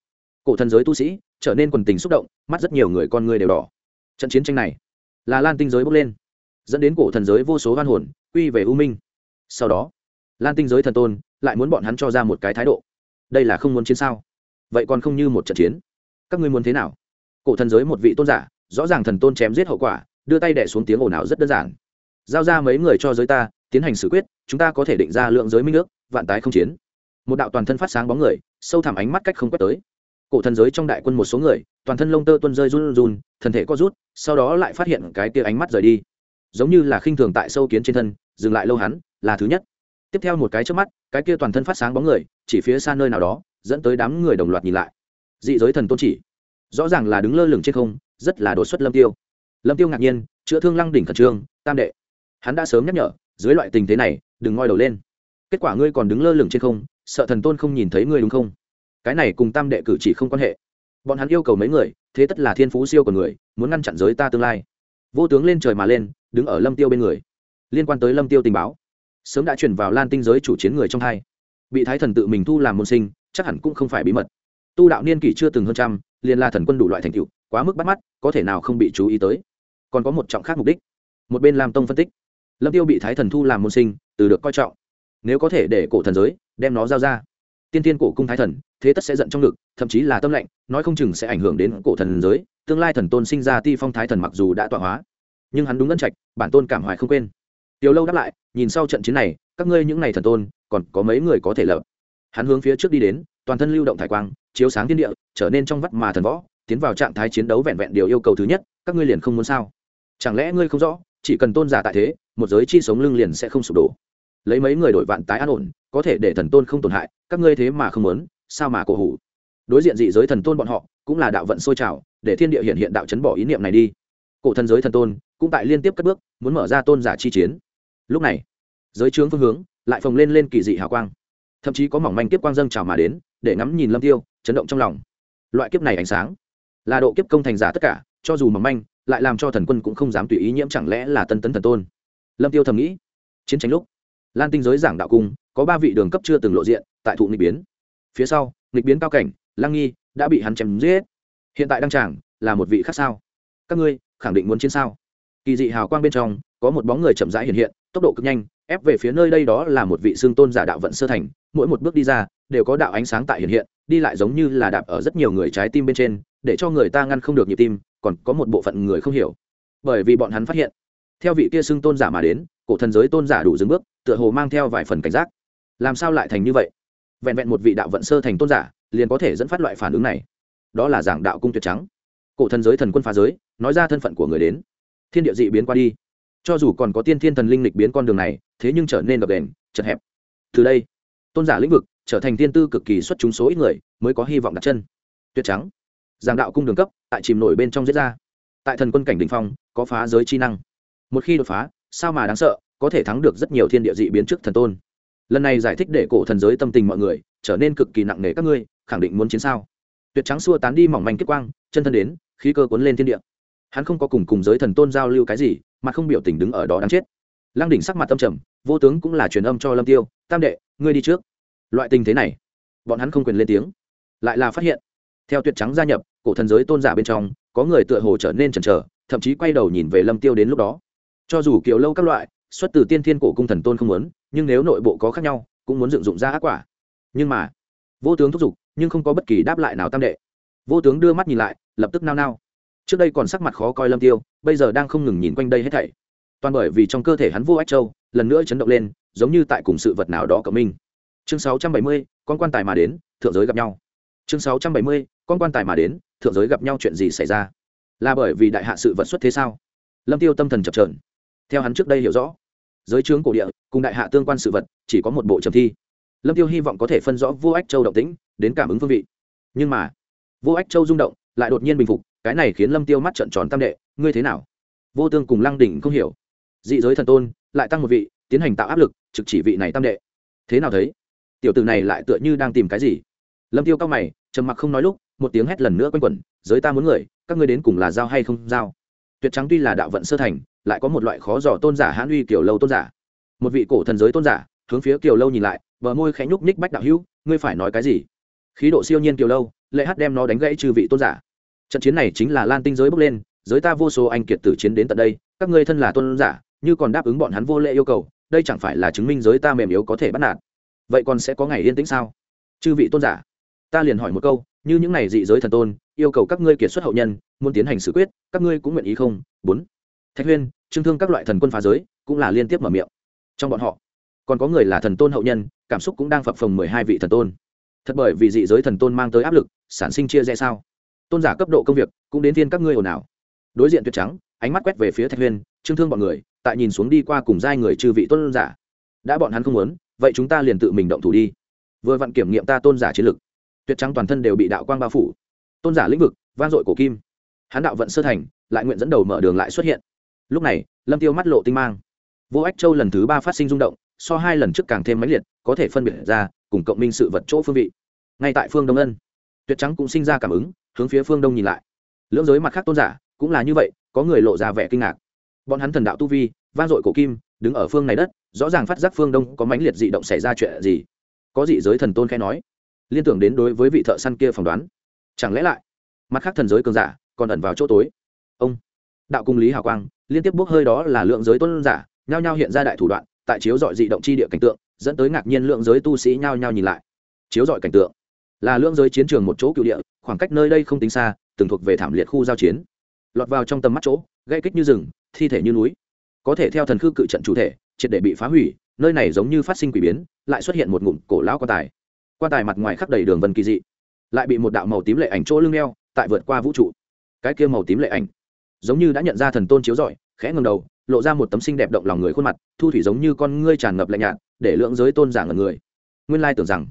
cổ thần giới tu sĩ, trở nên quần tình xúc động, mắt rất nhiều người con người đều đỏ. Trận chiến tranh này, là lan tinh giới bốc lên, dẫn đến cổ thần giới vô số hoan hồn, quy về u minh. Sau đó, lan tinh giới thần tôn lại muốn bọn hắn cho ra một cái thái độ. Đây là không muốn chiến sao? Vậy còn không như một trận chiến, các ngươi muốn thế nào? Cổ thần giới một vị tôn giả, rõ ràng thần tôn chém giết hậu quả, đưa tay đẻ xuống tiếng ồn ào rất đơn giản. Giao ra mấy người cho giới ta, tiến hành xử quyết, chúng ta có thể định ra lượng giới minh nước vạn tái không chiến một đạo toàn thân phát sáng bóng người, sâu thẳm ánh mắt cách không quét tới. Cổ thần giới trong đại quân một số người, toàn thân lông tơ tuân rơi run run thần thể co rút, sau đó lại phát hiện cái tia ánh mắt rời đi. Giống như là khinh thường tại sâu kiến trên thân, dừng lại lâu hắn, là thứ nhất. Tiếp theo một cái trước mắt, cái kia toàn thân phát sáng bóng người, chỉ phía xa nơi nào đó, dẫn tới đám người đồng loạt nhìn lại. Dị giới thần tôn chỉ. Rõ ràng là đứng lơ lửng trên không, rất là đột xuất lâm tiêu. Lâm tiêu ngạc nhiên, chữa thương lăng đỉnh khẩn trương, tam đệ. Hắn đã sớm nhắc nhở, dưới loại tình thế này, đừng ngoi đầu lên. Kết quả ngươi còn đứng lơ lửng trên không sợ thần tôn không nhìn thấy ngươi đúng không? Cái này cùng tam đệ cử chỉ không quan hệ. Bọn hắn yêu cầu mấy người, thế tất là thiên phú siêu của người, muốn ngăn chặn giới ta tương lai. Vô tướng lên trời mà lên, đứng ở lâm tiêu bên người. Liên quan tới lâm tiêu tình báo, sớm đã chuyển vào lan tinh giới chủ chiến người trong hai. Bị thái thần tự mình thu làm môn sinh, chắc hẳn cũng không phải bí mật. Tu đạo niên kỷ chưa từng hơn trăm, liền là thần quân đủ loại thành tựu, quá mức bắt mắt, có thể nào không bị chú ý tới. Còn có một trọng khác mục đích. Một bên làm tông phân tích, lâm tiêu bị thái thần thu làm môn sinh, từ được coi trọng. Nếu có thể để cổ thần giới đem nó giao ra. Tiên tiên cổ cung thái thần, thế tất sẽ giận trong ngực, thậm chí là tâm lệnh nói không chừng sẽ ảnh hưởng đến cổ thần giới, tương lai thần tôn sinh ra ti phong thái thần mặc dù đã tọa hóa, nhưng hắn đúng ngân trạch, bản tôn cảm hoài không quên. Tiểu lâu đáp lại, nhìn sau trận chiến này, các ngươi những ngày thần tôn, còn có mấy người có thể lợp hắn hướng phía trước đi đến, toàn thân lưu động thải quang, chiếu sáng thiên địa, trở nên trong vắt mà thần võ, tiến vào trạng thái chiến đấu vẹn vẹn điều yêu cầu thứ nhất, các ngươi liền không muốn sao? Chẳng lẽ ngươi không rõ, chỉ cần tôn giả tại thế, một giới chi sống lưng liền sẽ không sụp đổ? Lấy mấy người đổi vạn tái an ổn có thể để thần tôn không tổn hại, các ngươi thế mà không muốn, sao mà cổ hủ? Đối diện dị giới thần tôn bọn họ, cũng là đạo vận sôi trào, để thiên địa hiện hiện đạo chấn bỏ ý niệm này đi. Cổ thần giới thần tôn, cũng tại liên tiếp cất bước, muốn mở ra tôn giả chi chiến. Lúc này, giới trướng phương hướng, lại phồng lên lên kỳ dị hào quang. Thậm chí có mỏng manh kiếp quang dâng trào mà đến, để ngắm nhìn lâm tiêu, chấn động trong lòng. Loại kiếp này ánh sáng, là độ kiếp công thành giả tất cả, cho dù mỏng manh, lại làm cho thần quân cũng không dám tùy ý nhiễm, chẳng lẽ là tân tấn thần tôn? Lâm tiêu thầm nghĩ. Chiến tranh lúc, lan tinh giới giảng đạo cung có ba vị đường cấp chưa từng lộ diện, tại thụ nghịch biến. Phía sau, nghịch biến cao cảnh, lăng nghi đã bị hắn chém giết. Hiện tại đăng tràng là một vị khác sao? Các ngươi khẳng định muốn chiến sao? Kỳ dị hào quang bên trong, có một bóng người chậm rãi hiện hiện, tốc độ cực nhanh, ép về phía nơi đây đó là một vị xương tôn giả đạo vận sơ thành, mỗi một bước đi ra, đều có đạo ánh sáng tại hiện hiện, đi lại giống như là đạp ở rất nhiều người trái tim bên trên, để cho người ta ngăn không được nhịp tim, còn có một bộ phận người không hiểu. Bởi vì bọn hắn phát hiện, theo vị kia xưng tôn giả mà đến, cổ thần giới tôn giả đủ dừng bước, tựa hồ mang theo vài phần cảnh giác làm sao lại thành như vậy? Vẹn vẹn một vị đạo vận sơ thành tôn giả, liền có thể dẫn phát loại phản ứng này. Đó là giảng đạo cung tuyệt trắng. Cổ thần giới thần quân phá giới, nói ra thân phận của người đến. Thiên địa dị biến qua đi. Cho dù còn có tiên thiên thần linh lịch biến con đường này, thế nhưng trở nên gập đền chật hẹp. Từ đây, tôn giả lĩnh vực trở thành tiên tư cực kỳ xuất chúng số ít người, mới có hy vọng đặt chân. Tuyệt trắng. Giảng đạo cung đường cấp, tại chìm nổi bên trong giết ra. Tại thần quân cảnh đình phong, có phá giới chi năng. Một khi đột phá, sao mà đáng sợ, có thể thắng được rất nhiều thiên địa dị biến trước thần tôn lần này giải thích để cổ thần giới tâm tình mọi người trở nên cực kỳ nặng nề. Các ngươi khẳng định muốn chiến sao? Tuyệt trắng xua tán đi mỏng manh kết quang, chân thân đến, khí cơ cuốn lên thiên địa. Hắn không có cùng cùng giới thần tôn giao lưu cái gì, mà không biểu tình đứng ở đó đáng chết. Lăng đỉnh sắc mặt tâm trầm, vô tướng cũng là truyền âm cho lâm tiêu, tam đệ, ngươi đi trước. Loại tình thế này, bọn hắn không quyền lên tiếng, lại là phát hiện, theo tuyệt trắng gia nhập, cổ thần giới tôn giả bên trong, có người tựa hồ trở nên chần chờ, thậm chí quay đầu nhìn về lâm tiêu đến lúc đó. Cho dù kiểu lâu các loại, xuất từ tiên thiên cổ cung thần tôn không muốn nhưng nếu nội bộ có khác nhau cũng muốn dựng dụng ra ác quả. Nhưng mà vô tướng thúc giục nhưng không có bất kỳ đáp lại nào tam đệ. Vô tướng đưa mắt nhìn lại lập tức nao nao. Trước đây còn sắc mặt khó coi lâm tiêu bây giờ đang không ngừng nhìn quanh đây hết thảy. Toàn bởi vì trong cơ thể hắn vô ách châu lần nữa chấn động lên giống như tại cùng sự vật nào đó cộng minh. Chương 670, con quan tài mà đến thượng giới gặp nhau. Chương 670, con quan tài mà đến thượng giới gặp nhau chuyện gì xảy ra? Là bởi vì đại hạ sự vật xuất thế sao? Lâm tiêu tâm thần chập trờn theo hắn trước đây hiểu rõ giới trướng cổ địa, cùng đại hạ tương quan sự vật, chỉ có một bộ trầm thi. Lâm tiêu hy vọng có thể phân rõ vô ách châu động tĩnh, đến cảm ứng phương vị. Nhưng mà, vô ách châu rung động, lại đột nhiên bình phục, cái này khiến lâm tiêu mắt trợn tròn tam đệ, ngươi thế nào? Vô tương cùng lăng đỉnh không hiểu. Dị giới thần tôn, lại tăng một vị, tiến hành tạo áp lực, trực chỉ vị này tam đệ. Thế nào thấy? Tiểu tử này lại tựa như đang tìm cái gì? Lâm tiêu cao mày, trầm mặc không nói lúc, một tiếng hét lần nữa quanh quẩn, giới ta muốn người, các ngươi đến cùng là giao hay không giao? Tuyệt trắng tuy là đạo vận sơ thành lại có một loại khó dò tôn giả hãn uy kiểu lâu tôn giả. Một vị cổ thần giới tôn giả, hướng phía kiều lâu nhìn lại, bờ môi khẽ nhúc ních bách đạo hữu, ngươi phải nói cái gì? Khí độ siêu nhiên kiều lâu, lệ hát đem nó đánh gãy trừ vị tôn giả. Trận chiến này chính là lan tinh giới bước lên, giới ta vô số anh kiệt tử chiến đến tận đây, các ngươi thân là tôn giả, như còn đáp ứng bọn hắn vô lệ yêu cầu, đây chẳng phải là chứng minh giới ta mềm yếu có thể bắt nạt. Vậy còn sẽ có ngày yên tĩnh sao? Chư vị tôn giả, ta liền hỏi một câu, như những này dị giới thần tôn, yêu cầu các ngươi kiệt xuất hậu nhân, muốn tiến hành xử quyết, các ngươi cũng nguyện ý không? Bốn thạch huyên, trương thương các loại thần quân phá giới cũng là liên tiếp mở miệng. Trong bọn họ, còn có người là thần tôn hậu nhân, cảm xúc cũng đang phập phồng mười hai vị thần tôn. Thật bởi vì dị giới thần tôn mang tới áp lực, sản sinh chia rẽ sao? Tôn giả cấp độ công việc cũng đến thiên các ngươi ồn ào. Đối diện tuyệt trắng, ánh mắt quét về phía thạch huyên, trương thương bọn người, tại nhìn xuống đi qua cùng giai người trừ vị tôn giả. Đã bọn hắn không muốn, vậy chúng ta liền tự mình động thủ đi. Vừa vặn kiểm nghiệm ta tôn giả chiến lực. Tuyệt trắng toàn thân đều bị đạo quang bao phủ. Tôn giả lĩnh vực, vang dội cổ kim. Hắn đạo vận sơ thành, lại nguyện dẫn đầu mở đường lại xuất hiện lúc này, lâm tiêu mắt lộ tinh mang. Vô ách châu lần thứ ba phát sinh rung động, so hai lần trước càng thêm mãnh liệt, có thể phân biệt ra cùng cộng minh sự vật chỗ phương vị. Ngay tại phương đông ân tuyệt trắng cũng sinh ra cảm ứng, hướng phía phương đông nhìn lại. Lưỡng giới mặt khác tôn giả, cũng là như vậy, có người lộ ra vẻ kinh ngạc. Bọn hắn thần đạo tu vi, vang dội cổ kim, đứng ở phương này đất, rõ ràng phát giác phương đông có mãnh liệt dị động xảy ra chuyện gì. Có dị giới thần tôn khai nói, liên tưởng đến đối với vị thợ săn kia phỏng đoán. Chẳng lẽ lại, mặt khác thần giới cường giả còn ẩn vào chỗ tối? Ông, đạo cung lý hào quang liên tiếp bốc hơi đó là lượng giới tôn giả, nhao nhao hiện ra đại thủ đoạn, tại chiếu dọi dị động chi địa cảnh tượng, dẫn tới ngạc nhiên lượng giới tu sĩ nhao nhao nhìn lại. Chiếu dọi cảnh tượng, là lượng giới chiến trường một chỗ cựu địa, khoảng cách nơi đây không tính xa, từng thuộc về thảm liệt khu giao chiến. Lọt vào trong tầm mắt chỗ, gây kích như rừng, thi thể như núi. Có thể theo thần khư cự trận chủ thể, triệt để bị phá hủy, nơi này giống như phát sinh quỷ biến, lại xuất hiện một ngụm cổ lão quan tài. Quan tài mặt ngoài khắp đầy đường vân kỳ dị, lại bị một đạo màu tím lệ ảnh chỗ lưng đeo tại vượt qua vũ trụ. Cái kia màu tím lệ ảnh giống như đã nhận ra thần tôn chiếu rọi, khẽ ngầm đầu, lộ ra một tấm sinh đẹp động lòng người khuôn mặt, thu thủy giống như con ngươi tràn ngập lạnh nhạt, để lượng giới tôn giả ngẩn người. Nguyên lai tưởng rằng,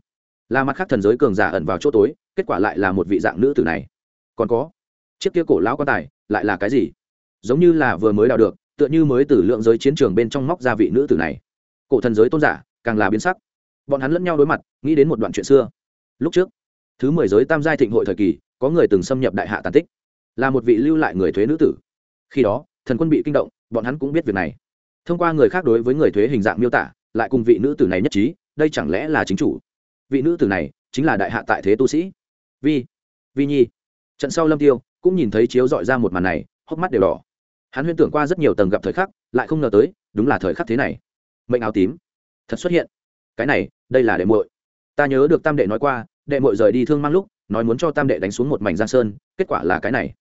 là mặt khác thần giới cường giả ẩn vào chỗ tối, kết quả lại là một vị dạng nữ tử này. Còn có, chiếc kia cổ lão quan tài, lại là cái gì? Giống như là vừa mới đào được, tựa như mới từ lượng giới chiến trường bên trong móc ra vị nữ tử này. Cổ thần giới tôn giả, càng là biến sắc. Bọn hắn lẫn nhau đối mặt, nghĩ đến một đoạn chuyện xưa. Lúc trước, thứ mười giới tam giai thịnh hội thời kỳ, có người từng xâm nhập đại hạ tàn tích là một vị lưu lại người thuế nữ tử. Khi đó, thần quân bị kinh động, bọn hắn cũng biết việc này. Thông qua người khác đối với người thuế hình dạng miêu tả, lại cùng vị nữ tử này nhất trí, đây chẳng lẽ là chính chủ? Vị nữ tử này chính là đại hạ tại thế tu sĩ. Vi vi nhi. Trận sau lâm tiêu cũng nhìn thấy chiếu dọi ra một màn này, hốc mắt đều đỏ. Hắn huyên tưởng qua rất nhiều tầng gặp thời khắc, lại không ngờ tới, đúng là thời khắc thế này. Mệnh áo tím. Thật xuất hiện. Cái này, đây là đệ muội. Ta nhớ được tam đệ nói qua, đệ muội rời đi thương mang lúc, nói muốn cho tam đệ đánh xuống một mảnh giang sơn, kết quả là cái này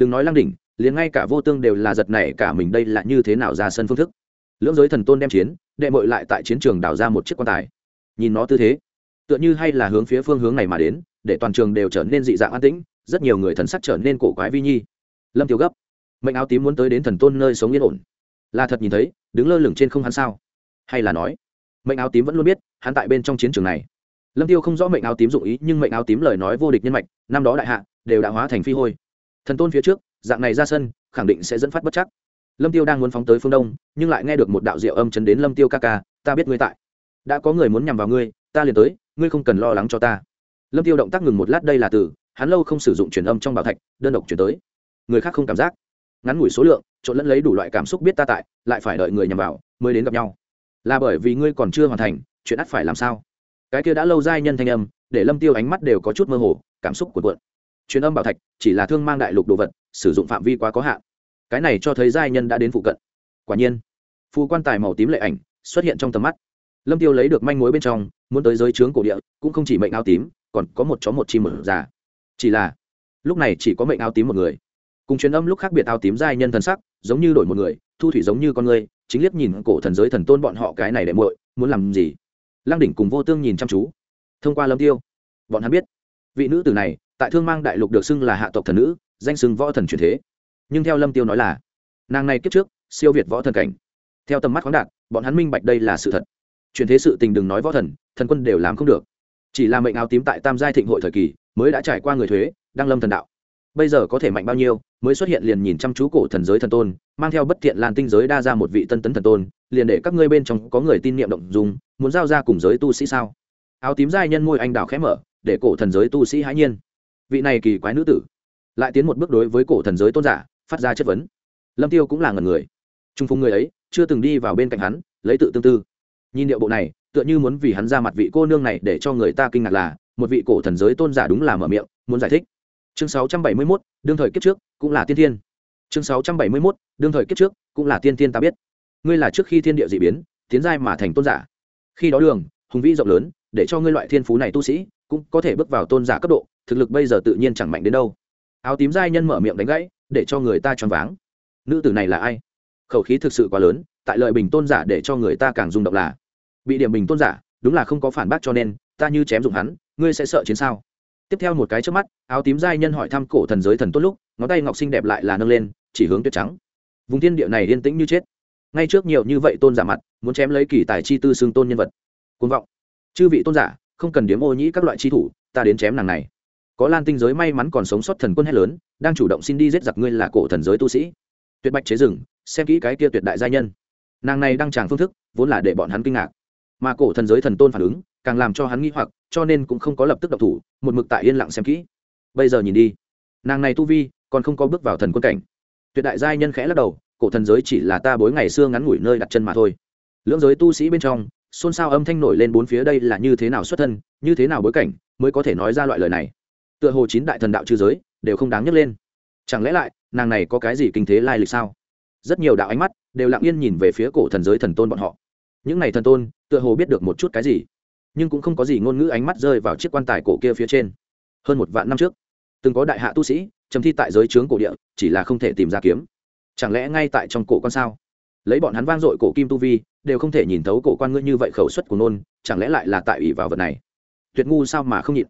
đừng nói lăng đỉnh, liền ngay cả vô tương đều là giật này cả mình đây là như thế nào ra sân phương thức. Lưỡng giới thần tôn đem chiến, đệ muội lại tại chiến trường đào ra một chiếc quan tài. Nhìn nó tư thế, tựa như hay là hướng phía phương hướng này mà đến, để toàn trường đều trở nên dị dạng an tĩnh, rất nhiều người thần sắc trở nên cổ quái vi nhi. Lâm tiêu gấp, mệnh áo tím muốn tới đến thần tôn nơi sống yên ổn. Là thật nhìn thấy, đứng lơ lửng trên không hắn sao? Hay là nói, mệnh áo tím vẫn luôn biết, hắn tại bên trong chiến trường này. Lâm tiêu không rõ mệnh áo tím dụng ý, nhưng mệnh áo tím lời nói vô địch nhân mạch, năm đó đại hạ, đều đã hóa thành phi hôi thần tôn phía trước, dạng này ra sân, khẳng định sẽ dẫn phát bất chắc. Lâm tiêu đang muốn phóng tới phương đông, nhưng lại nghe được một đạo diệu âm chấn đến lâm tiêu ca ca, ta biết ngươi tại. Đã có người muốn nhằm vào ngươi, ta liền tới, ngươi không cần lo lắng cho ta. Lâm tiêu động tác ngừng một lát, đây là từ, hắn lâu không sử dụng truyền âm trong bảo thạch, đơn độc chuyển tới. Người khác không cảm giác. Ngắn ngủi số lượng, trộn lẫn lấy đủ loại cảm xúc biết ta tại, lại phải đợi người nhằm vào, mới đến gặp nhau. Là bởi vì ngươi còn chưa hoàn thành, chuyện ắt phải làm sao? Cái kia đã lâu dai nhân thanh âm, để lâm tiêu ánh mắt đều có chút mơ hồ, cảm xúc cuộn cuộn truyền âm bảo thạch chỉ là thương mang đại lục đồ vật, sử dụng phạm vi quá có hạn. Cái này cho thấy giai nhân đã đến phụ cận. Quả nhiên, phù quan tài màu tím lệ ảnh xuất hiện trong tầm mắt. Lâm tiêu lấy được manh mối bên trong, muốn tới giới trướng cổ địa, cũng không chỉ mệnh áo tím, còn có một chó một chim mở già. Chỉ là, lúc này chỉ có mệnh áo tím một người. Cùng truyền âm lúc khác biệt áo tím giai nhân thần sắc, giống như đổi một người, thu thủy giống như con người, chính liếc nhìn cổ thần giới thần tôn bọn họ cái này để muội, muốn làm gì? Lăng đỉnh cùng vô tương nhìn chăm chú. Thông qua lâm tiêu, bọn hắn biết, vị nữ tử này tại thương mang đại lục được xưng là hạ tộc thần nữ, danh xưng võ thần truyền thế. Nhưng theo lâm tiêu nói là, nàng này kiếp trước, siêu việt võ thần cảnh. Theo tầm mắt khoáng đạt, bọn hắn minh bạch đây là sự thật. Truyền thế sự tình đừng nói võ thần thần quân đều làm không được. Chỉ là mệnh áo tím tại tam giai thịnh hội thời kỳ, mới đã trải qua người thuế đang lâm thần đạo. Bây giờ có thể mạnh bao nhiêu, mới xuất hiện liền nhìn chăm chú cổ thần giới thần tôn, mang theo bất thiện lan tinh giới đa ra một vị tân tấn thần tôn, liền để các ngươi bên trong có người tin niệm động dùng muốn giao ra cùng giới tu sĩ sao? Áo tím giai nhân môi anh đào khẽ mở, để cổ thần giới tu sĩ hãi nhiên vị này kỳ quái nữ tử. Lại tiến một bước đối với cổ thần giới tôn giả phát ra chất vấn. Lâm tiêu cũng là ngần người. Trung phùng người ấy chưa từng đi vào bên cạnh hắn lấy tự tương tư. Nhìn điệu bộ này tựa như muốn vì hắn ra mặt vị cô nương này để cho người ta kinh ngạc là một vị cổ thần giới tôn giả đúng là mở miệng muốn giải thích. Chương 671, đương thời kiếp trước cũng là tiên thiên. Chương 671, đương thời kiếp trước cũng là tiên thiên ta biết. Ngươi là trước khi thiên địa dị biến tiến giai mà thành tôn giả. Khi đó đường hùng vĩ rộng lớn để cho ngươi loại thiên phú này tu sĩ cũng có thể bước vào tôn giả cấp độ thực lực bây giờ tự nhiên chẳng mạnh đến đâu. Áo tím giai nhân mở miệng đánh gãy, để cho người ta choáng váng. Nữ tử này là ai? Khẩu khí thực sự quá lớn, tại lợi bình tôn giả để cho người ta càng rung động là, bị điểm bình tôn giả, đúng là không có phản bác cho nên, ta như chém dụng hắn, ngươi sẽ sợ chiến sao? Tiếp theo một cái trước mắt, áo tím giai nhân hỏi thăm cổ thần giới thần tốt lúc, ngón tay ngọc xinh đẹp lại là nâng lên, chỉ hướng tuyết trắng. Vùng thiên địa này yên tĩnh như chết. Ngay trước nhiều như vậy tôn giả mặt, muốn chém lấy kỳ tài chi tư xương tôn nhân vật. Côn vọng. Chư vị tôn giả, không cần điếm ô nhĩ các loại chi thủ, ta đến chém nàng này có lan tinh giới may mắn còn sống sót thần quân hét lớn, đang chủ động xin đi giết giặc ngươi là cổ thần giới tu sĩ. Tuyệt bạch chế rừng, xem kỹ cái kia tuyệt đại gia nhân. Nàng này đăng tràng phương thức, vốn là để bọn hắn kinh ngạc. Mà cổ thần giới thần tôn phản ứng, càng làm cho hắn nghĩ hoặc, cho nên cũng không có lập tức độc thủ, một mực tại yên lặng xem kỹ. Bây giờ nhìn đi, nàng này tu vi, còn không có bước vào thần quân cảnh. Tuyệt đại giai nhân khẽ lắc đầu, cổ thần giới chỉ là ta bối ngày xưa ngắn ngủi nơi đặt chân mà thôi. Lưỡng giới tu sĩ bên trong, xôn xao âm thanh nổi lên bốn phía đây là như thế nào xuất thân, như thế nào bối cảnh, mới có thể nói ra loại lời này tựa hồ chín đại thần đạo trư giới đều không đáng nhắc lên. Chẳng lẽ lại, nàng này có cái gì kinh thế lai lịch sao? Rất nhiều đạo ánh mắt đều lặng yên nhìn về phía cổ thần giới thần tôn bọn họ. Những này thần tôn tựa hồ biết được một chút cái gì, nhưng cũng không có gì ngôn ngữ ánh mắt rơi vào chiếc quan tài cổ kia phía trên. Hơn một vạn năm trước, từng có đại hạ tu sĩ chấm thi tại giới trướng cổ địa, chỉ là không thể tìm ra kiếm. Chẳng lẽ ngay tại trong cổ con sao? Lấy bọn hắn vang dội cổ kim tu vi, đều không thể nhìn thấu cổ quan ngươi như vậy khẩu suất của nôn chẳng lẽ lại là tại ủy vào vật này? Tuyệt ngu sao mà không nhịn?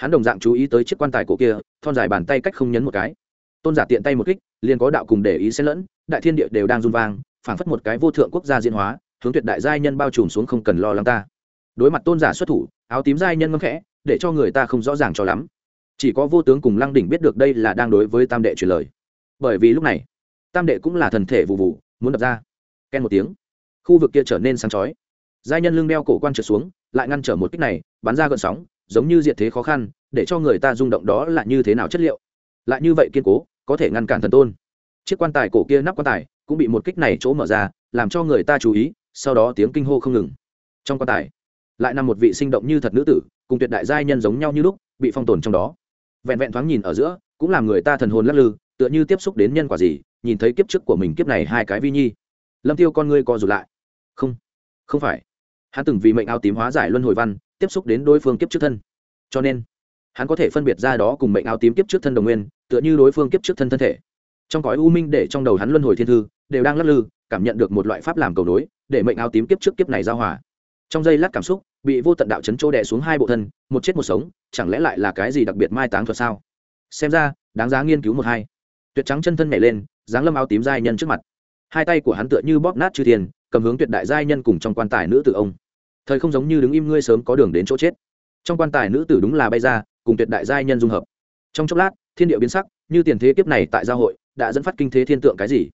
Hắn đồng dạng chú ý tới chiếc quan tài cổ kia, thon dài bàn tay cách không nhấn một cái. Tôn giả tiện tay một kích, liền có đạo cùng để ý xen lẫn, đại thiên địa đều đang run vang, phảng phất một cái vô thượng quốc gia diễn hóa, hướng tuyệt đại giai nhân bao trùm xuống không cần lo lắng ta. Đối mặt tôn giả xuất thủ, áo tím giai nhân ngâm khẽ, để cho người ta không rõ ràng cho lắm. Chỉ có vô tướng cùng lăng đỉnh biết được đây là đang đối với tam đệ truyền lời. Bởi vì lúc này, tam đệ cũng là thần thể vụ vụ, muốn đập ra. Ken một tiếng, khu vực kia trở nên sáng chói. Giai nhân lưng đeo cổ quan trượt xuống, lại ngăn trở một kích này, bắn ra gợn sóng giống như diệt thế khó khăn, để cho người ta rung động đó là như thế nào chất liệu? Lại như vậy kiên cố, có thể ngăn cản thần tôn. Chiếc quan tài cổ kia nắp quan tài cũng bị một kích này chỗ mở ra, làm cho người ta chú ý, sau đó tiếng kinh hô không ngừng. Trong quan tài, lại nằm một vị sinh động như thật nữ tử, cùng tuyệt đại giai nhân giống nhau như lúc, bị phong tồn trong đó. Vẹn vẹn thoáng nhìn ở giữa, cũng làm người ta thần hồn lắc lư, tựa như tiếp xúc đến nhân quả gì, nhìn thấy kiếp trước của mình kiếp này hai cái vi nhi. Lâm tiêu con ngươi co rụt lại. Không không phải. Hắn từng vì mệnh áo tím hóa giải luân hồi văn tiếp xúc đến đối phương kiếp trước thân. Cho nên, hắn có thể phân biệt ra đó cùng mệnh áo tím kiếp trước thân đồng nguyên, tựa như đối phương kiếp trước thân thân thể. Trong cõi u minh để trong đầu hắn luân hồi thiên thư, đều đang lắc lư, cảm nhận được một loại pháp làm cầu nối, để mệnh áo tím kiếp trước kiếp này giao hòa. Trong giây lát cảm xúc, bị vô tận đạo chấn chỗ đè xuống hai bộ thân, một chết một sống, chẳng lẽ lại là cái gì đặc biệt mai táng thuật sao? Xem ra, đáng giá nghiên cứu một hai. Tuyệt trắng chân thân nhảy lên dáng lâm áo tím giai nhân trước mặt. Hai tay của hắn tựa như bóp nát chư thiên, cầm hướng tuyệt đại giai nhân cùng trong quan tài nữ tử ông thời không giống như đứng im ngươi sớm có đường đến chỗ chết. Trong quan tài nữ tử đúng là bay ra, cùng tuyệt đại giai nhân dung hợp. Trong chốc lát, thiên địa biến sắc, như tiền thế kiếp này tại gia hội, đã dẫn phát kinh thế thiên tượng cái gì?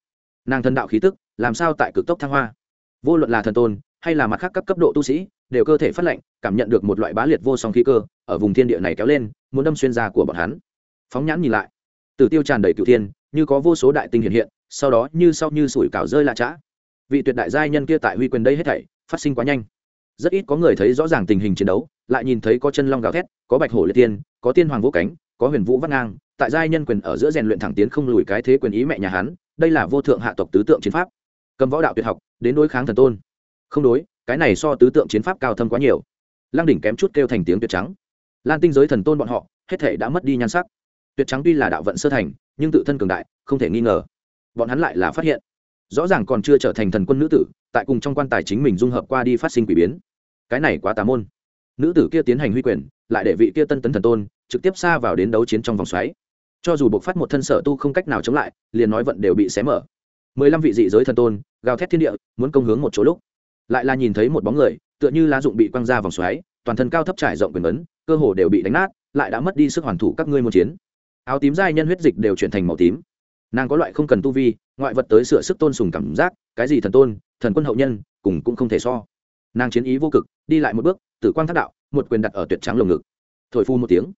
Nàng thần đạo khí tức, làm sao tại cực tốc thăng hoa? Vô luận là thần tôn, hay là mặt khác các cấp độ tu sĩ, đều cơ thể phát lệnh cảm nhận được một loại bá liệt vô song khí cơ, ở vùng thiên địa này kéo lên, muốn đâm xuyên ra của bọn hắn. Phóng nhãn nhìn lại, tử tiêu tràn đầy cựu thiên, như có vô số đại tinh hiện hiện, sau đó như sau như sủi cảo rơi lạ trã. Vị tuyệt đại giai nhân kia tại huy quyền đây hết thảy, phát sinh quá nhanh rất ít có người thấy rõ ràng tình hình chiến đấu, lại nhìn thấy có chân long gào thét, có bạch hổ liệt tiên, có tiên hoàng vũ cánh, có huyền vũ vắt ngang, tại giai nhân quyền ở giữa rèn luyện thẳng tiến không lùi cái thế quyền ý mẹ nhà hắn, đây là vô thượng hạ tộc tứ tượng chiến pháp. Cầm võ đạo tuyệt học, đến đối kháng thần tôn. Không đối, cái này so tứ tượng chiến pháp cao thâm quá nhiều. Lăng đỉnh kém chút kêu thành tiếng tuyệt trắng. Lan tinh giới thần tôn bọn họ, hết thể đã mất đi nhan sắc. Tuyệt trắng tuy là đạo vận sơ thành, nhưng tự thân cường đại, không thể nghi ngờ. Bọn hắn lại là phát hiện. Rõ ràng còn chưa trở thành thần quân nữ tử, tại cùng trong quan tài chính mình dung hợp qua đi phát sinh quỷ biến cái này quá tà môn. Nữ tử kia tiến hành huy quyền, lại để vị kia tân tấn thần tôn trực tiếp xa vào đến đấu chiến trong vòng xoáy. Cho dù buộc phát một thân sở tu không cách nào chống lại, liền nói vận đều bị xé mở. Mười lăm vị dị giới thần tôn, gào thét thiên địa, muốn công hướng một chỗ lúc. Lại là nhìn thấy một bóng người, tựa như lá dụng bị quăng ra vòng xoáy, toàn thân cao thấp trải rộng quyền vấn cơ hồ đều bị đánh nát, lại đã mất đi sức hoàn thủ các ngươi môn chiến. Áo tím dai nhân huyết dịch đều chuyển thành màu tím. Nàng có loại không cần tu vi, ngoại vật tới sửa sức tôn sùng cảm giác, cái gì thần tôn, thần quân hậu nhân, cùng cũng không thể so nàng chiến ý vô cực, đi lại một bước, tử quang thác đạo, một quyền đặt ở tuyệt trắng lồng ngực. Thổi phu một tiếng.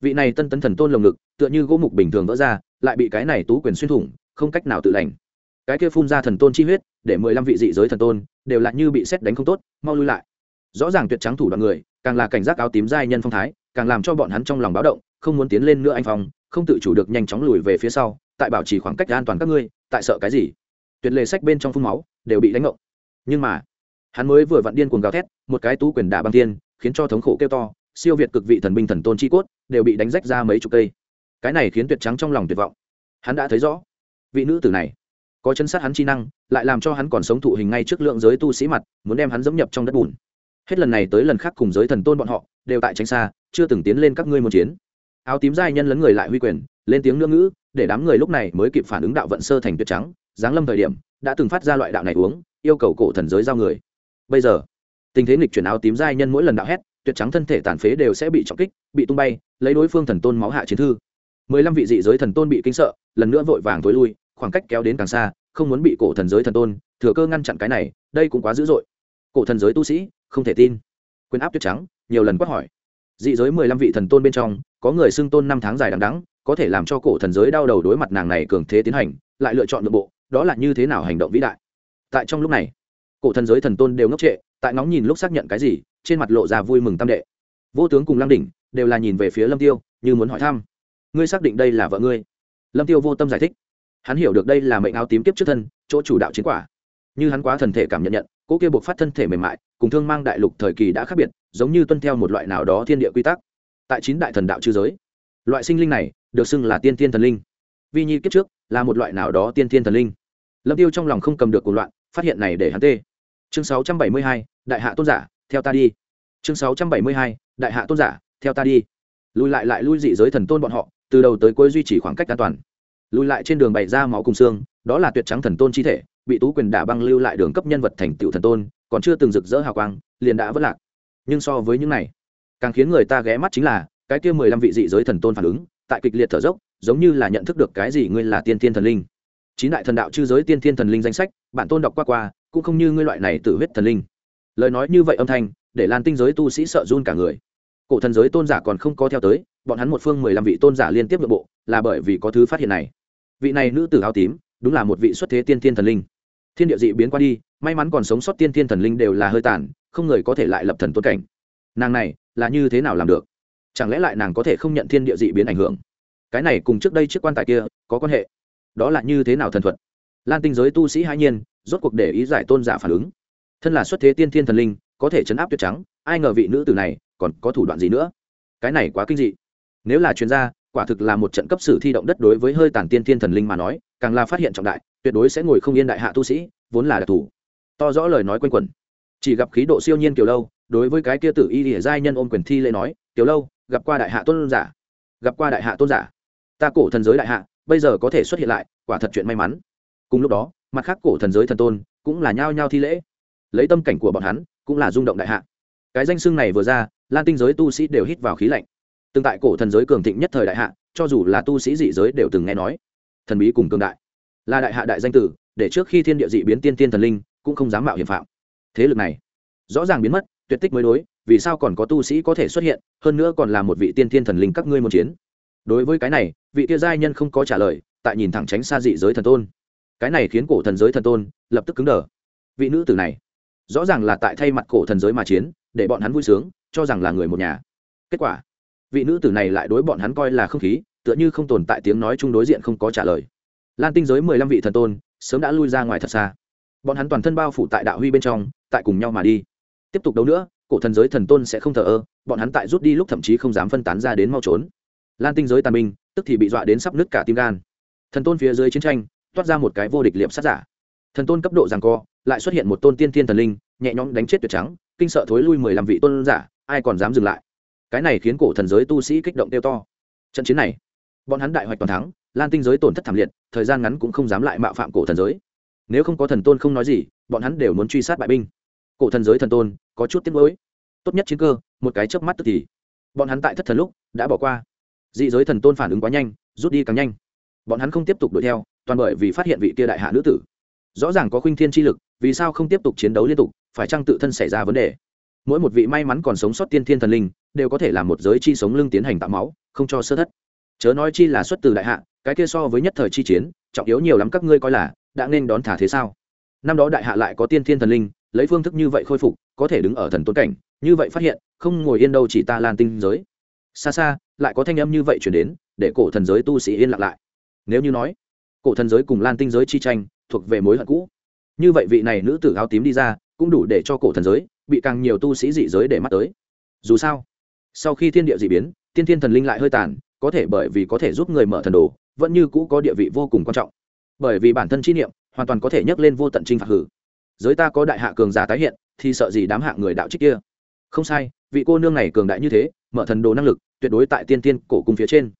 Vị này tân tấn thần tôn lồng ngực, tựa như gỗ mục bình thường vỡ ra, lại bị cái này tú quyền xuyên thủng, không cách nào tự lành. Cái kia phun ra thần tôn chi huyết, để mười lăm vị dị giới thần tôn, đều lại như bị xét đánh không tốt, mau lui lại. Rõ ràng tuyệt trắng thủ đoạn người, càng là cảnh giác áo tím giai nhân phong thái, càng làm cho bọn hắn trong lòng báo động, không muốn tiến lên nữa anh phong, không tự chủ được nhanh chóng lùi về phía sau, tại bảo trì khoảng cách an toàn các ngươi, tại sợ cái gì? Tuyệt lệ sách bên trong phun máu, đều bị đánh ngộng. Nhưng mà hắn mới vừa vặn điên cuồng gào thét một cái tú quyền đả băng thiên, khiến cho thống khổ kêu to siêu việt cực vị thần binh thần tôn chi cốt đều bị đánh rách ra mấy chục cây. Cái này khiến tuyệt trắng trong lòng tuyệt vọng. Hắn đã thấy rõ vị nữ tử này có chân sát hắn chi năng lại làm cho hắn còn sống thụ hình ngay trước lượng giới tu sĩ mặt muốn đem hắn dẫm nhập trong đất bùn. Hết lần này tới lần khác cùng giới thần tôn bọn họ đều tại tránh xa chưa từng tiến lên các ngươi một chiến. Áo tím giai nhân lấn người lại huy quyền lên tiếng nương ngữ để đám người lúc này mới kịp phản ứng đạo vận sơ thành tuyệt trắng giáng lâm thời điểm đã từng phát ra loại đạo này uống yêu cầu cổ thần giới giao người bây giờ, tình thế nghịch chuyển áo tím giai nhân mỗi lần đạo hét, tuyệt trắng thân thể tàn phế đều sẽ bị trọng kích, bị tung bay, lấy đối phương thần tôn máu hạ chiến thư. Mười lăm vị dị giới thần tôn bị kinh sợ, lần nữa vội vàng tối lui, khoảng cách kéo đến càng xa, không muốn bị cổ thần giới thần tôn, thừa cơ ngăn chặn cái này, đây cũng quá dữ dội. Cổ thần giới tu sĩ, không thể tin. Quyền áp tuyệt trắng, nhiều lần quát hỏi. Dị giới mười lăm vị thần tôn bên trong, có người xưng tôn năm tháng dài đằng đắng có thể làm cho cổ thần giới đau đầu đối mặt nàng này cường thế tiến hành, lại lựa chọn nội bộ, đó là như thế nào hành động vĩ đại. Tại trong lúc này cổ thần giới thần tôn đều ngốc trệ, tại ngóng nhìn lúc xác nhận cái gì, trên mặt lộ ra vui mừng tam đệ. Vô tướng cùng lăng đỉnh đều là nhìn về phía lâm tiêu, như muốn hỏi thăm. Ngươi xác định đây là vợ ngươi? Lâm tiêu vô tâm giải thích. Hắn hiểu được đây là mệnh áo tím kiếp trước thân, chỗ chủ đạo chiến quả. Như hắn quá thần thể cảm nhận nhận cỗ kia buộc phát thân thể mềm mại, cùng thương mang đại lục thời kỳ đã khác biệt, giống như tuân theo một loại nào đó thiên địa quy tắc. Tại chín đại thần đạo chư giới, loại sinh linh này được xưng là tiên thiên thần linh. Vi nhi kiếp trước là một loại nào đó tiên thiên thần linh. Lâm tiêu trong lòng không cầm được cuộc loạn, phát hiện này để hắn tê chương 672, đại hạ tôn giả theo ta đi. Chương 672, đại hạ tôn giả theo ta đi. Lùi lại lại lui dị giới thần tôn bọn họ từ đầu tới cuối duy trì khoảng cách an toàn. Lùi lại trên đường bày ra máu cùng xương đó là tuyệt trắng thần tôn chi thể bị tú quyền đả băng lưu lại đường cấp nhân vật thành tựu thần tôn còn chưa từng rực rỡ hào quang liền đã vất lạc. Nhưng so với những này càng khiến người ta ghé mắt chính là cái kia mười lăm vị dị giới thần tôn phản ứng tại kịch liệt thở dốc giống như là nhận thức được cái gì ngươi là tiên thiên thần linh. Chín đại thần đạo chư giới tiên thiên thần linh danh sách bản tôn đọc qua qua cũng không như ngươi loại này tự huyết thần linh. Lời nói như vậy âm thanh, để lan tinh giới tu sĩ sợ run cả người. Cổ thần giới tôn giả còn không có theo tới, bọn hắn một phương mười lăm vị tôn giả liên tiếp nội bộ, là bởi vì có thứ phát hiện này. Vị này nữ tử áo tím, đúng là một vị xuất thế tiên thiên thần linh. Thiên địa dị biến qua đi, may mắn còn sống sót tiên thiên thần linh đều là hơi tàn, không người có thể lại lập thần tôn cảnh. Nàng này, là như thế nào làm được? Chẳng lẽ lại nàng có thể không nhận thiên địa dị biến ảnh hưởng? Cái này cùng trước đây chiếc quan tài kia, có quan hệ. Đó là như thế nào thần thuật? Lan tinh giới tu sĩ hai nhiên rốt cuộc để ý giải tôn giả phản ứng. Thân là xuất thế tiên thiên thần linh, có thể chấn áp tuyệt trắng, ai ngờ vị nữ tử này còn có thủ đoạn gì nữa? Cái này quá kinh dị. Nếu là chuyên gia, quả thực là một trận cấp sử thi động đất đối với hơi tàn tiên thiên thần linh mà nói, càng là phát hiện trọng đại, tuyệt đối sẽ ngồi không yên đại hạ tu sĩ, vốn là đặc thù. To rõ lời nói quanh quẩn. Chỉ gặp khí độ siêu nhiên kiều lâu, đối với cái kia tử y địa giai nhân ôm quyền thi lễ nói, kiều lâu, gặp qua đại hạ tôn giả. Gặp qua đại hạ tôn giả? Ta cổ thần giới đại hạ, bây giờ có thể xuất hiện lại, quả thật chuyện may mắn. Cùng lúc đó mặt khác cổ thần giới thần tôn cũng là nhao nhao thi lễ. Lấy tâm cảnh của bọn hắn cũng là rung động đại hạ. Cái danh xưng này vừa ra, lan tinh giới tu sĩ đều hít vào khí lạnh. Tương tại cổ thần giới cường thịnh nhất thời đại hạ, cho dù là tu sĩ dị giới đều từng nghe nói. Thần bí cùng cường đại. Là đại hạ đại danh tử, để trước khi thiên địa dị biến tiên tiên thần linh cũng không dám mạo hiểm phạm. Thế lực này rõ ràng biến mất, tuyệt tích mới đối, vì sao còn có tu sĩ có thể xuất hiện, hơn nữa còn là một vị tiên tiên thần linh các ngươi muốn chiến. Đối với cái này, vị kia giai nhân không có trả lời, tại nhìn thẳng tránh xa dị giới thần tôn cái này khiến cổ thần giới thần tôn lập tức cứng đờ. Vị nữ tử này, rõ ràng là tại thay mặt cổ thần giới mà chiến, để bọn hắn vui sướng, cho rằng là người một nhà. Kết quả, vị nữ tử này lại đối bọn hắn coi là không khí, tựa như không tồn tại tiếng nói chung đối diện không có trả lời. Lan tinh giới mười lăm vị thần tôn sớm đã lui ra ngoài thật xa. Bọn hắn toàn thân bao phủ tại đạo huy bên trong, tại cùng nhau mà đi. Tiếp tục đấu nữa, cổ thần giới thần tôn sẽ không thờ ơ, bọn hắn tại rút đi lúc thậm chí không dám phân tán ra đến mau trốn. Lan tinh giới tàn binh, tức thì bị dọa đến sắp nứt cả tim gan. Thần tôn phía dưới chiến tranh toát ra một cái vô địch liệm sát giả. Thần tôn cấp độ rằng co, lại xuất hiện một tôn tiên thiên thần linh, nhẹ nhõm đánh chết tuyệt trắng, kinh sợ thối lui mười lăm vị tôn giả, ai còn dám dừng lại? Cái này khiến cổ thần giới tu sĩ kích động tiêu to. Trận chiến này, bọn hắn đại hoạch toàn thắng, lan tinh giới tổn thất thảm liệt, thời gian ngắn cũng không dám lại mạo phạm cổ thần giới. Nếu không có thần tôn không nói gì, bọn hắn đều muốn truy sát bại binh. Cổ thần giới thần tôn, có chút tiếc nuối. Tốt nhất chiến cơ, một cái chớp mắt tức thì. Bọn hắn tại thất thần lúc, đã bỏ qua. Dị giới thần tôn phản ứng quá nhanh, rút đi càng nhanh. Bọn hắn không tiếp tục đuổi theo toàn bởi vì phát hiện vị kia đại hạ nữ tử. Rõ ràng có khuynh thiên chi lực, vì sao không tiếp tục chiến đấu liên tục, phải chăng tự thân xảy ra vấn đề? Mỗi một vị may mắn còn sống sót tiên thiên thần linh, đều có thể làm một giới chi sống lưng tiến hành tạo máu, không cho sơ thất. Chớ nói chi là xuất từ đại hạ, cái kia so với nhất thời chi chiến, trọng yếu nhiều lắm các ngươi coi là, đã nên đón thả thế sao? Năm đó đại hạ lại có tiên thiên thần linh, lấy phương thức như vậy khôi phục, có thể đứng ở thần tuấn cảnh, như vậy phát hiện, không ngồi yên đâu chỉ ta lan tinh giới. Xa xa, lại có thanh âm như vậy chuyển đến, để cổ thần giới tu sĩ yên lặng lại. Nếu như nói cổ thần giới cùng lan tinh giới chi tranh thuộc về mối hận cũ. Như vậy vị này nữ tử áo tím đi ra, cũng đủ để cho cổ thần giới bị càng nhiều tu sĩ dị giới để mắt tới. Dù sao, sau khi thiên địa dị biến, tiên thiên thần linh lại hơi tàn, có thể bởi vì có thể giúp người mở thần đồ, vẫn như cũ có địa vị vô cùng quan trọng. Bởi vì bản thân chi niệm, hoàn toàn có thể nhấc lên vô tận trinh phạt hử. Giới ta có đại hạ cường giả tái hiện, thì sợ gì đám hạ người đạo trích kia? Không sai, vị cô nương này cường đại như thế, mở thần đồ năng lực, tuyệt đối tại tiên tiên cổ cung phía trên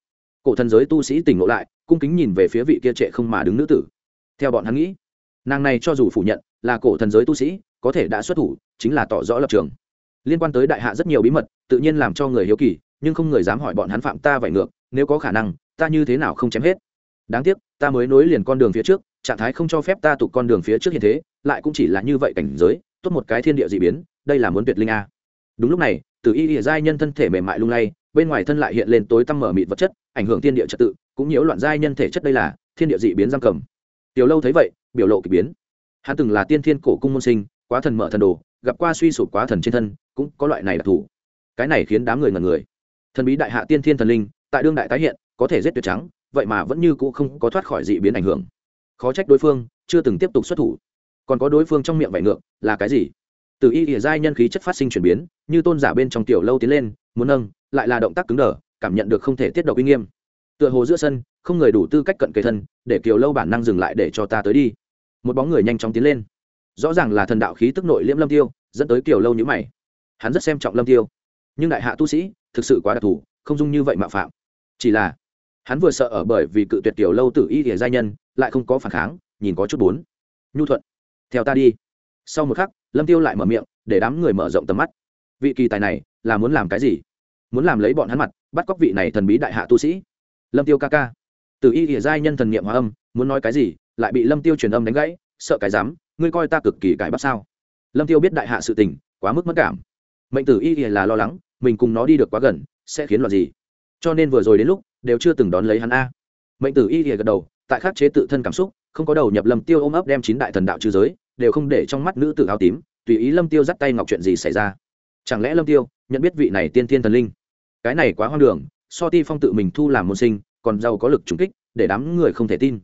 cổ thần giới tu sĩ tỉnh ngộ lại, cung kính nhìn về phía vị kia trệ không mà đứng nữ tử. Theo bọn hắn nghĩ, nàng này cho dù phủ nhận là cổ thần giới tu sĩ, có thể đã xuất thủ, chính là tỏ rõ lập trường. Liên quan tới đại hạ rất nhiều bí mật, tự nhiên làm cho người hiếu kỳ, nhưng không người dám hỏi bọn hắn phạm ta vậy ngược, nếu có khả năng, ta như thế nào không chém hết. Đáng tiếc, ta mới nối liền con đường phía trước, trạng thái không cho phép ta tụ con đường phía trước hiện thế, lại cũng chỉ là như vậy cảnh giới, tốt một cái thiên địa dị biến, đây là muốn tuyệt linh a. Đúng lúc này từ y ỉa giai nhân thân thể mềm mại lung lay bên ngoài thân lại hiện lên tối tăm mở mịt vật chất, ảnh hưởng thiên địa trật tự, cũng nhiễu loạn giai nhân thể chất đây là thiên địa dị biến giam cầm. Tiểu lâu thấy vậy, biểu lộ k ỳ biến. Hắn từng là tiên thiên cổ cung môn sinh, quá thần mở thần đồ, gặp qua suy sụp quá thần trên thân, cũng có loại này đặc thù cái này khiến đám người ngần người. Thần bí đại hạ tiên thiên thần linh, tại đương đại tái hiện, có thể giết tuyệt trắng, vậy mà vẫn như cũ không có thoát khỏi dị biến ảnh hưởng. Khó trách đối phương chưa từng tiếp tục xuất thủ. Còn có đối phương trong miệng vải ngược, là cái gì? Từ y ỉa giai nhân khí chất phát sinh chuyển biến, như tôn giả bên trong tiểu lâu tiến lên, muốn nâng, lại là động tác cứng đờ, cảm nhận được không thể tiết độc uy nghiêm. Tựa hồ giữa sân, không người đủ tư cách cận kề thân, để kiều lâu bản năng dừng lại để cho ta tới đi. Một bóng người nhanh chóng tiến lên. Rõ ràng là thần đạo khí tức nội liễm lâm tiêu, dẫn tới kiều lâu như mày. Hắn rất xem trọng lâm tiêu. Nhưng đại hạ tu sĩ, thực sự quá đặc thù, không dung như vậy mạo phạm. Chỉ là, hắn vừa sợ ở bởi vì cự tuyệt tiểu lâu tử y ỉa giai nhân, lại không có phản kháng, nhìn có chút bốn nhu thuận, theo ta đi. Sau một khắc lâm tiêu lại mở miệng, để đám người mở rộng tầm mắt. Vị kỳ tài này là muốn làm cái gì? Muốn làm lấy bọn hắn mặt, bắt cóc vị này thần bí đại hạ tu sĩ. Lâm tiêu ca ca. Từ y ỉa giai nhân thần niệm hóa âm, muốn nói cái gì, lại bị lâm tiêu truyền âm đánh gãy, sợ cái dám, ngươi coi ta cực kỳ cải bắt sao? Lâm tiêu biết đại hạ sự tình, quá mức mất cảm. Mệnh tử y ỉa là lo lắng, mình cùng nó đi được quá gần, sẽ khiến loạn gì? Cho nên vừa rồi đến lúc, đều chưa từng đón lấy hắn a. Mệnh tử y ỉa gật đầu, tại khắc chế tự thân cảm xúc, không có đầu nhập lâm tiêu ôm ấp đem chín đại thần đạo trừ giới đều không để trong mắt nữ tử áo tím, tùy ý lâm tiêu dắt tay ngọc chuyện gì xảy ra. Chẳng lẽ lâm tiêu nhận biết vị này tiên thiên thần linh? Cái này quá hoang đường, so ti phong tự mình thu làm môn sinh, còn giàu có lực trùng kích, để đám người không thể tin.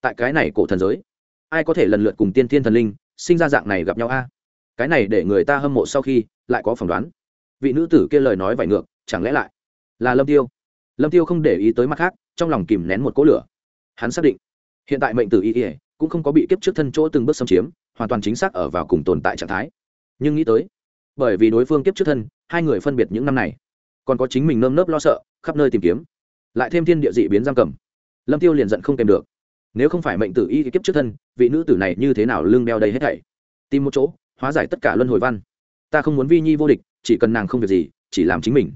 Tại cái này cổ thần giới, ai có thể lần lượt cùng tiên thiên thần linh sinh ra dạng này gặp nhau a? Cái này để người ta hâm mộ sau khi lại có phỏng đoán. Vị nữ tử kia lời nói vải ngược, chẳng lẽ lại là lâm tiêu? Lâm tiêu không để ý tới mặt khác, trong lòng kìm nén một cỗ lửa. Hắn xác định, hiện tại mệnh tử y ỉa cũng không có bị kiếp trước thân chỗ từng bước xâm chiếm hoàn toàn chính xác ở vào cùng tồn tại trạng thái. Nhưng nghĩ tới, bởi vì đối phương kiếp trước thân, hai người phân biệt những năm này, còn có chính mình nơm nớp lo sợ, khắp nơi tìm kiếm, lại thêm thiên địa dị biến giam cầm. Lâm tiêu liền giận không kèm được. Nếu không phải mệnh tử y kiếp trước thân, vị nữ tử này như thế nào lương đeo đầy hết thảy? Tìm một chỗ, hóa giải tất cả luân hồi văn. Ta không muốn vi nhi vô địch, chỉ cần nàng không việc gì, chỉ làm chính mình.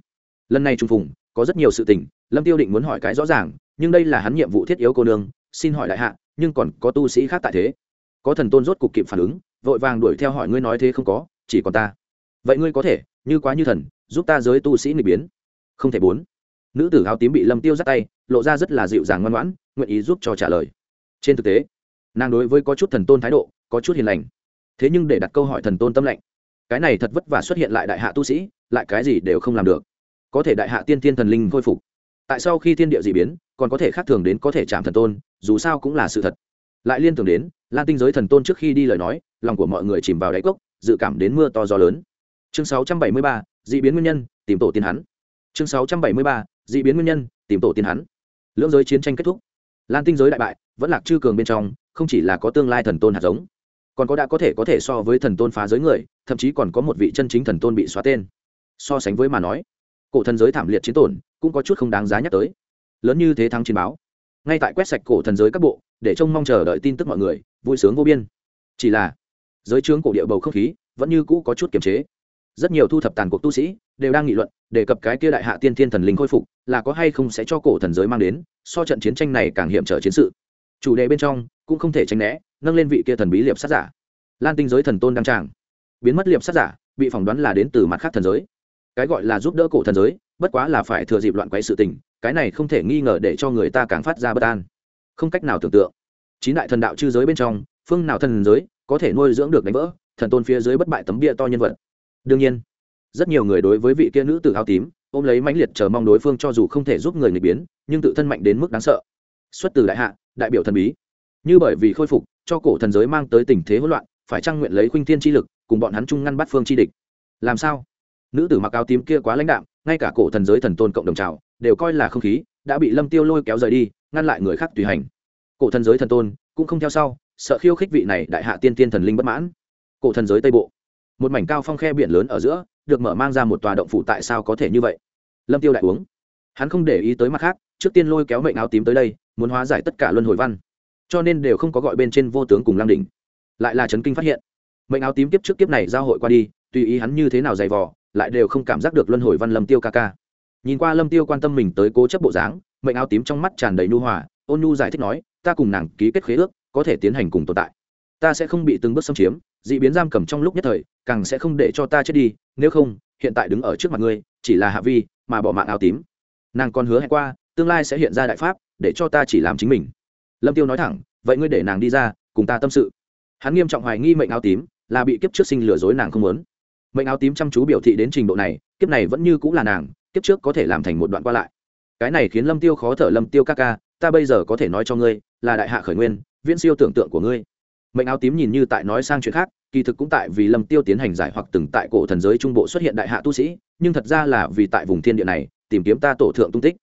Lần này trùng phùng, có rất nhiều sự tình, lâm tiêu định muốn hỏi cái rõ ràng, nhưng đây là hắn nhiệm vụ thiết yếu cô nương, xin hỏi đại hạ, nhưng còn có tu sĩ khác tại thế có thần tôn rốt cục kịp phản ứng, vội vàng đuổi theo hỏi ngươi nói thế không có, chỉ còn ta. Vậy ngươi có thể, như quá như thần, giúp ta giới tu sĩ nghịch biến. Không thể bốn. Nữ tử áo tím bị lâm tiêu dắt tay, lộ ra rất là dịu dàng ngoan ngoãn, nguyện ý giúp cho trả lời. Trên thực tế, nàng đối với có chút thần tôn thái độ, có chút hiền lành. Thế nhưng để đặt câu hỏi thần tôn tâm lệnh, cái này thật vất vả xuất hiện lại đại hạ tu sĩ, lại cái gì đều không làm được. Có thể đại hạ tiên tiên thần linh khôi phục. Tại sao khi thiên địa d ị biến, còn có thể khác thường đến có thể chạm thần tôn, dù sao cũng là sự thật lại liên tưởng đến lan tinh giới thần tôn trước khi đi lời nói lòng của mọi người chìm vào đáy cốc dự cảm đến mưa to gió lớn. Chương 673, d ị biến nguyên nhân tìm tổ tiên hắn. Chương 673, d ị biến nguyên nhân tìm tổ tiên hắn. Lưỡng giới chiến tranh kết thúc. Lan tinh giới đại bại vẫn lạc chư cường bên trong không chỉ là có tương lai thần tôn hạt giống còn có đã có thể có thể so với thần tôn phá giới người thậm chí còn có một vị chân chính thần tôn bị xóa tên. So sánh với mà nói cổ thần giới thảm liệt chiến tổn cũng có chút không đáng giá nhắc tới. Lớn như thế thắng chiến báo. Ngay tại quét sạch cổ thần giới các bộ để trông mong chờ đợi tin tức mọi người, vui sướng vô biên. Chỉ là, giới trướng cổ địa bầu không khí vẫn như cũ có chút kiềm chế. Rất nhiều thu thập tàn cuộc tu sĩ đều đang nghị luận đề cập cái kia đại hạ tiên thiên thần linh khôi phục là có hay không sẽ cho cổ thần giới mang đến, so trận chiến tranh này càng hiểm trở chiến sự. Chủ đề bên trong cũng không thể tránh né, nâng lên vị kia thần bí liệp sát giả. Lan tinh giới thần tôn đăng tràng. Biến mất liệp sát giả, bị phỏng đoán là đến từ mặt khác thần giới. Cái gọi là giúp đỡ cổ thần giới, bất quá là phải thừa dịp loạn quay sự tình, cái này không thể nghi ngờ để cho người ta càng phát ra bất an không cách nào tưởng tượng. Chín đại thần đạo chư giới bên trong, phương nào thần giới có thể nuôi dưỡng được đánh vỡ, thần tôn phía dưới bất bại tấm bia to nhân vật. Đương nhiên, rất nhiều người đối với vị kia nữ tử áo tím, ôm lấy mãnh liệt chờ mong đối phương cho dù không thể giúp người người biến, nhưng tự thân mạnh đến mức đáng sợ. Xuất từ đại hạ, đại biểu thần bí. Như bởi vì khôi phục, cho cổ thần giới mang tới tình thế hỗn loạn, phải trang nguyện lấy khuynh thiên chi lực, cùng bọn hắn chung ngăn bắt phương chi địch? Làm sao? Nữ tử mặc áo tím kia quá lãnh đạm, ngay cả cổ thần giới thần tôn cộng đồng trào, đều coi là không khí, đã bị lâm tiêu lôi kéo rời đi ngăn lại người khác tùy hành. Cổ thần giới thần tôn cũng không theo sau, sợ khiêu khích vị này đại hạ tiên tiên thần linh bất mãn. Cổ thần giới tây bộ, một mảnh cao phong khe biển lớn ở giữa, được mở mang ra một tòa động phủ tại sao có thể như vậy? Lâm tiêu đại uống. Hắn không để ý tới mặt khác, trước tiên lôi kéo mệnh áo tím tới đây, muốn hóa giải tất cả luân hồi văn. Cho nên đều không có gọi bên trên vô tướng cùng lang đỉnh. Lại là trấn kinh phát hiện. Mệnh áo tím kiếp trước kiếp này giao hội qua đi, tùy ý hắn như thế nào dày vò, lại đều không cảm giác được luân hồi văn lâm tiêu ca ca. Nhìn qua lâm tiêu quan tâm mình tới cố chấp bộ dáng mệnh áo tím trong mắt tràn đầy nhu hòa, ôn nhu giải thích nói, ta cùng nàng ký kết khế ước, có thể tiến hành cùng tồn tại. Ta sẽ không bị từng bước xâm chiếm d ị biến giam cầm trong lúc nhất thời, càng sẽ không để cho ta chết đi, nếu không, hiện tại đứng ở trước mặt ngươi, chỉ là hạ vi, mà bỏ mạng áo tím. Nàng còn hứa hẹn qua, tương lai sẽ hiện ra đại pháp, để cho ta chỉ làm chính mình. Lâm tiêu nói thẳng, vậy ngươi để nàng đi ra, cùng ta tâm sự. Hắn nghiêm trọng hoài nghi mệnh áo tím, là bị kiếp trước sinh lừa dối nàng không muốn. Mệnh áo tím chăm chú biểu thị đến trình độ này, kiếp này vẫn như cũng là nàng, kiếp trước có thể làm thành một đoạn qua lại cái này khiến lâm tiêu khó thở, lâm tiêu ca ca, ta bây giờ có thể nói cho ngươi, là đại hạ khởi nguyên, viễn siêu tưởng tượng của ngươi. Mệnh áo tím nhìn như tại nói sang chuyện khác, kỳ thực cũng tại vì lâm tiêu tiến hành giải hoặc từng tại cổ thần giới trung bộ xuất hiện đại hạ tu sĩ, nhưng thật ra là vì tại vùng thiên địa này, tìm kiếm ta tổ thượng tung tích.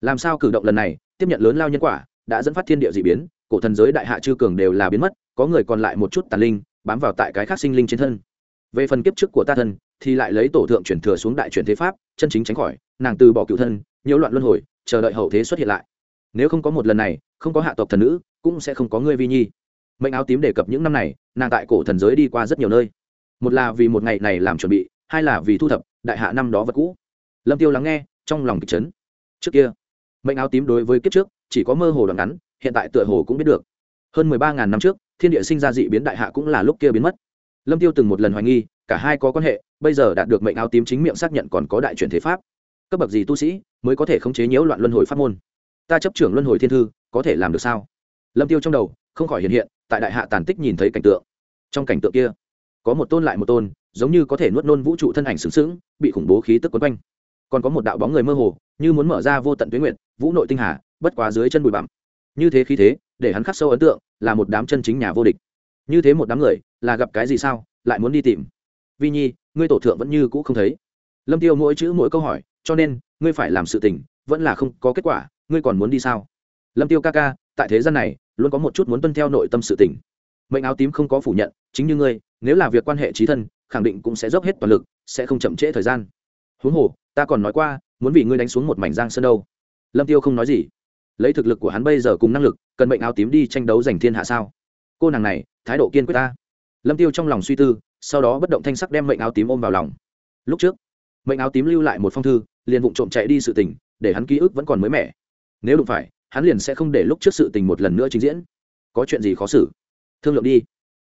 Làm sao cử động lần này, tiếp nhận lớn lao nhân quả, đã dẫn phát thiên địa dị biến, cổ thần giới đại hạ chư cường đều là biến mất, có người còn lại một chút tàn linh, bám vào tại cái khác sinh linh trên thân. Về phần kiếp trước của ta thân, thì lại lấy tổ thượng chuyển thừa xuống đại chuyển thế pháp, chân chính tránh khỏi, nàng từ bỏ cựu thân nhiễu loạn luân hồi, chờ đợi hậu thế xuất hiện lại. Nếu không có một lần này, không có hạ tộc thần nữ, cũng sẽ không có ngươi vi nhi. Mệnh áo tím đề cập những năm này, nàng tại cổ thần giới đi qua rất nhiều nơi. Một là vì một ngày này làm chuẩn bị, hai là vì thu thập đại hạ năm đó vật cũ. Lâm tiêu lắng nghe, trong lòng kịch chấn. Trước kia, mệnh áo tím đối với kiếp trước, chỉ có mơ hồ đoạn ngắn, hiện tại tựa hồ cũng biết được. Hơn mười ba ngàn năm trước, thiên địa sinh ra dị biến đại hạ cũng là lúc kia biến mất. Lâm tiêu từng một lần hoài nghi, cả hai có quan hệ, bây giờ đạt được mệnh áo tím chính miệng xác nhận còn có đại chuyển thế pháp. Cấp bậc gì tu sĩ mới có thể khống chế nhiễu loạn luân hồi pháp môn. Ta chấp trưởng luân hồi thiên thư, có thể làm được sao? Lâm tiêu trong đầu, không khỏi hiện hiện, tại đại hạ tàn tích nhìn thấy cảnh tượng. Trong cảnh tượng kia, có một tôn lại một tôn, giống như có thể nuốt nôn vũ trụ thân ảnh sướng sướng bị khủng bố khí tức quấn quanh. Còn có một đạo bóng người mơ hồ, như muốn mở ra vô tận tuyến nguyện vũ nội tinh hà, bất quá dưới chân bụi bặm. Như thế khí thế, để hắn khắc sâu ấn tượng, là một đám chân chính nhà vô địch. Như thế một đám người, là gặp cái gì sao, lại muốn đi tìm. Vi nhi, ngươi tổ thượng vẫn như cũ không thấy. Lâm tiêu mỗi chữ mỗi câu hỏi, cho nên ngươi phải làm sự tình, vẫn là không có kết quả, ngươi còn muốn đi sao? Lâm tiêu ca ca, tại thế gian này, luôn có một chút muốn tuân theo nội tâm sự tình. Mệnh áo tím không có phủ nhận, chính như ngươi, nếu là việc quan hệ trí thân, khẳng định cũng sẽ dốc hết toàn lực, sẽ không chậm trễ thời gian. Huống hồ, ta còn nói qua, muốn vì ngươi đánh xuống một mảnh giang sơn đâu. Lâm tiêu không nói gì. Lấy thực lực của hắn bây giờ cùng năng lực, cần mệnh áo tím đi tranh đấu giành thiên hạ sao? Cô nàng này, thái độ kiên quyết ta. Lâm tiêu trong lòng suy tư, sau đó bất động thanh sắc đem mệnh áo tím ôm vào lòng. Lúc trước mệnh áo tím lưu lại một phong thư, liền vụng trộm chạy đi sự tình, để hắn ký ức vẫn còn mới mẻ. Nếu đụng phải, hắn liền sẽ không để lúc trước sự tình một lần nữa trình diễn. Có chuyện gì khó xử? Thương lượng đi.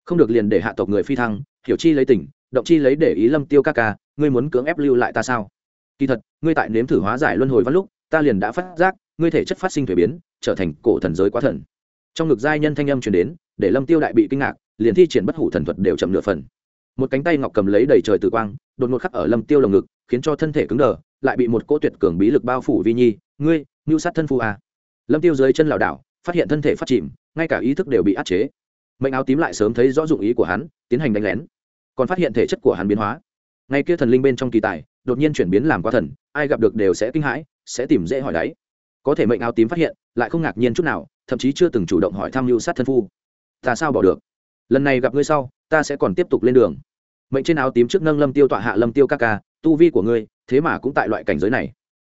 Không được liền để hạ tộc người phi thăng, hiểu chi lấy tình, động chi lấy để ý lâm tiêu ca ca, ngươi muốn cưỡng ép lưu lại ta sao? Kỳ thật, ngươi tại nếm thử hóa giải luân hồi văn lúc, ta liền đã phát giác, ngươi thể chất phát sinh thuế biến, trở thành cổ thần giới quá thần. Trong ngực giai nhân thanh âm truyền đến, để lâm tiêu đại bị kinh ngạc, liền thi triển bất hủ thần thuật đều chậm nửa phần. Một cánh tay ngọc cầm lấy đầy trời tử quang, đột ngột khắc ở lâm tiêu lồng ngực khiến cho thân thể cứng đờ, lại bị một cỗ tuyệt cường bí lực bao phủ vi nhi. Ngươi mưu sát thân phu à. lâm tiêu dưới chân lảo đảo, phát hiện thân thể phát chìm, ngay cả ý thức đều bị áp chế. Mệnh áo tím lại sớm thấy rõ dụng ý của hắn, tiến hành đánh lén. Còn phát hiện thể chất của hắn biến hóa. Ngay kia thần linh bên trong kỳ tài, đột nhiên chuyển biến làm quá thần, ai gặp được đều sẽ kinh hãi, sẽ tìm dễ hỏi đáy có thể mệnh áo tím phát hiện, lại không ngạc nhiên chút nào, thậm chí chưa từng chủ động hỏi tham mưu sát thân phu. Ta sao bỏ được? Lần này gặp ngươi sau, ta sẽ còn tiếp tục lên đường mệnh trên áo tím trước nâng lâm tiêu tọa hạ lâm tiêu ca ca, tu vi của ngươi, thế mà cũng tại loại cảnh giới này.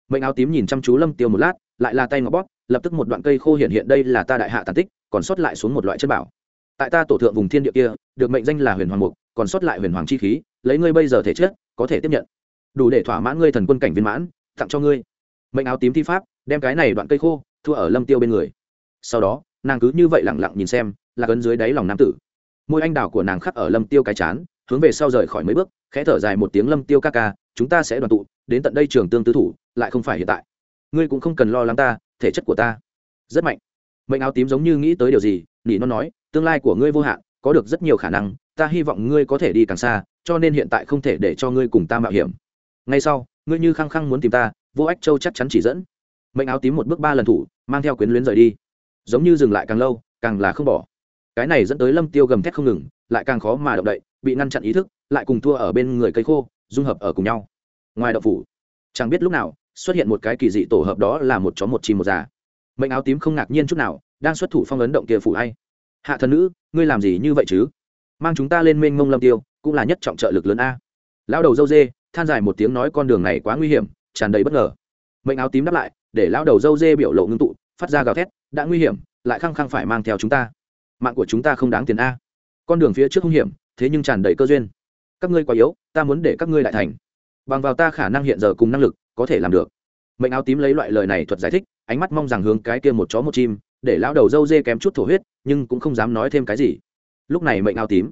Mệnh áo tím nhìn chăm chú lâm tiêu một lát, lại là tay ngọc bóp, lập tức một đoạn cây khô hiện hiện đây là ta đại hạ tàn tích, còn sót lại xuống một loại chất bảo. Tại ta tổ thượng vùng thiên địa kia, được mệnh danh là huyền hoàng mục, còn sót lại huyền hoàng chi khí, lấy ngươi bây giờ thể chất, có thể tiếp nhận. Đủ để thỏa mãn ngươi thần quân cảnh viên mãn, tặng cho ngươi. Mệnh áo tím thi pháp, đem cái này đoạn cây khô thua ở lâm tiêu bên người. Sau đó, nàng cứ như vậy lẳng lặng nhìn xem, là cấn dưới đáy lòng nam tử. Môi anh đào của nàng khắc ở lâm tiêu cái chán hướng về sau rời khỏi mấy bước, khẽ thở dài một tiếng lâm tiêu ca ca, chúng ta sẽ đoàn tụ, đến tận đây trường tương tứ thủ, lại không phải hiện tại. Ngươi cũng không cần lo lắng ta, thể chất của ta rất mạnh. Mệnh áo tím giống như nghĩ tới điều gì, nỉ nó nói, tương lai của ngươi vô hạn, có được rất nhiều khả năng, ta hy vọng ngươi có thể đi càng xa, cho nên hiện tại không thể để cho ngươi cùng ta mạo hiểm. Ngay sau, ngươi như khăng khăng muốn tìm ta, vô ách châu chắc chắn chỉ dẫn. Mệnh áo tím một bước ba lần thủ, mang theo quyến luyến rời đi. Giống như dừng lại càng lâu, càng là không bỏ. Cái này dẫn tới lâm tiêu gầm thét không ngừng, lại càng khó mà động đậy bị ngăn chặn ý thức, lại cùng thua ở bên người cây khô, dung hợp ở cùng nhau. Ngoài đậu phủ, chẳng biết lúc nào, xuất hiện một cái kỳ dị tổ hợp đó là một chó một chim một già. Mệnh áo tím không ngạc nhiên chút nào, đang xuất thủ phong ấn động kia phủ hay. Hạ thần nữ, ngươi làm gì như vậy chứ? Mang chúng ta lên mênh mông lâm tiêu, cũng là nhất trọng trợ lực lớn a. Lão đầu dâu dê, than dài một tiếng nói con đường này quá nguy hiểm, tràn đầy bất ngờ. Mệnh áo tím đáp lại, để lão đầu dâu dê biểu lộ ngưng tụ, phát ra gào thét, đã nguy hiểm, lại khăng khăng phải mang theo chúng ta. Mạng của chúng ta không đáng tiền a. Con đường phía trước hung hiểm thế nhưng tràn đầy cơ duyên. Các ngươi quá yếu, ta muốn để các ngươi lại thành. Bằng vào ta khả năng hiện giờ cùng năng lực, có thể làm được. Mệnh áo tím lấy loại lời này thuật giải thích, ánh mắt mong rằng hướng cái kia một chó một chim, để lão đầu dâu dê kém chút thổ huyết, nhưng cũng không dám nói thêm cái gì. Lúc này mệnh áo tím,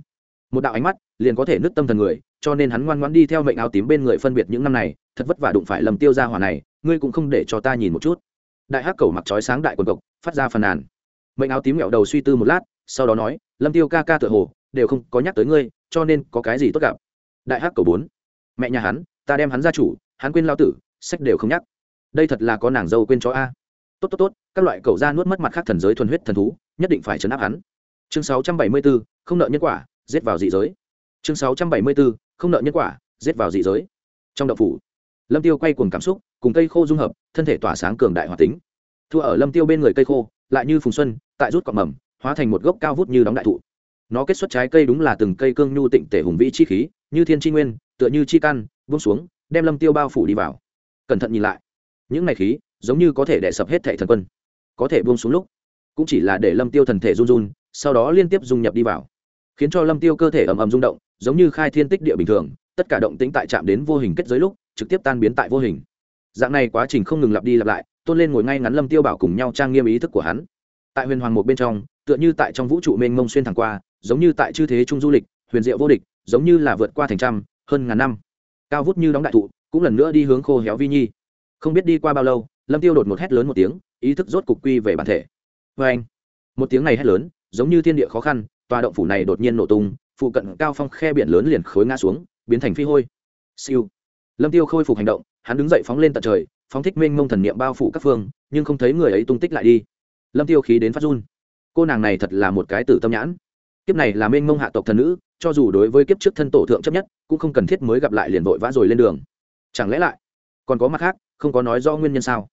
một đạo ánh mắt, liền có thể nứt tâm thần người, cho nên hắn ngoan ngoãn đi theo mệnh áo tím bên người phân biệt những năm này, thật vất vả đụng phải lầm tiêu ra hỏa này, ngươi cũng không để cho ta nhìn một chút. Đại hắc cầu mặc trói sáng đại quần cộc, phát ra phần nàn. Mệnh áo tím nghẹo đầu suy tư một lát, sau đó nói, lâm tiêu ca ca tựa hồ đều không có nhắc tới ngươi cho nên có cái gì tốt gặp? Đại hắc cầu bốn. Mẹ nhà hắn ta đem hắn ra chủ hắn quên lao tử sách đều không nhắc. Đây thật là có nàng dâu quên chó a. Tốt tốt tốt các loại cầu ra nuốt mất mặt khác thần giới thuần huyết thần thú nhất định phải chấn áp hắn. Chương 674, không nợ nhân quả giết vào dị giới. Chương 674, không nợ nhân quả giết vào dị giới. Trong đậu phủ lâm tiêu quay cuồng cảm xúc cùng cây khô dung hợp thân thể tỏa sáng cường đại hoạt tính. Thua ở lâm tiêu bên người cây khô lại như phùng xuân tại rút quả mầm hóa thành một gốc cao vút như đóng đại thụ nó kết xuất trái cây đúng là từng cây cương nhu tịnh tể hùng vĩ chi khí, như thiên chi nguyên, tựa như chi căn, buông xuống, đem lâm tiêu bao phủ đi vào. Cẩn thận nhìn lại. Những này khí, giống như có thể đè sập hết thệ thần quân. Có thể buông xuống lúc, cũng chỉ là để lâm tiêu thần thể run run, sau đó liên tiếp dung nhập đi vào. Khiến cho lâm tiêu cơ thể ầm ầm rung động, giống như khai thiên tích địa bình thường, tất cả động tĩnh tại chạm đến vô hình kết giới lúc, trực tiếp tan biến tại vô hình. Dạng này quá trình không ngừng lặp đi lặp lại, tôn lên ngồi ngay ngắn lâm tiêu bảo cùng nhau trang nghiêm ý thức của hắn. Tại huyền hoàng một bên trong, tựa như tại trong vũ trụ mênh mông xuyên thẳng qua giống như tại chư thế trung du lịch, huyền diệu vô địch, giống như là vượt qua thành trăm, hơn ngàn năm. Cao vút như đóng đại thụ, cũng lần nữa đi hướng khô héo vi nhi. Không biết đi qua bao lâu, lâm tiêu đột một hét lớn một tiếng, ý thức rốt cục quy về bản thể. Vê anh, một tiếng này hét lớn, giống như thiên địa khó khăn, tòa động phủ này đột nhiên nổ tung, phụ cận cao phong khe biển lớn liền khối ngã xuống, biến thành phi hôi. Siêu. Lâm tiêu khôi phục hành động, hắn đứng dậy phóng lên tận trời, phóng thích minh mông thần niệm bao phủ các phương, nhưng không thấy người ấy tung tích lại đi. Lâm tiêu khí đến phát run. Cô nàng này thật là một cái tử tâm nhãn kiếp này là mênh mông hạ tộc thần nữ, cho dù đối với kiếp trước thân tổ thượng chấp nhất, cũng không cần thiết mới gặp lại liền vội vã rồi lên đường. Chẳng lẽ lại? Còn có mặt khác, không có nói rõ nguyên nhân sao?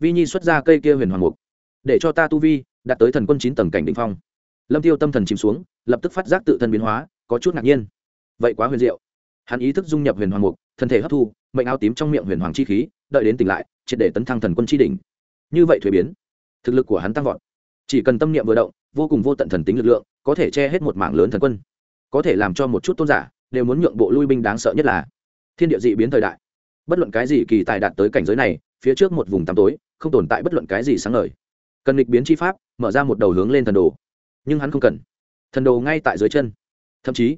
Vi nhi xuất ra cây kia huyền hoàng mục, để cho ta tu vi đạt tới thần quân chín tầng cảnh đ ỉ n h phong. Lâm tiêu tâm thần chìm xuống, lập tức phát giác tự thân biến hóa, có chút ngạc nhiên. Vậy quá huyền diệu. Hắn ý thức dung nhập huyền hoàng mục, thân thể hấp thu, mệnh áo tím trong miệng huyền hoàng chi khí, đợi đến tỉnh lại, triệt để tấn thăng thần quân chi đỉnh. Như vậy thuế biến, thực lực của hắn tăng vọt. Chỉ cần tâm niệm vừa động, vô cùng vô tận thần tính lực lượng có thể che hết một mảng lớn thần quân, có thể làm cho một chút tôn giả đều muốn nhượng bộ lui binh đáng sợ nhất là thiên địa dị biến thời đại. Bất luận cái gì kỳ tài đạt tới cảnh giới này, phía trước một vùng tăm tối, không tồn tại bất luận cái gì sáng ngời. Cần nghịch biến chi pháp, mở ra một đầu hướng lên thần đồ. Nhưng hắn không cần. Thần đồ ngay tại dưới chân. Thậm chí,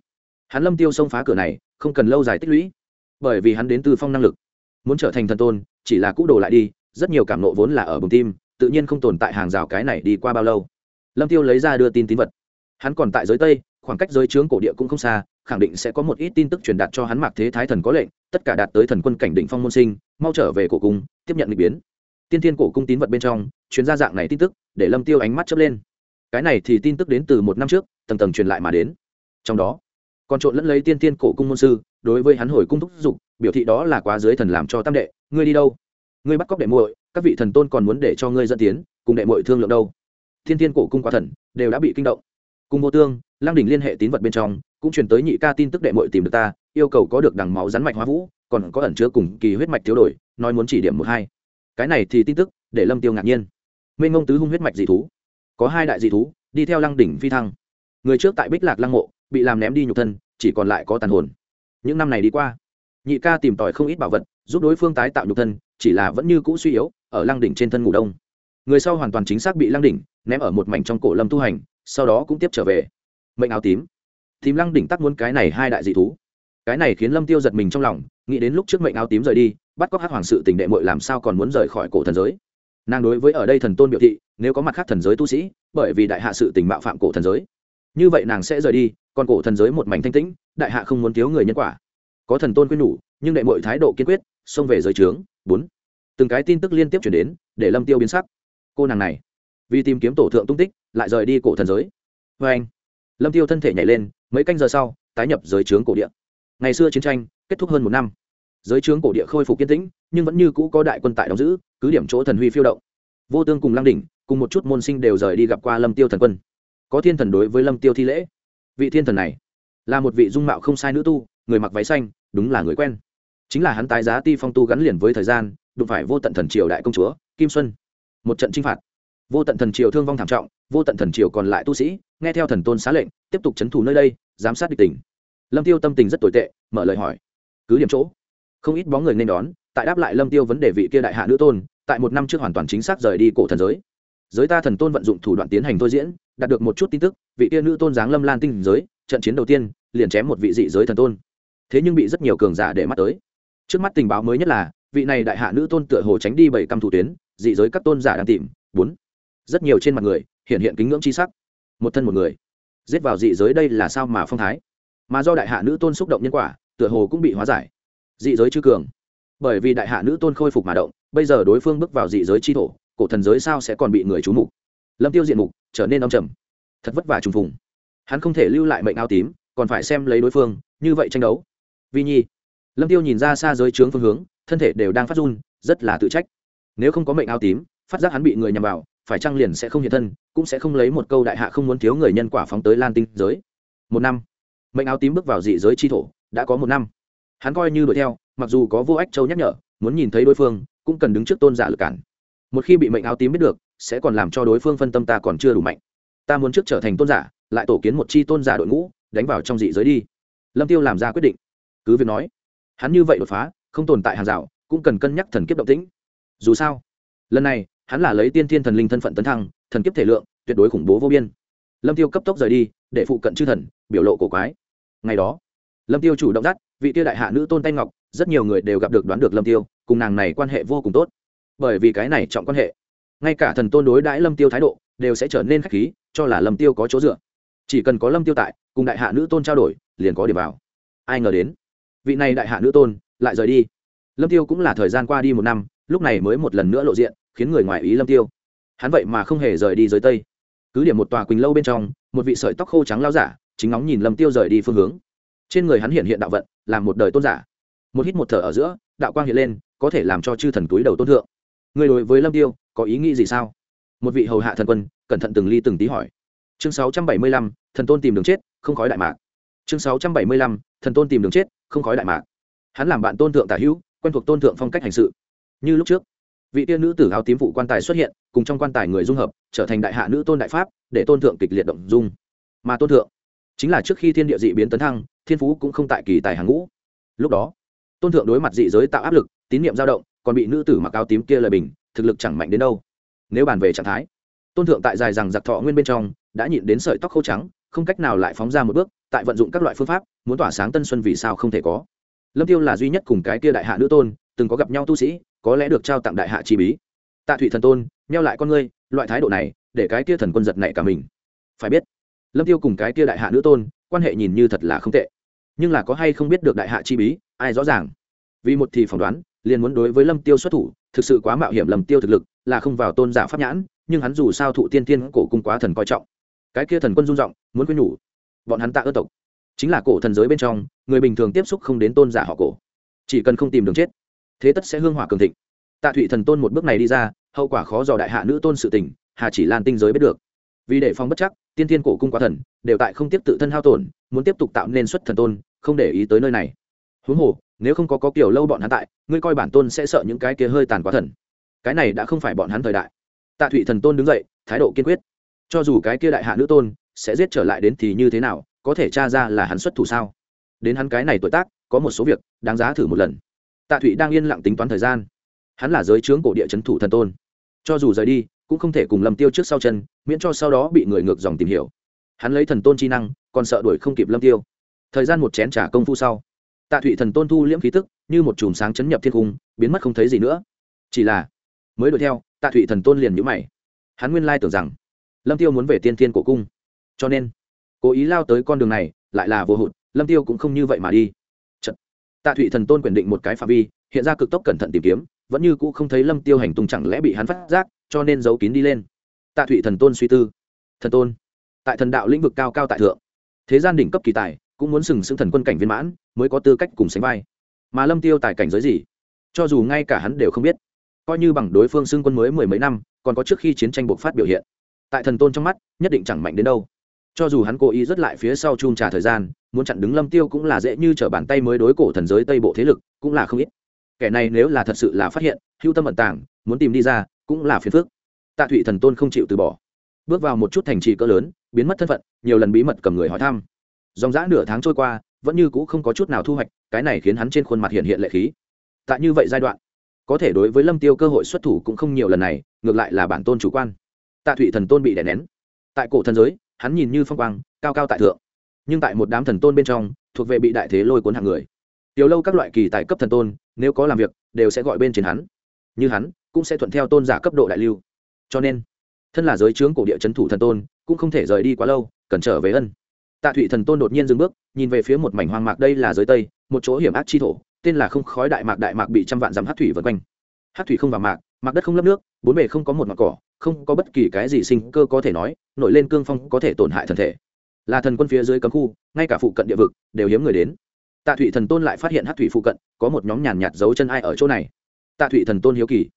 hắn lâm tiêu xông phá cửa này, không cần lâu dài tích lũy. Bởi vì hắn đến từ phong năng lực. Muốn trở thành thần tôn, chỉ là cũ đồ lại đi, rất nhiều cảm nộ vốn là ở bồng tim, tự nhiên không tồn tại hàng rào cái này đi qua bao lâu. Lâm tiêu lấy ra đưa tin tín vật hắn còn tại giới tây, khoảng cách giới trướng cổ địa cũng không xa, khẳng định sẽ có một ít tin tức truyền đạt cho hắn mạc thế thái thần có lệnh, tất cả đạt tới thần quân cảnh định phong môn sinh, mau trở về cổ cung, tiếp nhận lịch biến. Tiên tiên cổ cung tín vật bên trong chuyến gia dạng này tin tức, để lâm tiêu ánh mắt chớp lên. Cái này thì tin tức đến từ một năm trước, tầng tầng truyền lại mà đến. Trong đó, còn trộn lẫn lấy tiên tiên cổ cung môn sư, đối với hắn hồi cung thúc dục biểu thị đó là quá dưới thần làm cho tam đệ, ngươi đi đâu? Ngươi bắt cóc đệ muội, các vị thần tôn còn muốn để cho ngươi dẫn tiến, cùng đệ muội thương lượng đâu? Thiên tiên cổ cung quá thần, đều đã bị kinh động cùng vô tương lang đỉnh liên hệ tín vật bên trong, cũng truyền tới nhị ca tin tức đệ muội tìm được ta, yêu cầu có được đằng máu rắn mạch hóa vũ, còn có ẩn chứa cùng kỳ huyết mạch thiếu đổi, nói muốn chỉ điểm một hai. Cái này thì tin tức, để lâm tiêu ngạc nhiên. Minh ngông tứ hung huyết mạch dị thú. Có hai đại dị thú, đi theo lăng đỉnh phi thăng. Người trước tại bích lạc lăng mộ, bị làm ném đi nhục thân, chỉ còn lại có tàn hồn. Những năm này đi qua, nhị ca tìm tòi không ít bảo vật, giúp đối phương tái tạo nhục thân, chỉ là vẫn như cũ suy yếu, ở lăng đỉnh trên thân ngủ đông. Người sau hoàn toàn chính xác bị lăng đỉnh ném ở một mảnh trong cổ lâm tu hành sau đó cũng tiếp trở về. Mệnh áo tím. Tìm lăng đỉnh tắc muốn cái này hai đại dị thú. Cái này khiến lâm tiêu giật mình trong lòng, nghĩ đến lúc trước mệnh áo tím rời đi, bắt cóc hát hoàng sự tình đệ mội làm sao còn muốn rời khỏi cổ thần giới. Nàng đối với ở đây thần tôn biểu thị, nếu có mặt khác thần giới tu sĩ, bởi vì đại hạ sự tình mạo phạm cổ thần giới, như vậy nàng sẽ rời đi, còn cổ thần giới một mảnh thanh tĩnh, đại hạ không muốn thiếu người nhân quả. Có thần tôn quyên nhủ, nhưng đệ mội thái độ kiên quyết, xông về giới trướng. Bốn. Từng cái tin tức liên tiếp chuyển đến, để lâm tiêu biến sắc. Cô nàng này vì tìm kiếm tổ thượng tung tích, lại rời đi cổ thần giới. Vê anh, lâm tiêu thân thể nhảy lên, mấy canh giờ sau, tái nhập giới trướng cổ địa. Ngày xưa chiến tranh, kết thúc hơn một năm. Giới trướng cổ địa khôi phục kiên tĩnh, nhưng vẫn như cũ có đại quân tại đóng giữ, cứ điểm chỗ thần huy phiêu động. Vô tương cùng lăng đỉnh, cùng một chút môn sinh đều rời đi gặp qua lâm tiêu thần quân. Có thiên thần đối với lâm tiêu thi lễ. Vị thiên thần này, là một vị dung mạo không sai nữ tu, người mặc váy xanh, đúng là người quen. Chính là hắn tái giá ti phong tu gắn liền với thời gian, đụng phải vô tận thần triều đại công chúa, kim xuân. Một trận chinh phạt vô tận thần triều thương vong thảm trọng, vô tận thần triều còn lại tu sĩ, nghe theo thần tôn xá lệnh, tiếp tục c thủ nơi đây, giám sát địch tình. lâm tiêu tâm tình rất tồi tệ, mở lời hỏi. Cứ điểm chỗ. Không ít bóng người nên đón, tại đáp lại lâm tiêu vấn đề vị kia đại hạ nữ tôn, tại một năm trước hoàn toàn chính xác rời đi cổ thần giới. Giới ta thần tôn vận dụng thủ đoạn tiến hành thôi diễn, đạt được một chút tin tức, vị kia nữ tôn giáng lâm lan tinh giới, trận chiến đầu tiên, liền chém một vị dị giới thần tôn. Thế nhưng bị rất nhiều cường giả để mắt tới. Trước mắt tình báo mới nhất là, vị này đại hạ nữ tôn tựa hồ tránh đi bảy căm thủ tuyến, dị giới các tôn giả đang tìm. Bốn rất nhiều trên mặt người hiện hiện kính ngưỡng chi sắc, một thân một người, giết vào dị giới đây là sao mà phong thái? Mà do đại hạ nữ tôn xúc động nhân quả, tựa hồ cũng bị hóa giải. Dị giới chư cường. Bởi vì đại hạ nữ tôn khôi phục mà động, bây giờ đối phương bước vào dị giới chi thổ, cổ thần giới sao sẽ còn bị người trú mục? Lâm tiêu diện mục trở nên âm trầm, thật vất vả trùng phùng. Hắn không thể lưu lại mệnh ao tím, còn phải xem lấy đối phương, như vậy tranh đấu. Vi nhi. Lâm tiêu nhìn ra xa giới trướng phương hướng, thân thể đều đang phát run, rất là tự trách. Nếu không có mệnh ao tím, phát giác hắn bị người nhằm vào phải chăng liền sẽ không hiện thân, cũng sẽ không lấy một câu đại hạ không muốn thiếu người nhân quả phóng tới lan tinh giới. Một năm. Mệnh áo tím bước vào dị giới chi thổ, đã có một năm. Hắn coi như đuổi theo, mặc dù có vô ách châu nhắc nhở, muốn nhìn thấy đối phương, cũng cần đứng trước tôn giả lực cản. Một khi bị mệnh áo tím biết được, sẽ còn làm cho đối phương phân tâm ta còn chưa đủ mạnh. Ta muốn trước trở thành tôn giả, lại tổ kiến một chi tôn giả đội ngũ, đánh vào trong dị giới đi. Lâm tiêu làm ra quyết định. Cứ việc nói, hắn như vậy đột phá, không tồn tại hàng rào, cũng cần cân nhắc thần kiếp động tĩnh. Dù sao, lần này hắn là lấy tiên thiên thần linh thân phận tấn thăng, thần kiếp thể lượng, tuyệt đối khủng bố vô biên. Lâm tiêu cấp tốc rời đi, để phụ cận chư thần, biểu lộ cổ quái. Ngày đó, lâm tiêu chủ động dắt vị tiêu đại hạ nữ tôn tay ngọc, rất nhiều người đều gặp được đoán được lâm tiêu, cùng nàng này quan hệ vô cùng tốt. Bởi vì cái này trọng quan hệ, ngay cả thần tôn đối đãi lâm tiêu thái độ, đều sẽ trở nên khách khí, cho là lâm tiêu có chỗ dựa. Chỉ cần có lâm tiêu tại, cùng đại hạ nữ tôn trao đổi, liền có điểm vào. Ai ngờ đến, vị này đại hạ nữ tôn lại rời đi. Lâm tiêu cũng là thời gian qua đi một năm, lúc này mới một lần nữa lộ diện khiến người ngoài ý lâm tiêu. Hắn vậy mà không hề rời đi giới tây. Cứ điểm một tòa quỳnh lâu bên trong một vị sợi tóc khô trắng lao giả chính ngóng nhìn lâm tiêu rời đi phương hướng. Trên người hắn hiện hiện đạo vận làm một đời tôn giả. Một hít một thở ở giữa đạo quang hiện lên có thể làm cho chư thần túi đầu tôn thượng. Người đối với lâm tiêu có ý nghĩ gì sao? Một vị hầu hạ thần quân cẩn thận từng ly từng tí hỏi. Chương 675, thần tôn tìm đường chết không khói đại mạc. Chương 675, thần tôn tìm đường chết không khói đại mạc. Hắn làm bạn tôn thượng tả hữu quen thuộc tôn thượng phong cách hành sự. Như lúc trước vị tiên nữ tử áo tím phụ quan tài xuất hiện, cùng trong quan tài người dung hợp, trở thành đại hạ nữ tôn đại pháp, để tôn thượng kịch liệt động dung. Mà tôn thượng chính là trước khi thiên địa dị biến tấn thăng, thiên phú cũng không tại kỳ tài hàng ngũ. Lúc đó, tôn thượng đối mặt dị giới tạo áp lực, tín nhiệm dao động, còn bị nữ tử mặc áo tím kia lời bình, thực lực chẳng mạnh đến đâu. Nếu bàn về trạng thái, tôn thượng tại dài rằng giặc thọ nguyên bên trong, đã nhịn đến sợi tóc khô trắng, không cách nào lại phóng ra một bước, tại vận dụng các loại phương pháp, muốn tỏa sáng tân xuân vì sao không thể có. Lâm tiêu là duy nhất cùng cái kia đại hạ nữ tôn, từng có gặp nhau tu sĩ có lẽ được trao tặng đại hạ chi bí. Tạ thụy thần tôn neo lại con ngươi, loại thái độ này, để cái kia thần quân giật này cả mình. Phải biết, lâm tiêu cùng cái kia đại hạ nữ tôn, quan hệ nhìn như thật là không tệ. Nhưng là có hay không biết được đại hạ chi bí, ai rõ ràng? Vì một thì phỏng đoán, liền muốn đối với lâm tiêu xuất thủ, thực sự quá mạo hiểm lâm tiêu thực lực, là không vào tôn giả pháp nhãn, nhưng hắn dù sao thụ tiên tiên cổ cung quá thần coi trọng. Cái kia thần quân dung rộng muốn quên nhủ. Bọn hắn tạ ơ tộc. Chính là cổ thần giới bên trong, người bình thường tiếp xúc không đến tôn giả họ cổ. Chỉ cần không tìm đường chết thế tất sẽ hương hỏa cường thịnh. Tạ thụy thần tôn một bước này đi ra, hậu quả khó dò đại hạ nữ tôn sự tình, hà chỉ lan tinh giới biết được. Vì để phòng bất chắc, tiên thiên cổ cung quá thần, đều tại không tiếp tự thân hao tổn, muốn tiếp tục tạo nên xuất thần tôn, không để ý tới nơi này. Huống hồ, nếu không có có kiểu lâu bọn hắn tại, ngươi coi bản tôn sẽ sợ những cái kia hơi tàn quá thần. Cái này đã không phải bọn hắn thời đại. Tạ thụy thần tôn đứng dậy, thái độ kiên quyết. Cho dù cái kia đại hạ nữ tôn sẽ giết trở lại đến thì như thế nào, có thể tra ra là hắn xuất thủ sao? Đến hắn cái này tuổi tác, có một số việc, đáng giá thử một lần tạ thụy đang yên lặng tính toán thời gian. Hắn là giới trướng cổ địa chấn thủ thần tôn. Cho dù rời đi, cũng không thể cùng lâm tiêu trước sau chân, miễn cho sau đó bị người ngược dòng tìm hiểu. Hắn lấy thần tôn chi năng, còn sợ đuổi không kịp lâm tiêu. Thời gian một chén trả công phu sau, tạ thụy thần tôn thu liễm khí tức, như một chùm sáng chấn nhập thiên cung, biến mất không thấy gì nữa. Chỉ là, mới đuổi theo, tạ thụy thần tôn liền nhữ mày. Hắn nguyên lai tưởng rằng, lâm tiêu muốn về tiên thiên cổ cung. Cho nên, cố ý lao tới con đường này, lại là vô hụt, lâm tiêu cũng không như vậy mà đi tạ thụy thần tôn quyền định một cái phạm vi, hiện ra cực tốc cẩn thận tìm kiếm, vẫn như cũ không thấy lâm tiêu hành tung chẳng lẽ bị hắn phát giác, cho nên giấu kín đi lên. Tạ thụy thần tôn suy tư. Thần tôn, tại thần đạo lĩnh vực cao cao tại thượng, thế gian đỉnh cấp kỳ tài, cũng muốn sừng sững thần quân cảnh viên mãn, mới có tư cách cùng sánh vai. Mà lâm tiêu tài cảnh giới gì? Cho dù ngay cả hắn đều không biết. Coi như bằng đối phương xưng quân mới mười mấy năm, còn có trước khi chiến tranh bộc phát biểu hiện. Tại thần tôn trong mắt, nhất định chẳng mạnh đến đâu cho dù hắn cố ý rất lại phía sau chun trà thời gian, muốn chặn đứng lâm tiêu cũng là dễ như trở bàn tay mới đối cổ thần giới tây bộ thế lực, cũng là không ít. Kẻ này nếu là thật sự là phát hiện, hưu tâm ẩn tàng, muốn tìm đi ra, cũng là phiền phức. Tạ thụy thần tôn không chịu từ bỏ. Bước vào một chút thành trì cỡ lớn, biến mất thân phận, nhiều lần bí mật cầm người hỏi thăm. Dòng dã nửa tháng trôi qua, vẫn như cũ không có chút nào thu hoạch, cái này khiến hắn trên khuôn mặt hiện hiện lệ khí. Tại như vậy giai đoạn, có thể đối với lâm tiêu cơ hội xuất thủ cũng không nhiều lần này, ngược lại là bản tôn chủ quan. Tạ thụy thần tôn bị đè nén. Tại cổ thần giới hắn nhìn như phong quang, cao cao tại thượng. Nhưng tại một đám thần tôn bên trong, thuộc về bị đại thế lôi cuốn hạng người. Tiểu lâu các loại kỳ tài cấp thần tôn, nếu có làm việc, đều sẽ gọi bên trên hắn. Như hắn, cũng sẽ thuận theo tôn giả cấp độ đại lưu. Cho nên, thân là giới trướng cổ địa c thủ thần tôn, cũng không thể rời đi quá lâu, cần trở về ân. Tạ thụy thần tôn đột nhiên dừng bước, nhìn về phía một mảnh hoang mạc đây là giới tây, một chỗ hiểm ác chi thổ, tên là không khói đại mạc đại mạc bị trăm vạn dặm hát thủy vân quanh. Hát thủy không vào mạc mặt đất không lấp nước, bốn bề không có một mặt cỏ, không có bất kỳ cái gì sinh cơ có thể nói, nổi lên cương phong có thể tổn hại thần thể. Là thần quân phía dưới cấm khu, ngay cả phụ cận địa vực đều hiếm người đến. Tạ thụy thần tôn lại phát hiện hát thủy phụ cận có một nhóm nhàn nhạt dấu chân ai ở chỗ này. Tạ thụy thần tôn hiếu kỳ.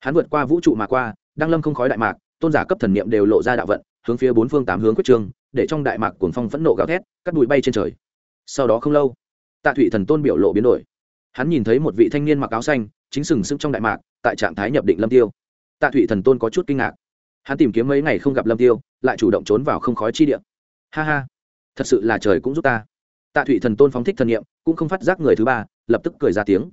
Hắn vượt qua vũ trụ mà qua đăng lâm không khói đại mạc, tôn giả cấp thần niệm đều lộ ra đạo vận, hướng phía bốn phương tám hướng quyết trương để trong đại mạc cuồng phong phẫn nộ gào thét, cắt bụi bay trên trời. Sau đó không lâu, tạ thụy thần tôn biểu lộ biến đổi hắn nhìn thấy một vị thanh niên mặc áo xanh, chính sừng sững trong đại mạc, tại trạng thái nhập định lâm tiêu. Tạ thụy thần tôn có chút kinh ngạc. Hắn tìm kiếm mấy ngày không gặp lâm tiêu, lại chủ động trốn vào không khói chi địa. Ha ha, thật sự là trời cũng giúp ta. Tạ thụy thần tôn phóng thích thần nghiệm cũng không phát giác người thứ ba, lập tức cười ra tiếng.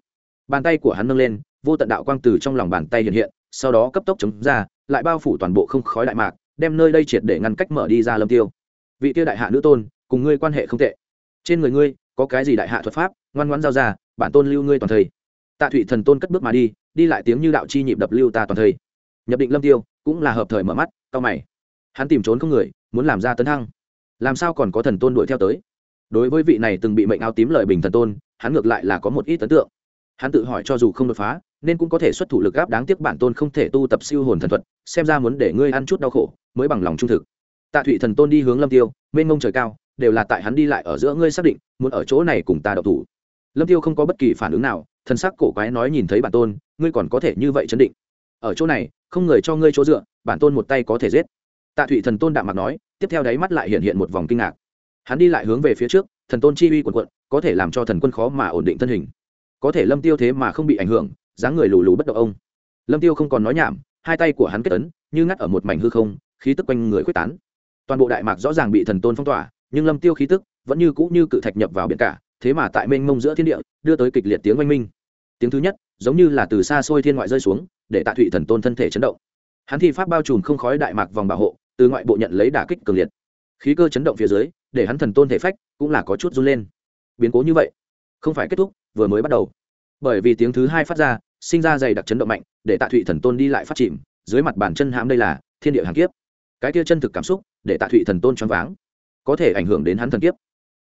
Bàn tay của hắn nâng lên, vô tận đạo quang từ trong lòng bàn tay hiện hiện, sau đó cấp tốc chống ra, lại bao phủ toàn bộ không khói đại mạc, đem nơi đây triệt để ngăn cách mở đi ra lâm tiêu. Vị tiêu đại hạ nữ tôn, cùng ngươi quan hệ không tệ. Trên người ngươi, có cái gì đại hạ thuật pháp, ngoan ngoãn giao ra bản tôn lưu ngươi toàn thây. Tạ thụy thần tôn cất bước mà đi đi lại tiếng như đạo chi nhịp đập lưu ta toàn thây. Nhập định lâm tiêu, cũng là hợp thời mở mắt cao mày. Hắn tìm trốn không người, muốn làm ra tấn thăng. Làm sao còn có thần tôn đuổi theo tới? Đối với vị này từng bị mệnh áo tím lời bình thần tôn, hắn ngược lại là có một ít ấn tượng. Hắn tự hỏi cho dù không đột phá, nên cũng có thể xuất thủ lực gáp đáng tiếc bản tôn không thể tu tập siêu hồn thần thuật, xem ra muốn để ngươi ăn chút đau khổ, mới bằng lòng trung thực. Tạ thụy thần tôn đi hướng lâm tiêu, mênh mông trời cao, đều là tại hắn đi lại ở giữa ngươi xác định, muốn ở chỗ này cùng ta đậu thủ lâm tiêu không có bất kỳ phản ứng nào, thần sắc cổ quái nói nhìn thấy bản tôn, ngươi còn có thể như vậy chấn định. Ở chỗ này, không người cho ngươi chỗ dựa, bản tôn một tay có thể giết. Tạ thụy thần tôn đạm mặt nói, tiếp theo đáy mắt lại hiện hiện một vòng kinh ngạc. Hắn đi lại hướng về phía trước, thần tôn chi uy quần quận có thể làm cho thần quân khó mà ổn định thân hình. Có thể lâm tiêu thế mà không bị ảnh hưởng, dáng người lù lù bất động ông. Lâm tiêu không còn nói nhảm, hai tay của hắn kết ấn, như ngắt ở một mảnh hư không, khí tức quanh người quyết tán. Toàn bộ đại mạc rõ ràng bị thần tôn phong tỏa, nhưng lâm tiêu khí tức vẫn như cũ như cự thạch nhập vào biển cả thế mà tại mênh mông giữa thiên địa, đưa tới kịch liệt tiếng oanh minh. Tiếng thứ nhất, giống như là từ xa xôi thiên ngoại rơi xuống, để tạ thụy thần tôn thân thể chấn động. Hắn thi pháp bao trùm không khói đại mạc vòng bảo hộ, từ ngoại bộ nhận lấy đả kích cường liệt. Khí cơ chấn động phía dưới, để hắn thần tôn thể phách cũng là có chút run lên. Biến cố như vậy, không phải kết thúc, vừa mới bắt đầu. Bởi vì tiếng thứ hai phát ra, sinh ra dày đặc chấn động mạnh, để tạ thụy thần tôn đi lại phát chìm, dưới mặt bàn chân hãm đây là thiên địa hàng kiếp. Cái kia chân thực cảm xúc, để tạ thụy thần tôn choáng váng, có thể ảnh hưởng đến hắn thần kiếp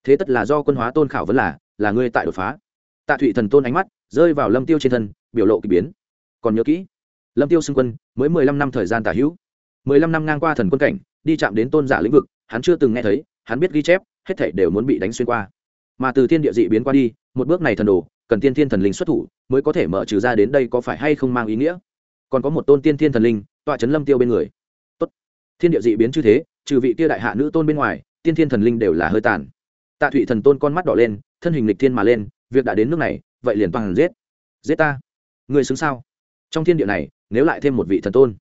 thế tất là do quân hóa tôn khảo vấn là là ngươi tại đột phá. Tạ thụy thần tôn ánh mắt rơi vào lâm tiêu trên thân, biểu lộ k ỳ biến. Còn nhớ kỹ, lâm tiêu xưng quân mới mười lăm năm thời gian tả hữu. mười lăm năm ngang qua thần quân cảnh, đi chạm đến tôn giả lĩnh vực, hắn chưa từng nghe thấy, hắn biết ghi chép, hết thảy đều muốn bị đánh xuyên qua. Mà từ thiên địa dị biến qua đi, một bước này thần đồ, cần tiên thiên thần linh xuất thủ mới có thể mở trừ ra đến đây có phải hay không mang ý nghĩa. Còn có một tôn tiên thiên thần linh, tọa trấn lâm tiêu bên người. Tốt. Thiên địa dị biến như thế, trừ vị kia đại hạ nữ tôn bên ngoài, tiên thiên thần linh đều là hơi tàn tạ thụy thần tôn con mắt đỏ lên thân hình lịch thiên mà lên việc đã đến nước này vậy liền toàn giết. Giết ta. Người xứng sao? Trong thiên địa này nếu lại thêm một vị thần tôn.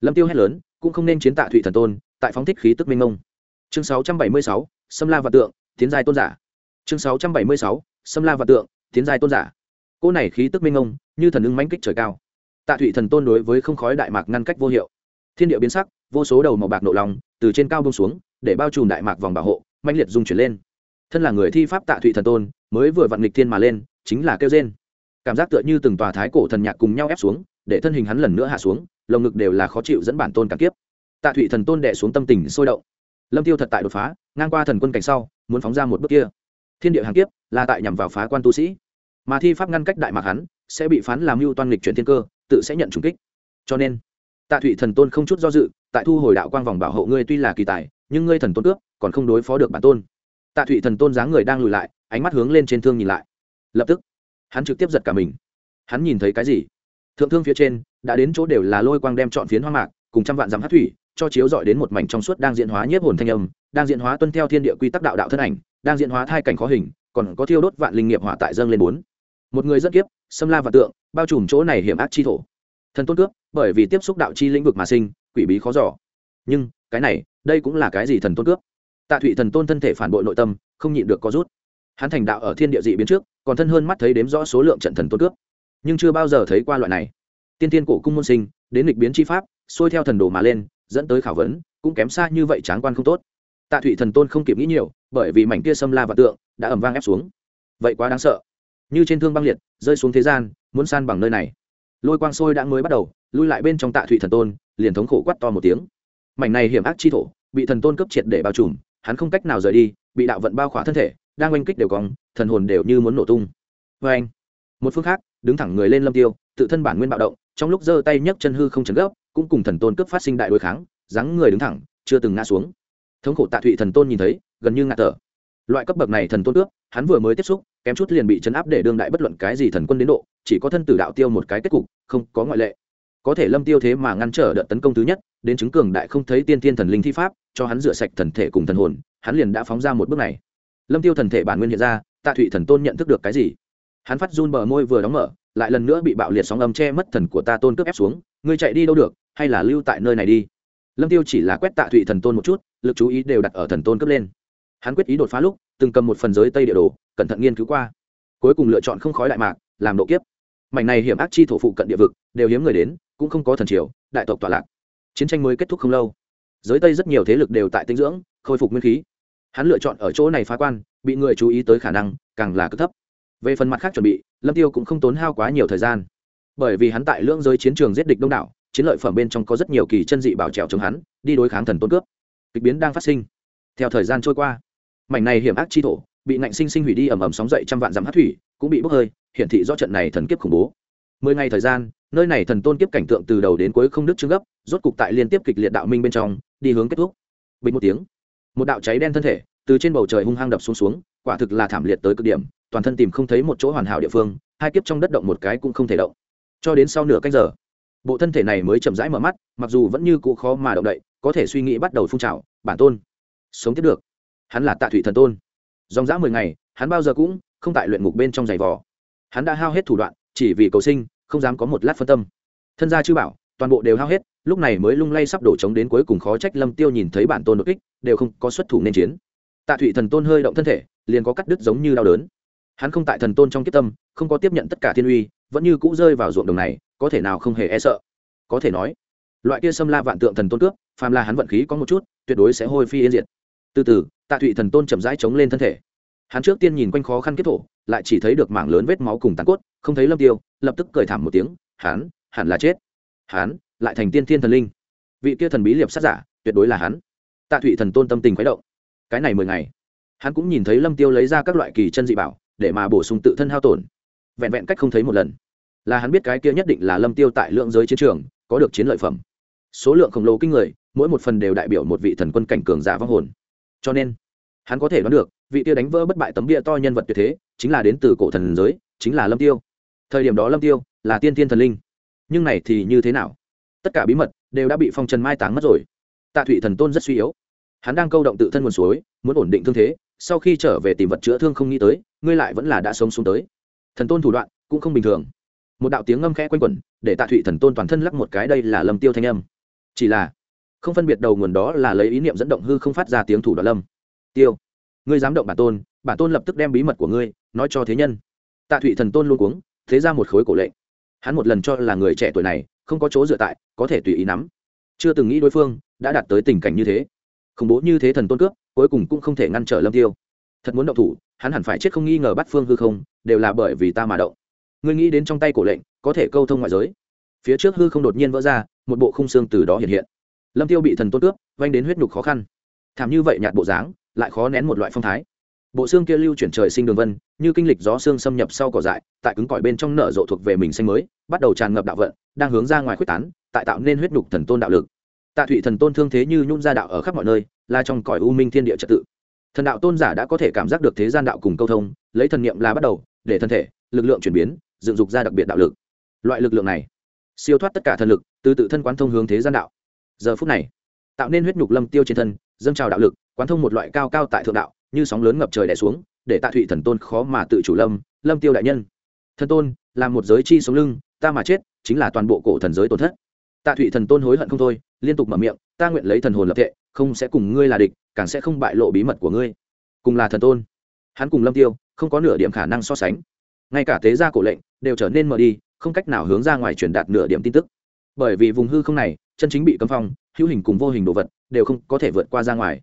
Lâm tiêu hét lớn cũng không nên chiến tạ thụy thần tôn tại phóng thích khí tức minh mông. Chương 676, xâm la và tượng tiến giai tôn giả. Chương 676, xâm la và tượng tiến giai tôn giả. Cô này khí tức minh mông như thần ưng mãnh kích trời cao. Tạ thụy thần tôn đối với không khói đại mạc ngăn cách vô hiệu. Thiên địa biến sắc vô số đầu màu bạc nộ lòng từ trên cao bông xuống để bao trùm đại mạc vòng bảo hộ mãnh liệt dung chuyển lên thân là người thi pháp tạ thụy thần tôn, mới vừa vặn nghịch thiên mà lên, chính là kêu rên. Cảm giác tựa như từng tòa thái cổ thần nhạc cùng nhau ép xuống, để thân hình hắn lần nữa hạ xuống, lồng ngực đều là khó chịu dẫn bản tôn cả kiếp. Tạ thụy thần tôn đệ xuống tâm tình sôi động. Lâm tiêu thật tại đột phá, ngang qua thần quân cảnh sau, muốn phóng ra một bước kia. Thiên địa hàng kiếp, là tại nhằm vào phá quan tu sĩ. Mà thi pháp ngăn cách đại mạc hắn, sẽ bị phán làm mưu toan lịch chuyển thiên cơ, tự sẽ nhận trùng kích. Cho nên, tạ thụy thần tôn không chút do dự, tại thu hồi đạo quang vòng bảo hộ ngươi tuy là kỳ tài, nhưng ngươi thần tôn cướp, còn không đối phó được bản tôn tạ thụy thần tôn dáng người đang lùi lại, ánh mắt hướng lên trên thương nhìn lại. Lập tức, hắn trực tiếp giật cả mình. Hắn nhìn thấy cái gì? Thượng thương phía trên, đã đến chỗ đều là lôi quang đem chọn phiến hoa mạc, cùng trăm vạn dặm hát thủy, cho chiếu dọi đến một mảnh trong suốt đang diễn hóa nhiếp hồn thanh âm, đang diễn hóa tuân theo thiên địa quy tắc đạo đạo thân ảnh, đang diễn hóa thai cảnh khó hình, còn có thiêu đốt vạn linh nghiệp hỏa tại dâng lên bốn. Một người rất kiếp xâm la và tượng, bao trùm chỗ này hiểm ác chi thổ. Thần tôn cướp, bởi vì tiếp xúc đạo chi lĩnh vực mà sinh, quỷ bí khó giỏ nhưng, cái này, đây cũng là cái gì thần tôn cướp? Tạ thụy thần tôn thân thể phản bội nội tâm, không nhịn được có rút. Hắn thành đạo ở thiên địa dị biến trước, còn thân hơn mắt thấy đếm rõ số lượng trận thần tôn cướp. Nhưng chưa bao giờ thấy qua loại này. Tiên tiên cổ cung môn sinh, đến lịch biến chi pháp, xuôi theo thần đồ mà lên, dẫn tới khảo vấn, cũng kém xa như vậy tráng quan không tốt. Tạ thụy thần tôn không kịp nghĩ nhiều, bởi vì mảnh kia xâm la và tượng đã ẩm vang ép xuống. Vậy quá đáng sợ. Như trên thương băng liệt, rơi xuống thế gian, muốn san bằng nơi này. Lôi quang sôi đã mới bắt đầu, lui lại bên trong tạ thụy thần tôn, liền thống khổ quát to một tiếng. Mảnh này hiểm ác chi thổ, bị thần tôn cấp triệt để bao trùm hắn không cách nào rời đi, bị đạo vận bao khỏa thân thể, đang oanh kích đều cong, thần hồn đều như muốn nổ tung. Vê anh, một phương khác, đứng thẳng người lên lâm tiêu, tự thân bản nguyên bạo động, trong lúc giơ tay nhấc chân hư không chấn gấp, cũng cùng thần tôn cướp phát sinh đại đối kháng, dáng người đứng thẳng, chưa từng ngã xuống. Thống khổ tạ thụy thần tôn nhìn thấy, gần như ngạt thở. Loại cấp bậc này thần tôn cướp, hắn vừa mới tiếp xúc, kém chút liền bị chấn áp để đương đại bất luận cái gì thần quân đến độ, chỉ có thân tử đạo tiêu một cái kết cục, không có ngoại lệ có thể lâm tiêu thế mà ngăn trở đợt tấn công thứ nhất, đến chứng cường đại không thấy tiên thiên thần linh thi pháp, cho hắn rửa sạch thần thể cùng thần hồn, hắn liền đã phóng ra một bước này. Lâm tiêu thần thể bản nguyên hiện ra, tạ thụy thần tôn nhận thức được cái gì? Hắn phát run bờ môi vừa đóng mở, lại lần nữa bị bạo liệt sóng âm che mất thần của ta tôn cướp ép xuống, ngươi chạy đi đâu được, hay là lưu tại nơi này đi? Lâm tiêu chỉ là quét tạ thụy thần tôn một chút, lực chú ý đều đặt ở thần tôn cướp lên. Hắn quyết ý đột phá lúc, từng cầm một phần giới tây địa đồ, cẩn thận nghiên cứu qua. Cuối cùng lựa chọn không khói đại mạc, làm độ kiếp mảnh này hiểm ác chi thổ phụ cận địa vực, đều hiếm người đến, cũng không có thần triều, đại tộc tọa lạc. Chiến tranh mới kết thúc không lâu. Giới tây rất nhiều thế lực đều tại tinh dưỡng, khôi phục nguyên khí. Hắn lựa chọn ở chỗ này phá quan, bị người chú ý tới khả năng càng là cực thấp. Về phần mặt khác chuẩn bị, lâm tiêu cũng không tốn hao quá nhiều thời gian. Bởi vì hắn tại lưỡng giới chiến trường giết địch đông đảo, chiến lợi phẩm bên trong có rất nhiều kỳ chân dị bảo trèo chống hắn, đi đối kháng thần tôn cướp. Kịch biến đang phát sinh. Theo thời gian trôi qua, mảnh này hiểm ác chi thổ bị ngạnh sinh sinh hủy đi ầm ầm sóng dậy trăm vạn dặm hát thủy, cũng bị bốc hơi, hiển thị do trận này thần kiếp khủng bố. Mười ngày thời gian, nơi này thần tôn kiếp cảnh tượng từ đầu đến cuối không đứt chương gấp, rốt cục tại liên tiếp kịch liệt đạo minh bên trong, đi hướng kết thúc. Bình một tiếng, một đạo cháy đen thân thể từ trên bầu trời hung hăng đập xuống xuống, quả thực là thảm liệt tới cực điểm, toàn thân tìm không thấy một chỗ hoàn hảo địa phương, hai kiếp trong đất động một cái cũng không thể động. Cho đến sau nửa canh giờ, bộ thân thể này mới chậm rãi mở mắt, mặc dù vẫn như cũ khó mà động đậy, có thể suy nghĩ bắt đầu phun trào, bản tôn, sống tiếp được. Hắn là tạ thủy thần tôn dòng dã mười ngày, hắn bao giờ cũng không tại luyện ngục bên trong giày vò. Hắn đã hao hết thủ đoạn, chỉ vì cầu sinh, không dám có một lát phân tâm. Thân gia chư bảo, toàn bộ đều hao hết, lúc này mới lung lay sắp đổ trống đến cuối cùng khó trách lâm tiêu nhìn thấy bản tôn đột kích, đều không có xuất thủ nên chiến. Tạ thụy thần tôn hơi động thân thể, liền có cắt đứt giống như đau đớn. Hắn không tại thần tôn trong kiếp tâm, không có tiếp nhận tất cả thiên uy, vẫn như cũ rơi vào ruộng đồng này, có thể nào không hề e sợ. Có thể nói, loại kia xâm la vạn tượng thần tôn cướp, phàm là hắn vận khí có một chút, tuyệt đối sẽ hôi phi yên diệt. Từ từ tạ thụy thần tôn chậm rãi chống lên thân thể. Hắn trước tiên nhìn quanh khó khăn kết thổ, lại chỉ thấy được mảng lớn vết máu cùng tàn cốt, không thấy lâm tiêu, lập tức cười thảm một tiếng, hắn, hẳn là chết. Hắn, lại thành tiên thiên thần linh. Vị kia thần bí liệp sát giả, tuyệt đối là hắn. Tạ thụy thần tôn tâm tình khuấy động. Cái này mười ngày, hắn cũng nhìn thấy lâm tiêu lấy ra các loại kỳ chân dị bảo, để mà bổ sung tự thân hao tổn. Vẹn vẹn cách không thấy một lần. Là hắn biết cái kia nhất định là lâm tiêu tại lượng giới chiến trường, có được chiến lợi phẩm. Số lượng khổng lồ kinh người, mỗi một phần đều đại biểu một vị thần quân cảnh cường giả vong hồn cho nên, hắn có thể đoán được, vị tiêu đánh vỡ bất bại tấm bia to nhân vật tuyệt thế, chính là đến từ cổ thần giới, chính là lâm tiêu. Thời điểm đó lâm tiêu là tiên tiên thần linh. Nhưng này thì như thế nào? Tất cả bí mật đều đã bị phong trần mai táng mất rồi. Tạ thụy thần tôn rất suy yếu. Hắn đang câu động tự thân nguồn suối, muốn ổn định thương thế, sau khi trở về tìm vật chữa thương không nghĩ tới, ngươi lại vẫn là đã sống xuống tới. Thần tôn thủ đoạn cũng không bình thường. Một đạo tiếng ngâm khẽ quanh quẩn, để tạ thụy thần tôn toàn thân lắc một cái, đây là lâm tiêu thanh âm. Chỉ là không phân biệt đầu nguồn đó là lấy ý niệm dẫn động hư không phát ra tiếng thủ đoạn lâm. Tiêu, ngươi dám động bản tôn bản tôn lập tức đem bí mật của ngươi nói cho thế nhân. Tạ thụy thần tôn luôn cuống, thế ra một khối cổ lệnh. Hắn một lần cho là người trẻ tuổi này không có chỗ dựa tại, có thể tùy ý nắm. Chưa từng nghĩ đối phương đã đạt tới tình cảnh như thế. Khủng bố như thế thần tôn cướp, cuối cùng cũng không thể ngăn trở lâm tiêu. Thật muốn động thủ, hắn hẳn phải chết không nghi ngờ bắt phương hư không, đều là bởi vì ta mà động. Ngươi nghĩ đến trong tay cổ lệnh, có thể câu thông ngoại giới. Phía trước hư không đột nhiên vỡ ra, một bộ khung xương từ đó hiện hiện lâm tiêu bị thần tôn cướp vanh đến huyết nhục khó khăn. Thảm như vậy nhạt bộ dáng, lại khó nén một loại phong thái. Bộ xương kia lưu chuyển trời sinh đường vân, như kinh lịch gió xương xâm nhập sau cỏ dại, tại cứng cỏi bên trong nở rộ thuộc về mình xanh mới, bắt đầu tràn ngập đạo vận, đang hướng ra ngoài quyết tán, tại tạo nên huyết nhục thần tôn đạo lực. Tạ thụy thần tôn thương thế như nhung ra đạo ở khắp mọi nơi, là trong cõi u minh thiên địa trật tự. Thần đạo tôn giả đã có thể cảm giác được thế gian đạo cùng câu thông, lấy thần niệm là bắt đầu, để thân thể, lực lượng chuyển biến, dựng dục ra đặc biệt đạo lực. Loại lực lượng này, siêu thoát tất cả thần lực, từ tự thân quán thông hướng thế gian đạo giờ phút này, tạo nên huyết nhục lâm tiêu trên thân, dâng trào đạo lực, quán thông một loại cao cao tại thượng đạo, như sóng lớn ngập trời đè xuống, để tạ thụy thần tôn khó mà tự chủ lâm lâm tiêu đại nhân. Thần tôn, là một giới chi sống lưng, ta mà chết, chính là toàn bộ cổ thần giới tổn thất. Tạ thụy thần tôn hối hận không thôi, liên tục mở miệng, ta nguyện lấy thần hồn lập thệ, không sẽ cùng ngươi là địch, càng sẽ không bại lộ bí mật của ngươi. Cùng là thần tôn, hắn cùng lâm tiêu, không có nửa điểm khả năng so sánh. Ngay cả tế gia cổ lệnh, đều trở nên mờ đi, không cách nào hướng ra ngoài truyền đạt nửa điểm tin tức. Bởi vì vùng hư không này chân chính bị cấm phong, hữu hình cùng vô hình đồ vật, đều không có thể vượt qua ra ngoài.